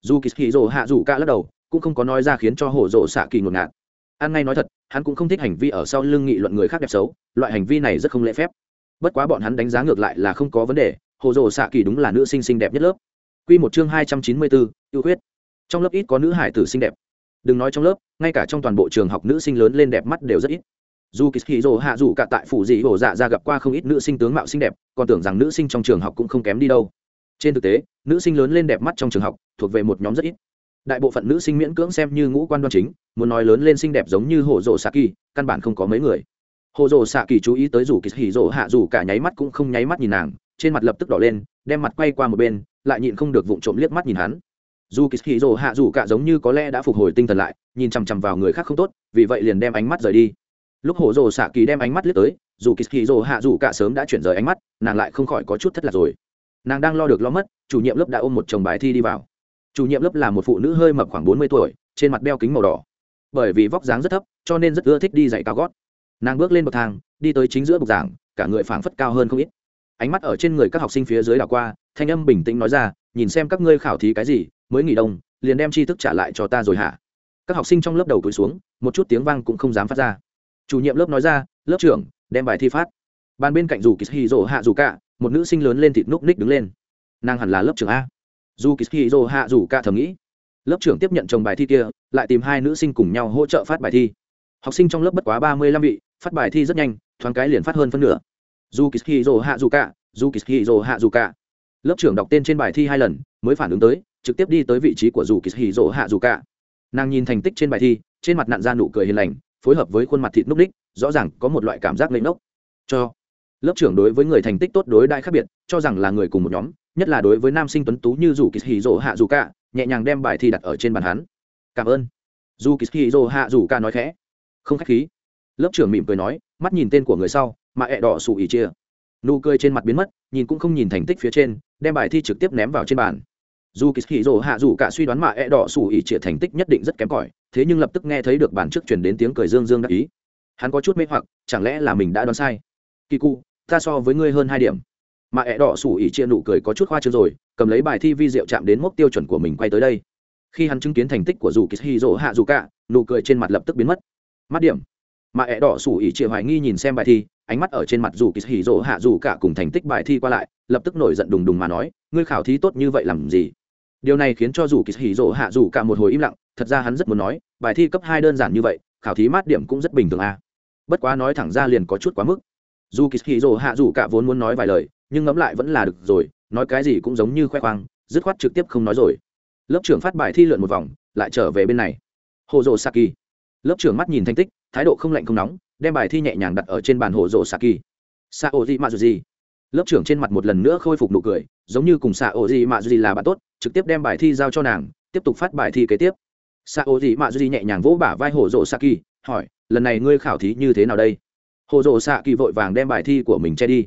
Dù kỳ hì dồ hạ dù ca lắc đầu cũng không có nói ra khiến cho hồ rộ xạ kỳ ngột ngạt. An ngay nói thật, hắn cũng không thích hành vi ở sau lưng nghị luận người khác đẹp xấu, loại hành vi này rất không lễ phép. Bất quá bọn hắn đánh giá ngược lại là không có vấn đề hồ rộ xạ kỳ đúng là nữ sinh xinh đẹp nhất lớp. Q một chương hai trăm chín mươi bốn, ưu huyết. trong lớp ít có nữ hải tử xinh đẹp. Đừng nói trong lớp, ngay cả trong toàn bộ trường học nữ sinh lớn lên đẹp mắt đều rất ít. Dù kỳ hì rồ hạ dù cả tại phủ dị hổ dạ ra gặp qua không ít nữ sinh tướng mạo xinh đẹp, còn tưởng rằng nữ sinh trong trường học cũng không kém đi đâu. Trên thực tế, nữ sinh lớn lên đẹp mắt trong trường học thuộc về một nhóm rất ít đại bộ phận nữ sinh miễn cưỡng xem như ngũ quan đoan chính, muốn nói lớn lên xinh đẹp giống như hồ rộ xạ kỳ căn bản không có mấy người. Hồ rộ xạ kỳ chú ý tới rủ kỳ hỉ rộ hạ rủ cả nháy mắt cũng không nháy mắt nhìn nàng, trên mặt lập tức đỏ lên, đem mặt quay qua một bên, lại nhịn không được vụng trộm liếc mắt nhìn hắn. Dù kỳ hỉ rộ hạ rủ cả giống như có lẽ đã phục hồi tinh thần lại, nhìn chằm chằm vào người khác không tốt, vì vậy liền đem ánh mắt rời đi. Lúc hồ rộ xạ kỳ đem ánh mắt liếc tới, dù kỳ hỉ rộ hạ rủ cả sớm đã chuyển rời ánh mắt, nàng lại không khỏi có chút thất lạc rồi. Nàng đang lo được lo mất, chủ nhiệm lớp đã ôm một chồng bài thi đi vào chủ nhiệm lớp là một phụ nữ hơi mập khoảng bốn mươi tuổi, trên mặt đeo kính màu đỏ. Bởi vì vóc dáng rất thấp, cho nên rất ưa thích đi dạy cao gót. Nàng bước lên bậc thang, đi tới chính giữa bục giảng, cả người phảng phất cao hơn không ít. Ánh mắt ở trên người các học sinh phía dưới đảo qua, thanh âm bình tĩnh nói ra, nhìn xem các ngươi khảo thí cái gì, mới nghỉ đông, liền đem tri thức trả lại cho ta rồi hả? Các học sinh trong lớp đầu túi xuống, một chút tiếng vang cũng không dám phát ra. Chủ nhiệm lớp nói ra, lớp trưởng, đem bài thi phát. Bàn bên cạnh dù kỳ hì rỗ hạ dù cả một nữ sinh lớn lên thịt núc ních đứng lên. Nàng hẳn là lớp trưởng a dù kỳ hạ dù cả thầm nghĩ, lớp trưởng tiếp nhận chồng bài thi kia, lại tìm hai nữ sinh cùng nhau hỗ trợ phát bài thi. Học sinh trong lớp bất quá ba mươi lăm vị, phát bài thi rất nhanh, thoáng cái liền phát hơn phân nửa. Dù kỳ hạ dù cả, dù kỳ hạ dù cả. Lớp trưởng đọc tên trên bài thi hai lần, mới phản ứng tới, trực tiếp đi tới vị trí của dù kỳ hạ dù cả. Nàng nhìn thành tích trên bài thi, trên mặt nặn ra nụ cười hiền lành, phối hợp với khuôn mặt thịt núc ních, rõ ràng có một loại cảm giác lấy nốc cho, lớp trưởng đối với người thành tích tốt đối đại khác biệt, cho rằng là người cùng một nhóm nhất là đối với nam sinh tuấn tú như dù kỳ hì rỗ hạ dù cả, nhẹ nhàng đem bài thi đặt ở trên bàn hắn. Cảm ơn. Dù kỳ hì rỗ hạ dù cả nói khẽ. Không khách khí. Lớp trưởng mỉm cười nói, mắt nhìn tên của người sau, mà ẹ đỏ sụ ỉ chia. Nụ cười trên mặt biến mất, nhìn cũng không nhìn thành tích phía trên, đem bài thi trực tiếp ném vào trên bàn. Dù kỳ hì rỗ hạ dù cả suy đoán mà ẹ đỏ sụ ỉ chia thành tích nhất định rất kém cỏi, thế nhưng lập tức nghe thấy được bản trước chuyển đến tiếng cười dương dương đắc ý. Hắn có chút mê hoặc, chẳng lẽ là mình đã đoán sai? Kỳ cụ, ta so với ngươi hơn hai điểm mà ẹ đỏ sủ ỉ chia nụ cười có chút khoa chưa rồi, cầm lấy bài thi vi diệu chạm đến mốc tiêu chuẩn của mình quay tới đây. Khi hắn chứng kiến thành tích của dù kỳ hì rỗ hạ dù cả, nụ cười trên mặt lập tức biến mất. Mắt điểm. Mà ẹ đỏ sủ ỉ chia hoài nghi nhìn xem bài thi, ánh mắt ở trên mặt dù kỳ hì rỗ hạ dù cả cùng thành tích bài thi qua lại, lập tức nổi giận đùng đùng mà nói, ngươi khảo thí tốt như vậy làm gì? Điều này khiến cho dù kỳ hì rỗ hạ dù cả một hồi im lặng, thật ra hắn rất muốn nói, bài thi cấp hai đơn giản như vậy, khảo thí mát điểm cũng rất bình thường à. bất quá nói thẳng ra liền có chút quá mức. Dù kỳ hì rỗ hạ dù cả vốn muốn nói vài lời nhưng ngẫm lại vẫn là được rồi, nói cái gì cũng giống như khoe khoang, dứt khoát trực tiếp không nói rồi. Lớp trưởng phát bài thi lượn một vòng, lại trở về bên này. Hồ rồ saki lớp trưởng mắt nhìn thành tích, thái độ không lạnh không nóng, đem bài thi nhẹ nhàng đặt ở trên bàn hồ rồ saki sa ô di mạ gì lớp trưởng trên mặt một lần nữa khôi phục nụ cười, giống như cùng sa ô di mạ gì là bạn tốt, trực tiếp đem bài thi giao cho nàng, tiếp tục phát bài thi kế tiếp. Sa ô di mạ gì nhẹ nhàng vỗ bả vai hồ rồ saki hỏi, lần này ngươi khảo thí như thế nào đây? Hồ rồ saki vội vàng đem bài thi của mình che đi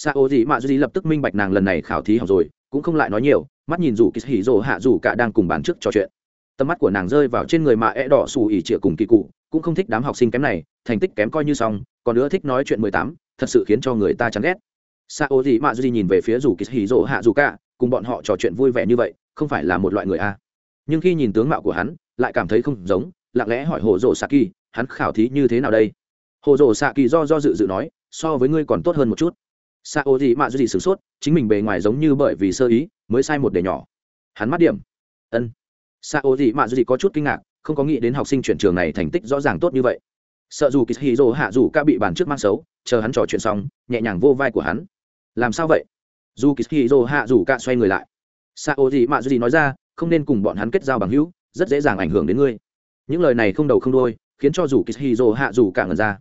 sa ô dị mạ dị lập tức minh bạch nàng lần này khảo thí học rồi, cũng không lại nói nhiều, mắt nhìn rủ kỳ hỉ rồ hạ rủ cả đang cùng bàn trước trò chuyện. Tầm mắt của nàng rơi vào trên người mà e đỏ xù ỉ trịa cùng kỳ cụ, cũng không thích đám học sinh kém này, thành tích kém coi như xong, còn nữa thích nói chuyện mười tám, thật sự khiến cho người ta chán ghét. Sa ô dị mạ dị nhìn về phía rủ kỳ hỉ rồ hạ rủ cả, cùng bọn họ trò chuyện vui vẻ như vậy, không phải là một loại người a. Nhưng khi nhìn tướng mạo của hắn, lại cảm thấy không giống, lặng lẽ hỏi hồ rồ saki hắn khảo thí như thế nào đây? Hồ rồ saki do do dự dự nói, so với ngươi còn tốt hơn một chút. Sa ô gì mạ gì sửng sốt, chính mình bề ngoài giống như bởi vì sơ ý, mới sai một đề nhỏ. Hắn mắt điểm. Ân. Sa ô gì mạ gì có chút kinh ngạc, không có nghĩ đến học sinh chuyển trường này thành tích rõ ràng tốt như vậy. Sợ dù kishiro hạ dù ca bị bàn trước mang xấu, chờ hắn trò chuyện xong, nhẹ nhàng vô vai của hắn. Làm sao vậy? Dù kishiro hạ dù ca xoay người lại. Sa ô gì mạ gì nói ra, không nên cùng bọn hắn kết giao bằng hữu, rất dễ dàng ảnh hưởng đến ngươi. Những lời này không đầu không đôi khiến cho dù kishiro hạ dù cả ngần ra.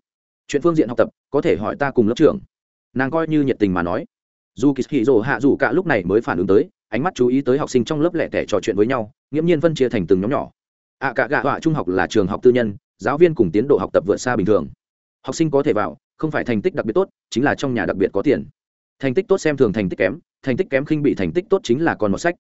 Chuyện phương diện học tập, có thể hỏi ta cùng lớp trưởng nàng coi như nhiệt tình mà nói. Dù kỳ hì rồ hạ dù cả lúc này mới phản ứng tới, ánh mắt chú ý tới học sinh trong lớp lẻ tẻ trò chuyện với nhau, nghiễm nhiên phân chia thành từng nhóm nhỏ. Ạ cả gạ họa trung học là trường học tư nhân, giáo viên cùng tiến độ học tập vượt xa bình thường. Học sinh có thể vào, không phải thành tích đặc biệt tốt, chính là trong nhà đặc biệt có tiền. Thành tích tốt xem thường thành tích kém, thành tích kém khinh bị thành tích tốt chính là còn một sách.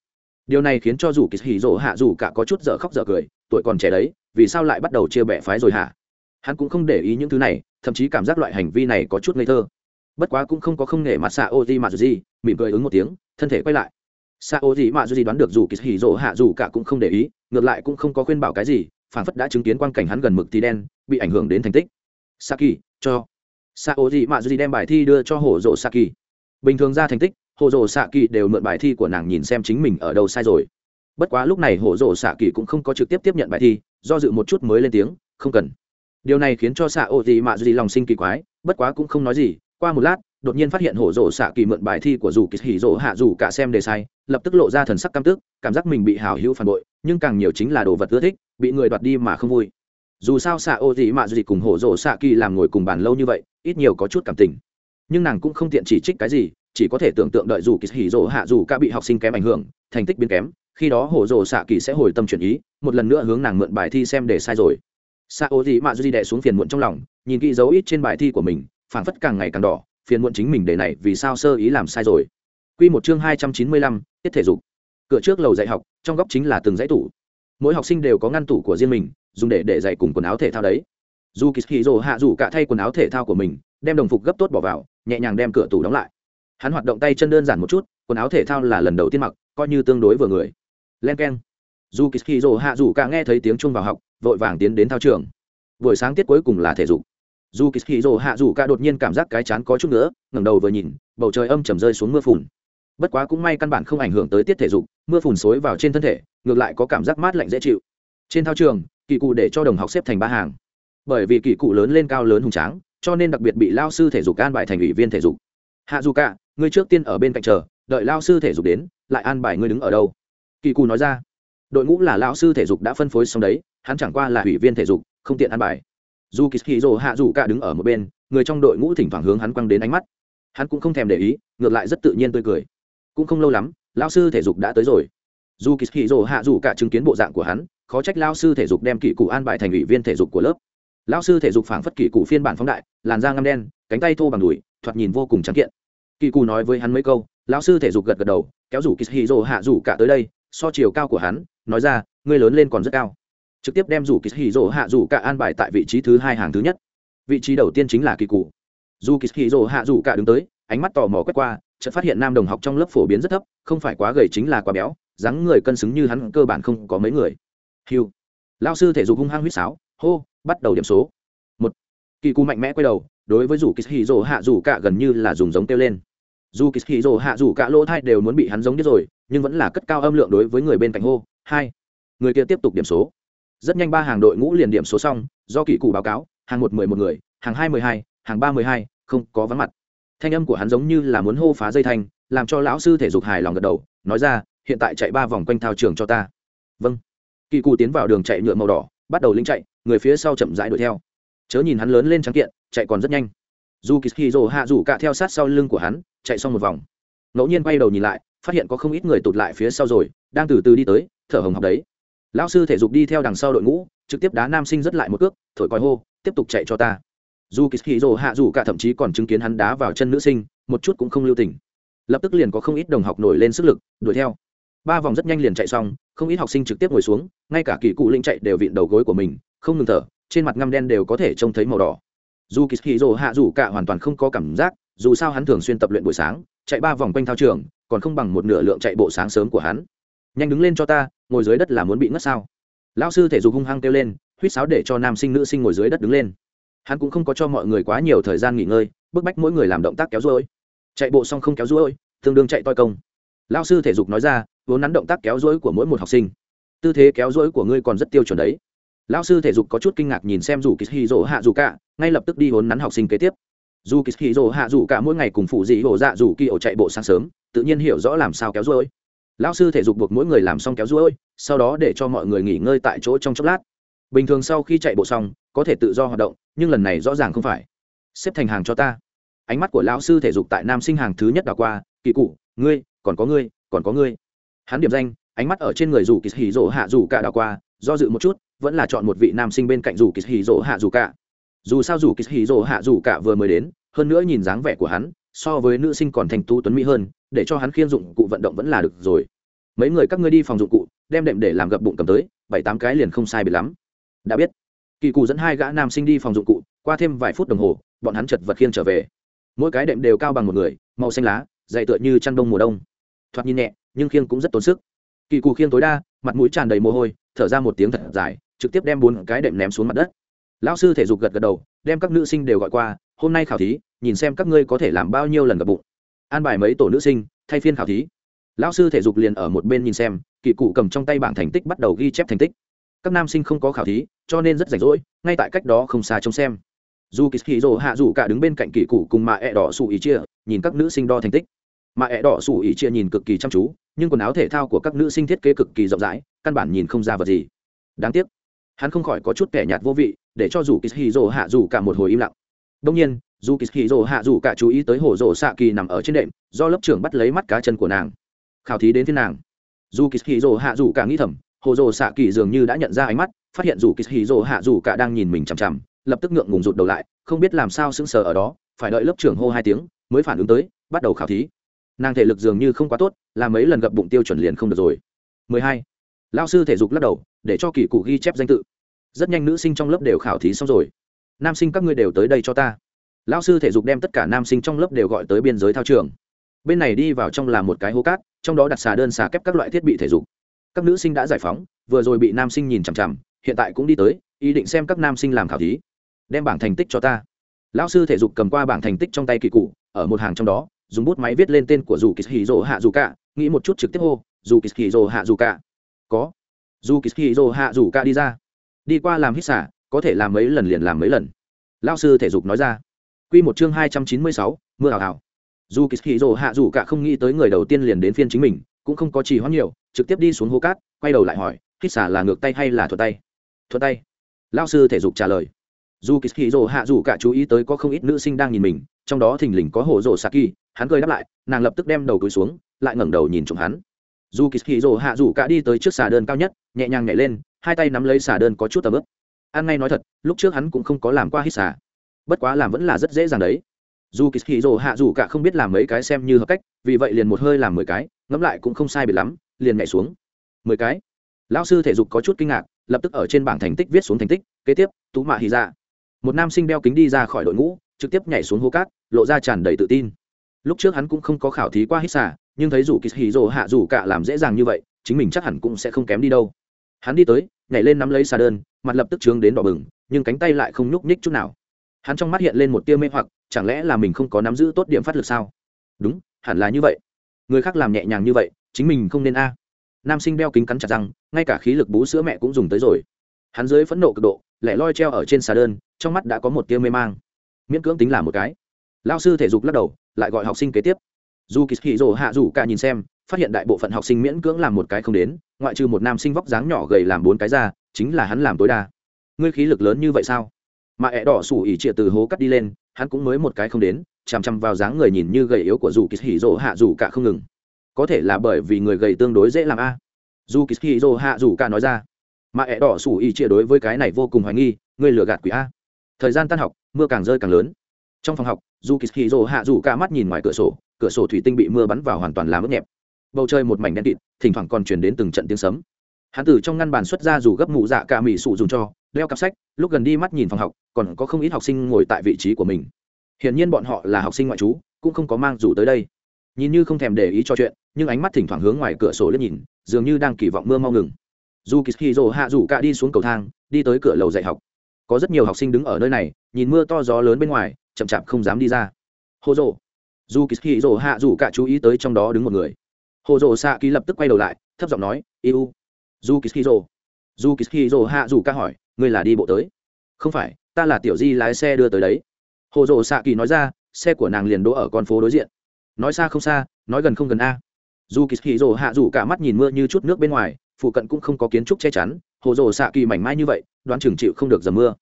Điều này khiến cho dù kỳ hỉ rỗ hạ dù cả có chút dở khóc dở cười, tuổi còn trẻ đấy, vì sao lại bắt đầu chia bẻ phái rồi hả? Hắn cũng không để ý những thứ này, thậm chí cảm giác loại hành vi này có chút ngây thơ bất quá cũng không có không nể mặt xạ ô di mạ gì mỉm cười ứng một tiếng, thân thể quay lại. Xạ ô di mạ gì đoán được dù kỳ hỉ rỗ hạ dù cả cũng không để ý, ngược lại cũng không có khuyên bảo cái gì phản phất đã chứng kiến quan cảnh hắn gần mực tí đen, bị ảnh hưởng đến thành tích. Saki, cho. Xạ ô di mạ gì đem bài thi đưa cho hồ rỗ saki. Bình thường ra thành tích hồ rỗ saki đều mượn bài thi của nàng nhìn xem chính mình ở đâu sai rồi. Bất quá lúc này hồ rỗ saki cũng không có trực tiếp tiếp nhận bài thi, do dự một chút mới lên tiếng, không cần. Điều này khiến cho xạ ô di mạ gì lòng sinh kỳ quái, bất quá cũng không nói gì qua một lát, đột nhiên phát hiện hổ rổ xạ kỳ mượn bài thi của dù kỳ hỉ rổ hạ dù cả xem đề sai, lập tức lộ ra thần sắc cam tức, cảm giác mình bị hào hữu phản bội, nhưng càng nhiều chính là đồ vật ưa thích, bị người đoạt đi mà không vui. Dù sao xạ ô gì mạ gì cùng hổ rổ xạ kỳ làm ngồi cùng bàn lâu như vậy, ít nhiều có chút cảm tình. Nhưng nàng cũng không tiện chỉ trích cái gì, chỉ có thể tưởng tượng đợi dù kỳ hỉ rổ hạ dù cả bị học sinh kém ảnh hưởng, thành tích biến kém, khi đó hổ rổ xạ kỳ sẽ hồi tâm chuyển ý, một lần nữa hướng nàng mượn bài thi xem đề sai rồi. Xạ ô gì mạ gì đẻ xuống phiền muộn trong lòng, nhìn kỹ dấu ít trên bài thi của mình phảng phất càng ngày càng đỏ phiền muộn chính mình đề này vì sao sơ ý làm sai rồi. Quy một chương hai trăm chín mươi lăm, tiết thể dục. Cửa trước lầu dạy học, trong góc chính là từng dãy tủ. Mỗi học sinh đều có ngăn tủ của riêng mình, dùng để để giày cùng quần áo thể thao đấy. Zu Kishiro hạ dù cả thay quần áo thể thao của mình đem đồng phục gấp tốt bỏ vào nhẹ nhàng đem cửa tủ đóng lại. Hắn hoạt động tay chân đơn giản một chút quần áo thể thao là lần đầu tiên mặc coi như tương đối vừa người. Len k e hạ dù cả nghe thấy tiếng chuông vào học vội vàng tiến đến thao trường. Buổi sáng tiết cuối cùng là thể dục dù kỳ hì rồ hạ dù cả đột nhiên cảm giác cái chán có chút nữa ngẩng đầu vừa nhìn, bầu trời âm trầm rơi xuống mưa phùn. Bất quá cũng may căn bản không ảnh hưởng tới tiết thể dục, mưa phùn xối vào trên thân thể, ngược lại có cảm giác mát lạnh dễ chịu. Trên thao trường, kỳ cụ để cho đồng học xếp thành ba hàng. Bởi vì kỳ cụ lớn lên cao lớn hùng tráng, cho nên đặc biệt bị lao sư thể dục an bài thành ủy viên thể dục. Hạ dù cả, ngươi trước tiên ở bên cạnh chờ, đợi lao sư thể dục đến, lại an bài ngươi đứng ở đâu? Kỳ cụ nói ra. Đội ngũ là lao sư thể dục đã phân phối xong đấy, hắn chẳng qua là ủy viên thể dục, không tiện an bài dù kỳ hì rồ hạ dù cả đứng ở một bên, người trong đội ngũ thỉnh thoảng hướng hắn quăng đến ánh mắt. Hắn cũng không thèm để ý, ngược lại rất tự nhiên tươi cười. Cũng không lâu lắm lao sư thể dục đã tới rồi. Dù kỳ hì rồ hạ dù cả chứng kiến bộ dạng của hắn, khó trách lao sư thể dục đem kỳ cụ an bài thành ủy viên thể dục của lớp. Lao sư thể dục phảng phất kỳ cụ phiên bản phóng đại, làn da ngăm đen, cánh tay thô bằng đùi, thoạt nhìn vô cùng trắng kiện. Kỳ cụ nói với hắn mấy câu lao sư thể dục gật gật đầu, kéo rủ kỳ hì rồ hạ rủ cả tới đây, so chiều cao của hắn, nói ra, ngươi lớn lên còn rất cao trực tiếp đem rủ kỳ hì rỗ hạ rủ cả an bài tại vị trí thứ hai hàng thứ nhất. Vị trí đầu tiên chính là kỳ cụ. Dù kỳ hì rỗ hạ rủ cả đứng tới, ánh mắt tò mò quét qua, chợt phát hiện nam đồng học trong lớp phổ biến rất thấp, không phải quá gầy chính là quá béo, dáng người cân xứng như hắn, cơ bản không có mấy người. Hiu lao sư thể dục hung hăng huýt sáo, hô, bắt đầu điểm số. Một. Kỳ cụ mạnh mẽ quay đầu, đối với dù kỳ hì rỗ hạ dù cả gần như là dùng giống kêu lên. Dù kỳ hì rỗ hạ dù cả lỗ thai đều muốn bị hắn giống nhất rồi, nhưng vẫn là cất cao âm lượng đối với người bên cạnh hô. Hai. Người kia tiếp tục điểm số rất nhanh ba hàng đội ngũ liền điểm số xong, do kỳ cụ báo cáo, hàng một mười một người, hàng hai mười hai, hàng ba mười hai, không có vắng mặt. Thanh âm của hắn giống như là muốn hô phá dây thanh, làm cho lão sư thể dục hài lòng gật đầu, nói ra, hiện tại chạy ba vòng quanh thao trường cho ta. Vâng. Kỳ cụ tiến vào đường chạy nhựa màu đỏ, bắt đầu linh chạy, người phía sau chậm rãi đuổi theo. Chớ nhìn hắn lớn lên trắng kiện, chạy còn rất nhanh. Dù kỳ hì rồ hạ rủ cạ theo sát sau lưng của hắn, chạy xong một vòng. Ngẫu nhiên quay đầu nhìn lại, phát hiện có không ít người tụt lại phía sau rồi, đang từ từ đi tới, thở hồng học đấy lão sư thể dục đi theo đằng sau đội ngũ, trực tiếp đá nam sinh rất lại một cước, thổi còi hô, tiếp tục chạy cho ta. Dù kỳ hì rồ hạ rủ cả thậm chí còn chứng kiến hắn đá vào chân nữ sinh, một chút cũng không lưu tình. Lập tức liền có không ít đồng học nổi lên sức lực, đuổi theo. Ba vòng rất nhanh liền chạy xong, không ít học sinh trực tiếp ngồi xuống, ngay cả kỳ cụ linh chạy đều vịn đầu gối của mình, không ngừng thở, trên mặt ngăm đen đều có thể trông thấy màu đỏ. Dù kỳ hì rồ hạ rủ cả hoàn toàn không có cảm giác, dù sao hắn thường xuyên tập luyện buổi sáng, chạy ba vòng quanh thao trường, còn không bằng một nửa lượng chạy bộ sáng sớm của hắn nhanh đứng lên cho ta, ngồi dưới đất là muốn bị ngất sao? Lão sư thể dục hung hăng kêu lên huýt sáo để cho nam sinh nữ sinh ngồi dưới đất đứng lên. Hắn cũng không có cho mọi người quá nhiều thời gian nghỉ ngơi, bức bách mỗi người làm động tác kéo ruôi. Chạy bộ xong không kéo ruôi, tương đương chạy toi công. Lão sư thể dục nói ra, vốn nắn động tác kéo ruôi của mỗi một học sinh. Tư thế kéo ruôi của ngươi còn rất tiêu chuẩn đấy. Lão sư thể dục có chút kinh ngạc nhìn xem dù kỳ hì rỗ hạ dù cả, ngay lập tức đi vốn nắn học sinh kế tiếp. Dù kỳ hì rỗ hạ dù cả mỗi ngày cùng phụ dị hổ dạ dù kỳ ổ chạy bộ sáng sớm, tự nhiên hiểu rõ làm sao kéo ruôi lão sư thể dục buộc mỗi người làm xong kéo ruôi, sau đó để cho mọi người nghỉ ngơi tại chỗ trong chốc lát. Bình thường sau khi chạy bộ xong, có thể tự do hoạt động, nhưng lần này rõ ràng không phải. Xếp thành hàng cho ta. Ánh mắt của lão sư thể dục tại nam sinh hàng thứ nhất đảo qua, kỳ cụ, ngươi, còn có ngươi, còn có ngươi. Hắn điểm danh, ánh mắt ở trên người dù kỳ hì rỗ hạ dù cả đảo qua, do dự một chút, vẫn là chọn một vị nam sinh bên cạnh dù kỳ hì rỗ hạ dù cả. Dù sao dù kỳ hì rỗ hạ dù cả vừa mới đến, hơn nữa nhìn dáng vẻ của hắn, so với nữ sinh còn thành tu tuấn mỹ hơn để cho hắn khiên dụng cụ vận động vẫn là được rồi. Mấy người các ngươi đi phòng dụng cụ, đem đệm để làm gập bụng cầm tới, bảy tám cái liền không sai biệt lắm. Đã biết. Kỳ cụ dẫn hai gã nam sinh đi phòng dụng cụ, qua thêm vài phút đồng hồ, bọn hắn chật vật khiêng trở về. Mỗi cái đệm đều cao bằng một người, màu xanh lá, dày tựa như chăn đông mùa đông. Thoạt nhìn nhẹ, nhưng khiêng cũng rất tốn sức. Kỳ cụ khiêng tối đa, mặt mũi tràn đầy mồ hôi, thở ra một tiếng thật dài, trực tiếp đem bốn cái đệm ném xuống mặt đất. Lão sư thể dục gật gật đầu, đem các nữ sinh đều gọi qua, hôm nay khảo thí, nhìn xem các ngươi có thể làm bao nhiêu lần gập bụng an bài mấy tổ nữ sinh, thay phiên khảo thí. Lão sư thể dục liền ở một bên nhìn xem, kỳ cụ cầm trong tay bảng thành tích bắt đầu ghi chép thành tích. Các nam sinh không có khảo thí, cho nên rất rảnh rỗi, ngay tại cách đó không xa trông xem. Dù kỳ hì rồ hạ dù cả đứng bên cạnh kỳ cụ cùng mạ ẹ đỏ sủ ý chia, nhìn các nữ sinh đo thành tích. Mạ ẹ đỏ sủ ý chia nhìn cực kỳ chăm chú, nhưng quần áo thể thao của các nữ sinh thiết kế cực kỳ rộng rãi, căn bản nhìn không ra vật gì. Đáng tiếc, hắn không khỏi có chút kẻ nhạt vô vị, để cho dù kỳ hì rồ hạ dù cả một hồi im lặng. Đông nhiên dù kỳ kỳ rồ hạ dù cả chú ý tới hồ rồ xạ kỳ nằm ở trên đệm, do lớp trưởng bắt lấy mắt cá chân của nàng. Khảo thí đến thiên nàng. Dù kỳ kỳ rồ hạ dù cả nghĩ thầm, hồ rồ xạ kỳ dường như đã nhận ra ánh mắt, phát hiện dù kỳ kỳ rồ hạ dù cả đang nhìn mình chằm chằm, lập tức ngượng ngùng rụt đầu lại, không biết làm sao sững sờ ở đó, phải đợi lớp trưởng hô hai tiếng, mới phản ứng tới, bắt đầu khảo thí. Nàng thể lực dường như không quá tốt, làm mấy lần gập bụng tiêu chuẩn liền không được rồi. 12. lao sư thể dục lắc đầu, để cho kỳ cụ ghi chép danh tự. Rất nhanh nữ sinh trong lớp đều khảo thí xong rồi. Nam sinh các ngươi đều tới đây cho ta lão sư thể dục đem tất cả nam sinh trong lớp đều gọi tới biên giới thao trường. Bên này đi vào trong là một cái hố cát, trong đó đặt xà đơn xà kép các loại thiết bị thể dục. Các nữ sinh đã giải phóng, vừa rồi bị nam sinh nhìn chằm chằm, hiện tại cũng đi tới, ý định xem các nam sinh làm khảo thí. Đem bảng thành tích cho ta. Lão sư thể dục cầm qua bảng thành tích trong tay kỳ cụ, ở một hàng trong đó, dùng bút máy viết lên tên của dù kỳ dỗ hạ dù cả nghĩ một chút trực tiếp hô dù kỳ dỗ hạ dù cả có. Dù kỳ dỗ hạ dù cả đi ra. Đi qua làm hít xả có thể làm mấy lần liền làm mấy lần. Lão sư thể dục nói ra. Quy một chương hai trăm chín mươi sáu, mưa ảo ảo. dù kỳ hạ dù cả không nghĩ tới người đầu tiên liền đến phiên chính mình, cũng không có trì hoãn nhiều, trực tiếp đi xuống hố cát, quay đầu lại hỏi hít xả là ngược tay hay là thuận tay? Thuận tay. Lão sư thể dục trả lời. Dù kỳ hạ dù cả chú ý tới có không ít nữ sinh đang nhìn mình, trong đó thình lình có hồ Dụ saki, hắn cười đáp lại, nàng lập tức đem đầu cúi xuống, lại ngẩng đầu nhìn trộm hắn. Dù kỳ hạ dù cả đi tới trước xà đơn cao nhất, nhẹ nhàng nhảy lên, hai tay nắm lấy xà đơn có chút tầm ướp ăn ngay nói thật, lúc trước hắn cũng không có làm qua hít xà bất quá làm vẫn là rất dễ dàng đấy. Dù kỳ hì rồ hạ dù cả không biết làm mấy cái xem như hợp cách, vì vậy liền một hơi làm mười cái, ngẫm lại cũng không sai biệt lắm, liền nhảy xuống. Mười cái? Lão sư thể dục có chút kinh ngạc, lập tức ở trên bảng thành tích viết xuống thành tích, kế tiếp, tú mạ hì ra dạ. một nam sinh đeo kính đi ra khỏi đội ngũ, trực tiếp nhảy xuống hố cát, lộ ra tràn đầy tự tin. Lúc trước hắn cũng không có khảo thí qua hít xả nhưng thấy dù kỳ hì rồ hạ dù cả làm dễ dàng như vậy, chính mình chắc hẳn cũng sẽ không kém đi đâu. Hắn đi tới, nhảy lên nắm lấy xà đơn, mặt lập tức trướng đến đỏ bừng, nhưng cánh tay lại không nhúc nhích chút nào hắn trong mắt hiện lên một tia mê hoặc, chẳng lẽ là mình không có nắm giữ tốt điểm phát lực sao? Đúng, hẳn là như vậy. Người khác làm nhẹ nhàng như vậy, chính mình không nên a. Nam sinh đeo kính cắn chặt răng, ngay cả khí lực bú sữa mẹ cũng dùng tới rồi. Hắn dưới phẫn nộ cực độ, lẻ loi treo ở trên xà đơn, trong mắt đã có một tia mê mang. Miễn cưỡng tính là một cái. Lao sư thể dục lắc đầu, lại gọi học sinh kế tiếp. Dù kỳ hì rồ hạ rủ cả nhìn xem, phát hiện đại bộ phận học sinh miễn cưỡng làm một cái không đến, ngoại trừ một nam sinh vóc dáng nhỏ gầy làm bốn cái ra, chính là hắn làm tối đa. Ngươi khí lực lớn như vậy sao? Mà ẹ đỏ sủ ỉ trịa từ hố cắt đi lên, hắn cũng mới một cái không đến, chằm chằm vào dáng người nhìn như gầy yếu của dù kỳ hì rồ hạ rủ cả không ngừng. Có thể là bởi vì người gầy tương đối dễ làm a. Dù kỳ hì rồ hạ rủ cả nói ra. Mà ẹ đỏ sủ ỉ trịa đối với cái này vô cùng hoài nghi, ngươi lừa gạt quỷ a. Thời gian tan học, mưa càng rơi càng lớn. Trong phòng học dù kỳ hì rồ hạ rủ cả mắt nhìn ngoài cửa sổ cửa sổ thủy tinh bị mưa bắn vào hoàn toàn làm ướt nhẹp. Bầu trời một mảnh đen kịt, thỉnh thoảng còn truyền đến từng trận tiếng sấm hắn từ trong ngăn bàn xuất ra dù gấp mụ dạ cả mỹ sụ dùng cho đeo cặp sách, lúc gần đi mắt nhìn phòng học, còn có không ít học sinh ngồi tại vị trí của mình. Hiển nhiên bọn họ là học sinh ngoại trú, cũng không có mang dù tới đây. Nhìn như không thèm để ý cho chuyện, nhưng ánh mắt thỉnh thoảng hướng ngoài cửa sổ lên nhìn, dường như đang kỳ vọng mưa mau ngừng. Dù kỳ dỗ rồ hạ rủ cả đi xuống cầu thang, đi tới cửa lầu dạy học. Có rất nhiều học sinh đứng ở nơi này, nhìn mưa to gió lớn bên ngoài, chậm chạp không dám đi ra. Hồ rồ. Dù kỳ dỗ rồ hạ rủ cả chú ý tới trong đó đứng một người. Hồ rồ xạ ký lập tức quay đầu lại, thấp giọng nói yêu du kishiro. Du kishiro hạ rủ ca hỏi, ngươi là đi bộ tới? Không phải, ta là tiểu di lái xe đưa tới đấy. Hồ rồ xạ kỳ nói ra, xe của nàng liền đỗ ở con phố đối diện. Nói xa không xa, nói gần không gần a. Dù kỳ rồ hạ rủ cả mắt nhìn mưa như chút nước bên ngoài, phụ cận cũng không có kiến trúc che chắn. Hồ rồ xạ kỳ mảnh mai như vậy, đoán chừng chịu không được dầm mưa.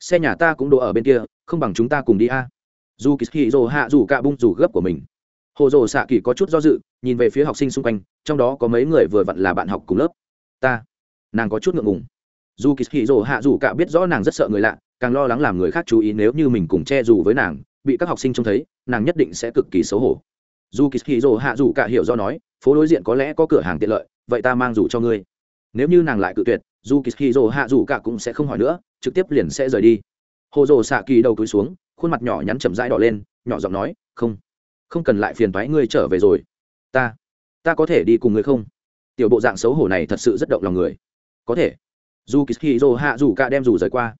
Xe nhà ta cũng đỗ ở bên kia, không bằng chúng ta cùng đi a. Dù kỳ rồ hạ rủ cả bung rủ gấp của mình. Hồ rồ xạ kỳ có chút do dự, nhìn về phía học sinh xung quanh, trong đó có mấy người vừa vặn là bạn học cùng lớp ta. Nàng có chút ngượng ngùng. Dù kỳ hì rồ hạ rủ cả biết rõ nàng rất sợ người lạ, càng lo lắng làm người khác chú ý nếu như mình cùng che dù với nàng, bị các học sinh trông thấy, nàng nhất định sẽ cực kỳ xấu hổ. Dù kỳ hì rồ hạ rủ cả hiểu do nói, phố đối diện có lẽ có cửa hàng tiện lợi, vậy ta mang dù cho ngươi. Nếu như nàng lại cự tuyệt, dù kỳ hì rồ hạ rủ cả cũng sẽ không hỏi nữa, trực tiếp liền sẽ rời đi. Hồ rồ xạ kỳ đầu túi xuống, khuôn mặt nhỏ nhắn chậm rãi đỏ lên, nhỏ giọng nói, không không cần lại phiền thoái ngươi trở về rồi. Ta ta có thể đi cùng ngươi không? Tiểu bộ dạng xấu hổ này thật sự rất động lòng người. Có thể. Dù kỳ hì hạ dù cả đem dù rời qua.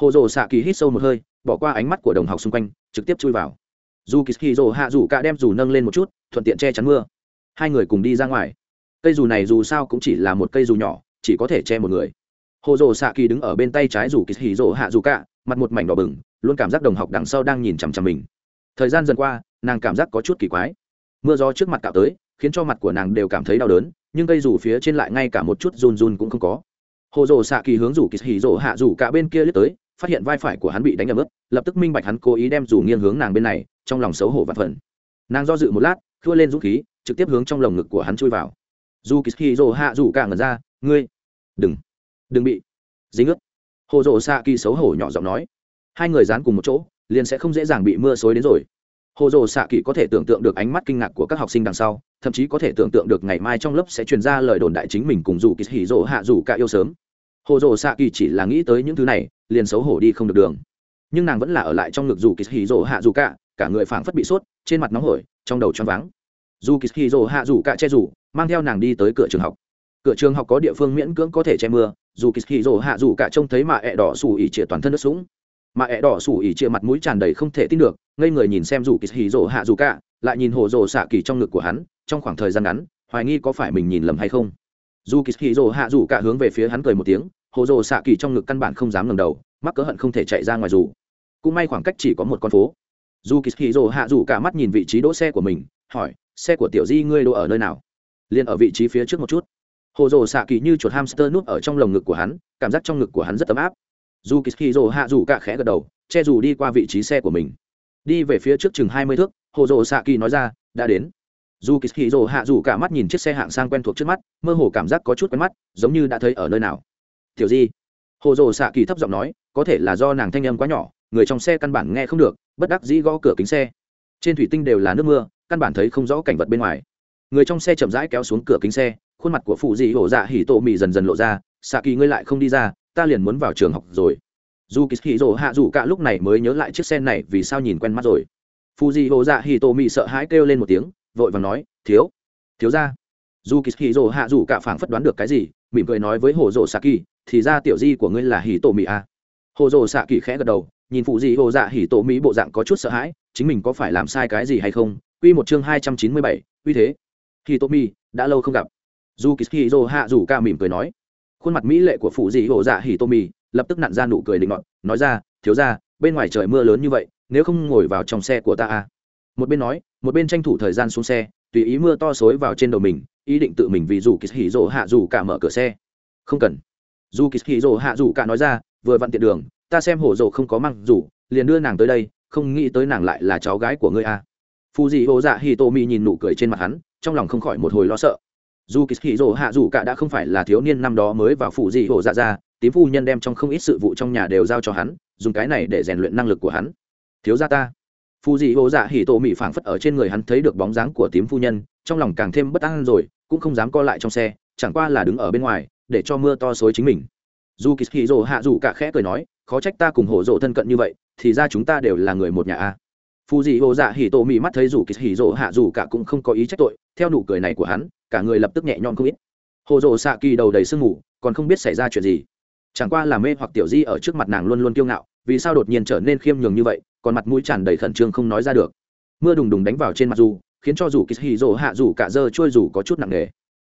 Hồ rồ xạ kỳ hít sâu một hơi, bỏ qua ánh mắt của đồng học xung quanh, trực tiếp chui vào. Dù kỳ hì hạ dù cả đem dù nâng lên một chút, thuận tiện che chắn mưa. Hai người cùng đi ra ngoài. Cây dù này dù sao cũng chỉ là một cây dù nhỏ, chỉ có thể che một người. Hồ rồ xạ kỳ đứng ở bên tay trái dù kỳ hì hạ dù cả, mặt một mảnh đỏ bừng, luôn cảm giác đồng học đằng sau đang nhìn chằm chằm mình. Thời gian dần qua, nàng cảm giác có chút kỳ quái. Mưa gió trước mặt cạo tới, khiến cho mặt của nàng đều cảm thấy đau đớn nhưng cây rủ phía trên lại ngay cả một chút run run cũng không có. Hồ rồ xạ kỳ hướng rủ kỳ hì rồ hạ rủ cả bên kia lướt tới, phát hiện vai phải của hắn bị đánh ấm ướt, lập tức minh bạch hắn cố ý đem rủ nghiêng hướng nàng bên này, trong lòng xấu hổ và phần nàng do dự một lát thua lên dũng khí, trực tiếp hướng trong lồng ngực của hắn chui vào. Dù kỳ hì rồ hạ rủ cả ngẩn ra, ngươi, đừng đừng bị dính ướt. Hồ rồ xạ kỳ xấu hổ nhỏ giọng nói. Hai người dán cùng một chỗ, liền sẽ không dễ dàng bị mưa xối đến rồi hồ dồ xạ kỳ có thể tưởng tượng được ánh mắt kinh ngạc của các học sinh đằng sau, thậm chí có thể tưởng tượng được ngày mai trong lớp sẽ truyền ra lời đồn đại chính mình cùng dù kỳ hỉ dỗ hạ dù cả yêu sớm. Hồ dồ xạ kỳ chỉ là nghĩ tới những thứ này, liền xấu hổ đi không được đường. Nhưng nàng vẫn là ở lại trong ngực dù kỳ hỉ dỗ hạ dù cả cả người phảng phất bị sốt, trên mặt nóng hổi, trong đầu choáng váng. Dù kỳ hỉ dỗ hạ dù cả che rủ mang theo nàng đi tới cửa trường học. Cửa trường học có địa phương miễn cưỡng có thể che mưa, dù kỳ hỉ dỗ hạ dù cả trông thấy mà ẹ đỏ xù ỉ trịa toàn thân nước sũng mà ẹ đỏ sủ ỉ chia mặt mũi tràn đầy không thể tin được, ngây người nhìn xem dù kỳ hì rỗ hạ dù cả, lại nhìn hồ rồ xạ kỳ trong ngực của hắn, trong khoảng thời gian ngắn, hoài nghi có phải mình nhìn lầm hay không. Dù kỳ hì rỗ hạ dù cả hướng về phía hắn cười một tiếng, hồ rồ xạ kỳ trong ngực căn bản không dám ngầm đầu, mắc cỡ hận không thể chạy ra ngoài dù. Cũng may khoảng cách chỉ có một con phố. Dù kỳ hì rỗ hạ dù cả mắt nhìn vị trí đỗ xe của mình, hỏi, xe của tiểu di ngươi đỗ ở nơi nào? Liền ở vị trí phía trước một chút. Hồ rồ xạ kỳ như chuột hamster núp ở trong lồng ngực của hắn, cảm giác trong ngực của hắn rất ấm áp dù kỳ hì rồ hạ dù cả khẽ gật đầu, che dù đi qua vị trí xe của mình. Đi về phía trước chừng hai mươi thước hồ rồ xạ kỳ nói ra, đã đến. Dù kỳ hì rồ hạ dù cả mắt nhìn chiếc xe hạng sang quen thuộc trước mắt, mơ hồ cảm giác có chút quen mắt, giống như đã thấy ở nơi nào. Tiểu di. Hồ rồ xạ kỳ thấp giọng nói, có thể là do nàng thanh âm quá nhỏ, người trong xe căn bản nghe không được, bất đắc dĩ gõ cửa kính xe. Trên thủy tinh đều là nước mưa, căn bản thấy không rõ cảnh vật bên ngoài. Người trong xe chậm rãi kéo xuống cửa kính xe, khuôn mặt của phụ dị hổ dạ hỉ tổ mì dần dần lộ ra xạ kỳ ngươi lại không đi ra ta liền muốn vào trường học rồi dù kỳ hì rổ hạ dù cả lúc này mới nhớ lại chiếc xe này vì sao nhìn quen mắt rồi phu di hồ dạ hỉ tổ mị sợ hãi kêu lên một tiếng vội và nói thiếu thiếu ra dù kỳ hì rổ hạ dù cả phảng phất đoán được cái gì mỉm cười nói với hồ rổ xạ kỳ thì ra tiểu di của ngươi là hỉ tổ mị à. hồ rổ xạ kỳ khẽ gật đầu nhìn phụ di hồ dạ hỉ tổ mỹ bộ dạng có chút sợ hãi chính mình có phải làm sai cái gì hay không Quy một chương hai trăm chín mươi bảy, uy thế. Hỉ tổ mị, đã lâu không gặp. Dù Kishiro hạ rủ ca mỉm cười nói. Khuôn mặt mỹ lệ của phụ dị hồ dạ hỉ tô mì lập tức nặn ra nụ cười định nọt, nói ra, thiếu gia, bên ngoài trời mưa lớn như vậy, nếu không ngồi vào trong xe của ta à? Một bên nói, một bên tranh thủ thời gian xuống xe, tùy ý mưa to xối vào trên đầu mình, ý định tự mình vì dù kỳ hỉ Kishiro hạ dù cả mở cửa xe. Không cần. Dù kỳ hỉ Kishiro hạ dù cả nói ra, vừa vặn tiện đường, ta xem hổ rồ không có măng dù, liền đưa nàng tới đây không nghĩ tới nàng lại là cháu gái của ngươi à. phù dị hồ dạ hì tô mi nhìn nụ cười trên mặt hắn trong lòng không khỏi một hồi lo sợ dù kỳ hì rồ hạ dù cả đã không phải là thiếu niên năm đó mới vào phủ dị hồ dạ ra, tím phu nhân đem trong không ít sự vụ trong nhà đều giao cho hắn, dùng cái này để rèn luyện năng lực của hắn. Thiếu gia ta. Phù dị hồ dạ hì tổ mỹ phảng phất ở trên người hắn thấy được bóng dáng của tím phu nhân, trong lòng càng thêm bất an rồi, cũng không dám co lại trong xe, chẳng qua là đứng ở bên ngoài, để cho mưa to xối chính mình. Dù kỳ hì rồ hạ dù cả khẽ cười nói, khó trách ta cùng hổ rộ thân cận như vậy, thì ra chúng ta đều là người một nhà a. Phù dị hồ dạ hỉ tổ mỹ mắt thấy dù kỳ hỉ rộ hạ dù cả cũng không có ý trách tội, theo nụ cười này của hắn cả người lập tức nhẹ nhõm không ít. Hồ rộ xạ kỳ đầu đầy sương ngủ, còn không biết xảy ra chuyện gì. Chẳng qua là mê hoặc tiểu di ở trước mặt nàng luôn luôn kiêu ngạo vì sao đột nhiên trở nên khiêm nhường như vậy còn mặt mũi tràn đầy khẩn trương không nói ra được. Mưa đùng đùng đánh vào trên mặt dù khiến cho dù kỳ hỉ rộ hạ dù cả dơ trôi dù có chút nặng nề.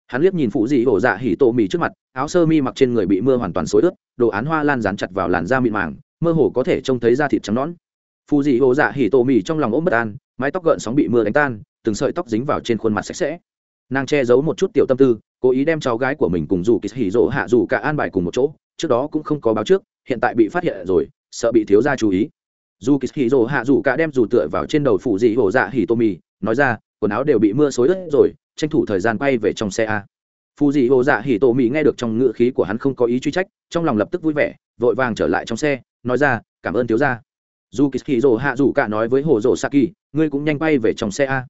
Hắn liếc nhìn phụ dị hổ dạ hỉ tổ mì trước mặt áo sơ mi mặc trên người bị mưa hoàn toàn xối ướt đồ án hoa lan dán chặt vào làn da mịn màng mơ hồ có thể trông thấy da thịt trắng nõn. Phụ dị hổ dạ hỉ tổ mì trong lòng ôm bất an mái tóc gợn sóng bị mưa đánh tan từng sợi tóc dính vào trên khuôn mặt sạch sẽ nàng che giấu một chút tiểu tâm tư, cố ý đem cháu gái của mình cùng dù kỳ hỉ rỗ hạ dù cả an bài cùng một chỗ, trước đó cũng không có báo trước, hiện tại bị phát hiện rồi, sợ bị thiếu gia chú ý. Dù kỳ hỉ rỗ hạ dù cả đem dù tựa vào trên đầu phụ dị hổ dạ hỉ tô mì nói ra, quần áo đều bị mưa xối ướt rồi, tranh thủ thời gian quay về trong xe a. Phù dị hồ dạ hỉ tô mì nghe được trong ngữ khí của hắn không có ý truy trách, trong lòng lập tức vui vẻ, vội vàng trở lại trong xe, nói ra, cảm ơn thiếu gia. Dù kỳ hỉ rỗ hạ dù cả nói với hồ rỗ sa kỳ, ngươi cũng nhanh quay về trong xe a.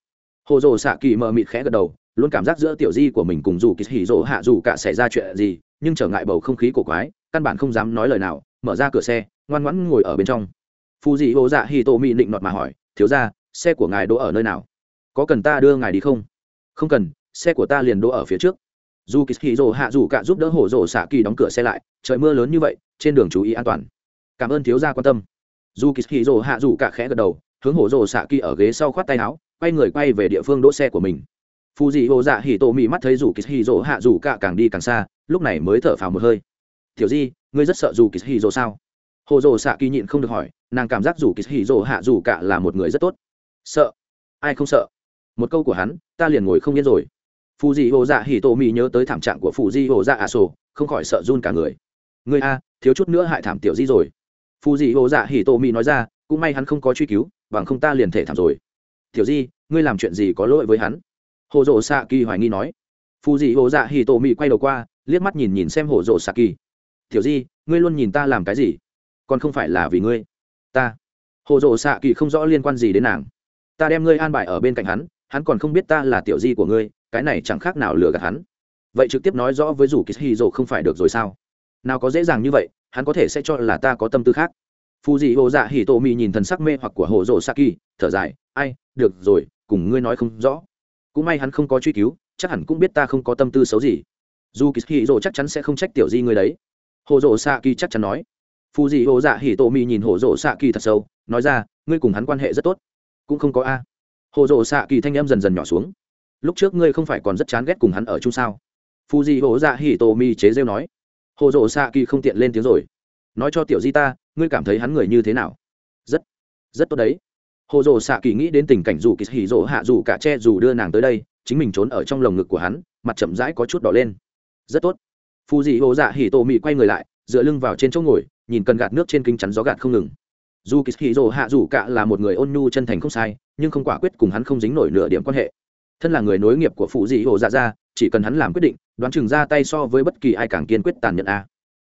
Hồ rỗ sa kỳ mờ mịt khẽ gật đầu luôn cảm giác giữa tiểu di của mình cùng dù kỳ hỉ rồ hạ dù cả xảy ra chuyện gì, nhưng trở ngại bầu không khí của quái, căn bản không dám nói lời nào, mở ra cửa xe, ngoan ngoãn ngồi ở bên trong. Phù dị hồ dạ hỉ tô mỹ định nọt mà hỏi, thiếu gia, xe của ngài đỗ ở nơi nào? Có cần ta đưa ngài đi không? Không cần, xe của ta liền đỗ ở phía trước. Dù kỳ hì rồ hạ dù cả giúp đỡ hổ rổ xạ kỳ đóng cửa xe lại, trời mưa lớn như vậy, trên đường chú ý an toàn. Cảm ơn thiếu gia quan tâm. Dù kỳ hì rồ hạ dù cả khẽ gật đầu, hướng hổ rổ xạ kỳ ở ghế sau khoát tay áo, quay người quay về địa phương đỗ xe của mình phù dị hồ dạ hỉ tổ mị mắt thấy dù kỳ hì Dỗ hạ dù cả càng đi càng xa, lúc này mới thở phào một hơi. Tiểu di, ngươi rất sợ dù kỳ hì Dỗ sao? Hồ dồ xạ kỳ nhịn không được hỏi, nàng cảm giác dù kỳ hì Dỗ hạ dù cả là một người rất tốt. Sợ? Ai không sợ? Một câu của hắn, ta liền ngồi không yên rồi. Phù dị hồ dạ hỉ tổ Mị nhớ tới thảm trạng của phù Dị hồ dạ ạ sổ, không khỏi sợ run cả người. Người a, thiếu chút nữa hại thảm tiểu di rồi. Phù dị hồ dạ hỉ tổ Mị nói ra, cũng may hắn không có truy cứu, bằng không ta liền thể thảm rồi. Tiểu di, ngươi làm chuyện gì có lỗi với hắn? Hồ rộ xạ kỳ hoài nghi nói. Phù dị hồ dạ hỉ tổ Mị quay đầu qua, liếc mắt nhìn nhìn xem hồ rộ xạ kỳ tiểu di, ngươi luôn nhìn ta làm cái gì? Còn không phải là vì ngươi. Ta. Hồ rộ xạ kỳ không rõ liên quan gì đến nàng. Ta đem ngươi an bài ở bên cạnh hắn hắn còn không biết ta là tiểu di của ngươi, cái này chẳng khác nào lừa gạt hắn. Vậy trực tiếp nói rõ với rủ kỳ hì rồ không phải được rồi sao? Nào có dễ dàng như vậy, hắn có thể sẽ cho là ta có tâm tư khác. Phù dị hồ dạ hỉ tổ Mị nhìn thần sắc mê hoặc của hồ rộ saki, thở dài. Ai, được rồi, cùng ngươi nói không rõ cũng may hắn không có truy cứu, chắc hẳn cũng biết ta không có tâm tư xấu gì. Dù kỳ rộ chắc chắn sẽ không trách tiểu di người đấy. Hồ rồ xạ kỳ chắc chắn nói. Phù dị hồ dạ hì tổ mì nhìn hồ rồ xạ kỳ thật sâu, nói ra, ngươi cùng hắn quan hệ rất tốt, cũng không có a. Hồ rồ xạ kỳ thanh em dần dần nhỏ xuống. Lúc trước ngươi không phải còn rất chán ghét cùng hắn ở chung sao? Phù dị hồ dạ hì tổ mì chế rêu nói. Hồ rồ xạ kỳ không tiện lên tiếng rồi. Nói cho tiểu di ta, ngươi cảm thấy hắn người như thế nào? Rất rất tốt đấy hồ dồ xạ kỳ nghĩ đến tình cảnh dù kỳ hỉ dỗ hạ dù cả che dù đưa nàng tới đây, chính mình trốn ở trong lồng ngực của hắn, mặt chậm rãi có chút đỏ lên. Rất tốt. Phù dị hồ dạ hỉ tổ mị quay người lại, dựa lưng vào trên chỗ ngồi, nhìn cần gạt nước trên kinh chắn gió gạt không ngừng. Dù kỳ hỉ dỗ hạ dù cả là một người ôn nhu chân thành không sai, nhưng không quả quyết cùng hắn không dính nổi nửa điểm quan hệ. Thân là người nối nghiệp của phù dị hồ dạ ra, chỉ cần hắn làm quyết định, đoán chừng ra tay so với bất kỳ ai càng kiên quyết tàn nhẫn a.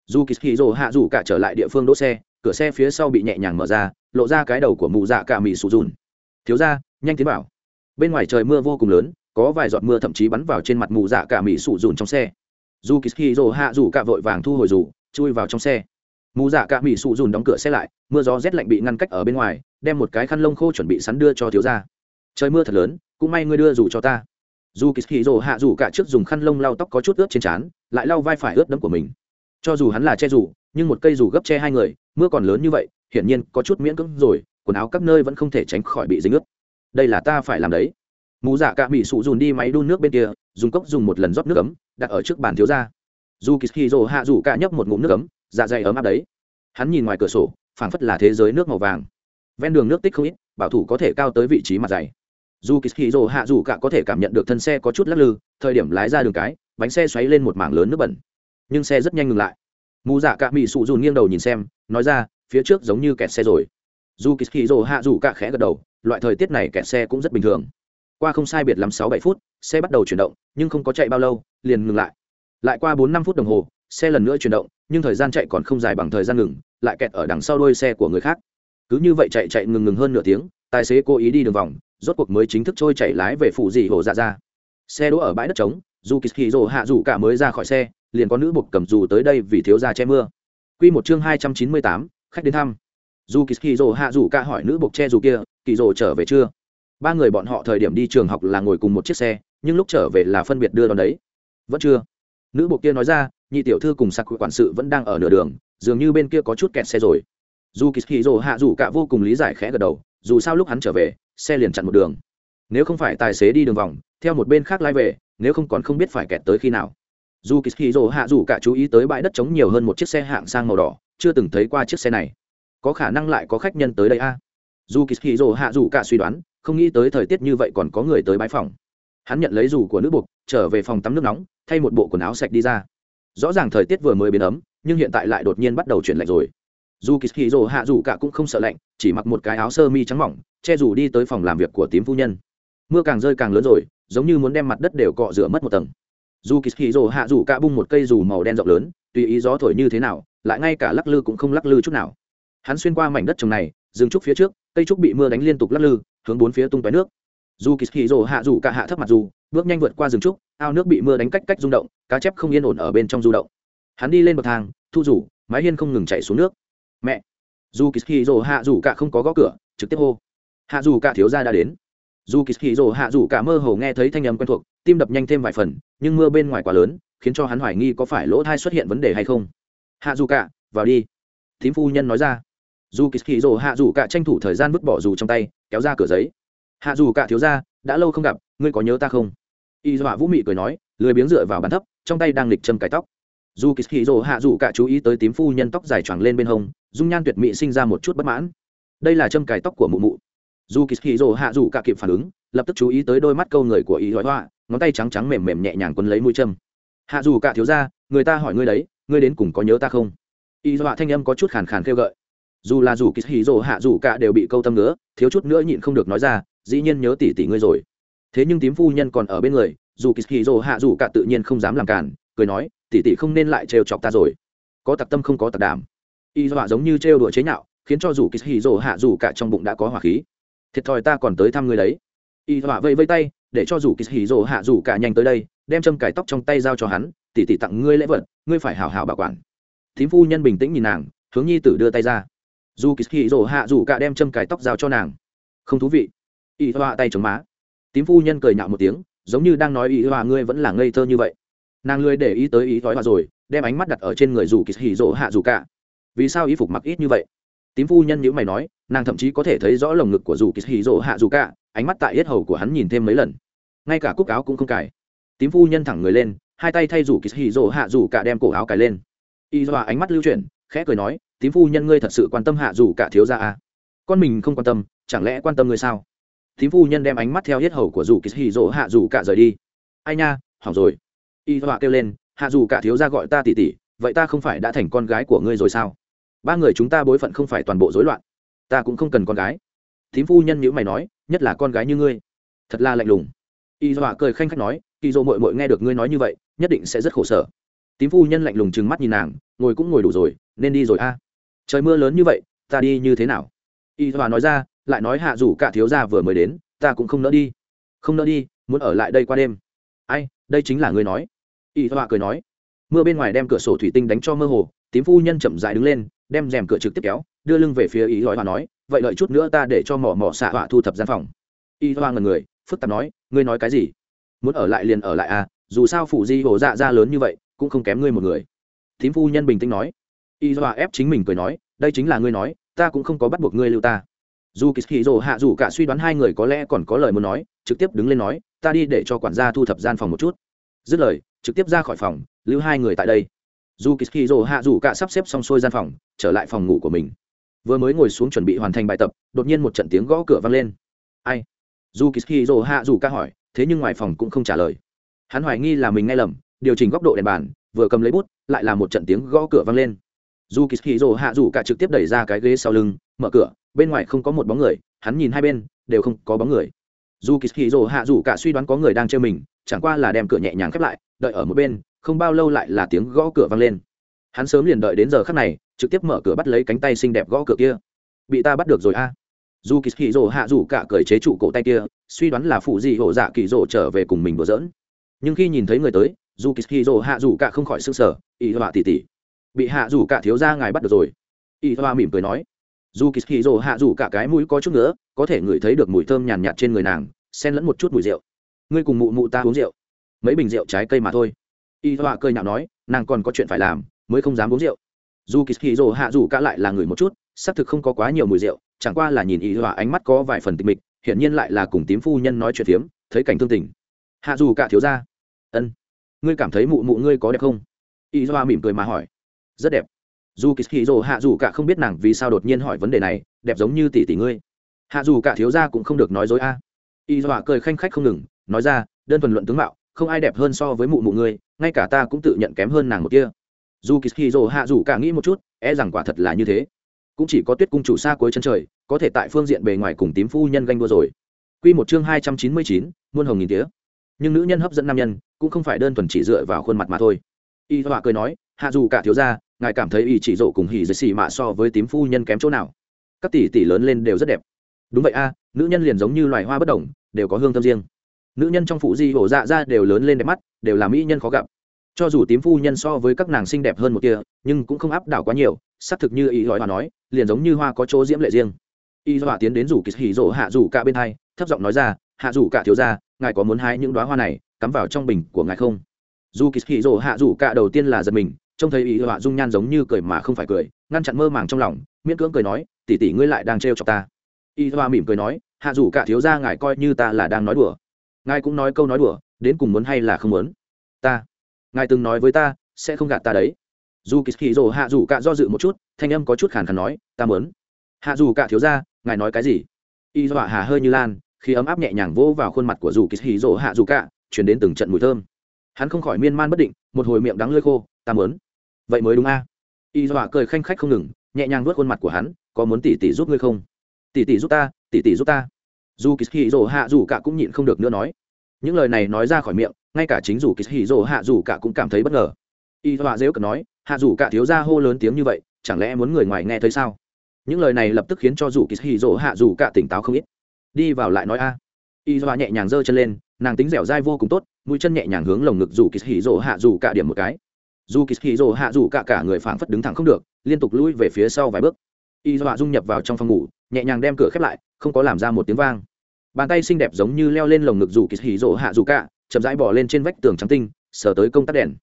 Dù kỳ hỉ dỗ hạ dù cả trở lại địa phương đỗ xe, cửa xe phía sau bị nhẹ nhàng mở ra lộ ra cái đầu của mụ dạ cả mì sụ dùn. Thiếu ra nhanh tiến bảo bên ngoài trời mưa vô cùng lớn, có vài giọt mưa thậm chí bắn vào trên mặt mụ dạ cả mì sụ dùn trong xe. Dù kỳ rồ hạ dù cả vội vàng thu hồi rủ, chui vào trong xe. Mụ dạ cả mì sụ dùn đóng cửa xe lại, mưa gió rét lạnh bị ngăn cách ở bên ngoài, đem một cái khăn lông khô chuẩn bị sắn đưa cho thiếu ra trời mưa thật lớn, cũng may ngươi đưa rủ cho ta. Dù kỳ rồ hạ dù cả trước dùng khăn lông lau tóc có chút ướt trên trán, lại lau vai phải ướt đẫm của mình. Cho dù hắn là che rủ, nhưng một cây rủ gấp che hai người, mưa còn lớn như vậy hiển nhiên có chút miễn cưỡng rồi, quần áo các nơi vẫn không thể tránh khỏi bị dính ướt. Đây là ta phải làm đấy. Mù dạ cả bị sụ dùn đi máy đun nước bên kia, dùng cốc dùng một lần rót nước ấm, đặt ở trước bàn thiếu ra dù kỳ rồ hạ rủ cả nhấp một ngụm nước ấm dạ dày ấm áp đấy. Hắn nhìn ngoài cửa sổ, phảng phất là thế giới nước màu vàng. Ven đường nước tích không ít, bảo thủ có thể cao tới vị trí mặt dày. Dù kỳ rồ hạ rủ cả có thể cảm nhận được thân xe có chút lắc lư, thời điểm lái ra đường cái, bánh xe xoáy lên một mảng lớn nước bẩn. Nhưng xe rất nhanh ngừng lại. Mù dạ cả mỹ sụ dùn nghiêng đầu nhìn xem, nói ra phía trước giống như kẹt xe rồi. Dù kỳ hì rồ hạ dù cả khẽ gật đầu loại thời tiết này kẹt xe cũng rất bình thường. Qua không sai biệt lắm sáu bảy phút xe bắt đầu chuyển động nhưng không có chạy bao lâu liền ngừng lại. Lại qua bốn năm phút đồng hồ xe lần nữa chuyển động nhưng thời gian chạy còn không dài bằng thời gian ngừng lại kẹt ở đằng sau đôi xe của người khác. Cứ như vậy chạy chạy ngừng ngừng hơn nửa tiếng tài xế cố ý đi đường vòng rốt cuộc mới chính thức trôi chạy lái về phụ dị hồ dạ ra. Xe đỗ ở bãi đất trống dù kỳ hì rồ hạ dù cả mới ra khỏi xe liền có nữ buộc cầm dù tới đây vì thiếu ra che mưa. Quy một chương hai trăm chín mươi tám, khách đến thăm. Dù Kỳ dỗ hạ dù cả hỏi nữ buộc che dù kia, Kỳ dỗ trở về chưa? Ba người bọn họ thời điểm đi trường học là ngồi cùng một chiếc xe, nhưng lúc trở về là phân biệt đưa đón đấy. Vẫn chưa. Nữ buộc kia nói ra, nhị tiểu thư cùng sặc quản sự vẫn đang ở nửa đường, dường như bên kia có chút kẹt xe rồi. Dù Kỳ Dụ hạ dù cả vô cùng lý giải khẽ gật đầu, dù sao lúc hắn trở về, xe liền chặn một đường. Nếu không phải tài xế đi đường vòng, theo một bên khác lái về, nếu không còn không biết phải kẹt tới khi nào dù kỳ kỳ rồ hạ dù cả chú ý tới bãi đất trống nhiều hơn một chiếc xe hạng sang màu đỏ chưa từng thấy qua chiếc xe này. Có khả năng lại có khách nhân tới đây a. À? dù kỳ hì dồ hạ dù cả suy đoán, không nghĩ tới thời tiết như vậy còn có người tới bãi phòng. Hắn nhận lấy dù của nữ buộc, trở về phòng tắm nước nóng, thay một bộ quần áo sạch đi ra. Rõ ràng thời tiết vừa mới biến ấm, nhưng hiện tại lại đột nhiên bắt đầu chuyển lạnh rồi. Dù kỳ hì dồ hạ dù cả cũng không sợ lạnh, chỉ mặc một cái áo sơ mi trắng mỏng, che dù đi tới phòng làm việc của tím phu nhân. Mưa càng rơi càng lớn rồi, giống như muốn đem mặt đất đều cọ rửa mất một tầng. Dù kỳ hì dồ hạ dù cả bung một cây dù màu đen rộng lớn, tùy ý gió thổi như thế nào lại ngay cả lắc lư cũng không lắc lư chút nào. Hắn xuyên qua mảnh đất trồng này dừng trúc phía trước, cây trúc bị mưa đánh liên tục lắc lư, hướng bốn phía tung tóe nước. Dù kỳ hì rồ hạ dù cả hạ thấp mặt dù, bước nhanh vượt qua rừng trúc, ao nước bị mưa đánh cách cách rung động, cá chép không yên ổn ở bên trong du động. Hắn đi lên bậc thang, thu rủ, mái hiên không ngừng chạy xuống nước. Mẹ! Dù kỳ hì rồ hạ dù cả không có gõ cửa, trực tiếp hô. Hạ dù cả thiếu gia đã đến. Dù kỳ hì rồ hạ dù cả mơ hồ nghe thấy thanh âm quen thuộc, tim đập nhanh thêm vài phần, nhưng mưa bên ngoài quá lớn, khiến cho hắn hoài nghi có phải lỗ thai xuất hiện vấn đề hay không hạ dù cả, vào đi. Thím phu nhân nói ra. Dù kỳ hì rồ hạ dù cả tranh thủ thời gian vứt bỏ dù trong tay, kéo ra cửa giấy. Hạ dù cả thiếu ra đã lâu không gặp, ngươi có nhớ ta không? Y dọa vũ mị cười nói, lười biếng dựa vào bàn thấp, trong tay đang lịch châm cái tóc. Dù kỳ hì rồ hạ dù cả chú ý tới tím phu nhân tóc dài choàng lên bên hông, dung nhan tuyệt mỹ sinh ra một chút bất mãn. Đây là châm cài tóc của mụ mụ. Dù kỳ hì rồ hạ dù cả kịp phản ứng, lập tức chú ý tới đôi mắt câu người của y dọa ngón tay trắng trắng mềm mềm nhẹ nhàng quấn lấy mũi châm. Hạ dù cả thiếu ra người ta hỏi ngươi đấy ngươi đến cùng có nhớ ta không? Y dọa thanh âm có chút khàn khàn kêu gợi. Dù là dù kỳ hì dỗ hạ dù cả đều bị câu tâm nữa thiếu chút nữa nhịn không được nói ra, dĩ nhiên nhớ tỷ tỷ ngươi rồi. Thế nhưng tím phu nhân còn ở bên người, dù kỳ hì dỗ hạ dù cả tự nhiên không dám làm cản, cười nói, tỷ tỷ không nên lại trêu chọc ta rồi. Có tặc tâm không có tặc đảm y dọa giống như trêu đùa chế nhạo, khiến cho dù kỳ hì dỗ hạ dù cả trong bụng đã có hỏa khí. Thiệt thòi ta còn tới thăm ngươi đấy. Y dọa vây vây tay, để cho dù kỳ hì dỗ hạ dù cả nhanh tới đây, đem châm cải tóc trong tay giao cho hắn tỉ tỉ tặng ngươi lễ vật, ngươi phải hào hào bảo quản. Thím phu nhân bình tĩnh nhìn nàng, hướng nhi tử đưa tay ra. Dù kỳ hì rồ hạ dù cả đem châm cài tóc rào cho nàng. Không thú vị. Y hoa tay chống má. Tím phu nhân cười nhạo một tiếng, giống như đang nói y hoa ngươi vẫn là ngây thơ như vậy. Nàng lười để ý tới ý thói hoa rồi, đem ánh mắt đặt ở trên người dù kỳ hì rồ hạ dù cả. Vì sao y phục mặc ít như vậy? Tím phu nhân nhữ mày nói, nàng thậm chí có thể thấy rõ lồng ngực của dù kỳ hì rồ hạ dù cả, ánh mắt tại yết hầu của hắn nhìn thêm mấy lần. Ngay cả cúc áo cũng không cài. Tím phu nhân thẳng người lên hai tay thay rủ kỳ hì rồ hạ rủ cả đem cổ áo cài lên. Y dọa ánh mắt lưu chuyển, khẽ cười nói, tím phu nhân ngươi thật sự quan tâm hạ rủ cả thiếu ra à. con mình không quan tâm, chẳng lẽ quan tâm ngươi sao? Tím phu nhân đem ánh mắt theo hết hầu của rủ kỳ hì rồ hạ rủ cả rời đi. Ai nha, hỏng rồi. Y dọa kêu lên, hạ rủ cả thiếu ra gọi ta tỉ tỉ vậy ta không phải đã thành con gái của ngươi rồi sao? Ba người chúng ta bối phận không phải toàn bộ rối loạn, ta cũng không cần con gái. Thím phu nhân nhữ mày nói, nhất là con gái như ngươi. Thật là lạnh lùng. Y dọa cười khanh khách nói, kỳ dỗ mội mội nghe được ngươi nói như vậy nhất định sẽ rất khổ sở. Tím phu nhân lạnh lùng chừng mắt nhìn nàng, ngồi cũng ngồi đủ rồi, nên đi rồi a. Trời mưa lớn như vậy, ta đi như thế nào? Y dọa nói ra, lại nói hạ rủ cả thiếu gia vừa mới đến, ta cũng không nỡ đi. Không nỡ đi, muốn ở lại đây qua đêm. Ai, đây chính là ngươi nói. Y dọa cười nói. Mưa bên ngoài đem cửa sổ thủy tinh đánh cho mơ hồ, tím phu nhân chậm dại đứng lên, đem rèm cửa trực tiếp kéo, đưa lưng về phía Y dọa nói, vậy lợi chút nữa ta để cho mỏ mỏ xạ họa thu thập gian phòng. Y dọa ngần người, phức tạp nói, ngươi nói cái gì? Muốn ở lại liền ở lại à dù sao phụ di hổ dạ ra lớn như vậy, cũng không kém ngươi một người. Thím phu nhân bình tĩnh nói. Y dọa ép chính mình cười nói, đây chính là ngươi nói, ta cũng không có bắt buộc ngươi lưu ta. Dù kỳ kỳ dỗ hạ dù cả suy đoán hai người có lẽ còn có lời muốn nói, trực tiếp đứng lên nói, ta đi để cho quản gia thu thập gian phòng một chút. Dứt lời, trực tiếp ra khỏi phòng, lưu hai người tại đây. Dù kỳ kỳ dỗ hạ dù cả sắp xếp xong xuôi gian phòng, trở lại phòng ngủ của mình. Vừa mới ngồi xuống chuẩn bị hoàn thành bài tập, đột nhiên một trận tiếng gõ cửa vang lên. Ai? Dù kỳ kỳ dỗ hạ dù cả hỏi, thế nhưng ngoài phòng cũng không trả lời hắn hoài nghi là mình nghe lầm, điều chỉnh góc độ đèn bàn, vừa cầm lấy bút, lại là một trận tiếng gõ cửa vang lên. Dù kỳ hì rồ hạ dù cả trực tiếp đẩy ra cái ghế sau lưng, mở cửa, bên ngoài không có một bóng người, hắn nhìn hai bên, đều không có bóng người. Dù kỳ hì rồ hạ dù cả suy đoán có người đang chơi mình, chẳng qua là đem cửa nhẹ nhàng khép lại, đợi ở một bên, không bao lâu lại là tiếng gõ cửa vang lên. Hắn sớm liền đợi đến giờ khắc này, trực tiếp mở cửa bắt lấy cánh tay xinh đẹp gõ cửa kia. Bị ta bắt được rồi a. Dù kỳ hì rồ hạ dù cả cởi chế trụ cổ tay kia, suy đoán là phụ gì hổ dạ kỳ rồ trở về cùng mình đùa giỡn nhưng khi nhìn thấy người tới dù kỳ hì rồ hạ dù cả không khỏi s ư n g sở ý họa tỉ tỉ bị hạ dù cả thiếu ra ngài bắt được rồi. Y họa mỉm cười nói dù kỳ hì rồ hạ dù cả cái mũi có chút nữa có thể ngửi thấy được mùi thơm nhàn nhạt trên người nàng, xen lẫn một chút mùi rượu. Ngươi cùng mụ mụ ta uống rượu, mấy bình rượu trái cây mà thôi. Y họa cười nhạo nói, nàng còn có chuyện phải làm, mới không dám uống rượu. Dù kỳ hì rồ hạ dù cả lại là người một chút, xác thực không có quá nhiều mùi rượu, chẳng qua là nhìn y họa ánh mắt có vài phần tịch mịch, hiển nhiên lại là cùng tím phu nhân nói chuyện phiếm, thấy cảnh thương tình. Hạ dù cả thiếu ra ân. Ngươi cảm thấy mụ mụ ngươi có đẹp không? Y doa mỉm cười mà hỏi. Rất đẹp. Dù kỳ hì dồ hạ dù cả không biết nàng vì sao đột nhiên hỏi vấn đề này, đẹp giống như tỷ tỷ ngươi. Hạ dù cả thiếu ra cũng không được nói dối a. À. y doa cười khanh khách không ngừng, nói ra, đơn thuần luận tướng mạo, không ai đẹp hơn so với mụ mụ ngươi, ngay cả ta cũng tự nhận kém hơn nàng một kia. Dù kỳ hì dồ hạ dù cả nghĩ một chút e rằng quả thật là như thế. Cũng chỉ có tuyết cung chủ xa cuối chân trời, có thể tại phương diện bề ngoài cùng tím phu nhân ganh đua rồi. Q một chương hai trăm chín mươi chín, muôn hồng nghìn tía nhưng nữ nhân hấp dẫn nam nhân cũng không phải đơn thuần chỉ dựa vào khuôn mặt mà thôi. Y họa cười nói hạ dù cả thiếu gia, ngài cảm thấy y chỉ rộ cùng hỉ dây xì mạ so với tím phu nhân kém chỗ nào? Các tỷ tỷ lớn lên đều rất đẹp. Đúng vậy a nữ nhân liền giống như loài hoa bất đồng đều có hương thơm riêng. Nữ nhân trong phụ di hổ dạ ra đều lớn lên đẹp mắt đều là mỹ nhân khó gặp. Cho dù tím phu nhân so với các nàng xinh đẹp hơn một kia nhưng cũng không áp đảo quá nhiều xác thực như y hỏi hòa nói liền giống như hoa có chỗ diễm lệ riêng. Y hòa tiến đến rủ kỳ hỉ rộ hạ rủ cả bên hai thấp giọng nói ra hạ rủ cả thiếu gia ngài có muốn hái những đoá hoa này cắm vào trong bình của ngài không? Dù kỳ hỉ rộ hạ rủ cả đầu tiên là giật mình, trông thấy ý họa dung nhan giống như cười mà không phải cười, ngăn chặn mơ màng trong lòng, miễn cưỡng cười nói tỉ tỉ ngươi lại đang trêu chọc ta. Ý họa mỉm cười nói, hạ rủ cả thiếu ra ngài coi như ta là đang nói đùa. Ngài cũng nói câu nói đùa, đến cùng muốn hay là không muốn? Ta. Ngài từng nói với ta, sẽ không gạt ta đấy. Dù kỳ hì rồ hạ rủ cả do dự một chút, thanh âm có chút khàn khàn nói, ta muốn. hạ dù cả thiếu ra ngài nói cái gì? Y dọa hà hơi như lan khi ấm áp nhẹ nhàng vỗ vào khuôn mặt của dù kỳ hì rỗ hạ dù cả, chuyển đến từng trận mùi thơm. Hắn không khỏi miên man bất định, một hồi miệng đắng lơi khô, ta mớn vậy mới đúng a. À? y dọa cười khanh khách không ngừng, nhẹ nhàng vớt khuôn mặt của hắn, có muốn tỷ tỷ giúp ngươi không? Tỷ tỷ giúp ta tỷ tỷ giúp ta. Dù kỳ hì rỗ hạ dù cả cũng nhịn không được nữa nói. Những lời này nói ra khỏi miệng, ngay cả chính dù kỳ hì rỗ hạ dù cả cũng cảm thấy bất ngờ. Y dọa dễu cần nói, hạ dù cả thiếu gia hô lớn tiếng như vậy, chẳng lẽ muốn người ngoài nghe thấy sao? Những lời này lập tức khiến cho dù kỳ hì rỗ hạ dù cả tỉnh táo không ít đi vào lại nói a. Y họa nhẹ nhàng giơ chân lên, nàng tính dẻo dai vô cùng tốt, mũi chân nhẹ nhàng hướng lồng ngực dù kịch hì rồ hạ dù cả điểm một cái. Dù kịch hì rồ hạ dù cả cả người phảng phất đứng thẳng không được, liên tục lui về phía sau vài bước. Y dọa dung nhập vào trong phòng ngủ, nhẹ nhàng đem cửa khép lại, không có làm ra một tiếng vang. Bàn tay xinh đẹp giống như leo lên lồng ngực dù kịch hì rồ hạ dù cả, chậm rãi bỏ lên trên vách tường trắng tinh, sờ tới công tắc đèn.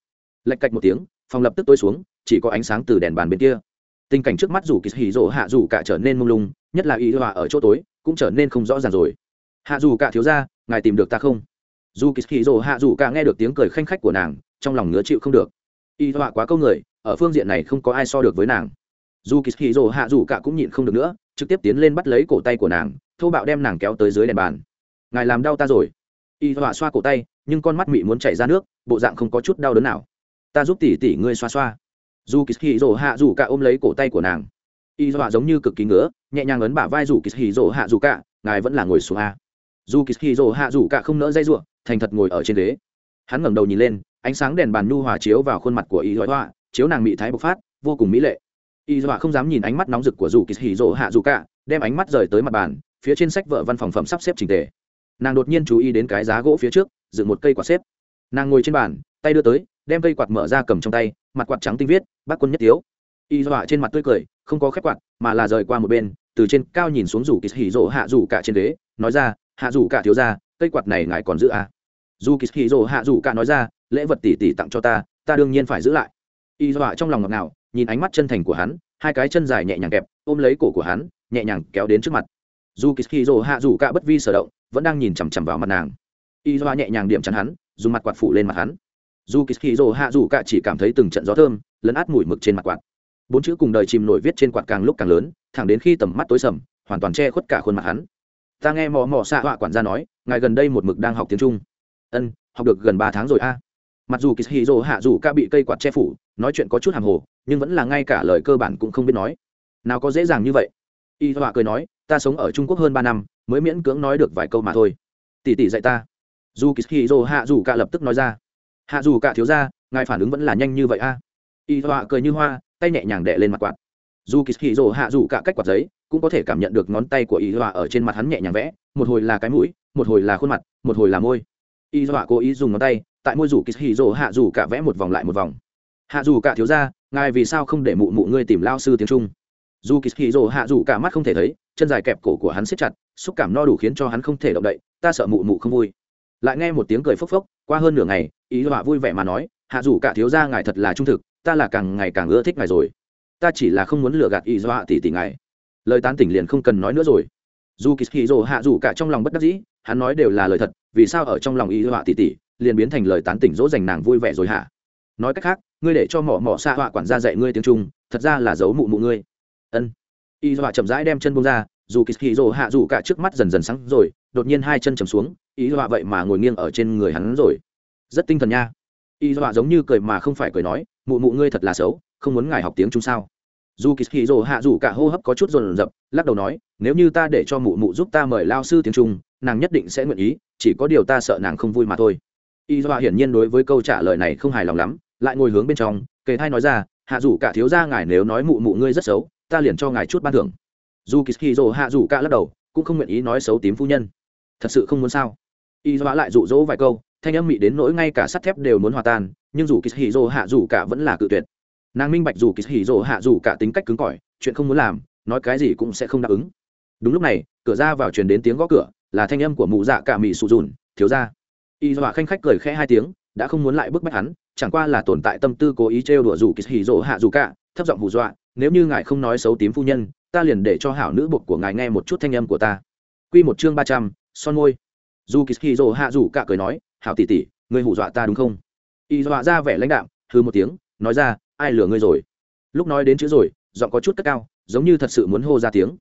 Lạch cạch một tiếng, phòng lập tức tối xuống, chỉ có ánh sáng từ đèn bàn bên kia. Tình cảnh trước mắt dù kỳ hì rỗ hạ dù cả trở nên mông lung, nhất là y dọa ở chỗ tối cũng trở nên không rõ ràng rồi. Hạ dù cả thiếu ra ngài tìm được ta không? Dù kỳ hì rồ hạ dù cả nghe được tiếng cười khanh khách của nàng, trong lòng ngứa chịu không được. Y họa quá câu người, ở phương diện này không có ai so được với nàng. Dù kỳ hì rồ hạ dù cả cũng nhịn không được nữa, trực tiếp tiến lên bắt lấy cổ tay của nàng, thô bạo đem nàng kéo tới dưới đèn bàn. Ngài làm đau ta rồi. Y họa xoa cổ tay, nhưng con mắt mị muốn chảy ra nước, bộ dạng không có chút đau đớn nào. Ta giúp tỉ tỉ ngươi xoa xoa. Dù kỳ hì rồ hạ dù cả ôm lấy cổ tay của nàng y dọa giống như cực kỳ ngứa, nhẹ nhàng ấn bả vai dù kỳ hì rồ hạ dù cả, ngài vẫn là ngồi xuống a. Dù kỳ hì rồ hạ dù cả không nỡ dây ruộng thành thật ngồi ở trên ghế. Hắn ngẩng đầu nhìn lên, ánh sáng đèn bàn nhu hòa chiếu vào khuôn mặt của y dọa, chiếu nàng mỹ thái bộc phát, vô cùng mỹ lệ. Y dọa không dám nhìn ánh mắt nóng rực của dù kỳ hì dỗ hạ dù cả, đem ánh mắt rời tới mặt bàn, phía trên sách vợ văn phòng phẩm sắp xếp trình tề. Nàng đột nhiên chú ý đến cái giá gỗ phía trước, dựng một cây quạt xếp. Nàng ngồi trên bàn, tay đưa tới, đem cây quạt mở ra cầm trong tay, mặt quạt trắng tinh viết, bác quân nhất tiếu. Y dọa trên mặt tươi cười không có khép quạt, mà là rời qua một bên, từ trên cao nhìn xuống rủ kỳ hì rỗ hạ rủ cả trên ghế, nói ra, hạ rủ cả thiếu ra cây quạt này ngài còn giữ à. dù kỳ hì rỗ hạ rủ cả nói ra, lễ vật tỷ tỷ tặng cho ta ta đương nhiên phải giữ lại. Y dọa trong lòng ngọt ngào, nhìn ánh mắt chân thành của hắn, hai cái chân dài nhẹ nhàng kẹp, ôm lấy cổ của hắn, nhẹ nhàng kéo đến trước mặt. Dù kỳ dỗ hạ rủ cả bất vi sở động, vẫn đang nhìn chằm chằm vào mặt nàng. Y dọa nhẹ nhàng điểm chắn hắn, dùng mặt quạt phủ lên mặt hắn. Dù kỳ dỗ hạ rủ cả chỉ cảm thấy từng trận gió thơm, lấn át mùi mực trên mặt quạt bốn chữ cùng đời chìm nổi viết trên quạt càng lúc càng lớn, thẳng đến khi tầm mắt tối sầm, hoàn toàn che khuất cả khuôn mặt hắn. Ta nghe mò mò xạ họa quản gia nói, ngài gần đây một mực đang học tiếng trung. Ân, học được gần ba tháng rồi a. Mặc dù kỳ dỗ hạ dù ca bị cây quạt che phủ, nói chuyện có chút hàng hồ, nhưng vẫn là ngay cả lời cơ bản cũng không biết nói. Nào có dễ dàng như vậy? Y họa cười nói, ta sống ở trung quốc hơn ba năm, mới miễn cưỡng nói được vài câu mà thôi. Tỷ tỷ dạy ta. Dù kỳ dỗ hạ dù ca lập tức nói ra. Hạ dù ca thiếu ra ngài phản ứng vẫn là nhanh như vậy a. Y họa cười như hoa tay nhẹ nhàng đè lên mặt quạt. Dù kỳ dỗ hạ dù cả cách quạt giấy, cũng có thể cảm nhận được ngón tay của y dọa ở trên mặt hắn nhẹ nhàng vẽ, một hồi là cái mũi, một hồi là khuôn mặt, một hồi là môi. Y dọa cố ý dùng ngón tay, tại môi rủ kỳ hì rồ hạ dù cả vẽ một vòng lại một vòng. Hạ dù cả thiếu ra ngài vì sao không để mụ mụ ngươi tìm lao sư tiếng trung? Dù kỳ hì rồ hạ dù cả mắt không thể thấy, chân dài kẹp cổ của hắn siết chặt, xúc cảm no đủ khiến cho hắn không thể động đậy, ta sợ mụ mụ không vui. Lại nghe một tiếng cười phốc phốc, qua hơn nửa ngày ý dọa vui vẻ mà nói, hạ dù cả thiếu ra ngài thật là trung thực ta là càng ngày càng ưa thích ngài rồi. Ta chỉ là không muốn lừa gạt y do hạ tỷ tỷ ngài. Lời tán tỉnh liền không cần nói nữa rồi. Dù kỳ hì rồ hạ dù cả trong lòng bất đắc dĩ, hắn nói đều là lời thật, vì sao ở trong lòng y do hạ tỷ tỷ liền biến thành lời tán tỉnh dỗ dành nàng vui vẻ rồi hả? Nói cách khác, ngươi để cho mỏ mỏ xa họa quản gia dạy ngươi tiếng trung, thật ra là giấu mụ mụ ngươi. Ân. Y dọa chậm rãi đem chân bông ra, dù kỳ hì hạ dù cả trước mắt dần dần sáng rồi, đột nhiên hai chân chầm xuống y hạ vậy mà ngồi nghiêng ở trên người hắn rồi. Rất tinh thần nha y dọa giống như cười mà không phải cười nói, mụ mụ ngươi thật là xấu, không muốn ngài học tiếng trung sao? Dù kỳ hì rồ hạ dù cả hô hấp có chút rồn rập, lắc đầu nói, nếu như ta để cho mụ mụ giúp ta mời lao sư tiếng trung, nàng nhất định sẽ nguyện ý, chỉ có điều ta sợ nàng không vui mà thôi. Y dọa hiển nhiên đối với câu trả lời này không hài lòng lắm, lại ngồi hướng bên trong, kề thai nói ra, hạ dù cả thiếu gia ngài nếu nói mụ mụ ngươi rất xấu, ta liền cho ngài chút ban thưởng. Dù kỳ dỗ hạ dù cả lắc đầu, cũng không nguyện ý nói xấu tím phu nhân. Thật sự không muốn sao? Y dọa lại dụ dỗ vài câu thanh âm mị đến nỗi ngay cả sắt thép đều muốn hòa tan, nhưng dù kỳ dỗ hạ dù cả vẫn là cự tuyệt. Nàng minh bạch dù kỳ dỗ hạ dù cả tính cách cứng cỏi, chuyện không muốn làm, nói cái gì cũng sẽ không đáp ứng. Đúng lúc này, cửa ra vào truyền đến tiếng gõ cửa, là thanh âm của mụ dạ cả mị sụ dùn, thiếu gia. Y dọa khanh khách cười khẽ hai tiếng, đã không muốn lại bức bách hắn, chẳng qua là tồn tại tâm tư cố ý trêu đùa dù kỳ hì rỗ hạ dù cả, thấp giọng hù dọa, nếu như ngài không nói xấu tím phu nhân, ta liền để cho hảo nữ bột của ngài nghe một chút thanh âm của ta. Q một chương ba trăm, son môi. Dù kỳ hì rỗ hạ dù cả cười nói hảo tỷ tỷ, ngươi hù dọa ta đúng không? Y dọa ra vẻ lãnh đạm hư một tiếng, nói ra, ai lừa ngươi rồi? Lúc nói đến chữ rồi, giọng có chút cất cao, giống như thật sự muốn hô ra tiếng.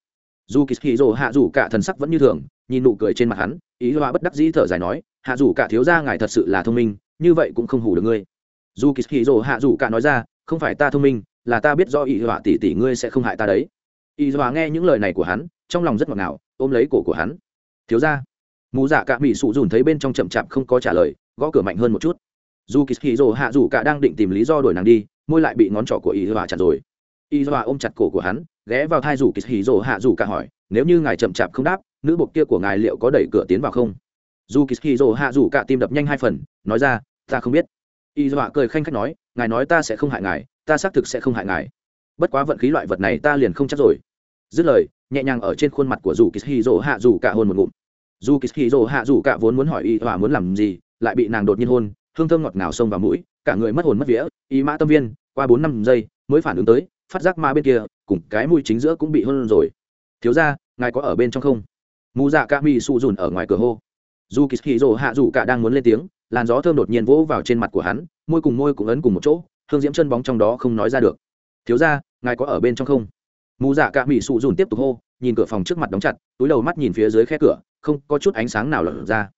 Dù kỳ hì hạ dù cả thần sắc vẫn như thường, nhìn nụ cười trên mặt hắn ý dọa bất đắc dĩ thở dài nói, hạ dù cả thiếu gia ngài thật sự là thông minh, như vậy cũng không hủ được ngươi. Dù kỳ hì hạ dù cả nói ra, không phải ta thông minh, là ta biết do ý dọa tỷ tỷ ngươi sẽ không hại ta đấy. Ý dọa nghe những lời này của hắn, trong lòng rất ngọt ngào, ôm lấy cổ của hắn. Thiếu gia mù dạ cả bị sụ dùn thấy bên trong chậm chạp không có trả lời, gõ cửa mạnh hơn một chút. Dù kỳ hì hạ dù cả đang định tìm lý do đuổi nàng đi, môi lại bị ngón trỏ của y dọa chặt rồi. Y dọa ôm chặt cổ của hắn, ghé vào thai dù kỳ hì hạ dù cả hỏi, nếu như ngài chậm chạp không đáp, nữ bộc kia của ngài liệu có đẩy cửa tiến vào không? Dù kỳ hì hạ dù cả tim đập nhanh hai phần, nói ra, ta không biết. Y dọa cười khanh khách nói, ngài nói ta sẽ không hại ngài, ta xác thực sẽ không hại ngài. Bất quá vận khí loại vật này ta liền không chắc rồi. Dứt lời, nhẹ nhàng ở trên khuôn mặt của dù kỳ rỗ hạ dù cả hôn một ngụm dù kỳ rỗ hạ dù cả vốn muốn hỏi y hòa muốn làm gì, lại bị nàng đột nhiên hôn, hương thơm ngọt ngào xông vào mũi, cả người mất hồn mất vía, y mã tâm viên, qua bốn năm giây mới phản ứng tới, phát giác ma bên kia, cùng cái mũi chính giữa cũng bị hôn rồi. Thiếu ra ngài có ở bên trong không? Mù dạ ca mi su dùn ở ngoài cửa hô. Dù kỳ rỗ hạ dù cả đang muốn lên tiếng, làn gió thơm đột nhiên vỗ vào trên mặt của hắn, môi cùng môi cũng ấn cùng một chỗ, hương diễm chân bóng trong đó không nói ra được. Thiếu ra ngài có ở bên trong không? Mù dạ cả mỹ sụ dùn tiếp tục hô nhìn cửa phòng trước mặt đóng chặt, túi đầu mắt nhìn phía dưới khe cửa, không có chút ánh sáng nào lọt ra.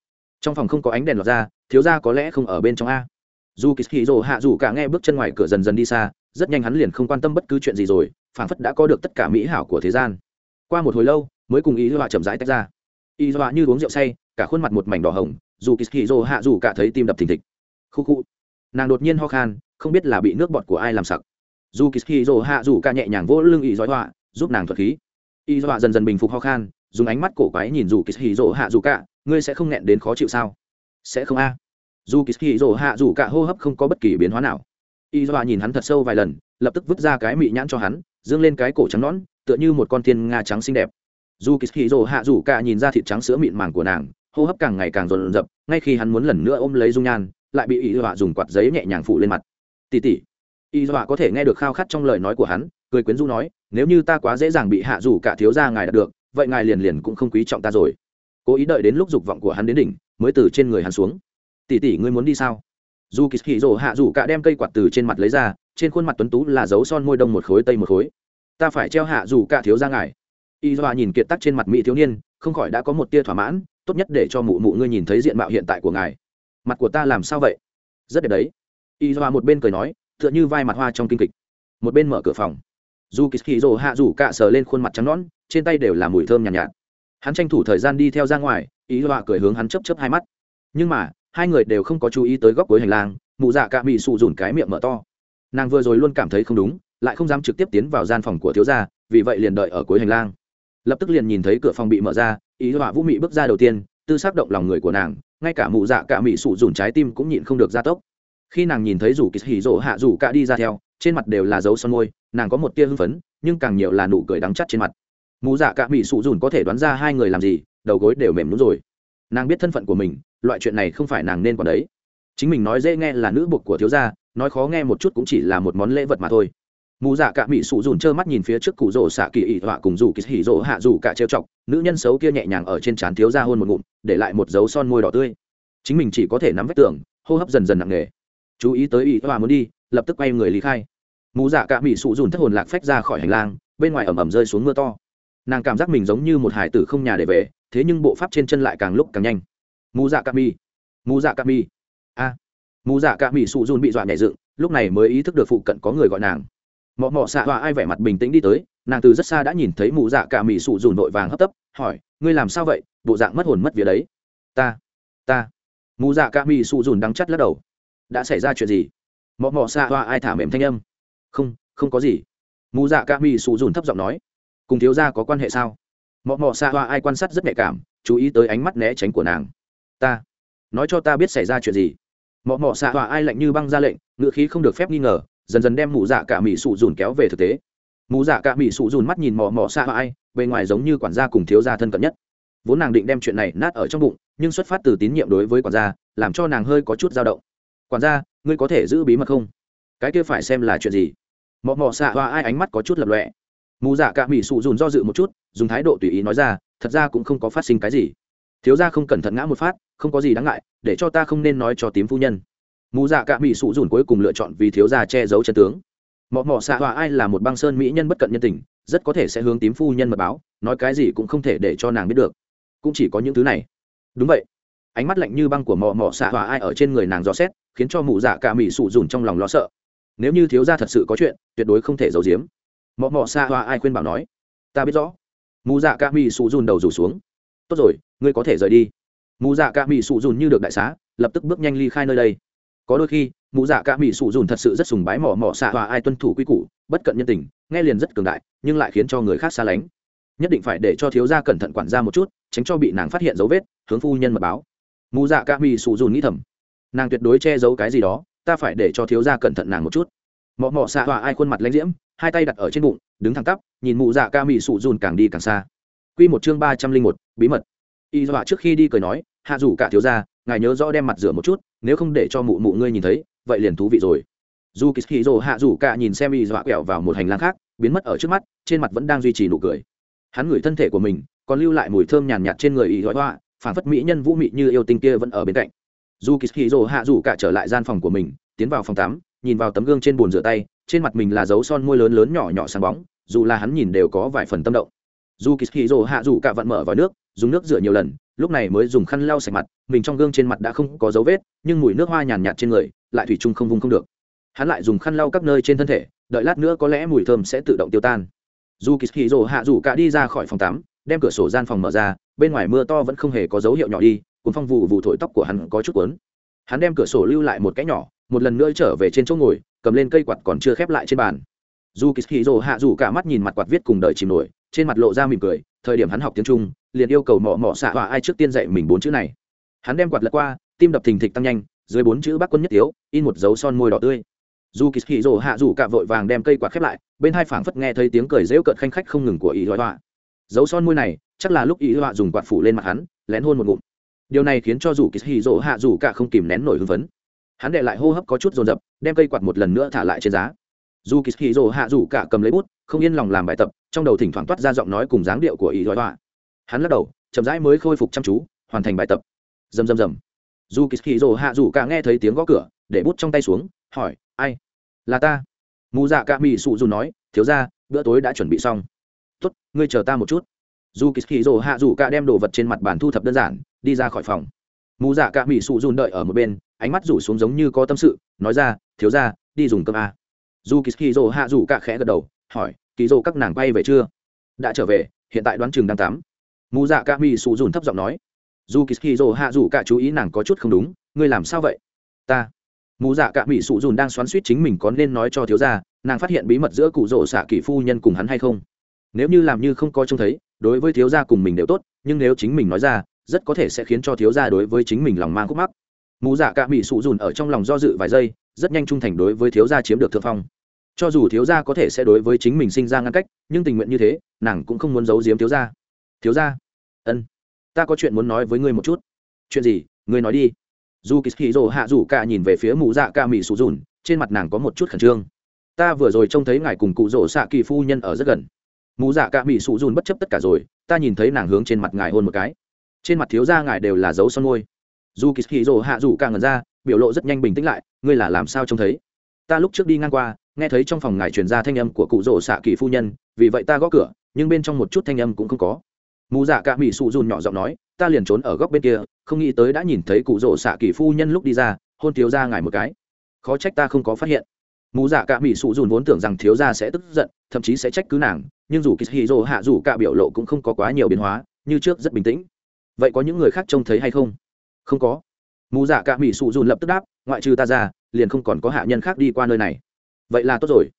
Trong phòng không có ánh đèn lọt ra, thiếu ra có lẽ không ở bên trong a. Dù kỳ hì rồ hạ dù cả nghe bước chân ngoài cửa dần dần đi xa, rất nhanh hắn liền không quan tâm bất cứ chuyện gì rồi, phảng phất đã có được tất cả mỹ hảo của thế gian. Qua một hồi lâu, mới cùng ý dọa chậm rãi tách ra. Ý dọa như uống rượu say, cả khuôn mặt một mảnh đỏ hồng, dù kỳ hì rồ hạ dù cả thấy tim đập thình thịch. Khu khu. Nàng đột nhiên ho khan, không biết là bị nước bọt của ai làm sặc. Dù kỳ hì rồ hạ dù cả nhẹ nhàng vỗ lưng ý dọa giúp nàng thuật khí y dọa dần dần bình phục ho khan, dùng ánh mắt cổ quái nhìn dù kỳ hì dỗ hạ dù cả, ngươi sẽ không nghẹn đến khó chịu sao? Sẽ không a. Dù kỳ hì dỗ hạ dù cả hô hấp không có bất kỳ biến hóa nào. Y dọa nhìn hắn thật sâu vài lần, lập tức vứt ra cái mị nhãn cho hắn, dương lên cái cổ trắng nõn, tựa như một con thiên nga trắng xinh đẹp. Dù kỳ hì dỗ hạ dù cả nhìn ra thịt trắng sữa mịn màng của nàng, hô hấp càng ngày càng rộn rập, ngay khi hắn muốn lần nữa ôm lấy dung nhan, lại bị y dọa dùng quạt giấy nhẹ nhàng phụ lên mặt. Tỉ tỉ y dọa có thể nghe được khao khát trong lời nói của hắn, cười quyến rũ nói, nếu như ta quá dễ dàng bị hạ dù cả thiếu gia ngài đạt được, vậy ngài liền liền cũng không quý trọng ta rồi. Cố ý đợi đến lúc dục vọng của hắn đến đỉnh, mới từ trên người hắn xuống. Tỉ tỉ ngươi muốn đi sao? Dù kỳ hì rổ hạ dù cả đem cây quạt từ trên mặt lấy ra, trên khuôn mặt tuấn tú là dấu son môi đông một khối tây một khối. Ta phải treo hạ dù cả thiếu gia ngài. Y dọa nhìn kiệt tắc trên mặt mỹ thiếu niên, không khỏi đã có một tia thỏa mãn, tốt nhất để cho mụ mụ ngươi nhìn thấy diện mạo hiện tại của ngài. Mặt của ta làm sao vậy? Rất đẹp đấy. Y dọa một bên cười nói tựa như vai mặt hoa trong kinh kịch. Một bên mở cửa phòng. Dù kỳ kỳ rồ hạ rủ cạ sờ lên khuôn mặt trắng nón trên tay đều là mùi thơm nhàn nhạt, nhạt. Hắn tranh thủ thời gian đi theo ra ngoài ý họa cười hướng hắn chấp chấp hai mắt. Nhưng mà hai người đều không có chú ý tới góc cuối hành lang mụ dạ cạ bị sụ dùn cái miệng mở to. Nàng vừa rồi luôn cảm thấy không đúng lại không dám trực tiếp tiến vào gian phòng của thiếu gia vì vậy liền đợi ở cuối hành lang. Lập tức liền nhìn thấy cửa phòng bị mở ra ý họa vũ mị bước ra đầu tiên tư xác động lòng người của nàng ngay cả mụ dạ cạ mị sụ dùn trái tim cũng nhịn không được gia tốc khi nàng nhìn thấy rủ kỳ hỉ rỗ hạ rủ cả đi ra theo, trên mặt đều là dấu son môi, nàng có một tia hưng phấn, nhưng càng nhiều là nụ cười đắng chắt trên mặt. Mù dạ cả mỹ sụ dùn có thể đoán ra hai người làm gì, đầu gối đều mềm đúng rồi. Nàng biết thân phận của mình, loại chuyện này không phải nàng nên còn đấy. Chính mình nói dễ nghe là nữ bục của thiếu gia, nói khó nghe một chút cũng chỉ là một món lễ vật mà thôi. Mù dạ cả mỹ sụ dùn trơ mắt nhìn phía trước cụ rỗ xạ kỳ ị họa cùng rủ kỳ hỉ rỗ hạ rủ cả trêu chọc, nữ nhân xấu kia nhẹ nhàng ở trên trán thiếu gia hôn một ngụm, để lại một dấu son môi đỏ tươi. Chính mình chỉ có thể nắm vách tường, hô hấp dần dần nặng nề chú ý tới ý tòa muốn đi, lập tức quay người lý khai. Mù dạ cả mỹ sụ dùn thất hồn lạc phách ra khỏi hành lang, bên ngoài ẩm ẩm rơi xuống mưa to. Nàng cảm giác mình giống như một hải tử không nhà để về, thế nhưng bộ pháp trên chân lại càng lúc càng nhanh. Mù dạ cả mỹ mù dạ cả mỹ a, mù dạ cả mỹ sụ dùn bị dọa nhảy dựng, lúc này mới ý thức được phụ cận có người gọi nàng. Mọ mọ xạ hòa ai vẻ mặt bình tĩnh đi tới, nàng từ rất xa đã nhìn thấy mù dạ cả mỹ sụ dùn vội vàng hấp tấp, hỏi, ngươi làm sao vậy? Bộ dạng mất hồn mất vía đấy. Ta ta. Mù dạ cả mỹ sụ dùn đắng chắt lắc đầu đã xảy ra chuyện gì? Mọ mọ xạ hoa ai thả mềm thanh âm. Không không có gì. Mù dạ ca mi sụ dùn thấp giọng nói. Cùng thiếu gia có quan hệ sao? Mọ mọ xạ hoa ai quan sát rất nhạy cảm, chú ý tới ánh mắt né tránh của nàng. Ta, nói cho ta biết xảy ra chuyện gì. Mọ mọ xạ hoa ai lạnh như băng ra lệnh ngự khí không được phép nghi ngờ, dần dần đem mù dạ cả mỹ sụ dùn kéo về thực tế. Mù dạ cả mỹ sụ dùn mắt nhìn mọ mọ xạ hoa ai, bề ngoài giống như quản gia cùng thiếu gia thân cận nhất. Vốn nàng định đem chuyện này nát ở trong bụng, nhưng xuất phát từ tín nhiệm đối với quản gia, làm cho nàng hơi có chút dao động quản gia, ngươi có thể giữ bí mật không? Cái kia phải xem là chuyện gì. Mọ mọ xạ hoa ai ánh mắt có chút lập lọe mù dạ cả mỹ sụ dùn do dự một chút, dùng thái độ tùy ý nói ra, thật ra cũng không có phát sinh cái gì. Thiếu ra không cẩn thận ngã một phát, không có gì đáng ngại, để cho ta không nên nói cho tím phu nhân. Mù dạ cả mỹ sụ dùn cuối cùng lựa chọn vì thiếu gia che giấu chân tướng. Mọ mọ xạ hoa ai là một băng sơn mỹ nhân bất cận nhân tình, rất có thể sẽ hướng tím phu nhân mật báo, nói cái gì cũng không thể để cho nàng biết được. Cũng chỉ có những thứ này. Đúng vậy ánh mắt lạnh như băng của mò mò xạ hòa ai ở trên người nàng dò xét, khiến cho mụ dạ cả mỹ sụ dùn trong lòng lo sợ. Nếu như thiếu gia thật sự có chuyện, tuyệt đối không thể giấu giếm. Mò mò xạ hòa ai khuyên bảo nói, ta biết rõ. Mụ dạ cả mỹ sụ dùn đầu rủ xuống. Tốt rồi, ngươi có thể rời đi. Mụ dạ cả mỹ sụ dùn như được đại xá, lập tức bước nhanh ly khai nơi đây. Có đôi khi, mụ dạ cả mỹ sụ dùn thật sự rất sùng bái mỏ mỏ xạ hòa ai tuân thủ quy củ, bất cận nhân tình, nghe liền rất cường đại, nhưng lại khiến cho người khác xa lánh. Nhất định phải để cho thiếu gia cẩn thận quản gia một chút, tránh cho bị nàng phát hiện dấu vết, hướng phu nhân mật báo mù dạ ca mỹ sụ dùn nghĩ thầm. Nàng tuyệt đối che giấu cái gì đó, ta phải để cho thiếu gia cẩn thận nàng một chút. Mọ mọ xạ hòa ai khuôn mặt lãnh diễm, hai tay đặt ở trên bụng, đứng thẳng tắp, nhìn mụ dạ ca mỹ sụ dùn càng đi càng xa. Quy một chương ba trăm linh một, bí mật. Y dọa trước khi đi cười nói, hạ rủ cả thiếu gia, ngài nhớ rõ đem mặt rửa một chút, nếu không để cho mụ mụ ngươi nhìn thấy, vậy liền thú vị rồi. Dù kỳ hì rồ hạ rủ cả nhìn xem y dọa quẹo vào một hành lang khác, biến mất ở trước mắt, trên mặt vẫn đang duy trì nụ cười. Hắn ngửi thân thể của mình, còn lưu lại mùi thơm nhàn nhạt trên người y dọa phản phất mỹ nhân vũ mị như yêu tinh kia vẫn ở bên cạnh. Dù kỳ hì rồ hạ rủ cả trở lại gian phòng của mình, tiến vào phòng tắm, nhìn vào tấm gương trên bồn rửa tay, trên mặt mình là dấu son môi lớn lớn nhỏ nhỏ sáng bóng, dù là hắn nhìn đều có vài phần tâm động. Dù kỳ hì rồ hạ rủ cả vặn mở vào nước, dùng nước rửa nhiều lần, lúc này mới dùng khăn lau sạch mặt, mình trong gương trên mặt đã không có dấu vết, nhưng mùi nước hoa nhàn nhạt trên người, lại thủy chung không vung không được. Hắn lại dùng khăn lau các nơi trên thân thể, đợi lát nữa có lẽ mùi thơm sẽ tự động tiêu tan. Dù kỳ hì rồ hạ rủ cả đi ra khỏi phòng tắm đem cửa sổ gian phòng mở ra, bên ngoài mưa to vẫn không hề có dấu hiệu nhỏ đi, cuốn phong vụ vụ thổi tóc của hắn có chút cuốn. Hắn đem cửa sổ lưu lại một cái nhỏ, một lần nữa trở về trên chỗ ngồi, cầm lên cây quạt còn chưa khép lại trên bàn. Dù kỳ hì rồ hạ rủ cả mắt nhìn mặt quạt viết cùng đời chìm nổi, trên mặt lộ ra mỉm cười, thời điểm hắn học tiếng trung, liền yêu cầu mỏ mỏ xạ và ai trước tiên dạy mình bốn chữ này. Hắn đem quạt lật qua, tim đập thình thịch tăng nhanh, dưới bốn chữ bác quân nhất tiếu, in một dấu son môi đỏ tươi. Dù kỳ hì rồ hạ rủ cả vội vàng đem cây quạt khép lại, bên hai phảng phất nghe thấy tiếng cười rêu cợt khanh khách không ngừng của ý họa dấu son môi này, chắc là lúc ý họa dùng quạt phủ lên mặt hắn, lén hôn một ngụm. Điều này khiến cho dù kỳ hì dỗ hạ dù cả không kìm nén nổi hưng phấn. Hắn để lại hô hấp có chút dồn dập, đem cây quạt một lần nữa thả lại trên giá. Dù kỳ hì dỗ hạ dù cả cầm lấy bút, không yên lòng làm bài tập, trong đầu thỉnh thoảng toát ra giọng nói cùng dáng điệu của ý họa hắn lắc đầu, chậm rãi mới khôi phục chăm chú, hoàn thành bài tập. Rầm rầm rầm. Dù kỳ hì dỗ hạ dù cả nghe thấy tiếng gõ cửa, để bút trong tay xuống, hỏi, ai? Là ta. Mù dạ cả mỹ sụ dù nói, thiếu ra bữa tối đã chuẩn bị xong tốt, ngươi chờ ta một chút. Dù kỳ hì rồ hạ rủ cả đem đồ vật trên mặt bàn thu thập đơn giản, đi ra khỏi phòng. Mù dạ cả mỹ sụ dùn đợi ở một bên, ánh mắt rủ xuống giống như có tâm sự, nói ra, thiếu ra đi dùng cơm a. Dù kỳ hì rồ hạ rủ cả khẽ gật đầu, hỏi, kỳ rồ các nàng bay về chưa? Đã trở về, hiện tại đoán chừng đang tắm. Mù dạ cả mỹ sụ dùn thấp giọng nói. Dù kỳ hì rồ hạ rủ cả chú ý nàng có chút không đúng, ngươi làm sao vậy? Ta. Mù dạ cả mỹ sụ dùn đang xoắn suýt chính mình có nên nói cho thiếu gia, nàng phát hiện bí mật giữa cụ rỗ xạ kỷ phu nhân cùng hắn hay không? Nếu như làm như không có trông thấy, đối với thiếu gia cùng mình đều tốt, nhưng nếu chính mình nói ra, rất có thể sẽ khiến cho thiếu gia đối với chính mình lòng mang khúc mắc. Mù dạ cả mỹ sụ dùn ở trong lòng do dự vài giây, rất nhanh trung thành đối với thiếu gia chiếm được thượng phong. Cho dù thiếu gia có thể sẽ đối với chính mình sinh ra ngăn cách, nhưng tình nguyện như thế, nàng cũng không muốn giấu giếm thiếu gia. Thiếu gia? Ân. Ta có chuyện muốn nói với ngươi một chút. Chuyện gì? Ngươi nói đi. Dù kỳ hì rồ hạ rủ cả nhìn về phía mù dạ ca mỹ sụ dùn, trên mặt nàng có một chút khẩn trương. Ta vừa rồi trông thấy ngài cùng cụ rỗ xạ kỳ phu nhân ở rất gần mù dạ cả mỹ sụ dùn bất chấp tất cả rồi, ta nhìn thấy nàng hướng trên mặt ngài hôn một cái. Trên mặt thiếu gia ngài đều là dấu son môi. Dù kỳ hì rồ hạ dù cả ngần ra, biểu lộ rất nhanh bình tĩnh lại, ngươi là làm sao trông thấy? Ta lúc trước đi ngang qua, nghe thấy trong phòng ngài truyền ra thanh âm của cụ rỗ xạ kỳ phu nhân, vì vậy ta gõ cửa, nhưng bên trong một chút thanh âm cũng không có. Mù dạ cả mỹ sụ dùn nhỏ giọng nói, ta liền trốn ở góc bên kia, không nghĩ tới đã nhìn thấy cụ rỗ xạ kỳ phu nhân lúc đi ra, hôn thiếu ra ngài một cái. Khó trách ta không có phát hiện. Mù dạ cả mỹ sụ dùn vốn tưởng rằng thiếu gia sẽ tức giận, thậm chí sẽ trách cứ nàng nhưng dù kishiro hạ dù cả biểu lộ cũng không có quá nhiều biến hóa, như trước rất bình tĩnh. Vậy có những người khác trông thấy hay không? Không có. Mù dạ cả mỹ sụ dùn lập tức đáp, ngoại trừ ta ra, liền không còn có hạ nhân khác đi qua nơi này. Vậy là tốt rồi.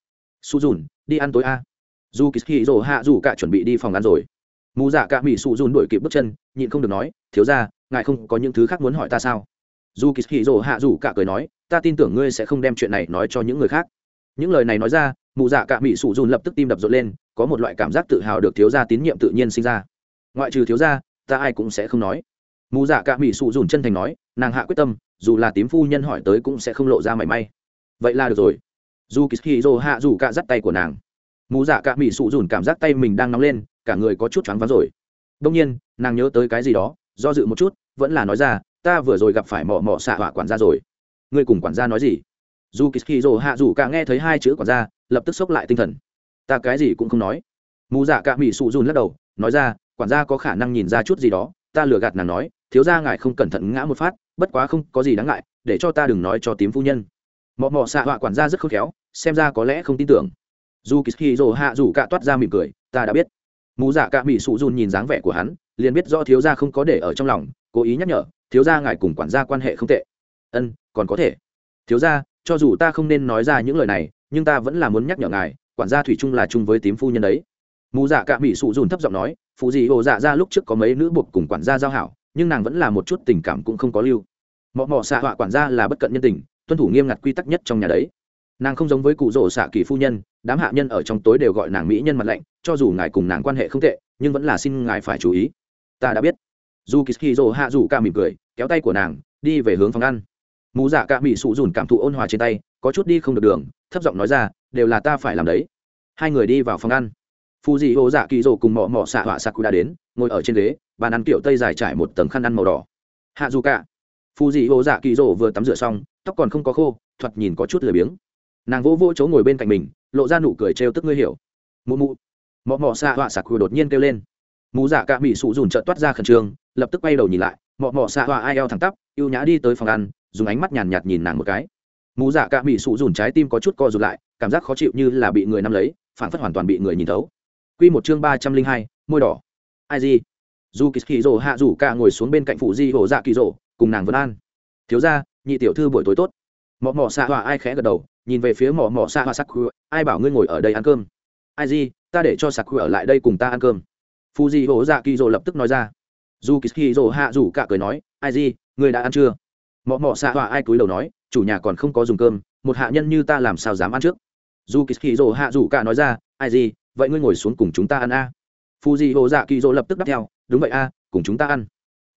Sụ dùn, đi ăn tối a. Dù kishiro hạ dù cả chuẩn bị đi phòng ăn rồi. Mù dạ cả mỹ sụ dùn đổi kịp bước chân, nhịn không được nói, thiếu ra ngài không có những thứ khác muốn hỏi ta sao? Dù kishiro hạ dù cả cười nói, ta tin tưởng ngươi sẽ không đem chuyện này nói cho những người khác. Những lời này nói ra, mù dạ cả mỹ sụ dùn lập tức tim đập rộn lên có một loại cảm giác tự hào được thiếu gia tín nhiệm tự nhiên sinh ra. Ngoại trừ thiếu gia, ta ai cũng sẽ không nói. Mù dạ cả mỹ sụ dùn chân thành nói, nàng hạ quyết tâm, dù là tím phu nhân hỏi tới cũng sẽ không lộ ra mảy may. Vậy là được rồi. Dù kỳ hì hạ dù cả dắt tay của nàng. Mù dạ cả mỹ sụ dùn cảm giác tay mình đang nóng lên, cả người có chút choáng váng rồi. Đông nhiên, nàng nhớ tới cái gì đó, do dự một chút, vẫn là nói ra, ta vừa rồi gặp phải mỏ mỏ xạ hỏa quản gia rồi. Ngươi cùng quản gia nói gì? Dù kỳ dô hạ dù cả nghe thấy hai chữ quản gia, lập tức sốc lại tinh thần ta cái gì cũng không nói. Mù dạ cả mỹ sụ dùn lắc đầu, nói ra, quản gia có khả năng nhìn ra chút gì đó, ta lừa gạt nàng nói, thiếu ra ngài không cẩn thận ngã một phát, bất quá không có gì đáng ngại, để cho ta đừng nói cho tím phu nhân. Mọ mọ xạ họa quản gia rất khôn khéo, xem ra có lẽ không tin tưởng. Dù kỳ rồ hạ rủ cạ toát ra mỉm cười, ta đã biết. Mù dạ cả mỹ sụ dùn nhìn dáng vẻ của hắn, liền biết do thiếu gia không có để ở trong lòng, cố ý nhắc nhở, thiếu gia ngài cùng quản gia quan hệ không tệ. Ân, còn có thể. Thiếu gia, cho dù ta không nên nói ra những lời này, nhưng ta vẫn là muốn nhắc nhở ngài quản gia thủy chung là chung với tím phu nhân đấy. Mù dạ cả mỹ sụ dùn thấp giọng nói phụ dị hồ dạ ra lúc trước có mấy nữ buộc cùng quản gia giao hảo, nhưng nàng vẫn là một chút tình cảm cũng không có lưu. Mọ mọ xạ họa quản gia là bất cận nhân tình, tuân thủ nghiêm ngặt quy tắc nhất trong nhà đấy. Nàng không giống với cụ rỗ xạ kỳ phu nhân, đám hạ nhân ở trong tối đều gọi nàng mỹ nhân mặt lạnh, cho dù ngài cùng nàng quan hệ không tệ, nhưng vẫn là xin ngài phải chú ý. Ta đã biết. Dù kỳ rỗ hạ dù ca mỉm cười, kéo tay của nàng, đi về hướng phòng ăn. Mù dạ ca mỹ sụ dùn cảm thụ ôn hòa trên tay, có chút đi không được đường, thấp giọng nói ra đều là ta phải làm đấy. Hai người đi vào phòng ăn. Phù dị hồ dạ kỳ rỗ cùng mọ mọ xạ họa saku đã đến, ngồi ở trên ghế, bàn ăn kiểu tây dài trải một tầng khăn ăn màu đỏ. Hạ dù cả phù dị hồ dạ kỳ rỗ vừa tắm rửa xong, tóc còn không có khô, thoạt nhìn có chút lười biếng. Nàng vỗ vỗ chỗ ngồi bên cạnh mình, lộ ra nụ cười trêu tức ngươi hiểu. Mụ mụ. Mọ mọ xạ họa sạc đột nhiên kêu lên. Mụ dạ cả mỹ sụ dùn trợn toát ra khẩn trương, lập tức quay đầu nhìn lại. Mọ mọ xạ họa ai eo thẳng tắp, ưu nhã đi tới phòng ăn, dùng ánh mắt nhàn nhạt nhìn nàng một cái. Mụ dạ cả mỹ sụ dùn trái tim có chút co rụt lại cảm giác khó chịu như là bị người nắm lấy phản phất hoàn toàn bị người nhìn thấu. Quy một chương ba trăm linh hai, môi đỏ. Ai gì? Dù kỳ kỳ hạ rủ cả ngồi xuống bên cạnh phụ di hồ dạ kỳ rồ cùng nàng vân an. Thiếu ra nhị tiểu thư buổi tối tốt. Mọ mọ xạ hoa ai khẽ gật đầu, nhìn về phía Mọ Mọ Sa hoa sắc khu ai bảo ngươi ngồi ở đây ăn cơm? Ai gì? Ta để cho sắc khu ở lại đây cùng ta ăn cơm. Phu di hổ dạ kỳ dỗ lập tức nói ra. Dù kỳ dỗ hạ rủ cả cười nói, ai gì? Ngươi đã ăn chưa? Mọ Mọ Sa hoa ai cúi đầu nói, chủ nhà còn không có dùng cơm, một hạ nhân như ta làm sao dám ăn trước? Dù kỳ dỗ hạ rủ cả nói ra, ai gì, vậy ngươi ngồi xuống cùng chúng ta ăn a. À. phu di dạ kỳ dỗ lập tức đáp theo, đúng vậy a, cùng chúng ta ăn.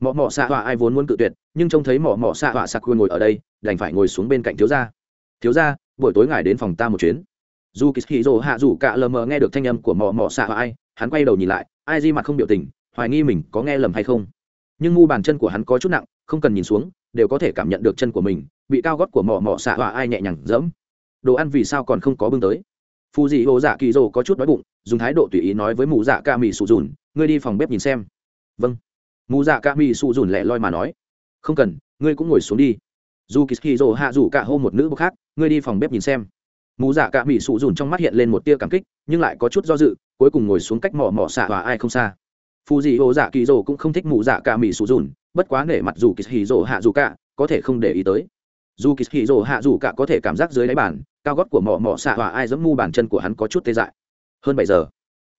Mỏ mỏ xạ họa ai vốn muốn cự tuyệt, nhưng trông thấy mỏ mỏ xạ họa sạc ngồi ở đây, đành phải ngồi xuống bên cạnh thiếu gia. Thiếu gia, buổi tối ngài đến phòng ta một chuyến. Dù kỳ hì rồ hạ rủ cả lờ mờ nghe được thanh âm của mỏ mỏ xạ ai, hắn quay đầu nhìn lại, ai di mặt không biểu tình, hoài nghi mình có nghe lầm hay không. Nhưng mu bàn chân của hắn có chút nặng, không cần nhìn xuống, đều có thể cảm nhận được chân của mình, bị cao gót của mỏ mỏ xạ họa ai nhẹ nhàng dẫm đồ ăn vì sao còn không có bưng tới? Phù dị hồ dạ kỳ Dồ có chút đói bụng, dùng thái độ tùy ý nói với mù dạ ca mì sụ dùn, ngươi đi phòng bếp nhìn xem. Vâng. Mù dạ ca mì sụ dùn lẹ loi mà nói, không cần, ngươi cũng ngồi xuống đi. Dù kỳ kỳ rồ hạ Dù cả hô một nữ bốc khác, ngươi đi phòng bếp nhìn xem. Mù dạ ca mì sụ dùn trong mắt hiện lên một tia cảm kích, nhưng lại có chút do dự, cuối cùng ngồi xuống cách mỏ mỏ xạ và ai không xa. Phù dị hồ dạ kỳ Dồ cũng không thích mù dạ ca mì sụ dùn, bất quá nể mặt dù kỳ Dồ hạ dù cả, có thể không để ý tới. Dù kỳ Dồ hạ dù cả có thể cảm giác dưới đáy bàn cao gót của mỏ mỏ xạ hòa ai giẫm mu bàn chân của hắn có chút tê dại. Hơn bảy giờ,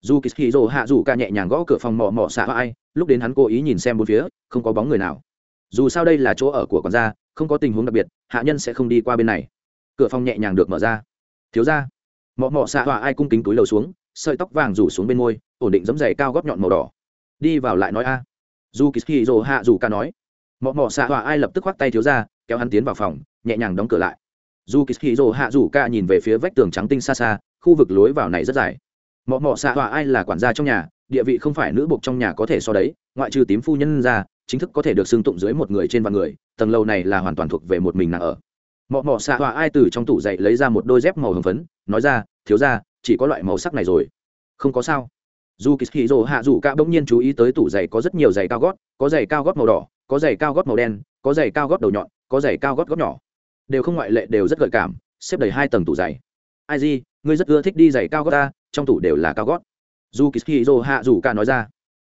dù kỳ hì rồ hạ dù ca nhẹ nhàng gõ cửa phòng mỏ mỏ xạ hòa ai, lúc đến hắn cố ý nhìn xem bốn phía, không có bóng người nào. Dù sao đây là chỗ ở của con gia, không có tình huống đặc biệt, hạ nhân sẽ không đi qua bên này. Cửa phòng nhẹ nhàng được mở ra. Thiếu ra mọ mọ xạ hòa ai cung kính túi lầu xuống, sợi tóc vàng rủ xuống bên môi, ổn định giấm dày cao góp nhọn màu đỏ. Đi vào lại nói a. Dù kỳ rồ hạ dù ca nói. Mọ mọ xạ hòa ai lập tức khoác tay thiếu ra kéo hắn tiến vào phòng, nhẹ nhàng đóng cửa lại dù kỳ rồ hạ dù ca nhìn về phía vách tường trắng tinh xa xa, khu vực lối vào này rất dài. Mọ mọ xạ họa ai là quản gia trong nhà, địa vị không phải nữ buộc trong nhà có thể so đấy, ngoại trừ tím phu nhân ra, chính thức có thể được xưng tụng dưới một người trên vạn người, tầng lầu này là hoàn toàn thuộc về một mình nàng ở. Mọ mọ xạ họa ai từ trong tủ dậy lấy ra một đôi dép màu hồng phấn, nói ra, thiếu ra chỉ có loại màu sắc này rồi. Không có sao. Dù kỳ hì hạ dù ca bỗng nhiên chú ý tới tủ giày có rất nhiều giày cao gót, có giày cao gót màu đỏ, có giày cao gót màu đen, có giày cao gót đầu nhọn, có giày cao gót gót nhỏ đều không ngoại lệ, đều rất gợi cảm, xếp đầy hai tầng tủ giày. Ai gì ngươi rất ưa thích đi giày cao gót ta, trong tủ đều là cao gót. Dù kỳ hì hạ dù cả nói ra.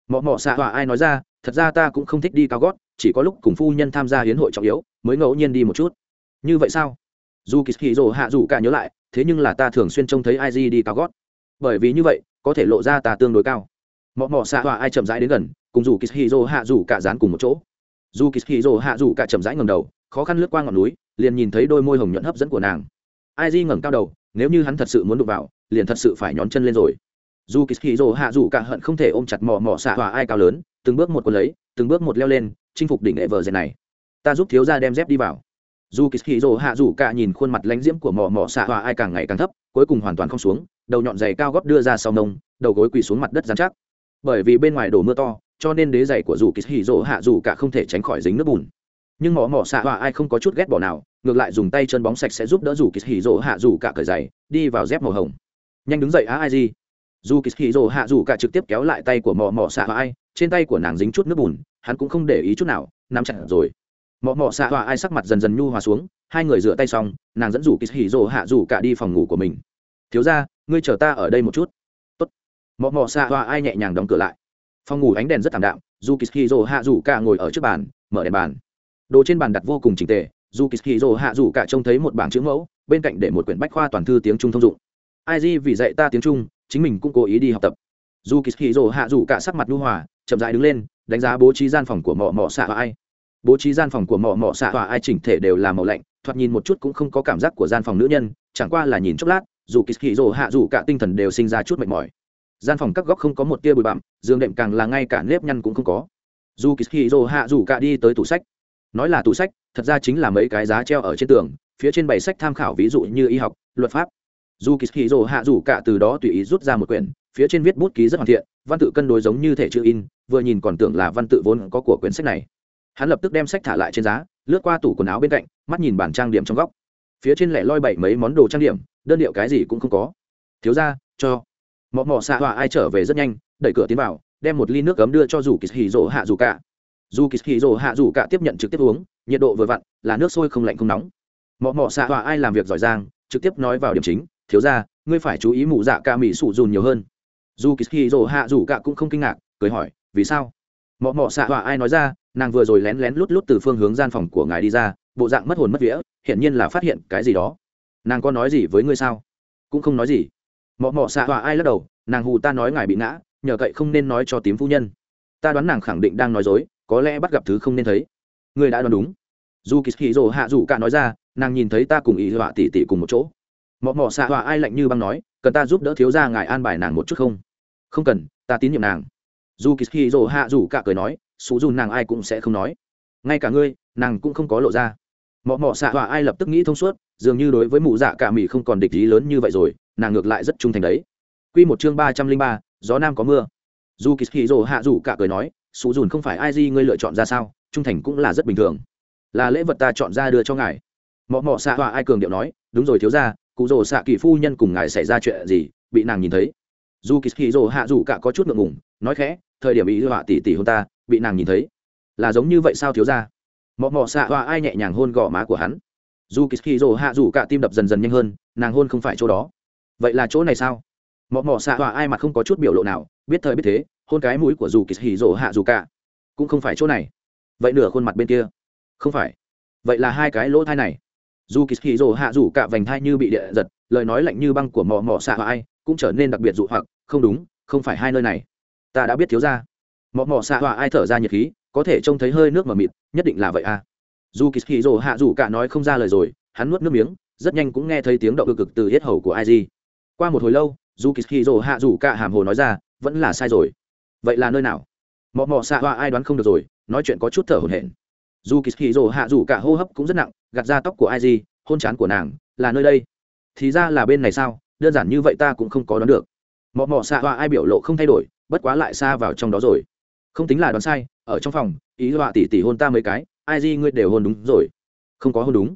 Mọ mọ xạ họa ai nói ra, thật ra ta cũng không thích đi cao gót, chỉ có lúc cùng phu nhân tham gia hiến hội trọng yếu, mới ngẫu nhiên đi một chút. Như vậy sao? Dù kỳ hì hạ dù cả nhớ lại, thế nhưng là ta thường xuyên trông thấy ai di đi cao gót. Bởi vì như vậy, có thể lộ ra ta tương đối cao. Mọ mọ xạ họa ai chậm rãi đến gần, cùng dù kỳ hì hạ dù cả dán cùng một chỗ. Dù kỳ hì hạ dù cả chậm rãi ngầm đầu, khó khăn lướt qua ngọn núi liền nhìn thấy đôi môi hồng nhuận hấp dẫn của nàng. Ai di ngẩng cao đầu, nếu như hắn thật sự muốn đụng vào, liền thật sự phải nhón chân lên rồi. Dù kỳ rồ hạ dù cả hận không thể ôm chặt Mò Mò xạ Hòa ai cao lớn, từng bước một quân lấy, từng bước một leo lên, chinh phục đỉnh hệ vờ dệt này. Ta giúp thiếu gia đem dép đi vào. Dù kỳ rồ hạ dù cả nhìn khuôn mặt lãnh diễm của mỏ mỏ xạ hòa ai càng ngày càng thấp, cuối cùng hoàn toàn không xuống, đầu nhọn giày cao gót đưa ra sau nông, đầu gối quỳ xuống mặt đất dán chắc. Bởi vì bên ngoài đổ mưa to, cho nên đế giày của dù kỳ hạ dù cả không thể tránh khỏi dính nước bùn nhưng mỏ mỏ xạ hòa ai không có chút ghét bỏ nào, ngược lại dùng tay chân bóng sạch sẽ giúp đỡ dù kỳ hì rồ hạ dù cả cởi giày, đi vào dép màu hồng. Nhanh đứng dậy á, ai gì? Dù kỳ hì rồ hạ dù cả trực tiếp kéo lại tay của mỏ mỏ xạ hòa ai, trên tay của nàng dính chút nước bùn, hắn cũng không để ý chút nào, nắm chặt rồi. Mỏ mỏ xạ hòa ai sắc mặt dần dần nhu hòa xuống, hai người rửa tay xong, nàng dẫn rủ kỳ hỉ rồ hạ rủ cả đi phòng ngủ của mình. Thiếu ra ngươi chờ ta ở đây một chút. Tốt. mọ mọ xạ hòa ai nhẹ nhàng đóng cửa lại. Phòng ngủ ánh đèn rất thảm đạm, dù kỳ hì rồ hạ rủ cả ngồi ở trước bàn, mở đèn bàn đồ trên bàn đặt vô cùng trình tề dù kỳ hỉ rồ hạ rủ cả trông thấy một bảng chữ mẫu, bên cạnh để một quyển bách khoa toàn thư tiếng trung thông dụng. Ai di vì dạy ta tiếng trung, chính mình cũng cố ý đi học tập. Dù kỳ hỉ rồ hạ rủ cả sắc mặt nhu hòa, chậm dại đứng lên, đánh giá bố trí gian phòng của mỏ mỏ xạ hòa ai. Bố trí gian phòng của mỏ mỏ xạ hòa ai chỉnh thể đều là màu lạnh, thoạt nhìn một chút cũng không có cảm giác của gian phòng nữ nhân, chẳng qua là nhìn chốc lát dù kỳ hì rồ hạ dù cả tinh thần đều sinh ra chút mệt mỏi. Gian phòng các góc không có một tia bụi bặm, giường đệm càng là ngay cả nếp nhăn cũng không có. Dù kỳ hì rồ hạ dù cả đi tới tủ sách nói là tủ sách, thật ra chính là mấy cái giá treo ở trên tường, phía trên bày sách tham khảo ví dụ như y học, luật pháp. Dù kỳ hì rồ hạ dù cả từ đó tùy ý rút ra một quyển, phía trên viết bút ký rất hoàn thiện, văn tự cân đối giống như thể chữ in, vừa nhìn còn tưởng là văn tự vốn có của quyển sách này. Hắn lập tức đem sách thả lại trên giá, lướt qua tủ quần áo bên cạnh, mắt nhìn bản trang điểm trong góc. Phía trên lẻ loi bảy mấy món đồ trang điểm, đơn điệu cái gì cũng không có. Thiếu ra cho. Mọ mọ xạ họa ai trở về rất nhanh, đẩy cửa tiến vào, đem một ly nước cấm đưa cho dù kỳ hì rỗ hạ dù cả dù kỳ hì rồ hạ dù cả tiếp nhận trực tiếp uống, nhiệt độ vừa vặn, là nước sôi không lạnh không nóng. Mọ mọ xạ họa ai làm việc giỏi giang, trực tiếp nói vào điểm chính, thiếu ra, ngươi phải chú ý mụ dạ ca mỹ sụ dùn nhiều hơn. Dù kỳ hì rồ hạ dù cả cũng không kinh ngạc, cười hỏi, vì sao? Mọ mọ xạ họa ai nói ra, nàng vừa rồi lén lén lút lút từ phương hướng gian phòng của ngài đi ra, bộ dạng mất hồn mất vía, hiển nhiên là phát hiện cái gì đó. Nàng có nói gì với ngươi sao? Cũng không nói gì. Mọ mọ xạ họa ai lắc đầu, nàng hù ta nói ngài bị ngã, nhờ cậy không nên nói cho tím phu nhân. Ta đoán nàng khẳng định đang nói dối có lẽ bắt gặp thứ không nên thấy. Người đã đoán đúng. Dù kỳ hì rồ hạ dù cả nói ra, nàng nhìn thấy ta cùng ý họa tỉ tỉ cùng một chỗ. Mọ mọ xạ họa ai lạnh như băng nói, cần ta giúp đỡ thiếu ra ngài an bài nàng một chút không? Không cần, ta tín nhiệm nàng. Dù kỳ hì rồ hạ dù cả cười nói, xú dù nàng ai cũng sẽ không nói. Ngay cả ngươi, nàng cũng không có lộ ra. Mọ mọ xạ họa ai lập tức nghĩ thông suốt, dường như đối với mụ dạ cả mỹ không còn địch ý lớn như vậy rồi, nàng ngược lại rất trung thành đấy. Q một chương ba trăm linh ba, gió nam có mưa. Dù kỳ hì rồ hạ dù cả cười nói xú dùn không phải ai gì ngươi lựa chọn ra sao, trung thành cũng là rất bình thường. Là lễ vật ta chọn ra đưa cho ngài. Mọ mọ xạ họa ai cường điệu nói, đúng rồi thiếu ra cụ rồ xạ kỳ phu nhân cùng ngài xảy ra chuyện gì, bị nàng nhìn thấy. Dù kỳ hì rồ hạ dù cả có chút ngượng ngùng, nói khẽ, thời điểm ý họa tỉ tỉ hôn ta, bị nàng nhìn thấy. Là giống như vậy sao thiếu ra mọ mọ xạ họa ai nhẹ nhàng hôn gò má của hắn. Dù kỳ hì rồ hạ dù cả tim đập dần dần nhanh hơn, nàng hôn không phải chỗ đó. Vậy là chỗ này sao? Mọ mọ xạ họa ai mặt không có chút biểu lộ nào, biết thời biết thế hôn cái mũi của dù kỳ hì rồ hạ dù cả. Cũng không phải chỗ này. Vậy nửa khuôn mặt bên kia. Không phải. Vậy là hai cái lỗ thai này. Dù kỳ hì rồ hạ dù cả vành thai như bị địa giật, lời nói lạnh như băng của mọ mọ xạ và ai cũng trở nên đặc biệt dụ hoặc. Không đúng, không phải hai nơi này. Ta đã biết thiếu ra mọ mọ xạ và ai thở ra nhiệt khí, có thể trông thấy hơi nước mờ mịt, nhất định là vậy à. Dù kỳ hì rồ hạ dù cả nói không ra lời rồi, hắn nuốt nước miếng, rất nhanh cũng nghe thấy tiếng động cực cực từ hết hầu của ai gì qua một hồi lâu, dù kỳ hì rồ hạ dù cả hàm hồ nói ra, vẫn là sai rồi vậy là nơi nào? Mọ mọ xạ hoa ai đoán không được rồi, nói chuyện có chút thở hổn hển. Dù kỳ hì rồ hạ dù cả hô hấp cũng rất nặng, gạt ra tóc của ai di, hôn chán của nàng, là nơi đây. Thì ra là bên này sao? Đơn giản như vậy ta cũng không có đoán được. Mọ mọ xạ hoa ai biểu lộ không thay đổi, bất quá lại xa vào trong đó rồi. Không tính là đoán sai, ở trong phòng, ý họa tỉ tỉ hôn ta mấy cái, ai di ngươi đều hôn đúng rồi. Không có hôn đúng.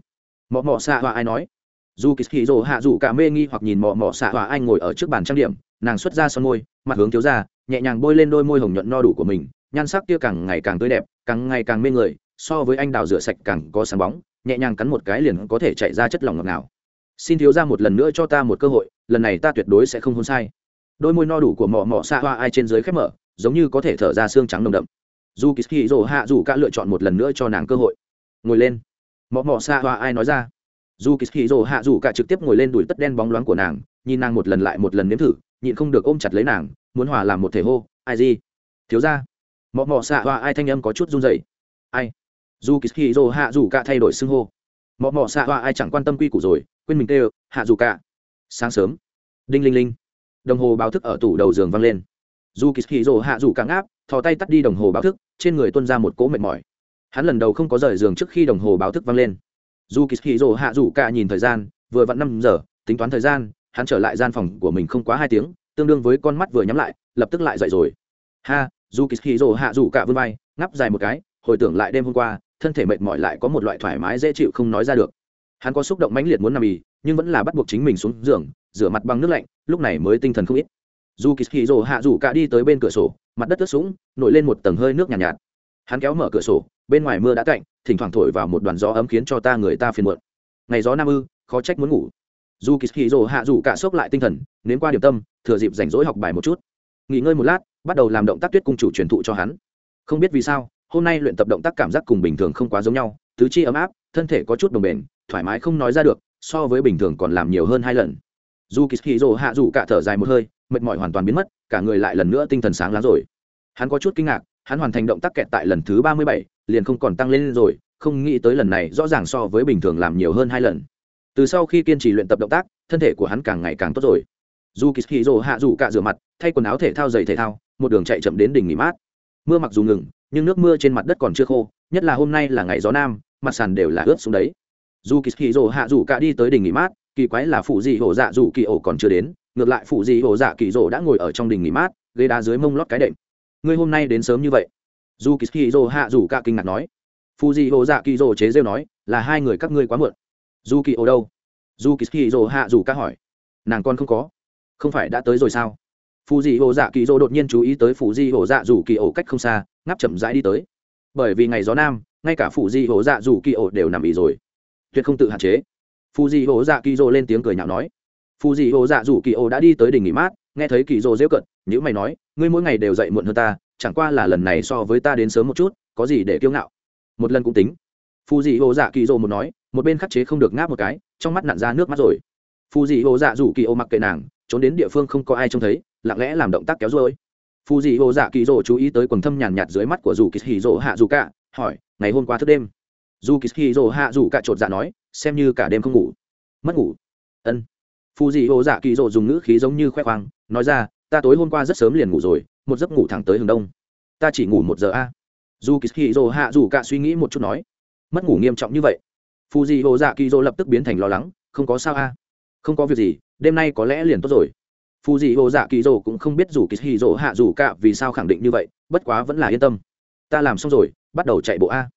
Mọ mọ xạ hoa ai nói. Dù kỳ hì rồ hạ dù cả mê nghi hoặc nhìn mọ mọ xạ hoa anh ngồi ở trước bàn trang điểm, nàng xuất ra son môi, mặt hướng thiếu ra nhẹ nhàng bôi lên đôi môi hồng nhuận no đủ của mình, nhan sắc kia càng ngày càng tươi đẹp, càng ngày càng mê người, so với anh đào rửa sạch càng có sáng bóng, nhẹ nhàng cắn một cái liền có thể chạy ra chất lỏng ngọt nào xin thiếu ra một lần nữa cho ta một cơ hội, lần này ta tuyệt đối sẽ không hôn sai. Đôi môi no đủ của mọ mọ xa hoa ai trên dưới khép mở, giống như có thể thở ra xương trắng nồng đậm. Dù kỳ hì rồ hạ dù cả lựa chọn một lần nữa cho nàng cơ hội. Ngồi lên. Mọ mọ xa hoa ai nói ra. Dù kỳ hì rồ hạ dù cả trực tiếp ngồi lên đùi tất đen bóng loáng của nàng, nhìn nàng một lần lại một lần nếm thử, nhịn không được ôm chặt lấy nàng muốn hòa làm một thể hô, ai gì? Thiếu ra mọ mọ xạ hoa ai thanh âm có chút run dậy ai? Dù kỳ hì dô hạ dù cả thay đổi xưng hô. Mọ mọ xạ hoa ai chẳng quan tâm quy củ rồi, quên mình tê hạ dù cả. Sáng sớm. Đinh linh linh. Đồng hồ báo thức ở tủ đầu giường vang lên. Dù kỳ hì dô hạ dù càng áp thò tay tắt đi đồng hồ báo thức, trên người tuân ra một cỗ mệt mỏi. Hắn lần đầu không có rời giường trước khi đồng hồ báo thức vang lên. Dù kỳ hì dô hạ dù cả nhìn thời gian, vừa vặn năm giờ, tính toán thời gian, hắn trở lại gian phòng của mình không quá hai tiếng tương đương với con mắt vừa nhắm lại lập tức lại dậy rồi. Ha dù kỳ hì rồ hạ dù cả vươn vai ngắp dài một cái hồi tưởng lại đêm hôm qua thân thể mệt mỏi lại có một loại thoải mái dễ chịu không nói ra được. Hắn có xúc động mãnh liệt muốn nằm ì nhưng vẫn là bắt buộc chính mình xuống giường rửa mặt bằng nước lạnh lúc này mới tinh thần không ít. Dù kỳ hì rồ hạ dù cả đi tới bên cửa sổ mặt đất ướt sũng nổi lên một tầng hơi nước nhàn nhạt, nhạt. Hắn kéo mở cửa sổ bên ngoài mưa đã cạnh thỉnh thoảng thổi vào một đoàn gió ấm khiến cho ta người ta phiền muộn. Ngày gió nam ư khó trách muốn ngủ. Dù kỳ hì rồ hạ dù cả sốc lại tinh thần nến qua điểm tâm thừa dịp rảnh rỗi học bài một chút. Nghỉ ngơi một lát, bắt đầu làm động tác tuyết cung chủ truyền thụ cho hắn. Không biết vì sao, hôm nay luyện tập động tác cảm giác cùng bình thường không quá giống nhau, tứ chi ấm áp, thân thể có chút đồng bền, thoải mái không nói ra được, so với bình thường còn làm nhiều hơn hai lần. Dù kỳ hì rồ hạ dù cả thở dài một hơi, mệt mỏi hoàn toàn biến mất, cả người lại lần nữa tinh thần sáng láng rồi. Hắn có chút kinh ngạc, hắn hoàn thành động tác kẹt tại lần thứ ba mươi bảy, liền không còn tăng lên rồi, không nghĩ tới lần này rõ ràng so với bình thường làm nhiều hơn hai lần. Từ sau khi kiên trì luyện tập động tác, thân thể của hắn càng ngày càng tốt rồi dù kỳ hì rồ hạ dù cả rửa mặt, thay quần áo thể thao giày thể thao, một đường chạy chậm đến đỉnh nghỉ mát. Mưa mặc dù ngừng, nhưng nước mưa trên mặt đất còn chưa khô, nhất là hôm nay là ngày gió nam, mặt sàn đều là ướt xuống đấy. Dù kỳ hì rồ hạ dù cả đi tới đỉnh nghỉ mát, kỳ quái là phụ dị hổ dạ dù kỳ ổ còn chưa đến, ngược lại phụ dị hổ dạ kỳ rồ đã ngồi ở trong đỉnh nghỉ mát, ghế đá dưới mông lót cái đệm. Ngươi hôm nay đến sớm như vậy? Dù kỳ hì rồ hạ dù cả kinh ngạc nói. Phụ dị hổ dạ kỳ rồ chế rêu nói, là hai người các ngươi quá muộn. Dù kỳ ổ đâu? Dù kỳ hì rồ hạ dù cả hỏi. Nàng con không có không phải đã tới rồi sao? Phù dị hồ dạ kỳ dô đột nhiên chú ý tới phù Dị hồ dạ dù kỳ ổ cách không xa, ngáp chậm rãi đi tới. Bởi vì ngày gió nam, ngay cả phù Dị hồ dạ dù kỳ ổ đều nằm ý rồi. Tuyệt không tự hạn chế. Phù Dị hồ dạ kỳ dô lên tiếng cười nhạo nói. Phù Dị hồ dạ dù kỳ ổ đã đi tới đỉnh nghỉ mát, nghe thấy kỳ dô rêu cận những mày nói, ngươi mỗi ngày đều dậy muộn hơn ta, chẳng qua là lần này so với ta đến sớm một chút, có gì để kiêu ngạo? Một lần cũng tính. Phù dị hồ dạ kỳ dô một nói, một bên khắc chế không được ngáp một cái, trong mắt nặn ra nước mắt rồi. Phù dị hồ dạ dù kỳ ô mặc kệ nàng trốn đến địa phương không có ai trông thấy, lặng lẽ làm động tác kéo rồi phù dị hồ dạ kỳ rỗ chú ý tới quần thâm nhàn nhạt dưới mắt của dù kỳ hì rỗ hạ dù cả hỏi, ngày hôm qua thức đêm? Dù kỳ hì rỗ hạ dù cả chột dạ nói, xem như cả đêm không ngủ. Mất ngủ? Ân. Phù dị hồ dạ kỳ rỗ dùng ngữ khí giống như khoe khoang, nói ra, ta tối hôm qua rất sớm liền ngủ rồi, một giấc ngủ thẳng tới hướng đông. Ta chỉ ngủ một giờ a. Dù kỳ hì rỗ hạ dù cả suy nghĩ một chút nói, mất ngủ nghiêm trọng như vậy. Phù dị hồ dạ kỳ rỗ lập tức biến thành lo lắng, không có sao a. Không có việc gì đêm nay có lẽ liền tốt rồi. Phù dị hồ dạ kỳ dỗ cũng không biết dù kỳ hì dỗ hạ dù cả vì sao khẳng định như vậy, bất quá vẫn là yên tâm. Ta làm xong rồi, bắt đầu chạy bộ a.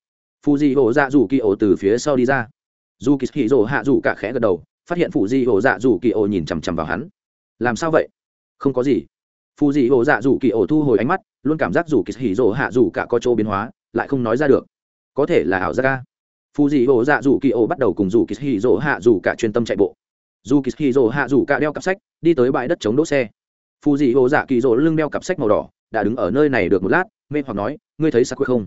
Phù dị hồ dạ dù kỳ ổ từ phía sau đi ra. Dù kỳ hì dỗ hạ dù cả khẽ gật đầu, phát hiện phù dị hồ dạ dù kỳ ổ nhìn chằm chằm vào hắn. Làm sao vậy? Không có gì. Phù dị hồ dạ dù kỳ ổ thu hồi ánh mắt, luôn cảm giác dù kỳ hì dỗ hạ dù cả có chỗ biến hóa, lại không nói ra được. Có thể là ảo giác a. Phù dị hồ dạ dù kỳ ổ bắt đầu cùng dù kỳ hì dỗ hạ dù cả chuyên tâm chạy bộ dù kỳ kỳ rồ hạ rủ cả đeo cặp sách, đi tới bãi đất chống đỗ xe. Phù dị hồ dạ kỳ rồ lưng đeo cặp sách màu đỏ, đã đứng ở nơi này được một lát, mê hoặc nói, ngươi thấy sắc quê không?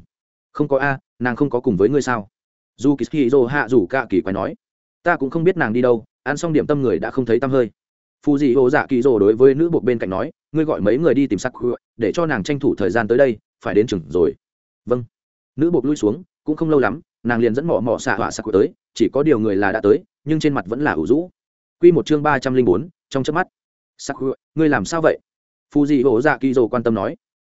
Không có a, nàng không có cùng với ngươi sao? Dù kỳ kỳ rồ hạ rủ cả kỳ quái nói, ta cũng không biết nàng đi đâu, ăn xong điểm tâm người đã không thấy tăm hơi. Phù dị hồ dạ kỳ rồ đối với nữ buộc bên cạnh nói, ngươi gọi mấy người đi tìm sắc quê, để cho nàng tranh thủ thời gian tới đây, phải đến chừng rồi. Vâng. Nữ buộc lui xuống, cũng không lâu lắm, nàng liền dẫn mỏ mỏ xạ họa sắc quê tới, chỉ có điều người là đã tới, nhưng trên mặt vẫn là ủ rũ. Quy một chương ba trăm linh bốn trong chớp mắt. Sakura, ngươi làm sao vậy? Fuji dị dạ kỳ quan tâm nói.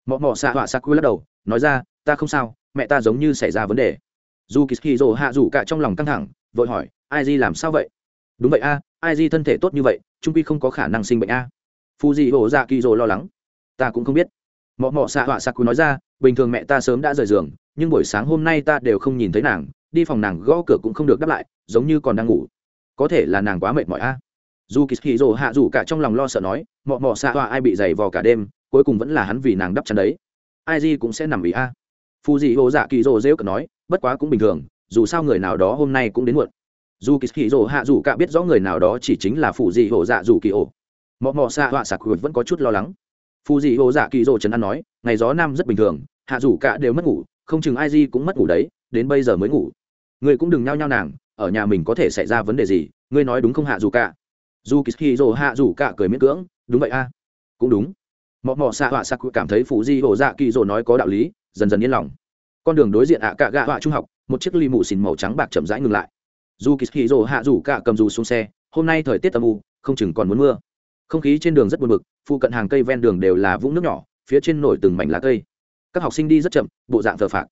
Mọ mọ xạ họa Sakura lắc đầu nói ra ta không sao mẹ ta giống như xảy ra vấn đề. Dù kỳ hạ rủ cả trong lòng căng thẳng vội hỏi ai di làm sao vậy? Đúng vậy a ai di thân thể tốt như vậy trung quy không có khả năng sinh bệnh a. Phù dị dạ kỳ lo lắng. Ta cũng không biết. Mọ mọ xạ họa Sakura nói ra bình thường mẹ ta sớm đã rời giường nhưng buổi sáng hôm nay ta đều không nhìn thấy nàng đi phòng nàng gõ cửa cũng không được đáp lại giống như còn đang ngủ có thể là nàng quá mệt mỏi a. Dù kỳ hì rồ hạ dù cả trong lòng lo sợ nói, mọ mọ xạ tọa ai bị dày vò cả đêm, cuối cùng vẫn là hắn vì nàng đắp chắn đấy. Ai gì cũng sẽ nằm ý a. À. phù dị hồ dạ kỳ rồ rêu cờ nói, bất quá cũng bình thường, dù sao người nào đó hôm nay cũng đến muộn. Dù kỳ hì rồ hạ dù cả biết rõ người nào đó chỉ chính là phù dị hồ dạ dù kỳ ổ. Mọ mọ xạ tọa sạc vẫn có chút lo lắng. Phù dị hồ dạ kỳ rồ trấn an nói, ngày gió nam rất bình thường, hạ dù cả đều mất ngủ, không chừng ai gì cũng mất ngủ đấy, đến bây giờ mới ngủ. Người cũng đừng nhao nhao nàng ở nhà mình có thể xảy ra vấn đề gì, ngươi nói đúng không hạ dù cả? Dù kỳ hì rồ hạ dù cả cười miễn cưỡng, đúng vậy a. Cũng đúng. Mọ mọ xạ họa sạc cảm thấy phụ di hồ dạ kỳ rồ nói có đạo lý, dần dần yên lòng. Con đường đối diện ạ cả gạ họa trung học, một chiếc ly mù xìn màu trắng bạc chậm rãi ngừng lại. Dù kỳ hì rồ hạ dù cả cầm dù xuống xe, hôm nay thời tiết âm u, không chừng còn muốn mưa. Không khí trên đường rất buồn bực, phụ cận hàng cây ven đường đều là vũng nước nhỏ, phía trên nổi từng mảnh lá cây. Các học sinh đi rất chậm, bộ dạng thờ phạc.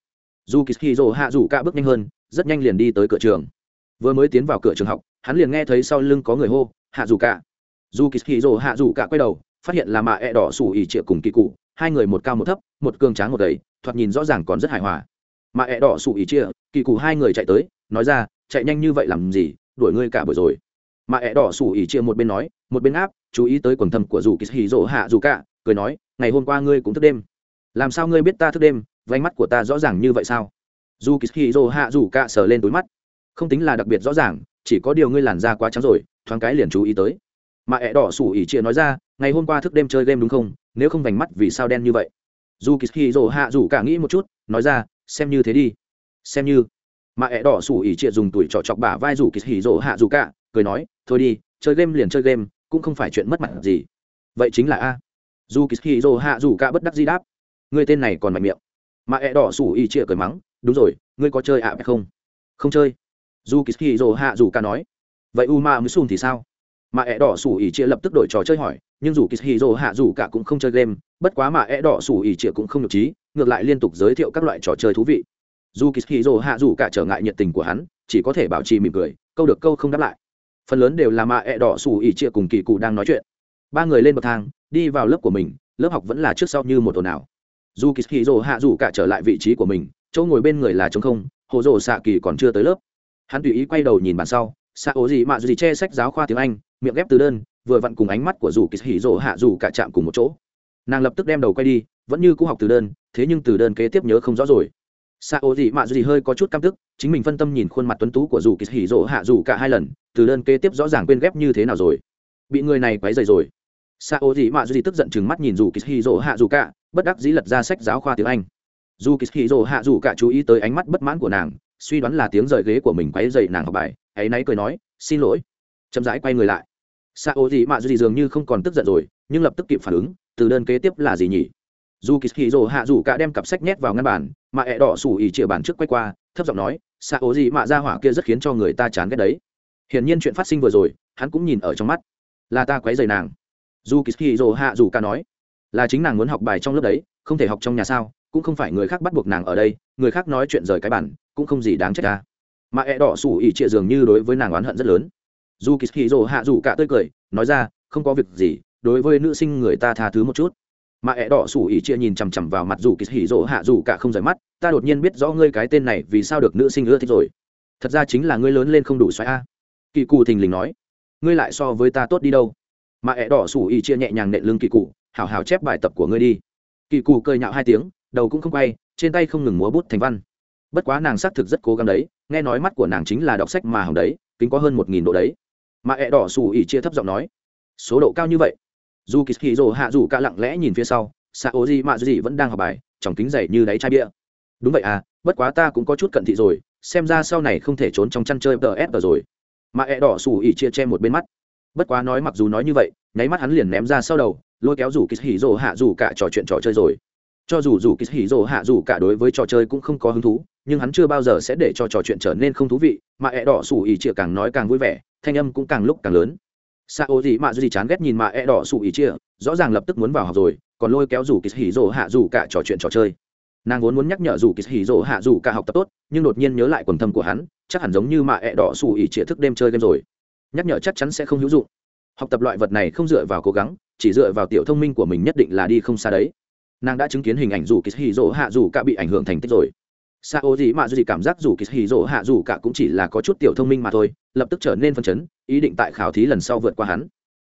Dù kỳ hì rồ hạ dù cả bước nhanh hơn, rất nhanh liền đi tới cửa trường vừa mới tiến vào cửa trường học, hắn liền nghe thấy sau lưng có người hô, hạ dù cả. Dù kỳ hì rồ hạ dù cả quay đầu, phát hiện là mạ ẹ đỏ sủ ỉ trịa cùng kỳ cụ, hai người một cao một thấp, một cường tráng một đầy thoạt nhìn rõ ràng còn rất hài hòa. Mạ ẹ đỏ sủ ỉ trịa, kỳ cụ hai người chạy tới, nói ra, chạy nhanh như vậy làm gì? Đuổi ngươi cả buổi rồi. Mạ ẹ đỏ sủ ỉ trịa một bên nói, một bên áp, chú ý tới quần thâm của dù kỳ hì rồ hạ dù cả, cười nói, ngày hôm qua ngươi cũng thức đêm. Làm sao ngươi biết ta thức đêm? Vánh mắt của ta rõ ràng như vậy sao? Dù kỳ hì rồ hạ dù cả sờ lên túi mắt không tính là đặc biệt rõ ràng, chỉ có điều ngươi làn da quá trắng rồi, thoáng cái liền chú ý tới. Mà ẹ đỏ sủ ỉ chia nói ra, ngày hôm qua thức đêm chơi game đúng không? Nếu không vành mắt vì sao đen như vậy? Dù kỳ hì rồ hạ rủ cả nghĩ một chút, nói ra, xem như thế đi. Xem như. Mà ẹ đỏ sủ ỉ chia dùng tuổi trọ chọc bả vai rủ kỳ hì rồ hạ rủ cả, cười nói, thôi đi, chơi game liền chơi game, cũng không phải chuyện mất mặt gì. Vậy chính là a. Dù kỳ hì rồ hạ rủ cả bất đắc di đáp. Người tên này còn mạnh miệng. Mà ẹ đỏ sủ ỉ chia cười mắng, đúng rồi, ngươi có chơi ạ à không? Không chơi dù kỳ rồ hạ dù ca nói, vậy u ma mới thì sao? Mà ẹ đỏ sủ ỉ chia lập tức đổi trò chơi hỏi, nhưng dù kỳ rồ hạ dù cả cũng không chơi game, bất quá mà ẹ đỏ sủ ỉ chia cũng không nhục trí, ngược lại liên tục giới thiệu các loại trò chơi thú vị. Dù kỳ rồ hạ dù cả trở ngại nhiệt tình của hắn, chỉ có thể bảo trì mỉm cười, câu được câu không đáp lại. Phần lớn đều là mà ẹ đỏ sủ ỉ chia cùng kỳ cụ đang nói chuyện. Ba người lên bậc thang, đi vào lớp của mình, lớp học vẫn là trước sau như một ồn ào. Dù kỳ rồ hạ dù cả trở lại vị trí của mình, chỗ ngồi bên người là trống không, hồ rồ xạ kỳ còn chưa tới lớp hắn tùy ý quay đầu nhìn bàn sau xạ ố gì mạ gì che sách giáo khoa tiếng anh, miệng ghép từ đơn, vừa vặn cùng ánh mắt của dù kỳ hỉ rồ hạ dù cả chạm cùng một chỗ. Nàng lập tức đem đầu quay đi, vẫn như cũ học từ đơn, thế nhưng từ đơn kế tiếp nhớ không rõ rồi. Xạ ố gì mạ gì hơi có chút căm tức, chính mình phân tâm nhìn khuôn mặt tuấn tú của dù kỳ hỉ rồ hạ dù cả hai lần, từ đơn kế tiếp rõ ràng quên ghép như thế nào rồi. Bị người này quấy dày rồi. Xạ ố gì mạ gì tức giận chừng mắt nhìn dù kỳ hỉ rồ hạ dù cả, bất đắc dĩ lật ra sách giáo khoa tiếng anh. Dù kỳ hỉ rồ hạ dù cả chú ý tới ánh mắt bất mãn của nàng suy đoán là tiếng rời ghế của mình quấy dậy nàng học bài, ấy náy cười nói, xin lỗi. Chậm rãi quay người lại. Sa ô gì mạ gì dường như không còn tức giận rồi, nhưng lập tức kịp phản ứng, từ đơn kế tiếp là gì nhỉ? Dù kỳ hì rồ hạ dù cả đem cặp sách nhét vào ngăn bàn, mà ẹ đỏ sủ ỉ chĩa bàn trước quay qua, thấp giọng nói, sa ô gì mạ ra hỏa kia rất khiến cho người ta chán ghét đấy. Hiển nhiên chuyện phát sinh vừa rồi, hắn cũng nhìn ở trong mắt. Là ta quấy dày nàng. Dù kỳ hì rồ hạ dù cả nói là chính nàng muốn học bài trong lớp đấy, không thể học trong nhà sao, cũng không phải người khác bắt buộc nàng ở đây, người khác nói chuyện rời cái bản, cũng không gì đáng trách ta. Mà ẹ đỏ sủ ỉ trịa dường như đối với nàng oán hận rất lớn. Dù kỳ hì rồ hạ dù cả tươi cười, nói ra, không có việc gì, đối với nữ sinh người ta tha thứ một chút. Mà ẹ đỏ sủ ỉ trịa nhìn chằm chằm vào mặt dù kỳ hì rồ hạ dù cả không rời mắt, ta đột nhiên biết rõ ngươi cái tên này vì sao được nữ sinh ưa thích rồi. Thật ra chính là ngươi lớn lên không đủ xoáy a. Kỳ cụ thình lình nói, ngươi lại so với ta tốt đi đâu? Mà ẹ đỏ sủ ỉ trịa nhẹ nhàng nện lưng kỳ cụ Hảo hào chép bài tập của ngươi đi. Kỳ cụ cười nhạo hai tiếng, đầu cũng không quay, trên tay không ngừng múa bút thành văn. Bất quá nàng xác thực rất cố gắng đấy, nghe nói mắt của nàng chính là đọc sách mà hỏng đấy, kính có hơn một nghìn độ đấy. Mà ẹ đỏ xù ỉ chia thấp giọng nói, số độ cao như vậy? Dù kỳ kỳ rồ hạ dù cả lặng lẽ nhìn phía sau xạ ố gì mạ gì vẫn đang học bài, trong kính dày như đáy chai bia. Đúng vậy à bất quá ta cũng có chút cận thị rồi, xem ra sau này không thể trốn trong chăn chơi ts rồi. Mà ẹ đỏ xù ỉ chia che một bên mắt. Bất quá nói mặc dù nói như vậy, nháy mắt hắn liền ném ra sau đầu lôi kéo rủ kỳ hì rồ hạ dù cả trò chuyện trò chơi rồi. Cho dù rủ kỳ hì rồ hạ dù cả đối với trò chơi cũng không có hứng thú, nhưng hắn chưa bao giờ sẽ để cho trò chuyện trở nên không thú vị, mà ẹ đỏ sủ ỉ chia càng nói càng vui vẻ, thanh âm cũng càng lúc càng lớn. Sa ô gì mà gì chán ghét nhìn mà ẹ đỏ sủ ỉ chia rõ ràng lập tức muốn vào học rồi, còn lôi kéo rủ kỳ hì rồ hạ dù cả trò chuyện trò chơi. Nàng vốn muốn nhắc nhở rủ kỳ hì rồ hạ dù cả học tập tốt, nhưng đột nhiên nhớ lại quần thâm của hắn, chắc hẳn giống như mà ẹ đỏ sủ ỉ chia thức đêm chơi game rồi. Nhắc nhở chắc chắn sẽ không hữu dụng học tập loại vật này không dựa vào cố gắng, chỉ dựa vào tiểu thông minh của mình nhất định là đi không xa đấy. Nàng đã chứng kiến hình ảnh dù kỳ hì dỗ hạ dù cả bị ảnh hưởng thành tích rồi. Sa ô gì mà gì cảm giác dù kỳ hì dỗ hạ dù cả cũng chỉ là có chút tiểu thông minh mà thôi, lập tức trở nên phân chấn, ý định tại khảo thí lần sau vượt qua hắn.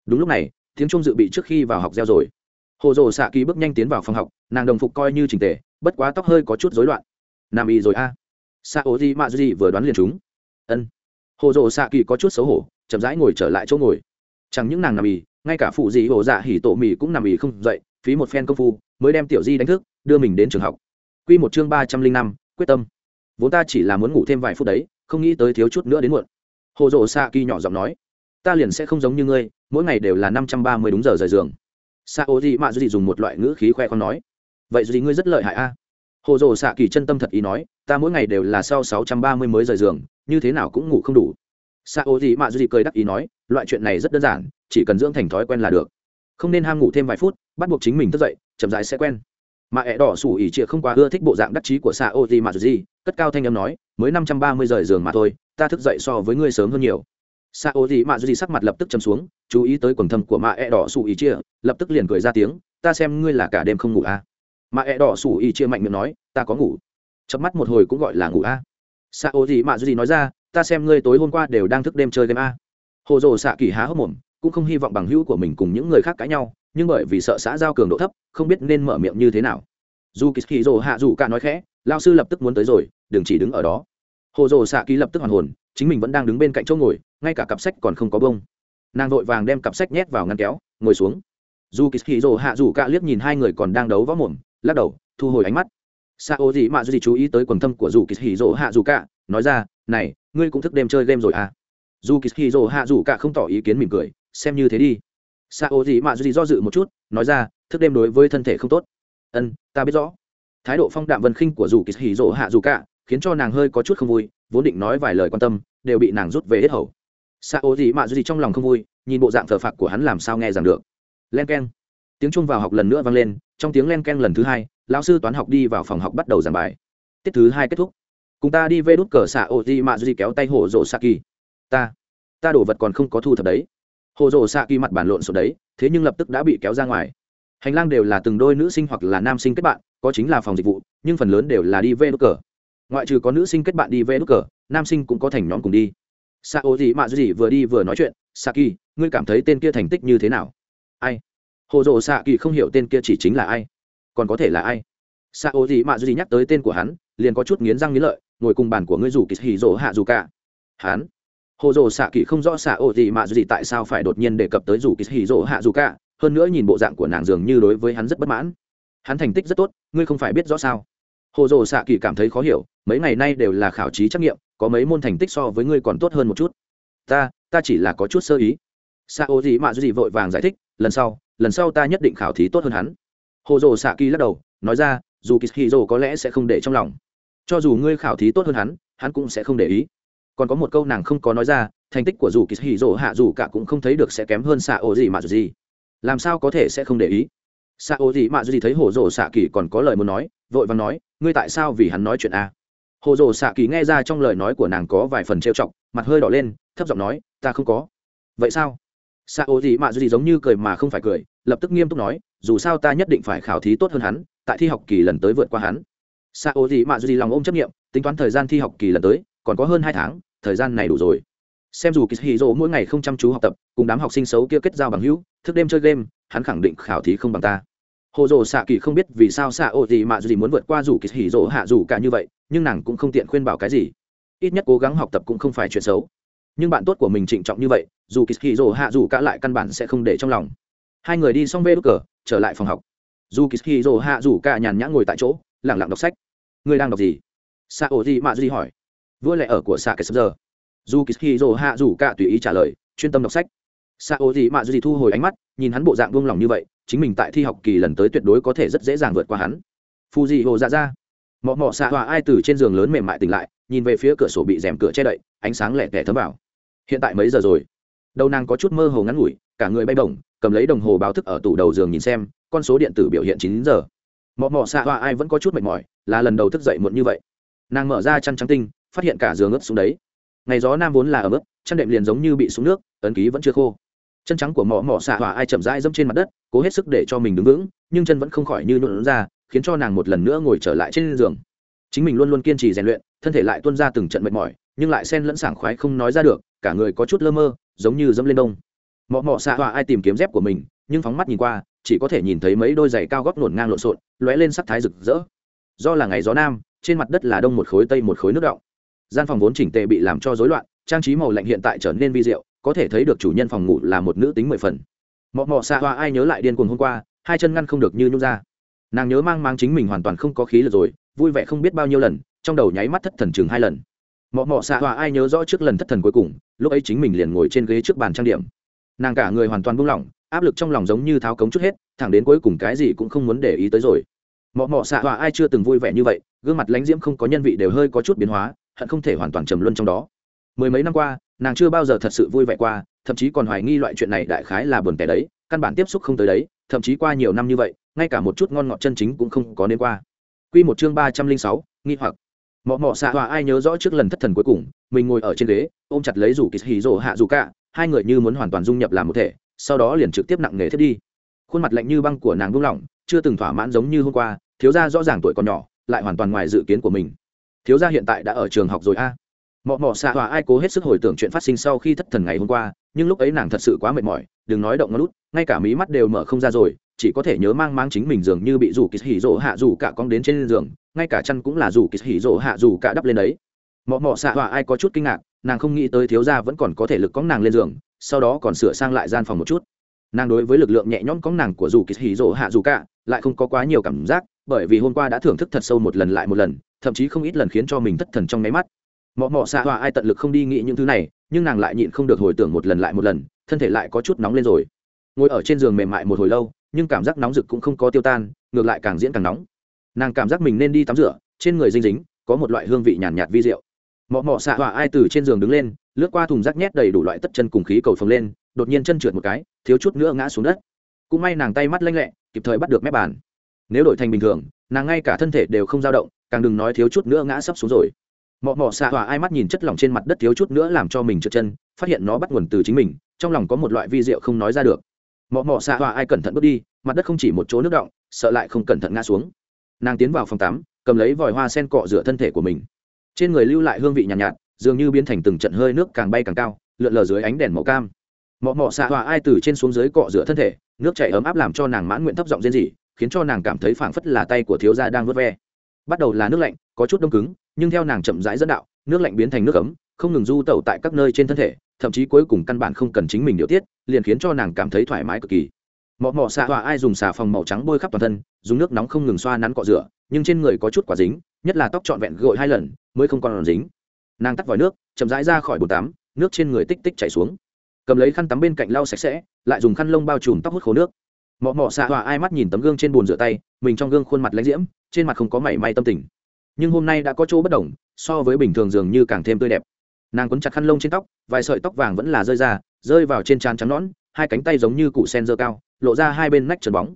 Đúng lúc này, tiếng trung dự bị trước khi vào học gieo rồi. Hồ dồ xạ kỳ bước nhanh tiến vào phòng học, nàng đồng phục coi như trình tề, bất quá tóc hơi có chút rối loạn. Nam y rồi a. À. sa ô gì mà gì vừa đoán liền chúng. Ân. Hồ dồ xạ kỳ có chút xấu hổ, chậm rãi ngồi trở lại chỗ ngồi chẳng những nàng nằm ì, ngay cả phụ dị hồ dạ hỉ tổ mì cũng nằm ì không dậy, phí một phen công phu, mới đem tiểu di đánh thức, đưa mình đến trường học. Q một chương ba trăm linh năm, quyết tâm. Vốn ta chỉ là muốn ngủ thêm vài phút đấy, không nghĩ tới thiếu chút nữa đến muộn. Hồ rộ xạ kỳ nhỏ giọng nói, ta liền sẽ không giống như ngươi, mỗi ngày đều là năm trăm ba mươi đúng giờ rời giường. Xạ ô dị mạ dị dùng một loại ngữ khí khoe con nói, vậy dị ngươi rất lợi hại a? Hồ rồ xạ kỳ chân tâm thật ý nói, ta mỗi ngày đều là sau sáu trăm ba mươi mới rời giường, như thế nào cũng ngủ không đủ sa ô gì mạ gì cười đắc ý nói loại chuyện này rất đơn giản chỉ cần dưỡng thành thói quen là được không nên ham ngủ thêm vài phút bắt buộc chính mình thức dậy chậm rãi sẽ quen mà ẹ đỏ sủ ỉ trịa không quá ưa thích bộ dạng đắc chí của sa ô gì mạ gì, cất cao thanh âm nói mới năm trăm ba mươi giờ giường mà thôi ta thức dậy so với ngươi sớm hơn nhiều sa ô gì mạ gì sắc mặt lập tức chấm xuống chú ý tới quần thâm của mạ ẹ đỏ sủ ỉ chia lập tức liền cười ra tiếng ta xem ngươi là cả đêm không ngủ à. mà ẹ đỏ sủ ỉ chia mạnh miệng nói ta có ngủ chớp mắt một hồi cũng gọi là ngủ à. sa ô gì mạ gì nói ra ta xem ngươi tối hôm qua đều đang thức đêm chơi game a. Hồ dồ xạ kỳ há hốc mồm, cũng không hy vọng bằng hữu của mình cùng những người khác cãi nhau, nhưng bởi vì sợ xã giao cường độ thấp, không biết nên mở miệng như thế nào. Dù kỳ kỳ Dồ hạ dù cả nói khẽ, lao sư lập tức muốn tới rồi, đừng chỉ đứng ở đó. Hồ dồ xạ kỳ lập tức hoàn hồn, chính mình vẫn đang đứng bên cạnh chỗ ngồi, ngay cả cặp sách còn không có bông. Nàng vội vàng đem cặp sách nhét vào ngăn kéo, ngồi xuống. Dù kỳ kỳ Dồ hạ dù cả liếc nhìn hai người còn đang đấu võ mồm, lắc đầu, thu hồi ánh mắt. Xạ ô gì mà gì chú ý tới quần thâm của dù kỳ hì Dồ hạ dù cả, nói ra, này ngươi cũng thức đêm chơi game rồi à? Dù kỳ hì hạ dù cả không tỏ ý kiến mỉm cười, xem như thế đi. Sa ô gì mà gì do dự một chút, nói ra, thức đêm đối với thân thể không tốt. Ân, ta biết rõ. Thái độ phong đạm vân khinh của dù kỳ hì hạ dù cả khiến cho nàng hơi có chút không vui, vốn định nói vài lời quan tâm, đều bị nàng rút về hết hầu. Xa ô gì mạ gì trong lòng không vui, nhìn bộ dạng thờ phạc của hắn làm sao nghe rằng được. Len keng. Tiếng trung vào học lần nữa vang lên, trong tiếng len keng lần thứ hai, lão sư toán học đi vào phòng học bắt đầu giảng bài. Tiết thứ hai kết thúc cùng ta đi vê đút cờ xạ ô gì mạ gì kéo tay hồ rộ xạ kỳ. Ta ta đổ vật còn không có thu thập đấy. Hồ rộ xạ kỳ mặt bản lộn sổ đấy, thế nhưng lập tức đã bị kéo ra ngoài. Hành lang đều là từng đôi nữ sinh hoặc là nam sinh kết bạn, có chính là phòng dịch vụ, nhưng phần lớn đều là đi vê đút cờ. Ngoại trừ có nữ sinh kết bạn đi vê đút cờ, nam sinh cũng có thành nhóm cùng đi. Xạ ô gì mạ gì vừa đi vừa nói chuyện xạ kỳ, ngươi cảm thấy tên kia thành tích như thế nào? Ai? Hồ dồ xạ kỳ không hiểu tên kia chỉ chính là ai. Còn có thể là ai? Sa ô gì mạ gì nhắc tới tên của hắn, liền có chút nghiến răng nghiến lợi ngồi cùng bàn của ngươi rủ kỳ hì rỗ hạ dù cả. Hắn hồ rồ xạ kỳ không rõ xạ ô gì mạ gì tại sao phải đột nhiên đề cập tới rủ kỳ hì rỗ hạ dù cả, hơn nữa nhìn bộ dạng của nàng dường như đối với hắn rất bất mãn. Hắn thành tích rất tốt, ngươi không phải biết rõ sao? Hồ rồ xạ kỳ cảm thấy khó hiểu, mấy ngày nay đều là khảo trí trắc nghiệm, có mấy môn thành tích so với ngươi còn tốt hơn một chút. Ta ta chỉ là có chút sơ ý. Xạ ô gì mạ gì vội vàng giải thích, lần sau lần sau ta nhất định khảo thí tốt hơn hắn. Hồ rồ xạ kỳ lắc đầu, nói ra, dù kỳ rỗ có lẽ sẽ không để trong lòng cho dù ngươi khảo thí tốt hơn hắn hắn cũng sẽ không để ý. Còn có một câu nàng không có nói ra, thành tích của dù kỳ dồ hạ dù cả cũng không thấy được sẽ kém hơn xạ ô gì mà dù gì làm sao có thể sẽ không để ý? Xạ ô gì mà dù gì thấy hồ dồ xạ kỳ còn có lời muốn nói, vội vàng nói, ngươi tại sao vì hắn nói chuyện a? Hồ dồ xạ kỳ nghe ra trong lời nói của nàng có vài phần trêu chọc, mặt hơi đỏ lên, thấp giọng nói, ta không có. Vậy sao? Xạ ô gì mà dù gì giống như cười mà không phải cười, lập tức nghiêm túc nói, dù sao ta nhất định phải khảo thí tốt hơn hắn, tại thi học kỳ lần tới vượt qua hắn s a o gì mạ gì lòng ôm chấp nghiệm, tính toán thời gian thi học kỳ lần tới, còn có hơn hai tháng, thời gian này đủ rồi. Xem dù kỳ hì mỗi ngày không chăm chú học tập, cùng đám học sinh xấu kia kết giao bằng hữu, thức đêm chơi game, hắn khẳng định khảo thí không bằng ta. Hồ dồ xạ kỳ không biết vì sao xạ ô gì mà gì muốn vượt qua dù kỳ hạ dù cả như vậy, nhưng nàng cũng không tiện khuyên bảo cái gì. Ít nhất cố gắng học tập cũng không phải chuyện xấu. Nhưng bạn tốt của mình trịnh trọng như vậy, dù kỳ hạ dù cả lại căn bản sẽ không để trong lòng. Hai người đi xong vê đốt cờ, trở lại phòng học. Dù kỳ hạ dù cả nhàn nhã ngồi tại chỗ lẳng lặng đọc sách. Người đang đọc gì? Xạ ô gì mà gì hỏi. Vua lẽ ở của xạ kẻ sắp giờ. Dù kỳ hỉ rỗ hạ dù cả tùy ý trả lời, chuyên tâm đọc sách. Xạ ô gì mà gì thu hồi ánh mắt, nhìn hắn bộ dạng buông lòng như vậy, chính mình tại thi học kỳ lần tới tuyệt đối có thể rất dễ dàng vượt qua hắn. Phù dị hồ dạ ra mọ mọ xạ hòa ai từ trên giường lớn mềm mại tỉnh lại, nhìn về phía cửa sổ bị rèm cửa che đậy, ánh sáng lẻ tẻ thấm vào. Hiện tại mấy giờ rồi? Đầu nàng có chút mơ hồ ngắn ngủi, cả người bay bổng, cầm lấy đồng hồ báo thức ở tủ đầu giường nhìn xem, con số điện tử biểu hiện chín giờ mọ mọ xạ hoa ai vẫn có chút mệt mỏi là lần đầu thức dậy muộn như vậy. Nàng mở ra chăn trắng tinh phát hiện cả giường ướt xuống đấy. Ngày gió nam vốn là ở ướt, chăn đệm liền giống như bị xuống nước ấn ký vẫn chưa khô. Chân trắng của mỏ mỏ xạ hỏa ai chậm rãi dẫm trên mặt đất cố hết sức để cho mình đứng vững nhưng chân vẫn không khỏi như nhuộn ra khiến cho nàng một lần nữa ngồi trở lại trên giường. Chính mình luôn luôn kiên trì rèn luyện thân thể lại tuôn ra từng trận mệt mỏi nhưng lại sen lẫn sảng khoái không nói ra được cả người có chút lơ mơ giống như dẫm lên đông mỏ mỏ xạ hỏa ai tìm kiếm dép của mình nhưng phóng mắt nhìn qua chỉ có thể nhìn thấy mấy đôi giày cao gót nổn ngang lộn xộn, lóe lên sắc thái rực rỡ. Do là ngày gió nam, trên mặt đất là đông một khối, tây một khối nước động gian phòng vốn chỉnh tề bị làm cho rối loạn, trang trí màu lạnh hiện tại trở nên vi diệu, có thể thấy được chủ nhân phòng ngủ là một nữ tính mười phần. Mọ mọ xạ hoa, ai nhớ lại điên cuồng hôm qua, hai chân ngăn không được như nhút ra. Nàng nhớ mang mang chính mình hoàn toàn không có khí lực rồi, vui vẻ không biết bao nhiêu lần, trong đầu nháy mắt thất thần chừng hai lần. Mọ mọ xạ hoa, ai nhớ rõ trước lần thất thần cuối cùng, lúc ấy chính mình liền ngồi trên ghế trước bàn trang điểm. Nàng cả người hoàn toàn buông lỏng áp lực trong lòng giống như tháo cống chút hết, thẳng đến cuối cùng cái gì cũng không muốn để ý tới rồi. Mọ mọ xạ hòa ai chưa từng vui vẻ như vậy, gương mặt lãnh diễm không có nhân vị đều hơi có chút biến hóa, hận không thể hoàn toàn trầm luân trong đó. Mười mấy năm qua, nàng chưa bao giờ thật sự vui vẻ qua, thậm chí còn hoài nghi loại chuyện này đại khái là buồn tẻ đấy, căn bản tiếp xúc không tới đấy, thậm chí qua nhiều năm như vậy, ngay cả một chút ngon ngọt chân chính cũng không có nên qua. Quy một chương ba trăm linh sáu, nghi hoặc. Mọ mọ xạ hòa ai nhớ rõ trước lần thất thần cuối cùng, mình ngồi ở trên ghế, ôm chặt lấy rủ kỳ hì rổ hạ rủ cả, hai người như muốn hoàn toàn dung nhập làm một thể sau đó liền trực tiếp nặng nề thiết đi. Khuôn mặt lạnh như băng của nàng buông lỏng, chưa từng thỏa mãn giống như hôm qua, thiếu gia rõ ràng tuổi còn nhỏ, lại hoàn toàn ngoài dự kiến của mình. Thiếu gia hiện tại đã ở trường học rồi a. Mọ mọ xạ hòa ai cố hết sức hồi tưởng chuyện phát sinh sau khi thất thần ngày hôm qua, nhưng lúc ấy nàng thật sự quá mệt mỏi, đừng nói động ngón lút ngay cả mí mắt đều mở không ra rồi, chỉ có thể nhớ mang mang chính mình dường như bị rủ kịch hỉ rỗ hạ rủ cả con đến trên giường, ngay cả chăn cũng là rủ kịch hỉ rỗ hạ rủ cả đắp lên đấy. Mọ mọ xạ hòa ai có chút kinh ngạc, nàng không nghĩ tới thiếu gia vẫn còn có thể lực cóng nàng lên giường sau đó còn sửa sang lại gian phòng một chút. Nàng đối với lực lượng nhẹ nhõm cóng nàng của dù kỳ hì rỗ hạ dù cả lại không có quá nhiều cảm giác bởi vì hôm qua đã thưởng thức thật sâu một lần lại một lần thậm chí không ít lần khiến cho mình thất thần trong nháy mắt. Mọ mọ xạ hòa ai tận lực không đi nghĩ những thứ này nhưng nàng lại nhịn không được hồi tưởng một lần lại một lần thân thể lại có chút nóng lên rồi. Ngồi ở trên giường mềm mại một hồi lâu nhưng cảm giác nóng rực cũng không có tiêu tan ngược lại càng diễn càng nóng. Nàng cảm giác mình nên đi tắm rửa trên người dinh dính có một loại hương vị nhàn nhạt, nhạt vi rượu mọ mọ xạ hoa ai từ trên giường đứng lên lướt qua thùng rác nhét đầy đủ loại tất chân cùng khí cầu phồng lên đột nhiên chân trượt một cái thiếu chút nữa ngã xuống đất. Cũng may nàng tay mắt lanh lẹ kịp thời bắt được mép bàn. Nếu đổi thành bình thường nàng ngay cả thân thể đều không dao động càng đừng nói thiếu chút nữa ngã sấp xuống rồi. Mọ mọ xạ hòa ai mắt nhìn chất lỏng trên mặt đất thiếu chút nữa làm cho mình trượt chân phát hiện nó bắt nguồn từ chính mình trong lòng có một loại vi rượu không nói ra được. Mọ mọ xạ hòa ai cẩn thận bước đi mặt đất không chỉ một chỗ nước động sợ lại không cẩn thận ngã xuống. Nàng tiến vào phòng tắm cầm lấy vòi hoa sen cọ rửa thân thể của mình. Trên người lưu lại hương vị nhàn nhạt, nhạt dường như biến thành từng trận hơi nước càng bay càng cao, lượn lờ dưới ánh đèn màu cam. Mọ mọ xạ hòa ai từ trên xuống dưới cọ rửa thân thể, nước chảy ấm áp làm cho nàng mãn nguyện thấp giọng rên rỉ, khiến cho nàng cảm thấy phảng phất là tay của thiếu gia đang vớt ve. Bắt đầu là nước lạnh, có chút đông cứng, nhưng theo nàng chậm rãi dẫn đạo, nước lạnh biến thành nước ấm, không ngừng du tẩu tại các nơi trên thân thể, thậm chí cuối cùng căn bản không cần chính mình điều tiết, liền khiến cho nàng cảm thấy thoải mái cực kỳ. Mọ mọ xạ hòa ai dùng xà phòng màu trắng bôi khắp toàn thân, dùng nước nóng không ngừng xoa nắn cọ rửa, nhưng trên người có chút quả dính, nhất là tóc trọn vẹn gội hai lần, mới không còn dính nàng tắt vòi nước, chậm rãi ra khỏi bồn tắm, nước trên người tích tích chảy xuống. Cầm lấy khăn tắm bên cạnh lau sạch sẽ, lại dùng khăn lông bao trùm tóc hút khô nước. Mọ mọ xạ hòa ai mắt nhìn tấm gương trên bồn rửa tay, mình trong gương khuôn mặt lãnh diễm, trên mặt không có mảy may tâm tình. Nhưng hôm nay đã có chỗ bất đồng, so với bình thường dường như càng thêm tươi đẹp. Nàng quấn chặt khăn lông trên tóc, vài sợi tóc vàng vẫn là rơi ra, rơi vào trên trán trắng nõn, hai cánh tay giống như củ sen dơ cao, lộ ra hai bên nách trần bóng.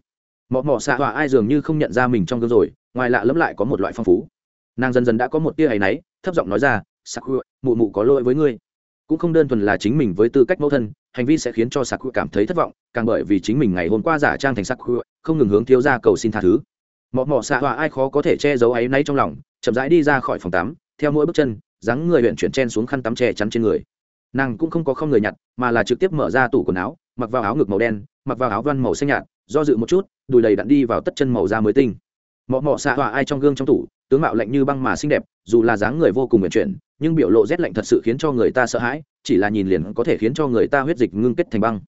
Mọ mọ xạ hòa ai dường như không nhận ra mình trong gương rồi, ngoài lạ lẫm lại có một loại phong phú. Nàng dần dần đã có một tia hay náy, thấp giọng nói ra sắc mụ mụ có lỗi với ngươi. Cũng không đơn thuần là chính mình với tư cách mẫu thân hành vi sẽ khiến cho sạc cảm thấy thất vọng càng bởi vì chính mình ngày hôm qua giả trang thành sạc không ngừng hướng thiếu ra cầu xin tha thứ. Mọ mọ xạ hòa, ai khó có thể che giấu áy náy trong lòng chậm rãi đi ra khỏi phòng tắm theo mỗi bước chân dáng người huyện chuyển chen xuống khăn tắm che chắn trên người. Nàng cũng không có không người nhặt mà là trực tiếp mở ra tủ quần áo mặc vào áo ngực màu đen mặc vào áo văn màu xanh nhạt do dự một chút đùi đầy đặn đi vào tất chân màu da mới tinh. Mọ mọ xạ hòa, ai trong gương trong tủ tướng mạo lạnh như băng mà xinh đẹp, dù là dáng người vô cùng nguyện chuyển, nhưng biểu lộ rét lạnh thật sự khiến cho người ta sợ hãi, chỉ là nhìn liền có thể khiến cho người ta huyết dịch ngưng kết thành băng.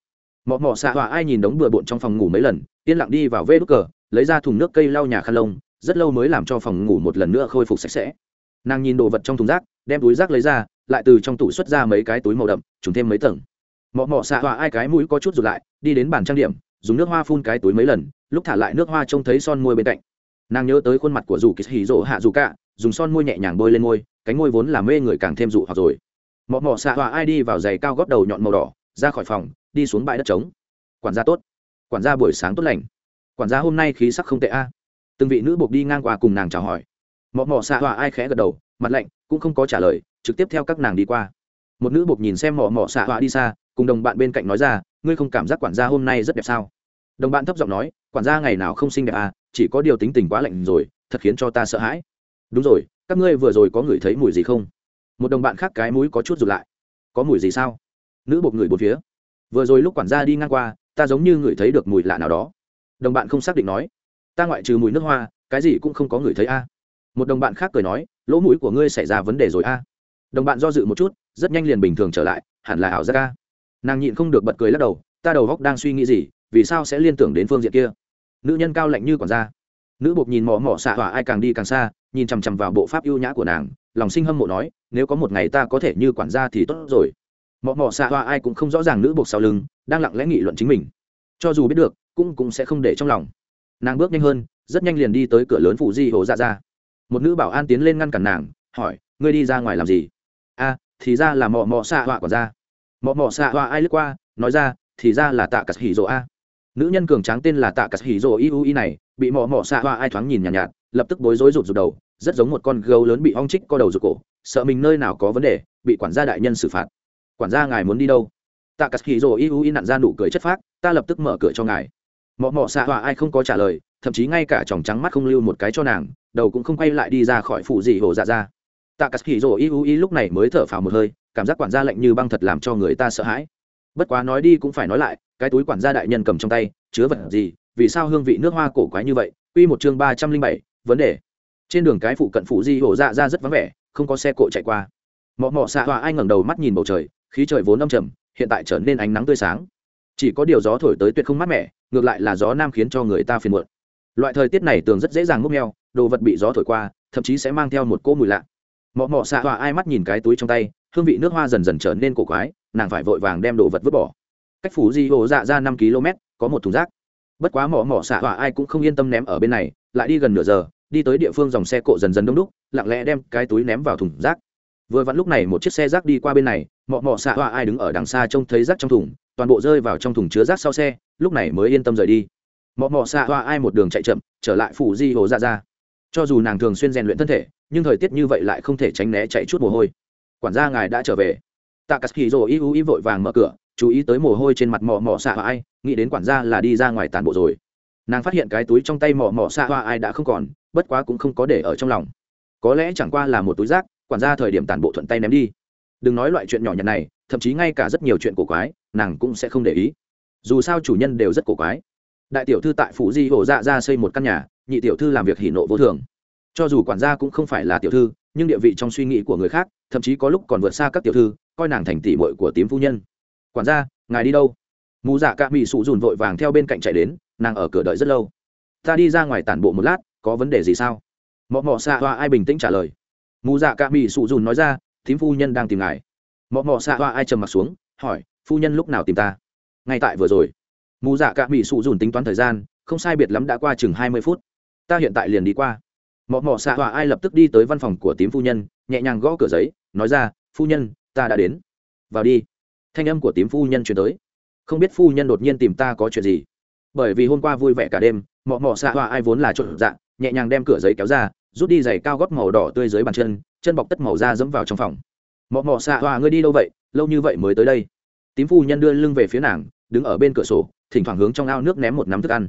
Mọ mọ xạ họa ai nhìn đống bừa bộn trong phòng ngủ mấy lần, yên lặng đi vào vê đúc cờ, lấy ra thùng nước cây lau nhà khăn lông, rất lâu mới làm cho phòng ngủ một lần nữa khôi phục sạch sẽ. Nàng nhìn đồ vật trong thùng rác, đem túi rác lấy ra, lại từ trong tủ xuất ra mấy cái túi màu đậm, trùng thêm mấy tầng. Mọ mọ xạ họa ai cái mũi có chút rụt lại, đi đến bàn trang điểm, dùng nước hoa phun cái túi mấy lần, lúc thả lại nước hoa trông thấy son môi bên cạnh nàng nhớ tới khuôn mặt của dù kỳ hì rỗ hạ dù cả, dùng son môi nhẹ nhàng bôi lên môi, cánh môi vốn làm mê người càng thêm dụ hoặc rồi. Mọ mọ xạ hòa ai đi vào giày cao gót đầu nhọn màu đỏ, ra khỏi phòng, đi xuống bãi đất trống. Quản gia tốt. Quản gia buổi sáng tốt lành. Quản gia hôm nay khí sắc không tệ a. Từng vị nữ buộc đi ngang qua cùng nàng chào hỏi. Mọ mọ xạ hòa ai khẽ gật đầu, mặt lạnh, cũng không có trả lời, trực tiếp theo các nàng đi qua. Một nữ buộc nhìn xem mọ mọ xạ hòa đi xa, cùng đồng bạn bên cạnh nói ra, ngươi không cảm giác quản gia hôm nay rất đẹp sao? Đồng bạn thấp giọng nói, quản gia ngày nào không xinh đẹp à chỉ có điều tính tình quá lạnh rồi, thật khiến cho ta sợ hãi. Đúng rồi, các ngươi vừa rồi có ngửi thấy mùi gì không? Một đồng bạn khác cái mũi có chút rụt lại. Có mùi gì sao? Nữ buộc người bốn phía. Vừa rồi lúc quản gia đi ngang qua, ta giống như ngửi thấy được mùi lạ nào đó. Đồng bạn không xác định nói, ta ngoại trừ mùi nước hoa, cái gì cũng không có ngửi thấy a. Một đồng bạn khác cười nói, lỗ mũi của ngươi xảy ra vấn đề rồi a. Đồng bạn do dự một chút, rất nhanh liền bình thường trở lại, hẳn là ảo giác a. Nàng nhịn không được bật cười lắc đầu, ta đầu góc đang suy nghĩ gì, vì sao sẽ liên tưởng đến phương diện kia? Nữ nhân cao lạnh như quản gia. Nữ bột nhìn mỏ mỏ xạ hỏa ai càng đi càng xa, nhìn chằm chằm vào bộ pháp ưu nhã của nàng, lòng sinh hâm mộ nói, nếu có một ngày ta có thể như quản gia thì tốt rồi. Mỏ mỏ xạ hỏa ai cũng không rõ ràng nữ bột sau lưng, đang lặng lẽ nghị luận chính mình. Cho dù biết được, cũng cũng sẽ không để trong lòng. Nàng bước nhanh hơn, rất nhanh liền đi tới cửa lớn phụ di hồ dạ ra một nữ bảo an tiến lên ngăn cản nàng, hỏi, ngươi đi ra ngoài làm gì? A, thì ra là mỏ mỏ xạ hỏa quản gia. Mỏ mỏ xạ hỏa ai lướt qua, nói ra, thì ra là tạ cà hỉ rỗ a nữ nhân cường tráng tên là tạ cắt hỉ rỗ y u y này bị mỏ mỏ xạ hoa ai thoáng nhìn nhàn nhạt, nhạt lập tức bối rối rụt rụt đầu rất giống một con gấu lớn bị ong trích co đầu rụt cổ sợ mình nơi nào có vấn đề bị quản gia đại nhân xử phạt. Quản gia ngài muốn đi đâu? Tạ cắt hỉ rỗ y u y nặn ra nụ cười chất phác ta lập tức mở cửa cho ngài. Mỏ mỏ xạ hoa ai không có trả lời thậm chí ngay cả tròng trắng mắt không lưu một cái cho nàng đầu cũng không quay lại đi ra khỏi phủ gì hồ dạ ra. Tạ cắt hỉ rỗ y u y lúc này mới thở phào một hơi cảm giác quản gia lạnh như băng thật làm cho người ta sợ hãi bất quá nói đi cũng phải nói lại, cái túi quản gia đại nhân cầm trong tay, chứa vật gì, vì sao hương vị nước hoa cổ quái như vậy? Quy một chương ba trăm linh bảy, vấn đề. Trên đường cái phụ cận phụ di hổ dạ ra rất vắng vẻ, không có xe cộ chạy qua. Mọ mọ xạ hòa ai ngẩng đầu mắt nhìn bầu trời, khí trời vốn âm trầm, hiện tại trở nên ánh nắng tươi sáng. Chỉ có điều gió thổi tới tuyệt không mát mẻ, ngược lại là gió nam khiến cho người ta phiền muộn. Loại thời tiết này tường rất dễ dàng múc neo đồ vật bị gió thổi qua, thậm chí sẽ mang theo một cỗ mùi lạ. Mọ mọ xạ hòa ai mắt nhìn cái túi trong tay hương vị nước hoa dần dần trở nên cổ quái, nàng phải vội vàng đem đồ vật vứt bỏ. Cách phủ di hồ dạ ra năm km, có một thùng rác. Bất quá mỏ mỏ xạ hỏa ai cũng không yên tâm ném ở bên này, lại đi gần nửa giờ, đi tới địa phương dòng xe cộ dần dần đông đúc, lặng lẽ đem cái túi ném vào thùng rác. Vừa vặn lúc này một chiếc xe rác đi qua bên này mọ mọ xạ hoa ai đứng ở đằng xa trông thấy rác trong thùng, toàn bộ rơi vào trong thùng chứa rác sau xe, lúc này mới yên tâm rời đi. Mọ mọ xạ hoa ai một đường chạy chậm, trở lại phủ di hồ ra ra. Cho dù nàng thường xuyên rèn luyện thân thể, nhưng thời tiết như vậy lại không thể tránh né chạy chút mồ hôi quản gia ngài đã trở về. Tạ cắt kỳ rồi y u y vội vàng mở cửa, chú ý tới mồ hôi trên mặt mò mò xạ hoa ai, nghĩ đến quản gia là đi ra ngoài tàn bộ rồi. Nàng phát hiện cái túi trong tay mò mò xạ hoa ai đã không còn, bất quá cũng không có để ở trong lòng. Có lẽ chẳng qua là một túi rác, quản gia thời điểm tàn bộ thuận tay ném đi. Đừng nói loại chuyện nhỏ nhặt này, thậm chí ngay cả rất nhiều chuyện cổ quái, nàng cũng sẽ không để ý. Dù sao chủ nhân đều rất cổ quái. Đại tiểu thư tại phủ di hổ dạ ra xây một căn nhà, nhị tiểu thư làm việc hỉ nộ vô thường cho dù quản gia cũng không phải là tiểu thư, nhưng địa vị trong suy nghĩ của người khác, thậm chí có lúc còn vượt xa các tiểu thư, coi nàng thành tỷ bội của tím phu nhân. Quản gia, ngài đi đâu? Mù dạ cạ mỹ sụ dùn vội vàng theo bên cạnh chạy đến, nàng ở cửa đợi rất lâu. Ta đi ra ngoài tản bộ một lát, có vấn đề gì sao? Mọ mọ xạ hoa ai bình tĩnh trả lời. Mù dạ cạ mỹ sụ dùn nói ra, tím phu nhân đang tìm ngài. Mọ mọ xạ hoa ai trầm mặt xuống, hỏi, phu nhân lúc nào tìm ta? Ngay tại vừa rồi. Mù dạ cạ mỹ sụ dùn tính toán thời gian, không sai biệt lắm đã qua chừng hai mươi phút. Ta hiện tại liền đi qua mọ mọ xạ hoa ai lập tức đi tới văn phòng của tím phu nhân, nhẹ nhàng gõ cửa giấy, nói ra, phu nhân, ta đã đến. Vào đi. Thanh âm của tím phu nhân chuyển tới. Không biết phu nhân đột nhiên tìm ta có chuyện gì. Bởi vì hôm qua vui vẻ cả đêm, mọ mọ xạ hoa ai vốn là trộn dạng nhẹ nhàng đem cửa giấy kéo ra, rút đi giày cao gót màu đỏ tươi dưới bàn chân chân bọc tất màu da dẫm vào trong phòng. Mọ mọ xạ hoa ngươi đi đâu vậy? Lâu như vậy mới tới đây. Tím phu nhân đưa lưng về phía nàng, đứng ở bên cửa sổ, thỉnh thoảng hướng trong ao nước ném một nắm thức ăn.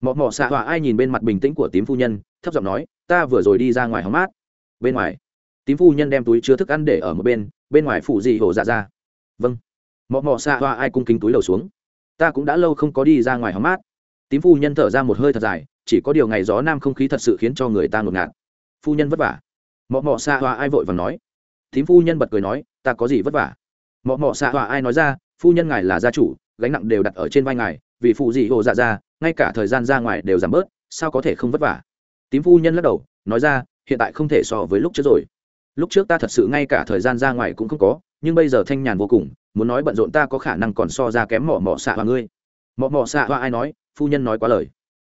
Mọ mọ xạ hoa ai nhìn bên mặt bình tĩnh của tím phu nhân, thấp giọng nói ta vừa rồi đi ra ngoài hóng mát. Bên ngoài, tím phu nhân đem túi chứa thức ăn để ở một bên bên ngoài phủ dị hổ dạ ra. Vâng. Mọ mọ xạ hoa ai cung kính túi đầu xuống. Ta cũng đã lâu không có đi ra ngoài hóng mát. Tím phu nhân thở ra một hơi thật dài, chỉ có điều ngày gió nam không khí thật sự khiến cho người ta ngột ngạt. Phu nhân vất vả. Mọ mọ xạ hoa ai vội và nói. Tím phu nhân bật cười nói, ta có gì vất vả? Mọ mọ xạ hoa ai nói ra, phu nhân ngài là gia chủ, gánh nặng đều đặt ở trên vai ngài, vì phụ dị hồ dạ ra, ngay cả thời gian ra ngoài đều giảm bớt, sao có thể không vất vả? Tím phu nhân lắc đầu, nói ra, hiện tại không thể so với lúc trước rồi. Lúc trước ta thật sự ngay cả thời gian ra ngoài cũng không có, nhưng bây giờ thanh nhàn vô cùng, muốn nói bận rộn ta có khả năng còn so ra kém mỏ mỏ xạ hoa ngươi. Mỏ mỏ xạ hoa ai nói, phu nhân nói quá lời.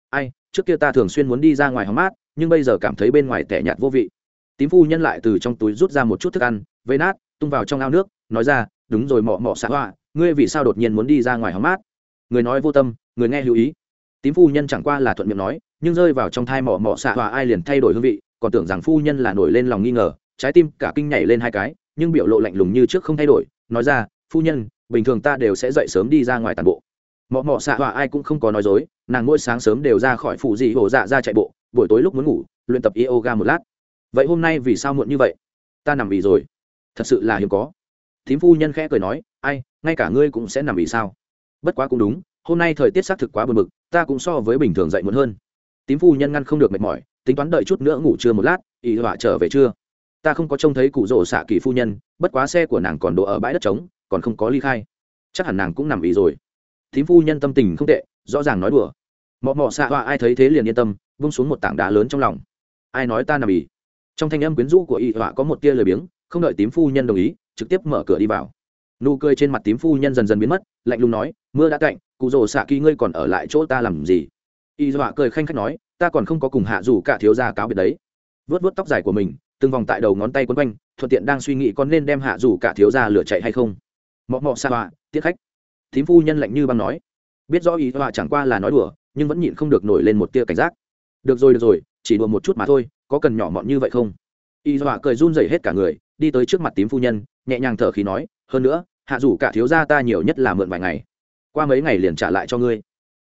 Ai, trước kia ta thường xuyên muốn đi ra ngoài hóng mát, nhưng bây giờ cảm thấy bên ngoài tẻ nhạt vô vị. Tím phu nhân lại từ trong túi rút ra một chút thức ăn, vây nát, tung vào trong ao nước, nói ra, đúng rồi mỏ mỏ xạ hoa, ngươi vì sao đột nhiên muốn đi ra ngoài hóng mát? Người nói vô tâm, người nghe lưu ý tím phu nhân chẳng qua là thuận miệng nói, nhưng rơi vào trong thai mỏ mỏ xạ hòa ai liền thay đổi hương vị, còn tưởng rằng phu nhân là nổi lên lòng nghi ngờ, trái tim cả kinh nhảy lên hai cái, nhưng biểu lộ lạnh lùng như trước không thay đổi, nói ra, phu nhân, bình thường ta đều sẽ dậy sớm đi ra ngoài tàn bộ. Mọ mọ xạ hòa ai cũng không có nói dối, nàng mỗi sáng sớm đều ra khỏi phụ dị hồ dạ ra chạy bộ, buổi tối lúc muốn ngủ, luyện tập yoga một lát. Vậy hôm nay vì sao muộn như vậy? Ta nằm vì rồi. Thật sự là hiếm có. Thím phu nhân khẽ cười nói, ai, ngay cả ngươi cũng sẽ nằm vì sao? Bất quá cũng đúng hôm nay thời tiết xác thực quá bờ bực, ta cũng so với bình thường dậy muộn hơn. Tím phu nhân ngăn không được mệt mỏi, tính toán đợi chút nữa ngủ trưa một lát ý họa trở về trưa. Ta không có trông thấy cụ rỗ xạ kỳ phu nhân, bất quá xe của nàng còn đổ ở bãi đất trống, còn không có ly khai. Chắc hẳn nàng cũng nằm ý rồi. Thím phu nhân tâm tình không tệ, rõ ràng nói đùa. Mọ mọ xạ hoa ai thấy thế liền yên tâm, vung xuống một tảng đá lớn trong lòng. Ai nói ta nằm ý? Trong thanh âm quyến rũ của y họa có một tia lời biếng, không đợi tím phu nhân đồng ý, trực tiếp mở cửa đi vào nụ cười trên mặt tím phu nhân dần dần biến mất, lạnh lùng nói, mưa đã cạnh cụ rồ xạ kỳ ngươi còn ở lại chỗ ta làm gì? Y dọa cười khanh khách nói, ta còn không có cùng hạ dù cả thiếu gia cáo biệt đấy. Vớt vớt tóc dài của mình, từng vòng tại đầu ngón tay quấn quanh, thuận tiện đang suy nghĩ con nên đem hạ dù cả thiếu gia lửa chạy hay không. Mọ mọ xa họa tiết khách. Thím phu nhân lạnh như băng nói. Biết rõ ý họa chẳng qua là nói đùa, nhưng vẫn nhịn không được nổi lên một tia cảnh giác. Được rồi được rồi, chỉ đùa một chút mà thôi, có cần nhỏ mọn như vậy không? Y họa cười run rẩy hết cả người, đi tới trước mặt tím phu nhân, nhẹ nhàng thở khí nói hơn nữa, hạ dù cả thiếu gia ta nhiều nhất là mượn vài ngày. Qua mấy ngày liền trả lại cho ngươi.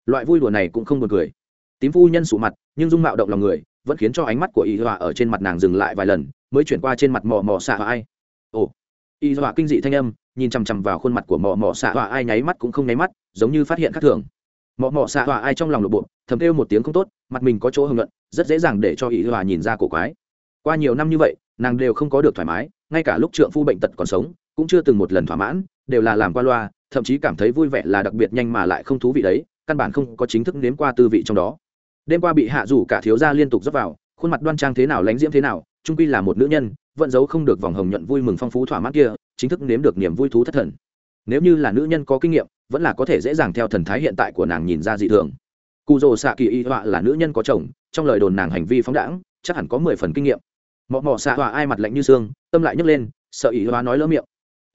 Loại vui đùa này cũng không buồn cười. Tím phu nhân sụ mặt, nhưng dung mạo động lòng người, vẫn khiến cho ánh mắt của y họa ở trên mặt nàng dừng lại vài lần, mới chuyển qua trên mặt mò mò xạ ai. Ồ, y họa kinh dị thanh âm, nhìn chằm chằm vào khuôn mặt của mò mò xạ họa ai nháy mắt cũng không nháy mắt, giống như phát hiện khác thường. Mò mò xạ họa ai trong lòng lộ bộ, thầm kêu một tiếng không tốt, mặt mình có chỗ hưng luận, rất dễ dàng để cho y họa nhìn ra cổ quái. Qua nhiều năm như vậy, nàng đều không có được thoải mái, ngay cả lúc trượng phu bệnh tật còn sống cũng chưa từng một lần thỏa mãn, đều là làm qua loa, thậm chí cảm thấy vui vẻ là đặc biệt nhanh mà lại không thú vị đấy, căn bản không có chính thức nếm qua tư vị trong đó. Đêm qua bị hạ rủ cả thiếu gia liên tục dốc vào, khuôn mặt đoan trang thế nào lánh diễm thế nào trung quy là một nữ nhân, vẫn giấu không được vòng hồng nhuận vui mừng phong phú thỏa mãn kia, chính thức nếm được niềm vui thú thất thần. Nếu như là nữ nhân có kinh nghiệm, vẫn là có thể dễ dàng theo thần thái hiện tại của nàng nhìn ra dị thường. Cụ rồ xạ kỳ y họa là nữ nhân có chồng, trong lời đồn nàng hành vi phóng đãng, chắc hẳn có mười phần kinh nghiệm. Mọ mọ xạ họa ai mặt lạnh như xương, tâm lại nhấc lên, sợ y họa nói lỡ miệng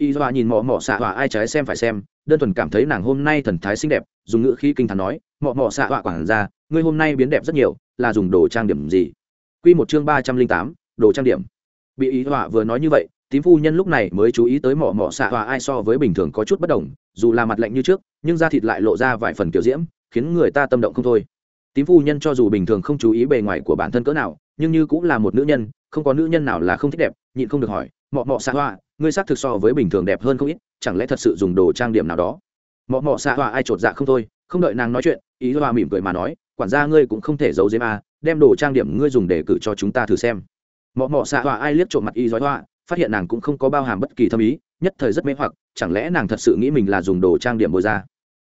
y hoa nhìn mọ mọ xạ họa ai trái xem phải xem, đơn thuần cảm thấy nàng hôm nay thần thái xinh đẹp, dùng ngữ khí kinh thắn nói, mọ mọ xạ họa quản ra ngươi hôm nay biến đẹp rất nhiều, là dùng đồ trang điểm gì? Q một chương ba trăm linh tám, đồ trang điểm. Bị y hoa vừa nói như vậy, tím phu nhân lúc này mới chú ý tới mọ mọ xạ họa ai so với bình thường có chút bất đồng, dù là mặt lạnh như trước, nhưng da thịt lại lộ ra vài phần kiểu diễm, khiến người ta tâm động không thôi. Tím phu nhân cho dù bình thường không chú ý bề ngoài của bản thân cỡ nào, nhưng như cũng là một nữ nhân, không có nữ nhân nào là không thích đẹp, nhịn không được hỏi, mọ mọ xạ hoa ngươi xác thực so với bình thường đẹp hơn không ít, chẳng lẽ thật sự dùng đồ trang điểm nào đó? Mọ mọ xạ hoa ai chột dạ không thôi, không đợi nàng nói chuyện, ý hoa mỉm cười mà nói, quản gia ngươi cũng không thể giấu giếm à đem đồ trang điểm ngươi dùng để cử cho chúng ta thử xem. Mọ mọ xạ hoa ai liếc trộm mặt y dói hoa phát hiện nàng cũng không có bao hàm bất kỳ thâm ý, nhất thời rất mê hoặc, chẳng lẽ nàng thật sự nghĩ mình là dùng đồ trang điểm bôi ra?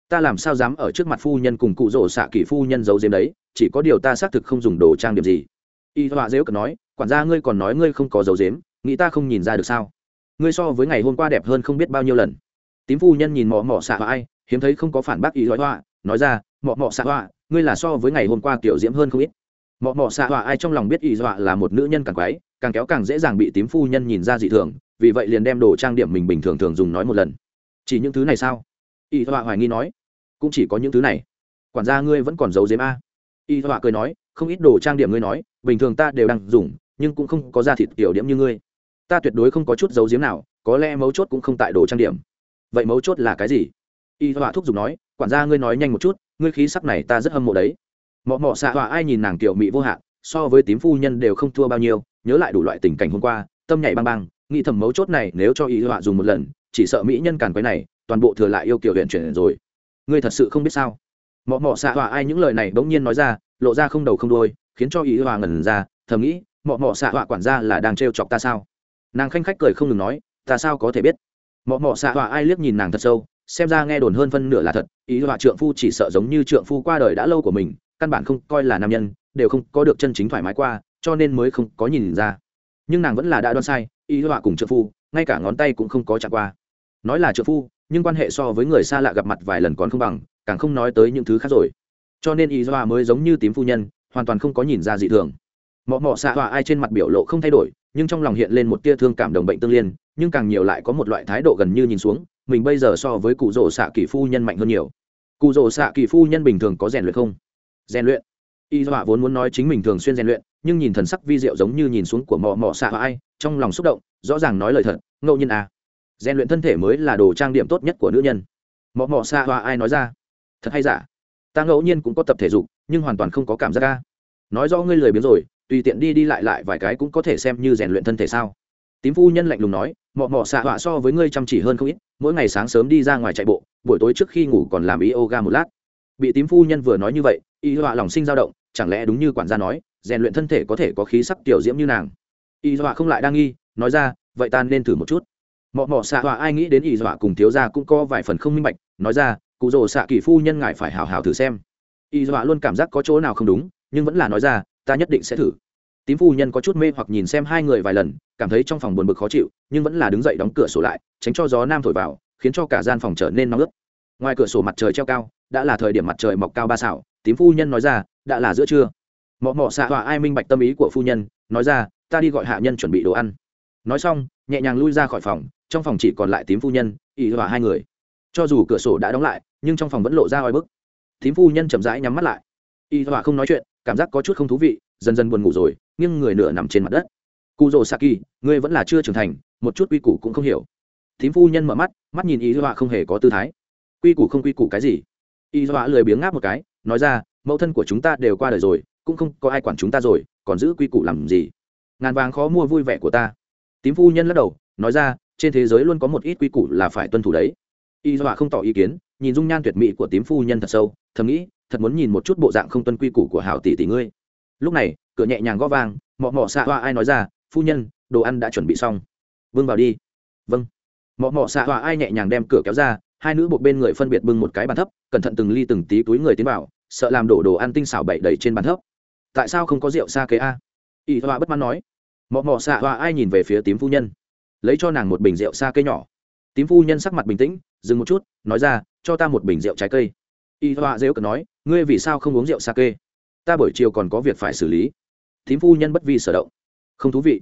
Ta làm sao dám ở trước mặt phu nhân cùng cụ rỗ xạ kỷ phu nhân giấu giếm đấy, chỉ có điều ta xác thực không dùng đồ trang điểm gì. Y họa dễu cần nói, quản gia ngươi còn nói ngươi không có giấu giếm, nghĩ ta không nhìn ra được sao? Ngươi so với ngày hôm qua đẹp hơn không biết bao nhiêu lần. Tím phu nhân nhìn mọ mọ xạ hoa ai, hiếm thấy không có phản bác ý y hoa. nói ra, mọ mọ xạ hoa, ngươi là so với ngày hôm qua kiểu diễm hơn không ít. Mọ mọ xạ hoa ai trong lòng biết ý dọa là một nữ nhân càng quái, càng kéo càng dễ dàng bị tím phu nhân nhìn ra dị thường, vì vậy liền đem đồ trang điểm mình bình thường thường dùng nói một lần. Chỉ những thứ này sao? Ý Dọa hoài nghi nói. Cũng chỉ có những thứ này. Quản gia ngươi vẫn còn giấu giếm a. Y họa cười nói, không ít đồ trang điểm ngươi nói, bình thường ta đều đang dùng, nhưng cũng không có da thịt kiểu điểm như ngươi ta tuyệt đối không có chút dấu giếm nào, có lẽ mấu chốt cũng không tại đồ trang điểm. Vậy mấu chốt là cái gì? Y họa thúc giục nói, quản gia ngươi nói nhanh một chút, ngươi khí sắc này ta rất hâm mộ đấy. Mọ mọ xạ họa ai nhìn nàng kiểu mỹ vô hạn, so với tím phu nhân đều không thua bao nhiêu, nhớ lại đủ loại tình cảnh hôm qua, tâm nhảy băng băng, nghĩ thầm mấu chốt này nếu cho y họa dùng một lần, chỉ sợ mỹ nhân càn quấy này, toàn bộ thừa lại yêu kiểu huyện chuyển rồi. Ngươi thật sự không biết sao? Mọ mọ xạ họa ai những lời này bỗng nhiên nói ra, lộ ra không đầu không đôi khiến cho y họa ngẩn ra, thầm nghĩ, mọ mọ xạ họa quản gia là đang trêu chọc ta sao? Nàng khanh khách cười không ngừng nói, ta sao có thể biết? Mọ mọ xạ họa ai liếc nhìn nàng thật sâu, xem ra nghe đồn hơn phân nửa là thật, ý họa trượng phu chỉ sợ giống như trượng phu qua đời đã lâu của mình, căn bản không coi là nam nhân, đều không có được chân chính thoải mái qua, cho nên mới không có nhìn ra. Nhưng nàng vẫn là đã đoán sai, ý họa cùng trượng phu, ngay cả ngón tay cũng không có chạm qua. Nói là trượng phu, nhưng quan hệ so với người xa lạ gặp mặt vài lần còn không bằng, càng không nói tới những thứ khác rồi. Cho nên ý họa mới giống như tím phu nhân, hoàn toàn không có nhìn ra dị thường mọ mọ xạ tọa ai trên mặt biểu lộ không thay đổi, nhưng trong lòng hiện lên một tia thương cảm đồng bệnh tương liên, nhưng càng nhiều lại có một loại thái độ gần như nhìn xuống, mình bây giờ so với cụ rỗ xạ kỳ phu nhân mạnh hơn nhiều. Cụ rỗ xạ kỳ phu nhân bình thường có rèn luyện không? Rèn luyện. Y dọa vốn muốn nói chính mình thường xuyên rèn luyện, nhưng nhìn thần sắc vi diệu giống như nhìn xuống của mọ mọ xạ ai, trong lòng xúc động, rõ ràng nói lời thật, ngẫu nhiên à rèn luyện thân thể mới là đồ trang điểm tốt nhất của nữ nhân. Mọ mọ xạ Hoa ai nói ra. Thật hay giả? Ta ngẫu nhiên cũng có tập thể dục, nhưng hoàn toàn không có cảm giác ca nói rõ ngươi lười biếng rồi tùy tiện đi đi lại lại vài cái cũng có thể xem như rèn luyện thân thể sao. Tím phu nhân lạnh lùng nói, mọ mọ xạ họa so với ngươi chăm chỉ hơn không ít, mỗi ngày sáng sớm đi ra ngoài chạy bộ, buổi tối trước khi ngủ còn làm yoga một lát. Bị tím phu nhân vừa nói như vậy, y họa lòng sinh dao động, chẳng lẽ đúng như quản gia nói, rèn luyện thân thể có thể có khí sắc tiểu diễm như nàng? Y họa không lại đang nghi, nói ra, vậy ta nên thử một chút. Mọ mọ xạ họa ai nghĩ đến y họa cùng thiếu gia cũng có vài phần không minh bạch, nói ra, cụ rồ xạ kỳ phu nhân ngài phải hào hào thử xem. Y dọa luôn cảm giác có chỗ nào không đúng, nhưng vẫn là nói ra ta nhất định sẽ thử. Tím phu nhân có chút mê hoặc nhìn xem hai người vài lần, cảm thấy trong phòng buồn bực khó chịu, nhưng vẫn là đứng dậy đóng cửa sổ lại, tránh cho gió nam thổi vào, khiến cho cả gian phòng trở nên nóng ướt. Ngoài cửa sổ mặt trời treo cao, đã là thời điểm mặt trời mọc cao ba xảo, tím phu nhân nói ra, đã là giữa trưa. Mọ mọ xạ họa ai minh bạch tâm ý của phu nhân, nói ra, ta đi gọi hạ nhân chuẩn bị đồ ăn. Nói xong, nhẹ nhàng lui ra khỏi phòng, trong phòng chỉ còn lại tím phu nhân ỉ hòa hai người. Cho dù cửa sổ đã đóng lại, nhưng trong phòng vẫn lộ ra oi bức. Tím phu nhân chậm rãi nhắm mắt lại. Y hòa không nói chuyện cảm giác có chút không thú vị, dần dần buồn ngủ rồi nhưng người nửa nằm trên mặt đất. Cụ rồ saki ngươi vẫn là chưa trưởng thành, một chút quy củ cũng không hiểu. Thím phu nhân mở mắt mắt nhìn y họa không hề có tư thái. Quy củ không quy củ cái gì? Y họa lười biếng ngáp một cái, nói ra, mẫu thân của chúng ta đều qua đời rồi, cũng không có ai quản chúng ta rồi, còn giữ quy củ làm gì? Ngàn vàng khó mua vui vẻ của ta. Tím phu nhân lắc đầu, nói ra, trên thế giới luôn có một ít quy củ là phải tuân thủ đấy. Y dọa không tỏ ý kiến, nhìn dung nhan tuyệt mỹ của tím phu nhân thật sâu, thầm nghĩ thật muốn nhìn một chút bộ dạng không tuân quy củ của hảo tỷ tỷ ngươi. Lúc này, cửa nhẹ nhàng gõ vang, mọ mọ xạ hoa ai nói ra, phu nhân, đồ ăn đã chuẩn bị xong. Vương vào đi. Vâng. Mọ mọ xạ hoa ai nhẹ nhàng đem cửa kéo ra, hai nữ buộc bên người phân biệt bưng một cái bàn thấp, cẩn thận từng ly từng tí túi người tiến vào, sợ làm đổ đồ ăn tinh xảo bậy đầy trên bàn thấp. Tại sao không có rượu xa kế a? Y hoa bất mãn nói. Mọ mọ xạ hoa ai nhìn về phía tím phu nhân, lấy cho nàng một bình rượu xa cây nhỏ. Tím phu nhân sắc mặt bình tĩnh, dừng một chút, nói ra, cho ta một bình rượu trái cây. Y hoa dễu cờ nói ngươi vì sao không uống rượu sake? Ta buổi chiều còn có việc phải xử lý. Thím phu nhân bất vi sở động. Không thú vị.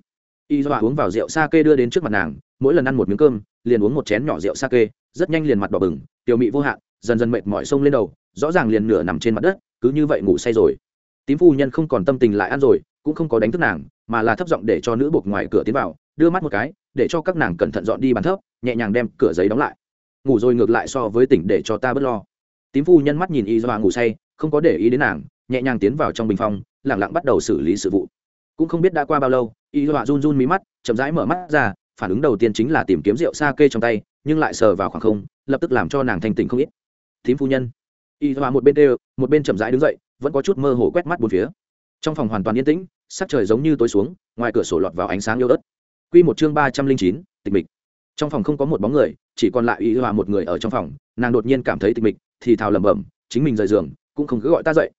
Y dọa uống vào rượu sake đưa đến trước mặt nàng, mỗi lần ăn một miếng cơm, liền uống một chén nhỏ rượu sake, rất nhanh liền mặt đỏ bừng, tiểu mị vô hạn, dần dần mệt mỏi sông lên đầu, rõ ràng liền nửa nằm trên mặt đất, cứ như vậy ngủ say rồi. Tím phu nhân không còn tâm tình lại ăn rồi, cũng không có đánh thức nàng, mà là thấp giọng để cho nữ buộc ngoài cửa tiến vào, đưa mắt một cái, để cho các nàng cẩn thận dọn đi bàn thấp, nhẹ nhàng đem cửa giấy đóng lại. Ngủ rồi ngược lại so với tỉnh để cho ta bớt lo tím phu nhân mắt nhìn y doa ngủ say, không có để ý đến nàng, nhẹ nhàng tiến vào trong bình phong lẳng lặng bắt đầu xử lý sự vụ. Cũng không biết đã qua bao lâu, y doa run run mí mắt, chậm rãi mở mắt ra, phản ứng đầu tiên chính là tìm kiếm rượu sa kê trong tay, nhưng lại sờ vào khoảng không, lập tức làm cho nàng thanh tỉnh không ít. Tím phu nhân. Y doa một bên đều một bên chậm rãi đứng dậy, vẫn có chút mơ hồ quét mắt bốn phía. Trong phòng hoàn toàn yên tĩnh, sắc trời giống như tối xuống, ngoài cửa sổ lọt vào ánh sáng yêu ớt Quy một chương ba trăm linh chín, tịch mịch. Trong phòng không có một bóng người, chỉ còn lại y Doa một người ở trong phòng, nàng đột nhiên cảm thấy tịch mịch thì thào lẩm bẩm, chính mình rời giường, cũng không cứ gọi ta dậy.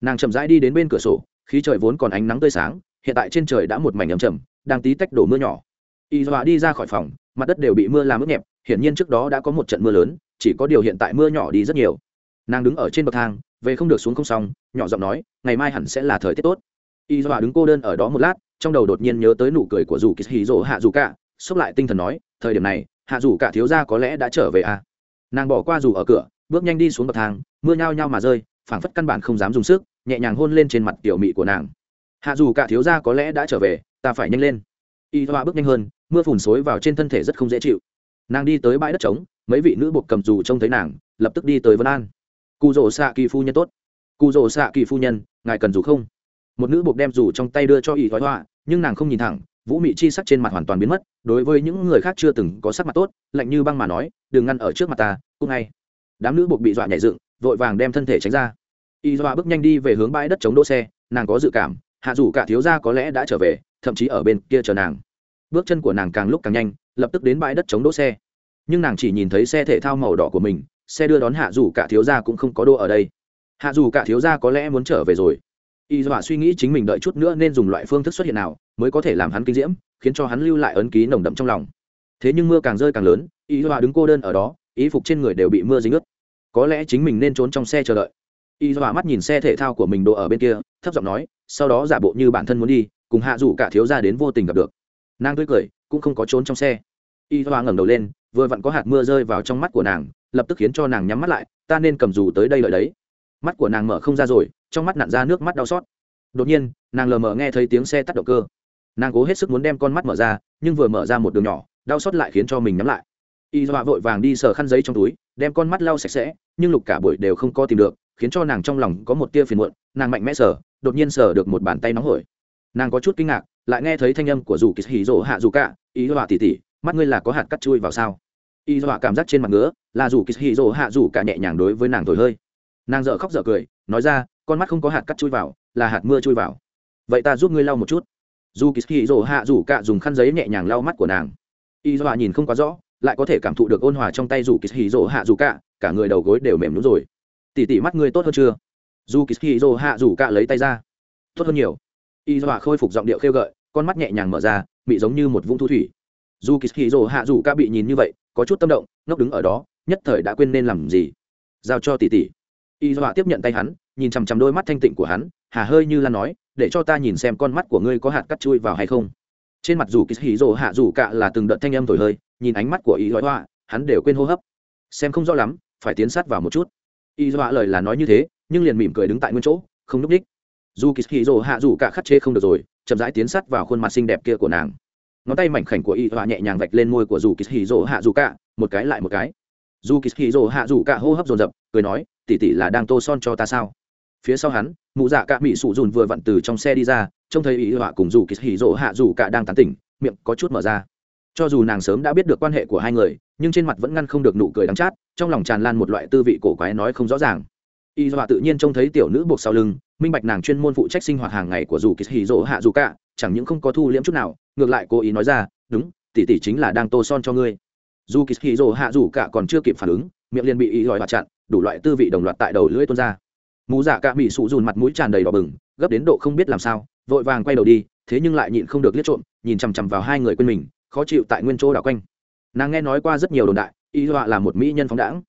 Nàng chậm rãi đi đến bên cửa sổ, khí trời vốn còn ánh nắng tươi sáng, hiện tại trên trời đã một mảnh ấm chầm đang tí tách đổ mưa nhỏ. Y dọa đi ra khỏi phòng, mặt đất đều bị mưa làm ướt nhẹp, hiển nhiên trước đó đã có một trận mưa lớn, chỉ có điều hiện tại mưa nhỏ đi rất nhiều. Nàng đứng ở trên bậc thang, về không được xuống không xong, nhỏ giọng nói, ngày mai hẳn sẽ là thời tiết tốt. Y dọa đứng cô đơn ở đó một lát, trong đầu đột nhiên nhớ tới nụ cười của dù kỳ hì rỗ hạ dù cả, xốc lại tinh thần nói, thời điểm này, hạ dù cả thiếu gia có lẽ đã trở về à. nàng bỏ qua dù ở cửa bước nhanh đi xuống bậc thang, mưa nhao nhao mà rơi, phảng phất căn bản không dám dùng sức, nhẹ nhàng hôn lên trên mặt tiểu mị của nàng. Hạ dù cả thiếu gia có lẽ đã trở về, ta phải nhanh lên. Y thoa bước nhanh hơn, mưa phùn xối vào trên thân thể rất không dễ chịu. Nàng đi tới bãi đất trống, mấy vị nữ buộc cầm dù trông thấy nàng, lập tức đi tới vân an. Cụ rỗ xạ kỳ phu nhân tốt. Cụ rỗ xạ kỳ phu nhân, ngài cần dù không? Một nữ buộc đem dù trong tay đưa cho y hoa, nhưng nàng không nhìn thẳng, vũ mị chi sắc trên mặt hoàn toàn biến mất, đối với những người khác chưa từng có sắc mặt tốt, lạnh như băng mà nói, đừng ngăn ở trước mặt ta, cũng ngay đám nữ buộc bị dọa nhảy dựng, vội vàng đem thân thể tránh ra. Y dọa bước nhanh đi về hướng bãi đất chống đỗ xe, nàng có dự cảm, hạ dù cả thiếu gia có lẽ đã trở về, thậm chí ở bên kia chờ nàng. Bước chân của nàng càng lúc càng nhanh, lập tức đến bãi đất chống đỗ xe. Nhưng nàng chỉ nhìn thấy xe thể thao màu đỏ của mình, xe đưa đón hạ dù cả thiếu gia cũng không có đỗ ở đây. Hạ dù cả thiếu gia có lẽ muốn trở về rồi. Y dọa suy nghĩ chính mình đợi chút nữa nên dùng loại phương thức xuất hiện nào mới có thể làm hắn kinh diễm, khiến cho hắn lưu lại ấn ký nồng đậm trong lòng. Thế nhưng mưa càng rơi càng lớn, y dọa đứng cô đơn ở đó ý phục trên người đều bị mưa dính ướt có lẽ chính mình nên trốn trong xe chờ đợi. Y dọa mắt nhìn xe thể thao của mình đổ ở bên kia, thấp giọng nói, sau đó giả bộ như bản thân muốn đi, cùng hạ rủ cả thiếu ra đến vô tình gặp được. Nàng tươi cười, cũng không có trốn trong xe. Y dọa ngẩng đầu lên, vừa vặn có hạt mưa rơi vào trong mắt của nàng, lập tức khiến cho nàng nhắm mắt lại, ta nên cầm dù tới đây lợi đấy. Mắt của nàng mở không ra rồi, trong mắt nặn ra nước mắt đau xót. Đột nhiên, nàng lờ mờ nghe thấy tiếng xe tắt động cơ. Nàng cố hết sức muốn đem con mắt mở ra, nhưng vừa mở ra một đường nhỏ, đau xót lại khiến cho mình nhắm lại y dọa vội vàng đi sờ khăn giấy trong túi, đem con mắt lau sạch sẽ, nhưng lục cả buổi đều không có tìm được, khiến cho nàng trong lòng có một tia phiền muộn, nàng mạnh mẽ sờ, đột nhiên sờ được một bàn tay nóng hổi. Nàng có chút kinh ngạc, lại nghe thấy thanh âm của dù kỳ hì rỗ hạ dù cả, y dọa tỉ tỉ mắt ngươi là có hạt cắt chui vào sao? Y dọa cảm giác trên mặt ngứa, là dù kỳ hì rỗ hạ dù cả nhẹ nhàng đối với nàng thổi hơi. Nàng dợ khóc dợ cười, nói ra, con mắt không có hạt cắt chui vào, là hạt mưa chui vào. Vậy ta giúp ngươi lau một chút. Dù kỳ hì rỗ hạ dù cả dùng khăn giấy nhẹ nhàng lau mắt của nàng. Y dọa nhìn không quá rõ lại có thể cảm thụ được ôn hòa trong tay dù kỳ hì rỗ hạ dù cả cả người đầu gối đều mềm nhún rồi. Tỉ tỉ mắt ngươi tốt hơn chưa? Dù kỳ hì rỗ hạ dù cả lấy tay ra. Tốt hơn nhiều. Y dọa khôi phục giọng điệu khêu gợi, con mắt nhẹ nhàng mở ra bị giống như một vũng thu thủy. Dù kỳ hì rỗ hạ dù cả bị nhìn như vậy, có chút tâm động, ngốc đứng ở đó, nhất thời đã quên nên làm gì. Giao cho tỉ tỉ y dọa tiếp nhận tay hắn, nhìn chằm chằm đôi mắt thanh tịnh của hắn, hà hơi như lan nói, để cho ta nhìn xem con mắt của ngươi có hạt cắt chui vào hay không trên mặt dù kỳ hì rồ hạ dù cả là từng đợt thanh âm thổi hơi, nhìn ánh mắt của y dọa hắn đều quên hô hấp. Xem không rõ lắm, phải tiến sát vào một chút. Y dọa lời là nói như thế, nhưng liền mỉm cười đứng tại nguyên chỗ, không núp đích. Dù kỳ hì rồ hạ dù cả khắt chê không được rồi, chậm rãi tiến sát vào khuôn mặt xinh đẹp kia của nàng. Ngón tay mảnh khảnh của y dọa nhẹ nhàng vạch lên môi của dù kỳ hì rồ hạ dù cả, một cái lại một cái. Dù kỳ hì rồ hạ dù cả hô hấp dồn dập, cười nói tỉ tỉ là đang tô son cho ta sao? Phía sau hắn, mụ dạ cả mỹ sụ dùn vừa vặn từ trong xe đi ra trông thấy ý họa cùng dù kỳ hỉ rỗ hạ dù cả đang tán tỉnh, miệng có chút mở ra. Cho dù nàng sớm đã biết được quan hệ của hai người, nhưng trên mặt vẫn ngăn không được nụ cười đắng chát, trong lòng tràn lan một loại tư vị cổ quái nói không rõ ràng. Y dọa tự nhiên trông thấy tiểu nữ buộc sau lưng, minh bạch nàng chuyên môn phụ trách sinh hoạt hàng ngày của dù kỳ hì rỗ hạ dù cả, chẳng những không có thu liễm chút nào, ngược lại cố ý nói ra, đúng, tỷ tỷ chính là đang tô son cho ngươi. Dù kỳ hì rỗ hạ dù cả còn chưa kịp phản ứng, miệng liền bị y dọa chặn, đủ loại tư vị đồng loạt tại đầu lưỡi tuôn ra. Mù dạ cả bị sụ dùn mặt mũi tràn đầy đỏ bừng, gấp đến độ không biết làm sao vội vàng quay đầu đi, thế nhưng lại nhịn không được liếc trộm, nhìn chằm chằm vào hai người quên mình, khó chịu tại nguyên chỗ đảo quanh. Nàng nghe nói qua rất nhiều đồn đại, y họa là một mỹ nhân phóng đãng.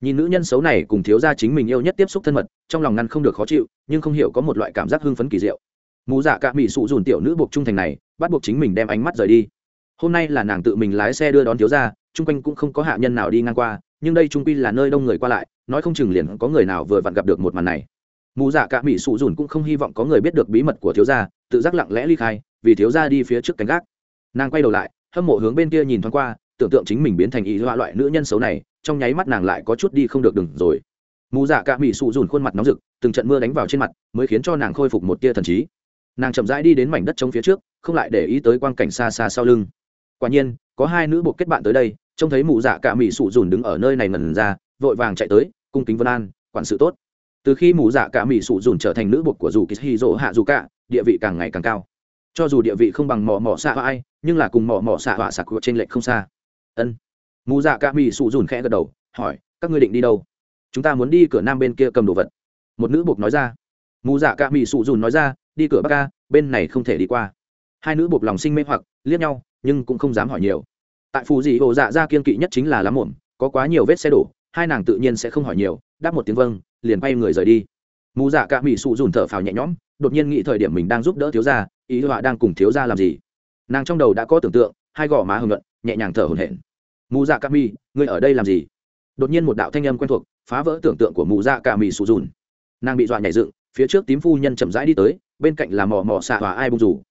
Nhìn nữ nhân xấu này cùng thiếu gia chính mình yêu nhất tiếp xúc thân mật, trong lòng ngăn không được khó chịu, nhưng không hiểu có một loại cảm giác hưng phấn kỳ diệu. Mù dạ cả mỹ sụ dùn tiểu nữ buộc trung thành này, bắt buộc chính mình đem ánh mắt rời đi. Hôm nay là nàng tự mình lái xe đưa đón thiếu gia, chung quanh cũng không có hạ nhân nào đi ngang qua, nhưng đây trung quy là nơi đông người qua lại, nói không chừng liền có người nào vừa vặn gặp được một màn này mù dạ cả mỹ sụ dùn cũng không hy vọng có người biết được bí mật của thiếu gia, tự giác lặng lẽ ly khai, vì thiếu gia đi phía trước cánh gác. Nàng quay đầu lại, hâm mộ hướng bên kia nhìn thoáng qua, tưởng tượng chính mình biến thành ý hoa loại nữ nhân xấu này, trong nháy mắt nàng lại có chút đi không được đừng rồi. Mù dạ cả mỹ sụ dùn khuôn mặt nóng rực, từng trận mưa đánh vào trên mặt, mới khiến cho nàng khôi phục một tia thần trí. Nàng chậm rãi đi đến mảnh đất trống phía trước, không lại để ý tới quang cảnh xa xa sau lưng. Quả nhiên, có hai nữ buộc kết bạn tới đây, trông thấy mụ dạ cả mỹ sụ dùn đứng ở nơi này ngần ra, vội vàng chạy tới, cung kính vân an, quản sự tốt từ khi mù dạ cả mỹ sụ dùn trở thành nữ bột của dù kỳ dỗ hạ dù cả, địa vị càng ngày càng cao. Cho dù địa vị không bằng mỏ mỏ xạ ai, nhưng là cùng mỏ mỏ xạ hoa sạc trên lệch không xa. Ân. Mù dạ cả mỹ sụ dùn khẽ gật đầu, hỏi, các ngươi định đi đâu? Chúng ta muốn đi cửa nam bên kia cầm đồ vật. Một nữ bột nói ra. Mù dạ cả mỹ sụ dùn nói ra, đi cửa bắc ca bên này không thể đi qua. Hai nữ bột lòng sinh mê hoặc, liếc nhau, nhưng cũng không dám hỏi nhiều. Tại phù dị hồ dạ ra kiên kỵ nhất chính là lắm muộn có quá nhiều vết xe đổ hai nàng tự nhiên sẽ không hỏi nhiều, đáp một tiếng vâng liền bay người rời đi. Mù dạ cả mỹ sụ dùn thở phào nhẹ nhõm, đột nhiên nghĩ thời điểm mình đang giúp đỡ thiếu gia, ý họa đang cùng thiếu gia làm gì? Nàng trong đầu đã có tưởng tượng, hai gò má hưng luận nhẹ nhàng thở hổn hển. Mù dạ cả mỹ ngươi ở đây làm gì? Đột nhiên một đạo thanh âm quen thuộc, phá vỡ tưởng tượng của mù dạ cả mỹ sụ dùn. Nàng bị dọa nhảy dựng, phía trước tím phu nhân chậm rãi đi tới, bên cạnh là mò mò xạ hòa ai bung rủ.